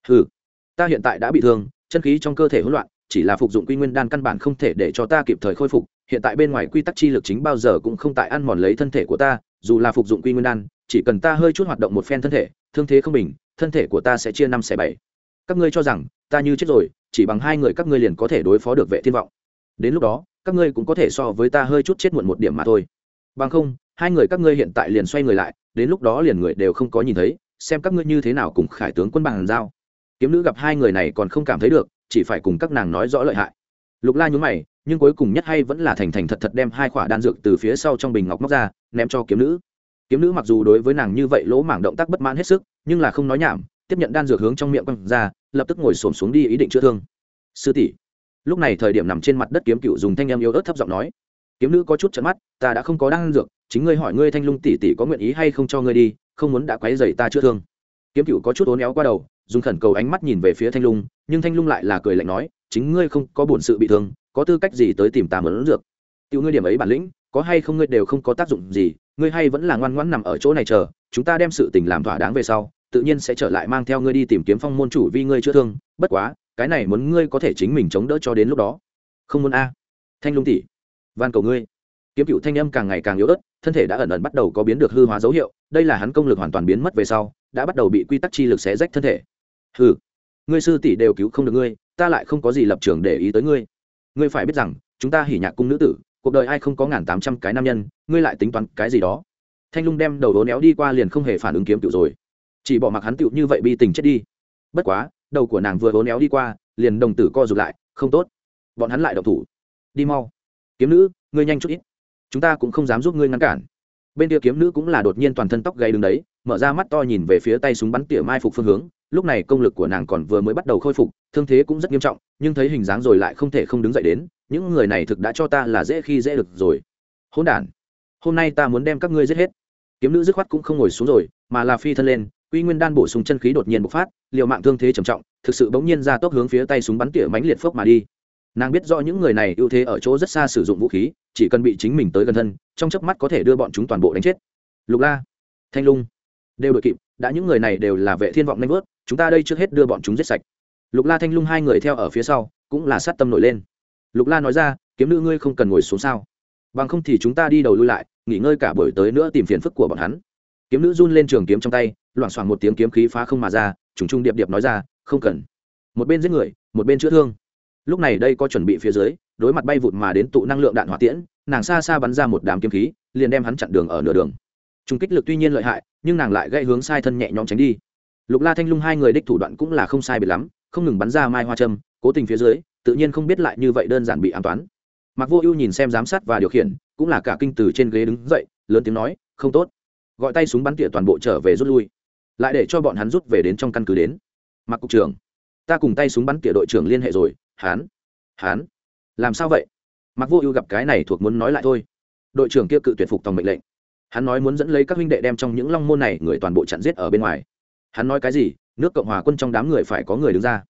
Ừ ta hiện tại đã bị thương, chân khí trong cơ thể hỗn loạn, chỉ là phục dụng quy nguyên đan căn bản không thể để cho ta kịp thời khôi phục. Hiện tại bên ngoài quy tắc chi lực chính bao giờ cũng không tại ăn mòn lấy thân thể của ta, dù là phục dụng quy nguyên đan, chỉ cần ta hơi chút hoạt động một phen thân thể, thương thế không bình, thân thể của ta sẽ chia năm xẻ bảy. Các ngươi cho rằng, ta như chết rồi, chỉ bằng hai người các ngươi liền có thể đối phó được vệ thiên vọng. Đến lúc đó, các ngươi cũng có thể so với ta hơi chút chết muộn một điểm mà thôi. Bằng không, hai người các ngươi hiện tại liền xoay người lại, đến lúc đó liền người đều không có nhìn thấy xem các ngươi như thế nào cùng khải tướng quân bằng giao. Kiếm nữ gặp hai người này còn không cảm thấy được, chỉ phải cùng các nàng nói rõ lợi hại. Lục la nhún mày, nhưng cuối cùng nhất hay vẫn là thành thành thật thật đem hai quả đan dược từ phía sau trong bình ngọc móc ra, ném cho kiếm nữ. Kiếm nữ mặc dù đối với nàng như vậy lỗ mảng động tác bất mãn hết sức, nhưng là không nói nhảm, tiếp nhận đan dược hướng trong miệng quăng ra, lập tức ngồi xổm xuống đi ý định chữa thương. Sư tỷ. Lúc này thời điểm nằm trên mặt đất kiếm cựu dùng thanh em yếu ớt thấp giọng nói. Kiếm nữ có chút trận mắt, ta đã không có đan dược, chính ngươi hỏi ngươi thanh lung tỷ tỷ có nguyện ý hay không cho ngươi đi không muốn đã quấy rầy ta chữa thương. Kiếm cựu có chút ố néo qua đầu, dùng khẩn cầu ánh mắt nhìn về phía thanh lung, nhưng thanh lung lại là cười lạnh nói, chính ngươi không có bổn sự bị thương, có tư cách gì tới tìm ta mớn dược? Tiểu ngươi điểm ấy bản lĩnh, có hay không ngươi đều không có tác dụng gì, ngươi hay vẫn là ngoan ngoãn nằm ở chỗ này chờ, chúng ta đem sự tình làm thỏa đáng về sau, tự nhiên sẽ trở lại mang theo ngươi đi tìm kiếm phong môn chủ vi ngươi chữa thương, bất quá, cái này muốn ngươi có thể chính mình chống đỡ cho đến lúc đó. Không muốn a. Thanh lung tỷ, van cầu ngươi kiếm cựu thanh âm càng ngày càng yếu ớt, thân thể đã ẩn ẩn bắt đầu có biến được hư hóa dấu hiệu, đây là hắn công lực hoàn toàn biến mất về sau, đã bắt đầu bị quy tắc chi lực xé rách thân thể. Hừ, ngươi sư tỷ đều cứu không được ngươi, ta lại không có gì lập trường để ý tới ngươi. Ngươi phải biết rằng, chúng ta hỉ nhạc cung nữ tử, cuộc đời ai không có ngàn tám trăm cái nam nhân, ngươi lại tính toán cái gì đó. Thanh lung đem đầu đố néo đi qua liền không hề phản ứng kiếm cựu rồi. Chỉ bỏ mặc hắn cựu như vậy bi tình chết đi. Bất quá, đầu của nàng vừa đố néo đi qua, liền đồng tử co rụt lại, không tốt. Bọn hắn lại độc thủ. Đi mau. Kiếm nữ, ngươi nhanh chút ít chúng ta cũng không dám giúp ngươi ngăn cản. Bên kia kiếm nữ cũng là đột nhiên toàn thân tóc gây đứng đấy, mở ra mắt to nhìn về phía tay súng bắn tỉa mai phục phương hướng. Lúc này công lực của nàng còn vừa mới bắt đầu khôi phục, thương thế cũng rất nghiêm trọng, nhưng thấy hình dáng rồi lại không thể không đứng dậy đến. Những người này thực đã cho ta là dễ khi dễ được rồi. Hôn đ hôm nay ta muốn đem các ngươi giết hết. Kiếm nữ dứt khoát cũng không ngồi xuống rồi, mà là phi thân lên quy nguyên đan bổ sung chân khí đột nhiên bộc phát, liều mạng thương thế trầm trọng, thực sự bỗng nhiên ra tốc hướng phía tay súng bắn tỉa mánh liệt phốc mà đi. Nàng biết rõ những người này ưu thế ở chỗ rất xa sử dụng vũ khí chỉ cần bị chính mình tới gần thân, trong chớp mắt có thể đưa bọn chúng toàn bộ đánh chết. Lục la, thanh lung, đều đội kịp, đã những người này đều là vệ thiên vọng nanh vớt, chúng ta đây trước hết đưa bọn chúng giết sạch. Lục la, thanh lung hai người theo ở phía sau, cũng là sát tâm nổi lên. Lục la nói ra, kiếm nữ ngươi không cần ngồi xuống sao? Bằng không thì chúng ta đi đầu lui lại, nghỉ ngơi cả buổi tới nữa tìm phiền phức của bọn hắn. Kiếm nữ run lên trường kiếm trong tay, loảng xoảng một tiếng kiếm khí phá không mà ra, trùng trung điệp điệp nói ra, không cần. Một bên giết người, một bên chữa thương. Lúc này đây có chuẩn bị phía dưới đối mặt bay vụt mà đến tụ năng lượng đạn hỏa tiễn, nàng xa xa bắn ra một đám kiếm khí, liền đem hắn chặn đường ở nửa đường. Trung kích lực tuy nhiên lợi hại, nhưng nàng lại gây hướng sai thân nhẹ nhõm tránh đi. Lục la thanh lung hai người đích thủ đoạn cũng là không sai biệt lắm, không ngừng bắn ra mai hoa châm, cố tình phía dưới, tự nhiên không biết lại như vậy đơn giản bị an toán. Mặc vô ưu nhìn xem giám sát và điều khiển, cũng là cả kinh từ trên ghế đứng dậy, lớn tiếng nói, không tốt. Gọi tay súng bắn tỉa toàn bộ trở về rút lui. Lại để cho bọn hắn rút về đến trong căn cứ đến. Mặc cục trưởng, ta cùng tay súng bắn tỉa đội trưởng liên hệ rồi hán hán làm sao vậy? Mặc vô ưu gặp cái này thuộc muốn nói lại thôi. Đội trưởng kia cự tuyệt phục tòng mệnh lệnh. Hắn nói muốn dẫn lấy các huynh đệ đem trong những long môn này người toàn bộ chặn giết ở bên ngoài. Hắn nói cái gì? Nước cộng hòa quân trong đám người phải có người đứng ra.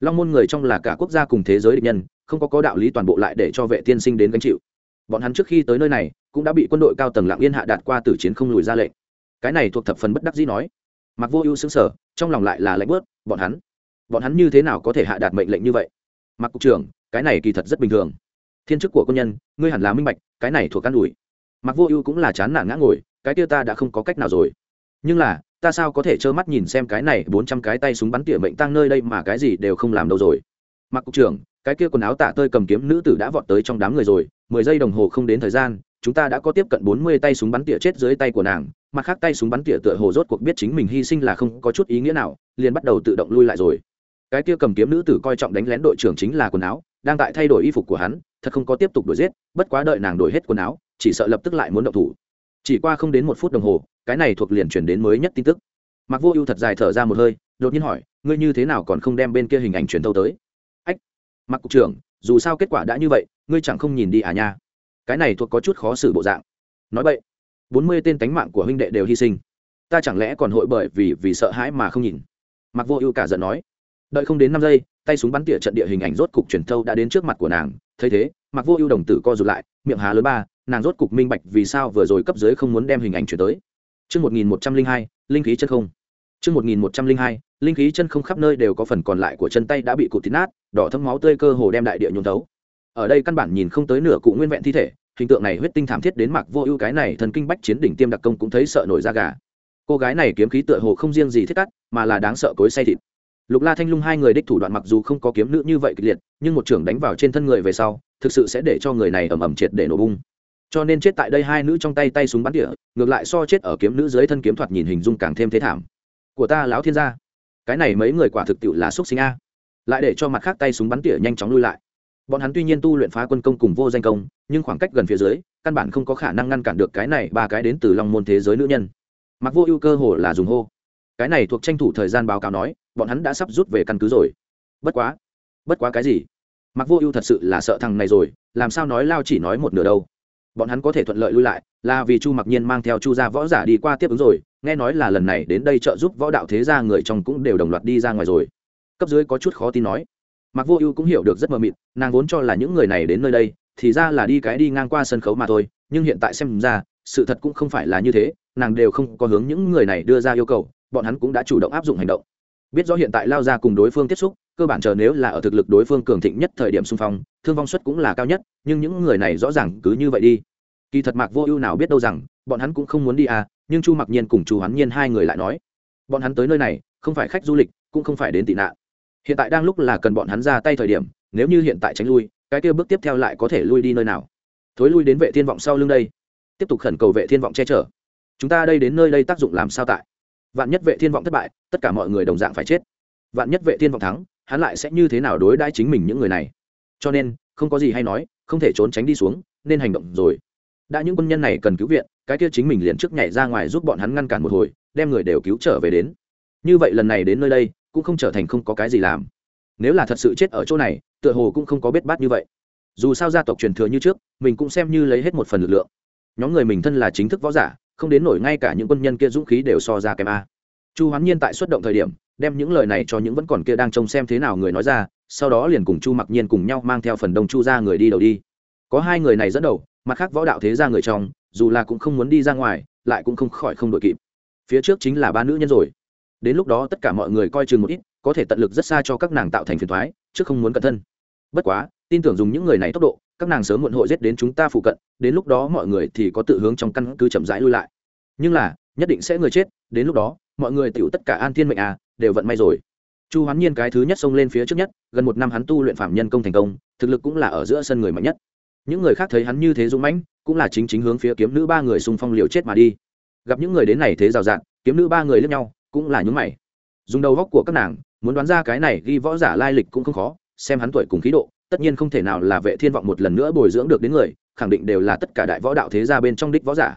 Long môn người trong là cả quốc gia cùng thế giới địch nhân, không có có đạo lý toàn bộ lại để cho vệ tiên sinh đến gánh chịu. Bọn hắn trước khi tới nơi này, cũng đã bị quân đội cao tầng lạng yên hạ đạt qua tử chiến không lùi ra lệnh. Cái này thuộc thập phần bất đắc dĩ nói. Mặc vô ưu xứng sở trong lòng lại là lạnh bớt, bọn hắn bọn hắn như thế nào có thể hạ đạt mệnh lệnh như vậy? Mặc cục trưởng cái này kỳ thật rất bình thường. Thiên chức của quân nhân, ngươi hẳn là minh bạch, cái này thuộc căn đùi mặc vô ưu cũng là chán nản ngã ngồi, cái kia ta đã không có cách nào rồi. Nhưng là, ta sao có thể trơ mắt nhìn xem cái này bốn trăm cái tay súng bắn tỉa mệnh tăng nơi đây mà cái gì đều không làm đâu rồi. Mặc cục trưởng, cái kia quần áo tạ tơi cầm kiếm nữ tử đã vọt tới trong đám người rồi, mười giây đồng hồ không đến thời gian, chúng ta đã có tiếp cận bốn mươi tay súng bắn tỉa chết dưới tay của nàng, mặt khác tay súng bắn tỉa tựa hồ rốt cuộc biết chính mình hy sinh là không có chút ý nghĩa nào, liền bắt đầu tự động lui lại rồi. Cái kia cầm kiếm nữ tử coi trọng đánh lén đội trưởng chính là quần áo đang tại thay đổi y phục của hắn, thật không có tiếp tục đuổi giết, bất quá đợi nàng đổi hết quần áo, chỉ sợ lập tức lại muốn động thủ. Chỉ qua không đến một phút đồng hồ, cái này thuộc liền chuyển đến mới nhất tin tức. Mặc vô ưu thật dài thở ra một hơi, đột nhiên hỏi, ngươi như thế nào còn không đem bên kia hình ảnh truyền thâu tới? Ách mặc cục trưởng, dù sao kết quả đã như vậy, ngươi chẳng không nhìn đi à nha? Cái này thuộc có chút khó xử bộ dạng. Nói vậy, bốn mươi tên tánh mạng của huynh đệ đều hy sinh. Ta chẳng lẽ còn hội bởi vì vì sợ hãi mà không nhìn? Mặc vô ưu cả giận nói đợi không đến năm giây tay súng bắn tỉa trận địa hình ảnh rốt cục truyền thâu đã đến trước mặt của nàng thấy thế mặc vô ưu đồng tử co rụt lại miệng há lớn ba nàng rốt cục minh bạch vì sao vừa rồi cấp dưới không muốn đem hình ảnh chuyển tới Trước 1102, linh khí chân không. Trước 1102, linh khí chân không khắp nơi đều có phần còn lại của chân tay đã bị cụt thịt nát, đỏ thấm máu tươi cơ hồ đem đại địa nhuộm thấu. Ở đây căn bản nhìn không tới nửa cụ nguyên vẹn thi thể, hình tượng này huyết tinh thảm thiết đến mặc vô ưu cái này thần kinh bách chiến đỉnh tiêm đặc công cũng thấy sợ nổi da gà. Cô gái này kiếm khí tựa hồ không riêng gì thiết cắt, mà là đáng sợ cối xay thịt lục la thanh lung hai người đích thủ đoạn mặc dù không có kiếm nữ như vậy kịch liệt, nhưng một trưởng đánh vào trên thân người về sau, thực sự sẽ để cho người này ẩm ẩm triệt để nổ bung. Cho nên chết tại đây hai nữ trong tay tay súng bắn tỉa ngược lại so chết ở kiếm nữ dưới thân kiếm thoạt nhìn hình dung càng thêm thế thảm. Của ta lão thiên gia, cái này mấy người quả thực tiệu là xúc sinh a. Lại để cho mặt khác tay súng bắn tỉa nhanh chóng lui lại. Bọn hắn tuy nhiên tu luyện phá quân công cùng vô danh công, nhưng khoảng cách gần phía dưới, căn bản không có khả năng ngăn cản được cái này ba cái đến từ long môn thế giới nữ nhân. Mặc vô ưu cơ hồ là dùng hô. Cái này thuộc tranh thủ thời gian báo cáo nói bọn hắn đã sắp rút về căn cứ rồi. Bất quá bất quá cái gì? Mặc vô ưu thật sự là sợ thằng này rồi, làm sao nói lao chỉ nói một nửa đâu? Bọn hắn có thể thuận lợi lui lại, là vì chu mặc nhiên mang theo chu gia võ giả đi qua tiếp ứng rồi, nghe nói là lần này đến đây trợ giúp võ đạo thế gia người trong cũng đều đồng loạt đi ra ngoài rồi. Cấp dưới có chút khó tin nói. Mặc vô ưu cũng hiểu được rất mờ mịt, nàng vốn cho là những người này đến nơi đây, thì ra là đi cái đi ngang qua sân khấu mà thôi, nhưng hiện tại xem ra, sự thật cũng không phải là như thế, nàng đều không có hướng những người này đưa ra yêu cầu, bọn hắn cũng đã chủ động áp dụng hành động biết rõ hiện tại lao ra cùng đối phương tiếp xúc, cơ bản chờ nếu là ở thực lực đối phương cường thịnh nhất thời điểm xung phong, thương vong suất cũng là cao nhất, nhưng những người này rõ ràng cứ như vậy đi. Kỳ thật mạc vô ưu nào biết đâu rằng, bọn hắn cũng không muốn đi à nhưng chu mặc nhiên cùng chu hắn nhiên hai người lại nói, bọn hắn tới nơi này, không phải khách du lịch, cũng không phải đến tị nạn. Hiện tại đang lúc là cần bọn hắn ra tay thời điểm, nếu như hiện tại tránh lui, cái kia bước tiếp theo lại có thể lui đi nơi nào? Thối lui đến vệ thiên vọng sau lưng đây. Tiếp tục khẩn cầu vệ thiên vọng che chở. Chúng ta đây đến nơi đây tác dụng làm sao tại? Vạn nhất vệ thiên vọng thất bại, tất cả mọi người đồng dạng phải chết. Vạn nhất vệ thiên vọng thắng, hắn lại sẽ như thế nào đối đãi chính mình những người này? Cho nên, không có gì hay nói, không thể trốn tránh đi xuống, nên hành động rồi. Đã những quân nhân này cần cứu viện, cái kia chính mình liền trước nhảy ra ngoài giúp bọn hắn ngăn cản một hồi, đem người đều cứu trở về đến. Như vậy lần này đến nơi đây, cũng không trở thành không có cái gì làm. Nếu là thật sự chết ở chỗ này, tựa hồ cũng không có biết bát như vậy. Dù sao gia tộc truyền thừa như trước, mình cũng xem như lấy hết một phần lực lượng. Nhóm người mình thân là chính thức võ giả không đến nổi ngay cả những quân nhân kia dũng khí đều so ra kém a. Chu hoán nhiên tại xuất động thời điểm, đem những lời này cho những vẫn còn kia đang trông xem thế nào người nói ra, sau đó liền cùng chu mặc nhiên cùng nhau mang theo phần đông chu ra người đi đầu đi. Có hai người này dẫn đầu, mặt khác võ đạo thế ra người trong, dù là cũng không muốn đi ra ngoài, lại cũng không khỏi không đội kịp. Phía trước chính là ba nữ nhân rồi. Đến lúc đó tất cả mọi người coi chừng một ít, có thể tận lực rất xa cho các nàng tạo thành phiền thoái chứ không muốn cẩn thân. Bất quá, tin tưởng dùng những người này tốc độ các nàng sớm muộn hội giết đến chúng ta phụ cận, đến lúc đó mọi người thì có tự hướng trong căn cứ chậm rãi lui lại. Nhưng là, nhất định sẽ người chết, đến lúc đó, mọi người tựu tất cả an thiên mệnh à đều vận may rồi. Chu hoán nhiên cái thứ nhất xông lên phía trước nhất, gần một năm hắn tu luyện phạm nhân công thành công, thực lực cũng là ở giữa sân người mạnh nhất. Những người khác thấy hắn như thế dũng mãnh, cũng là chính chính hướng phía kiếm nữ ba người xung phong liều chết mà đi. Gặp những người đến này thế rào rạt kiếm nữ ba người lẫn nhau, cũng là những mày. Dùng đầu góc của các nàng, muốn đoán ra cái này ghi võ giả lai lịch cũng không khó, xem hắn tuổi cùng khí độ tất nhiên không thể nào là vệ thiên vọng một lần nữa bồi dưỡng được đến người, khẳng định đều là tất cả đại võ đạo thế gia bên trong đích võ giả.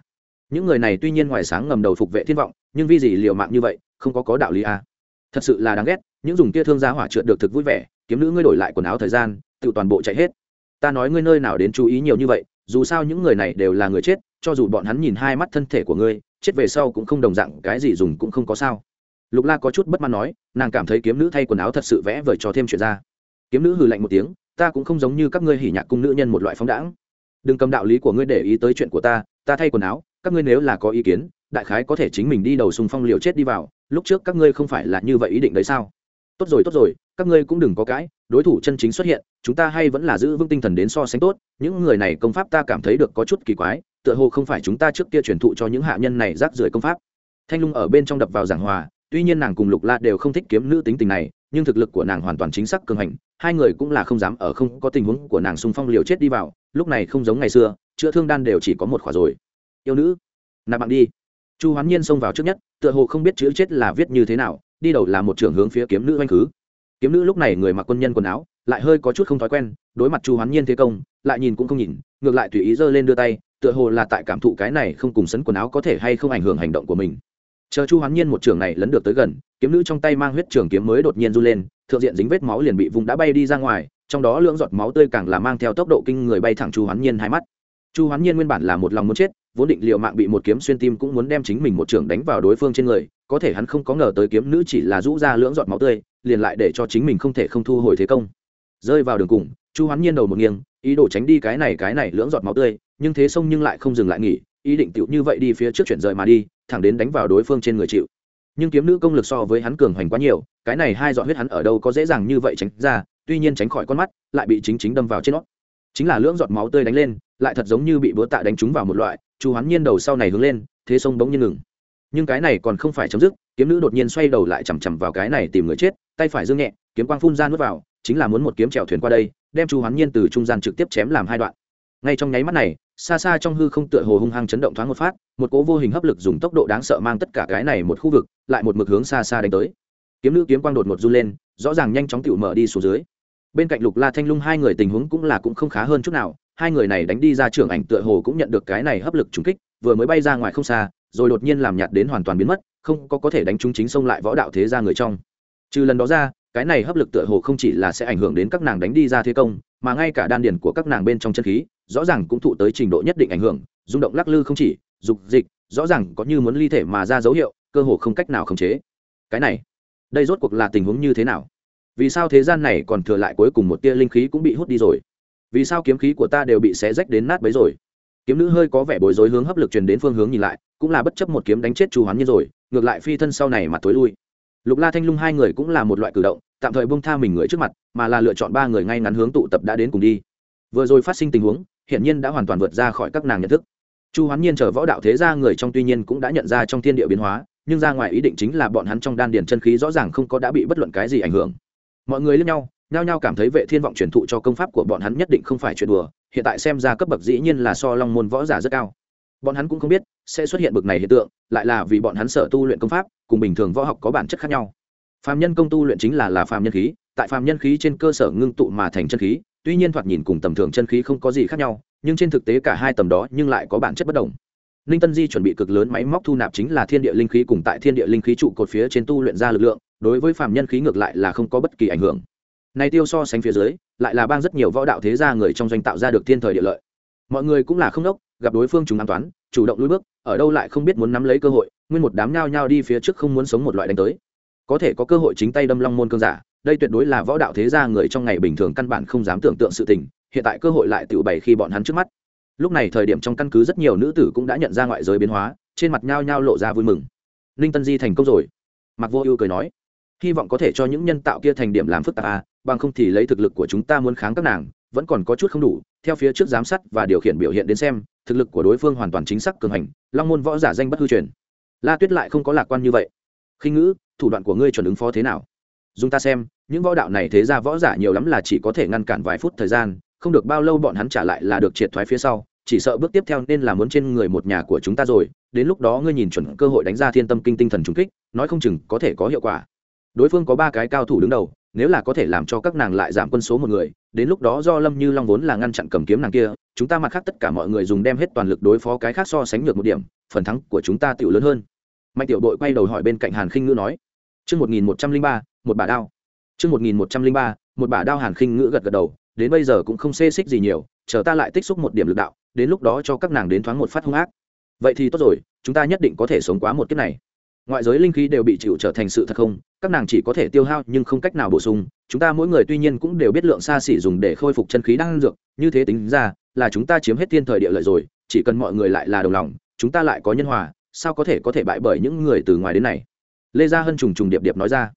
Những người này tuy nhiên ngoài sáng ngầm đầu phục vệ thiên vọng, nhưng vì gì liều mạng như vậy, không có có đạo lý à. thật sự là đáng ghét, những dùng kia thương gia hỏa trượt được thực vui vẻ, kiếm nữ ngươi đổi lại quần áo thời gian, tự toàn bộ chạy hết. Ta nói ngươi nơi nào đến chú ý nhiều như vậy, dù sao những người này đều là người chết, cho dù bọn hắn nhìn hai mắt thân thể của ngươi, chết về sau cũng không đồng dạng, cái gì dùng cũng không có sao. Lục la có chút bất mãn nói, nàng cảm thấy kiếm nữ thay quần áo thật sự vẽ vời cho thêm chuyện ra. Kiếm nữ hừ lạnh một tiếng ta cũng không giống như các ngươi hỉ nhạc cung nữ nhân một loại phóng đãng. Đừng cầm đạo lý của ngươi để ý tới chuyện của ta ta thay quần áo, các ngươi nếu là có ý kiến, đại khái có thể chính mình đi đầu sùng phong liều chết đi vào, lúc trước các ngươi không phải là như vậy ý định đấy sao? Tốt rồi tốt rồi, các ngươi cũng đừng có cãi, đối thủ chân chính xuất hiện, chúng ta hay vẫn là giữ vững tinh thần đến so sánh tốt, những người này công pháp ta cảm thấy được có chút kỳ quái, tựa hồ không phải chúng ta trước kia truyền thụ cho những hạ nhân này rác rưởi công pháp. Thanh lung ở bên trong đập vào giảng hòa, tuy nhiên nàng cùng lục la đều không thích kiếm nữ tính tình này nhưng thực lực của nàng hoàn toàn chính xác cường hành, hai người cũng là không dám ở không có tình huống của nàng xung phong liều chết đi vào, lúc này không giống ngày xưa, chữa thương đan đều chỉ có một khỏa rồi. Yêu nữ, nạp bạn đi. Chu hoán nhiên xông vào trước nhất, tựa hồ không biết chữ chết là viết như thế nào, đi đầu là một trưởng hướng phía kiếm nữ oanh khứ. Kiếm nữ lúc này người mặc quân nhân quần áo, lại hơi có chút không thói quen, đối mặt chu hoán nhiên thế công, lại nhìn cũng không nhìn, ngược lại tùy ý giơ lên đưa tay, tựa hồ là tại cảm thụ cái này không cùng sấn quần áo có thể hay không ảnh hưởng hành động của mình chờ chu hoán nhiên một trường này lấn được tới gần, kiếm nữ trong tay mang huyết trường kiếm mới đột nhiên run lên, thượng diện dính vết máu liền bị vùng đã bay đi ra ngoài, trong đó lưỡng giọt máu tươi càng là mang theo tốc độ kinh người bay thẳng chu hoán nhiên hai mắt. Chu hoán nhiên nguyên bản là một lòng muốn chết, vốn định liệu mạng bị một kiếm xuyên tim cũng muốn đem chính mình một trường đánh vào đối phương trên người, có thể hắn không có ngờ tới kiếm nữ chỉ là rũ ra lưỡng giọt máu tươi, liền lại để cho chính mình không thể không thu hồi thế công. Rơi vào đường cùng, chu hoán nhiên đầu một nghiêng, ý đồ tránh đi cái này cái này lưỡng giọt máu tươi, nhưng thế sông nhưng lại không dừng lại nghỉ, ý định tựu như vậy đi phía trước chuyển rời mà đi thẳng đến đánh vào đối phương trên người chịu. Nhưng kiếm nữ công lực so với hắn cường hoành quá nhiều, cái này hai giọt huyết hắn ở đâu có dễ dàng như vậy tránh ra, tuy nhiên tránh khỏi con mắt, lại bị chính chính đâm vào trên nó. Chính là lưỡng giọt máu tươi đánh lên, lại thật giống như bị búa tạ đánh trúng vào một loại, chu hắn nhiên đầu sau này hướng lên, thế sông bỗng nhiên ngừng. Nhưng cái này còn không phải chấm dứt, kiếm nữ đột nhiên xoay đầu lại chằm chằm vào cái này tìm người chết, tay phải dương nhẹ, kiếm quang phun ra nuốt vào, chính là muốn một kiếm chèo thuyền qua đây, đem chu hắn nhiên từ trung gian trực tiếp chém làm hai đoạn. Ngay trong nháy mắt này xa xa trong hư không tựa hồ hung hăng chấn động thoáng một phát, một cỗ vô hình hấp lực dùng tốc độ đáng sợ mang tất cả cái này một khu vực, lại một mực hướng xa xa đánh tới. Kiếm nữ kiếm quang đột một run lên, rõ ràng nhanh chóng tựu mở đi xuống dưới. Bên cạnh lục la thanh lung hai người tình huống cũng là cũng không khá hơn chút nào, hai người này đánh đi ra trưởng ảnh tựa hồ cũng nhận được cái này hấp lực trúng kích, vừa mới bay ra ngoài không xa, rồi đột nhiên làm nhạt đến hoàn toàn biến mất, không có có thể đánh trúng chính xông lại võ đạo thế ra người trong. Trừ lần đó ra, cái này hấp lực tựa hồ không chỉ là sẽ ảnh hưởng đến các nàng đánh đi ra thế công, mà ngay cả đan điền của các nàng bên trong chân khí rõ ràng cũng thụ tới trình độ nhất định ảnh hưởng, rung động lắc lư không chỉ, dục dịch, rõ ràng có như muốn ly thể mà ra dấu hiệu, cơ hồ không cách nào khống chế. Cái này, đây rốt cuộc là tình huống như thế nào? Vì sao thế gian này còn thừa lại cuối cùng một tia linh khí cũng bị hút đi rồi? Vì sao kiếm khí của ta đều bị xé rách đến nát bấy rồi? Kiếm nữ hơi có vẻ bối rối hướng hấp lực truyền đến phương hướng nhìn lại, cũng là bất chấp một kiếm đánh chết chu hoán như rồi, ngược lại phi thân sau này mà tối lui. Lục la thanh lung hai người cũng là một loại cử động, tạm thời bông tha mình người trước mặt, mà là lựa chọn ba người ngay ngắn hướng tụ tập đã đến cùng đi. Vừa rồi phát sinh tình huống hiện nhiên đã hoàn toàn vượt ra khỏi các nàng nhận thức. Chu hoán nhiên chờ võ đạo thế gia người trong tuy nhiên cũng đã nhận ra trong thiên địa biến hóa, nhưng ra ngoài ý định chính là bọn hắn trong đan điền chân khí rõ ràng không có đã bị bất luận cái gì ảnh hưởng. Mọi người lẫn nhau, nhao nhao cảm thấy vệ thiên vọng truyền thụ cho công pháp của bọn hắn nhất định không phải chuyện đùa, hiện tại xem ra cấp bậc dĩ nhiên là so long môn võ giả rất cao. Bọn hắn cũng không biết sẽ xuất hiện bậc này hiện tượng, lại là vì bọn hắn sở tu luyện công pháp, cùng bình thường võ học có bản chất khác nhau. Phàm nhân công tu luyện chính là là phàm nhân khí, tại phàm nhân khí trên cơ sở ngưng tụ mà thành chân khí tuy nhiên thoạt nhìn cùng tầm thường chân khí không có gì khác nhau, nhưng trên thực tế cả hai tầm đó nhưng lại có bản chất bất đồng. Ninh tân di chuẩn bị cực lớn máy móc thu nạp chính là thiên địa linh khí cùng tại thiên địa linh khí trụ cột phía trên tu luyện ra lực lượng, đối với phạm nhân khí ngược lại là không có bất kỳ ảnh hưởng. Này tiêu so sánh phía dưới, lại là bang rất nhiều võ đạo thế gia người trong doanh tạo ra được thiên thời địa lợi. Mọi người cũng là không đốc, gặp đối phương chúng an toán chủ động lùi bước, ở đâu lại không biết muốn nắm lấy cơ hội, nguyên một đám nhao nhao đi phía trước không muốn sống một loại đánh tới. Có thể có cơ hội chính tay đâm long môn cương giả đây tuyệt đối là võ đạo thế gia người trong ngày bình thường căn bản không dám tưởng tượng sự tình, hiện tại cơ hội lại tự bày khi bọn hắn trước mắt. Lúc này thời điểm trong căn cứ rất nhiều nữ tử cũng đã nhận ra ngoại giới biến hóa, trên mặt nhao nhao lộ ra vui mừng. Ninh tân di thành công rồi. Mặc vô ưu cười nói, hy vọng có thể cho những nhân tạo kia thành điểm làm phức tạp à bằng không thì lấy thực lực của chúng ta muốn kháng các nàng, vẫn còn có chút không đủ, theo phía trước giám sát và điều khiển biểu hiện đến xem, thực lực của đối phương hoàn toàn chính xác cường hành, long môn võ giả danh bất hư truyền. La tuyết lại không có lạc quan như vậy. Khi ngữ, thủ đoạn của ngươi chuẩn ứng phó thế nào? Dùng ta xem, những võ đạo này thế ra võ giả nhiều lắm là chỉ có thể ngăn cản vài phút thời gian, không được bao lâu bọn hắn trả lại là được triệt thoái phía sau, chỉ sợ bước tiếp theo nên là muốn trên người một nhà của chúng ta rồi, đến lúc đó ngươi nhìn chuẩn cơ hội đánh ra thiên tâm kinh tinh thần trùng kích, nói không chừng có thể có hiệu quả. Đối phương có ba cái cao thủ đứng đầu, nếu là có thể làm cho các nàng lại giảm quân số một người, đến lúc đó do lâm như long vốn là ngăn chặn cầm kiếm nàng kia, chúng ta mặt khác tất cả mọi người dùng đem hết toàn lực đối phó cái khác so sánh được một điểm, phần thắng của chúng ta tiểu lớn hơn. Mạnh tiểu đội quay đầu hỏi bên cạnh hàn khinh ngữ nói chương một nghìn một trăm linh ba, một bà đao. Chương một nghìn một trăm linh ba, một bà đao hàn khinh ngữ gật gật đầu, đến bây giờ cũng không xê xích gì nhiều, chờ ta lại tích xúc một điểm lực đạo, đến lúc đó cho các nàng đến thoáng một phát hung ác. Vậy thì tốt rồi, chúng ta nhất định có thể sống quá một kiếp này. Ngoại giới linh khí đều bị chịu trở thành sự thật không, các nàng chỉ có thể tiêu hao nhưng không cách nào bổ sung. Chúng ta mỗi người tuy nhiên cũng đều biết lượng xa xỉ dùng để khôi phục chân khí đang dược, như thế tính ra, là chúng ta chiếm hết thiên thời địa lợi rồi, chỉ cần mọi người lại là đồng lòng, chúng ta lại có nhân hòa, sao có thể có thể bại bởi những người từ ngoài đến này? Lê gia hân trùng trùng điệp điệp nói ra.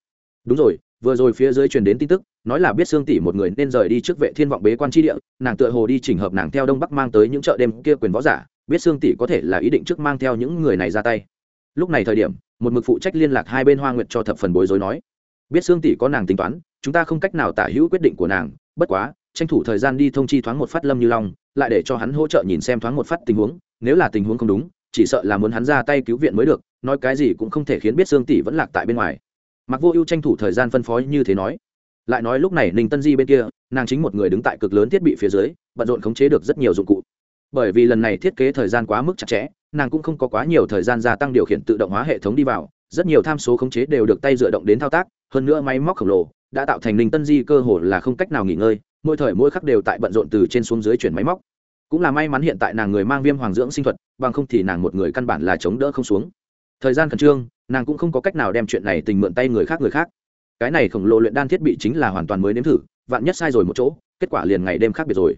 Đúng rồi, vừa rồi phía dưới truyền đến tin tức, nói là biết xương tỷ một người nên rời đi trước vệ thiên vọng bế quan tri địa, nàng tựa hồ đi chỉnh hợp nàng theo đông bắc mang tới những chợ đêm kia quyền võ giả, biết xương tỷ có thể là ý định trước mang theo những người này ra tay. Lúc này thời điểm, một mực phụ trách liên lạc hai bên hoa nguyệt cho thập phần bối rối nói, biết xương tỷ có nàng tính toán, chúng ta không cách nào tả hữu quyết định của nàng, bất quá, tranh thủ thời gian đi thông chi thoáng một phát lâm như long, lại để cho hắn hỗ trợ nhìn xem thoáng một phát tình huống, nếu là tình huống không đúng chỉ sợ là muốn hắn ra tay cứu viện mới được, nói cái gì cũng không thể khiến biết xương tỷ vẫn lạc tại bên ngoài. Mặc vô ưu tranh thủ thời gian phân phối như thế nói. Lại nói lúc này ninh tân di bên kia, nàng chính một người đứng tại cực lớn thiết bị phía dưới, bận rộn khống chế được rất nhiều dụng cụ. Bởi vì lần này thiết kế thời gian quá mức chặt chẽ, nàng cũng không có quá nhiều thời gian gia tăng điều khiển tự động hóa hệ thống đi vào, rất nhiều tham số khống chế đều được tay dựa động đến thao tác, hơn nữa máy móc khổng lồ, đã tạo thành ninh tân di cơ hồ là không cách nào nghỉ ngơi, mỗi thời mỗi khắc đều tại bận rộn từ trên xuống dưới chuyển máy móc cũng là may mắn hiện tại nàng người mang viêm hoàng dưỡng sinh thuật, bằng không thì nàng một người căn bản là chống đỡ không xuống. Thời gian khẩn trương, nàng cũng không có cách nào đem chuyện này tình mượn tay người khác người khác. Cái này khổng lồ luyện đan thiết bị chính là hoàn toàn mới nếm thử, vạn nhất sai rồi một chỗ, kết quả liền ngày đêm khác biệt rồi.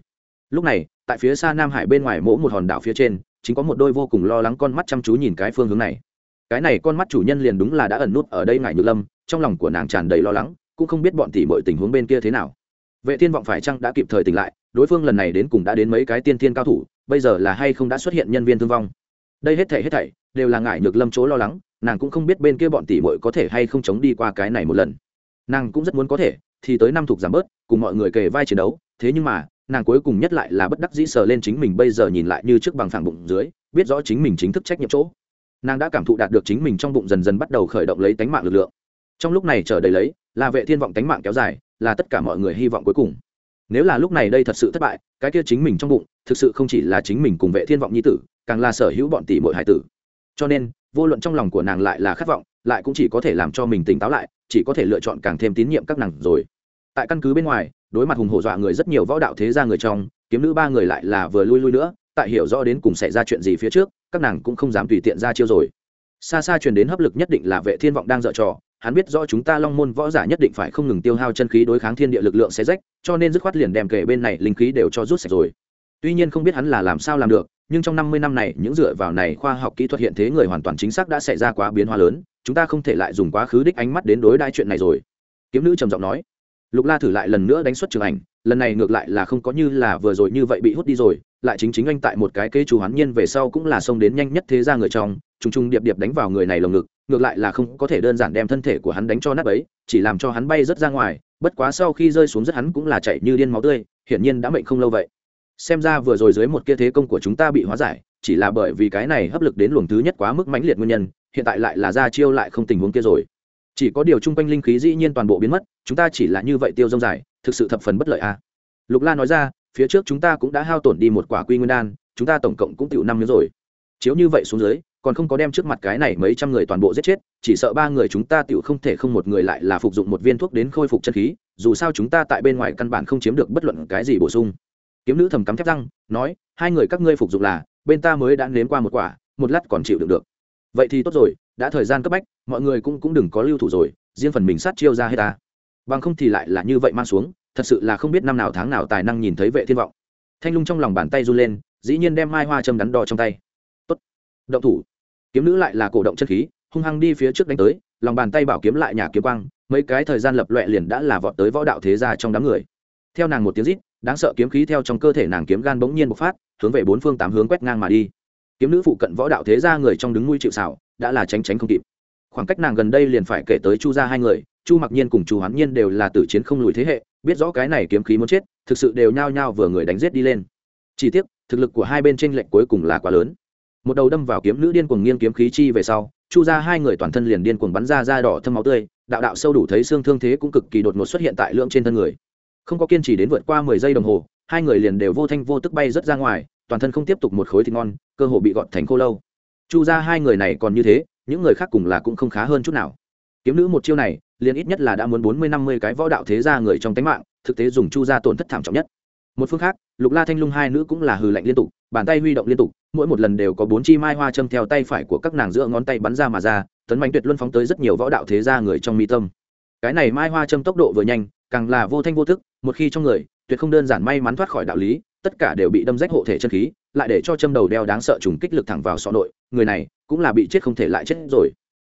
Lúc này, tại phía xa nam hải bên ngoài mỗ một hòn đảo phía trên, chính có một đôi vô cùng lo lắng con mắt chăm chú nhìn cái phương hướng này. Cái này con mắt chủ nhân liền đúng là đã ẩn nút ở đây ngại nhược lâm, trong lòng của nàng tràn đầy lo lắng, cũng không biết bọn tỷ mọi tình huống bên kia thế nào. Vệ thiên vọng phải chăng đã kịp thời tỉnh lại đối phương lần này đến cùng đã đến mấy cái tiên thiên cao thủ, bây giờ là hay không đã xuất hiện nhân viên thương vong? Đây hết thảy hết thảy đều là ngại nhược lâm chỗ lo lắng, nàng cũng không biết bên kia bọn tỷ muội có thể hay không chống đi qua cái này một lần. Nàng cũng rất muốn có thể, thì tới năm thuộc giảm bớt, cùng mọi người kề vai chiến đấu, thế nhưng mà, nàng cuối cùng nhất lại là bất đắc dĩ sờ lên chính mình bây giờ nhìn lại như trước bằng phẳng bụng dưới, biết rõ chính mình chính thức trách nhiệm chỗ. Nàng đã cảm thụ đạt được chính mình trong bụng dần dần bắt đầu khởi động lấy tánh mạng lực lượng. Trong lúc này chờ đầy lấy, là vệ thiên vọng tánh mạng kéo dài, là tất cả mọi người hy vọng cuối cùng nếu là lúc này đây thật sự thất bại, cái kia chính mình trong bụng, thực sự không chỉ là chính mình cùng vệ thiên vọng nhi tử, càng là sở hữu bọn tỷ muội hải tử. Cho nên, vô luận trong lòng của nàng lại là khát vọng, lại cũng chỉ có thể làm cho mình tỉnh táo lại, chỉ có thể lựa chọn càng thêm tín nhiệm các nàng rồi. Tại căn cứ bên ngoài, đối mặt hùng hổ dọa người rất nhiều võ đạo thế gia người trong, kiếm nữ ba người lại là vừa lui lui nữa, tại hiểu rõ đến cùng xảy ra chuyện gì phía trước, các nàng cũng không dám tùy tiện ra chiêu rồi xa xa truyền đến hấp lực nhất định là vệ thiên vọng đang dở trò, hắn biết rõ chúng ta long môn võ giả nhất định phải không ngừng tiêu hao chân khí đối kháng thiên địa lực lượng sẽ rách, cho nên dứt khoát liền đem kể bên này linh khí đều cho rút sạch rồi. Tuy nhiên không biết hắn là làm sao làm được, nhưng trong năm mươi năm này, những dựa vào này khoa học kỹ thuật hiện thế người hoàn toàn chính xác đã xảy ra quá biến hóa lớn, chúng ta không thể lại dùng quá khứ đích ánh mắt đến đối đai chuyện này rồi. Kiếm nữ trầm giọng nói. Lục la thử lại lần nữa đánh xuất trường ảnh, lần này ngược lại là không có như là vừa rồi như vậy bị hút đi rồi lại chính chính anh tại một cái cây chủ hắn nhiên về sau cũng là xông đến nhanh nhất thế ra người trong, trùng trùng điệp điệp đánh vào người này lồng ngực, ngược lại là không có thể đơn giản đem thân thể của hắn đánh cho nát ấy chỉ làm cho hắn bay rất ra ngoài, bất quá sau khi rơi xuống rất hắn cũng là chạy như điên máu tươi, hiển nhiên đã mệnh không lâu vậy xem ra vừa rồi dưới một kia thế công của chúng ta bị hóa giải, chỉ là bởi vì cái này hấp lực đến luồng thứ nhất quá mức mãnh liệt nguyên nhân, hiện tại lại là ra chiêu lại không tình huống kia rồi chỉ có điều chung quanh linh khí dĩ nhiên toàn bộ biến mất, chúng ta chỉ là như vậy tiêu rông dài, thực sự thập phần bất lợi a à. lục la nói ra phía trước chúng ta cũng đã hao tổn đi một quả quy nguyên đan, chúng ta tổng cộng cũng tiểu năm miếng rồi. Chiếu như vậy xuống dưới, còn không có đem trước mặt cái này mấy trăm người toàn bộ giết chết, chỉ sợ ba người chúng ta tiểu không thể không một người lại là phục dụng một viên thuốc đến khôi phục chân khí, dù sao chúng ta tại bên ngoài căn bản không chiếm được bất luận cái gì bổ sung. Kiếm nữ thầm cắm thép răng, nói, hai người các ngươi phục dụng là, bên ta mới đã nếm qua một quả, một lát còn chịu đựng được. Vậy thì tốt rồi, đã thời gian cấp bách, mọi người cũng cũng đừng có lưu thủ rồi, riêng phần mình sát chiêu ra hết ta. Bằng không thì lại là như vậy mang xuống thật sự là không biết năm nào tháng nào tài năng nhìn thấy vệ thiên vọng. Thanh lung trong lòng bàn tay run lên, dĩ nhiên đem mai hoa châm đắn đo trong tay. Tốt. Động thủ. Kiếm nữ lại là cổ động chân khí, hung hăng đi phía trước đánh tới, lòng bàn tay bảo kiếm lại nhà kiếm quang, mấy cái thời gian lập loẹ liền đã là vọt tới võ đạo thế gia trong đám người. Theo nàng một tiếng rít, đáng sợ kiếm khí theo trong cơ thể nàng kiếm gan bỗng nhiên bộc phát, hướng về bốn phương tám hướng quét ngang mà đi. Kiếm nữ phụ cận võ đạo thế gia người trong đứng nuôi chịu xảo đã là tránh tránh không kịp. Khoảng cách nàng gần đây liền phải kể tới chu gia hai người, chu mặc nhiên cùng chu hoán nhiên đều là tử chiến không lùi thế hệ biết rõ cái này kiếm khí muốn chết, thực sự đều nhao nhao vừa người đánh giết đi lên. Chỉ tiếc, thực lực của hai bên tranh lệnh cuối cùng là quá lớn. Một đầu đâm vào kiếm nữ điên cuồng nghiêng kiếm khí chi về sau, chu ra hai người toàn thân liền điên cuồng bắn ra da đỏ thâm máu tươi, đạo đạo sâu đủ thấy xương thương thế cũng cực kỳ đột ngột xuất hiện tại lượng trên thân người. Không có kiên trì đến vượt qua mười giây đồng hồ, hai người liền đều vô thanh vô tức bay rất ra ngoài, toàn thân không tiếp tục một khối thịt ngon, cơ hồ bị gọt thành khô lâu. Chu ra hai người này còn như thế, những người khác cùng là cũng không khá hơn chút nào. Kiếm nữ một chiêu này liền ít nhất là đã muốn bốn mươi, năm mươi cái võ đạo thế gia người trong tánh mạng, thực tế dùng chu gia tổn thất thảm trọng nhất. Một phương khác, lục la thanh lung hai nữ cũng là hừ lạnh liên tục, bàn tay huy động liên tục, mỗi một lần đều có bốn chi mai hoa châm theo tay phải của các nàng giữa ngón tay bắn ra mà ra, tấn mạnh tuyệt luân phóng tới rất nhiều võ đạo thế gia người trong mi tâm. Cái này mai hoa châm tốc độ vừa nhanh, càng là vô thanh vô thức, một khi trong người, tuyệt không đơn giản may mắn thoát khỏi đạo lý, tất cả đều bị đâm rách hộ thể chân khí, lại để cho châm đầu đeo đáng sợ trùng kích lực thẳng vào sọ nội, người này cũng là bị chết không thể lại chết rồi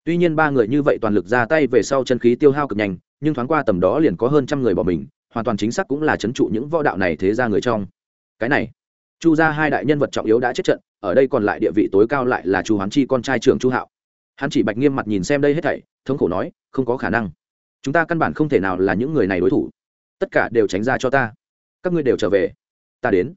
tuy nhiên ba người như vậy toàn lực ra tay về sau chân khí tiêu hao cực nhanh, nhưng thoáng qua tầm đó liền có hơn trăm người bỏ mình, hoàn toàn chính xác cũng là c h ấ n trụ những võ đạo này thế ra người trong. Cái này, chu ra hai đại nhân vật trọng yếu đã chết trận, ở đây còn lại địa vị tối cao lại là chu hoán chi con trai trưởng chu hạo. Hắn chỉ bạch nghiêm mặt nhìn xem đây hết thảy, thống khổ nói, không có khả năng. Chúng ta căn bản không thể nào là những người này đối thủ. Tất cả đều tránh ra cho ta. Các ngươi đều trở về. Ta đến.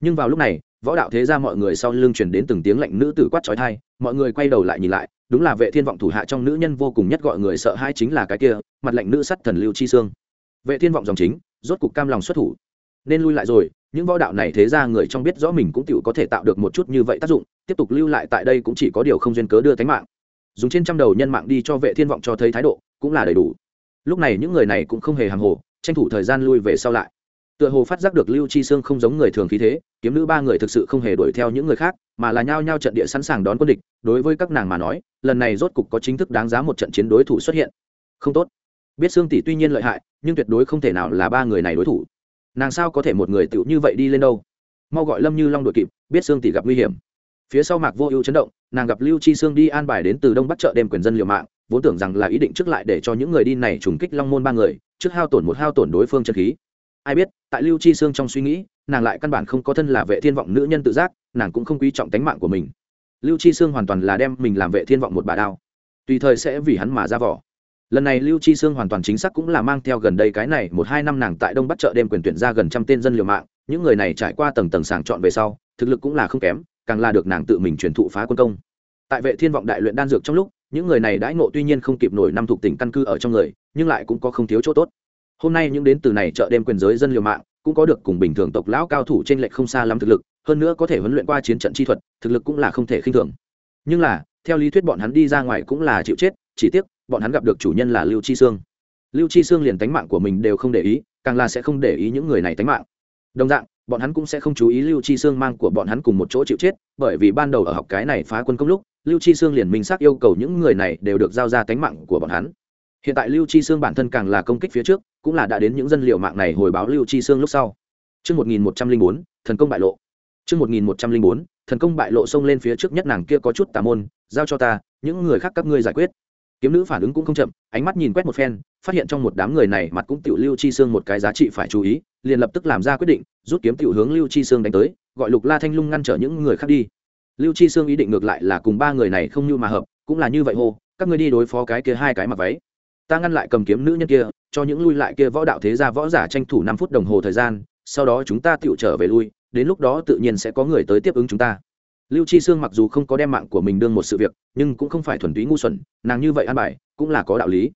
Nhưng vào lúc này, võ đạo thế ra mọi người sau lưng chuyển đến từng tiếng lạnh nữ tử quát trói thai mọi người quay đầu lại nhìn lại đúng là vệ thiên vọng thủ hạ trong nữ nhân vô cùng nhất gọi người sợ hai chính là cái kia, mặt lạnh nữ sắt thần lưu chi xương vệ thiên vọng dòng chính, rốt cục cam lòng xuất thủ. Nên lui lại rồi, những võ đạo này thế ra người trong biết rõ mình cũng tự có thể tạo được một chút như vậy tác dụng, tiếp tục lưu lại tại đây cũng chỉ có điều không duyên cớ đưa thánh mạng. Dùng trên trăm đầu nhân mạng đi cho vệ thiên vọng cho thấy thái độ, cũng là đầy đủ. Lúc này những người này cũng không hề hàng hồ, tranh thủ thời gian lui về sau lại. Tựa hồ phát giác được lưu chi sương không giống người thường khí thế, kiếm nữ ba người thực sự không hề đuổi theo những người khác, mà là nhao nhao trận địa sẵn sàng đón quân địch, đối với các nàng mà nói lần này rốt cục có chính thức đáng giá một trận chiến đối thủ xuất hiện. Không tốt. Biết xương tỷ tuy nhiên lợi hại, nhưng tuyệt đối không thể nào là ba người này đối thủ. Nàng sao có thể một người tựu như vậy đi lên đâu? Mau gọi lâm như long đội kịp, biết xương tỷ gặp nguy hiểm. Phía sau mạc vô ưu chấn động, nàng gặp lưu chi sương đi an bài đến từ đông bắc chợ đêm quyền dân liều mạng, vốn tưởng rằng là ý định trước lại để cho những người đi này trùng kích long môn ba người, trước hao tổn một hao tổn đối phương chân khí. Ai biết, tại lưu chi sương trong suy nghĩ, nàng lại căn bản không có thân là vệ thiên vọng nữ nhân tự giác, nàng cũng không quý trọng tánh mạng của mình lưu chi sương hoàn toàn là đem mình làm vệ thiên vọng một bà đao. Tùy thời sẽ vì hắn mà ra vỏ. Lần này lưu chi sương hoàn toàn chính xác cũng là mang theo gần đây cái này một hai năm nàng tại đông bắc chợ đêm quyền tuyển ra gần trăm tên dân liều mạng, những người này trải qua tầng tầng sàng chọn về sau, thực lực cũng là không kém, càng là được nàng tự mình truyền thụ phá quân công. Tại vệ thiên vọng đại luyện đan dược trong lúc, những người này đãi ngộ tuy nhiên không kịp nổi năm thuộc tỉnh căn cư ở trong người, nhưng lại cũng có không thiếu chỗ tốt. Hôm nay những đến từ này chợ đêm quyền giới dân liều mạng cũng có được cùng bình thường tộc lão cao thủ trên lệch không xa lắm thực lực, hơn nữa có thể huấn luyện qua chiến trận chi thuật, thực lực cũng là không thể khinh thường. Nhưng là, theo lý thuyết bọn hắn đi ra ngoài cũng là chịu chết, chỉ tiếc, bọn hắn gặp được chủ nhân là lưu chi xương lưu chi xương liền tánh mạng của mình đều không để ý, càng là sẽ không để ý những người này tánh mạng. Đồng dạng, bọn hắn cũng sẽ không chú ý lưu chi xương mang của bọn hắn cùng một chỗ chịu chết, bởi vì ban đầu ở học cái này phá quân công lúc, lưu chi xương liền minh xác yêu cầu những người này đều được giao ra tánh mạng của bọn hắn hiện tại lưu chi sương bản thân càng là công kích phía trước cũng là đã đến những dân liệu mạng này hồi báo lưu chi sương lúc sau Trước 1104, thần công bại lộ. Trước 1104, thần công bại lộ xông lên phía trước nhất nàng kia có chút tà môn, giao cho ta, những người khác các ngươi giải quyết. Kiếm nữ phản ứng cũng không chậm, ánh mắt nhìn quét một phen, phát hiện trong một đám người này mặt cũng tiểu lưu chi xương một cái giá trị phải chú ý, liền lập tức làm ra quyết định, rút kiếm tiểu hướng lưu chi xương đánh tới, gọi Lục La Thanh Lung ngăn trở những người khác đi. Lưu chi xương ý định ngược lại là cùng ba người này không như mà hợp, cũng là như vậy hô, các ngươi đi đối phó cái kia hai cái mặc váy ta ngăn lại cầm kiếm nữ nhân kia, cho những lui lại kia võ đạo thế gia võ giả tranh thủ năm phút đồng hồ thời gian, sau đó chúng ta tựu trở về lui, đến lúc đó tự nhiên sẽ có người tới tiếp ứng chúng ta. Lưu chi sương mặc dù không có đem mạng của mình đương một sự việc, nhưng cũng không phải thuần túy ngu xuẩn, nàng như vậy ăn bài, cũng là có đạo lý.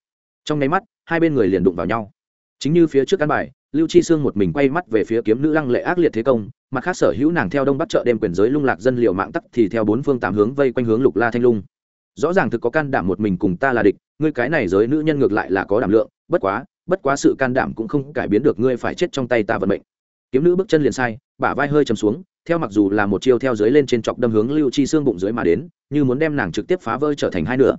Trong nháy mắt, hai bên người liền đụng vào nhau. Chính như phía trước ăn bài, lưu chi sương một mình quay mắt về phía kiếm nữ lăng lệ ác liệt thế công, mặt khác sở hữu nàng theo đông bắt chợ đem quyền giới lung lạc dân liệu mạng tắc thì theo bốn phương tám hướng vây quanh hướng lục la thanh lung rõ ràng thực có can đảm một mình cùng ta là địch, ngươi cái này giới nữ nhân ngược lại là có đảm lượng, bất quá bất quá sự can đảm cũng không cải biến được ngươi phải chết trong tay ta vận mệnh. Kiếm nữ bước chân liền sai, bả vai hơi chầm xuống, theo mặc dù là một chiêu theo dưới lên trên chọc đâm hướng lưu chi xương bụng dưới mà đến, như muốn đem nàng trực tiếp phá vỡ trở thành hai nửa.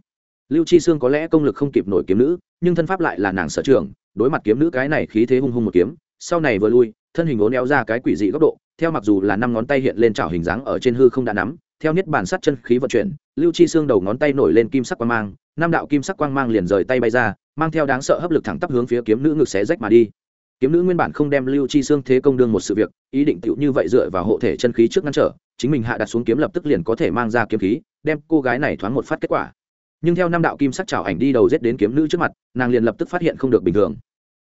Lưu chi xương có lẽ công lực không kịp nổi kiếm nữ, nhưng thân pháp lại là nàng sở trường, đối mặt kiếm nữ cái này khí thế hung hung một kiếm, sau này vừa lui, thân hình ốn éo ra cái quỷ dị góc độ, theo mặc dù là năm ngón tay hiện lên chảo hình dáng ở trên hư không đã nắm theo niết bàn sắt chân khí vận chuyển, lưu chi xương đầu ngón tay nổi lên kim sắc quang mang, năm đạo kim sắc quang mang liền rời tay bay ra, mang theo đáng sợ hấp lực thẳng tắp hướng phía kiếm nữ ngực xé rách mà đi. Kiếm nữ nguyên bản không đem lưu chi xương thế công đương một sự việc, ý định tựu như vậy dựa vào hộ thể chân khí trước ngăn trở, chính mình hạ đặt xuống kiếm lập tức liền có thể mang ra kiếm khí, đem cô gái này thoáng một phát kết quả. Nhưng theo năm đạo kim sắc chảo ảnh đi đầu giết đến kiếm nữ trước mặt, nàng liền lập tức phát hiện không được bình thường.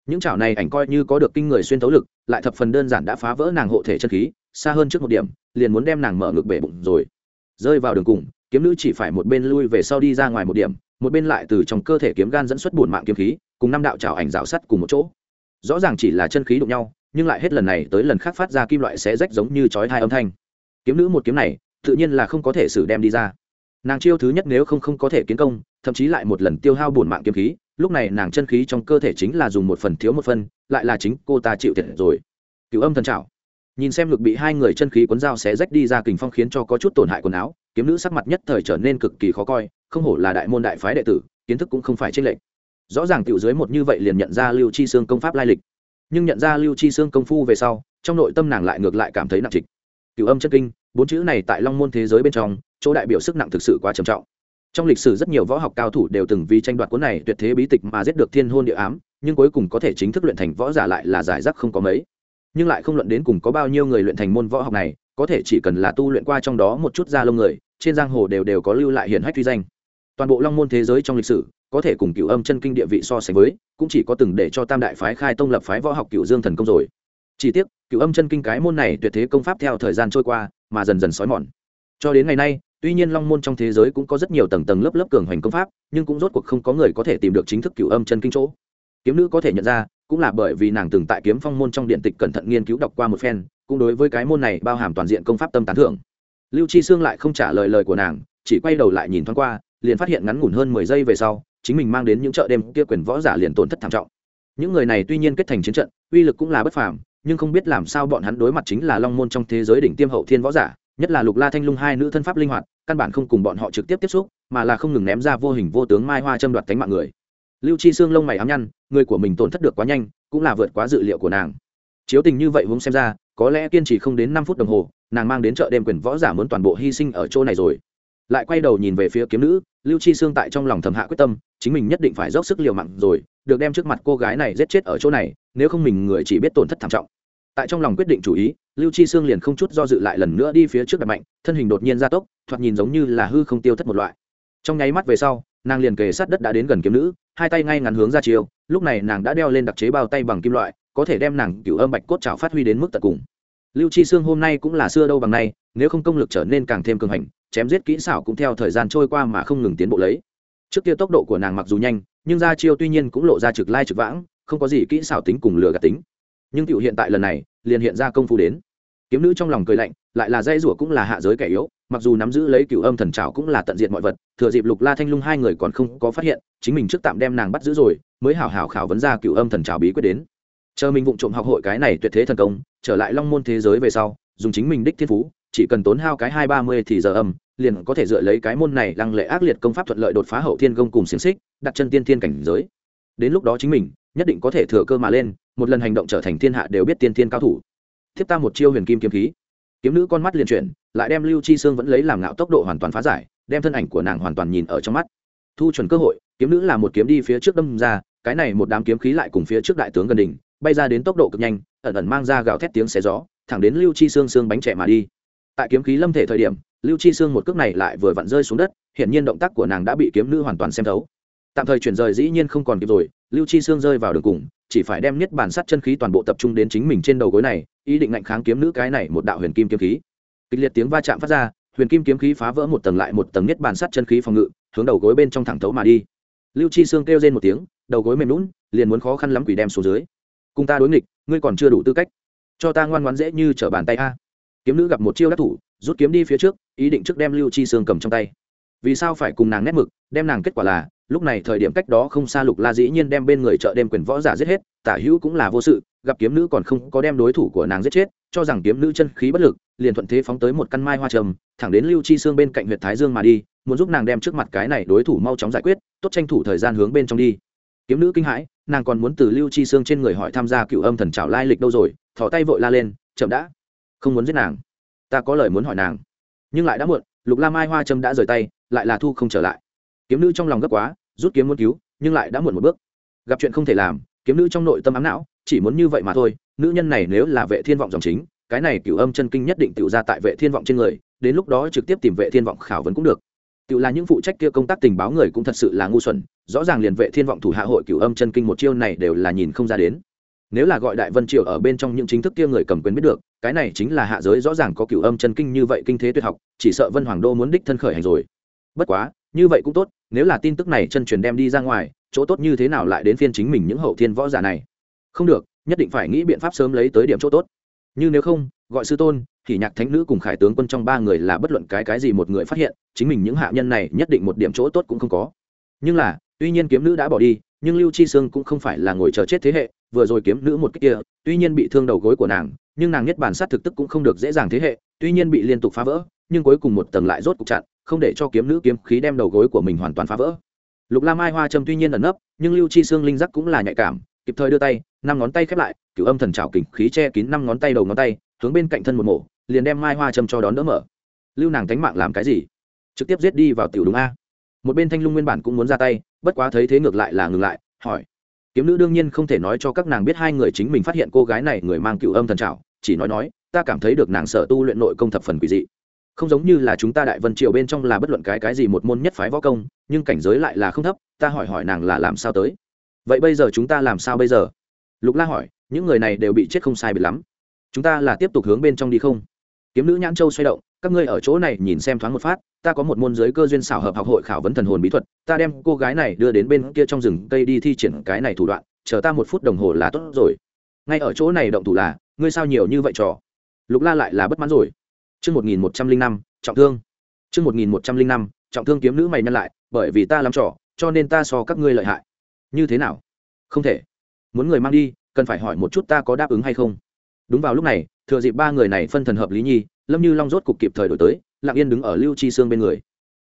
Những chảo này ảnh coi như có được kinh người xuyên thấu lực, lại thập phần đơn giản đã phá vỡ nàng hộ thể chân khí, xa hơn trước một điểm, liền muốn đem nàng mở ngực bể bụng rồi rơi vào đường cùng, kiếm nữ chỉ phải một bên lui về sau đi ra ngoài một điểm, một bên lại từ trong cơ thể kiếm gan dẫn xuất bổn mạng kiếm khí, cùng năm đạo trào ảnh rào sắt cùng một chỗ. Rõ ràng chỉ là chân khí đụng nhau, nhưng lại hết lần này tới lần khác phát ra kim loại xé rách giống như chói hai âm thanh. Kiếm nữ một kiếm này, tự nhiên là không có thể xử đem đi ra. Nàng chiêu thứ nhất nếu không không có thể kiến công, thậm chí lại một lần tiêu hao bổn mạng kiếm khí, lúc này nàng chân khí trong cơ thể chính là dùng một phần thiếu một phần, lại là chính cô ta chịu thiệt rồi. Cựu âm thần trào nhìn xem ngực bị hai người chân khí cuốn dao xé rách đi ra kình phong khiến cho có chút tổn hại quần áo, kiếm nữ sắc mặt nhất thời trở nên cực kỳ khó coi, không hổ là đại môn đại phái đệ tử, kiến thức cũng không phải trên lệnh rõ ràng tiểu dưới một như vậy liền nhận ra lưu chi xương công pháp lai lịch. Nhưng nhận ra lưu chi xương công phu về sau, trong nội tâm nàng lại ngược lại cảm thấy nặng trịch. Cựu âm chất kinh, bốn chữ này tại long môn thế giới bên trong, chỗ đại biểu sức nặng thực sự quá trầm trọng. Trong lịch sử rất nhiều võ học cao thủ đều từng vì tranh đoạt cuốn này tuyệt thế bí tịch mà giết được thiên hôn địa ám, nhưng cuối cùng có thể chính thức luyện thành võ giả lại là giải rác không có mấy nhưng lại không luận đến cùng có bao nhiêu người luyện thành môn võ học này, có thể chỉ cần là tu luyện qua trong đó một chút da lông người, trên giang hồ đều đều có lưu lại hiển hách truy danh. Toàn bộ long môn thế giới trong lịch sử, có thể cùng cựu âm chân kinh địa vị so sánh với, cũng chỉ có từng để cho tam đại phái khai tông lập phái võ học cựu dương thần công rồi. Chỉ tiếc, cựu âm chân kinh cái môn này tuyệt thế công pháp theo thời gian trôi qua, mà dần dần xói mòn. Cho đến ngày nay, tuy nhiên long môn trong thế giới cũng có rất nhiều tầng tầng lớp lớp cường hoành công pháp, nhưng cũng rốt cuộc không có người có thể tìm được chính thức cựu âm chân kinh chỗ. Kiếm nữ có thể nhận ra cũng là bởi vì nàng từng tại kiếm phong môn trong điện tịch cẩn thận nghiên cứu đọc qua một phen, cũng đối với cái môn này bao hàm toàn diện công pháp tâm tán thưởng. Lưu chi sương lại không trả lời lời của nàng, chỉ quay đầu lại nhìn thoáng qua, liền phát hiện ngắn ngủn hơn mười giây về sau, chính mình mang đến những chợ đêm kia quyền võ giả liền tổn thất thảm trọng. Những người này tuy nhiên kết thành chiến trận, uy lực cũng là bất phàm, nhưng không biết làm sao bọn hắn đối mặt chính là long môn trong thế giới đỉnh tiêm hậu thiên võ giả, nhất là lục la thanh lung hai nữ thân pháp linh hoạt, căn bản không cùng bọn họ trực tiếp tiếp xúc, mà là không ngừng ném ra vô hình vô tướng mai hoa châm đoạt cánh mạng người lưu chi xương lông mày ám nhăn, người của mình tổn thất được quá nhanh, cũng là vượt quá dự liệu của nàng. Chiếu tình như vậy vốn xem ra, có lẽ kiên trì không đến năm phút đồng hồ, nàng mang đến chợ đêm quyền võ giả muốn toàn bộ hy sinh ở chỗ này rồi. Lại quay đầu nhìn về phía kiếm nữ, lưu chi xương tại trong lòng thầm hạ quyết tâm, chính mình nhất định phải dốc sức liều mạng rồi, được đem trước mặt cô gái này giết chết ở chỗ này, nếu không mình người chỉ biết tổn thất thảm trọng. Tại trong lòng quyết định chủ ý, lưu chi sương liền không chút do dự lại lần nữa đi phía trước đập mạnh, thân hình đột nhiên gia tốc, thoạt nhìn giống như là hư không tiêu thất một loại. Trong nháy mắt về sau nàng liền kề sát đất đã đến gần kiếm nữ, hai tay ngay ngắn hướng ra chiều lúc này nàng đã đeo lên đặc chế bao tay bằng kim loại, có thể đem nàng cựu âm bạch cốt trào phát huy đến mức tận cùng. Lưu chi sương hôm nay cũng là xưa đâu bằng nay, nếu không công lực trở nên càng thêm cường hành, chém giết kỹ xảo cũng theo thời gian trôi qua mà không ngừng tiến bộ lấy. Trước kia tốc độ của nàng mặc dù nhanh, nhưng ra chiêu tuy nhiên cũng lộ ra trực lai trực vãng, không có gì kỹ xảo tính cùng lừa gạt tính. Nhưng cựu hiện tại lần này, liền hiện ra công phu đến. Kiếm nữ trong lòng cười lạnh, lại là dây rủa cũng là hạ giới kẻ yếu mặc dù nắm giữ lấy cựu âm thần trào cũng là tận diện mọi vật, thừa dịp lục la thanh lung hai người còn không có phát hiện, chính mình trước tạm đem nàng bắt giữ rồi, mới hảo hảo khảo vấn ra cựu âm thần trào bí quyết đến. Chờ mình vụng trộm học hội cái này tuyệt thế thần công, trở lại long môn thế giới về sau, dùng chính mình đích thiên phú, chỉ cần tốn hao cái hai ba mươi thì giờ âm, liền có thể dựa lấy cái môn này lăng lệ ác liệt công pháp thuận lợi đột phá hậu thiên công cùng xiềng xích, đặt chân tiên thiên cảnh giới. Đến lúc đó chính mình, nhất định có thể thừa cơ mà lên, một lần hành động trở thành thiên hạ đều biết tiên thiên cao thủ. Thiếp ta một chiêu huyền kim kiếm khí kiếm nữ con mắt liền chuyển, lại đem lưu chi sương vẫn lấy làm ngạo tốc độ hoàn toàn phá giải, đem thân ảnh của nàng hoàn toàn nhìn ở trong mắt. Thu chuẩn cơ hội, kiếm nữ là một kiếm đi phía trước đâm ra, cái này một đám kiếm khí lại cùng phía trước đại tướng gần đỉnh, bay ra đến tốc độ cực nhanh, ẩn ẩn mang ra gào thét tiếng xé gió, thẳng đến lưu chi sương sương bánh trẻ mà đi. Tại kiếm khí lâm thể thời điểm, lưu chi sương một cước này lại vừa vặn rơi xuống đất hiện nhiên động tác của nàng đã bị kiếm nữ hoàn toàn xem thấu. Tạm thời chuyển rời dĩ nhiên không còn kịp rồi, lưu chi sương rơi vào đường cùng chỉ phải đem niết bàn sắt chân khí toàn bộ tập trung đến chính mình trên đầu gối này, ý định ngạnh kháng kiếm nữ cái này một đạo huyền kim kiếm khí. Kịch liệt tiếng va chạm phát ra, huyền kim kiếm khí phá vỡ một tầng lại một tầng niết bàn sắt chân khí phòng ngự, hướng đầu gối bên trong thẳng thấu mà đi. Lưu chi sương kêu lên một tiếng, đầu gối mềm lún liền muốn khó khăn lắm quỷ đem xuống dưới. Cùng ta đối nghịch, ngươi còn chưa đủ tư cách. Cho ta ngoan ngoãn dễ như trở bàn tay a. Kiếm nữ gặp một chiêu đắc thủ, rút kiếm đi phía trước, ý định trước đem lưu chi sương cầm trong tay. Vì sao phải cùng nàng nét mực, đem nàng kết quả là lúc này thời điểm cách đó không xa lục la dĩ nhiên đem bên người chợ đêm quyền võ giả giết hết, tả hữu cũng là vô sự, gặp kiếm nữ còn không có đem đối thủ của nàng giết chết, cho rằng kiếm nữ chân khí bất lực, liền thuận thế phóng tới một căn mai hoa trầm, thẳng đến lưu chi xương bên cạnh huyện thái dương mà đi, muốn giúp nàng đem trước mặt cái này đối thủ mau chóng giải quyết, tốt tranh thủ thời gian hướng bên trong đi. Kiếm nữ kinh hãi, nàng còn muốn từ lưu chi xương trên người hỏi tham gia cựu âm thần trào lai lịch đâu rồi thỏ tay vội la lên, chậm đã, không muốn giết nàng, ta có lời muốn hỏi nàng. Nhưng lại đã muộn, lục la mai hoa trâm đã rời tay, lại là thu không trở lại kiếm nữ trong lòng gấp quá, rút kiếm muốn cứu, nhưng lại đã muộn một bước. Gặp chuyện không thể làm, kiếm nữ trong nội tâm ám não, chỉ muốn như vậy mà thôi, nữ nhân này nếu là vệ thiên vọng dòng chính, cái này cửu âm chân kinh nhất định tự ra tại vệ thiên vọng trên người, đến lúc đó trực tiếp tìm vệ thiên vọng khảo vấn cũng được. Tự là những phụ trách kia công tác tình báo người cũng thật sự là ngu xuẩn, rõ ràng liền vệ thiên vọng thủ hạ hội cửu âm chân kinh một chiêu này đều là nhìn không ra đến. Nếu là gọi đại vân triều ở bên trong những chính thức kia người cầm quyền biết được, cái này chính là hạ giới rõ ràng có cửu âm chân kinh như vậy kinh thế tuyệt học, chỉ sợ vân hoàng đô muốn đích thân khởi hành rồi. Bất quá, như vậy cũng tốt nếu là tin tức này chân truyền đem đi ra ngoài, chỗ tốt như thế nào lại đến phiên chính mình những hậu thiên võ giả này? Không được, nhất định phải nghĩ biện pháp sớm lấy tới điểm chỗ tốt. Nhưng nếu không, gọi sư tôn thì nhạc thánh nữ cùng khải tướng quân trong ba người là bất luận cái cái gì một người phát hiện, chính mình những hạ nhân này nhất định một điểm chỗ tốt cũng không có. Nhưng là, tuy nhiên kiếm nữ đã bỏ đi, nhưng lưu chi sương cũng không phải là ngồi chờ chết thế hệ, vừa rồi kiếm nữ một cách kia, tuy nhiên bị thương đầu gối của nàng, nhưng nàng nhất bản sát thực tức cũng không được dễ dàng thế hệ, tuy nhiên bị liên tục phá vỡ, nhưng cuối cùng một tầng lại rốt cục chặn không để cho kiếm nữ kiếm khí đem đầu gối của mình hoàn toàn phá vỡ. Lục la mai hoa trâm tuy nhiên ẩn nấp, nhưng lưu chi xương linh giác cũng là nhạy cảm, kịp thời đưa tay, năm ngón tay khép lại, cửu âm thần trào kình khí che kín năm ngón tay đầu ngón tay, hướng bên cạnh thân một mổ, liền đem mai hoa châm cho đón đỡ mở. Lưu nàng tánh mạng làm cái gì? Trực tiếp giết đi vào tiểu đúng a. Một bên thanh lung nguyên bản cũng muốn ra tay, bất quá thấy thế ngược lại là ngừng lại, hỏi. Kiếm nữ đương nhiên không thể nói cho các nàng biết hai người chính mình phát hiện cô gái này người mang cựu âm thần trào chỉ nói nói, ta cảm thấy được nàng sở tu luyện nội công thập phần quỷ dị không giống như là chúng ta đại vân triều bên trong là bất luận cái cái gì một môn nhất phái võ công, nhưng cảnh giới lại là không thấp, ta hỏi hỏi nàng là làm sao tới. Vậy bây giờ chúng ta làm sao bây giờ? Lục la hỏi, những người này đều bị chết không sai biệt lắm. Chúng ta là tiếp tục hướng bên trong đi không? Kiếm nữ nhãn châu xoay động, các ngươi ở chỗ này nhìn xem thoáng một phát, ta có một môn giới cơ duyên xảo hợp học hội khảo vấn thần hồn bí thuật, ta đem cô gái này đưa đến bên kia trong rừng cây đi thi triển cái này thủ đoạn, chờ ta một phút đồng hồ là tốt rồi. Ngay ở chỗ này động thủ là, ngươi sao nhiều như vậy trò? Lục la lại là bất mãn rồi. Chương 1105, trọng thương. Chương 1105, trọng thương kiếm nữ mày nhăn lại, bởi vì ta làm trò, cho nên ta so các ngươi lợi hại. Như thế nào? Không thể. Muốn người mang đi, cần phải hỏi một chút ta có đáp ứng hay không. Đúng vào lúc này, thừa dịp ba người này phân thần hợp lý nhi, Lâm Như Long rốt cục kịp thời đổi tới, Lặng Yên đứng ở Lưu Chi Xương bên người.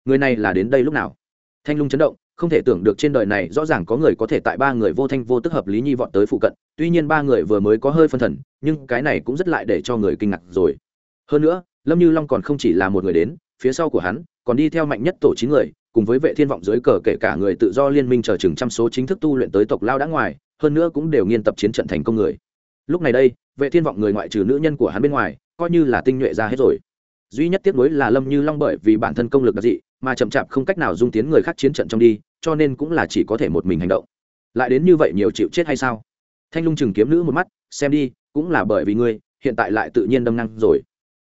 Người này là đến đây lúc nào? Thanh Lung chấn động, không thể tưởng được trên đời này rõ ràng có người có thể tại ba người vô thanh vô tức hợp lý nhi vọt tới phụ cận, tuy nhiên ba người vừa mới có hơi phân thần, nhưng cái này cũng rất lại để cho người kinh ngạc rồi. Hơn nữa, lâm như long còn không chỉ là một người đến, phía sau của hắn, còn đi theo mạnh nhất tổ chín người, cùng với vệ thiên vọng dưới cờ kể cả người tự do liên minh chờ chừng trăm số chính thức tu luyện tới tộc lao đã ngoài, hơn nữa cũng đều nghiên tập chiến trận thành công người. Lúc này đây, vệ thiên vọng người ngoại trừ nữ nhân của hắn bên ngoài, coi như là tinh nhuệ ra hết rồi. Duy nhất tiếc nuối là lâm như long bởi vì bản thân công lực đặc dị, mà chậm chạp không cách nào dung tiến người khác chiến trận trong đi, cho nên cũng là chỉ có thể một mình hành động. Lại đến như vậy nhiều chịu chết hay sao? Thanh lung chừng kiếm nữ một mắt, xem đi, cũng là bởi vì ngươi, hiện tại lại tự nhiên đâm năng rồi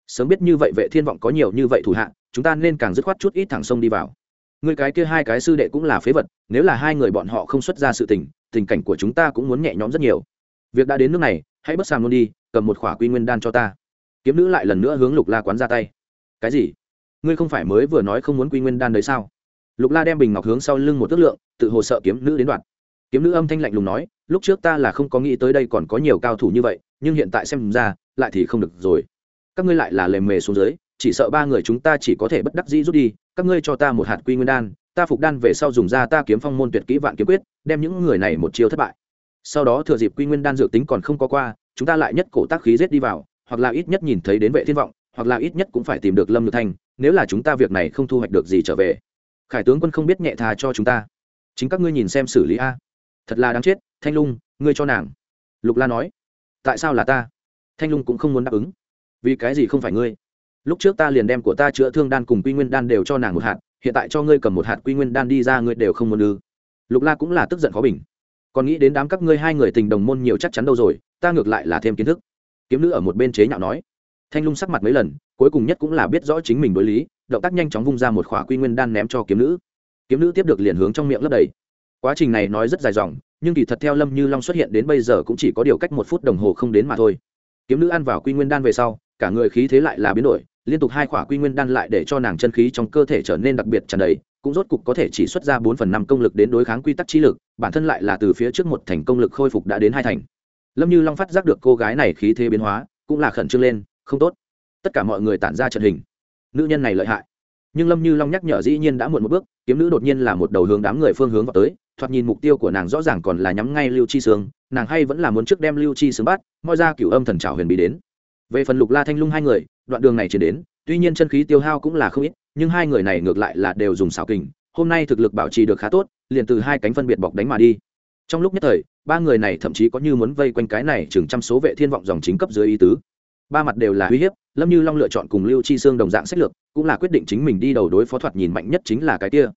sớm biết như vậy vệ thiên vọng có nhiều như vậy thủ hạ, chúng ta nên càng dứt khoát chút ít thẳng sông đi vào. Người cái kia hai cái sư đệ cũng là phế vật, nếu là hai người bọn họ không xuất ra sự tình tình cảnh của chúng ta cũng muốn nhẹ nhõm rất nhiều. Việc đã đến nước này, hãy bất sàm luôn đi, cầm một khỏa quy nguyên đan cho ta. Kiếm nữ lại lần nữa hướng lục la quán ra tay. Cái gì? Ngươi không phải mới vừa nói không muốn quy nguyên đan đấy sao? Lục la đem bình ngọc hướng sau lưng một ước lượng, tự hồ sợ kiếm nữ đến đoạn. Kiếm nữ âm thanh lạnh lùng nói, lúc trước ta là không có nghĩ tới đây còn có nhiều cao thủ như vậy, nhưng hiện tại xem ra, lại thì không được rồi các ngươi lại là lề mề xuống dưới, chỉ sợ ba người chúng ta chỉ có thể bất đắc dĩ rút đi, các ngươi cho ta một hạt quy nguyên đan, ta phục đan về sau dùng ra ta kiếm phong môn tuyệt kỹ vạn kiếm quyết, đem những người này một chiêu thất bại. Sau đó thừa dịp quy nguyên đan dược tính còn không có qua, chúng ta lại nhất cổ tác khí rết đi vào, hoặc là ít nhất nhìn thấy đến vệ thiên vọng, hoặc là ít nhất cũng phải tìm được lâm nhược thanh nếu là chúng ta việc này không thu hoạch được gì trở về. Khải tướng quân không biết nhẹ thà cho chúng ta. Chính các ngươi nhìn xem xử lý a. Thật là đáng chết, thanh lung, ngươi cho nàng. Lục la nói. Tại sao là ta? Thanh lung cũng không muốn đáp ứng vì cái gì không phải ngươi? Lúc trước ta liền đem của ta chữa thương đan cùng quy nguyên đan đều cho nàng một hạt, hiện tại cho ngươi cầm một hạt quy nguyên đan đi ra ngươi đều không muốn ư. Lục la cũng là tức giận khó bình. Còn nghĩ đến đám các ngươi hai người tình đồng môn nhiều chắc chắn đâu rồi, ta ngược lại là thêm kiến thức. Kiếm nữ ở một bên chế nhạo nói. Thanh lung sắc mặt mấy lần, cuối cùng nhất cũng là biết rõ chính mình đối lý, động tác nhanh chóng vung ra một khỏa quy nguyên đan ném cho kiếm nữ. Kiếm nữ tiếp được liền hướng trong miệng lấp đầy. Quá trình này nói rất dài dòng, nhưng kỳ thật theo lâm như long xuất hiện đến bây giờ cũng chỉ có điều cách một phút đồng hồ không đến mà thôi. Kiếm nữ ăn vào quy nguyên đan về sau cả người khí thế lại là biến đổi, liên tục hai khỏa quy nguyên đan lại để cho nàng chân khí trong cơ thể trở nên đặc biệt tràn đầy, cũng rốt cục có thể chỉ xuất ra bốn phần năm công lực đến đối kháng quy tắc trí lực, bản thân lại là từ phía trước một thành công lực khôi phục đã đến hai thành. Lâm như long phát giác được cô gái này khí thế biến hóa, cũng là khẩn trương lên, không tốt. Tất cả mọi người tản ra trận hình. Nữ nhân này lợi hại. Nhưng lâm như long nhắc nhở dĩ nhiên đã muộn một bước, kiếm nữ đột nhiên là một đầu hướng đám người phương hướng vào tới, thoạt nhìn mục tiêu của nàng rõ ràng còn là nhắm ngay lưu chi sương, nàng hay vẫn là muốn trước đem lưu chi sương bắt moi ra cửu âm thần trào huyền bí đến về phần lục la thanh lung hai người, đoạn đường này chuyển đến, tuy nhiên chân khí tiêu hao cũng là không ít, nhưng hai người này ngược lại là đều dùng xảo kình, hôm nay thực lực bảo trì được khá tốt, liền từ hai cánh phân biệt bọc đánh mà đi. Trong lúc nhất thời, ba người này thậm chí có như muốn vây quanh cái này chừng trăm số vệ thiên vọng dòng chính cấp dưới ý tứ. Ba mặt đều là uy hiếp, lâm như long lựa chọn cùng lưu chi xương đồng dạng sách lược, cũng là quyết định chính mình đi đầu đối phó thoạt nhìn mạnh nhất chính là cái kia.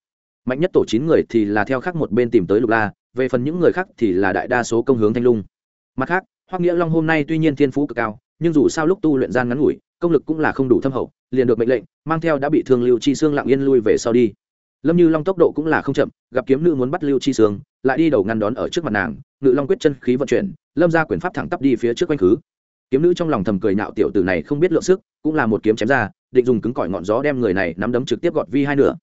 Mạnh nhất tổ chín người thì là theo khác một bên tìm tới lục la, về phần những người khác thì là đại đa số công hướng thanh lung. Mặt khác hoắc nghĩa long hôm nay tuy nhiên thiên phú cực cao nhưng dù sao lúc tu luyện gian ngắn ngủi công lực cũng là không đủ thâm hậu liền được mệnh lệnh mang theo đã bị thương lưu chi xương lặng yên lui về sau đi. Lâm như long tốc độ cũng là không chậm gặp kiếm nữ muốn bắt lưu chi Sương, lại đi đầu ngăn đón ở trước mặt nàng ngự long quyết chân khí vận chuyển lâm ra quyền pháp thẳng tắp đi phía trước quanh khứ. Kiếm nữ trong lòng thầm cười nhạo tiểu tử này không biết lượng sức cũng là một kiếm chém ra định dùng cứng cỏi ngọn gió đem người này nắm đấm trực tiếp gọt vi hai nửa.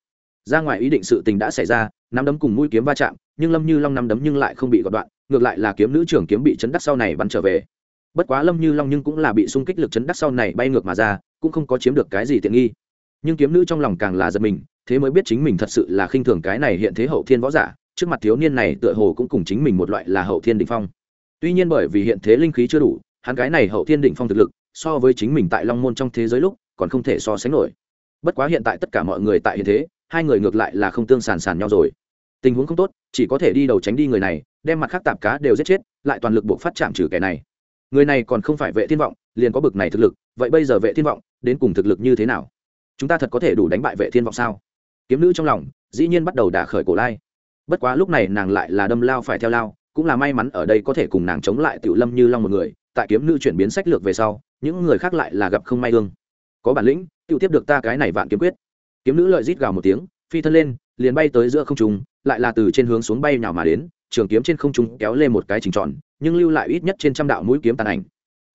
Ra ngoài ý định sự tình đã xảy ra nắm đấm cùng mũi kiếm va chạm nhưng lâm như long nắm đấm nhưng lại không bị gọt đoạn ngược lại là kiếm nữ trưởng kiếm bị chấn đắc sau này bắn trở về. Bất quá lâm như long nhưng cũng là bị xung kích lực chấn đắc sau này bay ngược mà ra, cũng không có chiếm được cái gì tiện nghi. Nhưng kiếm nữ trong lòng càng là giật mình, thế mới biết chính mình thật sự là khinh thường cái này hiện thế hậu thiên võ giả, trước mặt thiếu niên này tựa hồ cũng cùng chính mình một loại là hậu thiên đỉnh phong. Tuy nhiên bởi vì hiện thế linh khí chưa đủ, hắn cái này hậu thiên đỉnh phong thực lực, so với chính mình tại long môn trong thế giới lúc, còn không thể so sánh nổi. Bất quá hiện tại tất cả mọi người tại hiện thế, hai người ngược lại là không tương sàn sàn nhau rồi. Tình huống không tốt, chỉ có thể đi đầu tránh đi người này đem mặt khác tạp cá đều giết chết, lại toàn lực buộc phát chạm trừ kẻ này. Người này còn không phải vệ thiên vọng, liền có bực này thực lực, vậy bây giờ vệ thiên vọng, đến cùng thực lực như thế nào? Chúng ta thật có thể đủ đánh bại vệ thiên vọng sao? Kiếm nữ trong lòng, dĩ nhiên bắt đầu đả khởi cổ lai. Bất quá lúc này nàng lại là đâm lao phải theo lao, cũng là may mắn ở đây có thể cùng nàng chống lại tiểu lâm như long một người, tại kiếm nữ chuyển biến sách lược về sau, những người khác lại là gặp không may thương có bản lĩnh, tiểu tiếp được ta cái này vạn kiếm quyết. Kiếm nữ lợi rít gào một tiếng, phi thân lên, liền bay tới giữa không trung, lại là từ trên hướng xuống bay nhào mà đến trường kiếm trên không trung kéo lên một cái trình tròn, nhưng lưu lại ít nhất trên trăm đạo mũi kiếm tàn ảnh.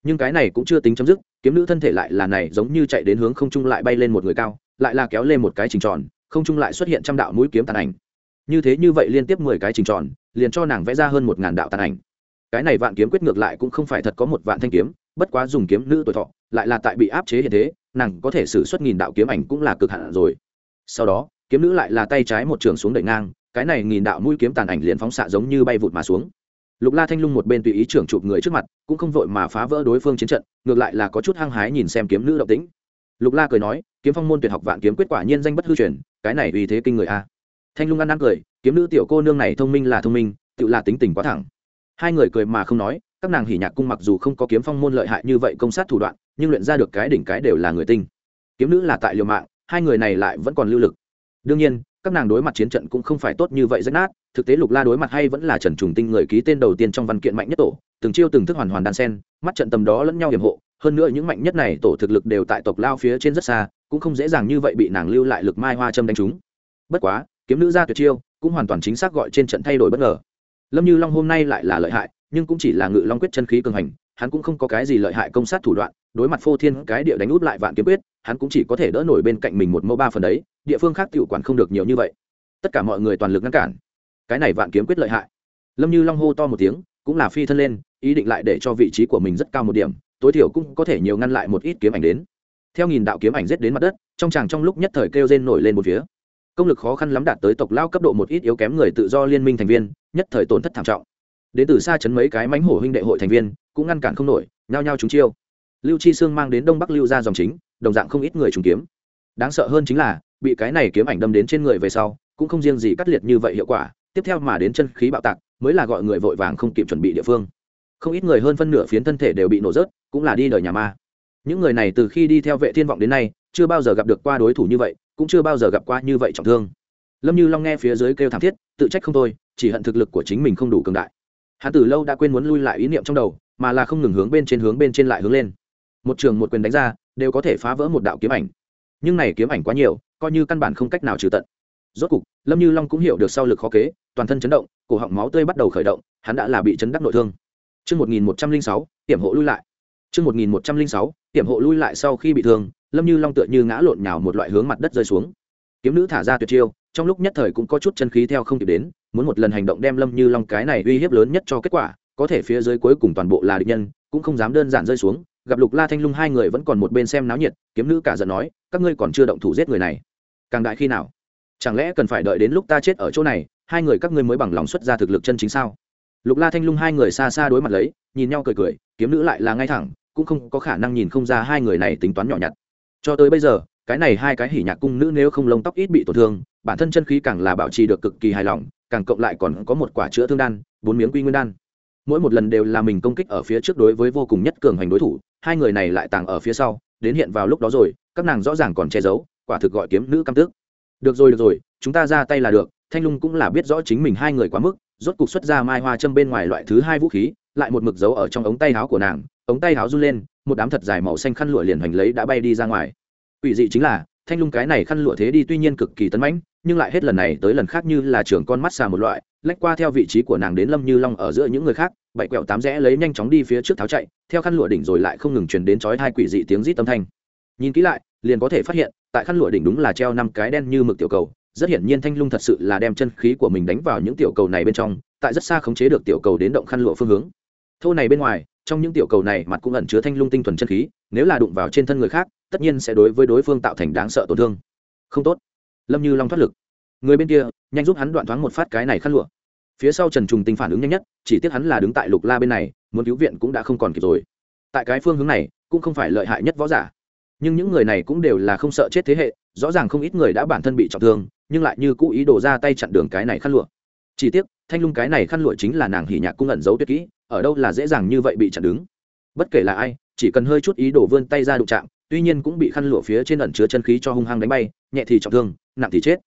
Nhưng cái này cũng chưa tính chấm dứt, kiếm nữ thân thể lại là này giống như chạy đến hướng không trung lại bay lên một người cao, lại là kéo lên một cái trình tròn, không trung lại xuất hiện trăm đạo mũi kiếm tàn ảnh. Như thế như vậy liên tiếp mười cái trình tròn, liền cho nàng vẽ ra hơn một ngàn đạo tàn ảnh. Cái này vạn kiếm quyết ngược lại cũng không phải thật có một vạn thanh kiếm, bất quá dùng kiếm nữ tuổi thọ, lại là tại bị áp chế hiện thế, nàng có thể xử suất nghìn đạo kiếm ảnh cũng là cực hạn rồi. Sau đó, kiếm nữ lại là tay trái một trường xuống đẩy ngang cái này nghìn đạo mũi kiếm tàn ảnh liền phóng xạ giống như bay vụt mà xuống. Lục la thanh lung một bên tùy ý trưởng chụp người trước mặt, cũng không vội mà phá vỡ đối phương chiến trận, ngược lại là có chút hăng hái nhìn xem kiếm nữ động tĩnh. Lục la cười nói, kiếm phong môn tuyệt học vạn kiếm quyết quả nhiên danh bất hư truyền, cái này uy thế kinh người a. Thanh lung ăn ăn cười, kiếm nữ tiểu cô nương này thông minh là thông minh, tự là tính tình quá thẳng. Hai người cười mà không nói, các nàng hỉ nhạc cung mặc dù không có kiếm phong môn lợi hại như vậy công sát thủ đoạn, nhưng luyện ra được cái đỉnh cái đều là người tinh. Kiếm nữ là tại liều mạng, hai người này lại vẫn còn lưu lực đương nhiên, các nàng đối mặt chiến trận cũng không phải tốt như vậy rách nát, thực tế lục la đối mặt hay vẫn là trần trùng tinh người ký tên đầu tiên trong văn kiện mạnh nhất tổ, từng chiêu từng thức hoàn hoàn đan sen, mắt trận tầm đó lẫn nhau hiểm hộ, hơn nữa những mạnh nhất này tổ thực lực đều tại tộc lao phía trên rất xa, cũng không dễ dàng như vậy bị nàng lưu lại lực mai hoa châm đánh trúng. Bất quá, kiếm nữ ra tuyệt chiêu cũng hoàn toàn chính xác gọi trên trận thay đổi bất ngờ. Lâm như long hôm nay lại là lợi hại, nhưng cũng chỉ là ngự long quyết chân khí cường hành, hắn cũng không có cái gì lợi hại công sát thủ đoạn, đối mặt phô thiên cái địa đánh út lại vạn kiếm quyết hắn cũng chỉ có thể đỡ nổi bên cạnh mình một mẫu ba phần đấy, địa phương khác tự quản không được nhiều như vậy. Tất cả mọi người toàn lực ngăn cản. Cái này vạn kiếm quyết lợi hại. Lâm như long hô to một tiếng, cũng là phi thân lên, ý định lại để cho vị trí của mình rất cao một điểm, tối thiểu cũng có thể nhiều ngăn lại một ít kiếm ảnh đến. Theo nghìn đạo kiếm ảnh rết đến mặt đất, trong chàng trong lúc nhất thời kêu rên nổi lên một phía. Công lực khó khăn lắm đạt tới tộc lao cấp độ một ít yếu kém người tự do liên minh thành viên, nhất thời tổn thất thảm trọng. Đến từ xa chấn mấy cái mánh hổ huynh đệ hội thành viên, cũng ngăn cản không nổi, nhao nhao chúng chiêu. Lưu chi sương mang đến đông bắc lưu ra dòng chính đồng dạng không ít người trùng kiếm. Đáng sợ hơn chính là, bị cái này kiếm ảnh đâm đến trên người về sau, cũng không riêng gì cắt liệt như vậy hiệu quả, tiếp theo mà đến chân khí bạo tạc, mới là gọi người vội vàng không kịp chuẩn bị địa phương. Không ít người hơn phân nửa phiến thân thể đều bị nổ rớt, cũng là đi đời nhà ma. Những người này từ khi đi theo vệ thiên vọng đến nay, chưa bao giờ gặp được qua đối thủ như vậy, cũng chưa bao giờ gặp qua như vậy trọng thương. Lâm như long nghe phía dưới kêu thảm thiết, tự trách không thôi, chỉ hận thực lực của chính mình không đủ cường đại. Hắn từ lâu đã quên muốn lui lại ý niệm trong đầu, mà là không ngừng hướng bên trên hướng bên trên lại hướng lên. Một trường một quyền đánh ra đều có thể phá vỡ một đạo kiếm ảnh nhưng này kiếm ảnh quá nhiều coi như căn bản không cách nào trừ tận rốt cục lâm như long cũng hiểu được sau lực khó kế toàn thân chấn động cổ họng máu tươi bắt đầu khởi động hắn đã là bị chấn đắc nội thương Trước 1106, tiểm hộ lui lại. Trước 1106, tiểm hộ lui lại sau khi bị thương, Lâm Như Long tựa như ngã lộn nhào một loại hướng mặt đất rơi xuống. Kiếm nữ thả ra tuyệt chiêu, trong lúc nhất thời cũng có chút chân khí theo không kịp đến, muốn một lần hành động đem Lâm Như Long cái này uy hiếp lớn nhất cho kết quả, có thể phía dưới cuối cùng toàn bộ là địch nhân, cũng không dám đơn giản rơi xuống, gặp Lục La Thanh Lung hai người vẫn còn một bên xem náo nhiệt, kiếm nữ cả giận nói, các ngươi còn chưa động thủ giết người này. Càng đại khi nào? Chẳng lẽ cần phải đợi đến lúc ta chết ở chỗ này, hai người các ngươi mới bằng lòng xuất ra thực lực chân chính sao? Lục La Thanh Lung hai người xa xa đối mặt lấy, nhìn nhau cười cười, kiếm nữ lại là ngay thẳng, cũng không có khả năng nhìn không ra hai người này tính toán nhỏ nhặt. Cho tới bây giờ, cái này hai cái hỉ nhạc cung nữ nếu không lông tóc ít bị tổn thương, bản thân chân khí càng là bảo trì được cực kỳ hài lòng, càng cộng lại còn có một quả chữa thương đan, bốn miếng quy nguyên đan mỗi một lần đều là mình công kích ở phía trước đối với vô cùng nhất cường hành đối thủ, hai người này lại tàng ở phía sau, đến hiện vào lúc đó rồi, các nàng rõ ràng còn che giấu, quả thực gọi kiếm nữ căm tức. Được rồi được rồi, chúng ta ra tay là được, thanh lung cũng là biết rõ chính mình hai người quá mức, rốt cục xuất ra mai hoa châm bên ngoài loại thứ hai vũ khí, lại một mực giấu ở trong ống tay áo của nàng, ống tay áo run lên, một đám thật dài màu xanh khăn lụa liền hoành lấy đã bay đi ra ngoài. Quỷ dị chính là, thanh lung cái này khăn lụa thế đi tuy nhiên cực kỳ tấn mãnh nhưng lại hết lần này tới lần khác như là trưởng con mắt xà một loại, lách qua theo vị trí của nàng đến lâm như long ở giữa những người khác, bảy quẹo tám rẽ lấy nhanh chóng đi phía trước tháo chạy, theo khăn lụa đỉnh rồi lại không ngừng truyền đến chói hai quỷ dị tiếng rít âm thanh. Nhìn kỹ lại, liền có thể phát hiện, tại khăn lụa đỉnh đúng là treo năm cái đen như mực tiểu cầu, rất hiển nhiên thanh lung thật sự là đem chân khí của mình đánh vào những tiểu cầu này bên trong, tại rất xa khống chế được tiểu cầu đến động khăn lụa phương hướng. Thô này bên ngoài, trong những tiểu cầu này mặt cũng ẩn chứa thanh lung tinh thuần chân khí, nếu là đụng vào trên thân người khác, tất nhiên sẽ đối với đối phương tạo thành đáng sợ tổn thương. Không tốt lâm như long thoát lực. Người bên kia, nhanh giúp hắn đoạn thoáng một phát cái này khăn lụa. Phía sau trần trùng tinh phản ứng nhanh nhất, chỉ tiếc hắn là đứng tại lục la bên này, muốn cứu viện cũng đã không còn kịp rồi. Tại cái phương hướng này, cũng không phải lợi hại nhất võ giả. Nhưng những người này cũng đều là không sợ chết thế hệ, rõ ràng không ít người đã bản thân bị trọng thương, nhưng lại như cũ ý đổ ra tay chặn đường cái này khăn lụa. Chỉ tiếc, thanh lung cái này khăn lụa chính là nàng hỉ nhạc cung ẩn giấu tuyệt kỹ, ở đâu là dễ dàng như vậy bị chặn đứng. Bất kể là ai, chỉ cần hơi chút ý đổ vươn tay ra đụng chạm, tuy nhiên cũng bị khăn lụa phía trên ẩn chứa chân khí cho hung hăng đánh bay, nhẹ thì trọng thương nặng thì chết.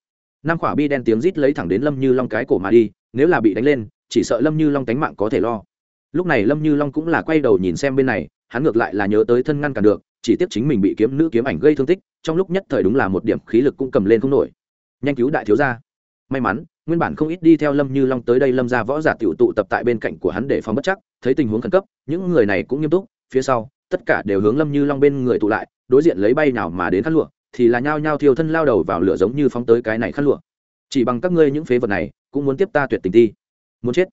Năm khỏa bi đen tiếng rít lấy thẳng đến lâm như long cái cổ mà đi, nếu là bị đánh lên, chỉ sợ lâm như long tánh mạng có thể lo. Lúc này lâm như long cũng là quay đầu nhìn xem bên này, hắn ngược lại là nhớ tới thân ngăn cản được, chỉ tiếc chính mình bị kiếm nữ kiếm ảnh gây thương tích, trong lúc nhất thời đúng là một điểm khí lực cũng cầm lên không nổi. Nhanh cứu đại thiếu gia. May mắn, nguyên bản không ít đi theo lâm như long tới đây lâm ra võ giả tiểu tụ tập tại bên cạnh của hắn để phòng bất chắc, thấy tình huống khẩn cấp, những người này cũng nghiêm túc, phía sau, tất cả đều hướng lâm như long bên người tụ lại, đối diện lấy bay nào mà đến thắt lụa thì là nhao nhao thiêu thân lao đầu vào lửa giống như phóng tới cái này khăn lụa. Chỉ bằng các ngươi những phế vật này, cũng muốn tiếp ta tuyệt tình ti muốn chết.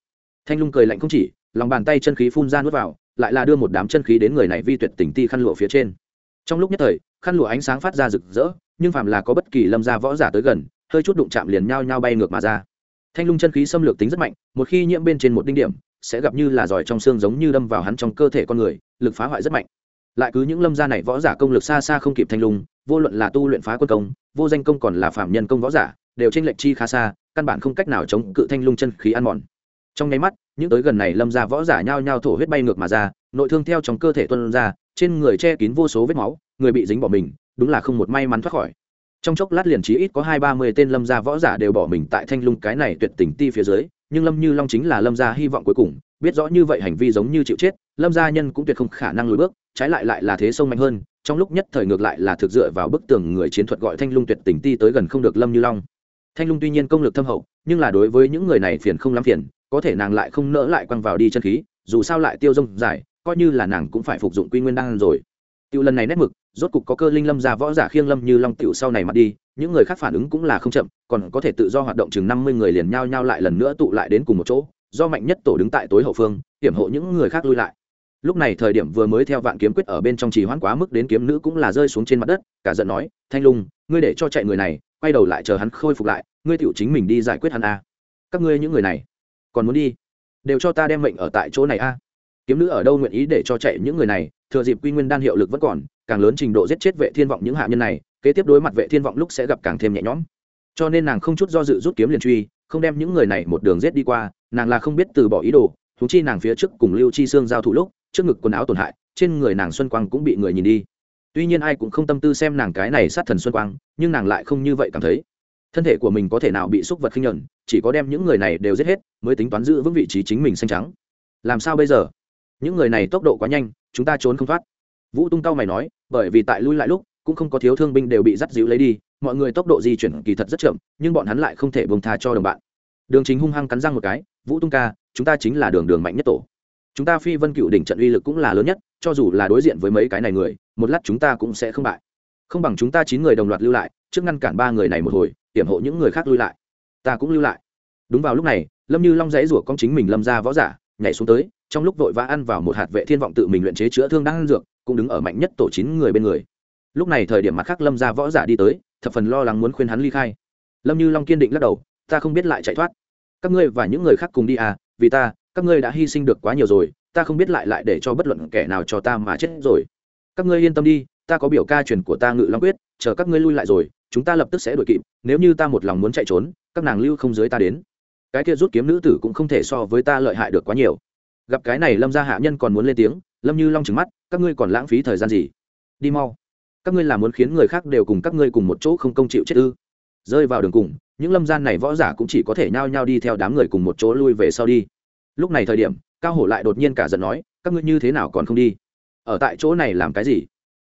Thanh lung cười lạnh không chỉ, lòng bàn tay chân khí phun ra nuốt vào, lại là đưa một đám chân khí đến người này vi tuyệt tình ti khăn lụa phía trên. Trong lúc nhất thời, khăn lụa ánh sáng phát ra rực rỡ, nhưng phàm là có bất kỳ lâm gia võ giả tới gần, hơi chút đụng chạm liền nhao nhao bay ngược mà ra. Thanh lung chân khí xâm lược tính rất mạnh, một khi nhiễm bên trên một đinh điểm, sẽ gặp như là giỏi trong xương giống như đâm vào hắn trong cơ thể con người, lực phá hoại rất mạnh. Lại cứ những lâm gia này võ giả công lực xa xa không kịp thanh lung vô luận là tu luyện phá quân công, vô danh công còn là phạm nhân công võ giả, đều trên lệnh chi khá xa, căn bản không cách nào chống cự thanh lung chân khí ăn mòn. Trong nháy mắt, những tới gần này lâm gia võ giả nhao nhao thổ huyết bay ngược mà ra, nội thương theo trong cơ thể tuân ra, trên người che kín vô số vết máu, người bị dính bỏ mình, đúng là không một may mắn thoát khỏi. Trong chốc lát liền chí ít có hai ba mươi tên lâm gia võ giả đều bỏ mình tại thanh lung cái này tuyệt tình ti phía dưới, nhưng lâm như long chính là lâm gia hy vọng cuối cùng, biết rõ như vậy hành vi giống như chịu chết, lâm gia nhân cũng tuyệt không khả năng lùi bước, trái lại lại là thế sông mạnh hơn trong lúc nhất thời ngược lại là thực dựa vào bức tường người chiến thuật gọi thanh lung tuyệt tình ti tới gần không được lâm như long. Thanh lung tuy nhiên công lực thâm hậu, nhưng là đối với những người này phiền không lắm phiền, có thể nàng lại không nỡ lại quăng vào đi chân khí, dù sao lại tiêu rông dài, coi như là nàng cũng phải phục dụng quy nguyên đan rồi. Tiêu lần này nét mực, rốt cục có cơ linh lâm ra võ giả khiêng lâm như long tiểu sau này mặt đi, những người khác phản ứng cũng là không chậm, còn có thể tự do hoạt động chừng năm mươi người liền nhau nhau lại lần nữa tụ lại đến cùng một chỗ, do mạnh nhất tổ đứng tại tối hậu phương, hiểm hộ những người khác lui lại lúc này thời điểm vừa mới theo vạn kiếm quyết ở bên trong trì hoãn quá mức đến kiếm nữ cũng là rơi xuống trên mặt đất, cả giận nói, thanh lung, ngươi để cho chạy người này, quay đầu lại chờ hắn khôi phục lại, ngươi tựu chính mình đi giải quyết hắn a. Các ngươi những người này, còn muốn đi? Đều cho ta đem mệnh ở tại chỗ này a. Kiếm nữ ở đâu nguyện ý để cho chạy những người này, thừa dịp quy nguyên đan hiệu lực vẫn còn, càng lớn trình độ giết chết vệ thiên vọng những hạ nhân này, kế tiếp đối mặt vệ thiên vọng lúc sẽ gặp càng thêm nhẹ nhõm. Cho nên nàng không chút do dự rút kiếm liền truy, không đem những người này một đường giết đi qua, nàng là không biết từ bỏ ý đồ thú chi nàng phía trước cùng lưu chi xương giao thủ lúc trước ngực quần áo tổn hại, trên người nàng xuân quang cũng bị người nhìn đi. Tuy nhiên ai cũng không tâm tư xem nàng cái này sát thần xuân quang, nhưng nàng lại không như vậy cảm thấy. Thân thể của mình có thể nào bị xúc vật khinh nhuận chỉ có đem những người này đều giết hết, mới tính toán giữ vững vị trí chính mình xanh trắng. Làm sao bây giờ? Những người này tốc độ quá nhanh, chúng ta trốn không thoát. Vũ tung cao mày nói, bởi vì tại lui lại lúc, cũng không có thiếu thương binh đều bị dắt dịu lấy đi, mọi người tốc độ di chuyển kỳ thật rất chậm, nhưng bọn hắn lại không thể bông tha cho đồng bạn. Đường chính hung hăng cắn răng một cái, vũ tung ca, chúng ta chính là đường đường mạnh nhất tổ chúng ta phi vân cựu đỉnh trận uy lực cũng là lớn nhất, cho dù là đối diện với mấy cái này người, một lát chúng ta cũng sẽ không bại. Không bằng chúng ta chín người đồng loạt lưu lại, trước ngăn cản ba người này một hồi, hiểm hộ những người khác lưu lại. Ta cũng lưu lại. Đúng vào lúc này, lâm như long dãy rủa con chính mình lâm ra võ giả, nhảy xuống tới, trong lúc vội vã ăn vào một hạt vệ thiên vọng tự mình luyện chế chữa thương đang ăn dược, cũng đứng ở mạnh nhất tổ chín người bên người. Lúc này thời điểm mặt khác lâm ra võ giả đi tới, thập phần lo lắng muốn khuyên hắn ly khai. Lâm như long kiên định lắc đầu, ta không biết lại chạy thoát. Các ngươi và những người khác cùng đi à vì ta các ngươi đã hy sinh được quá nhiều rồi, ta không biết lại lại để cho bất luận kẻ nào cho ta mà chết rồi. Các ngươi yên tâm đi, ta có biểu ca truyền của ta ngự long quyết, chờ các ngươi lui lại rồi, chúng ta lập tức sẽ đuổi kịp, nếu như ta một lòng muốn chạy trốn, các nàng lưu không dưới ta đến. Cái kia rút kiếm nữ tử cũng không thể so với ta lợi hại được quá nhiều. Gặp cái này lâm gia hạ nhân còn muốn lên tiếng, lâm như long trừng mắt, các ngươi còn lãng phí thời gian gì? Đi mau. Các ngươi là muốn khiến người khác đều cùng các ngươi cùng một chỗ không công chịu chết ư? Rơi vào đường cùng, những lâm gian này võ giả cũng chỉ có thể nhao nhao đi theo đám người cùng một chỗ lui về sau đi lúc này thời điểm, cao hổ lại đột nhiên cả giận nói, các ngươi như thế nào còn không đi? Ở tại chỗ này làm cái gì?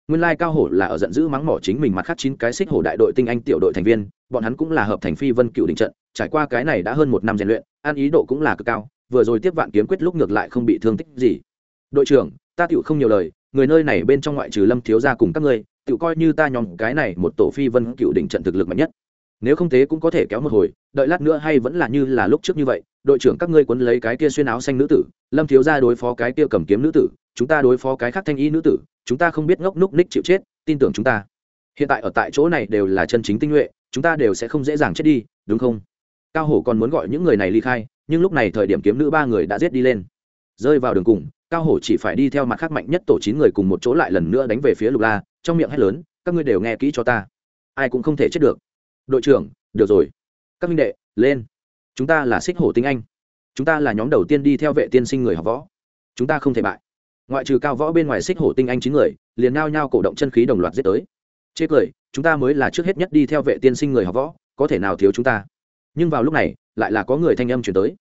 Nguyên lai cao hổ là ở giận dữ mắng mỏ chính mình mặt khác chín cái xích hổ đại đội tinh anh tiểu đội thành viên, bọn hắn cũng là hợp thành phi vân cựu đình trận, trải qua cái này đã hơn một năm rèn luyện an ý độ cũng là cực cao, vừa rồi tiếp vạn kiếm quyết lúc ngược lại không bị thương tích gì. Đội trưởng, ta tựu không nhiều lời, người nơi này bên trong ngoại trừ lâm thiếu gia cùng các ngươi tựu coi như ta nhóm cái này một tổ phi vân cựu đỉnh trận thực lực mạnh nhất. Nếu không thế cũng có thể kéo một hồi, đợi lát nữa hay vẫn là như là lúc trước như vậy đội trưởng các ngươi quấn lấy cái kia xuyên áo xanh nữ tử, lâm thiếu gia đối phó cái kia cầm kiếm nữ tử, chúng ta đối phó cái khác thanh y nữ tử, chúng ta không biết ngốc núc ních chịu chết, tin tưởng chúng ta. Hiện tại ở tại chỗ này đều là chân chính tinh nhuệ, chúng ta đều sẽ không dễ dàng chết đi, đúng không? Cao hổ còn muốn gọi những người này ly khai, nhưng lúc này thời điểm kiếm nữ ba người đã giết đi lên. Rơi vào đường cùng, cao hổ chỉ phải đi theo mặt khác mạnh nhất tổ chín người cùng một chỗ lại lần nữa đánh về phía lục la, trong miệng hét lớn, các ngươi đều nghe kỹ cho ta. Ai cũng không thể chết được. Đội trưởng, được rồi. Các minh đệ, lên chúng ta là xích hổ tinh anh. Chúng ta là nhóm đầu tiên đi theo vệ tiên sinh người học võ. Chúng ta không thể bại. Ngoại trừ cao võ bên ngoài xích hổ tinh anh chín người liền nao nhao cổ động chân khí đồng loạt giết tới. Chê cười chúng ta mới là trước hết nhất đi theo vệ tiên sinh người học võ có thể nào thiếu chúng ta? Nhưng vào lúc này lại là có người thanh âm chuyển tới.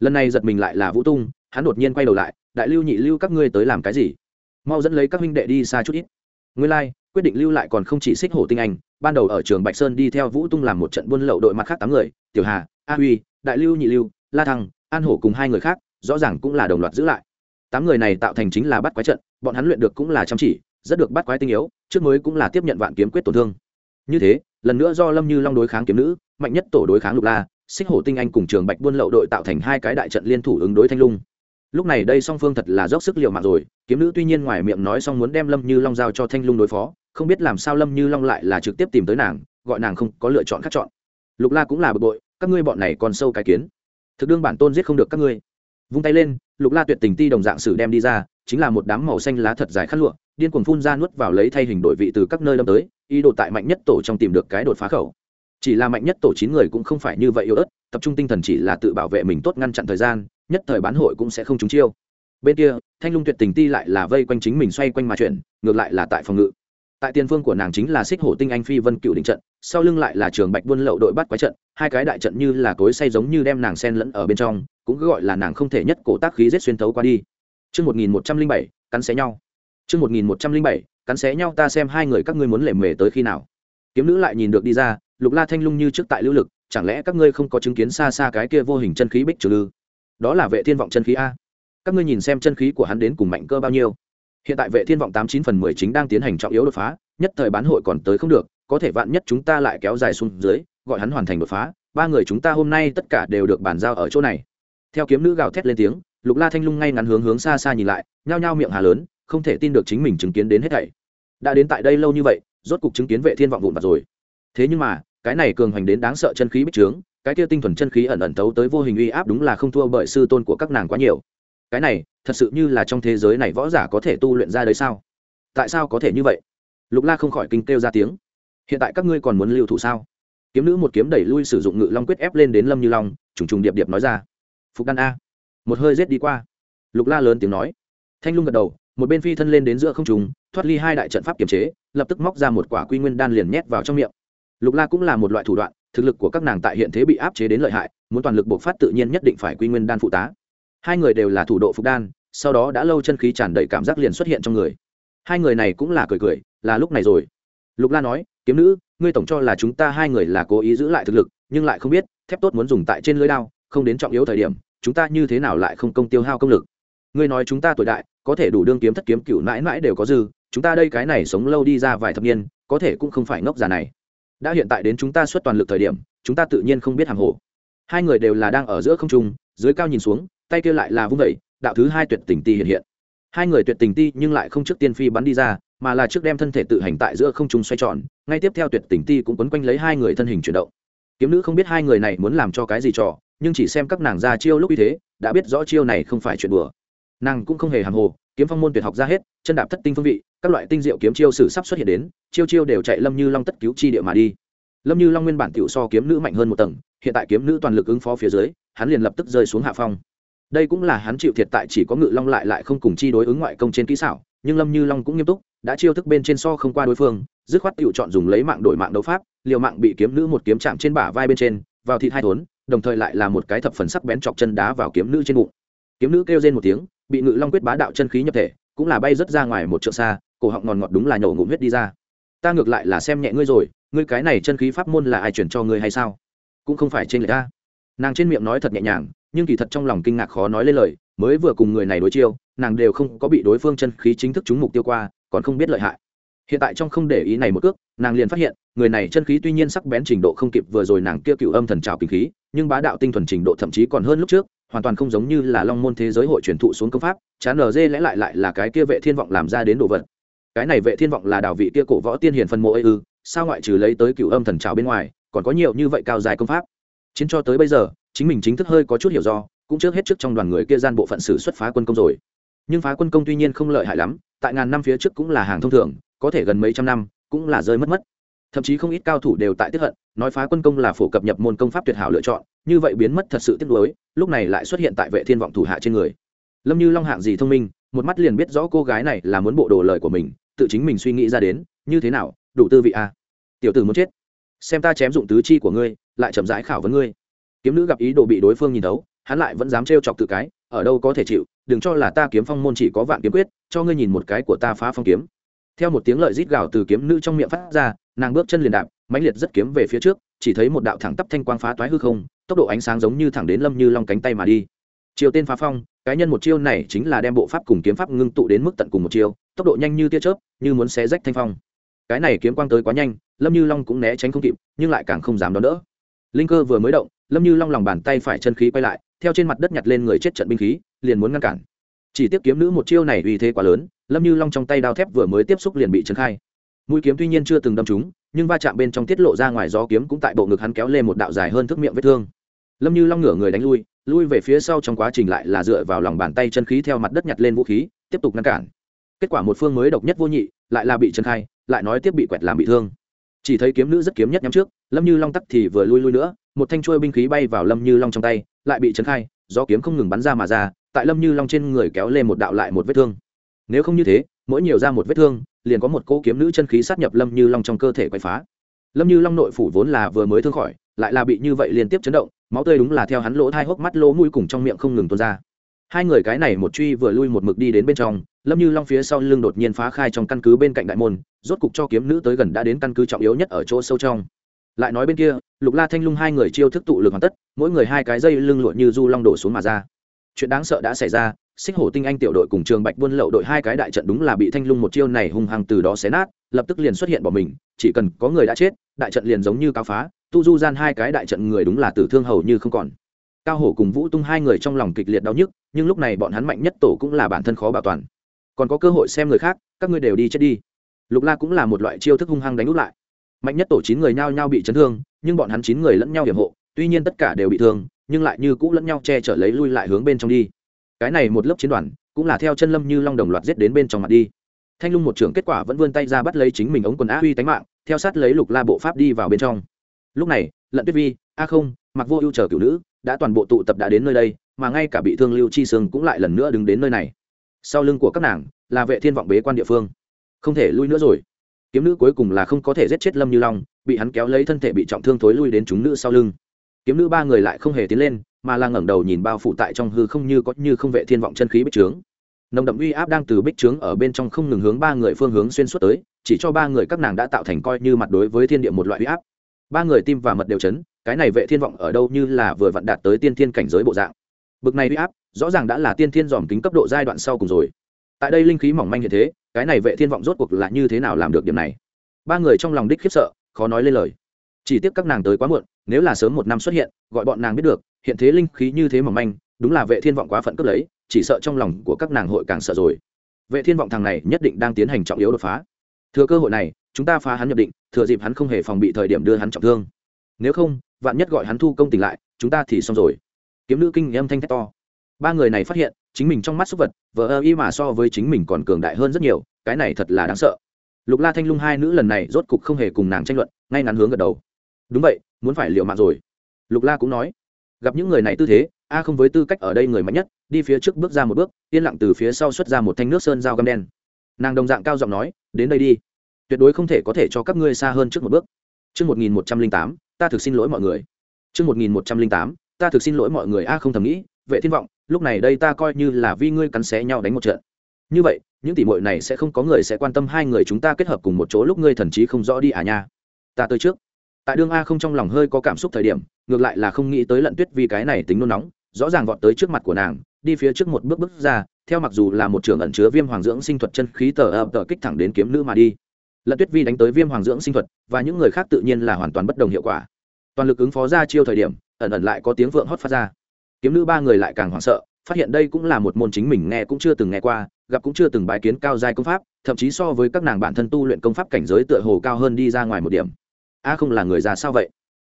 Lần này giật mình lại là vũ tung hắn đột nhiên quay đầu lại đại lưu nhị lưu các ngươi tới làm cái gì? Mau dẫn lấy các huynh đệ đi xa chút ít. Nguyên lai、like, quyết định lưu lại còn không chỉ xích hổ tinh anh ban đầu ở trường bạch sơn đi theo vũ tung làm một trận buôn lậu đội mặt khác tám người tiểu hà a huy đại lưu nhị lưu, la thăng, an hổ cùng hai người khác, rõ ràng cũng là đồng loạt giữ lại. Tám người này tạo thành chính là bắt quái trận, bọn hắn luyện được cũng là chăm chỉ, rất được bắt quái tinh yếu, trước mới cũng là tiếp nhận vạn kiếm quyết tổn thương. Như thế, lần nữa do lâm như long đối kháng kiếm nữ, mạnh nhất tổ đối kháng lục la, xích hổ tinh anh cùng trường bạch buôn lậu đội tạo thành hai cái đại trận liên thủ ứng đối thanh lung. Lúc này đây song phương thật là dốc sức liều mạng rồi, kiếm nữ tuy nhiên ngoài miệng nói xong muốn đem lâm như long giao cho thanh lung đối phó, không biết làm sao lâm như long lại là trực tiếp tìm tới nàng, gọi nàng không có lựa chọn khác chọn. Lục la cũng là bực bội các ngươi bọn này còn sâu cái kiến. Thực đương bản tôn giết không được các ngươi. Vung tay lên, lục la tuyệt tình ti đồng dạng sử đem đi ra, chính là một đám màu xanh lá thật dài khát lụa, điên cuồng phun ra nuốt vào lấy thay hình đổi vị từ các nơi đâm tới, ý đồ tại mạnh nhất tổ trong tìm được cái đột phá khẩu. Chỉ là mạnh nhất tổ chín người cũng không phải như vậy yếu ớt, tập trung tinh thần chỉ là tự bảo vệ mình tốt ngăn chặn thời gian, nhất thời bán hội cũng sẽ không trúng chiêu. Bên kia, thanh lung tuyệt tình ti lại là vây quanh chính mình xoay quanh mà chuyển, ngược lại là tại phòng ngự tại tiền phương của nàng chính là xích hổ tinh anh phi vân cựu định trận sau lưng lại là trường bạch buôn lậu đội bắt quái trận hai cái đại trận như là cối say giống như đem nàng sen lẫn ở bên trong cũng gọi là nàng không thể nhất cổ tác khí rết xuyên thấu qua đi Trước 1107, cắn xé nhau. Trước 1107, cắn xé nhau ta xem hai người các ngươi muốn lệ mề tới khi nào. Kiếm nữ lại nhìn được đi ra, lục la thanh lung như trước tại lưu lực, chẳng lẽ các ngươi không có chứng kiến xa xa cái kia vô hình chân khí bích trừ lư? Đó là vệ thiên vọng chân khí a. Các ngươi nhìn xem chân khí của hắn đến cùng mạnh cơ bao nhiêu. Hiện tại vệ thiên vọng tám chín phần mười chính đang tiến hành trọng yếu đột phá, nhất thời bán hội còn tới không được, có thể vạn nhất chúng ta lại kéo dài xuống dưới, gọi hắn hoàn thành đột phá, ba người chúng ta hôm nay tất cả đều được bàn giao ở chỗ này. Theo kiếm nữ gào thét lên tiếng lục la thanh lung ngay ngắn hướng hướng xa xa nhìn lại nhao nhao miệng hà lớn không thể tin được chính mình chứng kiến đến hết thảy. Đã đến tại đây lâu như vậy rốt cục chứng kiến vệ thiên vọng vụn vặt rồi. Thế nhưng mà cái này cường hoành đến đáng sợ chân khí bích trướng cái kia tinh thuần chân khí ẩn ẩn tấu tới vô hình uy áp đúng là không thua bởi sư tôn của các nàng quá nhiều. Cái này thật sự như là trong thế giới này võ giả có thể tu luyện ra đấy sao? Tại sao có thể như vậy? Lục la không khỏi kinh kêu ra tiếng. Hiện tại các ngươi còn muốn lưu thủ sao? Kiếm nữ một kiếm đẩy lui sử dụng ngự long quyết ép lên đến lâm như long, trùng trùng điệp điệp nói ra. Phục đan a. Một hơi rết đi qua. Lục la lớn tiếng nói. Thanh lung gật đầu, một bên phi thân lên đến giữa không trùng thoát ly hai đại trận pháp kiềm chế, lập tức móc ra một quả quy nguyên đan liền nhét vào trong miệng. Lục la cũng là một loại thủ đoạn, thực lực của các nàng tại hiện thế bị áp chế đến lợi hại, muốn toàn lực bộc phát tự nhiên nhất định phải quy nguyên đan phụ tá. Hai người đều là thủ độ phục đan sau đó đã lâu chân khí tràn đầy cảm giác liền xuất hiện trong người. Hai người này cũng là cười cười, là lúc này rồi. Lục la nói, kiếm nữ, ngươi tổng cho là chúng ta hai người là cố ý giữ lại thực lực, nhưng lại không biết, thép tốt muốn dùng tại trên lưới đao, không đến trọng yếu thời điểm, chúng ta như thế nào lại không công tiêu hao công lực? Ngươi nói chúng ta tuổi đại, có thể đủ đương kiếm thất kiếm cựu mãi mãi đều có dư, chúng ta đây cái này sống lâu đi ra vài thập niên, có thể cũng không phải ngốc già này. Đã hiện tại đến chúng ta xuất toàn lực thời điểm, chúng ta tự nhiên không biết hàng hồ. Hai người đều là đang ở giữa không trung, dưới cao nhìn xuống, tay kia lại là vung vẩy đạo thứ hai tuyệt tình ti hiện hiện. Hai người tuyệt tình ti nhưng lại không trước tiên phi bắn đi ra, mà là trước đem thân thể tự hành tại giữa không trung xoay tròn, ngay tiếp theo tuyệt tình ti cũng quấn quanh lấy hai người thân hình chuyển động. Kiếm nữ không biết hai người này muốn làm cho cái gì trò, nhưng chỉ xem các nàng ra chiêu lúc như thế, đã biết rõ chiêu này không phải chuyện đùa. Nàng cũng không hề hàng hồ, kiếm phong môn tuyệt học ra hết, chân đạp thất tinh phương vị, các loại tinh diệu kiếm chiêu sử sắp xuất hiện đến, chiêu chiêu đều chạy lâm như long tất cứu chi địa mà đi. Lâm như long nguyên bản tiểu so kiếm nữ mạnh hơn một tầng, hiện tại kiếm nữ toàn lực ứng phó phía dưới, hắn liền lập tức rơi xuống hạ phong đây cũng là hắn chịu thiệt tại chỉ có ngự long lại lại không cùng chi đối ứng ngoại công trên kỹ xảo, nhưng lâm như long cũng nghiêm túc, đã chiêu thức bên trên so không qua đối phương, dứt khoát tự chọn dùng lấy mạng đổi mạng đấu pháp, liều mạng bị kiếm nữ một kiếm chạm trên bả vai bên trên, vào thịt hai thốn, đồng thời lại là một cái thập phần sắc bén chọc chân đá vào kiếm nữ trên bụng. Kiếm nữ kêu lên một tiếng, bị ngự long quyết bá đạo chân khí nhập thể, cũng là bay rất ra ngoài một trượng xa, cổ họng ngọt ngọt đúng là nhổ ngụm huyết đi ra. Ta ngược lại là xem nhẹ ngươi rồi, ngươi cái này chân khí pháp môn là ai chuyển cho ngươi hay sao? Cũng không phải trên người ta. Nàng trên miệng nói thật nhẹ nhàng nhưng kỳ thật trong lòng kinh ngạc khó nói lên lời, mới vừa cùng người này đối chiêu, nàng đều không có bị đối phương chân khí chính thức trúng mục tiêu qua, còn không biết lợi hại. Hiện tại trong không để ý này một cước, nàng liền phát hiện, người này chân khí tuy nhiên sắc bén trình độ không kịp vừa rồi nàng kia cựu âm thần trào kinh khí, nhưng bá đạo tinh thuần trình độ thậm chí còn hơn lúc trước, hoàn toàn không giống như là long môn thế giới hội truyền thụ xuống công pháp, chán nở dê lẽ lại lại là cái kia vệ thiên vọng làm ra đến đồ vật. Cái này vệ thiên vọng là đào vị kia cổ võ tiên hiền phân mộ ư, sao ngoại trừ lấy tới cựu âm thần trào bên ngoài, còn có nhiều như vậy cao dài công pháp? Chiến cho tới bây giờ, chính mình chính thức hơi có chút hiểu do, cũng trước hết trước trong đoàn người kia gian bộ phận xử xuất phá quân công rồi. Nhưng phá quân công tuy nhiên không lợi hại lắm, tại ngàn năm phía trước cũng là hàng thông thường, có thể gần mấy trăm năm, cũng là rơi mất mất. Thậm chí không ít cao thủ đều tại tiếp hận, nói phá quân công là phổ cập nhập môn công pháp tuyệt hảo lựa chọn, như vậy biến mất thật sự tiếc nuối, lúc này lại xuất hiện tại vệ thiên vọng thủ hạ trên người. Lâm như long hạng gì thông minh, một mắt liền biết rõ cô gái này là muốn bộ đồ lời của mình, tự chính mình suy nghĩ ra đến, như thế nào, đủ tư vị a à? tiểu tử muốn chết. Xem ta chém dụng tứ chi của ngươi lại chậm rãi khảo vấn ngươi. Kiếm nữ gặp ý đồ bị đối phương nhìn thấu, hắn lại vẫn dám trêu chọc tự cái, ở đâu có thể chịu, đừng cho là ta kiếm phong môn chỉ có vạn kiếm quyết, cho ngươi nhìn một cái của ta phá phong kiếm. Theo một tiếng lợi rít gào từ kiếm nữ trong miệng phát ra, nàng bước chân liền đạp, mãnh liệt rất kiếm về phía trước, chỉ thấy một đạo thẳng tắp thanh quang phá toái hư không, tốc độ ánh sáng giống như thẳng đến lâm như long cánh tay mà đi. Chiều tên phá phong, cái nhân một chiêu này chính là đem bộ pháp cùng kiếm pháp ngưng tụ đến mức tận cùng một chiêu, tốc độ nhanh như tia chớp, như muốn xé rách thanh phong. Cái này kiếm quang tới quá nhanh, lâm như long cũng né tránh không kịp, nhưng lại càng không dám đón đỡ linh cơ vừa mới động, lâm như long lòng bàn tay phải chân khí quay lại, theo trên mặt đất nhặt lên người chết trận binh khí, liền muốn ngăn cản. Chỉ tiếp kiếm nữ một chiêu này uy thế quá lớn, lâm như long trong tay đao thép vừa mới tiếp xúc liền bị trấn khai. Mũi kiếm tuy nhiên chưa từng đâm trúng, nhưng va chạm bên trong tiết lộ ra ngoài gió kiếm cũng tại bộ ngực hắn kéo lên một đạo dài hơn thước miệng vết thương. Lâm như long ngửa người đánh lui lui về phía sau trong quá trình lại là dựa vào lòng bàn tay chân khí theo mặt đất nhặt lên vũ khí, tiếp tục ngăn cản. Kết quả một phương mới độc nhất vô nhị, lại là bị trấn khai, lại nói tiếp bị quẹt làm bị thương. Chỉ thấy kiếm nữ rất kiếm nhất nhắm trước lâm như long tắc thì vừa lui lui nữa, một thanh chuôi binh khí bay vào lâm như long trong tay, lại bị trấn khai do kiếm không ngừng bắn ra mà ra, tại lâm như long trên người kéo lên một đạo lại một vết thương. Nếu không như thế, mỗi nhiều ra một vết thương, liền có một cô kiếm nữ chân khí sát nhập lâm như long trong cơ thể quậy phá. Lâm như long nội phủ vốn là vừa mới thương khỏi, lại là bị như vậy liên tiếp chấn động, máu tươi đúng là theo hắn lỗ thai hốc mắt lỗ mũi cùng trong miệng không ngừng tuôn ra. Hai người cái này một truy vừa lui một mực đi đến bên trong, lâm như long phía sau lưng đột nhiên phá khai trong căn cứ bên cạnh đại môn, rốt cục cho kiếm nữ tới gần đã đến căn cứ trọng yếu nhất ở chỗ sâu trong lại nói bên kia, lục la thanh lung hai người chiêu thức tụ lực hoàn tất, mỗi người hai cái dây lưng lụa như du long đổ xuống mà ra. Chuyện đáng sợ đã xảy ra, xích hổ tinh anh tiểu đội cùng trường bạch buôn lậu đội hai cái đại trận đúng là bị thanh lung một chiêu này hung hăng từ đó xé nát, lập tức liền xuất hiện bỏ mình, chỉ cần có người đã chết, đại trận liền giống như cao phá, tu du gian hai cái đại trận người đúng là tử thương hầu như không còn. Cao hổ cùng vũ tung hai người trong lòng kịch liệt đau nhức, nhưng lúc này bọn hắn mạnh nhất tổ cũng là bản thân khó bảo toàn. Còn có cơ hội xem người khác, các ngươi đều đi chết đi. Lục la cũng là một loại chiêu thức hung hăng đánh úp lại mạnh nhất tổ chín người nhao nhao bị chấn thương, nhưng bọn hắn chín người lẫn nhau hiểm hộ, tuy nhiên tất cả đều bị thương, nhưng lại như cũ lẫn nhau che chở lấy lui lại hướng bên trong đi. Cái này một lớp chiến đoàn, cũng là theo chân lâm như long đồng loạt giết đến bên trong mặt đi. Thanh lung một trưởng kết quả vẫn vươn tay ra bắt lấy chính mình ống quần á huy tánh mạng, theo sát lấy lục la bộ pháp đi vào bên trong. Lúc này, lận tuyết vi, a không mặc vô ưu chờ cựu nữ, đã toàn bộ tụ tập đã đến nơi đây, mà ngay cả bị thương lưu chi sương cũng lại lần nữa đứng đến nơi này. Sau lưng của các nàng, là vệ thiên vọng bế quan địa phương. Không thể lui nữa rồi kiếm nữ cuối cùng là không có thể giết chết lâm như long, bị hắn kéo lấy thân thể bị trọng thương thối lui đến chúng nữ sau lưng. Kiếm nữ ba người lại không hề tiến lên, mà là ngẩng đầu nhìn bao phủ tại trong hư không như có như không vệ thiên vọng chân khí bích trướng. Nồng đậm uy áp đang từ bích trướng ở bên trong không ngừng hướng ba người phương hướng xuyên suốt tới, chỉ cho ba người các nàng đã tạo thành coi như mặt đối với thiên địa một loại uy áp. Ba người tim và mật đều chấn, cái này vệ thiên vọng ở đâu như là vừa vặn đạt tới tiên thiên cảnh giới bộ dạng. Bực này uy áp, rõ ràng đã là tiên thiên dòm kính cấp độ giai đoạn sau cùng rồi. Tại đây linh khí mỏng manh như thế cái này vệ thiên vọng rốt cuộc là như thế nào làm được điểm này? Ba người trong lòng đích khiếp sợ, khó nói lên lời. Chỉ tiếc các nàng tới quá muộn, nếu là sớm một năm xuất hiện, gọi bọn nàng biết được, hiện thế linh khí như thế mỏng manh, đúng là vệ thiên vọng quá phận cướp lấy, chỉ sợ trong lòng của các nàng hội càng sợ rồi. Vệ thiên vọng thằng này nhất định đang tiến hành trọng yếu đột phá. Thừa cơ hội này, chúng ta phá hắn nhập định, thừa dịp hắn không hề phòng bị thời điểm đưa hắn trọng thương. Nếu không, vạn nhất gọi hắn thu công tỉnh lại, chúng ta thì xong rồi. Kiếm nữ kinh âm thanh thét to ba người này phát hiện chính mình trong mắt súc vật vờ ơ y mà so với chính mình còn cường đại hơn rất nhiều cái này thật là đáng sợ. Lục la thanh lung hai nữ lần này rốt cục không hề cùng nàng tranh luận ngay ngắn hướng gật đầu. Đúng vậy muốn phải liệu mạng rồi. Lục la cũng nói gặp những người này tư thế a không với tư cách ở đây người mạnh nhất đi phía trước bước ra một bước yên lặng từ phía sau xuất ra một thanh nước sơn dao găm đen. Nàng đồng dạng cao giọng nói đến đây đi. Tuyệt đối không thể có thể cho các ngươi xa hơn trước một bước. Trước 1108, ta thực xin lỗi mọi người. Trước 1108, ta thực xin lỗi mọi người. A không thầm nghĩ, vệ thiên vọng, lúc này đây ta coi như là vi ngươi cắn xé nhau đánh một trận. Như vậy, những tỷ muội này sẽ không có người sẽ quan tâm hai người chúng ta kết hợp cùng một chỗ lúc ngươi thần trí không rõ đi à nha. Ta tới trước. Tại đương a không trong lòng hơi có cảm xúc thời điểm, ngược lại là không nghĩ tới lận tuyết vì cái này tính nôn nóng, rõ ràng vọt tới trước mặt của nàng, đi phía trước một bước bước ra, theo mặc dù là một trường ẩn chứa viêm hoàng dưỡng sinh thuật chân khí tờ ập tờ kích thẳng đến kiếm nữ mà đi lận tuyết vi đánh tới viêm hoàng dưỡng sinh thuật và những người khác tự nhiên là hoàn toàn bất đồng hiệu quả toàn lực ứng phó ra chiêu thời điểm ẩn ẩn lại có tiếng vượng hót phát ra kiếm nữ ba người lại càng hoảng sợ, phát hiện đây cũng là một môn chính mình nghe cũng chưa từng nghe qua, gặp cũng chưa từng bái kiến cao giai công pháp, thậm chí so với các nàng bản thân tu luyện công pháp cảnh giới tựa hồ cao hơn đi ra ngoài một điểm. A không là người già sao vậy?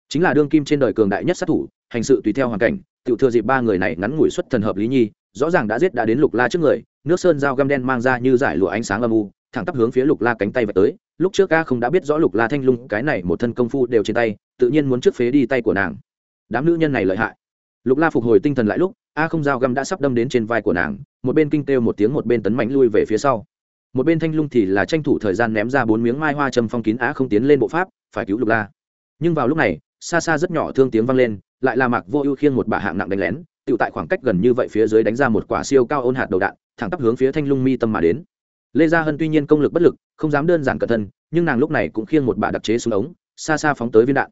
Chính là đương kim trên đời cường đại nhất sát thủ, hành sự tùy theo hoàn cảnh tự thừa dịp ba người này ngắn ngủi xuất thần hợp lý nhi, rõ ràng đã giết đã đến lục la trước người, nước sơn dao găm đen mang ra như giải lụa ánh sáng âm u, thẳng tắp hướng phía lục la cánh tay và tới, lúc trước A không đã biết rõ lục la thanh lung, cái này một thân công phu đều trên tay, tự nhiên muốn trước phế đi tay của nàng. Đám nữ nhân này lợi hại lục la phục hồi tinh thần lại lúc, a không dao găm đã sắp đâm đến trên vai của nàng, một bên kinh têu một tiếng một bên tấn mánh lui về phía sau. Một bên thanh lung thì là tranh thủ thời gian ném ra bốn miếng mai hoa châm phong kín á không tiến lên bộ pháp, phải cứu lục la. Nhưng vào lúc này, xa xa rất nhỏ thương tiếng vang lên, lại là mạc vô ưu khiêng một bà hạng nặng đánh lén tự tại khoảng cách gần như vậy phía dưới đánh ra một quả siêu cao ôn hạt đầu đạn, thẳng tắp hướng phía thanh lung mi tâm mà đến. Lê gia hân tuy nhiên công lực bất lực, không dám đơn giản cẩn thân nhưng nàng lúc này cũng khiêng một bà đặc chế xuống ống, xa xa phóng tới viên đạn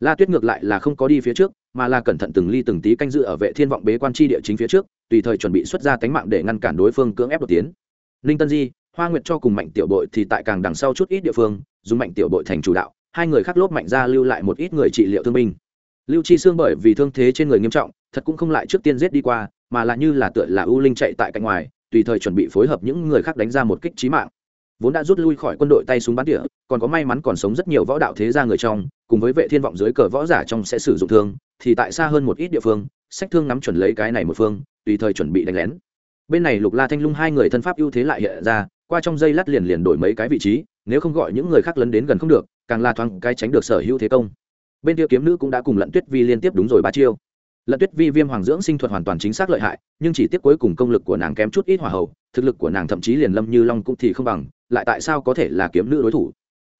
la tuyết ngược lại là không có đi phía trước, mà là cẩn thận từng ly từng tí canh dự ở vệ thiên vọng bế quan tri địa chính phía trước, tùy thời chuẩn bị xuất ra tánh mạng để ngăn cản đối phương cưỡng ép đột tiến. Ninh tân di, hoa nguyệt cho cùng mạnh tiểu bội thì tại càng đằng sau chút ít địa phương, dùng mạnh tiểu bội thành chủ đạo, hai người khác lốp mạnh ra lưu lại một ít người trị liệu thương binh. Lưu chi xương bởi vì thương thế trên người nghiêm trọng, thật cũng không lại trước tiên giết đi qua, mà là như là tựa là ưu linh chạy tại cạnh ngoài, tùy thời chuẩn bị phối hợp những người khác đánh ra một kích trí mạng. Vốn đã rút lui khỏi quân đội tay súng bắn tỉa, còn có may mắn còn sống rất nhiều võ đạo thế gia người trong cùng với vệ thiên vọng dưới cờ võ giả trong sẽ sử dụng thương, thì tại xa hơn một ít địa phương, sách thương nắm chuẩn lấy cái này một phương, tùy thời chuẩn bị đánh lén. Bên này lục la thanh lung hai người thân pháp ưu thế lại hiện ra, qua trong dây lát liền liền đổi mấy cái vị trí, nếu không gọi những người khác lấn đến gần không được, càng là thoáng cái tránh được sở hữu thế công. Bên kia kiếm nữ cũng đã cùng lận tuyết vi liên tiếp đúng rồi ba chiêu. Lận tuyết vi viêm hoàng dưỡng sinh thuật hoàn toàn chính xác lợi hại, nhưng chỉ tiếp cuối cùng công lực của nàng kém chút ít hỏa hậu thực lực của nàng thậm chí liền lâm như long cũng thì không bằng, lại tại sao có thể là kiếm nữ đối thủ?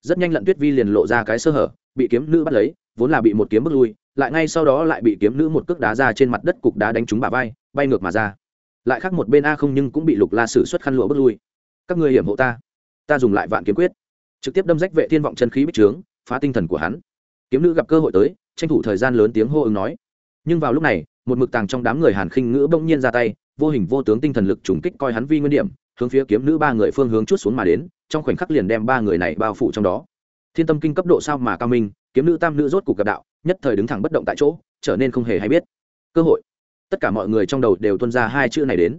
Rất nhanh lận tuyết vi liền lộ ra cái sơ hở, bị kiếm nữ bắt lấy, vốn là bị một kiếm bước lui, lại ngay sau đó lại bị kiếm nữ một cước đá ra trên mặt đất cục đá đánh trúng bà vai, bay ngược mà ra. Lại khác một bên a không nhưng cũng bị lục la sử xuất khăn lụa bước lui. Các ngươi hiểm hộ ta. Ta dùng lại vạn kiếm quyết. Trực tiếp đâm rách vệ thiên vọng chân khí bích trướng, phá tinh thần của hắn. Kiếm nữ gặp cơ hội tới, tranh thủ thời gian lớn tiếng hô ứng nói. Nhưng vào lúc này, một mực tàng trong đám người hàn khinh ngữ bỗng nhiên ra tay, vô hình vô tướng tinh thần lực trùng kích coi hắn vi nguyên điểm hướng phía kiếm nữ ba người phương hướng chút xuống mà đến, trong khoảnh khắc liền đem ba người này bao phủ trong đó. Thiên tâm kinh cấp độ sao mà cao minh, kiếm nữ tam nữ rốt cục gặp đạo, nhất thời đứng thẳng bất động tại chỗ, trở nên không hề hay biết. Cơ hội. Tất cả mọi người trong đầu đều tuân ra hai chữ này đến.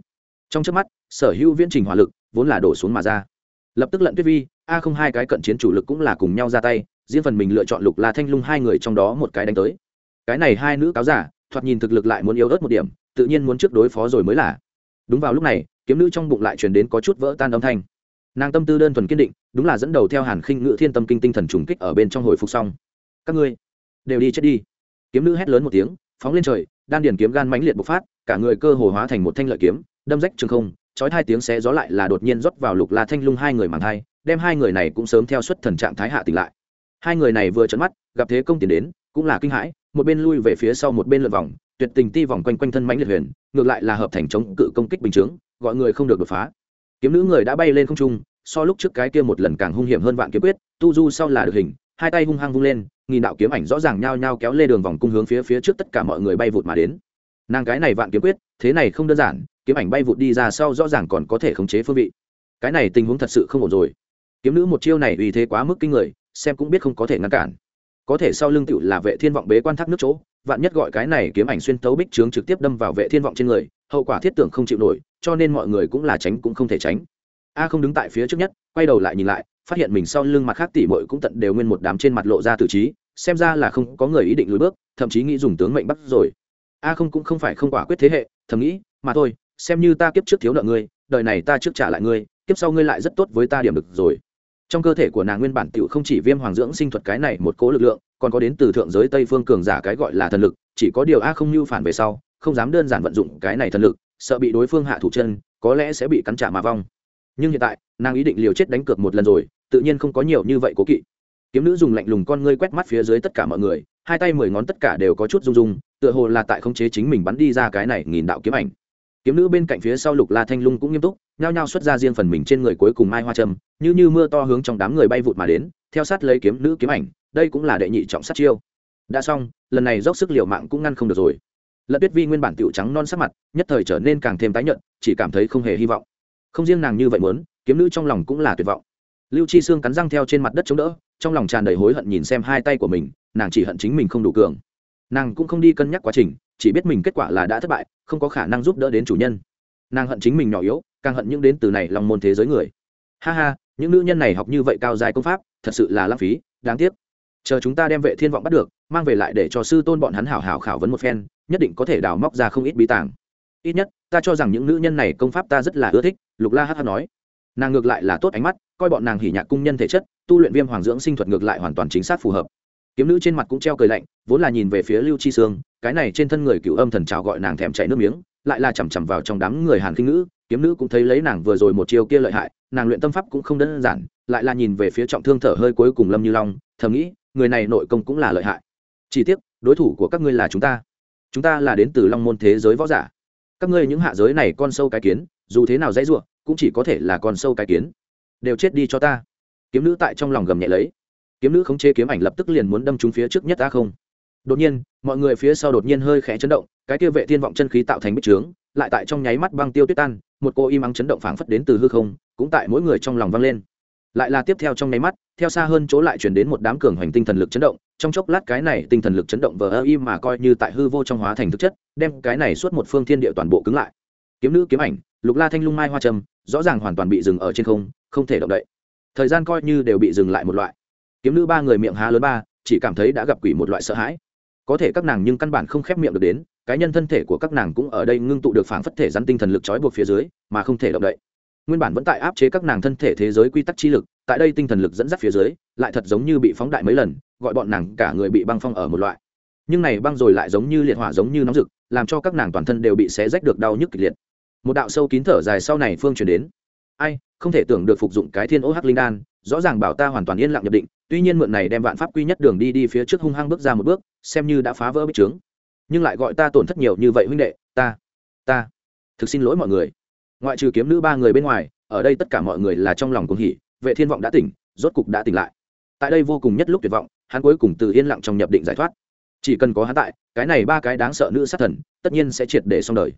Trong trước mắt, sở hữu viễn trình hỏa lực vốn là đổ xuống mà ra. Lập tức lận tuyết vi, a không hai cái cận chiến chủ lực cũng là cùng nhau ra tay, riêng phần mình lựa chọn lục là thanh lung hai người trong đó một cái đánh tới. Cái này hai nữ cáo giả, thoạt nhìn thực lực lại muốn yếu ớt một điểm, tự nhiên muốn trước đối phó rồi mới là. Đúng vào lúc này kiếm nữ trong bụng lại truyền đến có chút vỡ tan âm thanh. Nàng tâm tư đơn thuần kiên định, đúng là dẫn đầu theo hàn khinh ngự thiên tâm kinh tinh thần trùng kích ở bên trong hồi phục xong. Các ngươi đều đi chết đi. Kiếm nữ hét lớn một tiếng, phóng lên trời, đan điền kiếm gan mãnh liệt bộc phát, cả người cơ hồ hóa thành một thanh lợi kiếm, đâm rách trường không, chói hai tiếng xé gió lại là đột nhiên rót vào lục la thanh lung hai người màng hai, đem hai người này cũng sớm theo xuất thần trạng thái hạ tỉnh lại. Hai người này vừa chấn mắt, gặp thế công tiền đến, cũng là kinh hãi, một bên lui về phía sau một bên lượn vòng, tuyệt tình ti vòng quanh quanh thân mãnh liệt huyền, ngược lại là hợp thành chống cự công kích bình chướng gọi người không được đột phá. Kiếm nữ người đã bay lên không trung, so lúc trước cái kia một lần càng hung hiểm hơn vạn kiếm quyết, tu du sau là được hình, hai tay hung hăng vung lên, nghìn đạo kiếm ảnh rõ ràng nhao nhao kéo lê đường vòng cung hướng phía phía trước tất cả mọi người bay vụt mà đến. Nàng cái này vạn kiếm quyết, thế này không đơn giản, kiếm ảnh bay vụt đi ra sau rõ ràng còn có thể khống chế phương vị. Cái này tình huống thật sự không ổn rồi. Kiếm nữ một chiêu này uy thế quá mức kinh người, xem cũng biết không có thể ngăn cản. Có thể sau lưng tựu là vệ thiên vọng bế quan thác nước chỗ, vạn nhất gọi cái này kiếm ảnh xuyên tấu bích trướng trực tiếp đâm vào vệ thiên vọng trên người, hậu quả thiết tưởng không chịu nổi cho nên mọi người cũng là tránh cũng không thể tránh. A không đứng tại phía trước nhất, quay đầu lại nhìn lại, phát hiện mình sau lưng mặt khác tỉ mội cũng tận đều nguyên một đám trên mặt lộ ra tự trí, xem ra là không có người ý định lùi bước, thậm chí nghĩ dùng tướng mệnh bắt rồi. A không cũng không phải không quả quyết thế hệ, thầm nghĩ, mà thôi, xem như ta kiếp trước thiếu nợ ngươi, đời này ta trước trả lại ngươi, kiếp sau ngươi lại rất tốt với ta điểm được rồi. Trong cơ thể của nàng nguyên bản tiểu không chỉ viêm hoàng dưỡng sinh thuật cái này một cố lực lượng, còn có đến từ thượng giới tây phương cường giả cái gọi là thần lực, chỉ có điều a không mưu phản về sau, không dám đơn giản vận dụng cái này thần lực sợ bị đối phương hạ thủ chân, có lẽ sẽ bị cắn trả mà vong. Nhưng hiện tại, nàng ý định liều chết đánh cược một lần rồi, tự nhiên không có nhiều như vậy cố kỵ. Kiếm nữ dùng lạnh lùng con ngươi quét mắt phía dưới tất cả mọi người, hai tay mười ngón tất cả đều có chút rung rung, tựa hồ là tại khống chế chính mình bắn đi ra cái này nghìn đạo kiếm ảnh. Kiếm nữ bên cạnh phía sau lục la thanh lung cũng nghiêm túc, nhao nhao xuất ra riêng phần mình trên người cuối cùng mai hoa trâm, như như mưa to hướng trong đám người bay vụt mà đến, theo sát lấy kiếm nữ kiếm ảnh, đây cũng là đệ nhị trọng sát chiêu. Đã xong, lần này dốc sức liều mạng cũng ngăn không được rồi lận tuyết vi nguyên bản tiểu trắng non sắc mặt, nhất thời trở nên càng thêm tái nhợt, chỉ cảm thấy không hề hy vọng. Không riêng nàng như vậy muốn, kiếm nữ trong lòng cũng là tuyệt vọng. Lưu chi xương cắn răng theo trên mặt đất chống đỡ, trong lòng tràn đầy hối hận nhìn xem hai tay của mình, nàng chỉ hận chính mình không đủ cường. Nàng cũng không đi cân nhắc quá trình, chỉ biết mình kết quả là đã thất bại, không có khả năng giúp đỡ đến chủ nhân. Nàng hận chính mình nhỏ yếu, càng hận những đến từ này lòng môn thế giới người. Ha ha, những nữ nhân này học như vậy cao dài công pháp, thật sự là lãng phí, đáng tiếc. Chờ chúng ta đem vệ thiên vọng bắt được, mang về lại để cho sư tôn bọn hắn hảo hảo khảo vấn một phen nhất định có thể đào móc ra không ít bí tàng. Ít nhất, ta cho rằng những nữ nhân này công pháp ta rất là ưa thích, lục la hh nói. Nàng ngược lại là tốt ánh mắt, coi bọn nàng hỉ nhạc cung nhân thể chất, tu luyện viêm hoàng dưỡng sinh thuật ngược lại hoàn toàn chính xác phù hợp. Kiếm nữ trên mặt cũng treo cười lạnh, vốn là nhìn về phía lưu chi sương, cái này trên thân người cựu âm thần trào gọi nàng thèm chảy nước miếng, lại là chằm chằm vào trong đám người hàn kinh nữ kiếm nữ cũng thấy lấy nàng vừa rồi một chiều kia lợi hại, nàng luyện tâm pháp cũng không đơn giản, lại là nhìn về phía trọng thương thở hơi cuối cùng lâm như long, thầm nghĩ, người này nội công cũng là lợi hại. Chỉ tiếc, đối thủ của các ngươi là chúng ta chúng ta là đến từ long môn thế giới võ giả. Các ngươi những hạ giới này con sâu cái kiến, dù thế nào dãy ruộng cũng chỉ có thể là con sâu cái kiến. Đều chết đi cho ta. Kiếm nữ tại trong lòng gầm nhẹ lấy. Kiếm nữ khống chế kiếm ảnh lập tức liền muốn đâm trúng phía trước nhất ta không. Đột nhiên, mọi người phía sau đột nhiên hơi khẽ chấn động, cái kia vệ thiên vọng chân khí tạo thành bích trướng, lại tại trong nháy mắt băng tiêu tuyết tan, một cô im ắng chấn động phảng phất đến từ hư không, cũng tại mỗi người trong lòng vang lên. Lại là tiếp theo trong nháy mắt, theo xa hơn chỗ lại chuyển đến một đám cường hoành tinh thần lực chấn động trong chốc lát cái này tinh thần lực chấn động vờ ơ im mà coi như tại hư vô trong hóa thành thực chất, đem cái này suốt một phương thiên địa toàn bộ cứng lại. Kiếm nữ, kiếm ảnh, lục la thanh lung mai hoa trầm rõ ràng hoàn toàn bị dừng ở trên không không thể động đậy. Thời gian coi như đều bị dừng lại một loại. Kiếm nữ ba người miệng há lớn ba, chỉ cảm thấy đã gặp quỷ một loại sợ hãi. Có thể các nàng nhưng căn bản không khép miệng được đến, cái nhân thân thể của các nàng cũng ở đây ngưng tụ được phảng phất thể rắn tinh thần lực trói buộc phía dưới, mà không thể động đậy nguyên bản vẫn tại áp chế các nàng thân thể thế giới quy tắc chi lực, tại đây tinh thần lực dẫn dắt phía dưới, lại thật giống như bị phóng đại mấy lần, gọi bọn nàng cả người bị băng phong ở một loại. Nhưng này băng rồi lại giống như liệt hỏa giống như nóng rực, làm cho các nàng toàn thân đều bị xé rách được đau nhức kịch liệt. Một đạo sâu kín thở dài sau này phương chuyển đến. Ai, không thể tưởng được phục dụng cái thiên ô hắc linh đan, rõ ràng bảo ta hoàn toàn yên lặng nhập định, tuy nhiên mượn này đem vạn pháp quy nhất đường đi đi phía trước hung hăng bước ra một bước, xem như đã phá vỡ bích trướng. Nhưng lại gọi ta tổn thất nhiều như vậy huynh đệ, ta ta, thực xin lỗi mọi người ngoại trừ kiếm nữ ba người bên ngoài, ở đây tất cả mọi người là trong lòng cuồng hỉ, vệ thiên vọng đã tỉnh, rốt cục đã tỉnh lại. Tại đây vô cùng nhất lúc tuyệt vọng, hắn cuối cùng từ yên lặng trong nhập định giải thoát. Chỉ cần có hắn tại, cái này ba cái đáng sợ nữ sát thần, tất nhiên sẽ triệt để xong đời.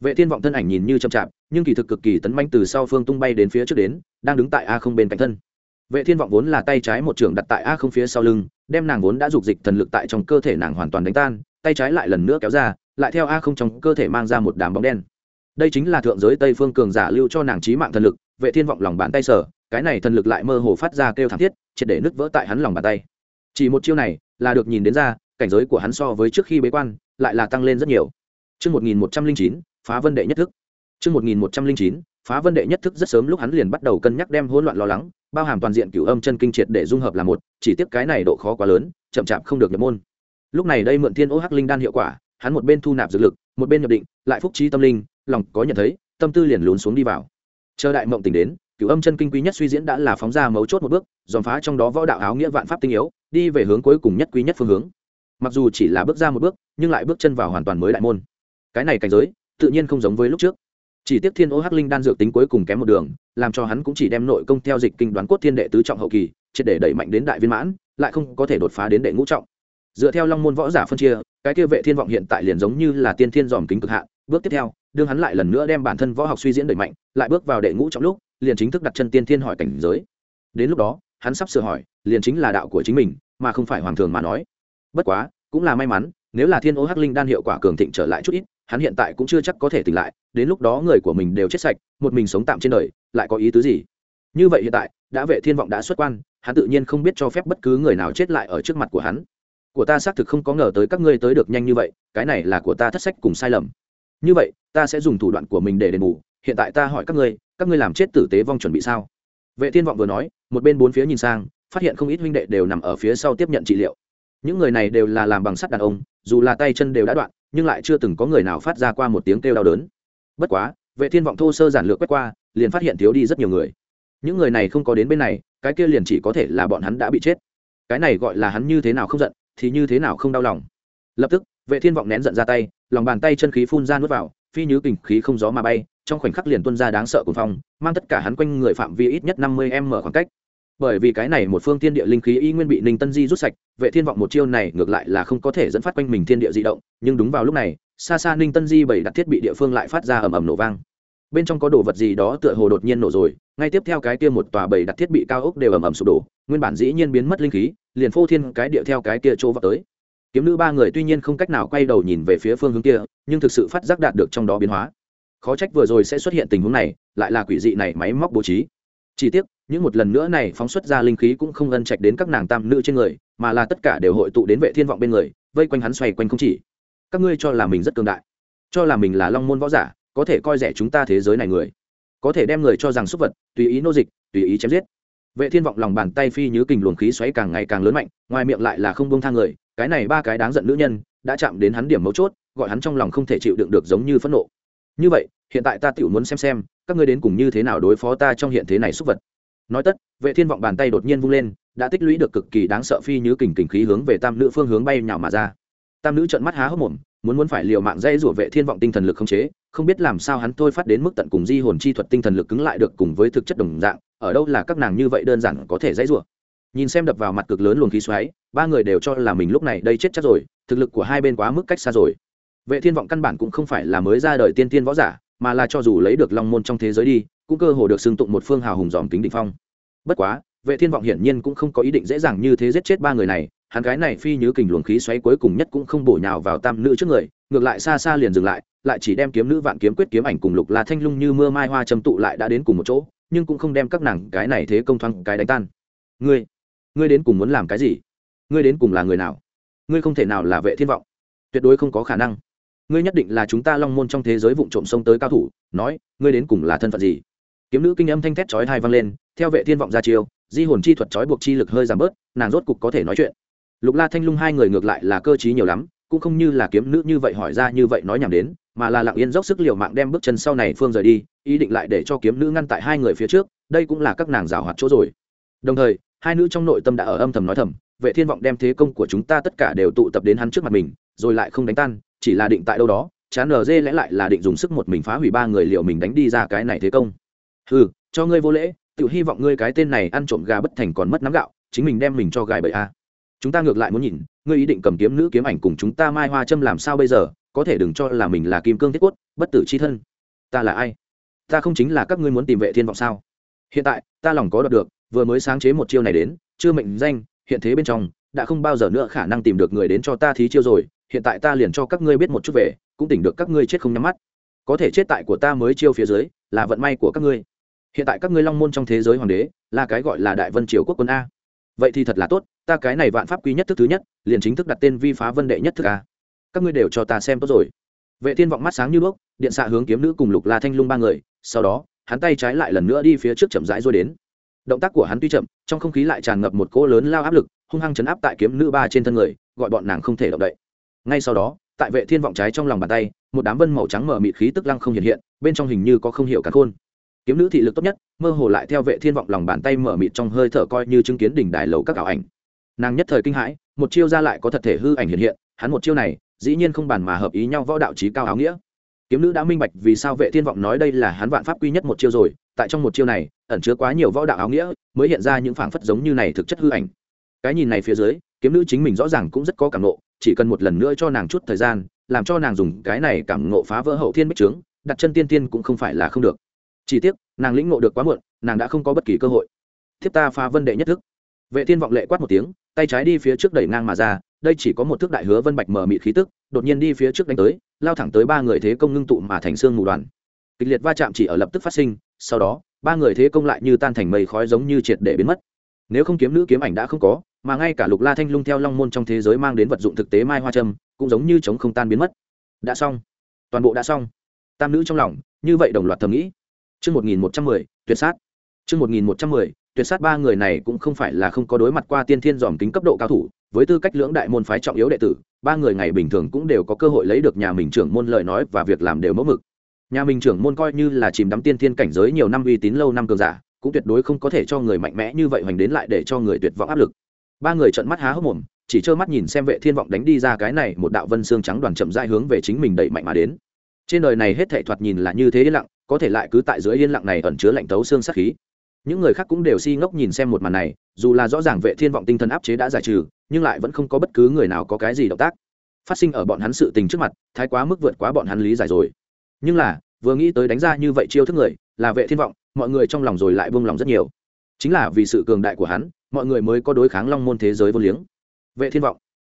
Vệ thiên vọng thân ảnh nhìn như chậm chạp, nhưng kỳ thực cực kỳ tấn manh từ sau phương tung bay đến phía trước đến, đang đứng tại a không bên cạnh thân. Vệ thiên vọng vốn là tay trái một trường đặt tại a không phía sau lưng, đem nàng vốn đã dục dịch thần lực tại trong cơ thể nàng hoàn toàn đánh tan, tay trái lại lần nữa kéo ra, lại theo a không trong cơ thể mang ra một đám bóng đen đây chính là thượng giới tây phương cường giả lưu cho nàng trí mạng thần lực vệ thiên vọng lòng bàn tay sở cái này thần lực lại mơ hồ phát ra kêu thảm thiết triệt để nứt vỡ tại hắn lòng bàn tay chỉ một chiêu này là được nhìn đến ra cảnh giới của hắn so với trước khi bế quan lại là tăng lên rất nhiều Chương 1109, phá vân đệ nhất thức. Chương 1109, phá vân đệ nhất thức rất sớm lúc hắn liền bắt đầu cân nhắc đem hỗn loạn lo lắng, bao hàm toàn diện cửu âm chân kinh triệt để dung hợp là một, chỉ tiếc cái này độ khó quá lớn, chậm chạp không được nhập môn. Lúc này đây mượn Thiên Ô Hắc Linh đan hiệu quả, hắn một bên thu nạp dược lực, một bên nhập định, lại phúc trí tâm linh, lòng có nhận thấy, tâm tư liền lún xuống đi vào. Chờ đại mộng tỉnh đến, cửu âm chân kinh quý nhất suy diễn đã là phóng ra mấu chốt một bước, dòm phá trong đó võ đạo áo nghĩa vạn pháp tinh yếu, đi về hướng cuối cùng nhất quý nhất phương hướng. Mặc dù chỉ là bước ra một bước, nhưng lại bước chân vào hoàn toàn mới đại môn. Cái này cảnh giới, tự nhiên không giống với lúc trước chỉ tiếc thiên ô hắc linh đan dược tính cuối cùng kém một đường làm cho hắn cũng chỉ đem nội công theo dịch kinh đoán cốt thiên đệ tứ trọng hậu kỳ triệt để đẩy mạnh đến đại viên mãn lại không có thể đột phá đến đệ ngũ trọng dựa theo long môn võ giả phân chia cái kia vệ thiên vọng hiện tại liền giống như là tiên thiên dòm kính cực hạn bước tiếp theo, đương hắn lại lần nữa đem bản thân võ học suy diễn đẩy mạnh, lại bước vào đệ ngũ trọng lúc, liền chính thức đặt chân tiên thiên hỏi cảnh giới. Đến lúc đó, hắn sắp sửa hỏi, liền chính là đạo của chính mình, mà không phải hoàng thường mà nói. Bất quá, cũng là may mắn, nếu là thiên ô hắc linh đan hiệu quả cường thịnh trở lại chút ít, hắn hiện tại cũng chưa chắc có thể tỉnh lại, đến lúc đó người của mình đều chết sạch, một mình sống tạm trên đời, lại có ý tứ gì? Như vậy hiện tại, đã vệ thiên vọng đã xuất quan, hắn tự nhiên không biết cho phép bất cứ người nào chết lại ở trước mặt của hắn. Của ta xác thực không có ngờ tới các ngươi tới được nhanh như vậy, cái này là của ta thất sách cùng sai lầm như vậy, ta sẽ dùng thủ đoạn của mình để đền bù. Hiện tại ta hỏi các ngươi các ngươi làm chết tử tế vong chuẩn bị sao? Vệ thiên vọng vừa nói, một bên bốn phía nhìn sang, phát hiện không ít huynh đệ đều nằm ở phía sau tiếp nhận trị liệu. Những người này đều là làm bằng sắt đàn ông, dù là tay chân đều đã đoạn, nhưng lại chưa từng có người nào phát ra qua một tiếng kêu đau đớn. Bất quá, vệ thiên vọng thô sơ giản lược quét qua, liền phát hiện thiếu đi rất nhiều người. Những người này không có đến bên này, cái kia liền chỉ có thể là bọn hắn đã bị chết. Cái này gọi là hắn như thế nào không giận, thì như thế nào không đau lòng. Lập tức, vệ thiên vọng nén giận ra tay lòng bàn tay chân khí phun ra nuốt vào, phi nhứ kình khí không gió mà bay, trong khoảnh khắc liền tuôn ra đáng sợ của phong, mang tất cả hắn quanh người phạm vi ít nhất năm mươi m khoảng cách. Bởi vì cái này một phương thiên địa linh khí y nguyên bị ninh tân di rút sạch, vệ thiên vọng một chiêu này ngược lại là không có thể dẫn phát quanh mình thiên địa di động, nhưng đúng vào lúc này, xa xa ninh tân di bày đặt thiết bị địa phương lại phát ra ầm ầm nổ vang. Bên trong có đồ vật gì đó tựa hồ đột nhiên nổ rồi, ngay tiếp theo cái kia một tòa bày đặt thiết bị cao ốc đều ầm ầm sụp đổ, nguyên bản dĩ nhiên biến mất linh khí, liền phô thiên cái địa theo cái kia chỗ vào tới kiếm nữ ba người tuy nhiên không cách nào quay đầu nhìn về phía phương hướng kia, nhưng thực sự phát giác đạt được trong đó biến hóa. Khó trách vừa rồi sẽ xuất hiện tình huống này, lại là quỷ dị này máy móc bố trí. Chỉ tiếc, những một lần nữa này phóng xuất ra linh khí cũng không ân trạch đến các nàng tam nữ trên người, mà là tất cả đều hội tụ đến vệ thiên vọng bên người, vây quanh hắn xoay quanh không chỉ. Các ngươi cho là mình rất cường đại, cho là mình là long môn võ giả, có thể coi rẻ chúng ta thế giới này người. Có thể đem người cho rằng súc vật, tùy ý nô dịch, tùy ý chém giết. Vệ thiên vọng lòng bàn tay phi như kình luồng khí xoáy càng ngày càng lớn mạnh, ngoài miệng lại là không buông thang người cái này ba cái đáng giận nữ nhân đã chạm đến hắn điểm mấu chốt, gọi hắn trong lòng không thể chịu đựng được giống như phẫn nộ. Như vậy, hiện tại ta tiểu muốn xem xem, các ngươi đến cùng như thế nào đối phó ta trong hiện thế này xúc vật. Nói tất, vệ thiên vọng bàn tay đột nhiên vung lên, đã tích lũy được cực kỳ đáng sợ phi như kình kình khí hướng về tam nữ phương hướng bay nhào mà ra. Tam nữ trợn mắt há hốc mồm, muốn muốn phải liều mạng dây rủa vệ thiên vọng tinh thần lực không chế, không biết làm sao hắn thôi phát đến mức tận cùng di hồn chi thuật tinh thần lực cứng lại được cùng với thực chất đồng dạng, ở đâu là các nàng như vậy đơn giản có thể dây rủa. Nhìn xem đập vào mặt cực lớn luồng khí xoáy ba người đều cho là mình lúc này đây chết chắc rồi, thực lực của hai bên quá mức cách xa rồi. Vệ thiên vọng căn bản cũng không phải là mới ra đời tiên tiên võ giả, mà là cho dù lấy được long môn trong thế giới đi, cũng cơ hồ được xưng tụng một phương hào hùng dòm kính định phong. Bất quá, vệ thiên vọng hiển nhiên cũng không có ý định dễ dàng như thế giết chết ba người này, hắn gái này phi như kình luồng khí xoáy cuối cùng nhất cũng không bổ nhào vào tam nữ trước người, ngược lại xa xa liền dừng lại lại chỉ đem kiếm nữ vạn kiếm quyết kiếm ảnh cùng lục la thanh lung như mưa mai hoa châm tụ lại đã đến cùng một chỗ, nhưng cũng không đem các nàng cái này thế công thoáng cái đánh tan. Ngươi ngươi đến cùng muốn làm cái gì? Ngươi đến cùng là người nào? Ngươi không thể nào là vệ thiên vọng. Tuyệt đối không có khả năng. Ngươi nhất định là chúng ta long môn trong thế giới vụ trộm sông tới cao thủ, nói, ngươi đến cùng là thân phận gì? Kiếm nữ kinh âm thanh thét chói hai vang lên, theo vệ thiên vọng ra chiêu, di hồn chi thuật chói buộc chi lực hơi giảm bớt, nàng rốt cục có thể nói chuyện. Lục la thanh lung hai người ngược lại là cơ trí nhiều lắm, cũng không như là kiếm nữ như vậy hỏi ra như vậy nói nhảm đến, mà là lặng yên dốc sức liều mạng đem bước chân sau này phương rời đi, ý định lại để cho kiếm nữ ngăn tại hai người phía trước, đây cũng là các nàng rào hoạt chỗ rồi. Đồng thời, hai nữ trong nội tâm đã ở âm thầm nói thầm vệ thiên vọng đem thế công của chúng ta tất cả đều tụ tập đến hắn trước mặt mình, rồi lại không đánh tan, chỉ là định tại đâu đó, chán nở dê lẽ lại là định dùng sức một mình phá hủy ba người liệu mình đánh đi ra cái này thế công. Ừ cho ngươi vô lễ tự hy vọng ngươi cái tên này ăn trộm gà bất thành còn mất nắm gạo, chính mình đem mình cho gài bậy a. Chúng ta ngược lại muốn nhìn, ngươi ý định cầm kiếm nữ kiếm ảnh cùng chúng ta mai hoa châm làm sao bây giờ, có thể đừng cho là mình là kim cương thiết quất bất tử chi thân. Ta là ai? Ta không chính là các ngươi muốn tìm vệ thiên vọng sao? Hiện tại, ta lòng có đọc được, vừa mới sáng chế một chiêu này đến, chưa mệnh danh hiện thế bên trong, đã không bao giờ nữa khả năng tìm được người đến cho ta thí chiêu rồi, hiện tại ta liền cho các ngươi biết một chút về, cũng tỉnh được các ngươi chết không nhắm mắt. Có thể chết tại của ta mới chiêu phía dưới, là vận may của các ngươi. Hiện tại các ngươi long môn trong thế giới hoàng đế, là cái gọi là đại vân triều quốc quân a. Vậy thì thật là tốt, ta cái này vạn pháp quý nhất thức thứ nhất, liền chính thức đặt tên vi phá vân đệ nhất thức a. Các ngươi đều cho ta xem tốt rồi. Vệ thiên vọng mắt sáng như bước điện xạ hướng kiếm nữ cùng lục la thanh lung ba người, sau đó, hắn tay trái lại lần nữa đi phía trước chậm rãi rồi đến động tác của hắn tuy chậm, trong không khí lại tràn ngập một cỗ lớn lao áp lực, hung hăng chấn áp tại kiếm nữ ba trên thân người, gọi bọn nàng không thể động đậy. Ngay sau đó, tại vệ thiên vọng trái trong lòng bàn tay, một đám vân màu trắng mở mịt khí tức lăng không hiện hiện, bên trong hình như có không hiểu cả khôn. Kiếm nữ thị lực tốt nhất, mơ hồ lại theo vệ thiên vọng lòng bàn tay mở mịt trong hơi thở coi như chứng kiến đỉnh đài lầu các ảo ảnh. Nàng nhất thời kinh hãi, một chiêu ra lại có thật thể hư ảnh hiện hiện, hắn một chiêu này, dĩ nhiên không bàn mà hợp ý nhau võ đạo trí cao áo nghĩa. Kiếm nữ đã minh bạch vì sao vệ thiên vọng nói đây là hắn vạn pháp quy nhất một chiêu rồi, tại trong một chiêu này ẩn chứa quá nhiều võ đạo áo nghĩa, mới hiện ra những phảng phất giống như này thực chất hư ảnh. Cái nhìn này phía dưới, kiếm nữ chính mình rõ ràng cũng rất có cảm nộ chỉ cần một lần nữa cho nàng chút thời gian, làm cho nàng dùng cái này cảm nộ phá vỡ hậu thiên bích trướng, đặt chân tiên tiên cũng không phải là không được. Chỉ tiếc, nàng lĩnh ngộ được quá muộn, nàng đã không có bất kỳ cơ hội. Thiếp ta phá vân đệ nhất thức. Vệ thiên vọng lệ quát một tiếng, tay trái đi phía trước đẩy ngang mà ra, đây chỉ có một thước đại hứa vân bạch mờ mịt khí tức, đột nhiên đi phía trước đánh tới, lao thẳng tới ba người thế công ngưng tụ mà thành xương mù đoàn. Kịch liệt va chạm chỉ ở lập tức phát sinh sau đó ba người thế công lại như tan thành mây khói giống như triệt để biến mất. Nếu không kiếm nữ kiếm ảnh đã không có mà ngay cả lục la thanh lung theo long môn trong thế giới mang đến vật dụng thực tế mai hoa trâm cũng giống như chống không tan biến mất. Đã xong. Toàn bộ đã xong. Tam nữ trong lòng như vậy đồng loạt thầm nghĩ. Chương 1110, tuyệt sát. Chương 1110, tuyệt sát ba người này cũng không phải là không có đối mặt qua tiên thiên dòm kính cấp độ cao thủ, với tư cách lưỡng đại môn phái trọng yếu đệ tử, ba người ngày bình thường cũng đều có cơ hội lấy được nhà mình trưởng môn lời nói và việc làm đều mẫu mực. Nhà mình trưởng môn coi như là chìm đắm tiên thiên cảnh giới nhiều năm uy tín lâu năm cường giả, cũng tuyệt đối không có thể cho người mạnh mẽ như vậy hoành đến lại để cho người tuyệt vọng áp lực. Ba người trợn mắt há hốc mồm, chỉ trơ mắt nhìn xem vệ thiên vọng đánh đi ra cái này một đạo vân xương trắng đoàn chậm rãi hướng về chính mình đẩy mạnh mà đến. Trên đời này hết thảy thoạt nhìn là như thế lặng, có thể lại cứ tại dưới yên lặng này ẩn chứa lạnh tấu xương sát khí những người khác cũng đều si ngốc nhìn xem một màn này dù là rõ ràng vệ thiên vọng tinh thần áp chế đã giải trừ nhưng lại vẫn không có bất cứ người nào có cái gì động tác phát sinh ở bọn hắn sự tình trước mặt thái quá mức vượt quá bọn hắn lý giải rồi nhưng là, vừa nghĩ tới đánh ra như vậy chiêu thức người, là vệ thiên vọng, mọi người trong lòng rồi lại buông lòng rất nhiều. Chính là vì sự cường đại của hắn, mọi người mới có đối kháng long môn thế giới vô liếng. Vệ thiên vọng,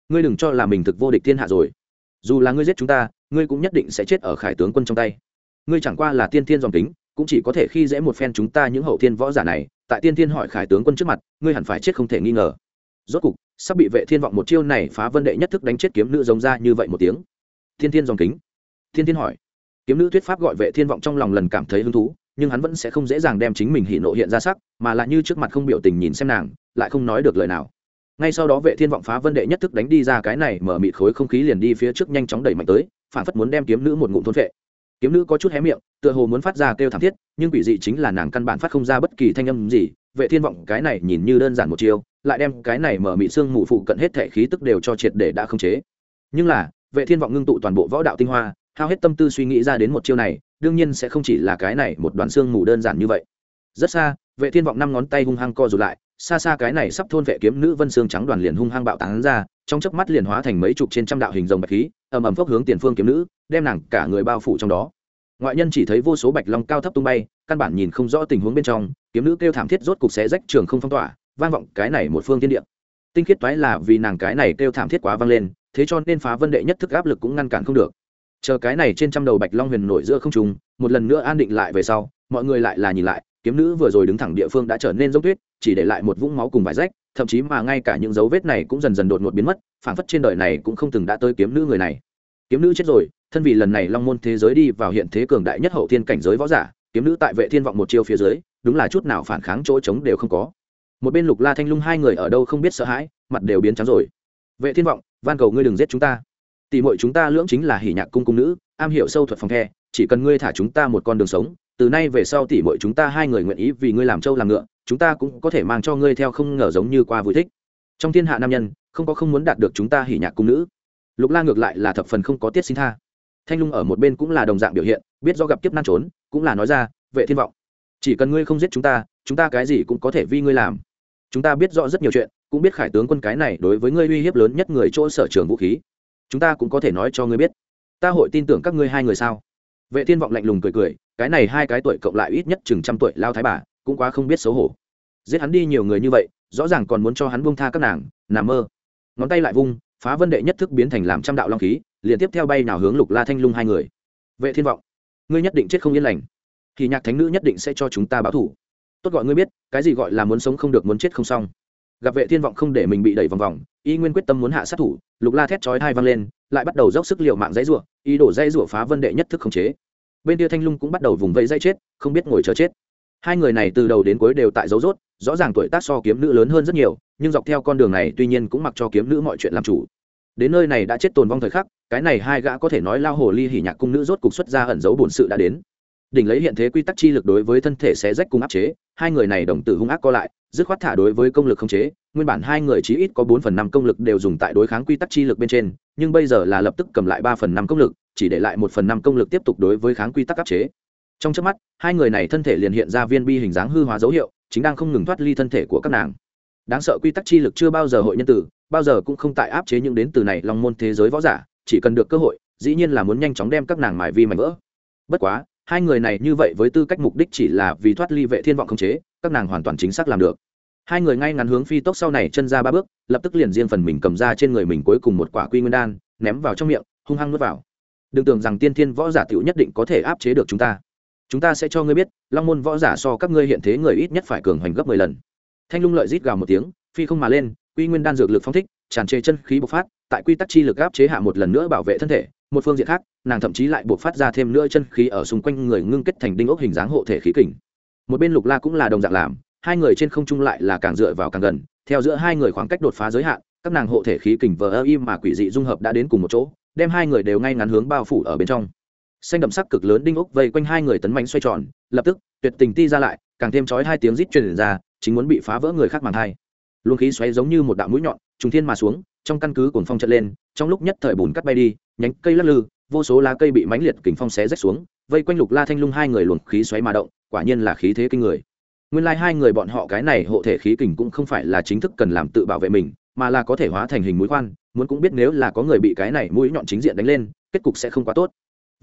ngươi đừng cho là mình thực vô địch thiên hạ rồi. Dù là ngươi giết chúng ta, ngươi cũng nhất định sẽ chết ở khải tướng quân trong tay. Ngươi chẳng qua là tiên thiên dòng tính cũng chỉ có thể khi dễ một phen chúng ta những hậu thiên võ giả này, tại tiên thiên hỏi khải tướng quân trước mặt, ngươi hẳn phải chết không thể nghi ngờ. Rốt cục, sắp bị vệ thiên vọng một chiêu này phá vân đệ nhất thức đánh chết kiếm nữ giống ra như vậy một tiếng. Thiên thiên dòng kính. Thiên thiên hỏi kiếm nữ thuyết pháp gọi vệ thiên vọng trong lòng lần cảm thấy hứng thú, nhưng hắn vẫn sẽ không dễ dàng đem chính mình hỉ nộ hiện ra sắc, mà là như trước mặt không biểu tình nhìn xem nàng, lại không nói được lời nào. Ngay sau đó vệ thiên vọng phá vân đệ nhất thức đánh đi ra cái này mở mịt khối không khí liền đi phía trước nhanh chóng đẩy mạnh tới, phản phất muốn đem kiếm nữ một ngụm thôn vệ. Kiếm nữ có chút hé miệng, tựa hồ muốn phát ra kêu thảm thiết, nhưng quỷ dị chính là nàng căn bản phát không ra bất kỳ thanh âm gì. Vệ thiên vọng cái này nhìn như đơn giản một chiêu, lại đem cái này mở mịt xương mù phụ cận hết thể khí tức đều cho triệt để đã không chế. Nhưng là, vệ thiên vọng ngưng tụ toàn bộ võ đạo tinh hoa hao hết tâm tư suy nghĩ ra đến một chiêu này, đương nhiên sẽ không chỉ là cái này một đoàn xương mù đơn giản như vậy. Rất xa, vệ thiên vọng năm ngón tay hung hăng co rụt lại, xa xa cái này sắp thôn vệ kiếm nữ vân xương trắng đoàn liền hung hăng bạo tán ra, trong chớp mắt liền hóa thành mấy chục trên trăm đạo hình rồng bạch khí, ầm ầm phốc hướng tiền phương kiếm nữ, đem nàng cả người bao phủ trong đó. Ngoại nhân chỉ thấy vô số bạch long cao thấp tung bay, căn bản nhìn không rõ tình huống bên trong, kiếm nữ kêu thảm thiết rốt cục xé rách trường không phong tỏa, vang vọng cái này một phương tiên địa. Tinh khiết toái là vì nàng cái này kêu thảm thiết quá vang lên, thế cho nên phá vân đệ nhất thức áp lực cũng ngăn cản không được chờ cái này trên trăm đầu bạch long huyền nổi giữa không trung, một lần nữa an định lại về sau, mọi người lại là nhìn lại, kiếm nữ vừa rồi đứng thẳng địa phương đã trở nên dốc tuyết, chỉ để lại một vũng máu cùng vải rách, thậm chí mà ngay cả những dấu vết này cũng dần dần đột ngột biến mất, phảng phất trên đời này cũng không từng đã tới kiếm nữ người này. Kiếm nữ chết rồi, thân vì lần này long môn thế giới đi vào hiện thế cường đại nhất hậu thiên cảnh giới võ giả, kiếm nữ tại vệ thiên vọng một chiêu phía dưới, đúng là chút nào phản kháng chỗ trống đều không có. Một bên lục la thanh lung hai người ở đâu không biết sợ hãi, mặt đều biến trắng rồi. Vệ thiên vọng, van cầu ngươi đừng giết chúng ta tỷ muội chúng ta lưỡng chính là hỉ nhạc cung cung nữ, am hiểu sâu thuật phòng the, chỉ cần ngươi thả chúng ta một con đường sống, từ nay về sau tỷ muội chúng ta hai người nguyện ý vì ngươi làm trâu làm ngựa, chúng ta cũng có thể mang cho ngươi theo không ngờ giống như qua vui thích. Trong thiên hạ nam nhân, không có không muốn đạt được chúng ta hỉ nhạc cung nữ. Lục la ngược lại là thập phần không có tiết xin tha. Thanh lung ở một bên cũng là đồng dạng biểu hiện, biết do gặp kiếp nan trốn, cũng là nói ra, vệ thiên vọng, chỉ cần ngươi không giết chúng ta chúng ta cái gì cũng có thể vi ngươi làm. Chúng ta biết rõ rất nhiều chuyện, cũng biết khải tướng quân cái này đối với ngươi uy hiếp lớn nhất người chỗ sở trường vũ khí chúng ta cũng có thể nói cho ngươi biết. Ta hội tin tưởng các ngươi hai người sao? Vệ thiên vọng lạnh lùng cười cười, cái này hai cái tuổi cộng lại ít nhất chừng trăm tuổi lao thái bà, cũng quá không biết xấu hổ. Giết hắn đi nhiều người như vậy, rõ ràng còn muốn cho hắn buông tha các nàng nằm mơ. Ngón tay lại vung, phá vân đệ nhất thức biến thành làm trăm đạo long khí, liền tiếp theo bay nào hướng lục la thanh lung hai người. Vệ thiên vọng, ngươi nhất định chết không yên lành. Thì nhạc thánh nữ nhất định sẽ cho chúng ta báo thủ. Tốt gọi ngươi biết, cái gì gọi là muốn sống không được muốn chết không xong gặp vệ thiên vọng không để mình bị đẩy vòng vòng, y nguyên quyết tâm muốn hạ sát thủ, lục la thét chói hai văng lên, lại bắt đầu dốc sức liệu mạng dãy rủa, ý đổ dãy rủa phá vân đệ nhất thức khống chế. Bên kia thanh lung cũng bắt đầu vùng vẫy dây chết, không biết ngồi chờ chết. Hai người này từ đầu đến cuối đều tại dấu rốt, rõ ràng tuổi tác so kiếm nữ lớn hơn rất nhiều, nhưng dọc theo con đường này tuy nhiên cũng mặc cho kiếm nữ mọi chuyện làm chủ. Đến nơi này đã chết tồn vong thời khắc, cái này hai gã có thể nói lao hồ ly hỉ nhạc cung nữ rốt cục xuất ra ẩn dấu bổn sự đã đến. Đỉnh lấy hiện thế quy tắc chi lực đối với thân thể xé rách cung áp chế, hai người này đồng tử hung ác co lại dứt khoát thả đối với công lực không chế, nguyên bản hai người chí ít có bốn phần năm công lực đều dùng tại đối kháng quy tắc chi lực bên trên, nhưng bây giờ là lập tức cầm lại ba phần năm công lực, chỉ để lại một phần năm công lực tiếp tục đối với kháng quy tắc áp chế. Trong trước mắt, hai người này thân thể liền hiện ra viên bi hình dáng hư hóa dấu hiệu, chính đang không ngừng thoát ly thân thể của các nàng. Đáng sợ quy tắc chi lực chưa bao giờ hội nhân tử, bao giờ cũng không tại áp chế những đến từ này long môn thế giới võ giả, chỉ cần được cơ hội, dĩ nhiên là muốn nhanh chóng đem các nàng mài vi mảnh vỡ. Bất quá, hai người này như vậy với tư cách mục đích chỉ là vì thoát ly vệ thiên vọng không chế, các nàng hoàn toàn chính xác làm được hai người ngay ngắn hướng phi tốc sau này chân ra ba bước, lập tức liền riêng phần mình cầm ra trên người mình cuối cùng một quả quy nguyên đan, ném vào trong miệng, hung hăng nuốt vào. Đừng tưởng rằng tiên thiên võ giả tiểu nhất định có thể áp chế được chúng ta. Chúng ta sẽ cho ngươi biết, long môn võ giả so các ngươi hiện thế người ít nhất phải cường hoành gấp mười lần. Thanh lung lợi rít gào một tiếng, phi không mà lên, quy nguyên đan dược lực phong thích, tràn trề chân khí bộc phát, tại quy tắc chi lực áp chế hạ một lần nữa bảo vệ thân thể, một phương diện khác, nàng thậm chí lại bộc phát ra thêm nữa chân khí ở xung quanh người ngưng kết thành đinh ốc hình dáng hộ thể khí kình. Một bên lục la cũng là đồng dạng làm hai người trên không trung lại là càng dựa vào càng gần, theo giữa hai người khoảng cách đột phá giới hạn, các nàng hộ thể khí kình vờ ơ im mà quỷ dị dung hợp đã đến cùng một chỗ, đem hai người đều ngay ngắn hướng bao phủ ở bên trong. Xanh đậm sắc cực lớn đinh ốc vây quanh hai người tấn mạnh xoay tròn, lập tức, tuyệt tình ti ra lại, càng thêm chói hai tiếng rít truyền ra, chính muốn bị phá vỡ người khác màng thai. Luồng khí xoáy giống như một đạo mũi nhọn, trùng thiên mà xuống, trong căn cứ cồn phong trận lên, trong lúc nhất thời bùn cắt bay đi, nhánh cây lắc lư, vô số lá cây bị mãnh liệt kình phong xé rách xuống, vây quanh lục la thanh lung hai người luồng khí xoáy mà động, quả nhiên là khí thế kinh người nguyên lai hai người bọn họ cái này hộ thể khí kình cũng không phải là chính thức cần làm tự bảo vệ mình, mà là có thể hóa thành hình mũi khoan, muốn cũng biết nếu là có người bị cái này mũi nhọn chính diện đánh lên, kết cục sẽ không quá tốt.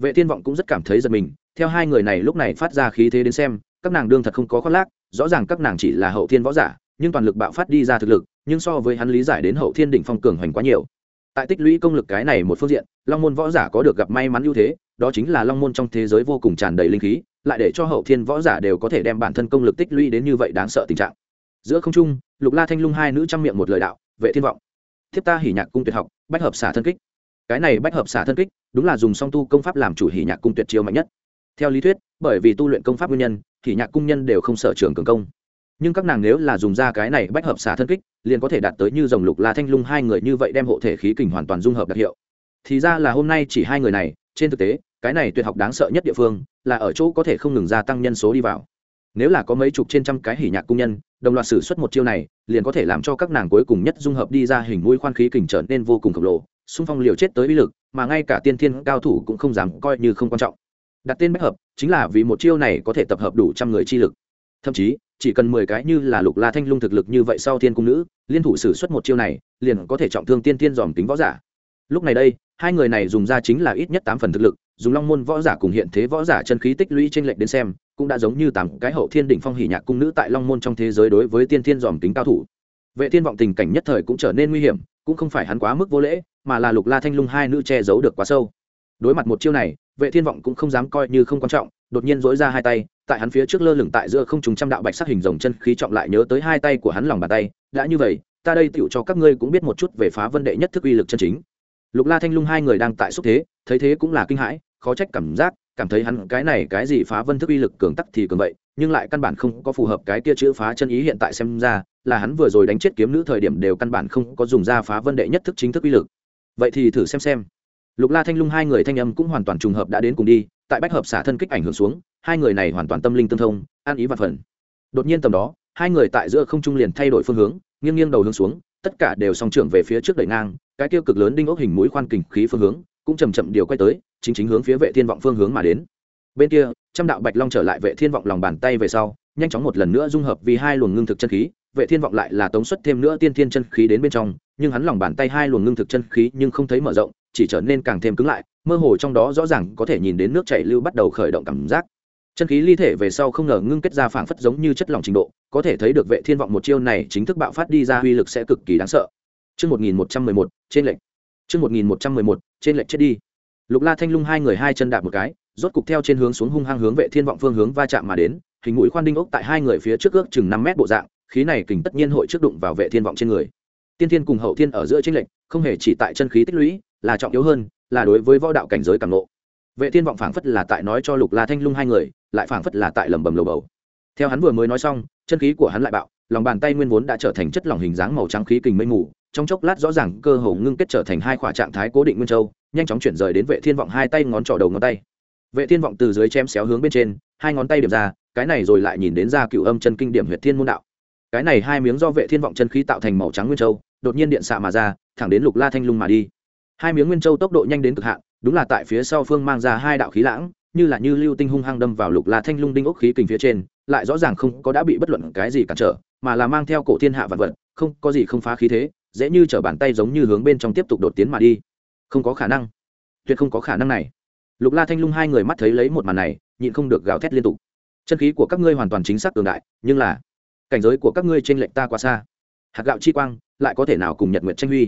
Vệ thiên vọng cũng rất cảm thấy giật mình, theo hai người này lúc này phát ra khí thế đến xem, các nàng đương thật không có khoác lác, rõ ràng các nàng chỉ là hậu thiên võ giả, nhưng toàn lực bạo phát đi ra thực lực, nhưng so với hắn lý giải đến hậu thiên đỉnh phong cường hoành quá nhiều. Tại tích lũy công lực cái này một phương diện, long môn võ giả có được gặp may mắn ưu thế đó chính là long môn trong thế giới vô cùng tràn đầy linh khí, lại để cho hậu thiên võ giả đều có thể đem bản thân công lực tích lũy đến như vậy đáng sợ tình trạng. Giữa không trung, lục la thanh lung hai nữ trang miệng một lời đạo, vệ thiên vọng, thiếp ta hỉ nhạc cung tuyệt học, bách hợp xả thân kích. Cái này bách hợp xả thân kích, đúng là dùng song tu công pháp làm chủ hỉ nhạc cung tuyệt chiêu mạnh nhất. Theo lý thuyết, bởi vì tu luyện công pháp nguyên nhân, hỉ nhạc cung nhân đều không sở trường cường công. Nhưng các nàng nếu là dùng ra cái này bách hợp xả thân kích, liền có thể đạt tới như dòng lục la thanh lung hai người như vậy đem hộ thể khí kình hoàn toàn dung hợp đặc hiệu. Thì ra là hôm nay chỉ hai người này trên thực tế, cái này tuyệt học đáng sợ nhất địa phương là ở chỗ có thể không ngừng gia tăng nhân số đi vào. Nếu là có mấy chục trên trăm cái hỉ nhạc cung nhân, đồng loạt xử suất một chiêu này, liền có thể làm cho các nàng cuối cùng nhất dung hợp đi ra hình mũi khoan khí kình trở nên vô cùng khổng lồ, xung phong liều chết tới uy lực, mà ngay cả tiên thiên cao thủ cũng không dám coi như không quan trọng. Đặt tên bách hợp, chính là vì một chiêu này có thể tập hợp đủ trăm người chi lực. Thậm chí, chỉ cần mười cái như là lục la thanh lung thực lực như vậy sau thiên cung nữ, liên thủ xử suất một chiêu này, liền có thể trọng thương tiên tiên dòm tính võ giả. Lúc này đây hai người này dùng ra chính là ít nhất tám phần thực lực, dùng long môn võ giả cùng hiện thế võ giả chân khí tích lũy trên lệch đến xem, cũng đã giống như tám cái hậu thiên đỉnh phong hỉ nhạc cung nữ tại long môn trong thế giới đối với tiên thiên dòm tính cao thủ. Vệ thiên vọng tình cảnh nhất thời cũng trở nên nguy hiểm, cũng không phải hắn quá mức vô lễ, mà là lục la thanh lung hai nữ che giấu được quá sâu. Đối mặt một chiêu này, vệ thiên vọng cũng không dám coi như không quan trọng, đột nhiên dỗi ra hai tay, tại hắn phía trước lơ lửng tại giữa không trùng trăm đạo bạch sắc hình rồng chân khí trọng lại nhớ tới hai tay của hắn lòng bàn tay, đã như vậy, ta đây tựu cho các ngươi cũng biết một chút về phá vân đệ nhất thức uy lực chân chính lục la thanh lung hai người đang tại xúc thế, thấy thế cũng là kinh hãi, khó trách cảm giác, cảm thấy hắn cái này cái gì phá vân thức uy lực cường tắc thì cường vậy, nhưng lại căn bản không có phù hợp cái kia chữ phá chân ý hiện tại xem ra, là hắn vừa rồi đánh chết kiếm nữ thời điểm đều căn bản không có dùng ra phá vân đệ nhất thức chính thức uy lực. Vậy thì thử xem xem. Lục la thanh lung hai người thanh âm cũng hoàn toàn trùng hợp đã đến cùng đi, tại bách hợp xả thân kích ảnh hưởng xuống, hai người này hoàn toàn tâm linh tương thông, an ý và phần. Đột nhiên tầm đó, hai người tại giữa không trung liền thay đổi phương hướng, nghiêng nghiêng đầu hướng xuống tất cả đều song trưởng về phía trước đẩy ngang, cái tiêu cực lớn đinh ốc hình mũi khoan kình khí phương hướng cũng chầm chậm điều quay tới, chính chính hướng phía vệ thiên vọng phương hướng mà đến. Bên kia, trăm đạo bạch long trở lại vệ thiên vọng lòng bàn tay về sau, nhanh chóng một lần nữa dung hợp vì hai luồng ngưng thực chân khí, vệ thiên vọng lại là tống xuất thêm nữa tiên thiên chân khí đến bên trong, nhưng hắn lòng bàn tay hai luồng ngưng thực chân khí nhưng không thấy mở rộng, chỉ trở nên càng thêm cứng lại, mơ hồ trong đó rõ ràng có thể nhìn đến nước chảy lưu bắt đầu khởi động cảm giác chân khí ly thể về sau không ngờ ngưng kết ra phảng phất giống như chất lỏng trình độ có thể thấy được vệ thiên vọng một chiêu này chính thức bạo phát đi ra uy lực sẽ cực kỳ đáng sợ Trước 1111, trên lệnh. Trước 1111, trên lệnh chết đi. Lục La Thanh Lung hai người hai chân đạp một cái, rốt cục theo trên hướng xuống hung hăng hướng vệ thiên vọng phương hướng va chạm mà đến, hình mũi khoan đinh ốc tại hai người phía trước ước chừng 5 mét bộ dạng, khí này kình tất nhiên hội trước đụng vào vệ thiên vọng trên người. Tiên thiên cùng hậu thiên ở giữa chênh lệnh, không hề chỉ tại chân khí tích lũy, là trọng yếu hơn, là đối với võ đạo cảnh giới càng ngộ. Vệ thiên vọng phảng phất là tại nói cho Lục La Thanh Lung hai người, lại phảng phất là tại lẩm bẩm lầu bầu. Theo hắn vừa mới nói xong, chân khí của hắn lại bạo, lòng bàn tay nguyên vốn đã trở thành chất lỏng hình dáng màu trắng khí kình mây mù, trong chốc lát rõ ràng cơ hồ ngưng kết trở thành hai khỏa trạng thái cố định nguyên châu nhanh chóng chuyển rời đến vệ thiên vọng hai tay ngón trỏ đầu ngón tay. Vệ thiên vọng từ dưới chém xéo hướng bên trên hai ngón tay điểm ra cái này rồi lại nhìn đến ra cựu âm chân kinh điểm huyệt thiên môn đạo. Cái này hai miếng do vệ thiên vọng chân khí tạo thành màu trắng nguyên châu đột nhiên điện xạ mà ra thẳng đến lục la thanh lung mà đi. Hai miếng nguyên châu tốc độ nhanh đến cực hạn đúng là tại phía sau phương mang ra hai đạo khí lãng như là như lưu tinh hung hăng đâm vào lục la thanh lung đinh ốc khí kình phía trên, lại rõ ràng không có đã bị bất luận cái gì cản trở, mà là mang theo cổ thiên hạ vật vật, không có gì không phá khí thế, dễ như t bàn tay giống như hướng bên trong tiếp tục đột tiến mà đi. Không có khả năng. Tuyệt không có khả năng này. Lục la thanh lung hai người mắt thấy lấy một màn này, nhịn không được gào thét liên tục. Chân khí của các ngươi hoàn toàn chính xác cường đại, nhưng là cảnh giới của các ngươi t r ê n lệch ta quá xa. Hạt gạo chi quang lại có thể nào cùng nhật nguyện tranh huy?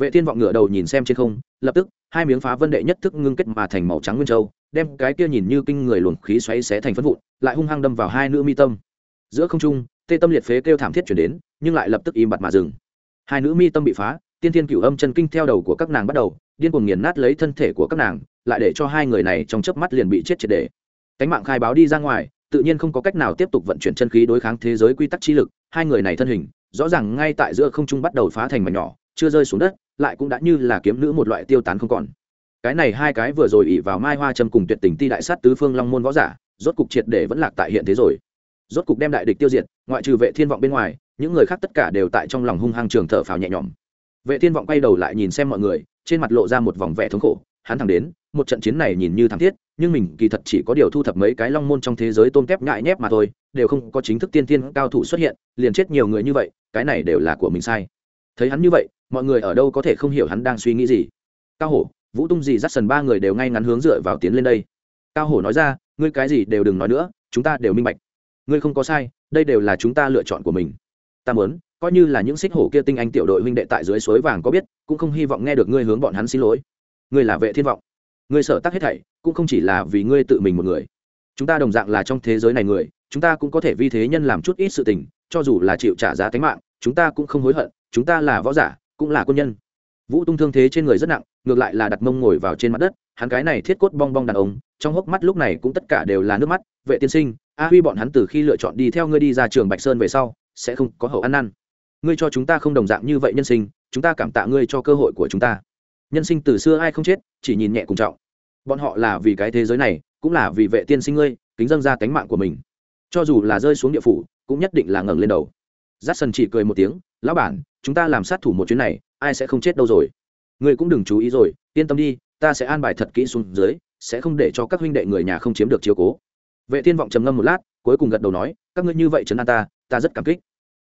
Vệ thiên vọng ngửa đầu nhìn xem trên không, lập tức hai miếng phá vân đệ nhất thức ngưng kết mà thành màu trắng nguyên châu đem cái kia nhìn như kinh người luồng khí xoáy xé thành phân vụn, lại hung hăng đâm vào hai nữ mi tâm. Giữa không trung, tê tâm liệt phế kêu thảm thiết chuyển đến, nhưng lại lập tức im bặt mà dừng. Hai nữ mi tâm bị phá, tiên thiên cửu âm chân kinh theo đầu của các nàng bắt đầu, điên cuồng nghiền nát lấy thân thể của các nàng, lại để cho hai người này trong chớp mắt liền bị chết triệt để. Cánh mạng khai báo đi ra ngoài, tự nhiên không có cách nào tiếp tục vận chuyển chân khí đối kháng thế giới quy tắc chi lực, hai người này thân hình, rõ ràng ngay tại giữa không trung bắt đầu phá thành mảnh nhỏ, chưa rơi xuống đất, lại cũng đã như là kiếm nữ một loại tiêu tán không còn cái này hai cái vừa rồi ỉ vào mai hoa châm cùng tuyệt tình ti đại sát tứ phương long môn võ giả, rốt cục triệt để vẫn lạc tại hiện thế rồi. Rốt cục đem đại địch tiêu diệt, ngoại trừ vệ thiên vọng bên ngoài, những người khác tất cả đều tại trong lòng hung hăng trường thở phào nhẹ nhõm. Vệ thiên vọng quay đầu lại nhìn xem mọi người, trên mặt lộ ra một vòng vẻ thống khổ, hắn thẳng đến, một trận chiến này nhìn như thảm thiết, nhưng mình kỳ thật chỉ có điều thu thập mấy cái long môn trong thế giới tôm tép nhại nhép mà thôi, đều không có chính thức tiên tiên cao thủ xuất hiện, liền chết nhiều người như vậy, cái này đều là của mình sai. Thấy hắn như vậy, mọi người ở đâu có thể không hiểu hắn đang suy nghĩ gì. Cao hổ vũ tung gì dắt sần ba người đều ngay ngắn hướng dựa vào tiến lên đây. Cao hổ nói ra, ngươi cái gì đều đừng nói nữa, chúng ta đều minh bạch. Ngươi không có sai, đây đều là chúng ta lựa chọn của mình. Ta muốn, coi như là những xích hổ kia tinh anh tiểu đội huynh đệ tại dưới suối vàng có biết, cũng không hy vọng nghe được ngươi hướng bọn hắn xin lỗi. Ngươi là vệ thiên vọng. Ngươi sợ tắc hết thảy, cũng không chỉ là vì ngươi tự mình một người. Chúng ta đồng dạng là trong thế giới này người, chúng ta cũng có thể vì thế nhân làm chút ít sự tình, cho dù là chịu trả giá tính mạng, chúng ta cũng không hối hận, chúng ta là võ giả, cũng là quân nhân. Vũ tung thương thế trên người rất nặng ngược lại là đặt mông ngồi vào trên mặt đất, hắn cái này thiết cốt bong bong đàn ông, trong hốc mắt lúc này cũng tất cả đều là nước mắt, vệ tiên sinh, a huy bọn hắn từ khi lựa chọn đi theo ngươi đi ra trường bạch sơn về sau, sẽ không có hậu ăn năn. Ngươi cho chúng ta không đồng dạng như vậy nhân sinh, chúng ta cảm tạ ngươi cho cơ hội của chúng ta. Nhân sinh từ xưa ai không chết, chỉ nhìn nhẹ cùng trọng. Bọn họ là vì cái thế giới này, cũng là vì vệ tiên sinh ngươi, kính dâng ra cánh mạng của mình. Cho dù là rơi xuống địa phủ, cũng nhất định là ngẩng lên đầu. J a c k s o n chỉ cười một tiếng, lão bản, chúng ta làm sát thủ một chuyến này, ai sẽ không chết đâu rồi? Ngươi cũng đừng chú ý rồi, yên tâm đi, ta sẽ an bài thật kỹ xuống dưới, sẽ không để cho các huynh đệ người nhà không chiếm được chiếu cố. Vệ thiên vọng trầm ngâm một lát, cuối cùng gật đầu nói, các ngươi như vậy trấn an ta ta rất cảm kích.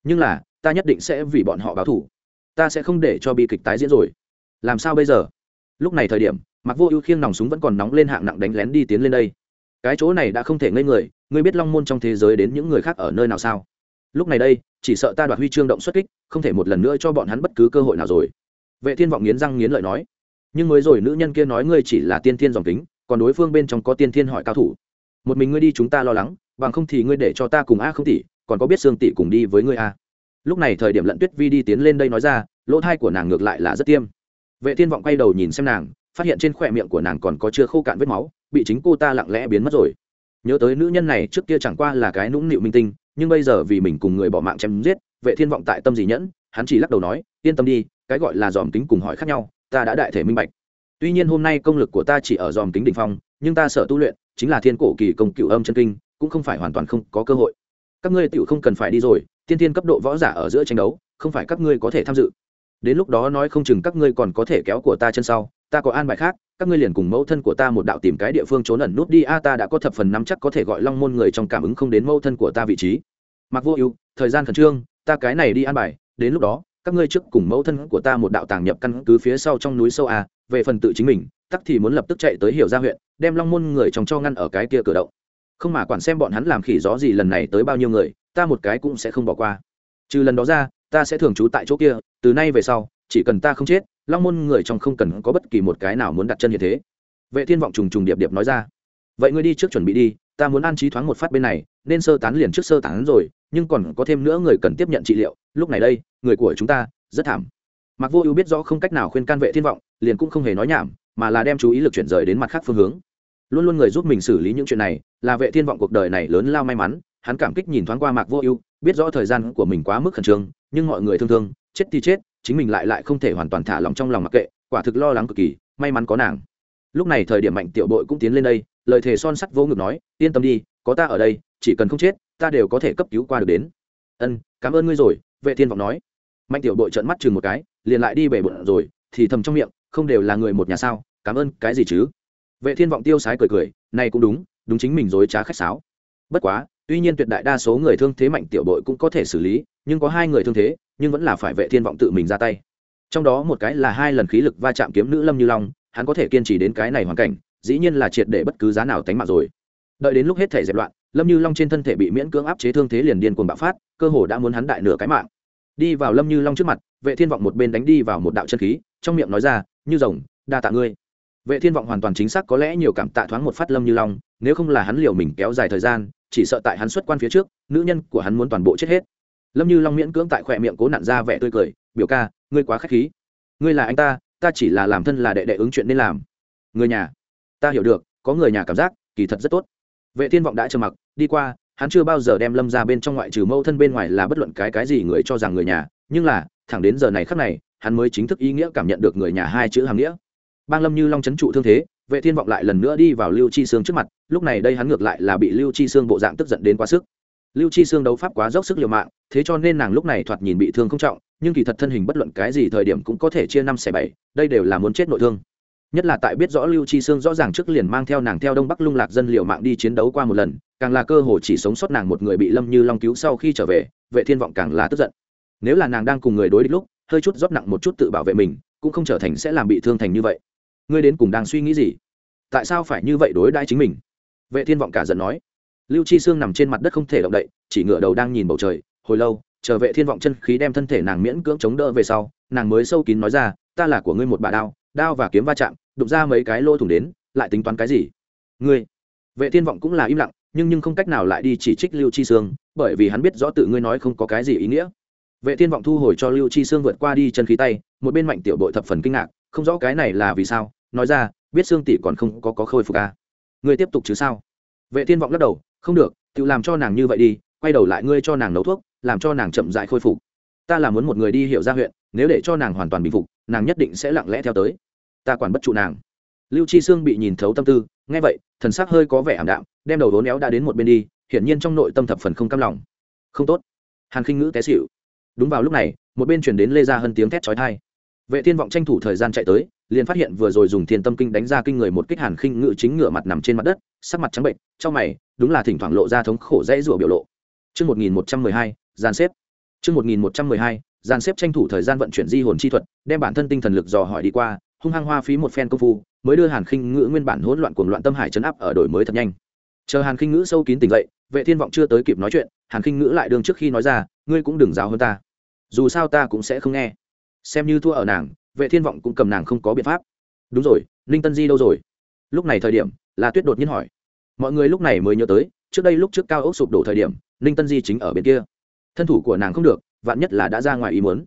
Nhưng là, ta nhất định sẽ vì bọn họ báo thủ. Ta sẽ không để cho bi kịch tái diễn rồi. Làm sao bây giờ? Lúc này thời điểm mặc vô ưu khiêng nòng súng vẫn còn nóng lên hạng nặng đánh lén đi tiến lên đây. Cái chỗ này đã không thể ngây người, ngươi biết long môn trong thế giới đến những người khác ở nơi nào sao? Lúc này đây, chỉ sợ ta đoạt huy chương động xuất kích, không thể một lần nữa cho bọn hắn bất cứ cơ hội nào rồi vệ thiên vọng nghiến răng nghiến lợi nói nhưng mới rồi nữ nhân kia nói ngươi chỉ là tiên thiên dòng tính, còn đối phương bên trong có tiên thiên hỏi cao thủ. Một mình ngươi đi chúng ta lo lắng bằng không thì ngươi để cho ta cùng a không tỷ còn có biết xương tỷ cùng đi với ngươi a. Lúc này thời điểm lận tuyết vi đi tiến lên đây nói ra lỗ thai của nàng ngược lại là rất tiêm. Vệ thiên vọng quay đầu nhìn xem nàng phát hiện trên khỏe miệng của nàng còn có chưa khô cạn vết máu bị chính cô ta lặng lẽ biến mất rồi. Nhớ tới nữ nhân này trước kia chẳng qua là cái nũng nịu minh tinh nhưng bây giờ vì mình cùng người bỏ mạng chém giết vệ thiên vọng tại tâm gì nhẫn hắn chỉ lắc đầu nói yên tâm đi cái gọi là dòm kính cùng hỏi khác nhau, ta đã đại thể minh bạch. Tuy nhiên hôm nay công lực của ta chỉ ở dòm kính đỉnh phong, nhưng ta sợ tu luyện, chính là thiên cổ kỳ công cựu âm chân kinh, cũng không phải hoàn toàn không có cơ hội. Các ngươi tựu không cần phải đi rồi, tiên tiên cấp độ võ giả ở giữa tranh đấu, không phải các ngươi có thể tham dự. Đến lúc đó nói không chừng các ngươi còn có thể kéo của ta chân sau, ta có an bài khác, các ngươi liền cùng mẫu thân của ta một đạo tìm cái địa phương trốn ẩn nút đi, a, ta đã có thập phần nắm chắc có thể gọi long môn người trong cảm ứng không đến mẫu thân của ta vị trí. Mặc vô ưu, thời gian khẩn trương, ta cái này đi an bài, đến lúc đó các ngươi trước cùng mẫu thân của ta một đạo tàng nhập căn cứ phía sau trong núi sâu a, về phần tự chính mình, tắc thì muốn lập tức chạy tới hiểu ra huyện, đem long môn người trong cho ngăn ở cái kia cửa động. Không mà quản xem bọn hắn làm khỉ gió gì lần này tới bao nhiêu người, ta một cái cũng sẽ không bỏ qua. Trừ lần đó ra, ta sẽ thường trú tại chỗ kia, từ nay về sau, chỉ cần ta không chết, long môn người trong không cần có bất kỳ một cái nào muốn đặt chân như thế. Vệ thiên vọng trùng trùng điệp điệp nói ra. Vậy ngươi đi trước chuẩn bị đi, ta muốn an trí thoáng một phát bên này, nên sơ tán liền trước sơ tán rồi nhưng còn có thêm nữa người cần tiếp nhận trị liệu, lúc này đây, người của chúng ta rất thảm. Mặc vô ưu biết rõ không cách nào khuyên can vệ thiên vọng, liền cũng không hề nói nhảm, mà là đem chú ý lực chuyển rời đến mặt khác phương hướng. Luôn luôn người giúp mình xử lý những chuyện này, là vệ thiên vọng cuộc đời này lớn lao may mắn, hắn cảm kích nhìn thoáng qua mạc vô ưu, biết rõ thời gian của mình quá mức khẩn trương, nhưng mọi người thương thương, chết thì chết, chính mình lại lại không thể hoàn toàn thả lòng trong lòng mặc kệ, quả thực lo lắng cực kỳ, may mắn có nàng. Lúc này thời điểm mạnh tiểu bội cũng tiến lên đây, lời thề son sắt vô ngực nói, yên tâm đi, có ta ở đây, chỉ cần không chết ta đều có thể cấp cứu qua được đến. Ân, cảm ơn ngươi rồi, vệ thiên vọng nói. Mạnh tiểu bội trợn mắt chừng một cái, liền lại đi bể bụng rồi, thì thầm trong miệng, không đều là người một nhà sao, cảm ơn cái gì chứ? Vệ thiên vọng tiêu sái cười cười, này cũng đúng đúng chính mình dối trá khách sáo. Bất quá, tuy nhiên tuyệt đại đa số người thương thế mạnh tiểu bội cũng có thể xử lý, nhưng có hai người thương thế, nhưng vẫn là phải vệ thiên vọng tự mình ra tay. Trong đó một cái là hai lần khí lực va chạm kiếm nữ lâm như long, hắn có thể kiên trì đến cái này hoàn cảnh, dĩ nhiên là triệt để bất cứ giá nào tánh mạng rồi. Đợi đến lúc hết thể dẹp loạn lâm như long trên thân thể bị miễn cưỡng áp chế thương thế liền điên cuồng bạo phát, cơ hồ đã muốn hắn đại nửa cái mạng. Đi vào lâm như long trước mặt, vệ thiên vọng một bên đánh đi vào một đạo chân khí, trong miệng nói ra, như rồng, đa tạ ngươi. Vệ thiên vọng hoàn toàn chính xác có lẽ nhiều cảm tạ thoáng một phát lâm như long, nếu không là hắn liều mình kéo dài thời gian, chỉ sợ tại hắn xuất quan phía trước, nữ nhân của hắn muốn toàn bộ chết hết. Lâm như long miễn cưỡng tại khỏe miệng cố nặn ra vẻ tươi cười, biểu ca, ngươi quá k h á c h khí. Ngươi là anh ta ta chỉ là làm thân là đệ đệ ứng chuyện nên làm. Người nhà, ta hiểu được, có người nhà cảm giác, kỳ thật rất tốt. Vệ thiên vọng đã trầm mặc đi qua, hắn chưa bao giờ đem lâm ra bên trong ngoại trừ mâu thân bên ngoài là bất luận cái cái gì người cho rằng người nhà, nhưng là, thẳng đến giờ này khắc này, hắn mới chính thức ý nghĩa cảm nhận được người nhà hai chữ hàm nghĩa. Bang lâm như long chấn trụ thương thế, vệ thiên vọng lại lần nữa đi vào lưu chi Sương trước mặt, lúc này đây hắn ngược lại là bị lưu chi Sương bộ dạng tức giận đến quá sức. Lưu chi Sương đấu pháp quá dốc sức liều mạng, thế cho nên nàng lúc này thoạt nhìn bị thương không trọng, nhưng kỳ thật thân hình bất luận cái gì thời điểm cũng có thể chia năm xẻ bảy, đây đều là muốn chết nội thương. Nhất là tại biết rõ lưu chi Sương rõ ràng trước liền mang theo nàng theo đông bắc lung lạc dân liều mạng đi chiến đấu qua một lần càng là cơ hồ chỉ sống sót nàng một người bị lâm như long cứu sau khi trở về, vệ thiên vọng càng là tức giận. Nếu là nàng đang cùng người đối địch lúc, hơi chút rót nặng một chút tự bảo vệ mình, cũng không trở thành sẽ làm bị thương thành như vậy. Ngươi đến cùng đang suy nghĩ gì? Tại sao phải như vậy đối đãi chính mình? Vệ thiên vọng cả giận nói. Lưu chi xương nằm trên mặt đất không thể động đậy, chỉ ngửa đầu đang nhìn bầu trời, hồi lâu, chờ vệ thiên vọng chân khí đem thân thể nàng miễn cưỡng chống đỡ về sau, nàng mới sâu kín nói ra, ta là của ngươi một bà đao đao và kiếm va chạm, đụng ra mấy cái lô thủng đến, lại tính toán cái gì? Ngươi? Vệ thiên vọng cũng là im lặng nhưng nhưng không cách nào lại đi chỉ trích lưu chi sương, bởi vì hắn biết rõ tự ngươi nói không có cái gì ý nghĩa. Vệ thiên vọng thu hồi cho lưu chi Sương vượt qua đi chân khí tay, một bên mạnh tiểu đội thập phần kinh ngạc, không rõ cái này là vì sao, nói ra, biết xương tỷ còn không có có khôi phục à. ngươi tiếp tục chứ sao? Vệ thiên vọng lắc đầu, không được, tự làm cho nàng như vậy đi, quay đầu lại ngươi cho nàng nấu thuốc, làm cho nàng chậm dại khôi phục. Ta là muốn một người đi hiểu ra huyện, nếu để cho nàng hoàn toàn bình phục, nàng nhất định sẽ lặng lẽ theo tới. Ta quản bất trụ nàng. Lưu chi sương bị nhìn thấu tâm tư nghe vậy thần sắc hơi có vẻ ảm đạm đem đầu vốn éo đã đến một bên đi hiển nhiên trong nội tâm thập phần không cam lòng. Không tốt. Hàn khinh ngữ té xịu đúng vào lúc này một bên chuyển đến lê ra hơn tiếng thét chói thai vệ thiên vọng tranh thủ thời gian chạy tới liền phát hiện vừa rồi dùng thiên tâm kinh đánh ra kinh người một kích hàn khinh ngữ chính ngửa mặt nằm trên mặt đất sắc mặt trắng bệnh trong mày đúng là thỉnh thoảng lộ ra thống khổ dãy rủa biểu lộ. Chương 1112, gian xếp. chương 1112, gian xếp tranh thủ thời gian vận chuyển di hồn chi thuật, đem bản thân tinh thần lực dò hỏi đi qua, hung hăng hoa phí một phen công phu, mới đưa Hàn Khinh Ngữ nguyên bản hỗn loạn cuồng loạn tâm hải chấn áp ở đổi mới thật nhanh. Chờ Hàn Khinh Ngữ sâu kín tỉnh dậy, Vệ Thiên vọng chưa tới kịp nói chuyện, Hàn Khinh Ngữ lại đương trước khi nói ra, ngươi cũng đừng giáo hơn ta. Dù sao ta cũng sẽ không nghe. Xem như thua ở nàng, Vệ Thiên vọng cũng cầm nàng không có biện pháp. Đúng rồi, Ninh Tân Di đâu rồi? Lúc này thời điểm, La Tuyết đột nhiên hỏi. Mọi người lúc này mới nhớ tới, trước đây lúc trước cao ốc sụp đổ thời điểm, Ninh Tân Di chính ở bên kia. Thân thủ của nàng không được, vạn nhất là đã ra ngoài ý muốn.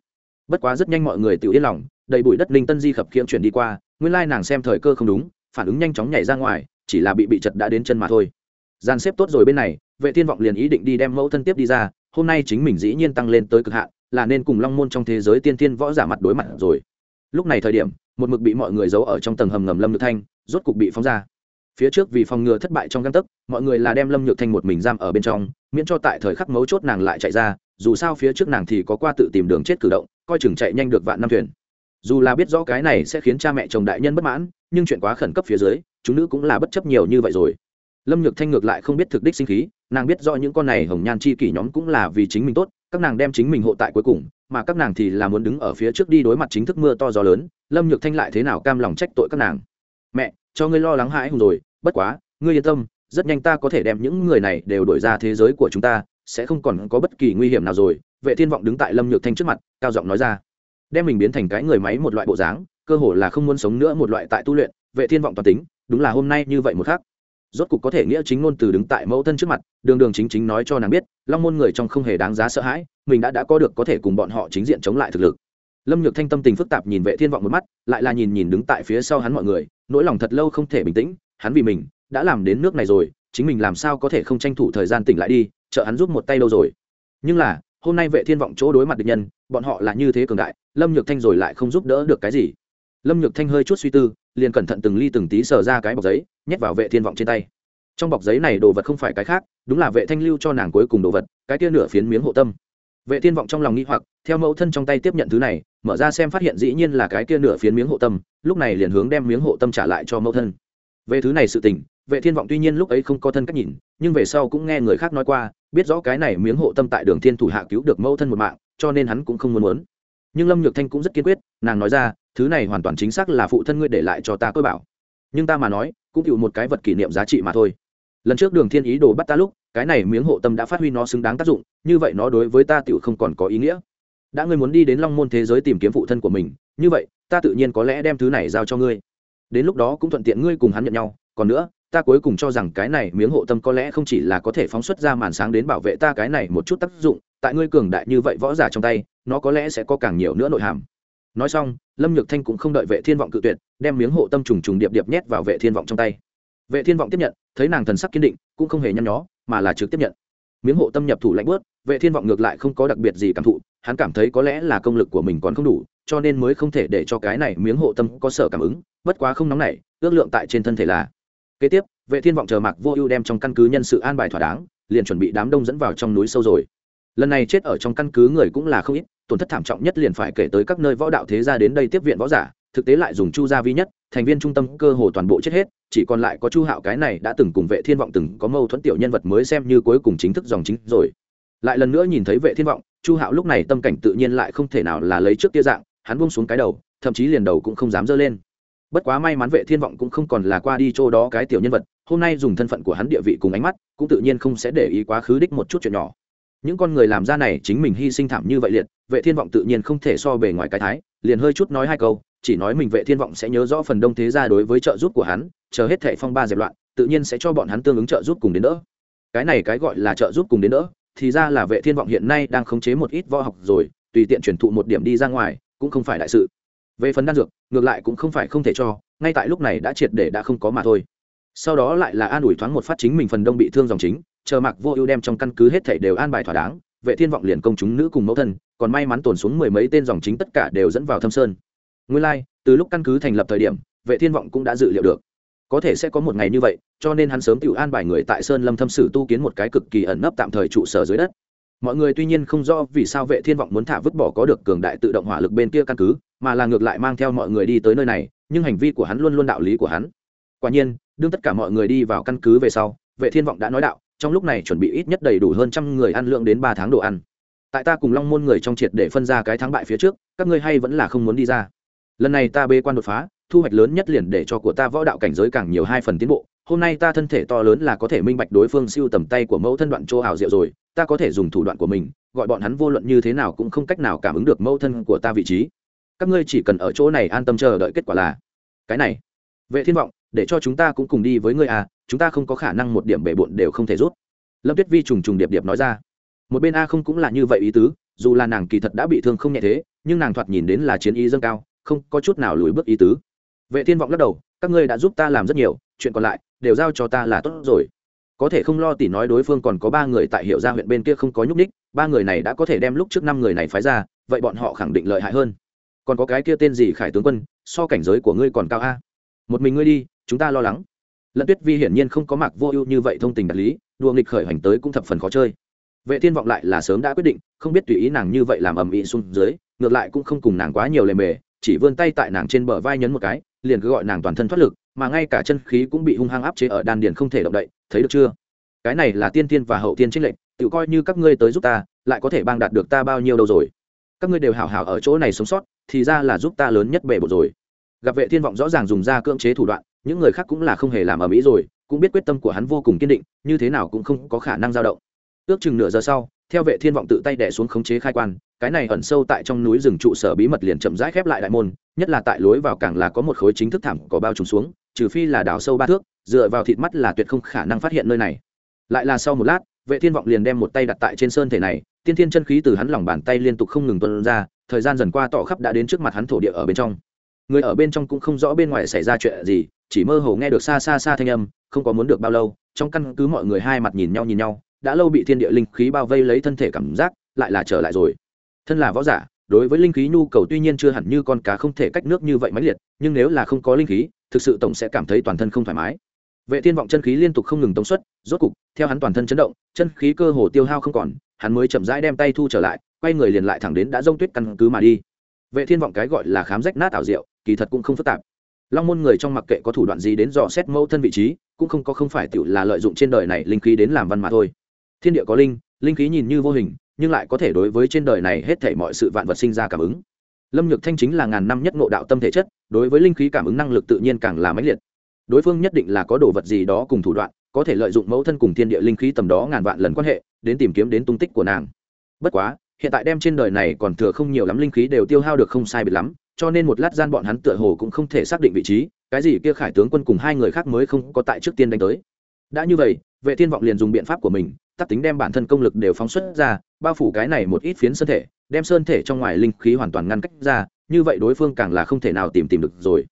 Bất quá rất nhanh mọi người tự yên lòng, đầy bụi đất Ninh Tân Di khập khiễng chuyển đi qua, nguyên lai nàng xem thời cơ không đúng, phản ứng nhanh chóng nhảy ra ngoài, chỉ là bị bị chật đã đến chân mà thôi. Gian xếp tốt rồi bên này, Vệ Thiên vọng liền ý định đi đem mẫu thân tiếp đi ra, hôm nay chính mình dĩ nhiên tăng lên tới cực hạn, là nên cùng Long môn trong thế giới tiên tiên võ giả mặt đối mặt rồi. Lúc này thời điểm, một mực bị mọi người giấu ở trong tầng hầm ngầm Lâm Nhược Thanh, rốt cục bị phóng ra. Phía trước vì phòng ngừa thất bại trong găng tấc, mọi người là đem Lâm Nhược Thanh một mình giam ở bên trong, miễn cho tại thời khắc mấu chốt nàng lại chạy ra, dù sao phía trước nàng thì có qua tự tìm đường chết cử động, coi chừng chạy nhanh được vạn năm thuyền dù là biết rõ cái này sẽ khiến cha mẹ chồng đại nhân bất mãn, nhưng chuyện quá khẩn cấp phía dưới, chúng nữ cũng là bất chấp nhiều như vậy rồi. Lâm nhược thanh ngược lại không biết thực đích sinh khí, nàng biết rõ những con này hồng nhan chi kỷ nhóm cũng là vì chính mình tốt, các nàng đem chính mình hộ tại cuối cùng, mà các nàng thì là muốn đứng ở phía trước đi đối mặt chính thức mưa to gió lớn, lâm nhược thanh lại thế nào cam lòng trách tội các nàng? Mẹ, cho ngươi lo lắng hãi hùng rồi, bất quá, ngươi yên tâm, rất nhanh ta có thể đem những người này đều đổi ra thế giới của chúng ta, sẽ không còn có bất kỳ nguy hiểm nào rồi. Vệ thiên vọng đứng tại lâm nhược thanh trước mặt, cao giọng nói ra đem mình biến thành cái người máy một loại bộ dáng, cơ hồ là không muốn sống nữa một loại tại tu luyện, vệ thiên vọng toàn tính, đúng là hôm nay như vậy một khác rốt cục có thể nghĩa chính ngôn từ đứng tại mẫu thân trước mặt, đường đường chính chính nói cho nàng biết, long môn người trong không hề đáng giá sợ hãi, mình đã đã có được có thể cùng bọn họ chính diện chống lại thực lực. Lâm nhược thanh tâm tình phức tạp nhìn vệ thiên vọng một mắt, lại là nhìn nhìn đứng tại phía sau hắn mọi người, nỗi lòng thật lâu không thể bình tĩnh, hắn vì mình đã làm đến nước này rồi, chính mình làm sao có thể không tranh thủ thời gian tỉnh lại đi trợ hắn giúp một tay lâu rồi. Nhưng là, hôm nay vệ thiên vọng chỗ đối mặt địch nhân bọn họ là như thế cường đại, lâm nhược thanh rồi lại không giúp đỡ được cái gì. Lâm nhược thanh hơi chút suy tư, liền cẩn thận từng ly từng tí sờ ra cái bọc giấy, nhét vào vệ thiên vọng trên tay. Trong bọc giấy này đồ vật không phải cái khác, đúng là vệ thanh lưu cho nàng cuối cùng đồ vật, cái kia nửa phiến miếng hộ tâm. Vệ thiên vọng trong lòng nghĩ hoặc, theo mẫu thân trong tay tiếp nhận thứ này, mở ra xem phát hiện dĩ nhiên là cái kia nửa phiến miếng hộ tâm, lúc này liền hướng đem miếng hộ tâm trả lại cho mẫu thân. Về thứ này sự tình, vệ thiên vọng tuy nhiên lúc ấy không có thân cách nhìn, nhưng về sau cũng nghe người khác nói qua, biết rõ cái này miếng hộ tâm tại đường thiên thủ hạ cứu được mẫu thân một mạng cho nên hắn cũng không muốn muốn. Nhưng lâm nhược thanh cũng rất kiên quyết, nàng nói ra, thứ này hoàn toàn chính xác là phụ thân ngươi để lại cho ta tôi bảo. Nhưng ta mà nói, cũng chịu một cái vật kỷ niệm giá trị mà thôi. Lần trước đường thiên ý đồ bắt ta lúc, cái này miếng hộ tâm đã phát huy nó xứng đáng tác dụng, như vậy nó đối với ta tựu không còn có ý nghĩa. Đã ngươi muốn đi đến long môn thế giới tìm kiếm phụ thân của mình, như vậy, ta tự nhiên có lẽ đem thứ này giao cho ngươi. Đến lúc đó cũng thuận tiện ngươi cùng hắn nhận nhau, còn nữa, ta cuối cùng cho rằng cái này miếng hộ tâm có lẽ không chỉ là có thể phóng xuất ra màn sáng đến bảo vệ ta cái này một chút tác dụng tại ngươi cường đại như vậy võ giả trong tay, nó có lẽ sẽ có càng nhiều nữa nội hàm. Nói xong, lâm nhược thanh cũng không đợi vệ thiên vọng cự tuyệt, đem miếng hộ tâm trùng trùng điệp điệp nhét vào vệ thiên vọng trong tay. Vệ thiên vọng tiếp nhận, thấy nàng thần sắc kiên định, cũng không hề nhăn nhó, mà là trực tiếp nhận. Miếng hộ tâm nhập thủ lạnh bớt vệ thiên vọng ngược lại không có đặc biệt gì cảm thụ, hắn cảm thấy có lẽ là công lực của mình còn không đủ, cho nên mới không thể để cho cái này miếng hộ tâm có sở cảm ứng, bất quá không nóng nảy, ước lượng tại trên thân thể là. Kế tiếp, vệ thiên vọng chờ mạc vô ưu đem trong căn cứ nhân sự an bài thỏa đáng, liền chuẩn bị đám đông dẫn vào trong núi sâu rồi lần này chết ở trong căn cứ người cũng là không ít, tổn thất thảm trọng nhất liền phải kể tới các nơi võ đạo thế gia đến đây tiếp viện võ giả, thực tế lại dùng chu gia vi nhất, thành viên trung tâm cơ hồ toàn bộ chết hết, chỉ còn lại có chu hạo cái này đã từng cùng vệ thiên vọng từng có mâu thuẫn tiểu nhân vật mới xem như cuối cùng chính thức dòng chính rồi. Lại lần nữa nhìn thấy vệ thiên vọng, chu hạo lúc này tâm cảnh tự nhiên lại không thể nào là lấy trước tia dạng, hắn buông xuống cái đầu, thậm chí liền đầu cũng không dám dơ lên. Bất quá may mắn vệ thiên vọng cũng không còn là qua đi chỗ đó cái tiểu nhân vật, hôm nay dùng thân phận của hắn địa vị cùng ánh mắt, cũng tự nhiên không sẽ để ý quá khứ đích một chút chuyện nhỏ những con người làm ra này chính mình hy sinh thảm như vậy liệt, vệ thiên vọng tự nhiên không thể so bề ngoài cái thái, liền hơi chút nói hai câu, chỉ nói mình vệ thiên vọng sẽ nhớ rõ phần đông thế gia đối với trợ giúp của hắn, chờ hết thệ phong ba dẹp loạn, tự nhiên sẽ cho bọn hắn tương ứng trợ giúp cùng đến đỡ. Cái này cái gọi là trợ giúp cùng đến đỡ, thì ra là vệ thiên vọng hiện nay đang khống chế một ít võ học rồi, tùy tiện truyền thụ một điểm đi ra ngoài, cũng không phải đại sự. Về phần đan dược, ngược lại cũng không phải không thể cho, ngay tại lúc này đã triệt để đã không có mà thôi. Sau đó lại là an ủi thoáng một phát chính mình phần đông bị thương dòng chính chờ mặc vô ưu đem trong căn cứ hết thảy đều an bài thỏa đáng vệ thiên vọng liền công chúng nữ cùng mẫu thân còn may mắn tồn xuống mười mấy tên dòng chính tất cả đều dẫn vào thâm sơn. Nguyên lai like, từ lúc căn cứ thành lập thời điểm vệ thiên vọng cũng đã dự liệu được. Có thể sẽ có một ngày như vậy cho nên hắn sớm tự an bài người tại sơn lâm thâm sử tu kiến một cái cực kỳ ẩn nấp tạm thời trụ sở dưới đất. Mọi người tuy nhiên không rõ vì sao vệ thiên vọng muốn thả vứt bỏ có được cường đại tự động hỏa lực bên kia căn cứ mà là ngược lại mang theo mọi người đi tới nơi này nhưng hành vi của hắn luôn luôn đạo lý của hắn. Quả nhiên đương tất cả mọi người đi vào căn cứ về sau vệ thiên vọng đã nói đạo trong lúc này chuẩn bị ít nhất đầy đủ hơn trăm người ăn lượng đến ba tháng đồ ăn. Tại ta cùng long môn người trong triệt để phân ra cái thắng bại phía trước, các ngươi hay vẫn là không muốn đi ra. Lần này ta bê quan đột phá, thu hoạch lớn nhất liền để cho của ta võ đạo cảnh giới càng nhiều hai phần tiến bộ. Hôm nay ta thân thể to lớn là có thể minh bạch đối phương siêu tầm tay của mẫu thân đoạn chỗ ảo diệu rồi, ta có thể dùng thủ đoạn của mình, gọi bọn hắn vô luận như thế nào cũng không cách nào cảm ứng được mẫu thân của ta vị trí. Các ngươi chỉ cần ở chỗ này an tâm chờ đợi kết quả là. Cái này, vệ thiên vọng, để cho chúng ta cũng cùng đi với ngươi à chúng ta không có khả năng một điểm bể bộn đều không thể rút. Lâm tuyết vi trùng trùng điệp điệp nói ra. Một bên a không cũng là như vậy ý tứ, dù là nàng kỳ thật đã bị thương không nhẹ thế, nhưng nàng thoạt nhìn đến là chiến ý dâng cao, không có chút nào lùi bước ý tứ. Vệ thiên vọng lắc đầu, các ngươi đã giúp ta làm rất nhiều, chuyện còn lại đều giao cho ta là tốt rồi. Có thể không lo tỉ nói đối phương còn có ba người tại hiệu gia huyện bên kia không có nhúc ních ba người này đã có thể đem lúc trước năm người này phái ra, vậy bọn họ khẳng định lợi hại hơn. Còn có cái kia tên gì khải tướng quân, so cảnh giới của ngươi còn cao a? Một mình ngươi đi, chúng ta lo lắng lận tuyết vi hiển nhiên không có mặc vô ưu như vậy thông tình đạt lý, đùa nghịch khởi hành tới cũng thập phần khó chơi. Vệ thiên vọng lại là sớm đã quyết định, không biết tùy ý nàng như vậy làm ầm ĩ xuống dưới, ngược lại cũng không cùng nàng quá nhiều lề mề, chỉ vươn tay tại nàng trên bờ vai nhấn một cái, liền cứ gọi nàng toàn thân thoát lực, mà ngay cả chân khí cũng bị hung hăng áp chế ở đan điền không thể động đậy, thấy được chưa? Cái này là tiên tiên và hậu tiên trích lệnh tự coi như các ngươi tới giúp ta, lại có thể bang đạt được ta bao nhiêu đâu rồi? Các ngươi đều hảo hảo ở chỗ này sống sót, thì ra là giúp ta lớn nhất bể bộ rồi. Gặp vệ thiên vọng rõ ràng dùng ra cưỡng chế thủ đoạn những người khác cũng là không hề làm ở mỹ rồi, cũng biết quyết tâm của hắn vô cùng kiên định, như thế nào cũng không có khả năng dao động. Ước chừng nửa giờ sau, theo vệ thiên vọng tự tay đẻ xuống khống chế khai quan, cái này ẩn sâu tại trong núi rừng trụ sở bí mật liền chậm rãi khép lại đại môn, nhất là tại lối vào càng là có một khối chính thức thảm có bao trùm xuống, trừ phi là đào sâu ba thước, dựa vào thịt mắt là tuyệt không khả năng phát hiện nơi này. Lại là sau một lát, vệ thiên vọng liền đem một tay đặt tại trên sơn thể này, tiên thiên chân khí từ hắn lòng bàn tay liên tục không ngừng tuân ra, thời gian dần qua tỏ khắp đã đến trước mặt hắn thổ địa ở bên trong. Người ở bên trong cũng không rõ bên ngoài xảy ra chuyện gì chỉ mơ hồ nghe được xa xa xa thanh âm, không có muốn được bao lâu, trong căn cứ mọi người hai mặt nhìn nhau nhìn nhau, đã lâu bị thiên địa linh khí bao vây lấy thân thể cảm giác, lại là trở lại rồi. Thân là võ giả, đối với linh khí nhu cầu tuy nhiên chưa hẳn như con cá không thể cách nước như vậy mãnh liệt, nhưng nếu là không có linh khí, thực sự tổng sẽ cảm thấy toàn thân không thoải mái. Vệ thiên vọng chân khí liên tục không ngừng tống xuất, rốt cục, theo hắn toàn thân chấn động, chân khí cơ hồ tiêu hao không còn, hắn mới chậm rãi đem tay thu trở lại, quay người liền lại thẳng đến đã rông tuyết căn cứ mà đi. Vệ thiên vọng cái gọi là khám rách nát ảo diệu, kỳ thật cũng không phức tạp long môn người trong mặc kệ có thủ đoạn gì đến dò xét mẫu thân vị trí, cũng không có không phải tự là lợi dụng trên đời này linh khí đến làm văn mà thôi. Thiên địa có linh linh khí nhìn như vô hình, nhưng lại có thể đối với trên đời này hết thảy mọi sự vạn vật sinh ra cảm ứng. Lâm nhược thanh chính là ngàn năm nhất ngộ đạo tâm thể chất, đối với linh khí cảm ứng năng lực tự nhiên càng là mãnh liệt. Đối phương nhất định là có đồ vật gì đó cùng thủ đoạn, có thể lợi dụng mẫu thân cùng thiên địa linh khí tầm đó ngàn vạn lần quan hệ, đến tìm kiếm đến tung tích của nàng. Bất quá, hiện tại đem trên đời này còn thừa không nhiều lắm linh khí đều tiêu hao được không sai biệt lắm cho nên một lát gian bọn hắn tựa hồ cũng không thể xác định vị trí, cái gì kia khải tướng quân cùng hai người khác mới không có tại trước tiên đánh tới. Đã như vậy, vệ thiên vọng liền dùng biện pháp của mình tác tính đem bản thân công lực đều phóng xuất ra, bao phủ cái này một ít phiến sơn thể, đem sơn thể trong ngoài linh khí hoàn toàn ngăn cách ra, như vậy đối phương càng là không thể nào tìm tìm được rồi.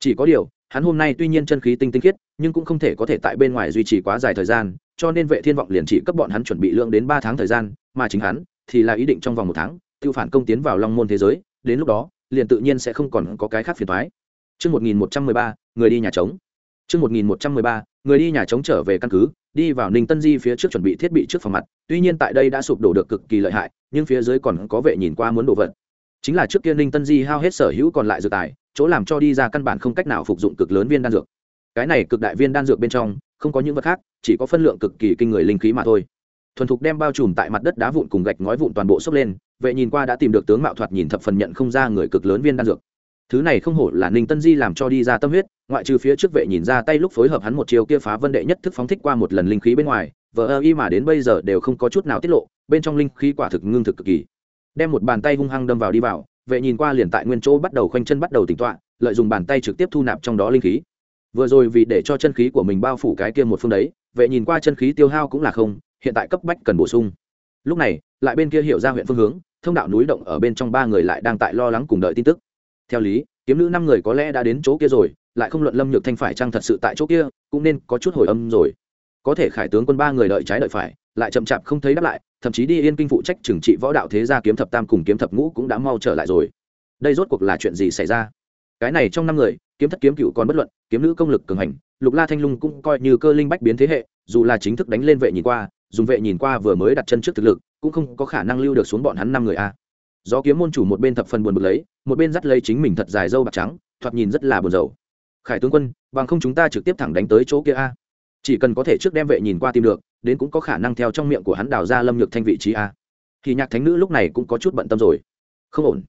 Chỉ có điều, hắn hôm nay tuy nhiên chân khí tinh tinh khiết, nhưng cũng không thể có thể tại bên ngoài duy trì quá dài thời gian, cho nên vệ thiên vọng liền chỉ cấp bọn hắn chuẩn bị lượng đến ba tháng thời gian, mà chính hắn thì là ý định trong vòng một tháng, tiêu phản công tiến vào long môn thế giới, đến lúc đó liền tự nhiên sẽ không còn có cái khác phiền toái. Chương 1113, người đi nhà trống. Chương 1113, người đi nhà trống trở về căn cứ, đi vào Ninh Tân Di phía trước chuẩn bị thiết bị trước phòng mặt, tuy nhiên tại đây đã sụp đổ được cực kỳ lợi hại, nhưng phía dưới còn có vệ nhìn qua muốn đổ vật. Chính là trước kia Ninh Tân Di hao hết sở hữu còn lại dược tài, chỗ làm cho đi ra căn bản không cách nào phục dụng cực lớn viên đan dược. Cái này cực đại viên đan dược bên trong, không có những vật khác, chỉ có phân lượng cực kỳ kinh người linh khí mà thôi. Thuần thục đem bao trùm tại mặt đất đá vụn cùng gạch ngói vụn toàn bộ xốc lên, vệ nhìn qua đã tìm được tướng mạo thoạt nhìn thập phần nhận không ra người cực lớn viên đan dược. Thứ này không hổ là ninh tân di làm cho đi ra tâm huyết ngoại trừ phía trước vệ nhìn ra tay lúc phối hợp hắn một chiều kia phá vân đệ nhất thức phóng thích qua một lần linh khí bên ngoài vờ ơ y mà đến bây giờ đều không có chút nào tiết lộ bên trong linh khí quả thực ngưng thực cực kỳ. Đem một bàn tay hung hăng đâm vào đi vào vệ nhìn qua liền tại nguyên chỗ bắt đầu khoanh chân bắt đầu tỉnh tọa lợi dụng bàn tay trực tiếp thu nạp trong đó linh khí. Vừa rồi vì để cho chân khí của mình bao phủ cái kia một phương đấy vệ nhìn qua chân khí tiêu hao cũng là không hiện tại cấp bách cần bổ sung. Lúc này, lại bên kia hiểu ra huyện phương hướng, thông đạo núi động ở bên trong ba người lại đang tại lo lắng cùng đợi tin tức. Theo lý, kiếm nữ năm người có lẽ đã đến chỗ kia rồi, lại không luận lâm nhược thanh phải chăng thật sự tại chỗ kia, cũng nên có chút hồi âm rồi. Có thể khải tướng quân ba người đợi trái đợi phải, lại chậm chạp không thấy đáp lại, thậm chí đi yên kinh phụ trách trừng trị võ đạo thế gia kiếm thập tam cùng kiếm thập ngũ cũng đã mau trở lại rồi. Đây rốt cuộc là chuyện gì xảy ra? Cái này trong năm người, kiếm thất kiếm cựu còn bất luận, kiếm nữ công lực cường hành, lục la thanh lung cũng coi như cơ linh bách biến thế hệ, dù là chính thức đánh lên vệ nhìn qua dùng vệ nhìn qua vừa mới đặt chân trước thực lực, cũng không có khả năng lưu được xuống bọn hắn năm người a. Do kiếm môn chủ một bên thập phần buồn bực lấy, một bên dắt lấy chính mình thật dài dâu bạc trắng, thoạt nhìn rất là buồn rầu. Khải tướng quân, bằng không chúng ta trực tiếp thẳng đánh tới chỗ kia a. Chỉ cần có thể trước đem vệ nhìn qua tìm được, đến cũng có khả năng theo trong miệng của hắn đào ra lâm nhược thanh vị trí a. Thì nhạc thánh nữ lúc này cũng có chút bận tâm rồi. Không ổn.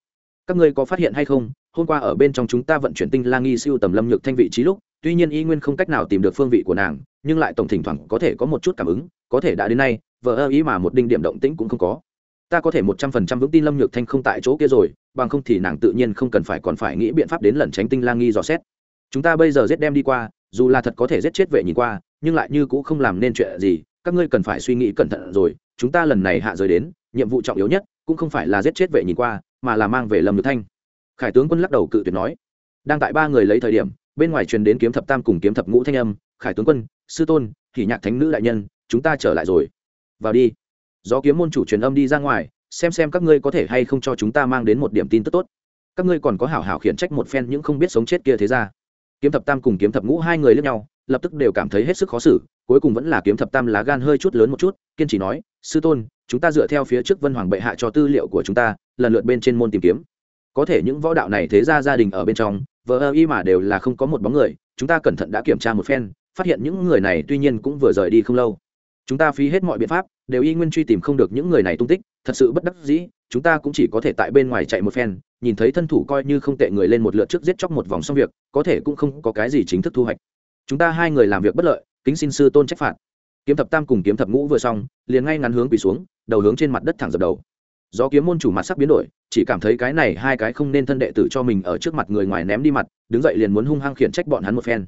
Các ngươi có phát hiện hay không? Hôm qua ở bên trong chúng ta vận chuyển tinh la nghi siêu tầm lâm nhược thanh vị trí lúc, tuy nhiên y nguyên không cách nào tìm được phương vị của nàng nhưng lại tổng thỉnh thoảng có thể có một chút cảm ứng, có thể đã đến nay vợ ơ ý mà một đinh điểm động tĩnh cũng không có. Ta có thể một trăm phần trăm vững tin lâm nhược thanh không tại chỗ kia rồi, bằng không thì nàng tự nhiên không cần phải còn phải nghĩ biện pháp đến lẩn tránh tinh la nghi dò xét. Chúng ta bây giờ giết đem đi qua, dù là thật có thể giết chết vệ nhìn qua, nhưng lại như cũng không làm nên chuyện gì, các ngươi cần phải suy nghĩ cẩn thận rồi, chúng ta lần này hạ rời đến, nhiệm vụ trọng yếu nhất cũng không phải là giết chết vệ nhìn qua, mà là mang về lâm nhược thanh. Khải tướng quân lắc đầu cự tuyệt nói. Đang tại ba người lấy thời điểm bên ngoài truyền đến kiếm thập tam cùng kiếm thập ngũ thanh âm, khải tướng quân, sư tôn thì nhạc thánh nữ đại nhân, chúng ta trở lại rồi. Vào đi. Do kiếm môn chủ truyền âm đi ra ngoài, xem xem các ngươi có thể hay không cho chúng ta mang đến một điểm tin tức tốt. Các ngươi còn có hảo hảo khiển trách một phen những không biết sống chết kia thế ra kiếm thập tam cùng kiếm thập ngũ hai người lẫn nhau, lập tức đều cảm thấy hết sức khó xử, cuối cùng vẫn là kiếm thập tam lá gan hơi chút lớn một chút, kiên trì nói, sư tôn, chúng ta dựa theo phía trước vân hoàng bệ hạ cho tư liệu của chúng ta, lần lượt bên trên môn tìm kiếm. Có thể những võ đạo này thế ra gia đình ở bên trong vờ ơ y mà đều là không có một bóng người, chúng ta cẩn thận đã kiểm tra một phen, phát hiện những người này tuy nhiên cũng vừa rời đi không lâu. Chúng ta phí hết mọi biện pháp, đều y nguyên truy tìm không được những người này tung tích, thật sự bất đắc dĩ, chúng ta cũng chỉ có thể tại bên ngoài chạy một phen, nhìn thấy thân thủ coi như không tệ người lên một lượt trước giết chóc một vòng xong việc, có thể cũng không có cái gì chính thức thu hoạch. Chúng ta hai người làm việc bất lợi, kính xin sư tôn trách phạt. Kiếm thập tam cùng kiếm thập ngũ vừa xong, liền ngay ngắn hướng quỳ xuống, đầu hướng trên mặt đất thẳng dập đầu do kiếm môn chủ mặt sắc biến đổi, chỉ cảm thấy cái này hai cái không nên thân đệ tử cho mình ở trước mặt người ngoài ném đi mặt, đứng dậy liền muốn hung hăng khiển trách bọn hắn một phen.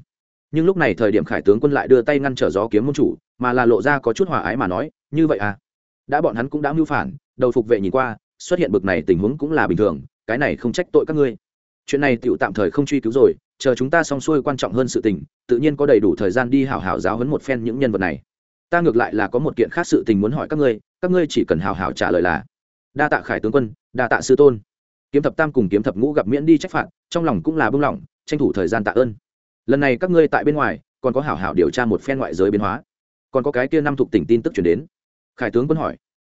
Nhưng lúc này thời điểm khải tướng quân lại đưa tay ngăn trở gió kiếm môn chủ, mà là lộ ra có chút hòa ái mà nói, như vậy à? Đã bọn hắn cũng đã mưu phản, đầu phục vệ nhìn qua, xuất hiện bực này tình huống cũng là bình thường, cái này không trách tội các ngươi. Chuyện này tựu tạm thời không truy cứu rồi, chờ chúng ta xong xuôi quan trọng hơn sự tình, tự nhiên có đầy đủ thời gian đi hào hào giáo hấn một phen những nhân vật này. Ta ngược lại là có một kiện khác sự tình muốn hỏi các ngươi các ngươi chỉ cần hào hào trả lời là đa tạ khải tướng quân, đa tạ sư tôn. Kiếm thập tam cùng kiếm thập ngũ gặp miễn đi trách phạt, trong lòng cũng là bưng lỏng, tranh thủ thời gian tạ ơn. Lần này các ngươi tại bên ngoài, còn có hảo hảo điều tra một phen ngoại giới biến hóa. Còn có cái kia năm thuộc tỉnh tin tức chuyển đến. Khải tướng quân hỏi.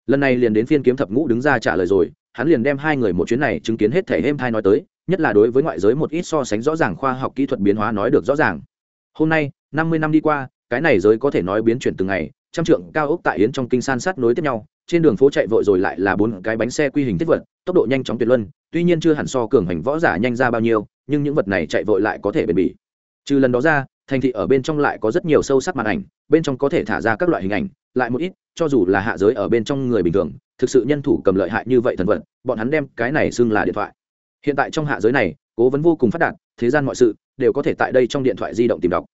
Lần này liền đến phiên kiếm thập ngũ đứng ra trả lời rồi, hắn liền đem hai người một chuyến này chứng kiến hết thể êm thai nói tới, nhất là đối với ngoại giới một ít so sánh rõ ràng khoa học kỹ thuật biến hóa nói được rõ ràng. Hôm nay, năm mươi năm đi qua, cái này giới có thể nói biến chuyển từng ngày, trăm trượng cao ốc tại yến trong kinh san sát nối tiếp nhau trên đường phố chạy vội rồi lại là bốn cái bánh xe quy hình thiết vật, tốc độ nhanh chóng tuyệt luân, tuy nhiên chưa hẳn so cường hành võ giả nhanh ra bao nhiêu, nhưng những vật này chạy vội lại có thể bền bỉ. Trừ lần đó ra, thành thị ở bên trong lại có rất nhiều sâu sắc màn ảnh, bên trong có thể thả ra các loại hình ảnh, lại một ít, cho dù là hạ giới ở bên trong người bình thường, thực sự nhân thủ cầm lợi hại như vậy thần vật, bọn hắn đem cái này xưng là điện thoại. Hiện tại trong hạ giới này, cố vấn vô cùng phát đạt, thế gian mọi sự đều có thể tại đây trong điện thoại di động tìm đọc.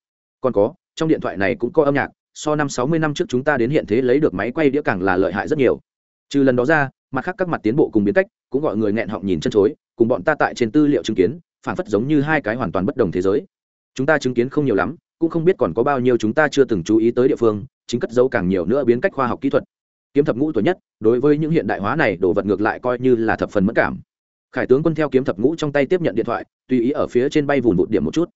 Còn có, trong điện thoại này cũng có âm nhạc so năm sáu mươi năm trước chúng ta đến hiện thế lấy được máy quay đĩa càng là lợi hại rất nhiều. Trừ lần đó ra, mặt khác các mặt tiến bộ cùng biến cách, cũng gọi người nghẹn họng nhìn chân chối, cùng bọn ta tại trên tư liệu chứng kiến, phản phất giống như hai cái hoàn toàn bất đồng thế giới. Chúng ta chứng kiến không nhiều lắm, cũng không biết còn có bao nhiêu chúng ta chưa từng chú ý tới địa phương, chính cất dấu càng nhiều nữa biến cách khoa học kỹ thuật. Kiếm thập ngũ tuổi nhất, đối với những hiện đại hóa này, đồ vật ngược lại coi như là thập phần mất cảm. Khải tướng quân theo kiếm thập ngũ trong tay tiếp nhận điện thoại, tùy ý ở phía trên bay vùn vụt điểm một chút.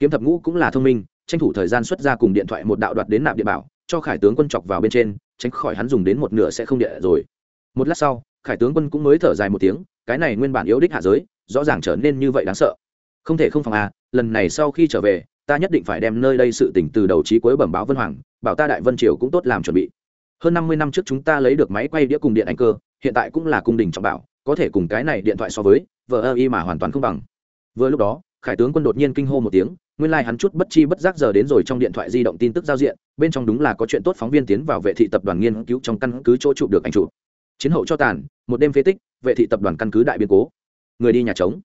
Kiếm thập ngũ cũng là thông minh tranh thủ thời gian xuất ra cùng điện thoại một đạo đoạt đến nạp địa bảo, cho khải tướng quân chọc vào bên trên, tránh khỏi hắn dùng đến một nửa sẽ không địa rồi. Một lát sau, khải tướng quân cũng mới thở dài một tiếng, cái này nguyên bản yếu đích hạ giới, rõ ràng trở nên như vậy đáng sợ. Không thể không phòng à lần này sau khi trở về, ta nhất định phải đem nơi đây sự tỉnh từ đầu trí cuối bẩm báo vân hoàng, bảo ta đại vân triều cũng tốt làm chuẩn bị. Hơn năm mươi năm trước chúng ta lấy được máy quay đĩa cùng điện ảnh cơ, hiện tại cũng là cung đình trọng bảo, có thể cùng cái này điện thoại so với, vờ ơ y mà hoàn toàn không bằng. Vừa lúc đó, khải tướng quân đột nhiên kinh hô một tiếng nguyên lai、like、hắn chút bất chi bất giác giờ đến rồi trong điện thoại di động tin tức giao diện bên trong đúng là có chuyện tốt phóng viên tiến vào vệ thị tập đoàn nghiên cứu trong căn cứ chỗ chụp được ảnh chụp chiến hậu cho tàn một đêm phế tích vệ thị tập đoàn căn cứ đại biến cố người đi nhà trống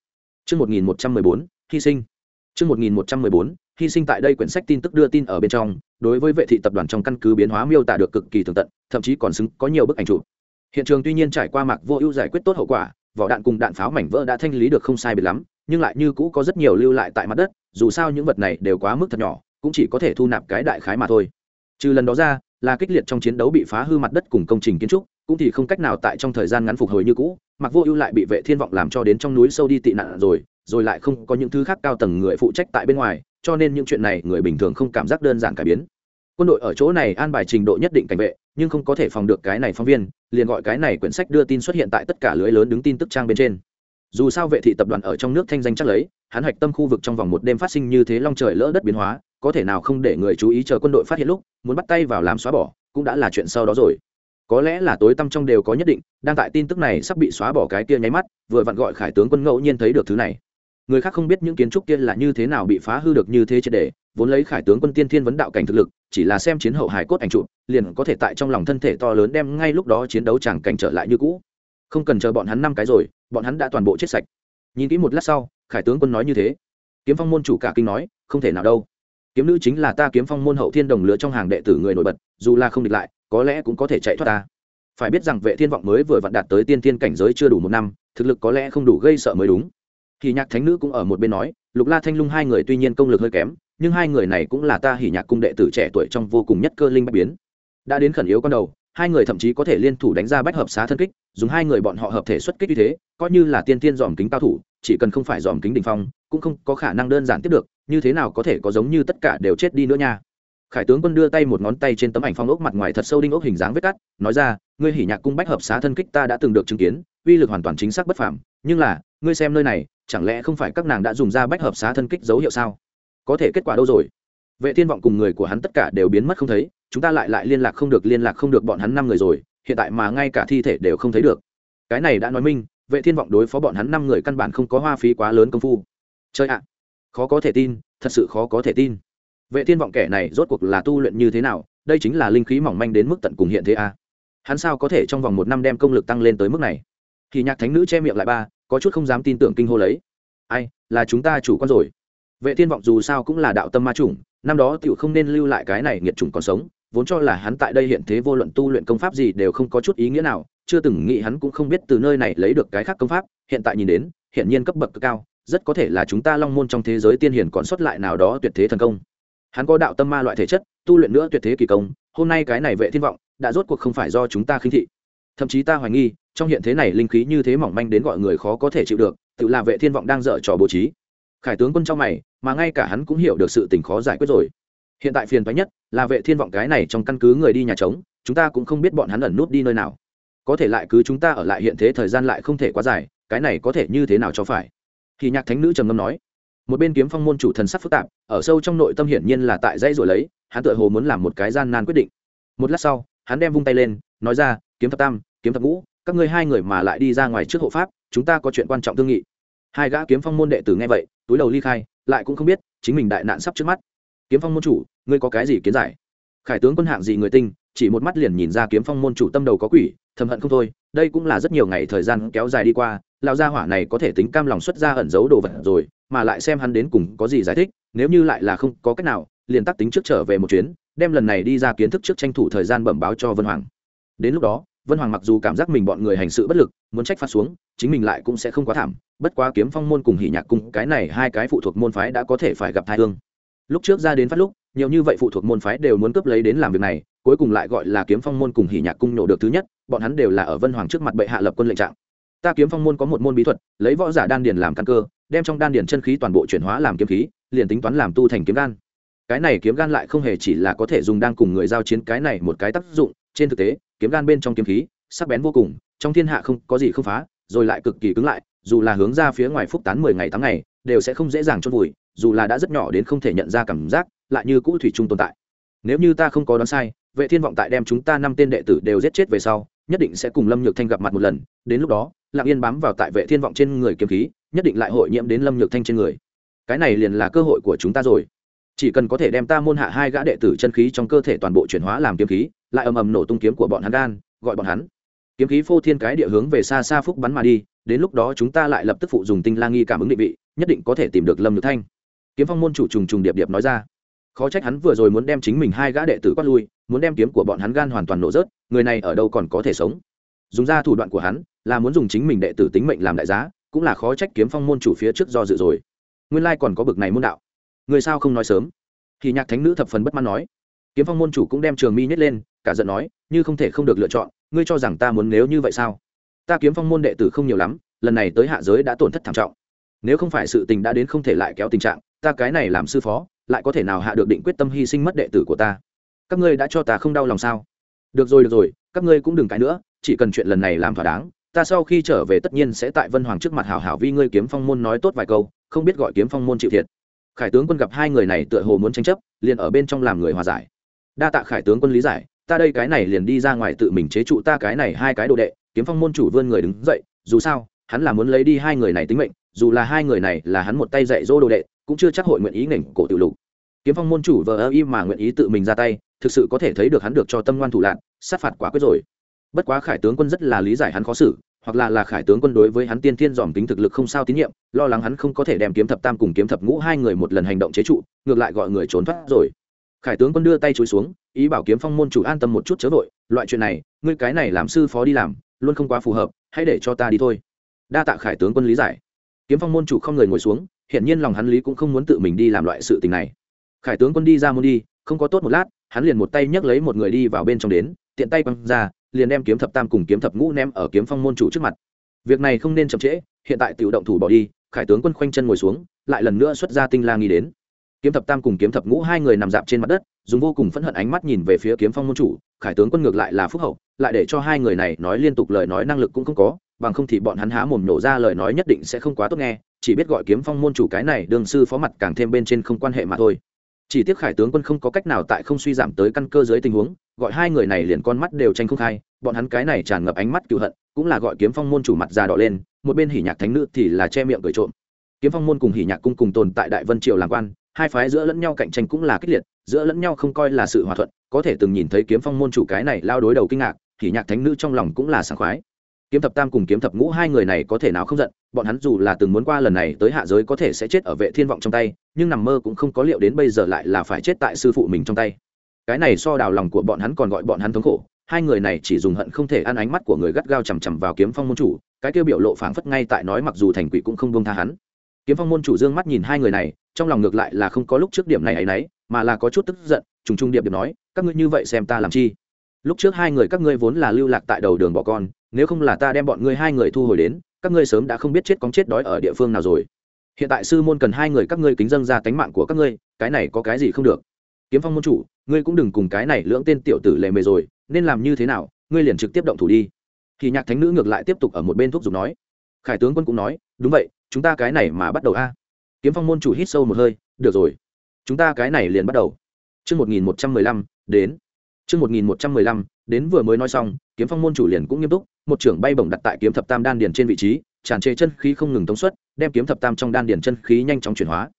Trước 1114, hy sinh. Trước 1114, hy sinh tại đây quyển sách tin tức đưa tin ở bên trong, đối với vệ thị tập đoàn trong căn cứ biến hóa miêu tả được cực kỳ tường tận, thậm chí còn xứng có nhiều bức ảnh chụp. hiện trường tuy nhiên trải qua mạc vô ưu giải quyết tốt hậu quả vỏ đạn cùng đạn pháo mảnh vỡ đã thanh lý được không sai biệt lắm nhưng lại như cũ có rất nhiều lưu lại tại mặt đất, dù sao những vật này đều quá mức thật nhỏ, cũng chỉ có thể thu nạp cái đại khái mà thôi. Trừ lần đó ra, là kích liệt trong chiến đấu bị phá hư mặt đất cùng công trình kiến trúc, cũng thì không cách nào tại trong thời gian ngắn phục hồi như cũ, mặc vô ưu lại bị vệ thiên vọng làm cho đến trong núi sâu đi tị nạn rồi rồi lại không có những thứ khác cao tầng người phụ trách tại bên ngoài, cho nên những chuyện này người bình thường không cảm giác đơn giản cải biến. Quân đội ở chỗ này an bài trình độ nhất định cảnh vệ, nhưng không có thể phòng được cái này phóng viên, liền gọi cái này quyển sách đưa tin xuất hiện tại tất cả lưới lớn đứng tin tức trang bên trên dù sao vệ thị tập đoàn ở trong nước thanh danh chắc lấy hắn hạch tâm khu vực trong vòng một đêm phát sinh như thế long trời lỡ đất biến hóa có thể nào không để người chú ý chờ quân đội phát hiện lúc muốn bắt tay vào làm xóa bỏ cũng đã là chuyện sau đó rồi. Có lẽ là tối tăm trong đều có nhất định đang tại tin tức này sắp bị xóa bỏ cái kia nháy mắt vừa vặn gọi khải tướng quân ngẫu nhiên thấy được thứ này. Người khác không biết những kiến trúc kia là như thế nào bị phá hư được như thế triệt để, vốn lấy khải tướng quân tiên thiên vấn đạo cảnh thực lực chỉ là xem chiến hậu hải cốt ảnh trụ liền có thể tại trong lòng thân thể to lớn đem ngay lúc đó chiến đấu chẳng cảnh trở lại như cũ không cần chờ bọn hắn năm cái rồi, bọn hắn đã toàn bộ chết sạch. Nhìn kỹ một lát sau, khải tướng quân nói như thế. Kiếm phong môn chủ cả kinh nói, không thể nào đâu. Kiếm nữ chính là ta kiếm phong môn hậu thiên đồng lứa trong hàng đệ tử người nổi bật, dù là không địch lại, có lẽ cũng có thể chạy thoát ta. Phải biết rằng vệ thiên vọng mới vừa vặn đạt tới tiên thiên cảnh giới chưa đủ một năm, thực lực có lẽ không đủ gây sợ mới đúng. Thì nhạc thánh nữ cũng ở một bên nói, lục la thanh lung hai người tuy nhiên công lực hơi kém, nhưng hai người này cũng là ta hỉ nhạc cung đệ tử trẻ tuổi trong vô cùng nhất cơ linh bách biến. Đã đến khẩn yếu con đầu hai người thậm chí có thể liên thủ đánh ra bách hợp xá thân kích, dùng hai người bọn họ hợp thể xuất kích như thế, coi như là tiên tiên dòm kính cao thủ, chỉ cần không phải dòm kính đình phong, cũng không có khả năng đơn giản tiếp được, như thế nào có thể có giống như tất cả đều chết đi nữa nha khải tướng quân đưa tay một ngón tay trên tấm ảnh phong ốc mặt ngoài thật sâu đinh ốc hình dáng vết cắt, nói ra, ngươi hỉ nhạc cung bách hợp xá thân kích ta đã từng được chứng kiến, uy lực hoàn toàn chính xác bất phạm. nhưng là, ngươi xem nơi này, chẳng lẽ không phải các nàng đã dùng ra bách hợp xá thân kích dấu hiệu sao có thể kết quả đâu rồi vệ thiên vọng cùng người của hắn tất cả đều biến mất không thấy, chúng ta lại lại liên lạc không được, liên lạc không được bọn hắn năm người rồi, hiện tại mà ngay cả thi thể đều không thấy được. Cái này đã nói minh, vệ thiên vọng đối phó bọn hắn năm người căn bản không có hoa phí quá lớn công phu. Chơi ạ, khó có thể tin, thật sự khó có thể tin. Vệ thiên vọng kẻ này rốt cuộc là tu luyện như thế nào, đây chính là linh khí mỏng manh đến mức tận cùng hiện thế a hắn sao có thể trong vòng một năm đem công lực tăng lên tới mức này? Thì nhạc thánh nữ che miệng lại ba, có chút không dám tin tưởng kinh hô lấy. Ai, là chúng ta chủ quan rồi vệ thiên vọng dù sao cũng là đạo tâm ma chủng, năm đó tiểu không nên lưu lại cái này nghiệt chủng còn sống, vốn cho là hắn tại đây hiện thế vô luận tu luyện công pháp gì đều không có chút ý nghĩa nào, chưa từng nghĩ hắn cũng không biết từ nơi này lấy được cái khác công pháp, hiện tại nhìn đến hiện nhiên cấp bậc cực cao, rất có thể là chúng ta long môn trong thế giới tiên hiển còn xuất lại nào đó tuyệt thế thần công. Hắn có đạo tâm ma loại thể chất, tu luyện nữa tuyệt thế kỳ công, hôm nay cái này vệ thiên vọng, đã rốt cuộc không phải do chúng ta khinh thị. Thậm chí ta hoài nghi, trong hiện thế này linh khí như thế mỏng manh đến gọi người khó có thể chịu được, tự là vệ thiên vọng đang dở trò bố trí khải tướng quân trong mày, mà ngay cả hắn cũng hiểu được sự tình khó giải quyết rồi. Hiện tại phiền thoái nhất là vệ thiên vọng cái này trong căn cứ người đi nhà trống, chúng ta cũng không biết bọn hắn ẩn nút đi nơi nào. Có thể lại cứ chúng ta ở lại hiện thế thời gian lại không thể quá dài, cái này có thể như thế nào cho phải? Thì nhạc thánh nữ trầm ngâm nói, một bên kiếm phong môn chủ thần sắc phức tạp, ở sâu trong nội tâm hiển nhiên là tại dây rồi lấy, hắn tựa hồ muốn làm một cái gian nan quyết định. Một lát sau, hắn đem vung tay lên, nói ra, kiếm thập tam, kiếm thập ngũ, các ngươi hai người mà lại đi ra ngoài trước hộ pháp, chúng ta có chuyện quan trọng thương nghị hai gã kiếm phong môn đệ tử nghe vậy, túi đầu ly khai, lại cũng không biết chính mình đại nạn sắp trước mắt. Kiếm phong môn chủ, ngươi có cái gì kiến giải? Khải tướng quân hạng gì người tinh, chỉ một mắt liền nhìn ra kiếm phong môn chủ tâm đầu có quỷ, thầm hận không thôi, đây cũng là rất nhiều ngày thời gian kéo dài đi qua, lão gia hỏa này có thể tính cam lòng xuất ra ẩn giấu đồ vật rồi, mà lại xem hắn đến cùng có gì giải thích, nếu như lại là không có cách nào, liền tắc tính trước trở về một chuyến, đem lần này đi ra kiến thức trước tranh thủ thời gian bẩm báo cho vân hoàng. Đến lúc đó vân hoàng mặc dù cảm giác mình bọn người hành sự bất lực, muốn trách phạt xuống, chính mình lại cũng sẽ không quá thảm, bất quá kiếm phong môn cùng hỉ nhạc cung, cái này hai cái phụ thuộc môn phái đã có thể phải gặp thai thương lúc trước ra đến phát lúc, nhiều như vậy phụ thuộc môn phái đều muốn cướp lấy đến làm việc này, cuối cùng lại gọi là kiếm phong môn cùng hỉ nhạc cung nổ được thứ nhất, bọn hắn đều là ở vân hoàng trước mặt bệ hạ lập quân lệnh trạng. Ta kiếm phong môn có một môn bí thuật, lấy võ giả đan điền làm căn cơ, đem trong đan điền chân khí toàn bộ chuyển hóa làm kiếm khí, liền tính toán làm tu thành kiếm gan cái này kiếm gan lại không hề chỉ là có thể dùng đang cùng người giao chiến, cái này một cái tác dụng, trên thực tế kiếm gan bên trong kiếm khí, sắc bén vô cùng, trong thiên hạ không có gì không phá, rồi lại cực kỳ cứng lại, dù là hướng ra phía ngoài phúc tán mười ngày tháng ngày, đều sẽ không dễ dàng chôn vùi, dù là đã rất nhỏ đến không thể nhận ra cảm giác, lại như cũ thủy chung tồn tại. Nếu như ta không có đoán sai, vệ thiên vọng tại đem chúng ta năm tên đệ tử đều giết chết về sau, nhất định sẽ cùng lâm nhược thanh gặp mặt một lần, đến lúc đó, lặng yên bám vào tại vệ thiên vọng trên người kiếm khí, nhất định lại hội nhiễm đến lâm nhược thanh trên người. Cái này liền là cơ hội của chúng ta rồi. Chỉ cần có thể đem ta môn hạ hai gã đệ tử chân khí trong cơ thể toàn bộ chuyển hóa làm kiếm khí lại ầm ầm nổ tung kiếm của bọn hắn gan, gọi bọn hắn. Kiếm khí phô thiên cái địa hướng về xa xa phúc bắn mà đi, đến lúc đó chúng ta lại lập tức phụ dùng tinh la nghi cảm ứng định vị, nhất định có thể tìm được lâm nhược thanh. Kiếm phong môn chủ trùng trùng điệp điệp nói ra. Khó trách hắn vừa rồi muốn đem chính mình hai gã đệ tử quát lui, muốn đem kiếm của bọn hắn gan hoàn toàn nổ rớt, người này ở đâu còn có thể sống? Dùng ra thủ đoạn của hắn, là muốn dùng chính mình đệ tử tính mệnh làm đại giá, cũng là khó trách kiếm phong môn chủ phía trước do dự rồi. Nguyên lai còn có bực này môn đạo. Người sao không nói sớm? Thì nhạc thánh nữ thập phần bất mãn nói. Kiếm phong môn chủ cũng đem trường mi nhét lên cả giận nói, như không thể không được lựa chọn, ngươi cho rằng ta muốn nếu như vậy sao? Ta kiếm phong môn đệ tử không nhiều lắm, lần này tới hạ giới đã tổn thất thảm trọng. Nếu không phải sự tình đã đến không thể lại kéo tình trạng, ta cái này làm sư phó, lại có thể nào hạ được định quyết tâm hy sinh mất đệ tử của ta? Các ngươi đã cho ta không đau lòng sao? Được rồi được rồi, các ngươi cũng đừng cái nữa, chỉ cần chuyện lần này làm thỏa đáng, ta sau khi trở về tất nhiên sẽ tại vân hoàng trước mặt hảo hảo vi ngươi kiếm phong môn nói tốt vài câu, không biết gọi kiếm phong môn chịu thiệt. Khải tướng quân gặp hai người này tựa hồ muốn tranh chấp, liền ở bên trong làm người hòa giải. Đa tạ khải tướng quân lý giải ta đây cái này liền đi ra ngoài tự mình chế trụ ta cái này hai cái đồ đệ, kiếm phong môn chủ vươn người đứng dậy, dù sao, hắn là muốn lấy đi hai người này tính mệnh, dù là hai người này là hắn một tay dạy dỗ đồ đệ, cũng chưa chắc hội nguyện ý nghỉnh cổ tự lục. Kiếm phong môn chủ vờ ơ y mà nguyện ý tự mình ra tay, thực sự có thể thấy được hắn được cho tâm ngoan thủ lạn, sát phạt quá quyết rồi. Bất quá khải tướng quân rất là lý giải hắn khó xử, hoặc là là khải tướng quân đối với hắn tiên thiên dòm tính thực lực không sao tín nhiệm, lo lắng hắn không có thể đem kiếm thập tam cùng kiếm thập ngũ hai người một lần hành động chế trụ, ngược lại gọi người trốn thoát rồi. Khải tướng quân đưa tay chối xuống ý bảo kiếm phong môn chủ an tâm một chút chớ vội, loại chuyện này, ngươi cái này làm sư phó đi làm, luôn không quá phù hợp, hãy để cho ta đi thôi. Đa tạ khải tướng quân lý giải. Kiếm phong môn chủ không người ngồi xuống, hiển nhiên lòng hắn lý cũng không muốn tự mình đi làm loại sự tình này. Khải tướng quân đi ra môn đi, không có tốt một lát, hắn liền một tay nhấc lấy một người đi vào bên trong đến, tiện tay quăng ra, liền đem kiếm thập tam cùng kiếm thập ngũ ném ở kiếm phong môn chủ trước mặt. Việc này không nên chậm trễ, hiện tại tự động thủ bỏ đi, khải tướng quân khoanh chân ngồi xuống, lại lần nữa xuất ra tinh la nghi đến kiếm thập tam cùng kiếm thập ngũ hai người nằm dạp trên mặt đất, dùng vô cùng phẫn hận ánh mắt nhìn về phía kiếm phong môn chủ, khải tướng quân ngược lại là phúc hậu, lại để cho hai người này nói liên tục lời nói năng lực cũng không có, bằng không thì bọn hắn há mồm nổ ra lời nói nhất định sẽ không quá tốt nghe, chỉ biết gọi kiếm phong môn chủ cái này đương sư phó mặt càng thêm bên trên không quan hệ mà thôi. Chỉ tiếc khải tướng quân không có cách nào tại không suy giảm tới căn cơ dưới tình huống, gọi hai người này liền con mắt đều tranh không khai, bọn hắn cái này tràn ngập ánh mắt cựu hận, cũng là gọi kiếm phong môn chủ mặt già đỏ lên, một bên hỉ nhạc thánh nữ thì là che miệng cười trộm. Kiếm phong môn cùng hỉ nhạc cung cùng tồn tại đại vân triều làm quan hai phái giữa lẫn nhau cạnh tranh cũng là kích liệt, giữa lẫn nhau không coi là sự hòa thuận, có thể từng nhìn thấy kiếm phong môn chủ cái này lao đối đầu kinh ngạc, thì nhạc thánh nữ trong lòng cũng là sảng khoái. Kiếm thập tam cùng kiếm thập ngũ hai người này có thể nào không giận, bọn hắn dù là từng muốn qua lần này tới hạ giới có thể sẽ chết ở vệ thiên vọng trong tay, nhưng nằm mơ cũng không có liệu đến bây giờ lại là phải chết tại sư phụ mình trong tay. Cái này so đào lòng của bọn hắn còn gọi bọn hắn thống khổ, hai người này chỉ dùng hận không thể ăn ánh mắt của người gắt gao chằm chằm vào kiếm phong môn chủ, cái kêu biểu lộ phảng phất ngay tại nói mặc dù thành quỷ cũng không buông tha hắn. Kiếm phong môn chủ dương mắt nhìn hai người này trong lòng ngược lại là không có lúc trước điểm này ấy nấy, mà là có chút tức giận, trùng trùng điệp điệp nói, các ngươi như vậy xem ta làm chi? Lúc trước hai người các ngươi vốn là lưu lạc tại đầu đường bỏ con, nếu không là ta đem bọn ngươi hai người thu hồi đến, các ngươi sớm đã không biết chết cóng chết đói ở địa phương nào rồi. Hiện tại sư môn cần hai người các ngươi kính dâng ra tánh mạng của các ngươi, cái này có cái gì không được. Kiếm phong môn chủ, ngươi cũng đừng cùng cái này lưỡng tên tiểu tử lệ mề rồi, nên làm như thế nào, ngươi liền trực tiếp động thủ đi. Thì nhạc thánh nữ ngược lại tiếp tục ở một bên thuốc dùng nói. Khải tướng quân cũng nói, đúng vậy, chúng ta cái này mà bắt đầu a kiếm phong môn chủ hít sâu một hơi được rồi chúng ta cái này liền bắt đầu Trước 1115, đến. Trước 1115, đến vừa mới nói xong, kiếm phong môn chủ liền cũng nghiêm túc, một trưởng bay bổng đặt tại kiếm thập tam đan điền trên vị trí, tràn trề chân khí không ngừng tống suất, đem kiếm thập tam trong đan điền chân khí nhanh chóng chuyển hóa.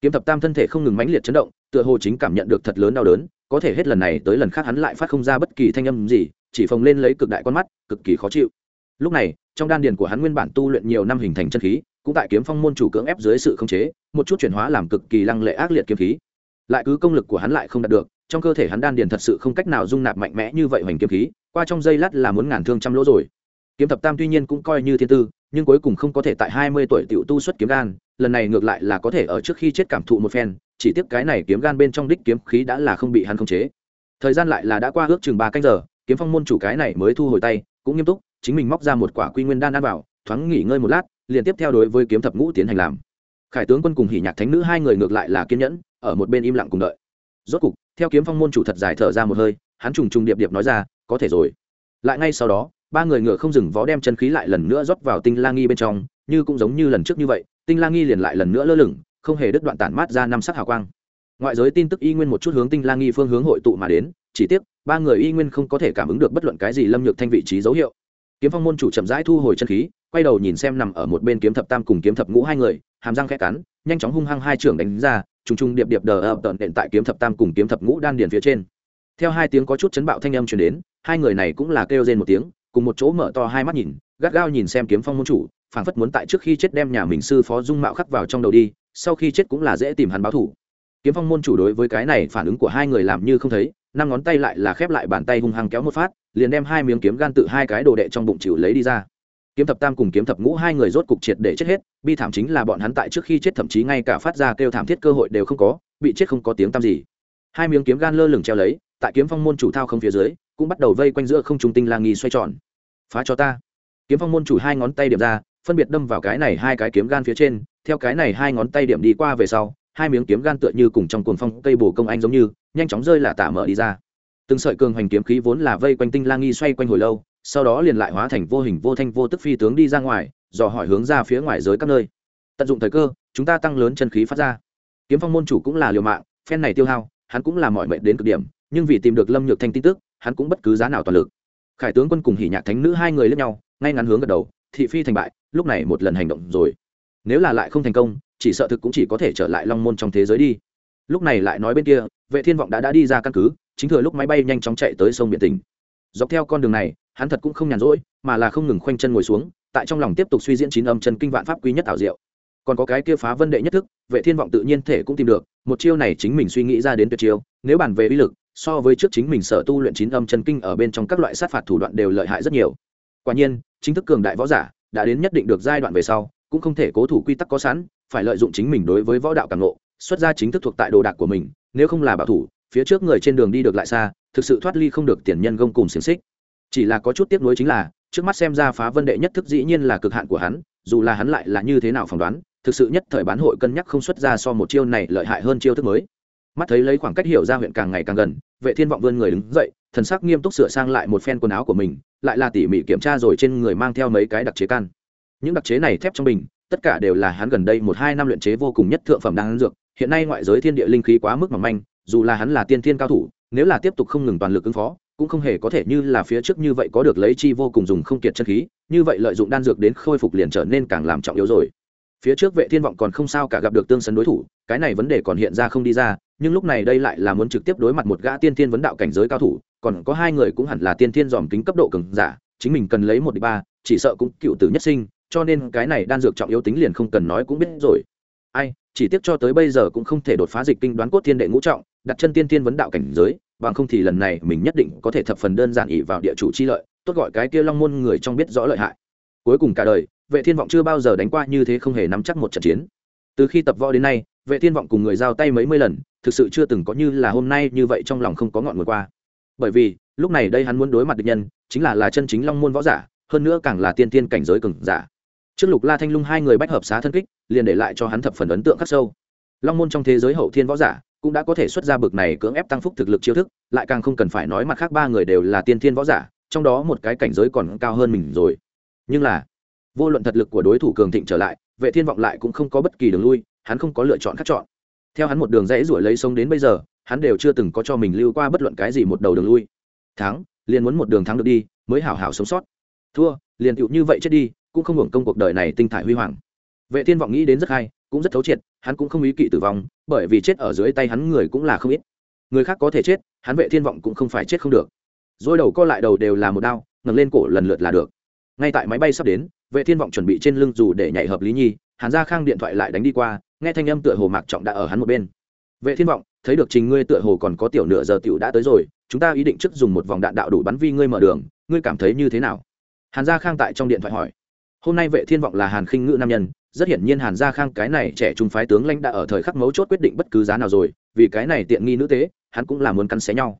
Kiếm thập tam thân thể không ngừng mãnh liệt chấn động, tựa hồ chính cảm nhận được thật lớn đau đớn, có thể hết lần này tới lần khác hắn lại phát không ra bất kỳ thanh âm gì, chỉ phồng lên lấy cực đại con mắt, cực kỳ khó chịu. Lúc này, trong đan điền của hắn nguyên bản tu luyện nhiều năm hình thành chân khí, cũng tại kiếm phong môn chủ cưỡng ép dưới sự khống chế, một chút chuyển hóa làm cực kỳ lăng lệ ác liệt kiếm khí. Lại cứ công lực của hắn lại không đạt được, trong cơ thể hắn đan điền thật sự không cách nào dung nạp mạnh mẽ như vậy hoành kiếm khí, qua trong giây lát là muốn ngàn thương trăm lỗ rồi. Kiếm thập tam tuy nhiên cũng coi như thiên tư, nhưng cuối cùng không có thể tại hai mươi tuổi tiểu tu xuất kiếm gan, lần này ngược lại là có thể ở trước khi chết cảm thụ một phen, chỉ tiếc cái này kiếm gan bên trong đích kiếm khí đã là không bị hắn khống chế. Thời gian lại là đã qua ước chừng ba canh giờ, kiếm phong môn chủ cái này mới thu hồi tay, cũng nghiêm túc, chính mình móc ra một quả quy nguyên đan ăn vào, thoáng nghỉ ngơi một lát, liền tiếp theo đối với kiếm thập ngũ tiến hành làm. Khải tướng quân cùng hỉ nhạc thánh nữ hai người ngược lại là kiên nhẫn, ở một bên im lặng cùng đợi. Rốt cục, theo kiếm phong môn chủ thật dài thở ra một hơi, hắn trùng trùng điệp điệp nói ra, có thể rồi. Lại ngay sau đó, ba người ngựa không dừng vó đem chân khí lại lần nữa rót vào tinh la nghi bên trong, như cũng giống như lần trước như vậy, tinh la nghi liền lại lần nữa lơ lửng, không hề đứt đoạn tản mát ra năm sắc hào quang ngoại giới tin tức y nguyên một chút hướng tinh la nghi phương hướng hội tụ mà đến chỉ tiếc ba người y nguyên không có thể cảm ứng được bất luận cái gì lâm nhược thanh vị trí dấu hiệu kiếm phong môn chủ chậm rãi thu hồi chân khí quay đầu nhìn xem nằm ở một bên kiếm thập tam cùng kiếm thập ngũ hai người, hàm răng khẽ cắn, nhanh chóng hung hăng hai trưởng đánh ra, trùng trùng điệp điệp đờ ập tận đện tại kiếm thập tam cùng kiếm thập ngũ đan điền phía trên. Theo hai tiếng có chút chấn bạo thanh âm truyền đến, hai người này cũng là kêu rên một tiếng, cùng một chỗ mở to hai mắt nhìn, gắt gao nhìn xem kiếm phong môn chủ, phảng phất muốn tại trước khi chết đem nhà mình sư phó dung mạo khắc vào trong đầu đi, sau khi chết cũng là dễ tìm hắn báo thủ kiếm phong môn chủ đối với cái này phản ứng của hai người làm như không thấy, năm ngón tay lại là khép lại bàn tay hung hăng kéo một phát, liền đem hai miếng kiếm gan tự hai cái đồ đệ trong bụng chịu lấy đi ra kiếm thập tam cùng kiếm thập ngũ hai người rốt cục triệt để chết hết, bi thảm chính là bọn hắn tại trước khi chết thậm chí ngay cả phát ra kêu thảm thiết cơ hội đều không có, bị chết không có tiếng tăm gì. Hai miếng kiếm gan lơ lửng treo lấy, tại kiếm phong môn chủ thao không phía dưới, cũng bắt đầu vây quanh giữa không trung tinh la nghi xoay tròn. Phá cho ta. Kiếm phong môn chủ hai ngón tay điểm ra, phân biệt đâm vào cái này hai cái kiếm gan phía trên, theo cái này hai ngón tay điểm đi qua về sau, hai miếng kiếm gan tựa như cùng trong cuồng phong cây bồ công anh giống như, nhanh chóng rơi là tả mở đi ra. Từng sợi cường hoành kiếm khí vốn là vây quanh tinh la nghi xoay quanh hồi lâu sau đó liền lại hóa thành vô hình vô thanh vô tức phi tướng đi ra ngoài, dò hỏi hướng ra phía ngoài giới các nơi. Tận dụng thời cơ, chúng ta tăng lớn chân khí phát ra. Kiếm phong môn chủ cũng là liều mạng, phen này tiêu hao, hắn cũng là mọi mệnh đến cực điểm, nhưng vì tìm được lâm nhược thanh tin tức, hắn cũng bất cứ giá nào toàn lực. Khải tướng quân cùng hỉ nhạc thánh nữ hai người lẫn nhau, ngay ngắn hướng gật đầu, thị phi thành bại, lúc này một lần hành động rồi. Nếu là lại không thành công, chỉ sợ thực cũng chỉ có thể trở lại long môn trong thế giới đi. Lúc này lại nói bên kia, vệ thiên vọng đã đã đi ra căn cứ, chính thừa lúc máy bay nhanh chóng chạy tới sông biển tỉnh. Dọc theo con đường này hắn thật cũng không nhàn rỗi, mà là không ngừng khoanh chân ngồi xuống, tại trong lòng tiếp tục suy diễn chín âm chân kinh vạn pháp quý nhất ảo diệu. Còn có cái kia phá vân đệ nhất thức, vệ thiên vọng tự nhiên thể cũng tìm được, một chiêu này chính mình suy nghĩ ra đến tuyệt chiêu, nếu bàn về uy lực, so với trước chính mình sở tu luyện chín âm chân kinh ở bên trong các loại sát phạt thủ đoạn đều lợi hại rất nhiều. Quả nhiên, chính thức cường đại võ giả đã đến nhất định được giai đoạn về sau, cũng không thể cố thủ quy tắc có sẵn, phải lợi dụng chính mình đối với võ đạo càng ngộ, xuất ra chính thức thuộc tại đồ đạc của mình, nếu không là bảo thủ, phía trước người trên đường đi được lại xa, thực sự thoát ly không được tiền nhân gông cùng xiềng xích chỉ là có chút tiếc nuối chính là, trước mắt xem ra phá vân đệ nhất thức dĩ nhiên là cực hạn của hắn, dù là hắn lại là như thế nào phỏng đoán, thực sự nhất thời bán hội cân nhắc không xuất ra so một chiêu này lợi hại hơn chiêu thức mới. Mắt thấy lấy khoảng cách hiểu ra huyện càng ngày càng gần, vệ thiên vọng vươn người đứng dậy, thần sắc nghiêm túc sửa sang lại một phen quần áo của mình, lại là tỉ mỉ kiểm tra rồi trên người mang theo mấy cái đặc chế can. Những đặc chế này thép trong bình, tất cả đều là hắn gần đây một hai năm luyện chế vô cùng nhất thượng phẩm đang dược, hiện nay ngoại giới thiên địa linh khí quá mức mỏng manh, dù là hắn là tiên thiên cao thủ, nếu là tiếp tục không ngừng toàn lực ứng phó cũng không hề có thể như là phía trước như vậy có được lấy chi vô cùng dùng không kiệt chân khí, như vậy lợi dụng đan dược đến khôi phục liền trở nên càng làm trọng yếu rồi. Phía trước vệ thiên vọng còn không sao cả gặp được tương sấn đối thủ, cái này vấn đề còn hiện ra không đi ra, nhưng lúc này đây lại là muốn trực tiếp đối mặt một gã tiên thiên vấn đạo cảnh giới cao thủ, còn có hai người cũng hẳn là tiên thiên dòm kính cấp độ cường giả, chính mình cần lấy một đi ba, chỉ sợ cũng cựu tử nhất sinh, cho nên cái này đan dược trọng yếu tính liền không cần nói cũng biết rồi. Ai, chỉ tiếc cho tới bây giờ cũng không thể đột phá dịch kinh đoán cốt thiên đệ ngũ trọng, đặt chân tiên thiên vấn đạo cảnh giới bằng không thì lần này mình nhất định có thể thập phần đơn giản ỉ vào địa chủ chi lợi, tốt gọi cái kia long môn người trong biết rõ lợi hại. Cuối cùng cả đời, vệ thiên vọng chưa bao giờ đánh qua như thế không hề nắm chắc một trận chiến. Từ khi tập võ đến nay, vệ thiên vọng cùng người giao tay mấy mươi lần, thực sự chưa từng có như là hôm nay như vậy trong lòng không có ngọn nguồn qua. Bởi vì, lúc này đây hắn muốn đối mặt địch nhân, chính là là chân chính long môn võ giả, hơn nữa càng là tiên tiên cảnh giới cường giả. Trước lục la thanh lung hai người bách hợp xá thân kích, liền để lại cho hắn thập phần ấn tượng khắc sâu. Long môn trong thế giới hậu thiên võ giả cũng đã có thể xuất ra bực này cưỡng ép tăng phúc thực lực chiêu thức, lại càng không cần phải nói mặt khác ba người đều là tiên thiên võ giả, trong đó một cái cảnh giới còn cao hơn mình rồi. Nhưng là, vô luận thật lực của đối thủ cường thịnh trở lại, vệ thiên vọng lại cũng không có bất kỳ đường lui, hắn không có lựa chọn khác chọn. Theo hắn một đường rẽ ruổi lấy sống đến bây giờ, hắn đều chưa từng có cho mình lưu qua bất luận cái gì một đầu đường lui. Thắng, liền muốn một đường thắng được đi, mới hảo hảo sống sót. Thua, liền tựu như vậy chết đi, cũng không hưởng công cuộc đời này tinh thải huy hoàng. Vệ thiên vọng nghĩ đến rất hay, cũng rất thấu triệt, hắn cũng không ý kỵ tử vong bởi vì chết ở dưới tay hắn người cũng là không ít. Người khác có thể chết, hắn vệ thiên vọng cũng không phải chết không được. Dôi đầu co lại đầu đều là một đao, ngẩng lên cổ lần lượt là được. Ngay tại máy bay sắp đến, vệ thiên vọng chuẩn bị trên lưng dù để nhảy hợp lý nhi, hàn gia khang điện thoại lại đánh đi qua, nghe thanh âm tựa hồ mạc trọng đã ở hắn một bên. Vệ thiên vọng, thấy được trình ngươi tựa hồ còn có tiểu nửa giờ tiểu đã tới rồi, chúng ta ý định trước dùng một vòng đạn đạo đủ bắn vi ngươi mở đường, ngươi cảm thấy như thế nào? Hàn gia khang tại trong điện thoại hỏi. Hôm nay vệ thiên vọng là hàn khinh ngữ nam nhân rất hiển nhiên hàn gia khang cái này trẻ trung phái tướng lãnh đã ở thời khắc mấu chốt quyết định bất cứ giá nào rồi, vì cái này tiện nghi nữ tế, hắn cũng là muốn cắn xé nhau.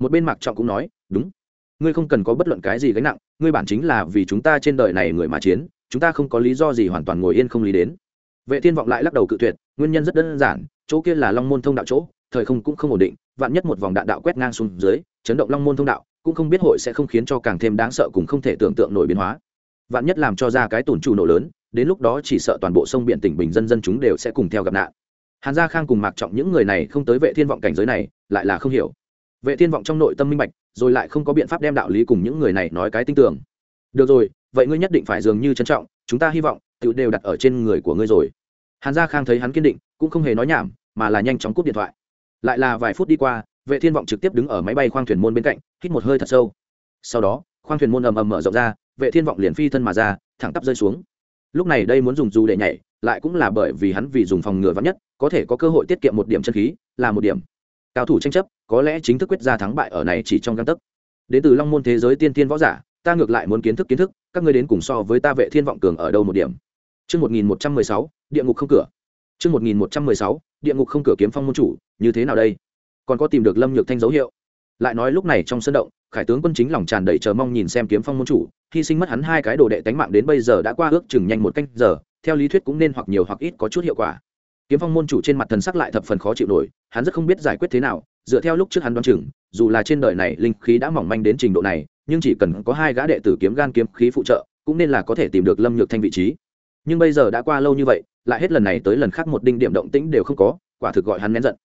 Một bên mạc trọng cũng nói, đúng, ngươi không cần có bất luận cái gì gánh nặng, ngươi bản chính là vì chúng ta trên đời này người mà chiến, chúng ta không có lý do gì hoàn toàn ngồi yên không lý đến. Vệ thiên vọng lại lắc đầu cự tuyệt, nguyên nhân rất đơn giản, chỗ kia là long môn thông đạo chỗ, thời không cũng không ổn định, vạn nhất một vòng đạn đạo quét ngang xuống dưới, chấn động long môn thông đạo, cũng không biết hội sẽ không khiến cho càng thêm đáng sợ cùng không thể tưởng tượng nổi biến hóa. Vạn nhất làm cho ra cái tổn trụ nổ lớn đến lúc đó chỉ sợ toàn bộ sông biển tỉnh bình dân dân chúng đều sẽ cùng theo gặp nạn. Hàn gia khang cùng mạc trọng những người này không tới vệ thiên vọng cảnh giới này, lại là không hiểu. Vệ thiên vọng trong nội tâm minh bạch, rồi lại không có biện pháp đem đạo lý cùng những người này nói cái tin tưởng được rồi, vậy ngươi nhất định phải dường như trân trọng, chúng ta hy vọng tự đều đặt ở trên người của ngươi rồi. Hàn gia khang thấy hắn kiên định, cũng không hề nói nhảm, mà là nhanh chóng cúp điện thoại. Lại là vài phút đi qua, vệ thiên vọng trực tiếp đứng ở máy bay khoang thuyền môn bên cạnh, hít một hơi thật sâu. Sau đó, khoang thuyền môn ầm ầm mở rộng ra, vệ thiên vọng liền phi thân mà ra, thẳng tắp rơi xuống lúc này đây muốn dùng dù để nhảy lại cũng là bởi vì hắn vì dùng phòng ngừa vắn nhất có thể có cơ hội tiết kiệm một điểm chân khí là một điểm cao thủ tranh chấp có lẽ chính thức quyết ra thắng bại ở này chỉ trong găng tấc đến từ long môn thế giới tiên tiên võ giả ta ngược lại muốn kiến thức kiến thức các ngươi đến cùng so với ta vệ thiên vọng cường ở đâu một điểm Trước 1116, địa ngục không cửa. Trước 1116, địa ngục không cửa kiếm phong môn chủ, như thế nào đây? Còn có tìm được Lâm Nhược Thanh dấu hiệu. Lại nói lúc này trong sân động, Khải tướng quân chính lòng tràn đầy chờ mong nhìn xem kiếm phong môn chủ, hy sinh mất hắn hai cái đồ đệ tánh mạng đến bây giờ đã qua ước chừng nhanh một canh giờ, theo lý thuyết cũng nên hoặc nhiều hoặc ít có chút hiệu quả. Kiếm phong môn chủ trên mặt thần sắc lại thập phần khó chịu nổi, hắn rất không biết giải quyết thế nào, dựa theo lúc trước hắn đoán chừng, dù là trên đời này linh khí đã mỏng manh đến trình độ này, nhưng chỉ cần có hai gã đệ tử kiếm gan kiếm khí phụ trợ, cũng nên là có thể tìm được Lâm Nhược Thanh vị trí nhưng bây giờ đã qua lâu như vậy lại hết lần này tới lần khác một đinh điểm động tĩnh đều không có quả thực gọi hắn nén giận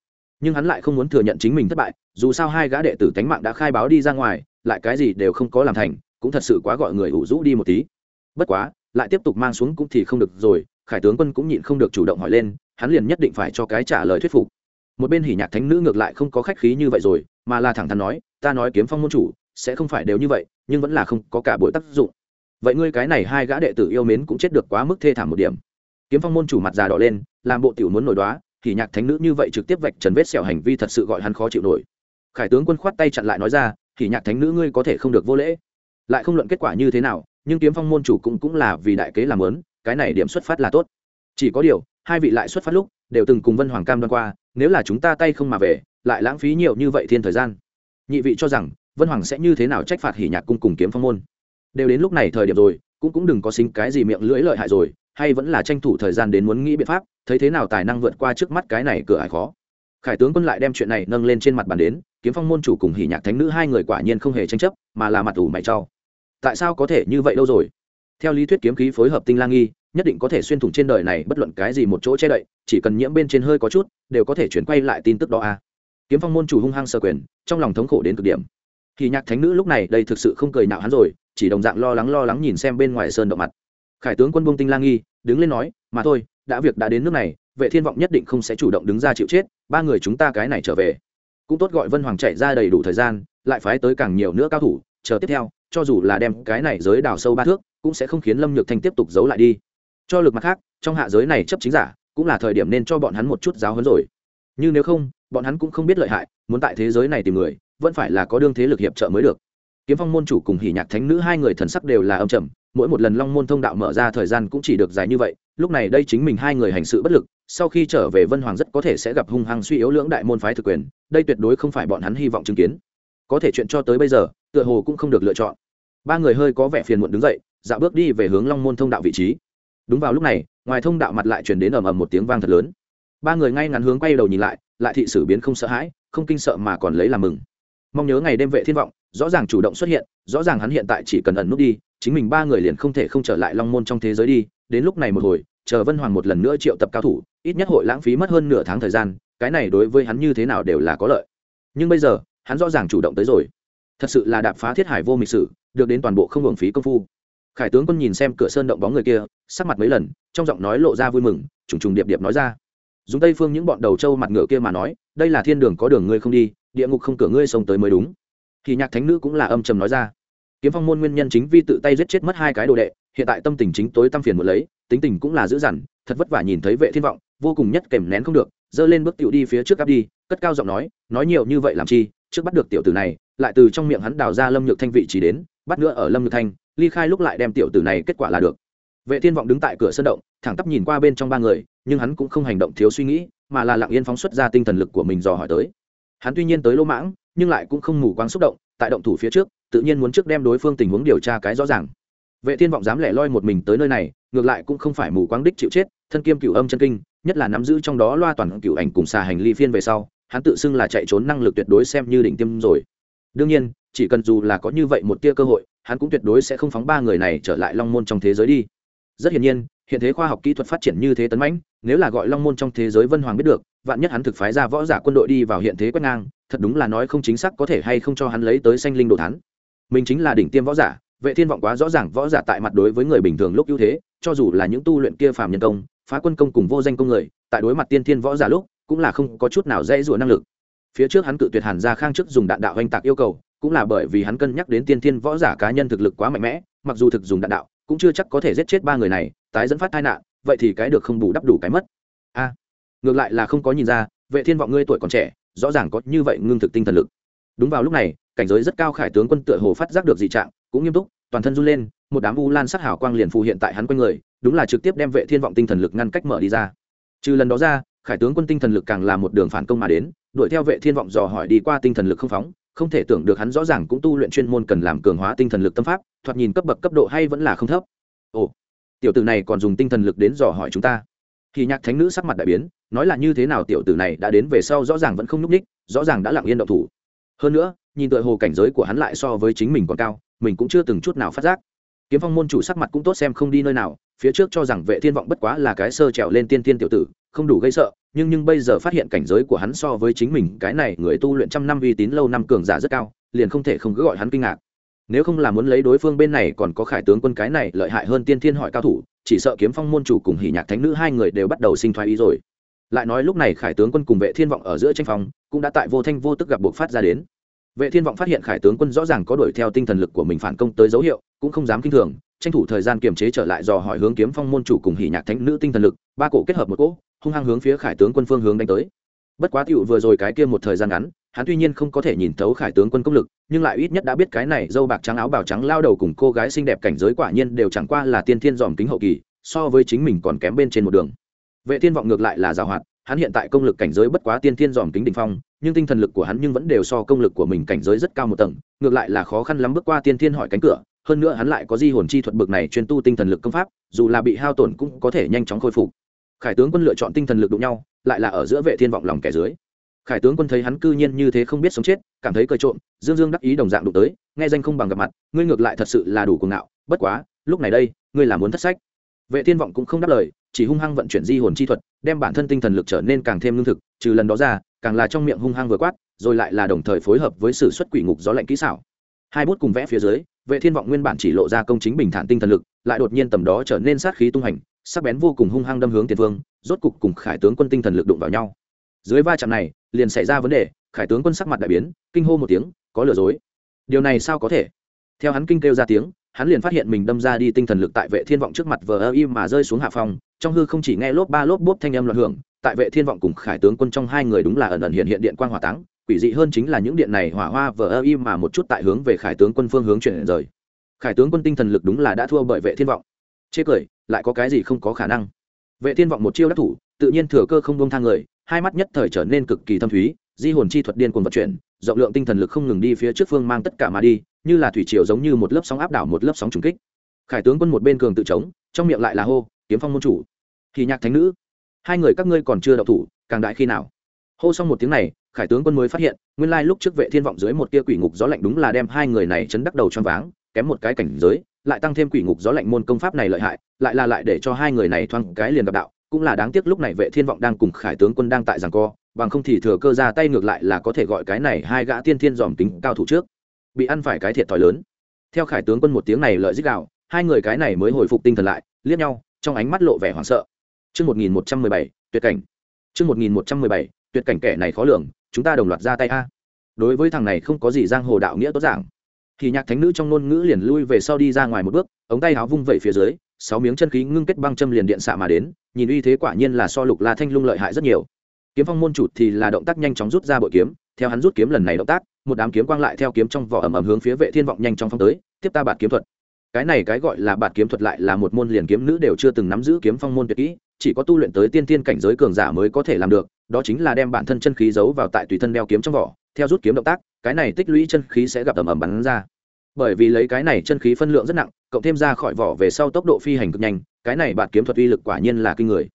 nhưng hắn lại không muốn thừa nhận chính mình thất bại, dù sao hai gã đệ tử tánh mạng đã khai báo đi ra ngoài, lại cái gì đều không có làm thành, cũng thật sự quá gọi người ủ rũ đi một tí. Bất quá, lại tiếp tục mang xuống cũng thì không được rồi, khải tướng quân cũng nhịn không được chủ động hỏi lên, hắn liền nhất định phải cho cái trả lời thuyết phục. Một bên hỉ nhạc thánh nữ ngược lại không có khách khí như vậy rồi, mà là thẳng thắn nói, ta nói kiếm phong môn chủ, sẽ không phải đều như vậy, nhưng vẫn là không có cả buổi tác dụng. Vậy ngươi cái này hai gã đệ tử yêu mến cũng chết được quá mức thê thảm một điểm. Kiếm phong môn chủ mặt già đỏ lên, làm bộ tiểu muốn nổi đoá thì nhạc thánh nữ như vậy trực tiếp vạch trần vết sẹo hành vi thật sự gọi hắn khó chịu nổi. Khải tướng quân khoát tay chặn lại nói ra, thì nhạc thánh nữ ngươi có thể không được vô lễ. Lại không luận kết quả như thế nào, nhưng kiếm phong môn chủ cũng cũng là vì đại kế làm lớn cái này điểm xuất phát là tốt. Chỉ có điều, hai vị lại xuất phát lúc, đều từng cùng vân hoàng cam đoan qua, nếu là chúng ta tay không mà về, lại lãng phí nhiều như vậy thiên thời gian. Nhị vị cho rằng, vân hoàng sẽ như thế nào trách phạt hỉ nhạc cung cùng kiếm phong môn. Đều đến lúc này thời điểm rồi, cũng cũng đừng có xính cái gì miệng lưỡi lợi hại rồi hay vẫn là tranh thủ thời gian đến muốn nghĩ biện pháp, thấy thế nào tài năng vượt qua trước mắt cái này cửa ải khó. Khải tướng quân lại đem chuyện này nâng lên trên mặt bàn đến, kiếm phong môn chủ cùng hỉ nhạc thánh nữ hai người quả nhiên không hề tranh chấp, mà là mặt ủ mày trau tại sao có thể như vậy đâu rồi? Theo lý thuyết kiếm khí phối hợp tinh lang nghi, nhất định có thể xuyên thủng trên đời này bất luận cái gì một chỗ che đậy, chỉ cần nhiễm bên trên hơi có chút, đều có thể chuyển quay lại tin tức đó a. À. kiếm phong môn chủ hung hăng sơ quyền, trong lòng thống khổ đến cực điểm. Thì nhạc thánh nữ lúc này đây thực sự không cười nạo hắn rồi, chỉ đồng dạng lo lắng lo lắng nhìn xem bên ngoài sơn động mặt khải tướng quân bông tinh lang nghi, đứng lên nói, mà thôi, đã việc đã đến nước này, vệ thiên vọng nhất định không sẽ chủ động đứng ra chịu chết, ba người chúng ta cái này trở về. Cũng tốt gọi vân hoàng chạy ra đầy đủ thời gian, lại phái tới càng nhiều nữa cao thủ, chờ tiếp theo, cho dù là đem cái này giới đào sâu ba thước, cũng sẽ không khiến lâm nhược thanh tiếp tục giấu lại đi. Cho lực mặt khác, trong hạ giới này chấp chính giả, cũng là thời điểm nên cho bọn hắn một chút giáo hấn rồi. Nhưng nếu không, bọn hắn cũng không biết lợi hại, muốn tại thế giới này tìm người, vẫn phải là có đương thế lực hiệp trợ mới được. Kiếm phong môn chủ cùng hỉ nhạc thánh nữ hai người thần sắc đều là âm trầm mỗi một lần long môn thông đạo mở ra thời gian cũng chỉ được dài như vậy, lúc này đây chính mình hai người hành sự bất lực, sau khi trở về vân hoàng rất có thể sẽ gặp hung hăng suy yếu lưỡng đại môn phái thực quyền, đây tuyệt đối không phải bọn hắn hy vọng chứng kiến. Có thể chuyện cho tới bây giờ, tựa hồ cũng không được lựa chọn. Ba người hơi có vẻ phiền muộn đứng dậy, dạo bước đi về hướng long môn thông đạo vị trí. Đúng vào lúc này, ngoài thông đạo mặt lại chuyển đến ầm ầm một tiếng vang thật lớn. Ba người ngay ngắn hướng quay đầu nhìn lại lại thị sử biến không sợ hãi, không kinh sợ mà còn lấy làm mừng. Mong nhớ ngày đêm vệ thiên vọng, rõ ràng chủ động xuất hiện, rõ ràng hắn hiện tại chỉ cần ẩn nút đi chính mình ba người liền không thể không trở lại long môn trong thế giới đi, đến lúc này một hồi, chờ vân hoàng một lần nữa triệu tập cao thủ, ít nhất hội lãng phí mất hơn nửa tháng thời gian, cái này đối với hắn như thế nào đều là có lợi. Nhưng bây giờ, hắn rõ ràng chủ động tới rồi. Thật sự là đạp phá thiết hải vô mịch sử, được đến toàn bộ không hưởng phí công phu. Khải tướng quân nhìn xem cửa sơn động bóng người kia, sắc mặt mấy lần, trong giọng nói lộ ra vui mừng, trùng trùng điệp điệp nói ra. Dùng tây phương những bọn đầu trâu mặt ngựa kia mà nói, đây là thiên đường có đường ngươi không đi, địa ngục không cửa ngươi xông tới mới đúng. Thì nhạc thánh nữ cũng là âm trầm nói ra kiếm phong môn nguyên nhân chính vi tự tay giết chết mất hai cái đồ đệ, hiện tại tâm tình chính tối tâm phiền một lấy, tính tình cũng là dữ dằn, thật vất vả nhìn thấy vệ thiên vọng, vô cùng nhất kèm nén không được dơ lên bước tiểu đi phía trước áp đi, cất cao giọng nói nói nhiều như vậy làm chi, trước bắt được tiểu tử này, lại từ trong miệng hắn đào ra lâm nhược thanh vị chỉ đến, bắt nữa ở lâm nhược thanh, ly khai lúc lại đem tiểu tử này kết quả là được. Vệ thiên vọng đứng tại cửa sân động, thẳng tắp nhìn qua bên trong ba người, nhưng hắn cũng không hành động thiếu suy nghĩ, mà là lặng yên phóng xuất ra tinh thần lực của mình dò hỏi tới. Hắn tuy nhiên tới lỗ mãng, nhưng lại cũng không mù quáng xúc động, tại động thủ phía trước tự nhiên muốn trước đem đối phương tình huống điều tra cái rõ ràng. Vệ thiên vọng dám lẻ loi một mình tới nơi này, ngược lại cũng không phải mù quáng đích chịu chết, thân kiêm cửu âm chân kinh, nhất là nắm giữ trong đó loa toàn cửu ảnh cùng xà hành ly phiên về sau, hắn tự xưng là chạy trốn năng lực tuyệt đối xem như đỉnh tiêm rồi. Đương nhiên, chỉ cần dù là có như vậy một tia cơ hội, hắn cũng tuyệt đối sẽ không phóng ba người này trở lại long môn trong thế giới đi. Rất hiển nhiên, hiện thế khoa học kỹ thuật phát triển như thế tấn mãnh, nếu là gọi long môn trong thế giới vân hoàng biết được, vạn nhất hắn thực phái ra võ giả quân đội đi vào hiện thế quét ngang, thật đúng là nói không chính xác có thể hay không cho hắn lấy tới sanh linh đồ thán mình chính là đỉnh tiêm võ giả, vệ thiên vọng quá rõ ràng võ giả tại mặt đối với người bình thường lúc ưu thế, cho dù là những tu luyện kia phàm nhân công, phá quân công cùng vô danh công người, tại đối mặt tiên thiên võ giả lúc, cũng là không có chút nào dễ dụa năng lực. Phía trước hắn cự tuyệt hàn ra khang trước dùng đạn đạo oanh tạc yêu cầu, cũng là bởi vì hắn cân nhắc đến tiên thiên võ giả cá nhân thực lực quá mạnh mẽ, mặc dù thực dùng đạn đạo, cũng chưa chắc có thể giết chết ba người này, tái dẫn phát tai nạn, vậy thì cái được không bù đắp đủ cái mất. A, ngược lại là không có nhìn ra, vệ thiên vọng ngươi tuổi còn trẻ, rõ ràng có như vậy ngưng thực tinh thần lực. Đúng vào lúc này cảnh giới rất cao khải tướng quân tựa hồ phát giác được dị trạng, cũng nghiêm túc, toàn thân run lên, một đám u lan sắc hào quang liền phù hiện tại hắn quanh người, đúng là trực tiếp đem vệ thiên vọng tinh thần lực ngăn cách mở đi ra. Trừ lần đó ra, khải tướng quân tinh thần lực càng là một đường phản công mà đến, đuổi theo vệ thiên vọng dò hỏi đi qua tinh thần lực không phóng, không thể tưởng được hắn rõ ràng cũng tu luyện chuyên môn cần làm cường hóa tinh thần lực tâm pháp, thoạt nhìn cấp bậc cấp độ hay vẫn là không thấp. Ồ, tiểu tử này còn dùng tinh thần lực đến dò hỏi chúng ta. Thì nhạc thánh nữ sắc mặt đại biến, nói là như thế nào tiểu tử này đã đến về sau rõ ràng vẫn không nhúc ních rõ ràng đã lặng yên động thủ hơn nữa, nhìn tựa hồ cảnh giới của hắn lại so với chính mình còn cao, mình cũng chưa từng chút nào phát giác. Kiếm phong môn chủ sắc mặt cũng tốt xem không đi nơi nào, phía trước cho rằng vệ thiên vọng bất quá là cái sơ trèo lên tiên tiên tiểu tử, không đủ gây sợ, nhưng nhưng bây giờ phát hiện cảnh giới của hắn so với chính mình, cái này người tu luyện trăm năm uy tín lâu năm cường giả rất cao, liền không thể không cứ gọi hắn kinh ngạc. Nếu không là muốn lấy đối phương bên này, còn có khải tướng quân cái này lợi hại hơn tiên thiên hỏi cao thủ, chỉ sợ kiếm phong môn chủ cùng hỉ nhạc thánh nữ hai người đều bắt đầu sinh thoái ý rồi. Lại nói lúc này khải tướng quân cùng vệ thiên vọng ở giữa tranh phòng cũng đã tại vô thanh vô tức gặp buộc phát ra đến vệ thiên vọng phát hiện khải tướng quân rõ ràng có đuổi theo tinh thần lực của mình phản công tới dấu hiệu, cũng không dám kinh thường, tranh thủ thời gian kiềm chế trở lại dò hỏi hướng kiếm phong môn chủ cùng hỉ nhạc thánh nữ tinh thần lực, ba cổ kết hợp một cỗ, hung hăng hướng phía khải tướng quân phương hướng đánh tới. Bất quá tiểu vừa rồi cái kia một thời gian ngắn, hắn tuy nhiên không có thể nhìn thấu khải tướng quân công lực, nhưng lại ít nhất đã biết cái này dâu bạc trắng áo bào trắng lao đầu cùng cô gái xinh đẹp cảnh giới quả nhiên đều chẳng qua là tiên thiên dòm kính hậu kỳ, so với chính mình còn kém bên trên một đường. Vệ thiên vọng ngược lại là giàu hoạt hắn hiện tại công lực cảnh giới bất quá tiên thiên dòm kính đỉnh phong, nhưng tinh thần lực của hắn nhưng vẫn đều so công lực của mình cảnh giới rất cao một tầng, ngược lại là khó khăn lắm bước qua tiên thiên hỏi cánh cửa, hơn nữa hắn lại có di hồn chi thuật bực này chuyên tu tinh thần lực công pháp, dù là bị hao tổn cũng có thể nhanh chóng khôi phục. Khải tướng quân lựa chọn tinh thần lực đụng nhau, lại là ở giữa vệ thiên vọng lòng kẻ dưới. Khải tướng quân thấy hắn cư nhiên như thế không biết sống chết, cảm thấy cười trộm, dương dương đắc ý đồng dạng đụng tới, nghe danh không bằng gặp mặt, ngươi ngược lại thật sự là đủ cuồng ngạo, bất quá, lúc này đây, ngươi là muốn thất sách. Vệ thiên vọng cũng không đáp lời chỉ hung hăng vận chuyển di hồn chi thuật đem bản thân tinh thần lực trở nên càng thêm lương thực trừ lần đó ra càng là trong miệng hung hăng vừa quát rồi lại là đồng thời phối hợp với sự xuất quỷ ngục gió lạnh kỹ xảo. Hai bút cùng vẽ phía dưới vệ thiên vọng nguyên bản chỉ lộ ra công chính bình thản tinh thần lực lại đột nhiên tầm đó trở nên sát khí tung hành sắc bén vô cùng hung hăng đâm hướng tiền vương, rốt cục cùng khải tướng quân tinh thần lực đụng vào nhau. Dưới va chạm này liền xảy ra vấn đề khải tướng quân sắc mặt đại biến kinh hô một tiếng có lừa dối. Điều này sao có thể? Theo hắn kinh kêu ra tiếng hắn liền phát hiện mình đâm ra đi tinh thần lực tại vệ thiên vọng trước mặt vờ ơ im mà rơi xuống hạ phòng trong hư không chỉ nghe lốp ba lốp bốp thanh âm loạn hưởng, tại vệ thiên vọng cùng khải tướng quân trong hai người đúng là ẩn ẩn hiện hiện điện quang hỏa táng, quỷ dị hơn chính là những điện này hỏa hoa vờ ơ im mà một chút tại hướng về khải tướng quân phương hướng chuyển rời. Khải tướng quân tinh thần lực đúng là đã thua bởi vệ thiên vọng. Chê cười, lại có cái gì không có khả năng? Vệ thiên vọng một chiêu đắc thủ, tự nhiên thừa cơ không buông thang người, hai mắt nhất thời trở nên cực kỳ thâm thúy, di hồn chi thuật điên cuồng vận chuyển, rộng lượng tinh thần lực không ngừng đi phía trước phương mang tất cả mà đi như là thủy triều giống như một lớp sóng áp đảo một lớp sóng trùng kích. Khải tướng quân một bên cường tự chống, trong miệng lại là hô, kiếm phong môn chủ thì nhạc thánh nữ, hai người các ngươi còn chưa đậu thủ, càng đại khi nào? Hô xong một tiếng này, khải tướng quân mới phát hiện, nguyên lai lúc trước vệ thiên vọng dưới một kia quỷ ngục gió lạnh đúng là đem hai người này chấn đắc đầu choáng váng, kém một cái cảnh giới, lại tăng thêm quỷ ngục gió lạnh môn công pháp này lợi hại, lại là lại để cho hai người này thoang cái liền gặp đạo. Cũng là đáng tiếc lúc này vệ thiên vọng đang cùng khải tướng quân đang tại giằng co, bằng không thì thừa cơ ra tay ngược lại là có thể gọi cái này hai gã tiên thiên dòm tính cao thủ trước bị ăn phải cái thiệt thòi lớn theo khải tướng quân một tiếng này lợi dích đạo hai người cái này mới hồi phục tinh thần lại liếc nhau trong ánh mắt lộ vẻ hoảng sợ Trước 1117, tuyệt cảnh. Trước 1117, tuyệt cảnh kẻ này khó lường, chúng ta đồng loạt ra tay a. Đối với thằng này không có gì giang hồ đạo nghĩa tốt dạng. Thì nhạc thánh nữ trong ngôn ngữ liền lui về sau đi ra ngoài một bước, ống tay áo vung vẩy phía dưới, sáu miếng chân khí ngưng kết băng châm liền điện xạ mà đến, nhìn uy thế quả nhiên là so Lục La Thanh lung lợi hại rất nhiều. Kiếm Phong môn chủ thì là động tác nhanh chóng rút ra bội kiếm, theo hắn rút kiếm lần này động tác, một đám kiếm quang lại theo kiếm trong vỏ ầm ầm hướng phía Vệ Thiên vọng nhanh chóng phong tới, tiếp ta bạt kiếm thuật. Cái này cái gọi là bạt kiếm thuật lại là một môn liền kiếm nữ đều chưa từng nắm giữ kiếm phong môn tuyệt kỹ chỉ có tu luyện tới tiên tiên cảnh giới cường giả mới có thể làm được đó chính là đem bản thân chân khí giấu vào tại tùy thân đeo kiếm trong vỏ theo rút kiếm động tác cái này tích lũy chân khí sẽ gặp ẩm ẩm bắn ra. Bởi vì lấy cái này chân khí phân lượng rất nặng cộng thêm ra khỏi vỏ về sau tốc độ phi hành cực nhanh cái này bạt kiếm thuật uy lực quả nhiên là kinh người.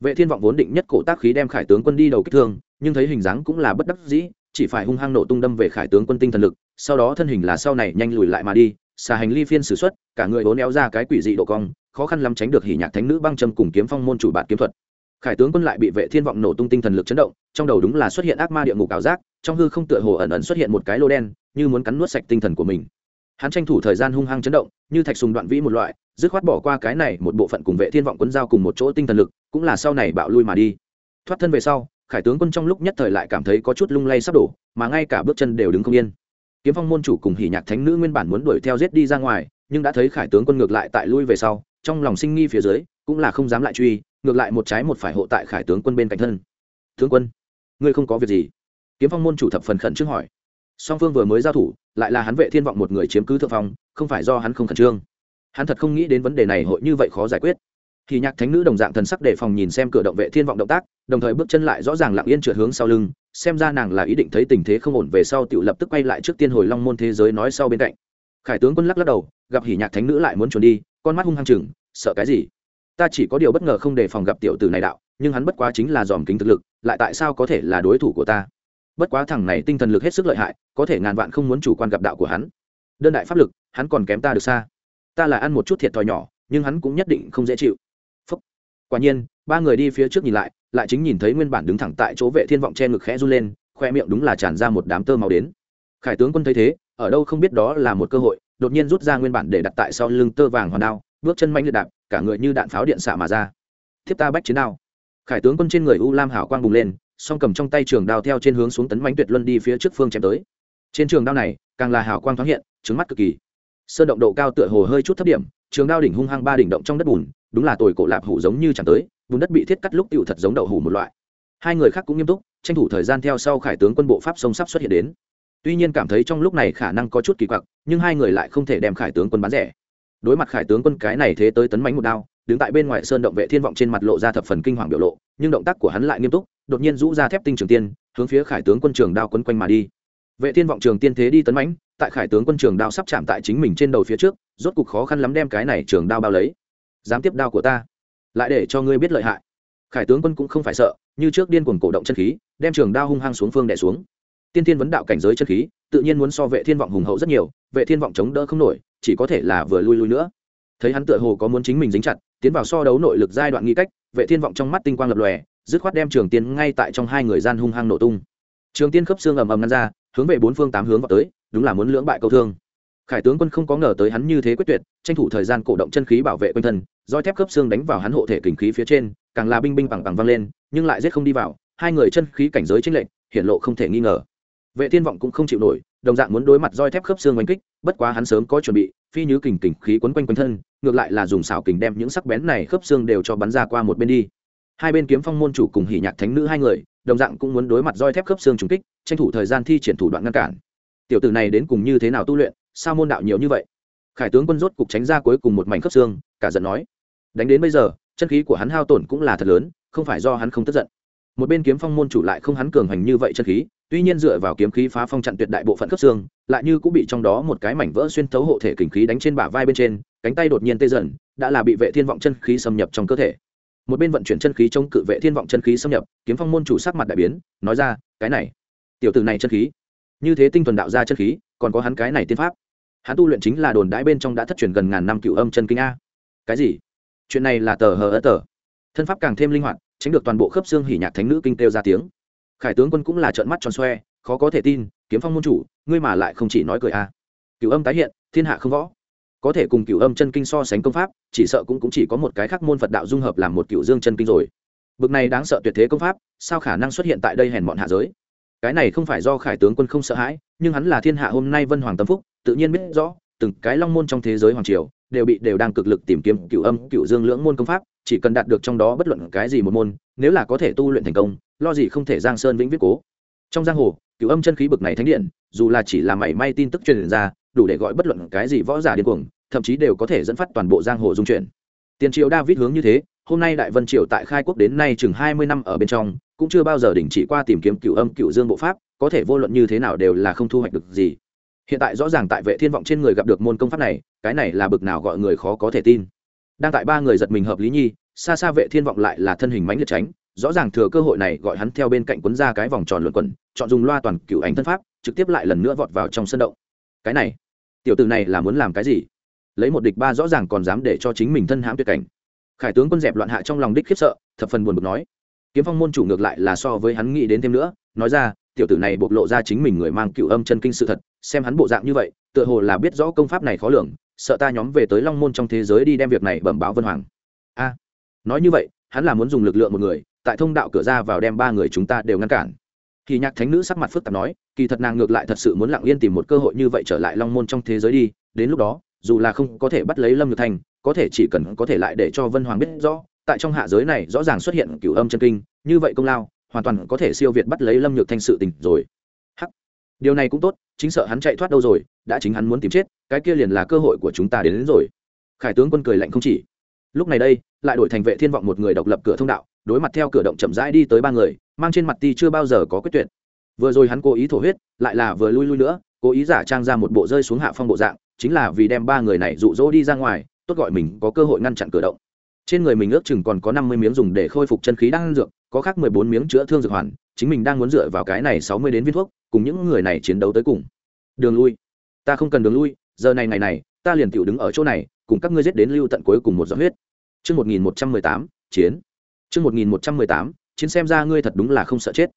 Vệ thiên vọng vốn định nhất cổ tác khí đem khải tướng quân đi đầu kích thương nhưng thấy hình dáng cũng là bất đắc dĩ chỉ phải hung hăng nổ tung đâm về khải tướng quân tinh thần lực, sau đó thân hình là sau này nhanh lùi lại mà đi, xà hành ly phiên s ử x u ấ t cả người vốn éo ra cái quỷ dị độ cong, khó khăn lắm tránh được hỉ nhạc thánh nữ băng châm cùng kiếm phong môn chủ bạn kiếm thuật. Khải tướng quân lại bị vệ thiên vọng nổ tung tinh thần lực chấn động, trong đầu đúng là xuất hiện ác ma địa ngục ảo giác, trong hư không tựa hồ ẩn ẩn xuất hiện một cái lô đen, như muốn cắn nuốt sạch tinh thần của mình. Hắn tranh thủ thời gian hung hăng chấn động, như thạch sùng đoạn vĩ một loại, dứt khoát bỏ qua cái này một bộ phận cùng vệ thiên vọng quân giao cùng một chỗ tinh thần lực, cũng là sau này bạo lui mà đi. Thoát thân về sau khải tướng quân trong lúc nhất thời lại cảm thấy có chút lung lay sắp đổ, mà ngay cả bước chân đều đứng không yên. Kiếm phong môn chủ cùng hỉ nhạc thánh nữ nguyên bản muốn đuổi theo giết đi ra ngoài, nhưng đã thấy khải tướng quân ngược lại tại lui về sau, trong lòng sinh nghi phía dưới, cũng là không dám lại truy, ngược lại một trái một phải hộ tại khải tướng quân bên cạnh thân. Tướng quân, ngươi không có việc gì? Kiếm phong môn chủ thập phần khẩn trương hỏi. Song phương vừa mới giao thủ, lại là hắn vệ thiên vọng một người chiếm cứ thượng phong, không phải do hắn không khẩn trương. Hắn thật không nghĩ đến vấn đề này hội như vậy khó giải quyết thì nhạc thánh nữ đồng dạng thần sắc để phòng nhìn xem cửa động vệ thiên vọng động tác, đồng thời bước chân lại rõ ràng lặng yên trượt hướng sau lưng, xem ra nàng là ý định thấy tình thế không ổn về sau tự lập tức quay lại trước tiên hồi long môn thế giới nói sau bên cạnh. Khải tướng quân lắc lắc đầu, gặp hỉ nhạc thánh nữ lại muốn trốn đi, con mắt hung hăng chừng sợ cái gì? Ta chỉ có điều bất ngờ không đề phòng gặp tiểu tử này đạo, nhưng hắn bất quá chính là dòm kính thực lực, lại tại sao có thể là đối thủ của ta? Bất quá thằng này tinh thần lực hết sức lợi hại, có thể ngàn vạn không muốn chủ quan gặp đạo của hắn. Đơn đại pháp lực, hắn còn kém ta được xa. Ta là ăn một chút thiệt thòi nhỏ, nhưng hắn cũng nhất định không dễ chịu quả nhiên, ba người đi phía trước nhìn lại lại chính nhìn thấy nguyên bản đứng thẳng tại chỗ vệ thiên vọng che ngực khẽ run lên, khoe miệng đúng là tràn ra một đám tơ màu đến. Khải tướng quân thấy thế, ở đâu không biết đó là một cơ hội, đột nhiên rút ra nguyên bản để đặt tại sau lưng tơ vàng hoàn đao, bước chân manh liệt đạp, cả người như đạn pháo điện xạ mà ra. Thiếp ta bách chiến đao. Khải tướng quân trên người u lam hảo quang bùng lên, song cầm trong tay trường đao theo trên hướng xuống tấn mánh tuyệt luân đi phía trước phương chém tới. Trên trường đao này, càng là hảo quang thoáng hiện trứng mắt cực kỳ sơn động độ cao tựa hồ hơi chút thấp điểm, trường đao đỉnh hung hăng ba đỉnh động trong đất bùn, đúng là tồi cổ lạp hủ giống như chẳng tới, bùn đất bị thiết cắt lúc tựu thật giống đậu hủ một loại. Hai người khác cũng nghiêm túc, tranh thủ thời gian theo sau khải tướng quân bộ pháp sông sắp xuất hiện đến. Tuy nhiên cảm thấy trong lúc này khả năng có chút kỳ quặc, nhưng hai người lại không thể đem khải tướng quân bán rẻ. Đối mặt khải tướng quân cái này thế tới tấn mánh một đao, đứng tại bên ngoài sơn động vệ thiên vọng trên mặt lộ ra thập phần kinh hoàng biểu lộ, nhưng động tác của hắn lại nghiêm túc, đột nhiên rũ ra thép tinh trường tiên, hướng phía khải tướng quân trường đao quấn quanh mà đi. Vệ thiên vọng trường tiên thế đi tấn mãnh tại khải tướng quân trường đao sắp chạm tại chính mình trên đầu phía trước, rốt cục khó khăn lắm đem cái này trường đao bao lấy. Dám tiếp đao của ta, lại để cho ngươi biết lợi hại. Khải tướng quân cũng không phải sợ, như trước điên cuồng cổ động chân khí, đem trường đao hung hăng xuống phương đè xuống. Tiên thiên vấn đạo cảnh giới chân khí, tự nhiên muốn so vệ thiên vọng hùng hậu rất nhiều, vệ thiên vọng chống đỡ không nổi, chỉ có thể là vừa lui lui nữa. Thấy hắn tựa hồ có muốn chính mình dính chặt, tiến vào so đấu nội lực giai đoạn nghi cách, vệ thiên vọng trong mắt tinh quang lập lòe, dứt khoát đem trường tiên ngay tại trong hai người gian hung hăng nổ tung. Trường tiên khớp xương ầm ầm ngăn ra, hướng về bốn phương tám hướng vào tới đúng là muốn lưỡng bại câu thương. Khải tướng quân không có ngờ tới hắn như thế quyết tuyệt, tranh thủ thời gian cổ động chân khí bảo vệ quanh thân, roi thép khớp xương đánh vào hắn hộ thể kình khí phía trên, càng là binh binh bằng bằng văng lên, nhưng lại giết không đi vào, hai người chân khí cảnh giới chênh lệnh hiển lộ không thể nghi ngờ. Vệ thiên vọng cũng không chịu nổi, đồng dạng muốn đối mặt roi thép khớp xương oanh kích, bất quá hắn sớm có chuẩn bị, phi như kình kình khí quấn quanh quanh thân, ngược lại là dùng xảo kình đem những sắc bén này khớp xương đều cho bắn ra qua một bên đi. Hai bên kiếm phong môn chủ cùng hỉ nhạc thánh nữ hai người, đồng dạng cũng muốn đối mặt roi thép khớp xương trùng kích, tranh thủ thời gian thi triển thủ đoạn ngăn cản tiểu tử này đến cùng như thế nào tu luyện, sao môn đạo nhiều như vậy? Khải tướng quân rốt cục tránh ra cuối cùng một mảnh khớp xương, cả giận nói. Đánh đến bây giờ, chân khí của hắn hao tổn cũng là thật lớn, không phải do hắn không tức giận. Một bên kiếm phong môn chủ lại không hắn cường hành như vậy chân khí, tuy nhiên dựa vào kiếm khí phá phong chặn tuyệt đại bộ phận khớp xương, lại như cũng bị trong đó một cái mảnh vỡ xuyên thấu hộ thể kình khí đánh trên bả vai bên trên, cánh tay đột nhiên tê dần, đã là bị vệ thiên vọng chân khí xâm nhập trong cơ thể. Một bên vận chuyển chân khí chống cự vệ thiên vọng chân khí xâm nhập, kiếm phong môn chủ sắc mặt đại biến, nói ra, cái này, tiểu tử này chân khí như thế tinh thuần đạo ra chân khí còn có hắn cái này tiên pháp. Hắn tu luyện chính là đồn đãi bên trong đã thất truyền gần ngàn năm cựu âm chân kinh a. Cái gì? Chuyện này là tờ hờ ớt tờ. Thân pháp càng thêm linh hoạt tránh được toàn bộ khớp xương hỉ nhạc thánh nữ kinh kêu ra tiếng. Khải tướng quân cũng là trợn mắt tròn xoe khó có thể tin kiếm phong môn chủ ngươi mà lại không chỉ nói cười a. Cựu âm tái hiện thiên hạ không võ. Có thể cùng cựu âm chân kinh so sánh công pháp chỉ sợ cũng, cũng chỉ có một cái khác môn phật đạo dung hợp làm một cựu dương chân kinh rồi. Bực này đáng sợ tuyệt thế công pháp sao khả năng xuất hiện tại đây hèn bọn hạ giới? Cái này không phải do khải tướng quân không sợ hãi, nhưng hắn là thiên hạ hôm nay vân hoàng tâm phúc, tự nhiên biết rõ, từng cái long môn trong thế giới hoàng triều đều bị đều đang cực lực tìm kiếm cựu âm cựu dương lưỡng môn công pháp, chỉ cần đạt được trong đó bất luận cái gì một môn, nếu là có thể tu luyện thành công, lo gì không thể giang sơn vĩnh viết cố. Trong giang hồ cựu âm chân khí bực này thánh điện, dù là chỉ là mảy may tin tức truyền ra, đủ để gọi bất luận cái gì võ giả điên cuồng, thậm chí đều có thể dẫn phát toàn bộ giang hồ dung chuyển. Tiền triệu david hướng như thế, hôm nay đại vân triều tại khai quốc đến nay chừng hai mươi năm ở bên trong cũng chưa bao giờ đình chỉ qua tìm kiếm cựu âm cựu dương bộ pháp, có thể vô luận như thế nào đều là không thu hoạch được gì. Hiện tại rõ ràng tại vệ thiên vọng trên người gặp được môn công pháp này, cái này là bực nào gọi người khó có thể tin. Đang tại ba người giật mình hợp lý nhi, xa xa vệ thiên vọng lại là thân hình mãnh liệt tránh, rõ ràng thừa cơ hội này gọi hắn theo bên cạnh quấn ra cái vòng tròn luẩn quẩn, chọn dùng loa toàn cựu ảnh thân pháp, trực tiếp lại lần nữa vọt vào trong sân động. Cái này, tiểu tử này là muốn làm cái gì? Lấy một địch ba rõ ràng còn dám để cho chính mình thân hãm tuyệt cảnh. Khải tướng quân dẹp loạn hạ trong lòng đích khiếp sợ, thập phần buồn bực nói kiếm phong môn chủ ngược lại là so với hắn nghĩ đến thêm nữa, nói ra, tiểu tử này bộc lộ ra chính mình người mang cựu âm chân kinh sự thật, xem hắn bộ dạng như vậy, tựa hồ là biết rõ công pháp này khó lường, sợ ta nhóm về tới long môn trong thế giới đi đem việc này bẩm báo vân hoàng. A, nói như vậy, hắn là muốn dùng lực lượng một người, tại thông đạo cửa ra vào đem ba người chúng ta đều ngăn cản. Thì nhạc thánh nữ sắc mặt phức tạp nói, kỳ thật nàng ngược lại thật sự muốn lặng yên tìm một cơ hội như vậy trở lại long môn trong thế giới đi, đến lúc đó, dù là không có thể bắt lấy lâm nhược thành, có thể chỉ cần có thể lại để cho vân hoàng biết rõ tại trong hạ giới này rõ ràng xuất hiện cửu âm chân kinh như vậy công lao hoàn toàn có thể siêu việt bắt lấy lâm nhược thanh sự tình rồi. Hắc điều này cũng tốt chính sợ hắn chạy thoát đâu rồi đã chính hắn muốn tìm chết cái kia liền là cơ hội của chúng ta đến, đến rồi. Khải tướng quân cười lạnh không chỉ. Lúc này đây lại đổi thành vệ thiên vọng một người độc lập cửa thông đạo đối mặt theo cửa động chậm rãi đi tới ba người mang trên mặt ti chưa bao giờ có quyết tuyệt. Vừa rồi hắn cố ý thổ huyết lại là vừa lui lui nữa cố ý giả trang ra một bộ rơi xuống hạ phong bộ dạng chính là vì đem ba người này dụ dỗ đi ra ngoài tốt gọi mình có cơ hội ngăn chặn cửa động trên người mình ước chừng còn có năm mươi miếng dùng để khôi phục chân khí đang dược có khác mười bốn miếng chữa thương dược hoàn chính mình đang muốn dựa vào cái này sáu mươi đến viên thuốc cùng những người này chiến đấu tới cùng đường lui ta không cần đường lui giờ này ngày này ta liền tiểu đứng ở chỗ này cùng các ngươi giết đến lưu tận cuối cùng một giọt huyết Chương 1118, chiến. Chương 1118, chiến xem ra ngươi thật đúng là không sợ chết.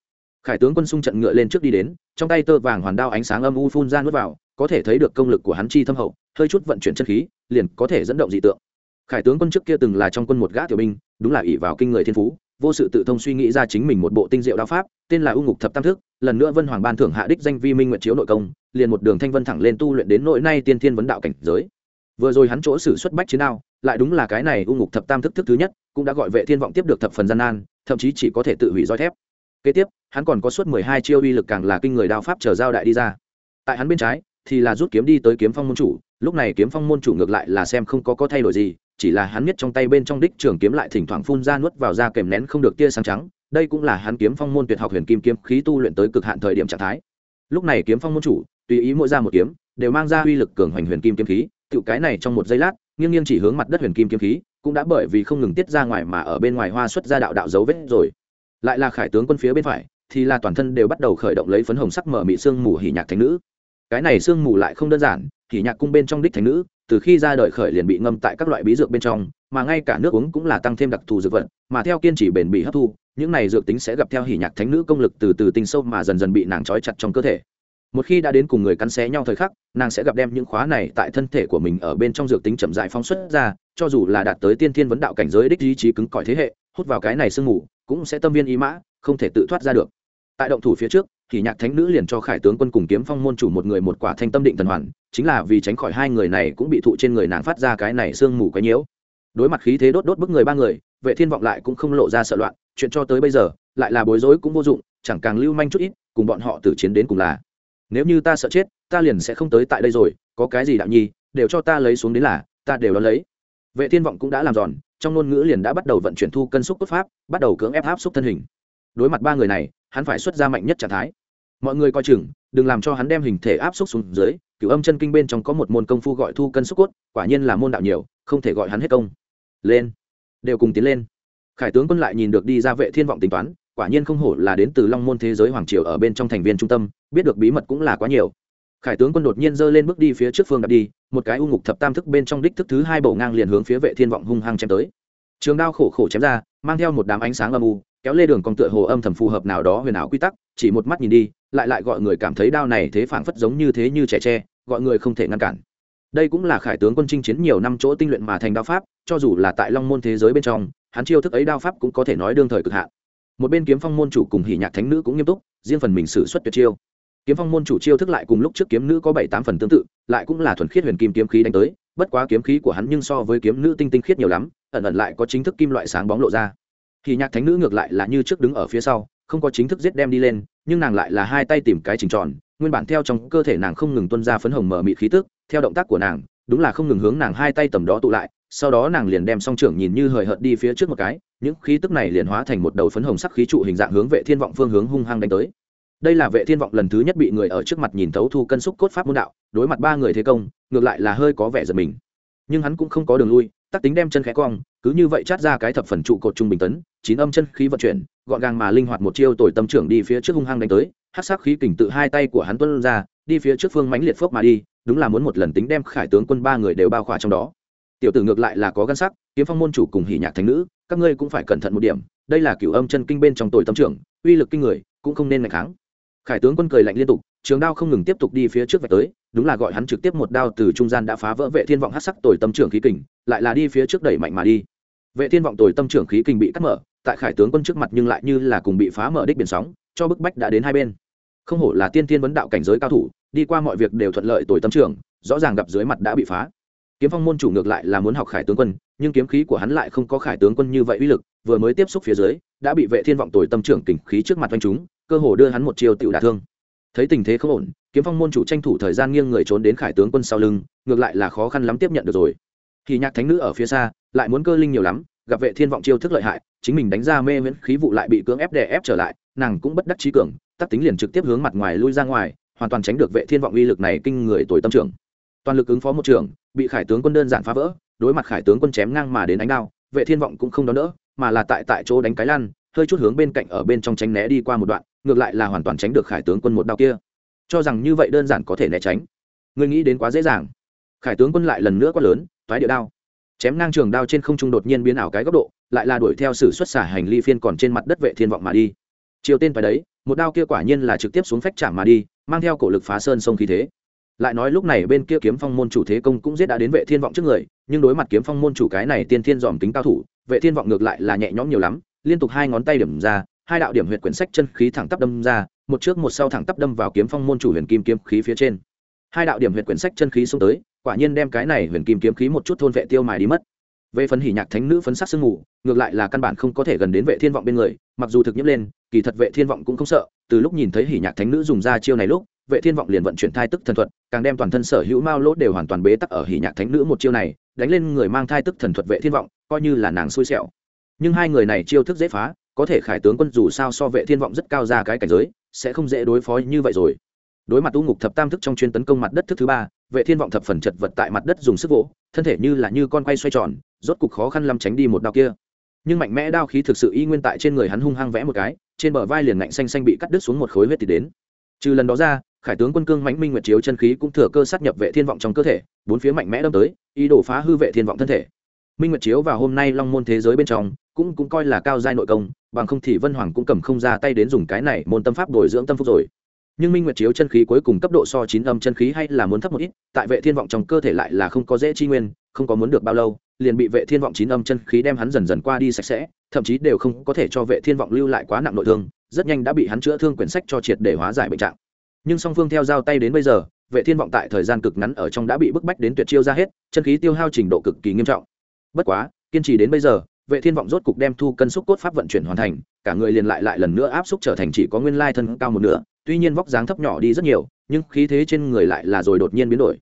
Khải tướng quân sung trận ngựa lên trước đi đến, trong tay tơ vàng hoàn đao ánh sáng âm u phun ra nuốt vào, có thể thấy được công lực của hắn chi thâm hậu, hơi chút vận chuyển chân khí, liền có thể dẫn động dị tượng. Khải tướng quân trước kia từng là trong quân một gã tiểu binh, đúng là ỷ vào kinh người thiên phú, vô sự tự thông suy nghĩ ra chính mình một bộ tinh diệu đao pháp, tên là U Ngục Thập Tam Thức, lần nữa Vân Hoàng ban thưởng hạ đích danh vi minh nguyện chiếu nội công, liền một đường thanh vân thẳng lên tu luyện đến nội nay tiên thiên vấn đạo cảnh giới. Vừa rồi hắn chỗ sử xuất bách chiến đao, lại đúng là cái này u ngục thập tam thức thức thứ nhất cũng đã gọi vệ thiên vọng tiếp được thập phần gian nan thậm chí chỉ có thể tự hủy roi thép kế tiếp hắn còn có suốt mười hai chiêu uy lực càng là kinh người đao pháp chờ giao đại đi ra tại hắn bên trái thì là rút kiếm đi tới kiếm phong môn chủ lúc này kiếm phong môn chủ ngược lại là xem không có có thay đổi gì chỉ là hắn biết trong tay bên trong đích trường kiếm lại thỉnh thoảng phun ra nuốt vào ra kèm nén không được tia sáng trắng, đây cũng là hắn kiếm phong môn tuyệt học huyền kim kiếm khí tu luyện tới cực hạn thời điểm trạng thái. Lúc này kiếm phong môn chủ, tùy ý mỗi ra một kiếm, đều mang ra uy lực cường hoành huyền kim kiếm khí tự cái này trong một giây lát, nghiêng nghiêng chỉ hướng mặt đất huyền kim kiếm khí, cũng đã bởi vì không ngừng tiết ra ngoài mà ở bên ngoài hoa xuất ra đạo đạo dấu vết rồi. Lại là khải tướng quân phía bên phải, thì là toàn thân đều bắt đầu khởi động lấy phấn hồng sắc mở mị sương mù hỉ nhạc thánh nữ. Cái này sương mù lại không đơn giản, hỉ nhạc cung bên trong đích thánh nữ từ khi ra đời khởi liền bị ngâm tại các loại bí dược bên trong, mà ngay cả nước uống cũng là tăng thêm đặc thù dược vật, mà theo kiên trì bền bỉ hấp thu, những này dược tính sẽ gặp theo hỉ nhạc thánh nữ công lực từ từ tinh sâu mà dần dần bị nàng trói chặt trong cơ thể. Một khi đã đến cùng người cắn xé nhau thời khắc, nàng sẽ gặp đem những khóa này tại thân thể của mình ở bên trong dược tính chậm dại phóng xuất ra, cho dù là đạt tới tiên thiên vấn đạo cảnh giới đích ý chí cứng cỏi thế hệ, hút vào cái này sương ngủ cũng sẽ tâm viên ý mã, không thể tự thoát ra được. Tại động thủ phía trước thì nhạc thánh nữ liền cho khải tướng quân cùng kiếm phong môn chủ một người một quả thanh tâm định thần hoàn chính là vì tránh khỏi hai người này cũng bị thụ trên người nàng phát ra cái này sương mù quấy nhiễu. Đối mặt khí thế đốt đốt bức người ba người, vệ thiên vọng lại cũng không lộ ra sợ loạn, chuyện cho tới bây giờ, lại là bối rối cũng vô dụng, chẳng càng lưu manh chút ít, cùng bọn họ tử chiến đến cùng là. Nếu như ta sợ chết, ta liền sẽ không tới tại đây rồi, có cái gì đạo nhi, đều cho ta lấy xuống đến là, ta đều đón lấy. Vệ thiên vọng cũng đã làm giòn, trong ngôn ngữ liền đã bắt đầu vận chuyển thu cân xúc cốt pháp, bắt đầu cưỡng ép áp xúc thân hình. Đối mặt ba người này, hắn phải xuất ra mạnh nhất trạng thái. Mọi người coi chừng, đừng làm cho hắn đem hình thể áp xúc xuống dưới cửu âm chân kinh bên trong có một môn công phu gọi thu cân xúc cốt, quả nhiên là môn đạo nhiều, không thể gọi hắn hết công. Lên, đều cùng tiến lên. Khải tướng quân lại nhìn được đi ra vệ thiên vọng tính toán, quả nhiên không hổ là đến từ long môn thế giới hoàng triều ở bên trong thành viên trung tâm, biết được bí mật cũng là quá nhiều. Khải tướng quân đột nhiên giơ lên bước đi phía trước phương đặt đi, một cái u ngục thập tam thức bên trong đích thức thứ hai bầu ngang liền hướng phía vệ thiên vọng hung hăng chém tới. Trường đao khổ khổ chém ra, mang theo một đám ánh sáng âm u, kéo lê đường còn tựa hồ âm thầm phù hợp nào đó huyền ảo quy tắc, chỉ một mắt nhìn đi lại lại gọi người cảm thấy đao này thế phảng phất giống như thế như trẻ tre, gọi người không thể ngăn cản. Đây cũng là khải tướng quân chinh chiến nhiều năm chỗ tinh luyện mà thành đao pháp, cho dù là tại long môn thế giới bên trong, hắn chiêu thức ấy đao pháp cũng có thể nói đương thời cực hạn. Một bên kiếm phong môn chủ cùng hỉ nhạc thánh nữ cũng nghiêm túc, riêng phần mình xử suất tuyệt chiêu. Kiếm phong môn chủ chiêu thức lại cùng lúc trước kiếm nữ có bảy tám phần tương tự, lại cũng là thuần khiết huyền kim kiếm khí đánh tới, bất quá kiếm khí của hắn nhưng so với kiếm nữ tinh tinh khiết nhiều lắm, ẩn ẩn lại có chính thức kim loại sáng bóng lộ ra. Hỉ nhạc thánh nữ ngược lại là như trước đứng ở phía sau không có chính thức giết đem đi lên, nhưng nàng lại là hai tay tìm cái trình tròn, nguyên bản theo trong cơ thể nàng không ngừng tuân ra phấn hồng mở mịt khí tức, theo động tác của nàng, đúng là không ngừng hướng nàng hai tay tầm đó tụ lại, sau đó nàng liền đem song trưởng nhìn như hời hợt đi phía trước một cái, những khí tức này liền hóa thành một đầu phấn hồng sắc khí trụ hình dạng hướng vệ thiên vọng phương hướng hung hăng đánh tới. Đây là vệ thiên vọng lần thứ nhất bị người ở trước mặt nhìn thấu thu cân xúc cốt pháp môn đạo, đối mặt ba người thế công, ngược lại là hơi có vẻ giật mình. Nhưng hắn cũng không có đường lui, tắc tính đem chân khẽ cong, cứ như vậy chát ra cái thập phần trụ cột trung bình tấn chín âm chân khí vận chuyển, gọn gàng mà linh hoạt một chiêu tồi tâm trưởng đi phía trước hung hăng đánh tới hát sắc khí kình tự hai tay của hắn tuân ra, đi phía trước phương mãnh liệt phốc mà đi, đúng là muốn một lần tính đem khải tướng quân ba người đều bao khỏa trong đó. Tiểu tử ngược lại là có gan sắc, kiếm phong môn chủ cùng hỉ nhạc thánh nữ, các ngươi cũng phải cẩn thận một điểm, đây là cửu âm chân kinh bên trong tội tâm trưởng, uy lực kinh người, cũng không nên ngày kháng. Khải tướng quân cười lạnh liên tục, trường đao không ngừng tiếp tục đi phía trước vạch tới, đúng là gọi hắn trực tiếp một đao từ trung gian đã phá vỡ vệ thiên vọng hát sắc tội tâm trưởng khí kình, lại là đi phía trước đẩy mạnh mà đi vệ thiên vọng tồi tâm trưởng khí kình bị cắt mở, tại khải tướng quân trước mặt nhưng lại như là cùng bị phá mở đích biển sóng, cho bức bách đã đến hai bên. Không hổ là tiên Thiên vấn đạo cảnh giới cao thủ, đi qua mọi việc đều thuận lợi tồi tâm trưởng, rõ ràng gặp dưới mặt đã bị phá. Kiếm phong môn chủ ngược lại là muốn học khải tướng quân, nhưng kiếm khí của hắn lại không có khải tướng quân như vậy uy lực, vừa mới tiếp xúc phía dưới, đã bị vệ thiên vọng tồi tâm trưởng kình khí trước mặt oanh chúng cơ hồ đưa hắn một chiều tiểu đả thương. Thấy tình thế không ổn, kiếm phong môn chủ tranh thủ thời gian nghiêng người trốn đến khải tướng quân sau lưng, ngược lại là khó khăn lắm tiếp nhận được rồi. Thì nhạc thánh nữ ở phía xa lại muốn cơ linh nhiều lắm, gặp vệ thiên vọng chiêu thức lợi hại, chính mình đánh ra mê miễn khí vụ lại bị cưỡng ép đè ép trở lại, nàng cũng bất đắc trí cường, tắc tính liền trực tiếp hướng mặt ngoài lui ra ngoài, hoàn toàn tránh được vệ thiên vọng uy lực này kinh người tuổi tâm trưởng. Toàn lực ứng phó một trường, bị khải tướng quân đơn giản phá vỡ, đối mặt khải tướng quân chém ngang mà đến đánh đao, vệ thiên vọng cũng không đón đỡ, mà là tại tại chỗ đánh cái lăn, hơi chút hướng bên cạnh ở bên trong tránh né đi qua một đoạn, ngược lại là hoàn toàn tránh được khải tướng quân một đao kia. Cho rằng như vậy đơn giản có thể né tránh. Người nghĩ đến quá dễ dàng. Khải tướng quân lại lần nữa quá lớn thoái địa đao chém ngang trường đao trên không trung đột nhiên biến ảo cái góc độ, lại là đuổi theo sự xuất xả hành ly phiên còn trên mặt đất vệ thiên vọng mà đi. Chiều tên phải đấy, một đao kia quả nhiên là trực tiếp xuống phách chạm mà đi, mang theo cổ lực phá sơn sông khí thế. Lại nói lúc này bên kia kiếm phong môn chủ thế công cũng giết đã đến vệ thiên vọng trước người, nhưng đối mặt kiếm phong môn chủ cái này tiên thiên dòm tính cao thủ, vệ thiên vọng ngược lại là nhẹ nhõm nhiều lắm, liên tục hai ngón tay điểm ra, hai đạo điểm huyệt quyển sách chân khí thẳng tắp đâm ra, một trước một sau thẳng tắp đâm vào kiếm phong môn chủ huyền kim kiếm khí phía trên. Hai đạo điểm huyệt quyển sách chân khí xông tới quả nhiên đem cái này huyền kim kiếm khí một chút thôn vệ tiêu mài đi mất. Về phần hỉ nhạc thánh nữ phấn sắc sương mù, ngược lại là căn bản không có thể gần đến vệ thiên vọng bên người, mặc dù thực nhiễm lên, kỳ thật vệ thiên vọng cũng không sợ, từ lúc nhìn thấy hỉ nhạc thánh nữ dùng ra chiêu này lúc, vệ thiên vọng liền vận chuyển thai tức thần thuật, càng đem toàn thân sở hữu mao lỗ đều hoàn toàn bế tắc ở hỉ nhạc thánh nữ một chiêu này, đánh lên người mang thai tức thần thuật vệ thiên vọng, coi như là nàng xui xẻo. Nhưng hai người này chiêu thức dễ phá, có thể khải tướng quân dù sao so vệ thiên vọng rất cao ra cái cảnh giới, sẽ không dễ đối phó như vậy rồi đối mặt u ngục thập tam thức trong chuyên tấn công mặt đất thức thứ ba, vệ thiên vọng thập phần chật vật tại mặt đất dùng sức vỗ, thân thể như là như con quay xoay tròn, rốt cục khó khăn lắm tránh đi một đao kia. Nhưng mạnh mẽ đao khí thực sự y nguyên tại trên người hắn hung hăng vẽ một cái, trên bờ vai liền ngạnh xanh xanh bị cắt đứt xuống một khối huyết thì đến. Trừ lần đó ra, khải tướng quân cương mãnh minh nguyệt chiếu chân khí cũng thừa cơ sát nhập vệ thiên vọng trong cơ thể, bốn phía mạnh mẽ đâm tới, ý đồ phá hư vệ thiên vọng thân thể. Minh nguyệt chiếu vào hôm nay long môn thế giới bên trong, cũng cũng coi là cao giai nội công, bằng không thì vân hoàng cũng cầm không ra tay đến dùng cái này môn tâm pháp bồi dưỡng tâm phúc rồi nhưng minh nguyệt chiếu chân khí cuối cùng cấp độ so chín âm chân khí hay là muốn thấp một ít, tại vệ thiên vọng trong cơ thể lại là không có dễ chi nguyên, không có muốn được bao lâu, liền bị vệ thiên vọng chín âm chân khí đem hắn dần dần qua đi sạch sẽ, thậm chí đều không có thể cho vệ thiên vọng lưu lại quá nặng nội thương, rất nhanh đã bị hắn chữa thương quyển sách cho triệt để hóa giải bệnh trạng. Nhưng song phương theo giao tay đến bây giờ, vệ thiên vọng tại thời gian cực ngắn ở trong đã bị bức bách đến tuyệt chiêu ra hết, chân khí tiêu hao trình độ cực kỳ nghiêm trọng. Bất quá, kiên trì đến bây giờ, vệ thiên vọng rốt cục đem thu cân xúc cốt pháp vận chuyển hoàn thành, cả người liền lại lại lần nữa áp xúc trở thành chỉ có nguyên lai thân cao một nửa tuy nhiên vóc dáng thấp nhỏ đi rất nhiều, nhưng khí thế trên người lại là rồi đột nhiên biến đổi.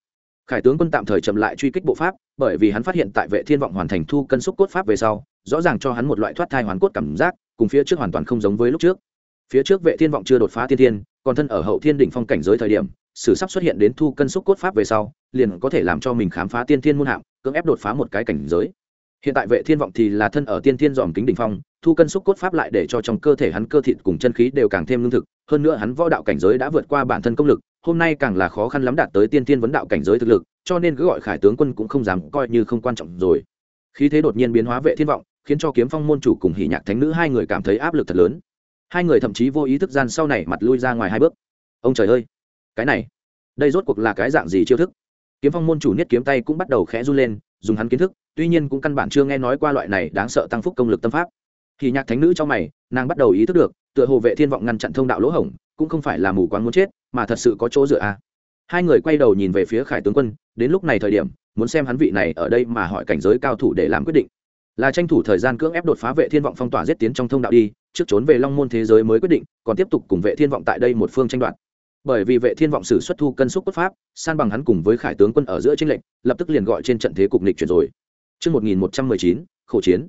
Khải tướng quân tạm thời chậm lại truy kích bộ pháp, bởi vì hắn phát hiện tại vệ thiên vọng hoàn thành thu cân xúc cốt pháp về sau, rõ ràng cho hắn một loại thoát thai hoàn cốt cảm giác, cùng phía trước hoàn toàn không giống với lúc trước. Phía trước vệ thiên vọng chưa đột phá thiên thiên, còn thân ở hậu thiên đỉnh phong cảnh giới thời điểm, sử sắp xuất hiện đến thu cân xúc cốt pháp về sau, liền có thể làm cho mình khám phá tiên thiên môn hạng cưỡng ép đột phá một cái cảnh giới. Hiện tại vệ thiên vọng thì là thân ở tiên thiên dòm kính đỉnh phong thu cân xúc cốt pháp lại để cho trong cơ thể hắn cơ thịt cùng chân khí đều càng thêm lương thực. Hơn nữa hắn võ đạo cảnh giới đã vượt qua bản thân công lực, hôm nay càng là khó khăn lắm đạt tới tiên tiên vấn đạo cảnh giới thực lực, cho nên cứ gọi khải tướng quân cũng không dám coi như không quan trọng rồi. Khí thế đột nhiên biến hóa vệ thiên vọng, khiến cho kiếm phong môn chủ cùng hỉ nhạc thánh nữ hai người cảm thấy áp lực thật lớn. Hai người thậm chí vô ý thức gian sau này mặt lui ra ngoài hai bước. Ông trời ơi, cái này, đây rốt cuộc là cái dạng gì chiêu thức? Kiếm phong môn chủ niết kiếm tay cũng bắt đầu khẽ run lên, dùng hắn kiến thức, tuy nhiên cũng căn bản chưa nghe nói qua loại này đáng sợ tăng phúc công lực tâm pháp thì nhạc thánh nữ trong mày nàng bắt đầu ý thức được tựa hồ vệ thiên vọng ngăn chặn thông đạo lỗ hổng cũng không phải là mù quáng muốn chết mà thật sự có chỗ dựa a à. hai người quay đầu nhìn về phía khải tướng quân đến lúc này thời điểm muốn xem hắn vị này ở đây mà hỏi cảnh giới cao thủ để làm quyết định là tranh thủ thời gian cưỡng ép đột phá vệ thiên vọng phong tỏa giết tiến trong thông đạo đi trước trốn về long môn thế giới mới quyết định còn tiếp tục cùng vệ thiên vọng tại đây một phương tranh đoạt bởi vì vệ thiên vọng sử xuất thu cân xúc cốt pháp san bằng hắn cùng với khải tướng quân ở giữa tranh lệnh lập tức liền gọi trên trận thế cục nịch chuyển rồi Chương 1119, khổ chiến.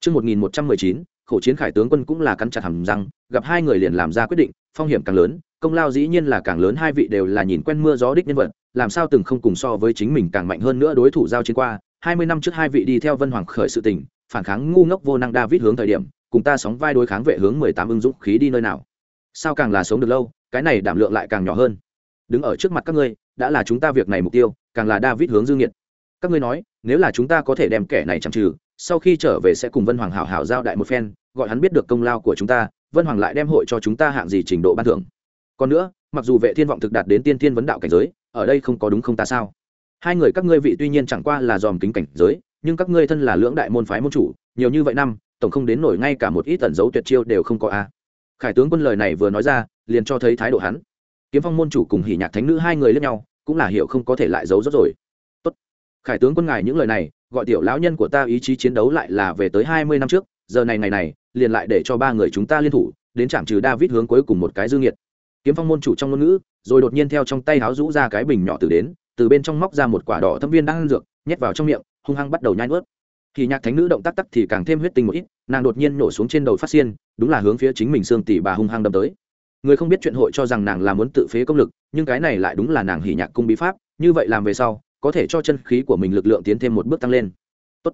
Chương 1119, khổ chiến khải tướng quân cũng là cắn chặt hàm răng, gặp hai người liền làm ra quyết định, phong hiểm càng lớn, công lao dĩ nhiên là càng lớn hai vị đều là nhìn quen mưa gió đích nhân vật, làm sao từng không cùng so với chính mình càng mạnh hơn nữa đối thủ giao chiến qua, Hai mươi năm trước hai vị đi theo Vân Hoàng khởi sự tình, phản kháng ngu ngốc vô năng David hướng thời điểm, cùng ta sóng vai đối kháng vệ hướng mười tám ưng dũng khí đi nơi nào. Sao càng là sống được lâu, cái này đảm lượng lại càng nhỏ hơn. Đứng ở trước mặt các ngươi, đã là chúng ta việc này mục tiêu, càng là David hướng dương nghiệt. Các ngươi nói, nếu là chúng ta có thể đem kẻ này chằm trừ sau khi trở về sẽ cùng vân hoàng hảo hảo giao đại một phen gọi hắn biết được công lao của chúng ta vân hoàng lại đem hội cho chúng ta hạng gì trình độ ban thưởng. Còn nữa mặc dù vệ thiên vọng thực đạt đến tiên thiên vấn đạo cảnh giới ở đây không có đúng không ta sao? Hai người các ngươi vị tuy nhiên chẳng qua là dòm kính cảnh giới nhưng các ngươi thân là lưỡng đại môn phái môn chủ nhiều như vậy năm tổng không đến nổi ngay cả một ít tẩn dấu tuyệt chiêu đều không có a. Khải tướng quân lời này vừa nói ra liền cho thấy thái độ hắn. Kiếm phong môn chủ cùng hỉ nhạc thánh nữ hai người lẫn nhau cũng là hiểu không có thể lại giấu rốt rồi. Tốt, khải tướng quân ngài những lời này gọi tiểu lão nhân của ta ý chí chiến đấu lại là về tới hai mươi năm trước, giờ này ngày này, liền lại để cho ba người chúng ta liên thủ, đến chạm trừ david hướng cuối cùng một cái dương nhiệt. Kiếm phong môn chủ trong ngôn ngữ, rồi đột nhiên theo trong tay háo rũ ra cái bình nhỏ từ đến, từ bên trong móc ra một quả đỏ thâm viên đang ăn dược, nhét vào trong miệng, hung hăng bắt đầu nhai nuốt. Thì nhạc thánh nữ động tác tắc thì càng thêm huyết tinh một ít, nàng đột nhiên nổ xuống trên đầu phát xiên, đúng là hướng phía chính mình xương tỷ bà hung hăng đâm tới. Người không biết chuyện hội cho rằng nàng là muốn tự phế công lực, nhưng cái này lại đúng là nàng hỉ nhạc cung bí pháp, như vậy làm về sau có thể cho chân khí của mình lực lượng tiến thêm một bước tăng lên. Tốt.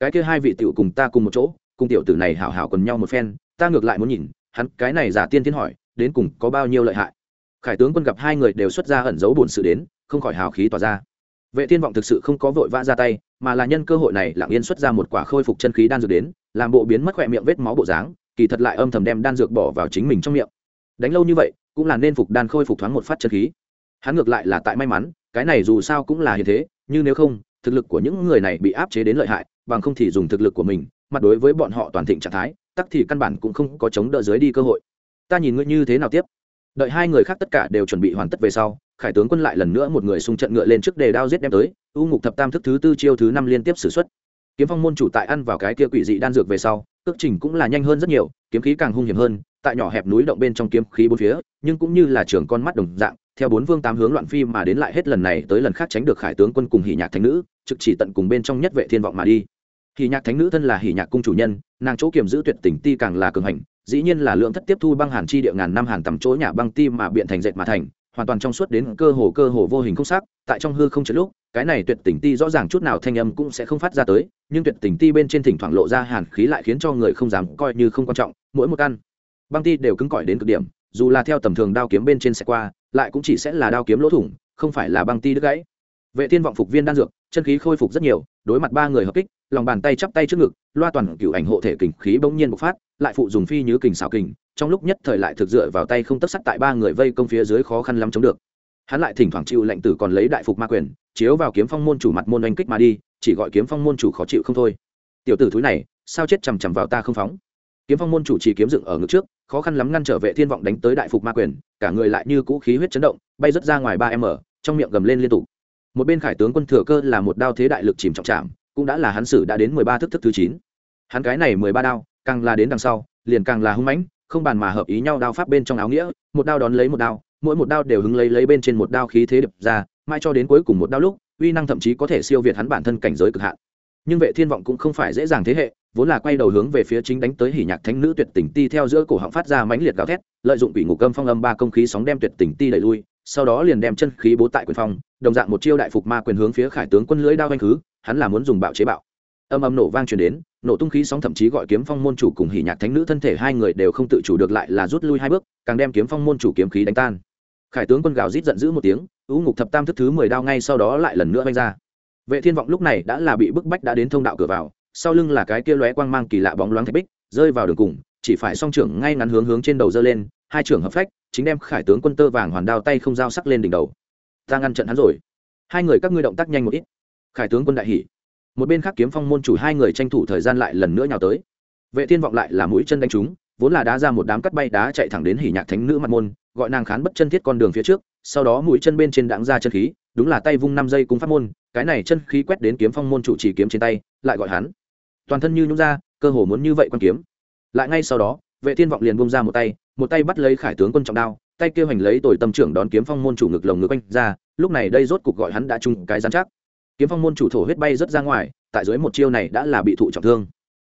Cái kia hai vị tiểu cùng ta cùng một chỗ, cùng tiểu tử này hảo hảo quần nhau một phen, ta ngược lại muốn nhìn, hắn cái này giả tiên tiến hỏi, đến cùng có bao nhiêu lợi hại. Khải tướng quân gặp hai người đều xuất ra ẩn giấu bổn sự đến, không khỏi hào khí tỏa ra. Vệ thiên vọng thực sự không có vội vã ra tay, mà là nhân cơ hội này lặng yên xuất ra một quả khôi phục chân khí đan dược đến, làm bộ biến mất khỏe miệng vết máu bộ dáng, kỳ thật lại âm thầm đem đan dược bỏ vào chính mình trong miệng. Đánh lâu như vậy, cũng là nên phục đan khôi phục thoáng một phát chân khí. Hắn ngược lại là tại may mắn cái này dù sao cũng là như thế nhưng nếu không, thực lực của những người này bị áp chế đến lợi hại, bằng không thì dùng thực lực của mình, mặt đối với bọn họ toàn thịnh trạng thái, tắc thì căn bản cũng không có chống đỡ dưới đi cơ hội. Ta nhìn ngươi như thế nào tiếp? Đợi hai người khác tất cả đều chuẩn bị hoàn tất về sau, khải tướng quân lại lần nữa một người xung trận ngựa lên trước đề đao giết đem tới, u ngục thập tam thức thứ tư chiêu thứ năm liên tiếp xử x kiếm phong môn chủ tại ăn vào cái kia quỷ dị đan dược về sau cước trình cũng là nhanh hơn rất nhiều, kiếm khí càng hung hiểm hơn, tại nhỏ hẹp núi động bên trong kiếm khí bốn phía, nhưng cũng như là trường con mắt đồng dạng theo bốn vương tám hướng loạn phi mà đến lại hết lần này tới lần khác tránh được khải tướng quân cùng hỉ nhạc thánh nữ, trực chỉ tận cùng bên trong nhất vệ thiên vọng mà đi. Hỉ nhạc thánh nữ thân là hỉ nhạc cung chủ nhân, nàng chỗ kiềm giữ tuyệt tình ti càng là cường hành, dĩ nhiên là lượng thất tiếp thu băng hàn chi địa ngàn năm hàn tầm chỗ nhà băng ti mà biện thành dệt mà thành, hoàn toàn trong suốt đến cơ hồ cơ hồ vô hình không sắc tại trong hư không chợt lúc, cái này tuyệt tình ti rõ ràng chút nào thanh âm cũng sẽ không phát ra tới, nhưng tuyệt tình ti bên trên thỉnh thoảng lộ ra hàn khí lại khiến cho người không dám coi như không quan trọng, mỗi một căn băng ti đều cứng cỏi đến cực điểm, dù là theo tầm thường đao kiếm bên trên sẽ qua lại cũng chỉ sẽ là đao kiếm lỗ thủng, không phải là băng ti đứt gãy. Vệ thiên vọng phục viên đan dược, chân khí khôi phục rất nhiều, đối mặt ba người hợp kích, lòng bàn tay chắp tay trước ngực, loa toàn cửu ảnh hộ thể kình khí bỗng nhiên bộc phát, lại phụ dùng phi như kình xảo kình, trong lúc nhất thời lại thực dựa vào tay không tất sắt tại ba người vây công phía dưới khó khăn lắm chống được. Hắn lại thỉnh thoảng chịu lệnh tử còn lấy đại phục ma quyền, chiếu vào kiếm phong môn chủ mặt môn oanh kích mà đi, chỉ gọi kiếm phong môn chủ khó chịu không thôi. Tiểu tử thúi này, sao chết chằm chằm vào ta không phóng? Kiếm phong môn chủ chỉ kiếm dựng ở ngực trước khó khăn lắm ngăn trở vệ thiên vọng đánh tới đại phục ma quyền, cả người lại như cũ khí huyết chấn động, bay rất ra ngoài ba m, trong miệng gầm lên liên tục. Một bên khải tướng quân thừa cơ là một đao thế đại lực chìm trọng chạm cũng đã là hắn sử đã đến mười ba thức thức thứ chín. Hắn cái này mười ba đao, càng là đến đằng sau, liền càng là hung mãnh, không bàn mà hợp ý nhau đao pháp bên trong áo nghĩa, một đao đón lấy một đao, mỗi một đao đều hứng lấy lấy bên trên một đao khí thế đập ra mai cho đến cuối cùng một đao lúc, uy năng thậm chí có thể siêu việt hắn bản thân cảnh giới cực hạn nhưng vệ thiên vọng cũng không phải dễ dàng thế hệ, vốn là quay đầu hướng về phía chính đánh tới hỉ nhạc thánh nữ tuyệt tình ti theo giữa cổ họng phát ra mãnh liệt gào thét, lợi dụng quỷ ngục âm phong âm ba công khí sóng đem tuyệt tình ti đẩy lui, sau đó liền đem chân khí bố tại quyền phong, đồng dạng một chiêu đại phục ma quyền hướng phía khải tướng quân lưỡi đao anh khứ, hắn là muốn dùng bạo chế bạo. Âm âm nổ vang truyền đến, nổ tung khí sóng thậm chí gọi kiếm phong môn chủ cùng hỉ nhạc thánh nữ thân thể hai người đều không tự chủ được lại là rút lui hai bước, càng đem kiếm phong môn chủ kiếm khí đánh tan. Khải tướng quân gào rít giận dữ một tiếng ưu ngục thập tam thức thứ mười đao ngay sau đó lại lần nữa vanh ra vệ thiên vọng lúc này đã là bị bức bách đã đến thông đạo cửa vào, sau lưng là cái kia lóe quang mang kỳ lạ bóng loáng thạch bích, rơi vào đường cùng, chỉ phải song trưởng ngay ngắn hướng hướng trên đầu dơ lên, hai trưởng hợp phách, chính đem khải tướng quân tơ vàng hoàn đao tay không dao sắc lên đỉnh đầu. Ta ngăn trận hắn rồi. Hai người các ngươi động tác nhanh một ít. Khải tướng quân đại hỉ. Một bên khác kiếm phong môn chủ hai người tranh thủ thời gian lại lần nữa nhào tới. Vệ thiên vọng lại là mũi chân đánh chúng vốn là đá ra một đám cắt bay đá chạy thẳng đến hỉ nhạc thánh nữ mặt môn gọi nàng khán bất chân thiết con đường phía trước, sau đó mũi chân bên trên đáng ra chân khí, đúng là tay vung năm giây cung pháp môn, cái này chân khí quét đến kiếm phong môn chủ chỉ kiếm trên tay, lại gọi hắn. Toàn thân như nhúng ra, cơ hồ muốn như vậy quan kiếm. Lại ngay sau đó, vệ thiên vọng liền bung ra một tay một tay bắt lấy khải tướng quân trọng đao, tay kêu hành lấy tồi tâm trưởng đón kiếm phong môn chủ ngực lồng ngực quanh ra, lúc này đây rốt cục gọi hắn đã chung cái gián chắc kiếm phong môn chủ thổ huyết bay rất ra ngoài, tại dưới một chiêu này đã là bị thụ trọng thương.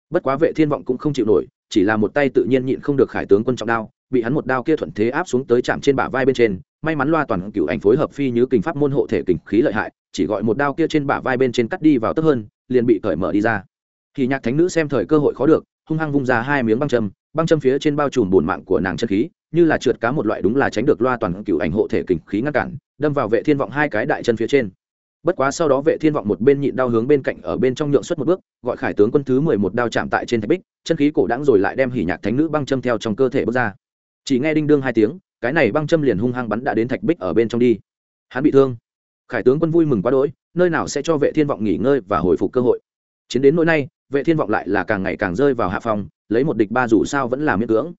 Bất quá vệ thiên vọng cũng không chịu nổi, chỉ là một tay tự nhiên nhịn không được khải tướng quân trọng đao bị hắn một đao kia thuận thế áp xuống tới chạm trên bả vai bên trên, may mắn loa toàn cựu ảnh phối hợp phi như kình pháp môn hộ thể kình khí lợi hại, chỉ gọi một đao kia trên bả vai bên trên cắt đi vào tấp hơn, liền bị cởi mở đi ra. Thì nhạc thánh nữ xem thời cơ hội khó được, hung hăng vung ra hai miếng băng châm băng châm phía trên bao trùm bùn mạng của nàng chân khí, như là trượt cá một loại đúng là tránh được loa toàn cựu ảnh hộ thể kình khí ngăn cản, đâm vào vệ thiên vọng hai cái đại chân phía trên. Bất quá sau đó vệ thiên vọng một bên nhịn đau hướng bên cạnh ở bên trong nhượng xuất một bước, gọi khải tướng quân thứ mười một đao chạm tại trên thạch bích, chân khí cổ đãng rồi lại đem hỉ nhạc thánh nữ băng châm theo trong cơ thể bước ra chỉ nghe đinh đương hai tiếng, cái này băng châm liền hung hăng bắn đã đến thạch bích ở bên trong đi. Hắn bị thương. Khải tướng quân vui mừng quá đỗi, nơi nào sẽ cho vệ thiên vọng nghỉ ngơi và hồi phục cơ hội. Chiến đến nỗi nay, vệ thiên vọng lại là càng ngày càng rơi vào hạ phòng, lấy một địch ba dù sao vẫn là miễn cưỡng.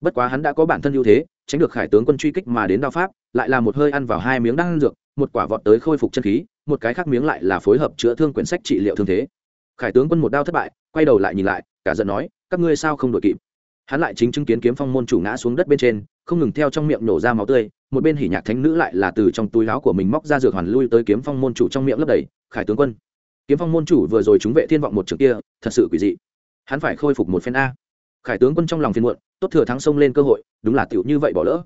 Bất quá hắn đã có bản thân ưu thế, tránh được khải tướng quân truy kích mà đến đao pháp, lại là một hơi ăn vào hai miếng đan dược, một quả vọt tới khôi phục chân khí, một cái khác miếng lại là phối hợp chữa thương quyển sách trị liệu thương thế. Khải tướng quân một đao thất bại, quay đầu lại nhìn lại, cả giận nói, các ngươi sao không đội kịp? Hắn lại chính chứng kiến kiếm phong môn chủ ngã xuống đất bên trên, không ngừng theo trong miệng nổ ra máu tươi, một bên hỉ nhạc thánh nữ lại là từ trong túi láo của mình móc ra dược hoàn lui tới kiếm phong môn chủ trong miệng lấp đầy, khải tướng quân. Kiếm phong môn chủ vừa rồi chúng vệ thiên vọng một trường kia, thật sự quỷ dị. Hắn phải khôi phục một phen a. Khải tướng quân trong lòng phiền muộn, tốt thừa thắng sông lên cơ hội, đúng là tiểu như vậy bỏ lỡ.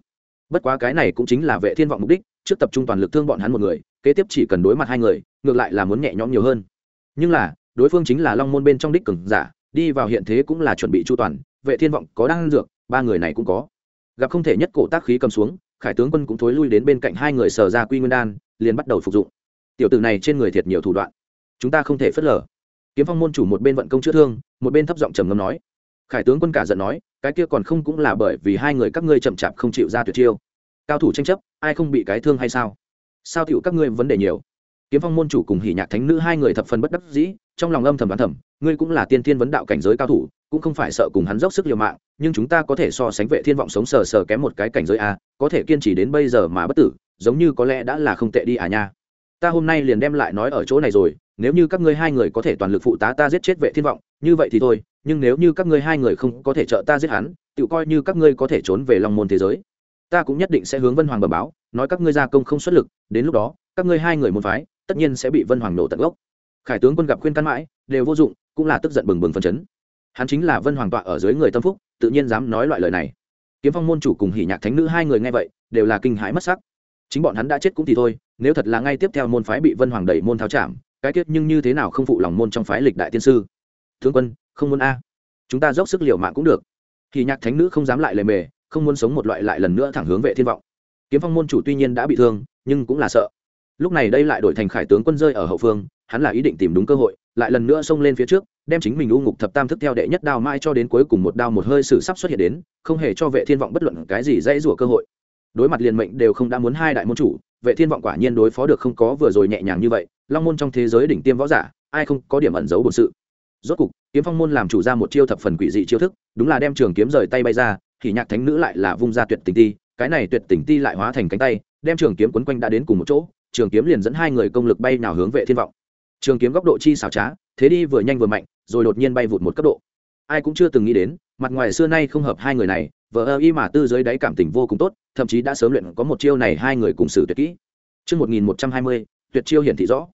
Bất quá cái này cũng chính là vệ thiên vọng mục đích, trước tập trung toàn lực thương bọn hắn một người, kế tiếp chỉ cần đối mặt hai người, ngược lại là muốn nhẹ nhõm nhiều hơn. Nhưng là, đối phương chính là long môn bên trong đích cường giả, đi vào hiện thế cũng là chuẩn bị chu toàn vệ thiên vọng có đang dược, ba người này cũng có. Gặp không thể nhất cổ tác khí cầm xuống, khải tướng quân cũng thối lui đến bên cạnh hai người sở ra quy nguyên đan, liền bắt đầu phục dụng. Tiểu tử này trên người thiệt nhiều thủ đoạn. Chúng ta không thể phớt lờ. Kiếm phong môn chủ một bên vận công chữa thương, một bên thấp giọng trầm ngâm nói. Khải tướng quân cả giận nói, cái kia còn không cũng là bởi vì hai người các ngươi chậm chạp không chịu ra tuyệt chiêu. Cao thủ tranh chấp, ai không bị cái thương hay sao? Sao tiểu các ngươi vấn đề nhiều? Kiếm phong môn chủ cùng hỉ nhạc thánh nữ hai người thập phần bất đắc dĩ, trong lòng âm thầm đoán thầm, ngươi cũng là tiên thiên vấn đạo cảnh giới cao thủ cũng không phải sợ cùng hắn dốc sức liều mạng, nhưng chúng ta có thể so sánh vệ thiên vọng sống sờ sờ kém một cái cảnh giới a, có thể kiên trì đến bây giờ mà bất tử, giống như có lẽ đã là không tệ đi à nha. Ta hôm nay liền đem lại nói ở chỗ này rồi, nếu như các ngươi hai người có thể toàn lực phụ tá ta giết chết vệ thiên vọng, như vậy thì thôi, nhưng nếu như các ngươi hai người không có thể trợ ta giết hắn tự coi như các ngươi có thể trốn về long môn thế giới. Ta cũng nhất định sẽ hướng vân hoàng bẩm báo, nói các ngươi gia công không xuất lực, đến lúc đó, các ngươi hai người một phái, tất nhiên sẽ bị vân hoàng nổ tận gốc. Khải tướng quân gặp khuyên căn mãi, đều vô dụng, cũng là tức giận bừng bừng phân chấn hắn chính là vân hoàng tọa ở dưới người tâm phúc, tự nhiên dám nói loại lời này. Kiếm phong môn chủ cùng hỉ nhạc thánh nữ hai người nghe vậy, đều là kinh hãi mất sắc. Chính bọn hắn đã chết cũng thì thôi, nếu thật là ngay tiếp theo môn phái bị vân hoàng đẩy môn tháo chạm cái kết nhưng như thế nào không phụ lòng môn trong phái lịch đại tiên sư? Thương quân, không muốn a. Chúng ta dốc sức liều mạng cũng được. Hỉ nhạc thánh nữ không dám lại lề mề, không muốn sống một loại lại lần nữa thẳng hướng vệ thiên vọng. Kiếm phong môn chủ tuy nhiên đã bị thương, nhưng cũng là sợ. Lúc này đây lại đổi thành khải tướng quân rơi ở hậu phương, hắn là ý định tìm đúng cơ hội lại lần nữa xông lên phía trước, đem chính mình u ngục thập tam thức theo đệ nhất đao mai cho đến cuối cùng một đao một hơi sử sắp xuất hiện đến, không hề cho vệ thiên vọng bất luận cái gì dãy rủa cơ hội. Đối mặt liền mệnh đều không đã muốn hai đại môn chủ, vệ thiên vọng quả nhiên đối phó được không có vừa rồi nhẹ nhàng như vậy, long môn trong thế giới đỉnh tiêm võ giả, ai không có điểm ẩn giấu bổn sự. Rốt cục, kiếm phong môn làm chủ ra một chiêu thập phần quỷ dị chiêu thức, đúng là đem trường kiếm rời tay bay ra, thì nhạc thánh nữ lại là vung ra tuyệt tình ti, cái này tuyệt tình ti lại hóa thành cánh tay, đem trường kiếm quấn quanh đã đến cùng một chỗ, trường kiếm liền dẫn hai người công lực bay nào hướng vệ thiên vọng trường kiếm góc độ chi xảo trá thế đi vừa nhanh vừa mạnh rồi đột nhiên bay vụt một cấp độ ai cũng chưa từng nghĩ đến mặt ngoài xưa nay không hợp hai người này vợ ơ y mà tư dưới đáy cảm tình vô cùng tốt thậm chí đã sớm luyện có một chiêu này hai người cùng xử tuyệt kỹ Trước 1120, tuyệt chiêu hiển thị rõ.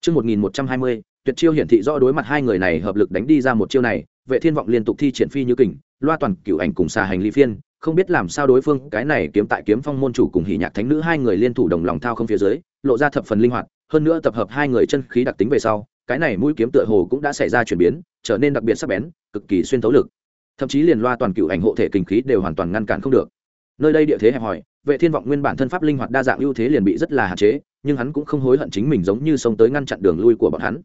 Trước 1120, tuyệt chiêu hiển thị rõ đối mặt hai người này hợp lực đánh đi ra một chiêu này, Vệ Thiên vọng liên tục thi triển phi như kình, loa toàn cửu ảnh cùng xà hành ly phiên, không biết làm sao đối phương cái này kiếm tại kiếm phong môn chủ cùng hỉ nhạc thánh nữ hai người liên thủ đồng lòng thao không phía dưới, lộ ra thập phần linh hoạt, hơn nữa tập hợp hai người chân khí đặc tính về sau, cái này mũi kiếm tựa hồ cũng đã xảy ra chuyển biến, trở nên đặc biệt sắc bén, cực kỳ xuyên thấu lực. Thậm chí liền loa toàn cửu ảnh hộ thể kinh khí đều hoàn toàn ngăn cản không được. Nơi đây địa thế hẹp hòi, Vệ Thiên vọng nguyên bản thân pháp linh hoạt đa dạng ưu thế liền bị rất là hạn chế, nhưng hắn cũng không hối hận chính mình giống như sống tới ngăn chặn đường lui của bọn hắn.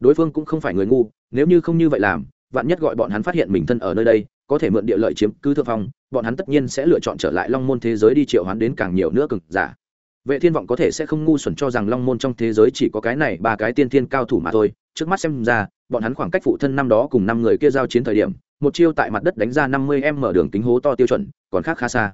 Đối phương cũng không phải người ngu, nếu như không như vậy làm, vạn nhất gọi bọn hắn phát hiện mình thân ở nơi đây, có thể mượn địa lợi chiếm cứ thượng phong, bọn hắn tất nhiên sẽ lựa chọn trở lại Long môn thế giới đi triệu hoán đến càng nhiều nữa cực giả vệ thiên vọng có thể sẽ không ngu xuẩn cho rằng long môn trong thế giới chỉ có cái này ba cái tiên thiên cao thủ mà thôi. Trước mắt xem ra, bọn hắn khoảng cách phụ thân năm đó cùng năm người kia giao chiến thời điểm, một chiêu tại mặt đất đánh ra năm mươi em mở đường kính hố to tiêu chuẩn, còn khác khá xa.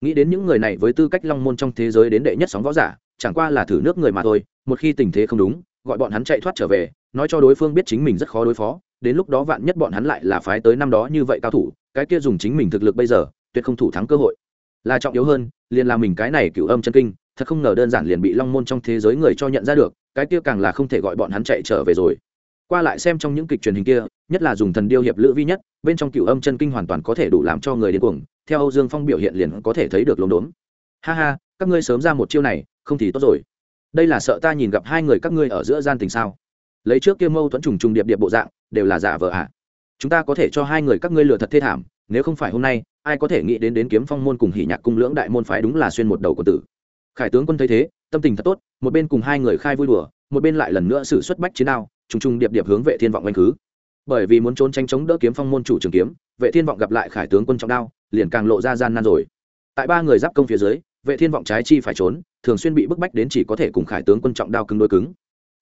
Nghĩ đến những người này với tư cách long môn trong thế giới đến đệ nhất sóng võ giả, chẳng qua là thử nước người mà thôi, một khi tình thế không đúng, gọi bọn hắn chạy thoát trở về, nói cho đối phương biết chính mình rất khó đối phó, đến lúc đó vạn nhất bọn hắn lại là phái tới năm đó như vậy cao thủ, cái kia dùng chính mình thực lực bây giờ, tuyệt không thủ thắng cơ hội. Là trọng yếu hơn, liền là mình cái này cựu âm chân kinh thật không ngờ đơn giản liền bị long môn trong thế giới người cho nhận ra được, cái kia càng là không thể gọi bọn hắn chạy trở về rồi. Qua lại xem trong những kịch truyền hình kia, nhất là dùng thần điêu hiệp lữ vi nhất, bên trong cựu âm chân kinh hoàn toàn có thể đủ làm cho người điên cuồng, theo âu dương phong biểu hiện liền có thể thấy được lốm đốm. Ha ha, các ngươi sớm ra một chiêu này, không thì tốt rồi. Đây là sợ ta nhìn gặp hai người các ngươi ở giữa gian tình sao? Lấy trước kia mâu thuẫn trùng trùng điệp điệp bộ dạng, đều là giả vờ ạ à. chúng ta có thể cho hai người các ngươi lừa thật thê thảm, nếu không phải hôm nay, ai có thể nghĩ đến đến kiếm phong môn cùng hỉ nhạc cung lưỡng đại môn phái đúng là xuyên một đầu của tử khải tướng quân thấy thế, tâm tình thật tốt, một bên cùng hai người khai vui đùa, một bên lại lần nữa xử xuất bách chiến đao, trùng trùng điệp điệp hướng vệ thiên vọng anh khứ. Bởi vì muốn trốn tranh chống đỡ kiếm phong môn chủ trường kiếm, vệ thiên vọng gặp lại khải tướng quân trọng đao, liền càng lộ ra gian nan rồi. Tại ba người giáp công phía dưới, vệ thiên vọng trái chi phải trốn, thường xuyên bị bức bách đến chỉ có thể cùng khải tướng quân trọng đao cứng đối cứng.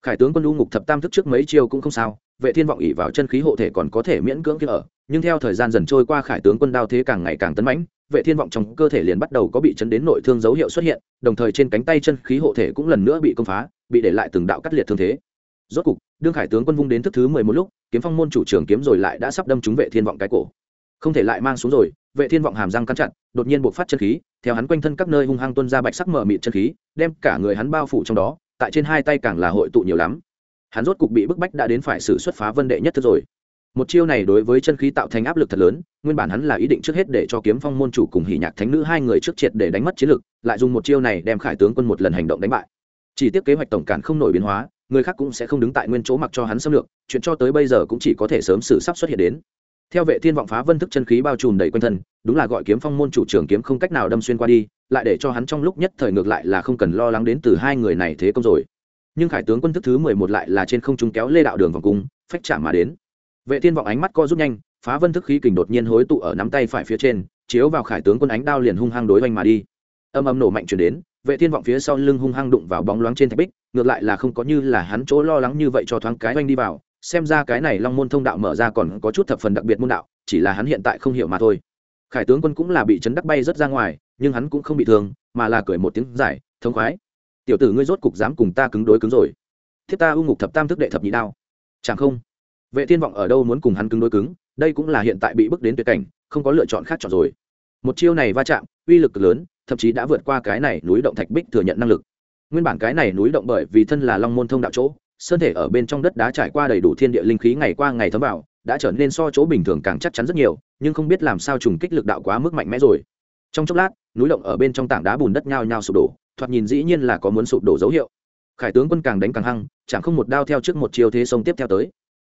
Khải tướng quân u ngục thập tam thức trước mấy chiêu cũng không sao, vệ thiên vọng ỉ vào chân khí hộ thể còn có thể miễn cưỡng kia ở, nhưng theo thời gian dần trôi qua khải tướng quân đao thế càng ngày càng tấn mãnh vệ thiên vọng trong cơ thể liền bắt đầu có bị chấn đến nội thương dấu hiệu xuất hiện, đồng thời trên cánh tay chân khí hộ thể cũng lần nữa bị công phá, bị để lại từng đạo cắt liệt thương thế. Rốt cục, đương khải tướng quân vung đến thức thứ mười một lúc, kiếm phong môn chủ trường kiếm rồi lại đã sắp đâm trúng vệ thiên vọng cái cổ. Không thể lại mang xuống rồi, vệ thiên vọng hàm răng cắn chặt, đột nhiên buộc phát chân khí, theo hắn quanh thân các nơi hung hăng tuôn ra bạch sắc mở mịt chân khí, đem cả người hắn bao phủ trong đó, tại trên hai tay càng là hội tụ nhiều lắm. Hắn rốt cục bị bức bách đã đến phải xử xuất phá vân đệ nhất thức rồi một chiêu này đối với chân khí tạo thành áp lực thật lớn, nguyên bản hắn là ý định trước hết để cho kiếm phong môn chủ cùng hỷ nhạc thánh nữ hai người trước triệt để đánh mất chiến lực, lại dùng một chiêu này đem khải tướng quân một lần hành động đánh bại. Chỉ tiếp kế hoạch tổng cản không nổi biến hóa, người khác cũng sẽ không đứng tại nguyên chỗ mặc cho hắn xâm lược, chuyện cho tới bây giờ cũng chỉ có thể sớm xử sắp xuất hiện đến. Theo vệ thiên vọng phá vân thức chân khí bao trùm đầy quanh thân, đúng là gọi kiếm phong môn chủ trưởng kiếm không cách nào đâm xuyên qua đi, lại để cho hắn trong lúc nhất thời ngược lại là không cần lo lắng đến từ hai người này thế công rồi. Nhưng khải tướng quân thức thứ mười một lại là trên không trung kéo lê đạo đường vòng cung, phách chạm mà đến vệ thiên vọng ánh mắt co rút nhanh, phá vân thức khí kình đột nhiên hối tụ ở nắm tay phải phía trên, chiếu vào khải tướng quân ánh đao liền hung hăng đối oanh mà đi. Âm âm nổ mạnh chuyển đến, vệ thiên vọng phía sau lưng hung hăng đụng vào bóng loáng trên thạch bích, ngược lại là không có như là hắn chỗ lo lắng như vậy cho thoáng cái oanh đi vào, xem ra cái này long môn thông đạo mở ra còn có chút thập phần đặc biệt môn đạo, chỉ là hắn hiện tại không hiểu mà thôi. Khải tướng quân cũng là bị chấn đắc bay rất ra ngoài, nhưng hắn cũng không bị thương, mà là cười một tiếng giải, thống khoái, tiểu tử ngươi rốt cục dám cùng ta cứng đối cứng rồi. Thiết ta u ngục thập tam thức đệ thập nhị đao. Chẳng không vệ thiên vọng ở đâu muốn cùng hắn cứng đối cứng, đây cũng là hiện tại bị bước đến tuyệt cảnh, không có lựa chọn khác chọn rồi. Một chiêu này va chạm, uy lực lớn, thậm chí đã vượt qua cái này núi động thạch bích thừa nhận năng lực. Nguyên bản cái này núi động bởi vì thân là long môn thông đạo chỗ, sơn thể ở bên trong đất đá trải qua đầy đủ thiên địa linh khí ngày qua ngày thấm vào, đã trở nên so chỗ bình thường càng chắc chắn rất nhiều, nhưng không biết làm sao trùng kích lực đạo quá mức mạnh mẽ rồi. Trong chốc lát, núi động ở bên trong tảng đá bùn đất nhao nhao sụp đổ, thoạt nhìn dĩ nhiên là có muốn sụp đổ dấu hiệu. Khải tướng quân càng đánh càng hăng, chẳng không một đao theo trước một chiều thế sông tiếp theo tới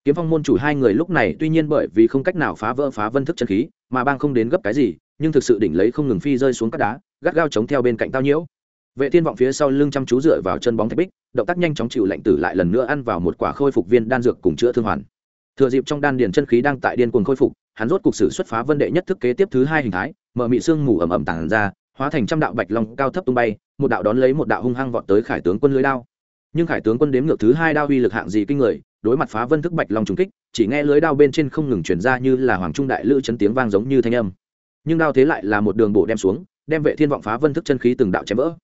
kiếm phong môn chủ hai người lúc này tuy nhiên bởi vì không cách nào phá vỡ phá vân thức chân khí, mà bang không đến gấp cái gì, nhưng thực sự đỉnh lấy không ngừng phi rơi xuống các đá, gắt gao chống theo bên cạnh tao nhiễu. Vệ thiên vọng phía sau lưng chăm chú dựa vào chân bóng thạch bích, động tác nhanh chóng chịu lạnh tử lại lần nữa ăn vào một quả khôi phục viên đan dược cùng chữa thương hoàn. Thừa dịp trong đan điền chân khí đang tại điên cuồng khôi phục, hắn rốt cục sử xuất phá vân đệ nhất thức kế tiếp thứ hai hình thái, mở mị xương mù ẩm ẩm tàng ra, hóa thành trăm đạo bạch long cao thấp tung bay, một đạo đón lấy một đạo hung hăng vọt tới khải tướng quân lưới đao. Nhưng khải tướng quân đếm ngược thứ hai đao uy lực hạng gì kinh người đối mặt phá vân thức bạch long trùng kích, chỉ nghe lưới đao bên trên không ngừng chuyển ra như là hoàng trung đại lữ chấn tiếng vang giống như thanh âm. Nhưng đao thế lại là một đường bộ đem xuống, đem vệ thiên vọng phá vân thức chân khí từng đạo chém vỡ.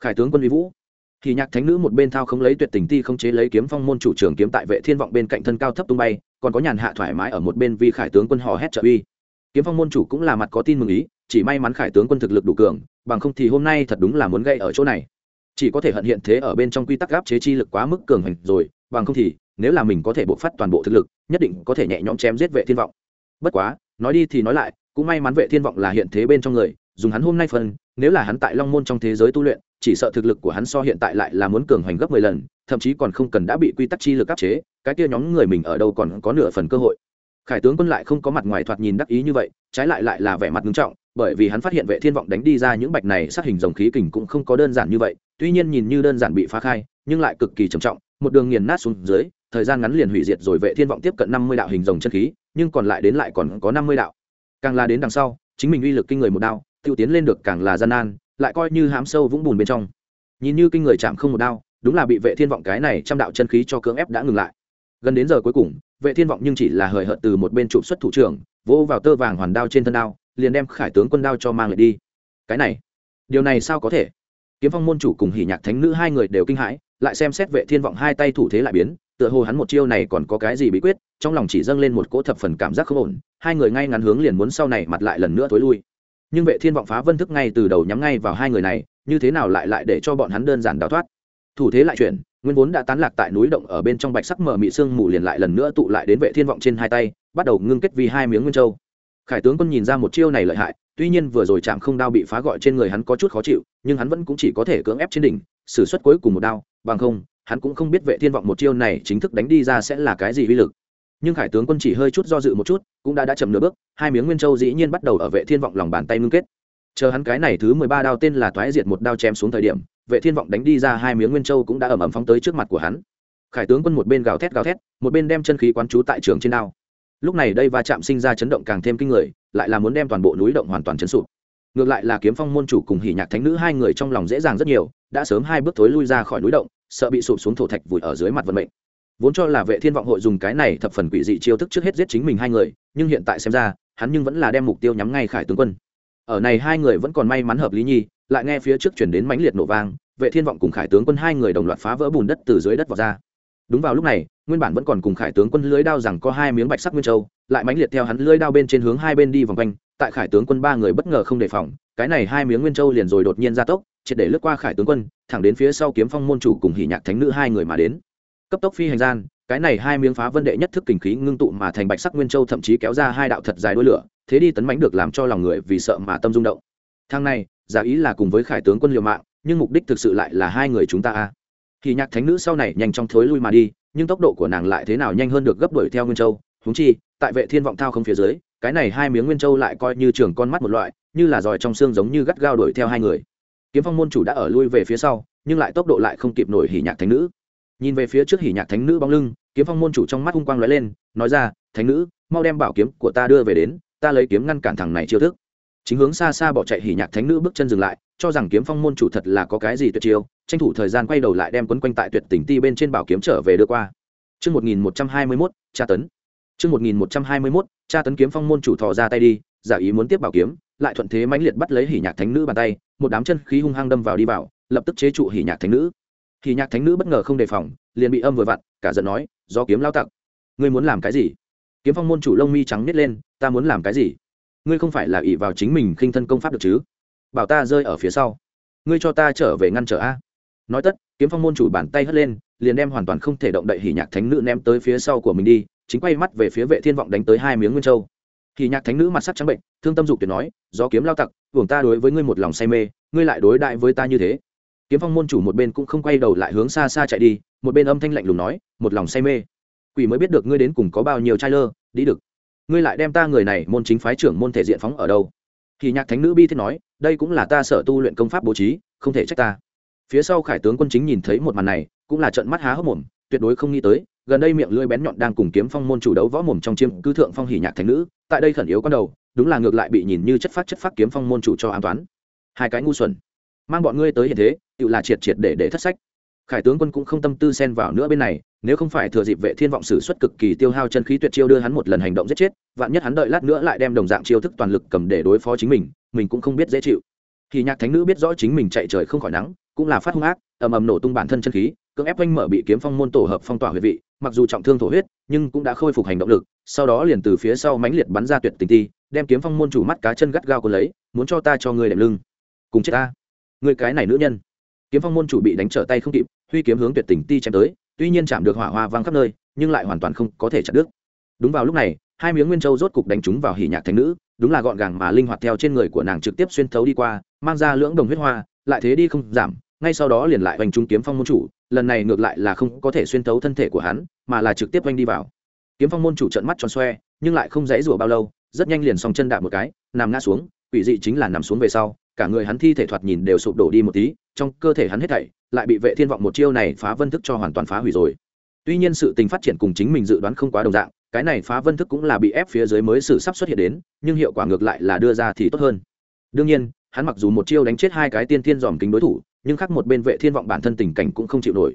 Khải tướng quân uy vũ. Thì nhạc thánh nữ một bên thao không lấy tuyệt tình ti không chế lấy kiếm phong môn chủ trưởng kiếm tại vệ thiên vọng bên cạnh thân cao thấp tung bay, còn có nhàn hạ thoải mái ở một bên vì khải tướng quân hò hét trợ uy. Kiếm phong môn chủ cũng là mặt có tin mừng ý, chỉ may mắn khải tướng quân thực lực đủ cường, bằng không thì hôm nay thật đúng là muốn gây ở chỗ này. Chỉ có thể hận hiện thế ở bên trong quy tắc gáp chế chi lực quá mức cường hành rồi, bằng không thì nếu là mình có thể bộc phát toàn bộ thực lực, nhất định có thể nhẹ nhõm chém giết vệ thiên vọng. Bất quá, nói đi thì nói lại, cũng may mắn vệ thiên vọng là hiện thế bên trong người, dùng hắn hôm nay phần, nếu là hắn tại long môn trong thế giới tu luyện, chỉ sợ thực lực của hắn so hiện tại lại là muốn cường hoành gấp 10 lần, thậm chí còn không cần đã bị quy tắc chi lực áp chế, cái kia nhóm người mình ở đâu còn có nửa phần cơ hội. Khải tướng quân lại không có mặt ngoài thoạt nhìn đắc ý như vậy, trái lại lại là vẻ mặt nghiêm trọng, bởi vì hắn phát hiện vệ thiên vọng đánh đi ra những bạch này sát hình dòng khí kình cũng không có đơn giản như vậy, tuy nhiên nhìn như đơn giản bị phá khai, nhưng lại cực kỳ trầm trọng, một đường nghiền nát xuống dưới thời gian ngắn liền hủy diệt rồi vệ thiên vọng tiếp cận 50 đạo hình rồng chân khí, nhưng còn lại đến lại còn có 50 đạo. Càng là đến đằng sau, chính mình uy lực kinh người một đao, tiêu tiến lên được càng là gian nan, lại coi như hám sâu vũng bùn bên trong. Nhìn như kinh người chạm không một đao, đúng là bị vệ thiên vọng cái này trăm đạo chân khí cho cưỡng ép đã ngừng lại. Gần đến giờ cuối cùng, vệ thiên vọng nhưng chỉ là hời hợt từ một bên trụ xuất thủ trưởng, vỗ vào tơ vàng hoàn đao trên thân đao, liền đem khải tướng quân đao cho mang lại đi. Cái này, điều này sao có thể? Kiếm phong môn chủ cùng hỉ nhạc thánh nữ hai người đều kinh hãi, lại xem xét vệ thiên vọng hai tay thủ thế lại biến tựa hồ hắn một chiêu này còn có cái gì bí quyết, trong lòng chỉ dâng lên một cỗ thập phần cảm giác không ổn, hai người ngay ngắn hướng liền muốn sau này mặt lại lần nữa thối lui. Nhưng vệ thiên vọng phá vân thức ngay từ đầu nhắm ngay vào hai người này, như thế nào lại lại để cho bọn hắn đơn giản đào thoát? Thủ thế lại chuyển, nguyên vốn đã tán lạc tại núi động ở bên trong bạch sắc mở mị xương mù liền lại lần nữa tụ lại đến vệ thiên vọng trên hai tay, bắt đầu ngưng kết vì hai miếng nguyên châu. Khải tướng quân nhìn ra một chiêu này lợi hại, tuy nhiên vừa rồi chạm không đao bị phá gọi trên người hắn có chút khó chịu, nhưng hắn vẫn cũng chỉ có thể cưỡng ép trên đỉnh xử suất cuối cùng một đao, bằng không hắn cũng không biết vệ thiên vọng một chiêu này chính thức đánh đi ra sẽ là cái gì uy lực. Nhưng khải tướng quân chỉ hơi chút do dự một chút, cũng đã đã chậm nửa bước, hai miếng nguyên châu dĩ nhiên bắt đầu ở vệ thiên vọng lòng bàn tay ngưng kết. Chờ hắn cái này thứ mười ba đao tên là thoái diệt một đao chém xuống thời điểm, vệ thiên vọng đánh đi ra hai miếng nguyên châu cũng đã ẩm ẩm phóng tới trước mặt của hắn. Khải tướng quân một bên gào thét gào thét, một bên đem chân khí quán trú tại trường trên đao. Lúc này đây va chạm sinh ra chấn động càng thêm kinh người, lại là muốn đem toàn bộ núi động hoàn toàn chấn sụp. Ngược lại là kiếm phong môn chủ cùng hỉ nhạc thánh nữ hai người trong lòng dễ dàng rất nhiều, đã sớm hai bước thối lui ra khỏi núi động sợ bị sụp xuống thổ thạch vùi ở dưới mặt vận mệnh. Vốn cho là vệ thiên vọng hội dùng cái này thập phần quỷ dị chiêu thức trước hết giết chính mình hai người, nhưng hiện tại xem ra, hắn nhưng vẫn là đem mục tiêu nhắm ngay khải tướng quân. Ở này hai người vẫn còn may mắn hợp lý nhi, lại nghe phía trước chuyển đến mãnh liệt nổ vang, vệ thiên vọng cùng khải tướng quân hai người đồng loạt phá vỡ bùn đất từ dưới đất vào ra. Đúng vào lúc này, nguyên bản vẫn còn cùng khải tướng quân lưới đao rằng có hai miếng bạch sắc nguyên châu, lại mãnh liệt theo hắn lưới đao bên trên hướng hai bên đi vòng quanh, tại khải tướng quân ba người bất ngờ không đề phòng, cái này hai miếng nguyên châu liền rồi đột nhiên ra tốc triệt để lướt qua khải tướng quân, thẳng đến phía sau kiếm phong môn chủ cùng hỉ nhạc thánh nữ hai người mà đến. Cấp tốc phi hành gian, cái này hai miếng phá vân đệ nhất thức kình khí ngưng tụ mà thành bạch sắc nguyên châu thậm chí kéo ra hai đạo thật dài đuôi lửa, thế đi tấn mãnh được làm cho lòng người vì sợ mà tâm rung động. Thang này, giả ý là cùng với khải tướng quân liều mạng, nhưng mục đích thực sự lại là hai người chúng ta a. Thì nhạc thánh nữ sau này nhanh chóng thối lui mà đi, nhưng tốc độ của nàng lại thế nào nhanh hơn được gấp đuổi theo nguyên châu. Húng chi, tại vệ thiên vọng thao không phía dưới, cái này hai miếng nguyên châu lại coi như trường con mắt một loại, như là giỏi trong xương giống như gắt gao đuổi theo hai người kiếm phong môn chủ đã ở lui về phía sau nhưng lại tốc độ lại không kịp nổi hỉ nhạc thánh nữ. Nhìn về phía trước hỉ nhạc thánh nữ bóng lưng kiếm phong môn chủ trong mắt hung quang lóe lên nói ra thánh nữ mau đem bảo kiếm của ta đưa về đến ta lấy kiếm ngăn cản thằng này chiêu thức. Chính hướng xa xa bỏ chạy hỉ nhạc thánh nữ bước chân dừng lại cho rằng kiếm phong môn chủ thật là có cái gì tuyệt chiêu tranh thủ thời gian quay đầu lại đem quấn quanh tại tuyệt tình ti bên trên bảo kiếm trở về đưa qua. Trước 1121, tra tấn. Trước 1121, tra tấn kiếm phong môn chủ thò ra tay đi, giả ý muốn tiếp bảo kiếm, lại thuận thế mãnh liệt bắt lấy hỉ nhạc thánh nữ bàn tay, một đám chân khí hung hăng đâm vào đi vào, lập tức chế trụ hỉ nhạc thánh nữ. Hỉ nhạc thánh nữ bất ngờ không đề phòng, liền bị âm vừa vặn, cả giận nói, "Do kiếm lao tặc, ngươi muốn làm cái gì?" Kiếm phong môn chủ lông mi trắng nít lên, "Ta muốn làm cái gì? Ngươi không phải là ỷ vào chính mình khinh thân công pháp được chứ? Bảo ta rơi ở phía sau, ngươi cho ta trở về ngăn trở a." Nói tất, kiếm phong môn chủ bàn tay hất lên, liền đem hoàn toàn không thể động đậy hỉ nhạc thánh nữ ném tới phía sau của mình đi chính quay mắt về phía vệ thiên vọng đánh tới hai miếng nguyên châu thì nhạc thánh nữ mặt sắc trắng bệnh, thương tâm dục tuyệt nói do kiếm lao tặc, hưởng ta đối với ngươi một lòng say mê, ngươi lại đối đại với ta như thế. Kiếm phong môn chủ một bên cũng không quay đầu lại hướng xa xa chạy đi, một bên âm thanh lạnh lùng nói, một lòng say mê. Quỷ mới biết được ngươi đến cùng có bao nhiêu trai lơ, đi được. Ngươi lại đem ta người này môn chính phái trưởng môn thể diện phóng ở đâu? Thì nhạc thánh nữ bi thiết nói, đây cũng là ta sở tu luyện công pháp bố trí, không thể trách ta. Phía sau khải tướng quân chính nhìn thấy một màn này, cũng là trận mắt há hốc mồm, tuyệt đối không nghĩ tới gần đây miệng lưỡi bén nhọn đang cùng kiếm phong môn chủ đấu võ mồm trong chiêm cư thượng phong hỉ nhạc thánh nữ, tại đây khẩn yếu con đầu, đúng là ngược lại bị nhìn như chất phát chất phát kiếm phong môn chủ cho an toán. Hai cái ngu xuẩn. Mang bọn ngươi tới hiện thế, tự là triệt triệt để để thất sách. Khải tướng quân cũng không tâm tư xen vào nữa bên này, nếu không phải thừa dịp vệ thiên vọng sử xuất cực kỳ tiêu hao chân khí tuyệt chiêu đưa hắn một lần hành động giết chết, vạn nhất hắn đợi lát nữa lại đem đồng dạng chiêu thức toàn lực cầm để đối phó chính mình mình cũng không biết dễ chịu. Thì nhạc thánh nữ biết rõ chính mình chạy trời không khỏi nắng, cũng là phát hung ác, ầm ầm nổ tung bản thân chân khí cưỡng ép oanh mở bị kiếm phong môn tổ hợp phong tỏa huyệt vị, mặc dù trọng thương thổ huyết, nhưng cũng đã khôi phục hành động lực, sau đó liền từ phía sau mãnh liệt bắn ra tuyệt tình ti đem kiếm phong môn chủ mắt cá chân gắt gao còn lấy, muốn cho ta cho ngươi đệm lưng, cùng chết ta. Người cái này nữ nhân. Kiếm phong môn chủ bị đánh trở tay không kịp, huy kiếm hướng tuyệt tình ti chém tới, tuy nhiên chạm được hỏa hoa vang khắp nơi, nhưng lại hoàn toàn không có thể chặt đứt. Đúng vào lúc này, hai miếng nguyên châu rốt cục đánh trúng vào hỉ nhạc thánh nữ, đúng là gọn gàng mà linh hoạt theo trên người của nàng trực tiếp xuyên thấu đi qua, mang ra lưỡng đồng huyết hoa, lại thế đi không giảm ngay sau đó liền lại hoành trúng kiếm phong môn chủ, lần này ngược lại là không có thể xuyên thấu thân thể của hắn, mà là trực tiếp hoành đi vào. Kiếm phong môn chủ trận mắt tròn xoe, nhưng lại không dãy rủa bao lâu, rất nhanh liền song chân đạp một cái, nằm ngã xuống, quỷ dị chính là nằm xuống về sau, cả người hắn thi thể thoạt nhìn đều sụp đổ đi một tí, trong cơ thể hắn hết thảy, lại bị vệ thiên vọng một chiêu này phá vân thức cho hoàn toàn phá hủy rồi. Tuy nhiên sự tình phát triển cùng chính mình dự đoán không quá đồng dạng, cái này phá vân thức cũng là bị ép phía dưới mới sự sắp xuất hiện đến, nhưng hiệu quả ngược lại là đưa ra thì tốt hơn. Đương nhiên hắn mặc dù một chiêu đánh chết hai cái tiên thiên dòm kính đối thủ, nhưng khác một bên vệ thiên vọng bản thân tình cảnh cũng không chịu nổi.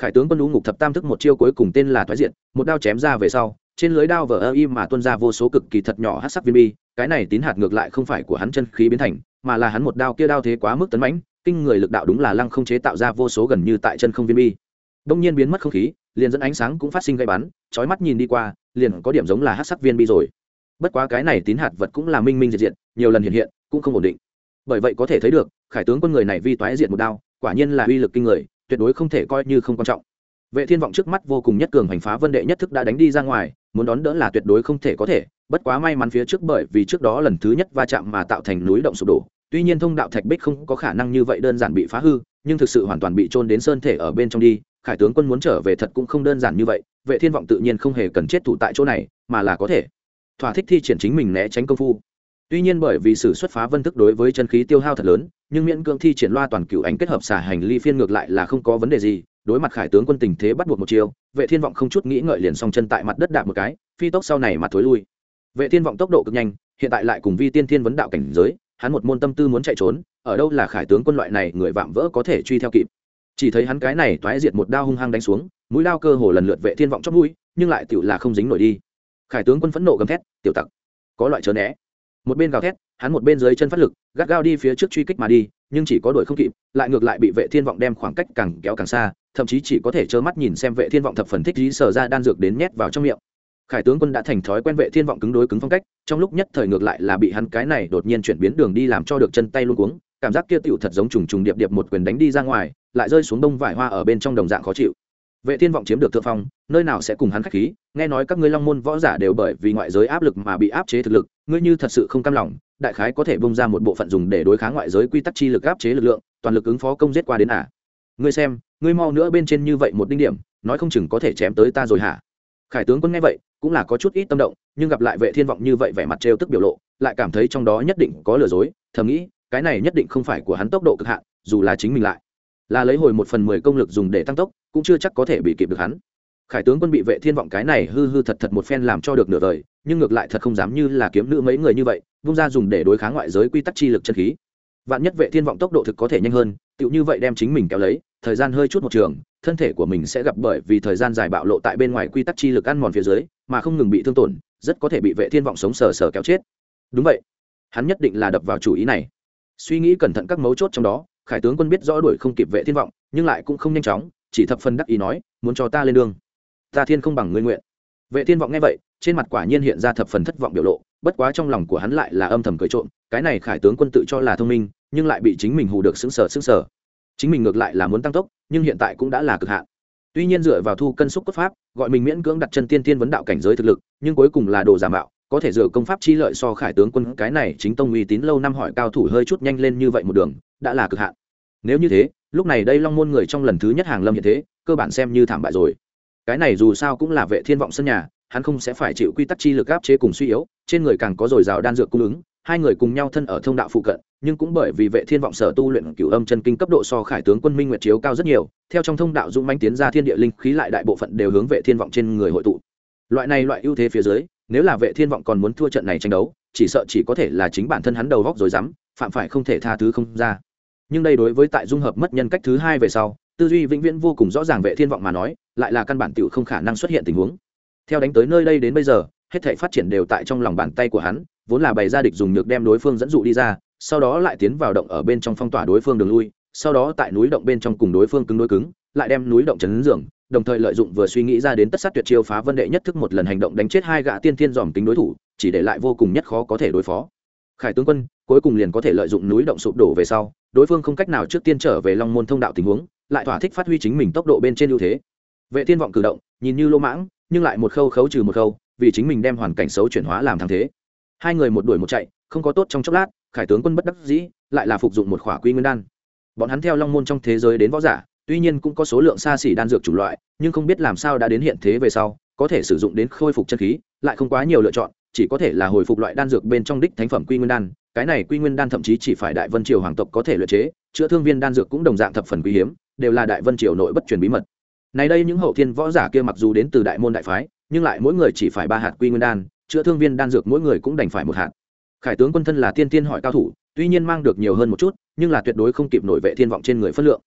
Khải tướng quân lũ ngục thập tam thức một chiêu cuối cùng tên là thoái diện một đao chém ra về sau, trên lưới đao vờ ơ im mà tuôn ra vô số cực kỳ thật nhỏ hát sắc viên bi, cái này tín hạt ngược lại không phải của hắn chân khí biến thành, mà là hắn một đao kia đao thế quá mức tấn mãnh, kinh người lực đạo đúng là lăng không chế tạo ra vô số gần như tại chân không viên bi. Đông nhiên biến mất không khí, liền dẫn ánh sáng cũng phát sinh gây bắn, chói mắt nhìn đi qua, liền có điểm giống là hát sắc viên bi rồi. Bất quá cái này tín hạt vật cũng là minh minh diệt diện nhiều lần hiện hiện, cũng không ổn định bởi vậy có thể thấy được, khải tướng quân người này vi toái diệt một đao, quả nhiên là uy lực kinh người, tuyệt đối không thể coi như không quan trọng. Vệ thiên vọng trước mắt vô cùng nhất cường hành phá vân đệ nhất thức đã đánh đi ra ngoài, muốn đón đỡ là tuyệt đối không thể có thể, bất quá may mắn phía trước bởi vì trước đó lần thứ nhất va chạm mà tạo thành núi động sụp đổ, tuy nhiên thông đạo thạch bích không có khả năng như vậy đơn giản bị phá hư, nhưng thực sự hoàn toàn bị trôn đến sơn thể ở bên trong đi, khải tướng quân muốn trở về thật cũng không đơn giản như vậy, vệ thiên vọng tự nhiên không hề cần chết thủ tại chỗ này, mà là có thể thỏa thích thi triển chính mình né tránh công phu tuy nhiên bởi vì sự xuất phá vân thức đối với chân khí tiêu hao thật lớn, nhưng miễn cưỡng thi triển loa toàn cựu ánh kết hợp xả hành ly phiên ngược lại là không có vấn đề gì, đối mặt khải tướng quân tình thế bắt buộc một chiều vệ thiên vọng không chút nghĩ ngợi liền song chân tại mặt đất đạp một cái, phi tốc sau này mà thối lui. Vệ thiên vọng tốc độ cực nhanh, hiện tại lại cùng vi tiên thiên vấn đạo cảnh giới, hắn một môn tâm tư muốn chạy trốn, ở đâu là khải tướng quân loại này người vạm vỡ có thể truy theo kịp. Chỉ thấy hắn cái này toái diệt một đao hung hăng đánh xuống, mũi đao cơ hồ lần lượt vệ thiên vọng chót mũi, nhưng lại tựu là không dính nổi đi. Khải tướng quân phẫn nộ gầm thét, tiểu tặc, có loại chớ né một bên gào thét, hắn một bên dưới chân phát lực, gắt gao đi phía trước truy kích mà đi, nhưng chỉ có đuổi không kịp, lại ngược lại bị vệ thiên vọng đem khoảng cách càng kéo càng xa, thậm chí chỉ có thể trơ mắt nhìn xem vệ thiên vọng thập phần thích dí sờ ra đan dược đến nhét vào trong miệng. Khải tướng quân đã thành thói quen vệ thiên vọng cứng đối cứng phong cách, trong lúc nhất thời ngược lại là bị hắn cái này đột nhiên chuyển biến đường đi làm cho được chân tay luôn cuống, cảm giác kia tựu thật giống trùng trùng điệp điệp một quyền đánh đi ra ngoài, lại rơi xuống đông vải hoa ở bên trong đồng dạng khó chịu. Vệ thiên vọng chiếm được thượng phong, nơi nào sẽ cùng hắn khách khí, nghe nói các ngươi long môn võ giả đều bởi vì ngoại giới áp lực mà bị áp chế thực lực ngươi như thật sự không cam lòng, đại khái có thể bung ra một bộ phận dùng để đối kháng ngoại giới quy tắc chi lực áp chế lực lượng, toàn lực ứng phó công giết qua đến à. Ngươi xem, ngươi mau nữa bên trên như vậy một đinh điểm, nói không chừng có thể chém tới ta rồi hả? Khải tướng quân nghe vậy, cũng là có chút ít tâm động, nhưng gặp lại vệ thiên vọng như vậy vẻ mặt trêu tức biểu lộ, lại cảm thấy trong đó nhất định có lừa dối, thầm nghĩ, cái này nhất định không phải của hắn tốc độ cực hạn, dù là chính mình lại, là lấy hồi một phần mười công lực dùng để tăng tốc, cũng chưa chắc có thể bị kịp được hắn khải tướng quân bị vệ thiên vọng cái này hư hư thật thật một phen làm cho được nửa đời nhưng ngược lại thật không dám như là kiếm nữ mấy người như vậy, vung ra dùng để đối kháng ngoại giới quy tắc chi lực chân khí. Vạn nhất vệ thiên vọng tốc độ thực có thể nhanh hơn, tựu như vậy đem chính mình kéo lấy, thời gian hơi chút một trường, thân thể của mình sẽ gặp bởi vì thời gian dài bạo lộ tại bên ngoài quy tắc chi lực ăn mòn phía dưới, mà không ngừng bị thương tổn, rất có thể bị vệ thiên vọng sống sờ sờ kéo chết. Đúng vậy. Hắn nhất định là đập vào chủ ý này. Suy nghĩ cẩn thận các mấu chốt trong đó, khải tướng quân biết rõ đuổi không kịp vệ thiên vọng, nhưng lại cũng không nhanh chóng, chỉ thập phần đắc ý nói, muốn cho ta lên đường ta thiên không bằng ngươi nguyện. Vệ thiên vọng nghe vậy, trên mặt quả nhiên hiện ra thập phần thất vọng biểu lộ, bất quá trong lòng của hắn lại là âm thầm cười trộm, cái này khải tướng quân tự cho là thông minh, nhưng lại bị chính mình hù được sững sờ sững sờ. Chính mình ngược lại là muốn tăng tốc, nhưng hiện tại cũng đã là cực hạn. Tuy nhiên dựa vào thu cân xúc cấp pháp, gọi mình miễn cưỡng đặt chân tiên tiên vấn đạo cảnh giới thực lực, nhưng cuối cùng là đồ giả mạo, có thể dựa công pháp chi lợi so khải tướng quân cái này chính tông uy tín lâu năm hỏi cao thủ hơi chút nhanh lên như vậy một đường, đã là cực hạn. Nếu như thế, lúc này đây long môn người trong lần thứ nhất hàng lâm hiện thế, cơ bản xem như thảm bại rồi cái này dù sao cũng là vệ thiên vọng sân nhà, hắn không sẽ phải chịu quy tắc chi lực áp chế cùng suy yếu, trên người càng có dồi dào đan dược cung ứng, hai người cùng nhau thân ở thông đạo phụ cận, nhưng cũng bởi vì vệ thiên vọng sở tu luyện cửu âm chân kinh cấp độ so khải tướng quân minh nguyệt chiếu cao rất nhiều, theo trong thông đạo dũng manh tiến ra thiên địa linh khí lại đại bộ phận đều hướng vệ thiên vọng trên người hội tụ. Loại này loại ưu thế phía dưới, nếu là vệ thiên vọng còn muốn thua trận này tranh đấu, chỉ sợ chỉ có thể là chính bản thân hắn đầu góc rồi dám phạm phải không thể tha thứ không ra. Nhưng đây đối với tại dung hợp mất nhân cách thứ hai về sau tư duy vĩnh viễn vô cùng rõ ràng vệ thiên vọng mà nói, lại là căn bản tiểu không khả năng xuất hiện tình huống. Theo đánh tới nơi đây đến bây giờ, hết thảy phát triển đều tại trong lòng bàn tay của hắn, vốn là bày ra địch dùng nhược đem đối phương dẫn dụ đi ra, sau đó lại tiến vào động ở bên trong phong tỏa đối phương đường lui, sau đó tại núi động bên trong cùng đối phương cứng đối cứng, lại đem núi động chấn dưỡng, đồng thời lợi dụng vừa suy nghĩ ra đến tất sát tuyệt chiêu phá vân đệ nhất thức một lần hành động đánh chết hai gã tiên thiên dòm tính đối thủ, chỉ để lại vô cùng nhất khó có thể đối phó. Khải tướng quân, cuối cùng liền có thể lợi dụng núi động sụp đổ về sau, đối phương không cách nào trước tiên trở về long môn thông đạo tình huống lại thỏa thích phát huy chính mình tốc độ bên trên ưu thế. Vệ thiên vọng cử động, nhìn như lô mãng, nhưng lại một khâu khấu trừ một khâu, vì chính mình đem hoàn cảnh xấu chuyển hóa làm thắng thế. Hai người một đuổi một chạy, không có tốt trong chốc lát, khải tướng quân bất đắc dĩ, lại là phục dụng một khỏa quy nguyên đan. Bọn hắn theo long môn trong thế giới đến võ giả, tuy nhiên cũng có số lượng xa xỉ đan dược chủng loại, nhưng không biết làm sao đã đến hiện thế về sau, có thể sử dụng đến khôi phục chân khí, lại không quá nhiều lựa chọn, chỉ có thể là hồi phục loại đan dược bên trong đích thánh phẩm quy nguyên đan. Cái này quy nguyên đan thậm chí chỉ phải đại vân triều hoàng tộc có thể luyện chế, chữa thương viên đan dược cũng đồng dạng thập phần quý hiếm đều là đại vân triều nội bất truyền bí mật. Này đây những hậu thiên võ giả kia mặc dù đến từ đại môn đại phái, nhưng lại mỗi người chỉ phải ba hạt quy nguyên đan, chữa thương viên đan dược mỗi người cũng đành phải một hạt. Khải tướng quân thân là tiên tiên hỏi cao thủ, tuy nhiên mang được nhiều hơn một chút, nhưng là tuyệt đối không kịp nổi vệ thiên vọng trên người phân lượng.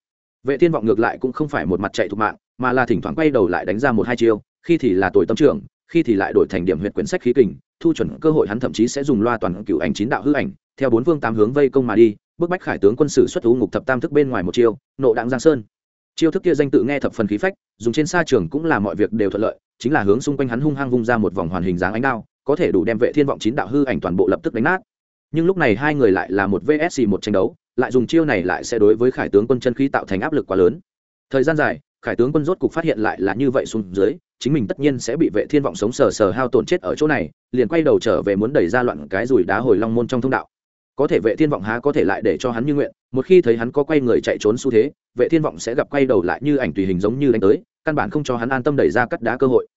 Vệ thiên vọng ngược lại cũng không phải một mặt chạy thục mạng, mà là thỉnh thoảng quay đầu lại đánh ra một hai chiêu, khi thì là tuổi tâm trưởng, khi thì lại đổi thành điểm huyện quyển sách khí kình, thu chuẩn cơ hội hắn thậm chí sẽ dùng loa toàn cựu ảnh chín đạo hư ảnh, theo bốn phương tám hướng vây công mà đi bức bách khải tướng quân sử xuất thú ngục thập tam thức bên ngoài một chiêu, nộ đặng giang sơn. Chiêu thức kia danh tự nghe thập phần khí phách, dùng trên xa trường cũng là mọi việc đều thuận lợi, chính là hướng xung quanh hắn hung hăng vung ra một vòng hoàn hình dáng ánh đao, có thể đủ đem vệ thiên vọng chín đạo hư ảnh toàn bộ lập tức đánh nát. Nhưng lúc này hai người lại là một vsc một tranh đấu, lại dùng chiêu này lại sẽ đối với khải tướng quân chân khí tạo thành áp lực quá lớn. Thời gian dài, khải tướng quân rốt cục phát hiện lại là như vậy xuống dưới, chính mình tất nhiên sẽ bị vệ thiên vọng sống sờ sờ hao tổn chết ở chỗ này, liền quay đầu trở về muốn đẩy ra loạn cái rùi đá hồi long môn trong thông đạo có thể vệ thiên vọng há có thể lại để cho hắn như nguyện, một khi thấy hắn có quay người chạy trốn xu thế, vệ thiên vọng sẽ gặp quay đầu lại như ảnh tùy hình giống như đánh tới, căn bản không cho hắn an tâm đẩy ra cắt đá cơ hội.